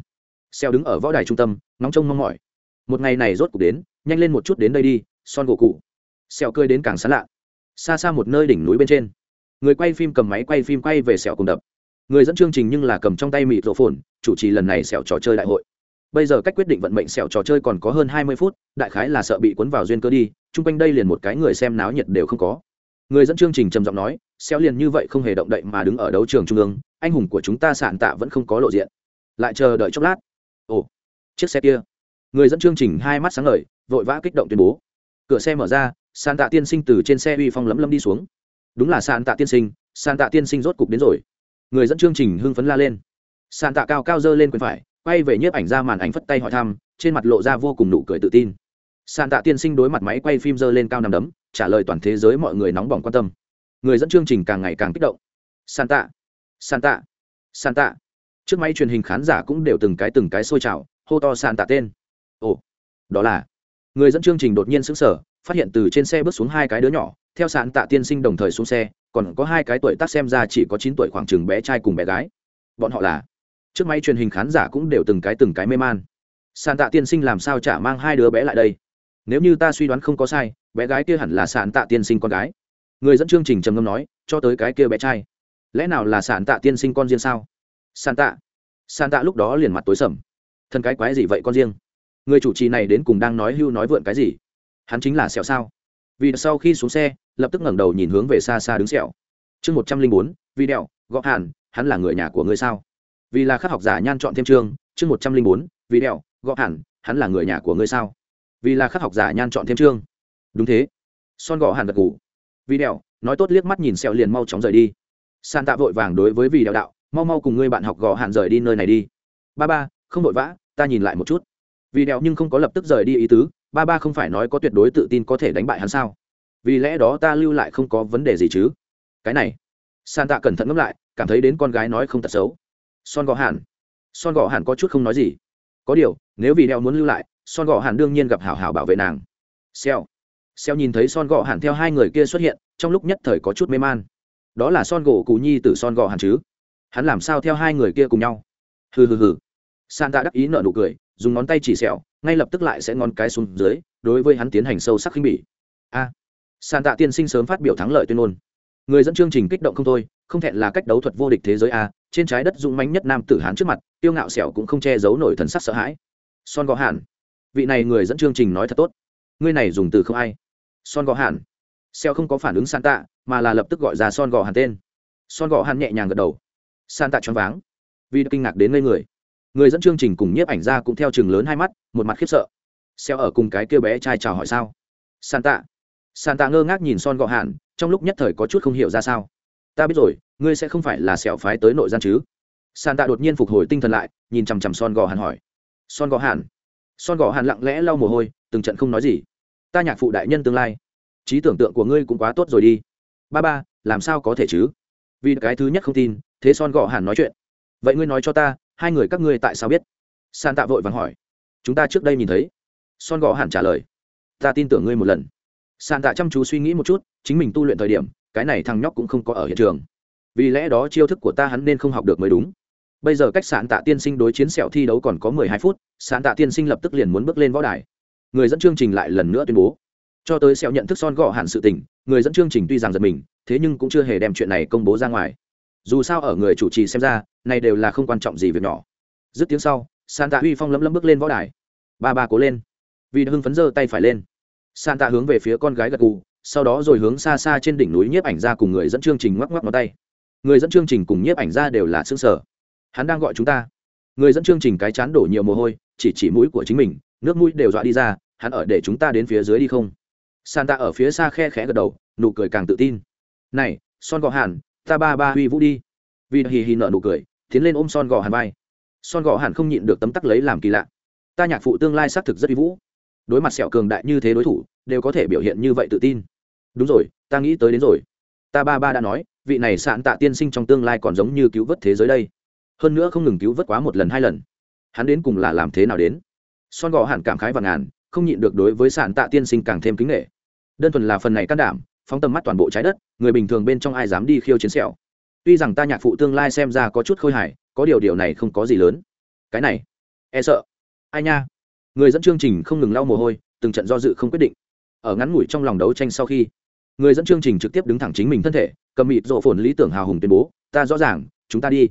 Xeo đứng ở võ đài trung tâm nóng trông mong mỏi. Một ngày này rốt cuộc đến, nhanh lên một chút đến đây đi, son gỗ cụ. Xeo cười đến càng sán lạ. Xa xa một nơi đỉnh núi bên trên. Người quay phim cầm máy quay phim quay về sẹo cùng đập. Người dẫn chương trình nhưng là cầm trong tay mịt rộ phồn chủ trì lần này sẹo trò chơi đại hội. Bây giờ cách quyết định vận mệnh sẹo trò chơi còn có hơn hai mươi phút, đại khái là sợ bị cuốn vào duyên cơ đi, chung quanh đây liền một cái người xem náo nhiệt đều không có người dẫn chương trình trầm giọng nói, xéo liền như vậy không hề động đậy mà đứng ở đấu trường trung ương, anh hùng của chúng ta sạn tạ vẫn không có lộ diện. Lại chờ đợi chốc lát. Ồ, chiếc xe kia. Người dẫn chương trình hai mắt sáng ngời, vội vã kích động tuyên bố. Cửa xe mở ra sàn tạ tiên sinh từ trên xe uy phong lấm lấm đi xuống. Đúng là sàn tạ tiên sinh sàn tạ tiên sinh rốt cục đến rồi. Người dẫn chương trình hưng phấn la lên. Sàn tạ cao cao dơ lên quyền phải, quay về nhiếp ảnh ra màn ảnh phất tay hỏi thăm, trên mặt lộ ra vô cùng nụ cười tự tin sàn tạ tiên sinh đối mặt máy quay phim dơ lên cao nằm đấm, trả lời toàn thế giới mọi người nóng bỏng quan tâm. Người dẫn chương trình càng ngày càng kích động. Sàn tạ sàn tạ sàn tạ. Trước máy truyền hình khán giả cũng đều từng cái từng cái sôi trào, hô to sàn tạ tên. Ồ, đó là. Người dẫn chương trình đột nhiên sững sờ, phát hiện từ trên xe bước xuống hai cái đứa nhỏ, theo sàn tạ tiên sinh đồng thời xuống xe, còn có hai cái tuổi tác xem ra chỉ có chín tuổi khoảng chừng bé trai cùng bé gái. Bọn họ là. Trước máy truyền hình khán giả cũng đều từng cái từng cái mê man. Sàn tạ tiên sinh làm sao chả mang hai đứa bé lại đây? Nếu như ta suy đoán không có sai, bé gái kia hẳn là sản tạ tiên sinh con gái. Người dẫn chương trình trầm ngâm nói, cho tới cái kia bé trai. Lẽ nào là sản tạ tiên sinh con riêng sao? Sản tạ. Sản tạ lúc đó liền mặt tối sầm. Thân cái quái gì vậy con riêng? Người chủ trì này đến cùng đang nói hưu nói vượn cái gì? Hắn chính là sẹo sao? Vì sau khi xuống xe, lập tức ngẩng đầu nhìn hướng về xa xa đứng sẹo. Chương một trăm linh bốn, video, gõ hàn, hắn là người nhà của ngươi sao? Vì là khắc học giả nhan chọn thêm chương chương một trăm linh bốn, video, gõ hàn, hắn là người nhà của ngươi sao? Vì là khắc học giả nhan chọn thêm chương. Đúng thế. Son gò hàn gật ngủ vì đèo nói tốt liếc mắt nhìn sẹo liền mau chóng rời đi. San tạ vội vàng đối với vì đèo đạo, mau mau cùng ngươi bạn học gò hàn rời đi nơi này đi. Ba ba, không vội vã, ta nhìn lại một chút. Vì đèo nhưng không có lập tức rời đi ý tứ, ba ba không phải nói có tuyệt đối tự tin có thể đánh bại hắn sao? Vì lẽ đó ta lưu lại không có vấn đề gì chứ. Cái này. San tạ cẩn thận ngẫm lại, cảm thấy đến con gái nói không tật xấu. Son gò hàn. Son gò hàn có chút không nói gì. Có điều, nếu vì đeo muốn lưu lại son gõ hàn đương nhiên gặp hảo hảo bảo vệ nàng. Xeo xeo nhìn thấy son gõ hàn theo hai người kia xuất hiện trong lúc nhất thời có chút mê man. Đó là son gỗ cù nhi từ son gõ hàn chứ? Hắn làm sao theo hai người kia cùng nhau? Hừ hừ hừ. San tạ đắc ý nợ nụ cười dùng ngón tay chỉ sẹo ngay lập tức lại sẽ ngón cái xuống dưới đối với hắn tiến hành sâu sắc khinh bỉ. A. À, san tạ tiên sinh sớm phát biểu thắng lợi tuyên ngôn. Người dẫn chương trình kích động không thôi không thẹn là cách đấu thuật vô địch thế giới a trên trái đất dũng mãnh nhất nam tử hán trước mặt tiêu ngạo sẹo cũng không che giấu nổi thần sắc sợ hãi. Son gõ hàn vị này người dẫn chương trình nói thật tốt. Ngươi này dùng từ không ai. Son Gò hàn. Xeo không có phản ứng san tạ mà là lập tức gọi ra son Gò hàn tên. Son Gò hàn nhẹ nhàng gật đầu. San tạ choáng váng. Vì kinh ngạc đến ngây người. Người dẫn chương trình cùng nhiếp ảnh ra cũng theo chừng lớn hai mắt, một mặt khiếp sợ. Xeo ở cùng cái kêu bé trai chào hỏi sao? San tạ san tạ ngơ ngác nhìn son Gò hàn, trong lúc nhất thời có chút không hiểu ra sao. Ta biết rồi, ngươi sẽ không phải là sẹo phái tới nội gian chứ? San tạ đột nhiên phục hồi tinh thần lại, nhìn chằm chằm son gò hàn hỏi. Son gò hàn son gò hàn lặng lẽ lau mồ hôi, từng trận không nói gì. Ta nhạc phụ đại nhân tương lai. Trí tưởng tượng của ngươi cũng quá tốt rồi đi. Ba ba, làm sao có thể chứ? Vì cái thứ nhất không tin, thế son gò hàn nói chuyện. Vậy ngươi nói cho ta, hai người các ngươi tại sao biết? San tạ vội vàng hỏi. Chúng ta trước đây nhìn thấy. Son gò hàn trả lời. Ta tin tưởng ngươi một lần. San tạ chăm chú suy nghĩ một chút, chính mình tu luyện thời điểm, cái này thằng nhóc cũng không có ở hiện trường. Vì lẽ đó chiêu thức của ta hắn nên không học được mới đúng bây giờ cách sạn tạ tiên sinh đối chiến sẹo thi đấu còn có mười hai phút, sạn tạ tiên sinh lập tức liền muốn bước lên võ đài. Người dẫn chương trình lại lần nữa tuyên bố. Cho tới sẹo nhận thức son gọ hẳn sự tình, người dẫn chương trình tuy rằng giật mình, thế nhưng cũng chưa hề đem chuyện này công bố ra ngoài. Dù sao ở người chủ trì xem ra, này đều là không quan trọng gì việc nhỏ. Dứt tiếng sau sàn tạ uy phong lấm lấm bước lên võ đài. Ba ba cố lên. Vì đã hưng phấn giơ tay phải lên. Sàn tạ hướng về phía con gái gật gù, sau đó rồi hướng xa xa trên đỉnh núi nhiếp ảnh ra cùng người dẫn chương trình ngoắc ngoắc ngón tay. Người dẫn chương trình cùng nhiếp ảnh ra đều là xương sở hắn đang gọi chúng ta. Người dẫn chương trình cái chán đổ nhiều mồ hôi, chỉ chỉ mũi của chính mình, nước mũi đều dọa đi ra, hắn ở để chúng ta đến phía dưới đi không? San ta ở phía xa khe khẽ gật đầu, nụ cười càng tự tin. Này, son gò hàn, ta ba ba huy vũ đi. Vì hì hì nợ nụ cười, tiến lên ôm son gò hàn vai. Son gò hàn không nhịn được tấm tắc lấy làm kỳ lạ. Ta nhạc phụ tương lai xác thực rất uy vũ. Đối mặt sẹo cường đại như thế đối thủ, đều có thể biểu hiện như vậy tự tin. Đúng rồi, ta nghĩ tới đến rồi. Ta ba ba đã nói, vị này sạn tạ tiên sinh trong tương lai còn giống như cứu vớt thế giới đây hơn nữa không ngừng cứu vớt quá một lần, hai lần. Hắn đến cùng là làm thế nào đến? Son gò hẳn cảm khái và ngàn, không nhịn được đối với sạn tạ tiên sinh càng thêm kính nghệ đơn thuần là phần này can đảm, phóng tầm mắt toàn bộ trái đất, người bình thường bên trong ai dám đi khiêu chiến sẹo? Tuy rằng ta nhạc phụ tương lai xem ra có chút khôi hài, có điều điều này không có gì lớn. Cái này e sợ. Ai nha? Người dẫn chương trình không ngừng lau mồ hôi, từng trận do dự không quyết định. Ở ngắn ngủi trong lòng đấu tranh sau khi, người dẫn chương trình trực tiếp đứng thẳng chính mình thân thể, cầm mịt rộ phồn lý tưởng hào hùng tuyên bố, ta rõ ràng, chúng ta đi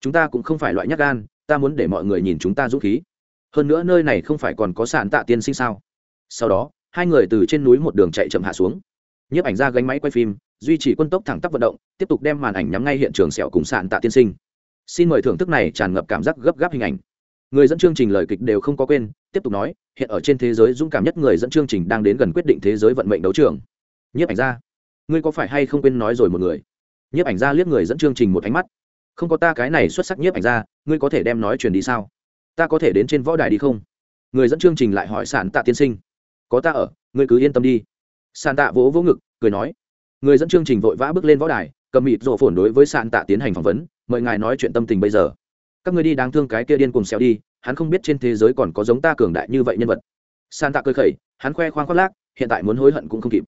chúng ta cũng không phải loại nhát gan, ta muốn để mọi người nhìn chúng ta dũng khí. Hơn nữa nơi này không phải còn có sàn tạ tiên sinh sao? Sau đó, hai người từ trên núi một đường chạy chậm hạ xuống. Nhiếp ảnh ra gánh máy quay phim, duy trì quân tốc thẳng tắp vận động, tiếp tục đem màn ảnh nhắm ngay hiện trường sẹo cùng sàn tạ tiên sinh. Xin mời thưởng thức này tràn ngập cảm giác gấp gáp hình ảnh. Người dẫn chương trình lời kịch đều không có quên, tiếp tục nói, hiện ở trên thế giới dũng cảm nhất người dẫn chương trình đang đến gần quyết định thế giới vận mệnh đấu trường. Nhiếp ảnh ra, ngươi có phải hay không quên nói rồi một người? Nhiếp ảnh ra liếc người dẫn chương trình một ánh mắt không có ta cái này xuất sắc nhiếp ảnh ra, ngươi có thể đem nói chuyện đi sao? Ta có thể đến trên võ đài đi không? Người dẫn chương trình lại hỏi sản tạ tiên sinh. Có ta ở, ngươi cứ yên tâm đi. Sản tạ vỗ vỗ ngực, cười nói. Người dẫn chương trình vội vã bước lên võ đài, cầm mịt rộ phồn đối với sản tạ tiến hành phỏng vấn, mời ngài nói chuyện tâm tình bây giờ. Các ngươi đi đáng thương cái kia điên cùng xéo đi, hắn không biết trên thế giới còn có giống ta cường đại như vậy nhân vật. Sàn tạ cười khẩy, hắn khoe khoang khoác lác, hiện tại muốn hối hận cũng không kịp.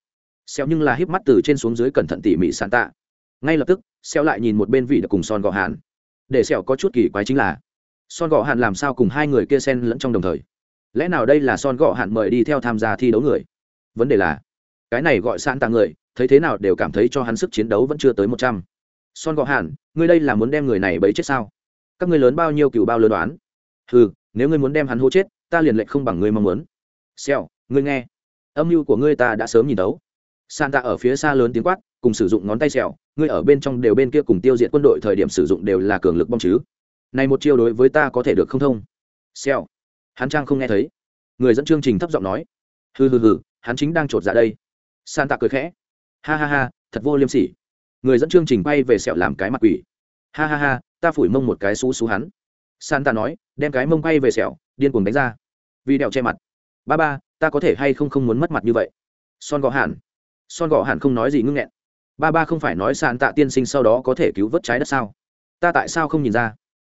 Xéo nhưng là híp mắt từ trên xuống dưới cẩn thận tỉ mỉ sàn tạ ngay lập tức xeo lại nhìn một bên vị được cùng son gò hàn. Để xẻo có chút kỳ quái chính là, son gò hàn làm sao cùng hai người kia xen lẫn trong đồng thời? Lẽ nào đây là son gò hàn mời đi theo tham gia thi đấu người? Vấn đề là, cái này gọi sàn tàng người, thấy thế nào đều cảm thấy cho hắn sức chiến đấu vẫn chưa tới một trăm. Son gò hàn, ngươi đây là muốn đem người này bấy chết sao? Các ngươi lớn bao nhiêu cựu bao lớn đoán? Ừ nếu ngươi muốn đem hắn hô chết, ta liền lệnh không bằng ngươi mong muốn. Xẻo ngươi nghe. Âm mưu của ngươi ta đã sớm nhìn đấu san tạ ở phía xa lớn tiếng quát, cùng sử dụng ngón tay xẻo ngươi ở bên trong đều bên kia cùng tiêu diệt quân đội thời điểm sử dụng đều là cường lực bom chứ? Này một chiêu đối với ta có thể được không thông. Xèo. Hắn trang không nghe thấy. Người dẫn chương trình thấp giọng nói. Hừ hừ hừ, hắn chính đang trột dạ đây. San tạ cười khẽ. Ha ha ha, thật vô liêm sỉ. Người dẫn chương trình bay về sẹo làm cái mặt quỷ. Ha ha ha, ta phủi mông một cái xú xú hắn. San tạ nói, đem cái mông bay về sẹo điên cuồng đánh ra. Vì đèo che mặt. Ba ba, ta có thể hay không không muốn mất mặt như vậy? Son gõ hẳn son gõ hẳn không nói gì ngưng nghẹn ba ba không phải nói sàn tạ tiên sinh sau đó có thể cứu vớt trái đất sao? Ta tại sao không nhìn ra?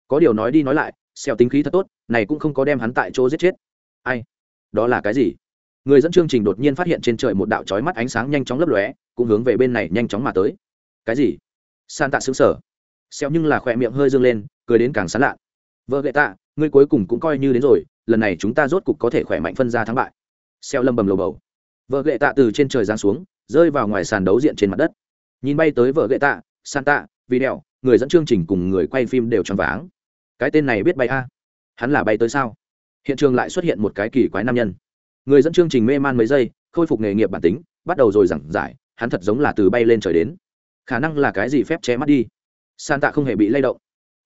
Có điều nói đi nói lại xẻo tính khí thật tốt, này cũng không có đem hắn tại chỗ giết chết. Ai? Đó là cái gì? Người dẫn chương trình đột nhiên phát hiện trên trời một đạo trói mắt ánh sáng nhanh chóng lấp lóe, cũng hướng về bên này nhanh chóng mà tới. Cái gì? San tạ xứng sở xéo nhưng là khỏe miệng hơi dương lên, cười đến càng sán lạ. Vợ gậy tạ, ngươi cuối cùng cũng coi như đến rồi, lần này chúng ta rốt cục có thể khỏe mạnh phân ra thắng bại. Xéo lâm bầm lầu bầu. Vợ gậy tạ từ trên trời giáng xuống, rơi vào ngoài sàn đấu diện trên mặt đất nhìn bay tới vợ gậy tạ, santa video người dẫn chương trình cùng người quay phim đều tròn váng. Cái tên này biết bay a? Hắn là bay tới sao? Hiện trường lại xuất hiện một cái kỳ quái nam nhân. Người dẫn chương trình mê man mấy giây, khôi phục nghề nghiệp bản tính, bắt đầu rồi giảng giải, hắn thật giống là từ bay lên trời đến. Khả năng là cái gì phép che mắt đi? San tạ không hề bị lay động.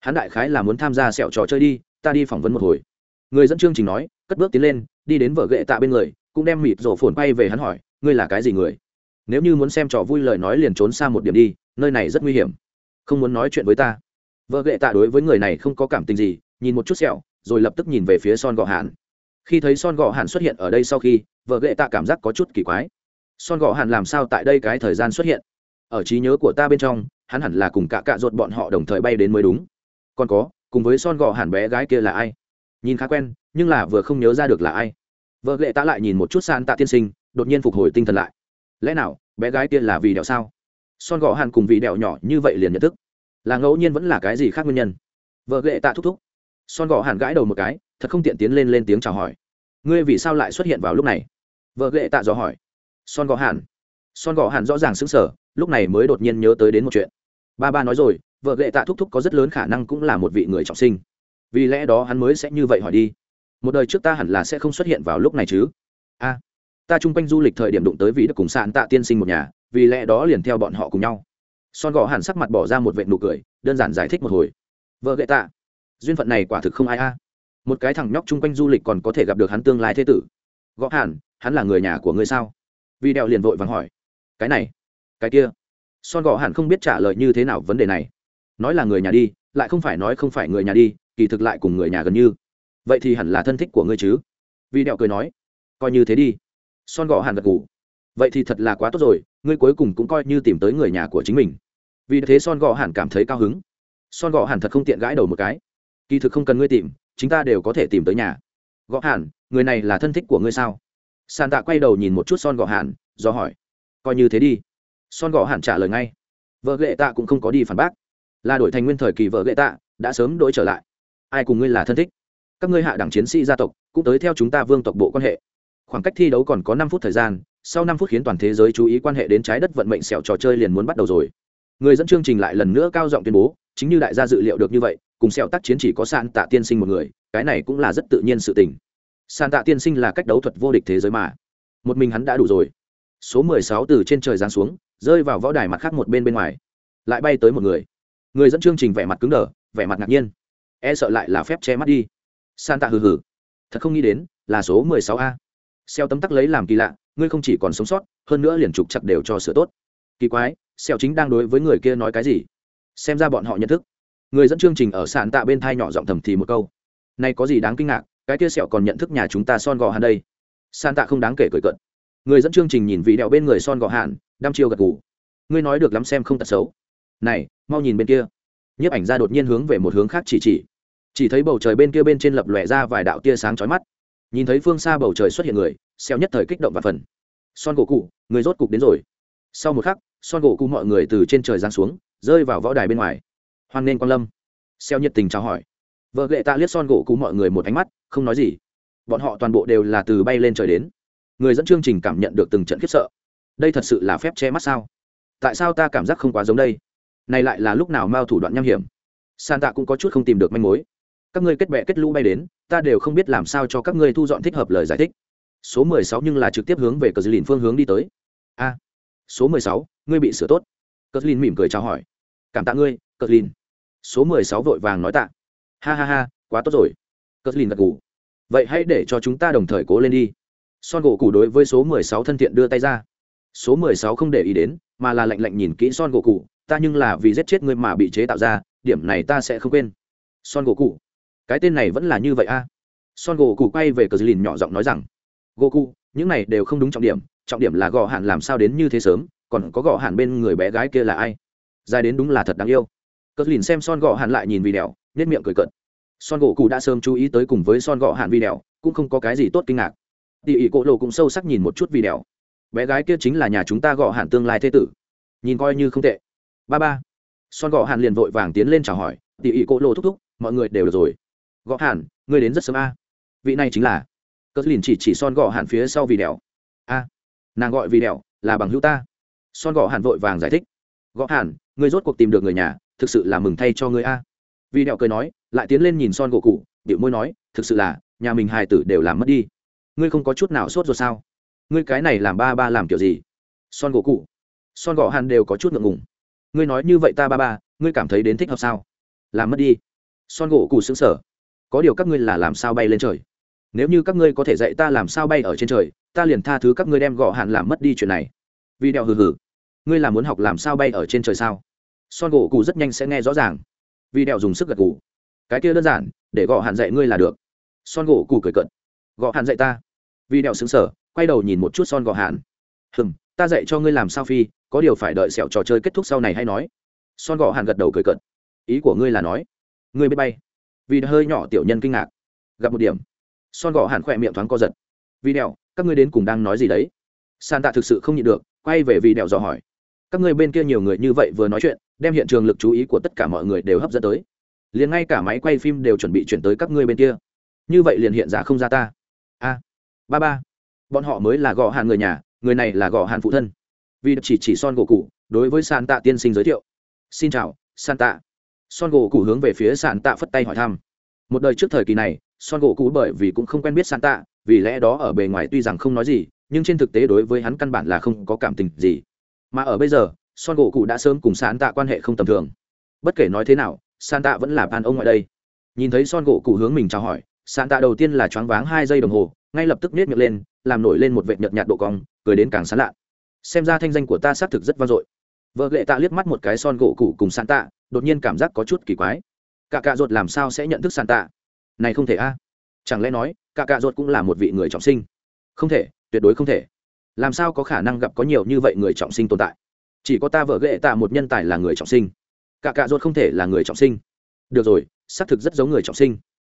Hắn đại khái là muốn tham gia sẹo trò chơi đi, ta đi phỏng vấn một hồi. Người dẫn chương trình nói, cất bước tiến lên, đi đến vợ ghệ tạ bên người, cũng đem mịt rổ phồn bay về hắn hỏi, ngươi là cái gì người? Nếu như muốn xem trò vui lời nói liền trốn xa một điểm đi, nơi này rất nguy hiểm. Không muốn nói chuyện với ta. Vợ ghệ tạ đối với người này không có cảm tình gì, nhìn một chút sẹo, rồi lập tức nhìn về phía son gọ hạn khi thấy son gọ hạn xuất hiện ở đây sau khi, vợ ghệ tạ cảm giác có chút kỳ quái. Son gọ hạn làm sao tại đây cái thời gian xuất hiện? Ở trí nhớ của ta bên trong, hắn hẳn là cùng cả cạ ruột bọn họ đồng thời bay đến mới đúng. Còn có, cùng với son gọ hạn bé gái kia là ai? Nhìn khá quen, nhưng là vừa không nhớ ra được là ai. Vợ ghệ tạ lại nhìn một chút san tạ tiên sinh, đột nhiên phục hồi tinh thần lại lẽ nào, bé gái kia là vì đẹo sao? Son gò hàn cùng vị đẹo nhỏ như vậy liền nhận thức. Là ngẫu nhiên vẫn là cái gì khác nguyên nhân? Vợ ghệ tạ thúc thúc. Son gò hàn gãi đầu một cái, thật không tiện tiến lên lên tiếng chào hỏi. Ngươi vì sao lại xuất hiện vào lúc này? Vợ ghệ tạ dò hỏi. Son gò hàn. Son gò hàn rõ ràng xứng sở lúc này mới đột nhiên nhớ tới đến một chuyện. Ba ba nói rồi, vợ ghệ tạ thúc thúc có rất lớn khả năng cũng là một vị người trọng sinh. Vì lẽ đó hắn mới sẽ như vậy hỏi đi. Một đời trước ta hẳn là sẽ không xuất hiện vào lúc này chứ? A ta chung quanh du lịch thời điểm đụng tới vị được cùng sạn tạ tiên sinh một nhà, vì lẽ đó liền theo bọn họ cùng nhau. Son gõ hàn sắc mặt bỏ ra một vệ nụ cười, đơn giản giải thích một hồi. Vợ ghệ tạ, duyên phận này quả thực không ai a. Một cái thằng nhóc chung quanh du lịch còn có thể gặp được hắn tương lai thế tử. Gõ hẳn, hắn là người nhà của ngươi sao? Vì đèo liền vội vàng hỏi. Cái này, cái kia. Son gõ hẳn không biết trả lời như thế nào vấn đề này. Nói là người nhà đi, lại không phải nói không phải người nhà đi, kỳ thực lại cùng người nhà gần như. Vậy thì hẳn là thân thích của ngươi chứ? Vì đèo cười nói. Coi như thế đi son gõ hàn gật ngủ vậy thì thật là quá tốt rồi, ngươi cuối cùng cũng coi như tìm tới người nhà của chính mình. Vì thế son gõ hàn cảm thấy cao hứng. Son gõ hàn thật không tiện gãi đầu một cái. Kỳ thực không cần ngươi tìm chúng ta đều có thể tìm tới nhà. Gõ hàn người này là thân thích của ngươi sao? Sàn tạ quay đầu nhìn một chút son gõ hàn do hỏi. Coi như thế đi. Son gõ hàn trả lời ngay. Vợ ghệ tạ cũng không có đi phản bác. Là đổi thành nguyên thời kỳ vợ ghệ tạ, đã sớm đổi trở lại. Ai cùng ngươi là thân thích? Các ngươi hạ đẳng chiến sĩ gia tộc, cũng tới theo chúng ta vương tộc bộ quan hệ khoảng cách thi đấu còn có năm phút thời gian, sau năm phút khiến toàn thế giới chú ý quan hệ đến trái đất vận mệnh sẹo trò chơi liền muốn bắt đầu rồi. Người dẫn chương trình lại lần nữa cao giọng tuyên bố, chính như đại gia dự liệu được như vậy, cùng sẹo tác chiến chỉ có sạn tạ tiên sinh một người, cái này cũng là rất tự nhiên sự tình. Sạn tạ tiên sinh là cách đấu thuật vô địch thế giới mà. Một mình hắn đã đủ rồi. Số mười sáu từ trên trời giáng xuống, rơi vào võ đài mặt khác một bên bên ngoài. Lại bay tới một người. Người dẫn chương trình vẻ mặt cứng đờ, vẻ mặt ngạc nhiên. E sợ lại là phép che mắt đi. San tạ hừ hừ. Thật không nghĩ đến, là số mười sáu a xeo tấm tắc lấy làm kỳ lạ, ngươi không chỉ còn sống sót, hơn nữa liền trục chặt đều cho sửa tốt. Kỳ quái, xeo chính đang đối với người kia nói cái gì? Xem ra bọn họ nhận thức. Người dẫn chương trình ở sàn tạ bên thai nhỏ giọng thầm thì một câu. Này có gì đáng kinh ngạc, cái kia sẹo còn nhận thức nhà chúng ta son gò hàn đây. Sàn tạ không đáng kể cười cận người dẫn chương trình nhìn vị đẹo bên người son gò hàn, đăm chiêu gật gù. Ngươi nói được lắm xem không tật xấu. Này, mau nhìn bên kia. Nhiếp ảnh ra đột nhiên hướng về một hướng khác chỉ chỉ. Chỉ thấy bầu trời bên kia bên trên lập lòe ra vài đạo tia sáng chói mắt nhìn thấy phương xa bầu trời xuất hiện người xeo nhất thời kích động và phần. Son gỗ cụ người rốt cục đến rồi. Sau một khắc, son gỗ cụ mọi người từ trên trời giáng xuống, rơi vào võ đài bên ngoài. Hoan nên quan lâm. Xeo nhiệt tình chào hỏi. Vợ lệ tạ liếc son gỗ cụ mọi người một ánh mắt, không nói gì. Bọn họ toàn bộ đều là từ bay lên trời đến. Người dẫn chương trình cảm nhận được từng trận khiếp sợ. Đây thật sự là phép che mắt sao? Tại sao ta cảm giác không quá giống đây? Này lại là lúc nào mao thủ đoạn nham hiểm? San tạ cũng có chút không tìm được manh mối các ngươi kết bệ kết lũ bay đến, ta đều không biết làm sao cho các ngươi thu dọn thích hợp lời giải thích. Số mười sáu nhưng là trực tiếp hướng về cờ dư lìn phương hướng đi tới. A, số mười sáu, ngươi bị sửa tốt. Cờ dư lìn mỉm cười chào hỏi. Cảm tạ ngươi, cờ dư lìn. Số mười sáu vội vàng nói tạ. Ha ha ha, quá tốt rồi. Cờ dư lìn gật ngủ vậy hãy để cho chúng ta đồng thời cố lên đi. Son gỗ cụ đối với số mười sáu thân thiện đưa tay ra. Số mười sáu không để ý đến, mà là lạnh lạnh nhìn kỹ son gỗ cụ ta nhưng là vì giết chết ngươi mà bị chế tạo ra, điểm này ta sẽ không quên. Son gỗ cụ cái tên này vẫn là như vậy a. Son gỗ cụ quay về cờ dư lìn nhỏ giọng nói rằng gỗ cụ những này đều không đúng trọng điểm trọng điểm là gò hạn làm sao đến như thế sớm, còn có gò hạn bên người bé gái kia là ai? Dài đến đúng là thật đáng yêu. Cờ dư lìn xem son gò hạn lại nhìn video nhất miệng cười cợt. Son gỗ cụ đã sớm chú ý tới cùng với son gò hạn video, cũng không có cái gì tốt kinh ngạc. Tỉ ỉ cỗ lộ cũng sâu sắc nhìn một chút video. Bé gái kia chính là nhà chúng ta gò hạn tương lai thế tử. Nhìn coi như không tệ. Ba ba. Son gò hạn liền vội vàng tiến lên chào hỏi, tỉ ỉ cỗ lộ thúc thúc, mọi người đều được rồi gõ Hàn, ngươi đến rất sớm a. Vị này chính là. Cất liền chỉ chỉ son gõ Hàn phía sau vì đèo. A nàng gọi vì đèo là bằng hữu ta. Son gõ Hàn vội vàng giải thích. Gõ Hàn, ngươi rốt cuộc tìm được người nhà thực sự là mừng thay cho ngươi a. Vì đèo cười nói lại tiến lên nhìn son gỗ cụ điệu môi nói thực sự là nhà mình hài tử đều làm mất đi. Ngươi không có chút nào sốt rồi sao? Ngươi cái này làm ba ba làm kiểu gì? Son gỗ cụ. Son gõ Hàn đều có chút ngượng ngùng. Ngươi nói như vậy ta ba ba ngươi cảm thấy đến thích hợp sao? Làm mất đi. Son gỗ cụ xứng sở có điều các ngươi là làm sao bay lên trời? Nếu như các ngươi có thể dạy ta làm sao bay ở trên trời, ta liền tha thứ các ngươi đem gọ hạn làm mất đi chuyện này. Vì đeo hừ hừ, ngươi là muốn học làm sao bay ở trên trời sao? Son gỗ cụ rất nhanh sẽ nghe rõ ràng. Vì đeo dùng sức gật cụ cái kia đơn giản, để gọ hạn dạy ngươi là được. Son gỗ cụ cười cận gọ hạn dạy ta. Vì đeo xứng sở quay đầu nhìn một chút son gọ hạn. Hừng ta dạy cho ngươi làm sao phi, có điều phải đợi sẹo trò chơi kết thúc sau này hay nói. Son gọ hạn gật đầu cười cận ý của ngươi là nói, ngươi biết bay vì hơi nhỏ tiểu nhân kinh ngạc. Gặp một điểm. Son gò hẳn khỏe miệng thoáng co giật. Vì đèo, các ngươi đến cùng đang nói gì đấy? San tạ thực sự không nhịn được, quay về vì đèo dò hỏi. Các ngươi bên kia nhiều người như vậy vừa nói chuyện, đem hiện trường lực chú ý của tất cả mọi người đều hấp dẫn tới. Liền ngay cả máy quay phim đều chuẩn bị chuyển tới các ngươi bên kia. Như vậy liền hiện giả không ra ta. A. Ba ba. Bọn họ mới là gò hàn người nhà, người này là gò hàn phụ thân. Vì chỉ chỉ son gỗ cụ đối với san tạ tiên sinh giới thiệu. Xin chào san tạ son gỗ cụ hướng về phía sàn tạ phất tay hỏi thăm. Một đời trước thời kỳ này, son gỗ cụ bởi vì cũng không quen biết sàn tạ vì lẽ đó ở bề ngoài tuy rằng không nói gì, nhưng trên thực tế đối với hắn căn bản là không có cảm tình gì. Mà ở bây giờ, son gỗ cụ đã sớm cùng sàn tạ quan hệ không tầm thường. Bất kể nói thế nào sàn tạ vẫn là ban ông ngoại đây. Nhìn thấy son gỗ cụ hướng mình chào hỏi sàn tạ đầu tiên là choáng váng hai giây đồng hồ, ngay lập tức nết miệng lên, làm nổi lên một vệ nhợt nhạt độ cong, cười đến càng sán lạ. Xem ra thanh danh của ta xác thực rất vang dội vợ lệ tạ liếc mắt một cái son gỗ cụ cùng sàn tạ đột nhiên cảm giác có chút kỳ quái. Cả cạ ruột làm sao sẽ nhận thức sàn tạ này không thể a. Chẳng lẽ nói cả cạ ruột cũng là một vị người trọng sinh? Không thể, tuyệt đối không thể. Làm sao có khả năng gặp có nhiều như vậy người trọng sinh tồn tại? Chỉ có ta vợ ghệ tạ một nhân tài là người trọng sinh. Cả cạ ruột không thể là người trọng sinh. Được rồi, xác thực rất giống người trọng sinh.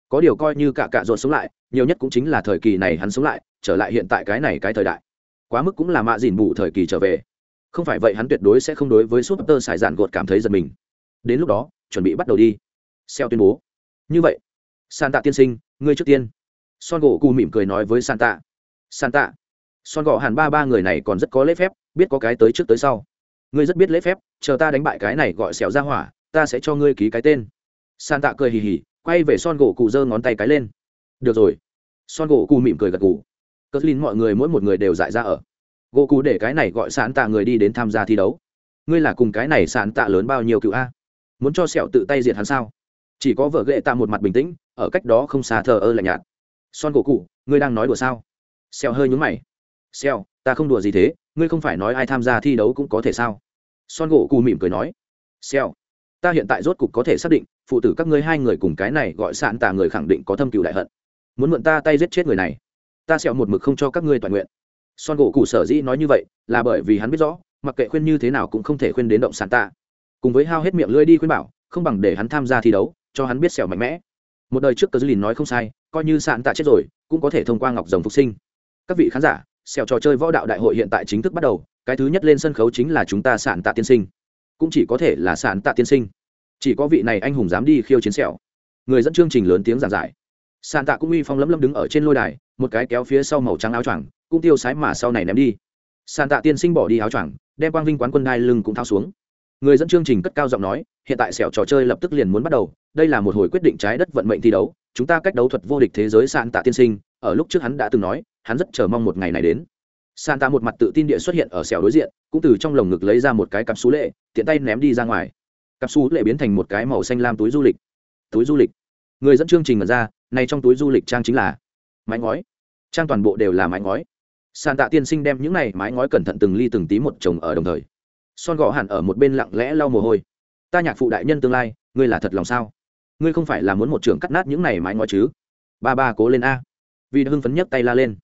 Có điều coi như cả cạ ruột sống lại, nhiều nhất cũng chính là thời kỳ này hắn sống lại, trở lại hiện tại cái này cái thời đại. Quá mức cũng là mạ dìn bù thời kỳ trở về không phải vậy hắn tuyệt đối sẽ không đối với súp tơ sải dạn gột cảm thấy giật mình. Đến lúc đó, chuẩn bị bắt đầu đi. Xeo tuyên bố. Như vậy san tạ tiên sinh, ngươi trước tiên. Son gỗ cù mỉm cười nói với san tạ san tạ son gỗ Hàn ba ba người này còn rất có lễ phép, biết có cái tới trước tới sau. Ngươi rất biết lễ phép, chờ ta đánh bại cái này gọi xẻo ra hỏa, ta sẽ cho ngươi ký cái tên. San tạ cười hì hì, quay về son gỗ cụ giơ ngón tay cái lên. Được rồi. Son gỗ cụ mỉm cười gật gù. Cất lin mọi người mỗi một người đều dại ra ở gỗ cụ để cái này gọi sán tạ người đi đến tham gia thi đấu. Ngươi là cùng cái này sán tạ lớn bao nhiêu cựu a? Muốn cho sẹo tự tay diệt hắn sao? Chỉ có vợ ghệ tạ một mặt bình tĩnh, ở cách đó không xa thờ ơ lạnh nhạt. Son gỗ cụ ngươi đang nói đùa sao? Sẹo hơi nhúng mày. Sẹo, ta không đùa gì thế, ngươi không phải nói ai tham gia thi đấu cũng có thể sao? Son gỗ cụ mỉm cười nói. Sẹo, ta hiện tại rốt cục có thể xác định, phụ tử các ngươi hai người cùng cái này gọi sạn tạ người khẳng định có thâm cựu đại hận. Muốn mượn ta tay giết chết người này, ta sẹo một mực không cho các ngươi toàn nguyện son gỗ cụ sở dĩ nói như vậy là bởi vì hắn biết rõ, mặc kệ khuyên như thế nào cũng không thể khuyên đến động sản tạ. Cùng với hao hết miệng lưỡi đi khuyên bảo, không bằng để hắn tham gia thi đấu, cho hắn biết sẹo mạnh mẽ. Một đời trước cờ dư lìn nói không sai, coi như sạn tạ chết rồi, cũng có thể thông qua ngọc rồng phục sinh. Các vị khán giả, sẹo trò chơi võ đạo đại hội hiện tại chính thức bắt đầu, cái thứ nhất lên sân khấu chính là chúng ta sạn tạ tiên sinh. Cũng chỉ có thể là sạn tạ tiên sinh. Chỉ có vị này anh hùng dám đi khiêu chiến sẹo. Người dẫn chương trình lớn tiếng giảng giải. Sàn tạ cũng uy phong lấm lấm đứng ở trên lôi đài, một cái kéo phía sau màu trắng áo choàng, cũng tiêu sái mà sau này ném đi. Sàn tạ tiên sinh bỏ đi áo choàng, đem quang vinh quán quân đai lưng cũng thao xuống. Người dẫn chương trình cất cao giọng nói, hiện tại sẹo trò chơi lập tức liền muốn bắt đầu, đây là một hồi quyết định trái đất vận mệnh thi đấu, chúng ta cách đấu thuật vô địch thế giới Sàn tạ tiên sinh, ở lúc trước hắn đã từng nói, hắn rất chờ mong một ngày này đến. Sàn tạ một mặt tự tin địa xuất hiện ở sẹo đối diện, cũng từ trong lồng ngực lấy ra một cái cặp xú lệ, tiện tay ném đi ra ngoài. Cặp xú lệ biến thành một cái màu xanh lam túi du lịch. Túi du lịch. Người dẫn chương trình mở ra này trong túi du lịch trang chính là mái ngói. Trang toàn bộ đều là mái ngói. Sàn tạ tiên sinh đem những này mái ngói cẩn thận từng ly từng tí một chồng ở đồng thời. Son gõ hẳn ở một bên lặng lẽ lau mồ hôi. Ta nhạc phụ đại nhân tương lai, ngươi là thật lòng sao? Ngươi không phải là muốn một trường cắt nát những này mái ngói chứ? Ba ba cố lên a. Vì hưng phấn nhất tay la lên.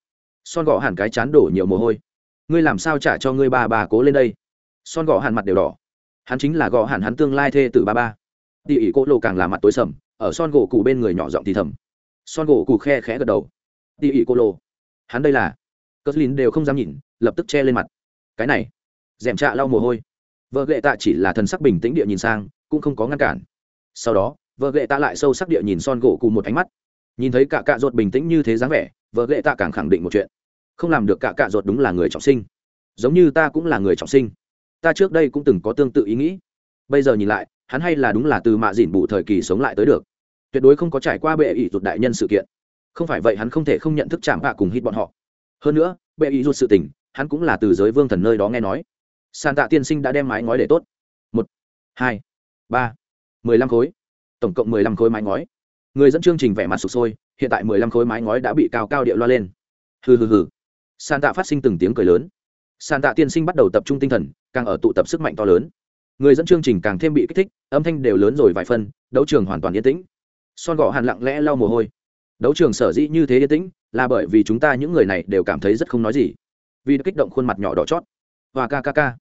Son gõ hẳn cái chán đổ nhiều mồ hôi. Ngươi làm sao trả cho ngươi ba ba cố lên đây? Son gõ hẳn mặt đều đỏ. Hắn chính là gõ hẳn hắn tương lai thê từ ba ba. Tỉ ỉ cỗ lộ càng là mặt tối sầm, ở son gỗ cụ bên người nhỏ giọng thì thầm son gỗ cụ khe khẽ gật đầu. Tỉ ỉ cô lô. Hắn đây là. Cất lín đều không dám nhìn, lập tức che lên mặt. Cái này. Dèm trạ lau mồ hôi. Vợ ghệ tạ chỉ là thần sắc bình tĩnh địa nhìn sang, cũng không có ngăn cản. Sau đó, vợ ghệ tạ lại sâu sắc địa nhìn son gỗ cụ một ánh mắt. Nhìn thấy cả cạ ruột bình tĩnh như thế dáng vẻ, vợ ghệ tạ càng khẳng định một chuyện. Không làm được cả cạ ruột đúng là người trọng sinh. Giống như ta cũng là người trọng sinh. Ta trước đây cũng từng có tương tự ý nghĩ. Bây giờ nhìn lại, hắn hay là đúng là từ mạ dỉn bù thời kỳ sống lại tới được tuyệt đối không có trải qua bệ ý rụt đại nhân sự kiện. Không phải vậy hắn không thể không nhận thức chạm bạ cùng hít bọn họ. Hơn nữa, bệ ý rụt sự tình, hắn cũng là từ giới vương thần nơi đó nghe nói. Sàn tạ tiên sinh đã đem mái ngói để tốt. Một, hai, ba, mười lăm khối. Tổng cộng mười lăm khối mái ngói. Người dẫn chương trình vẻ mặt sụp sôi, hiện tại mười lăm khối mái ngói đã bị cao cao điệu loa lên. Hừ hừ hừ. Sàn tạ phát sinh từng tiếng cười lớn. Sàn tạ tiên sinh bắt đầu tập trung tinh thần, càng ở tụ tập sức mạnh to lớn. Người dẫn chương trình càng thêm bị kích thích, âm thanh đều lớn rồi vài phân, đấu trường hoàn toàn yên tĩnh son gọ hàn lặng lẽ lau mồ hôi. Đấu trường sở dĩ như thế yên tĩnh là bởi vì chúng ta những người này đều cảm thấy rất không nói gì. Vì kích động khuôn mặt nhỏ đỏ chót. Và ca ca ca.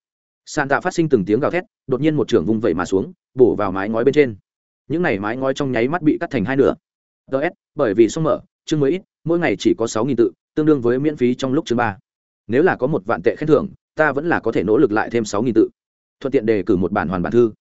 Sàn tạ phát sinh từng tiếng gào thét, đột nhiên một trường vung vẩy mà xuống, bổ vào mái ngói bên trên. Những này mái ngói trong nháy mắt bị cắt thành hai nửa. Ts bởi vì xong mở, chương mới ít, mỗi ngày chỉ có sáu nghìn tự, tương đương với miễn phí trong lúc chương ba. Nếu là có một vạn tệ khen thưởng, ta vẫn là có thể nỗ lực lại thêm sáu nghìn tự. Thuận tiện đề cử một bản hoàn bản thư.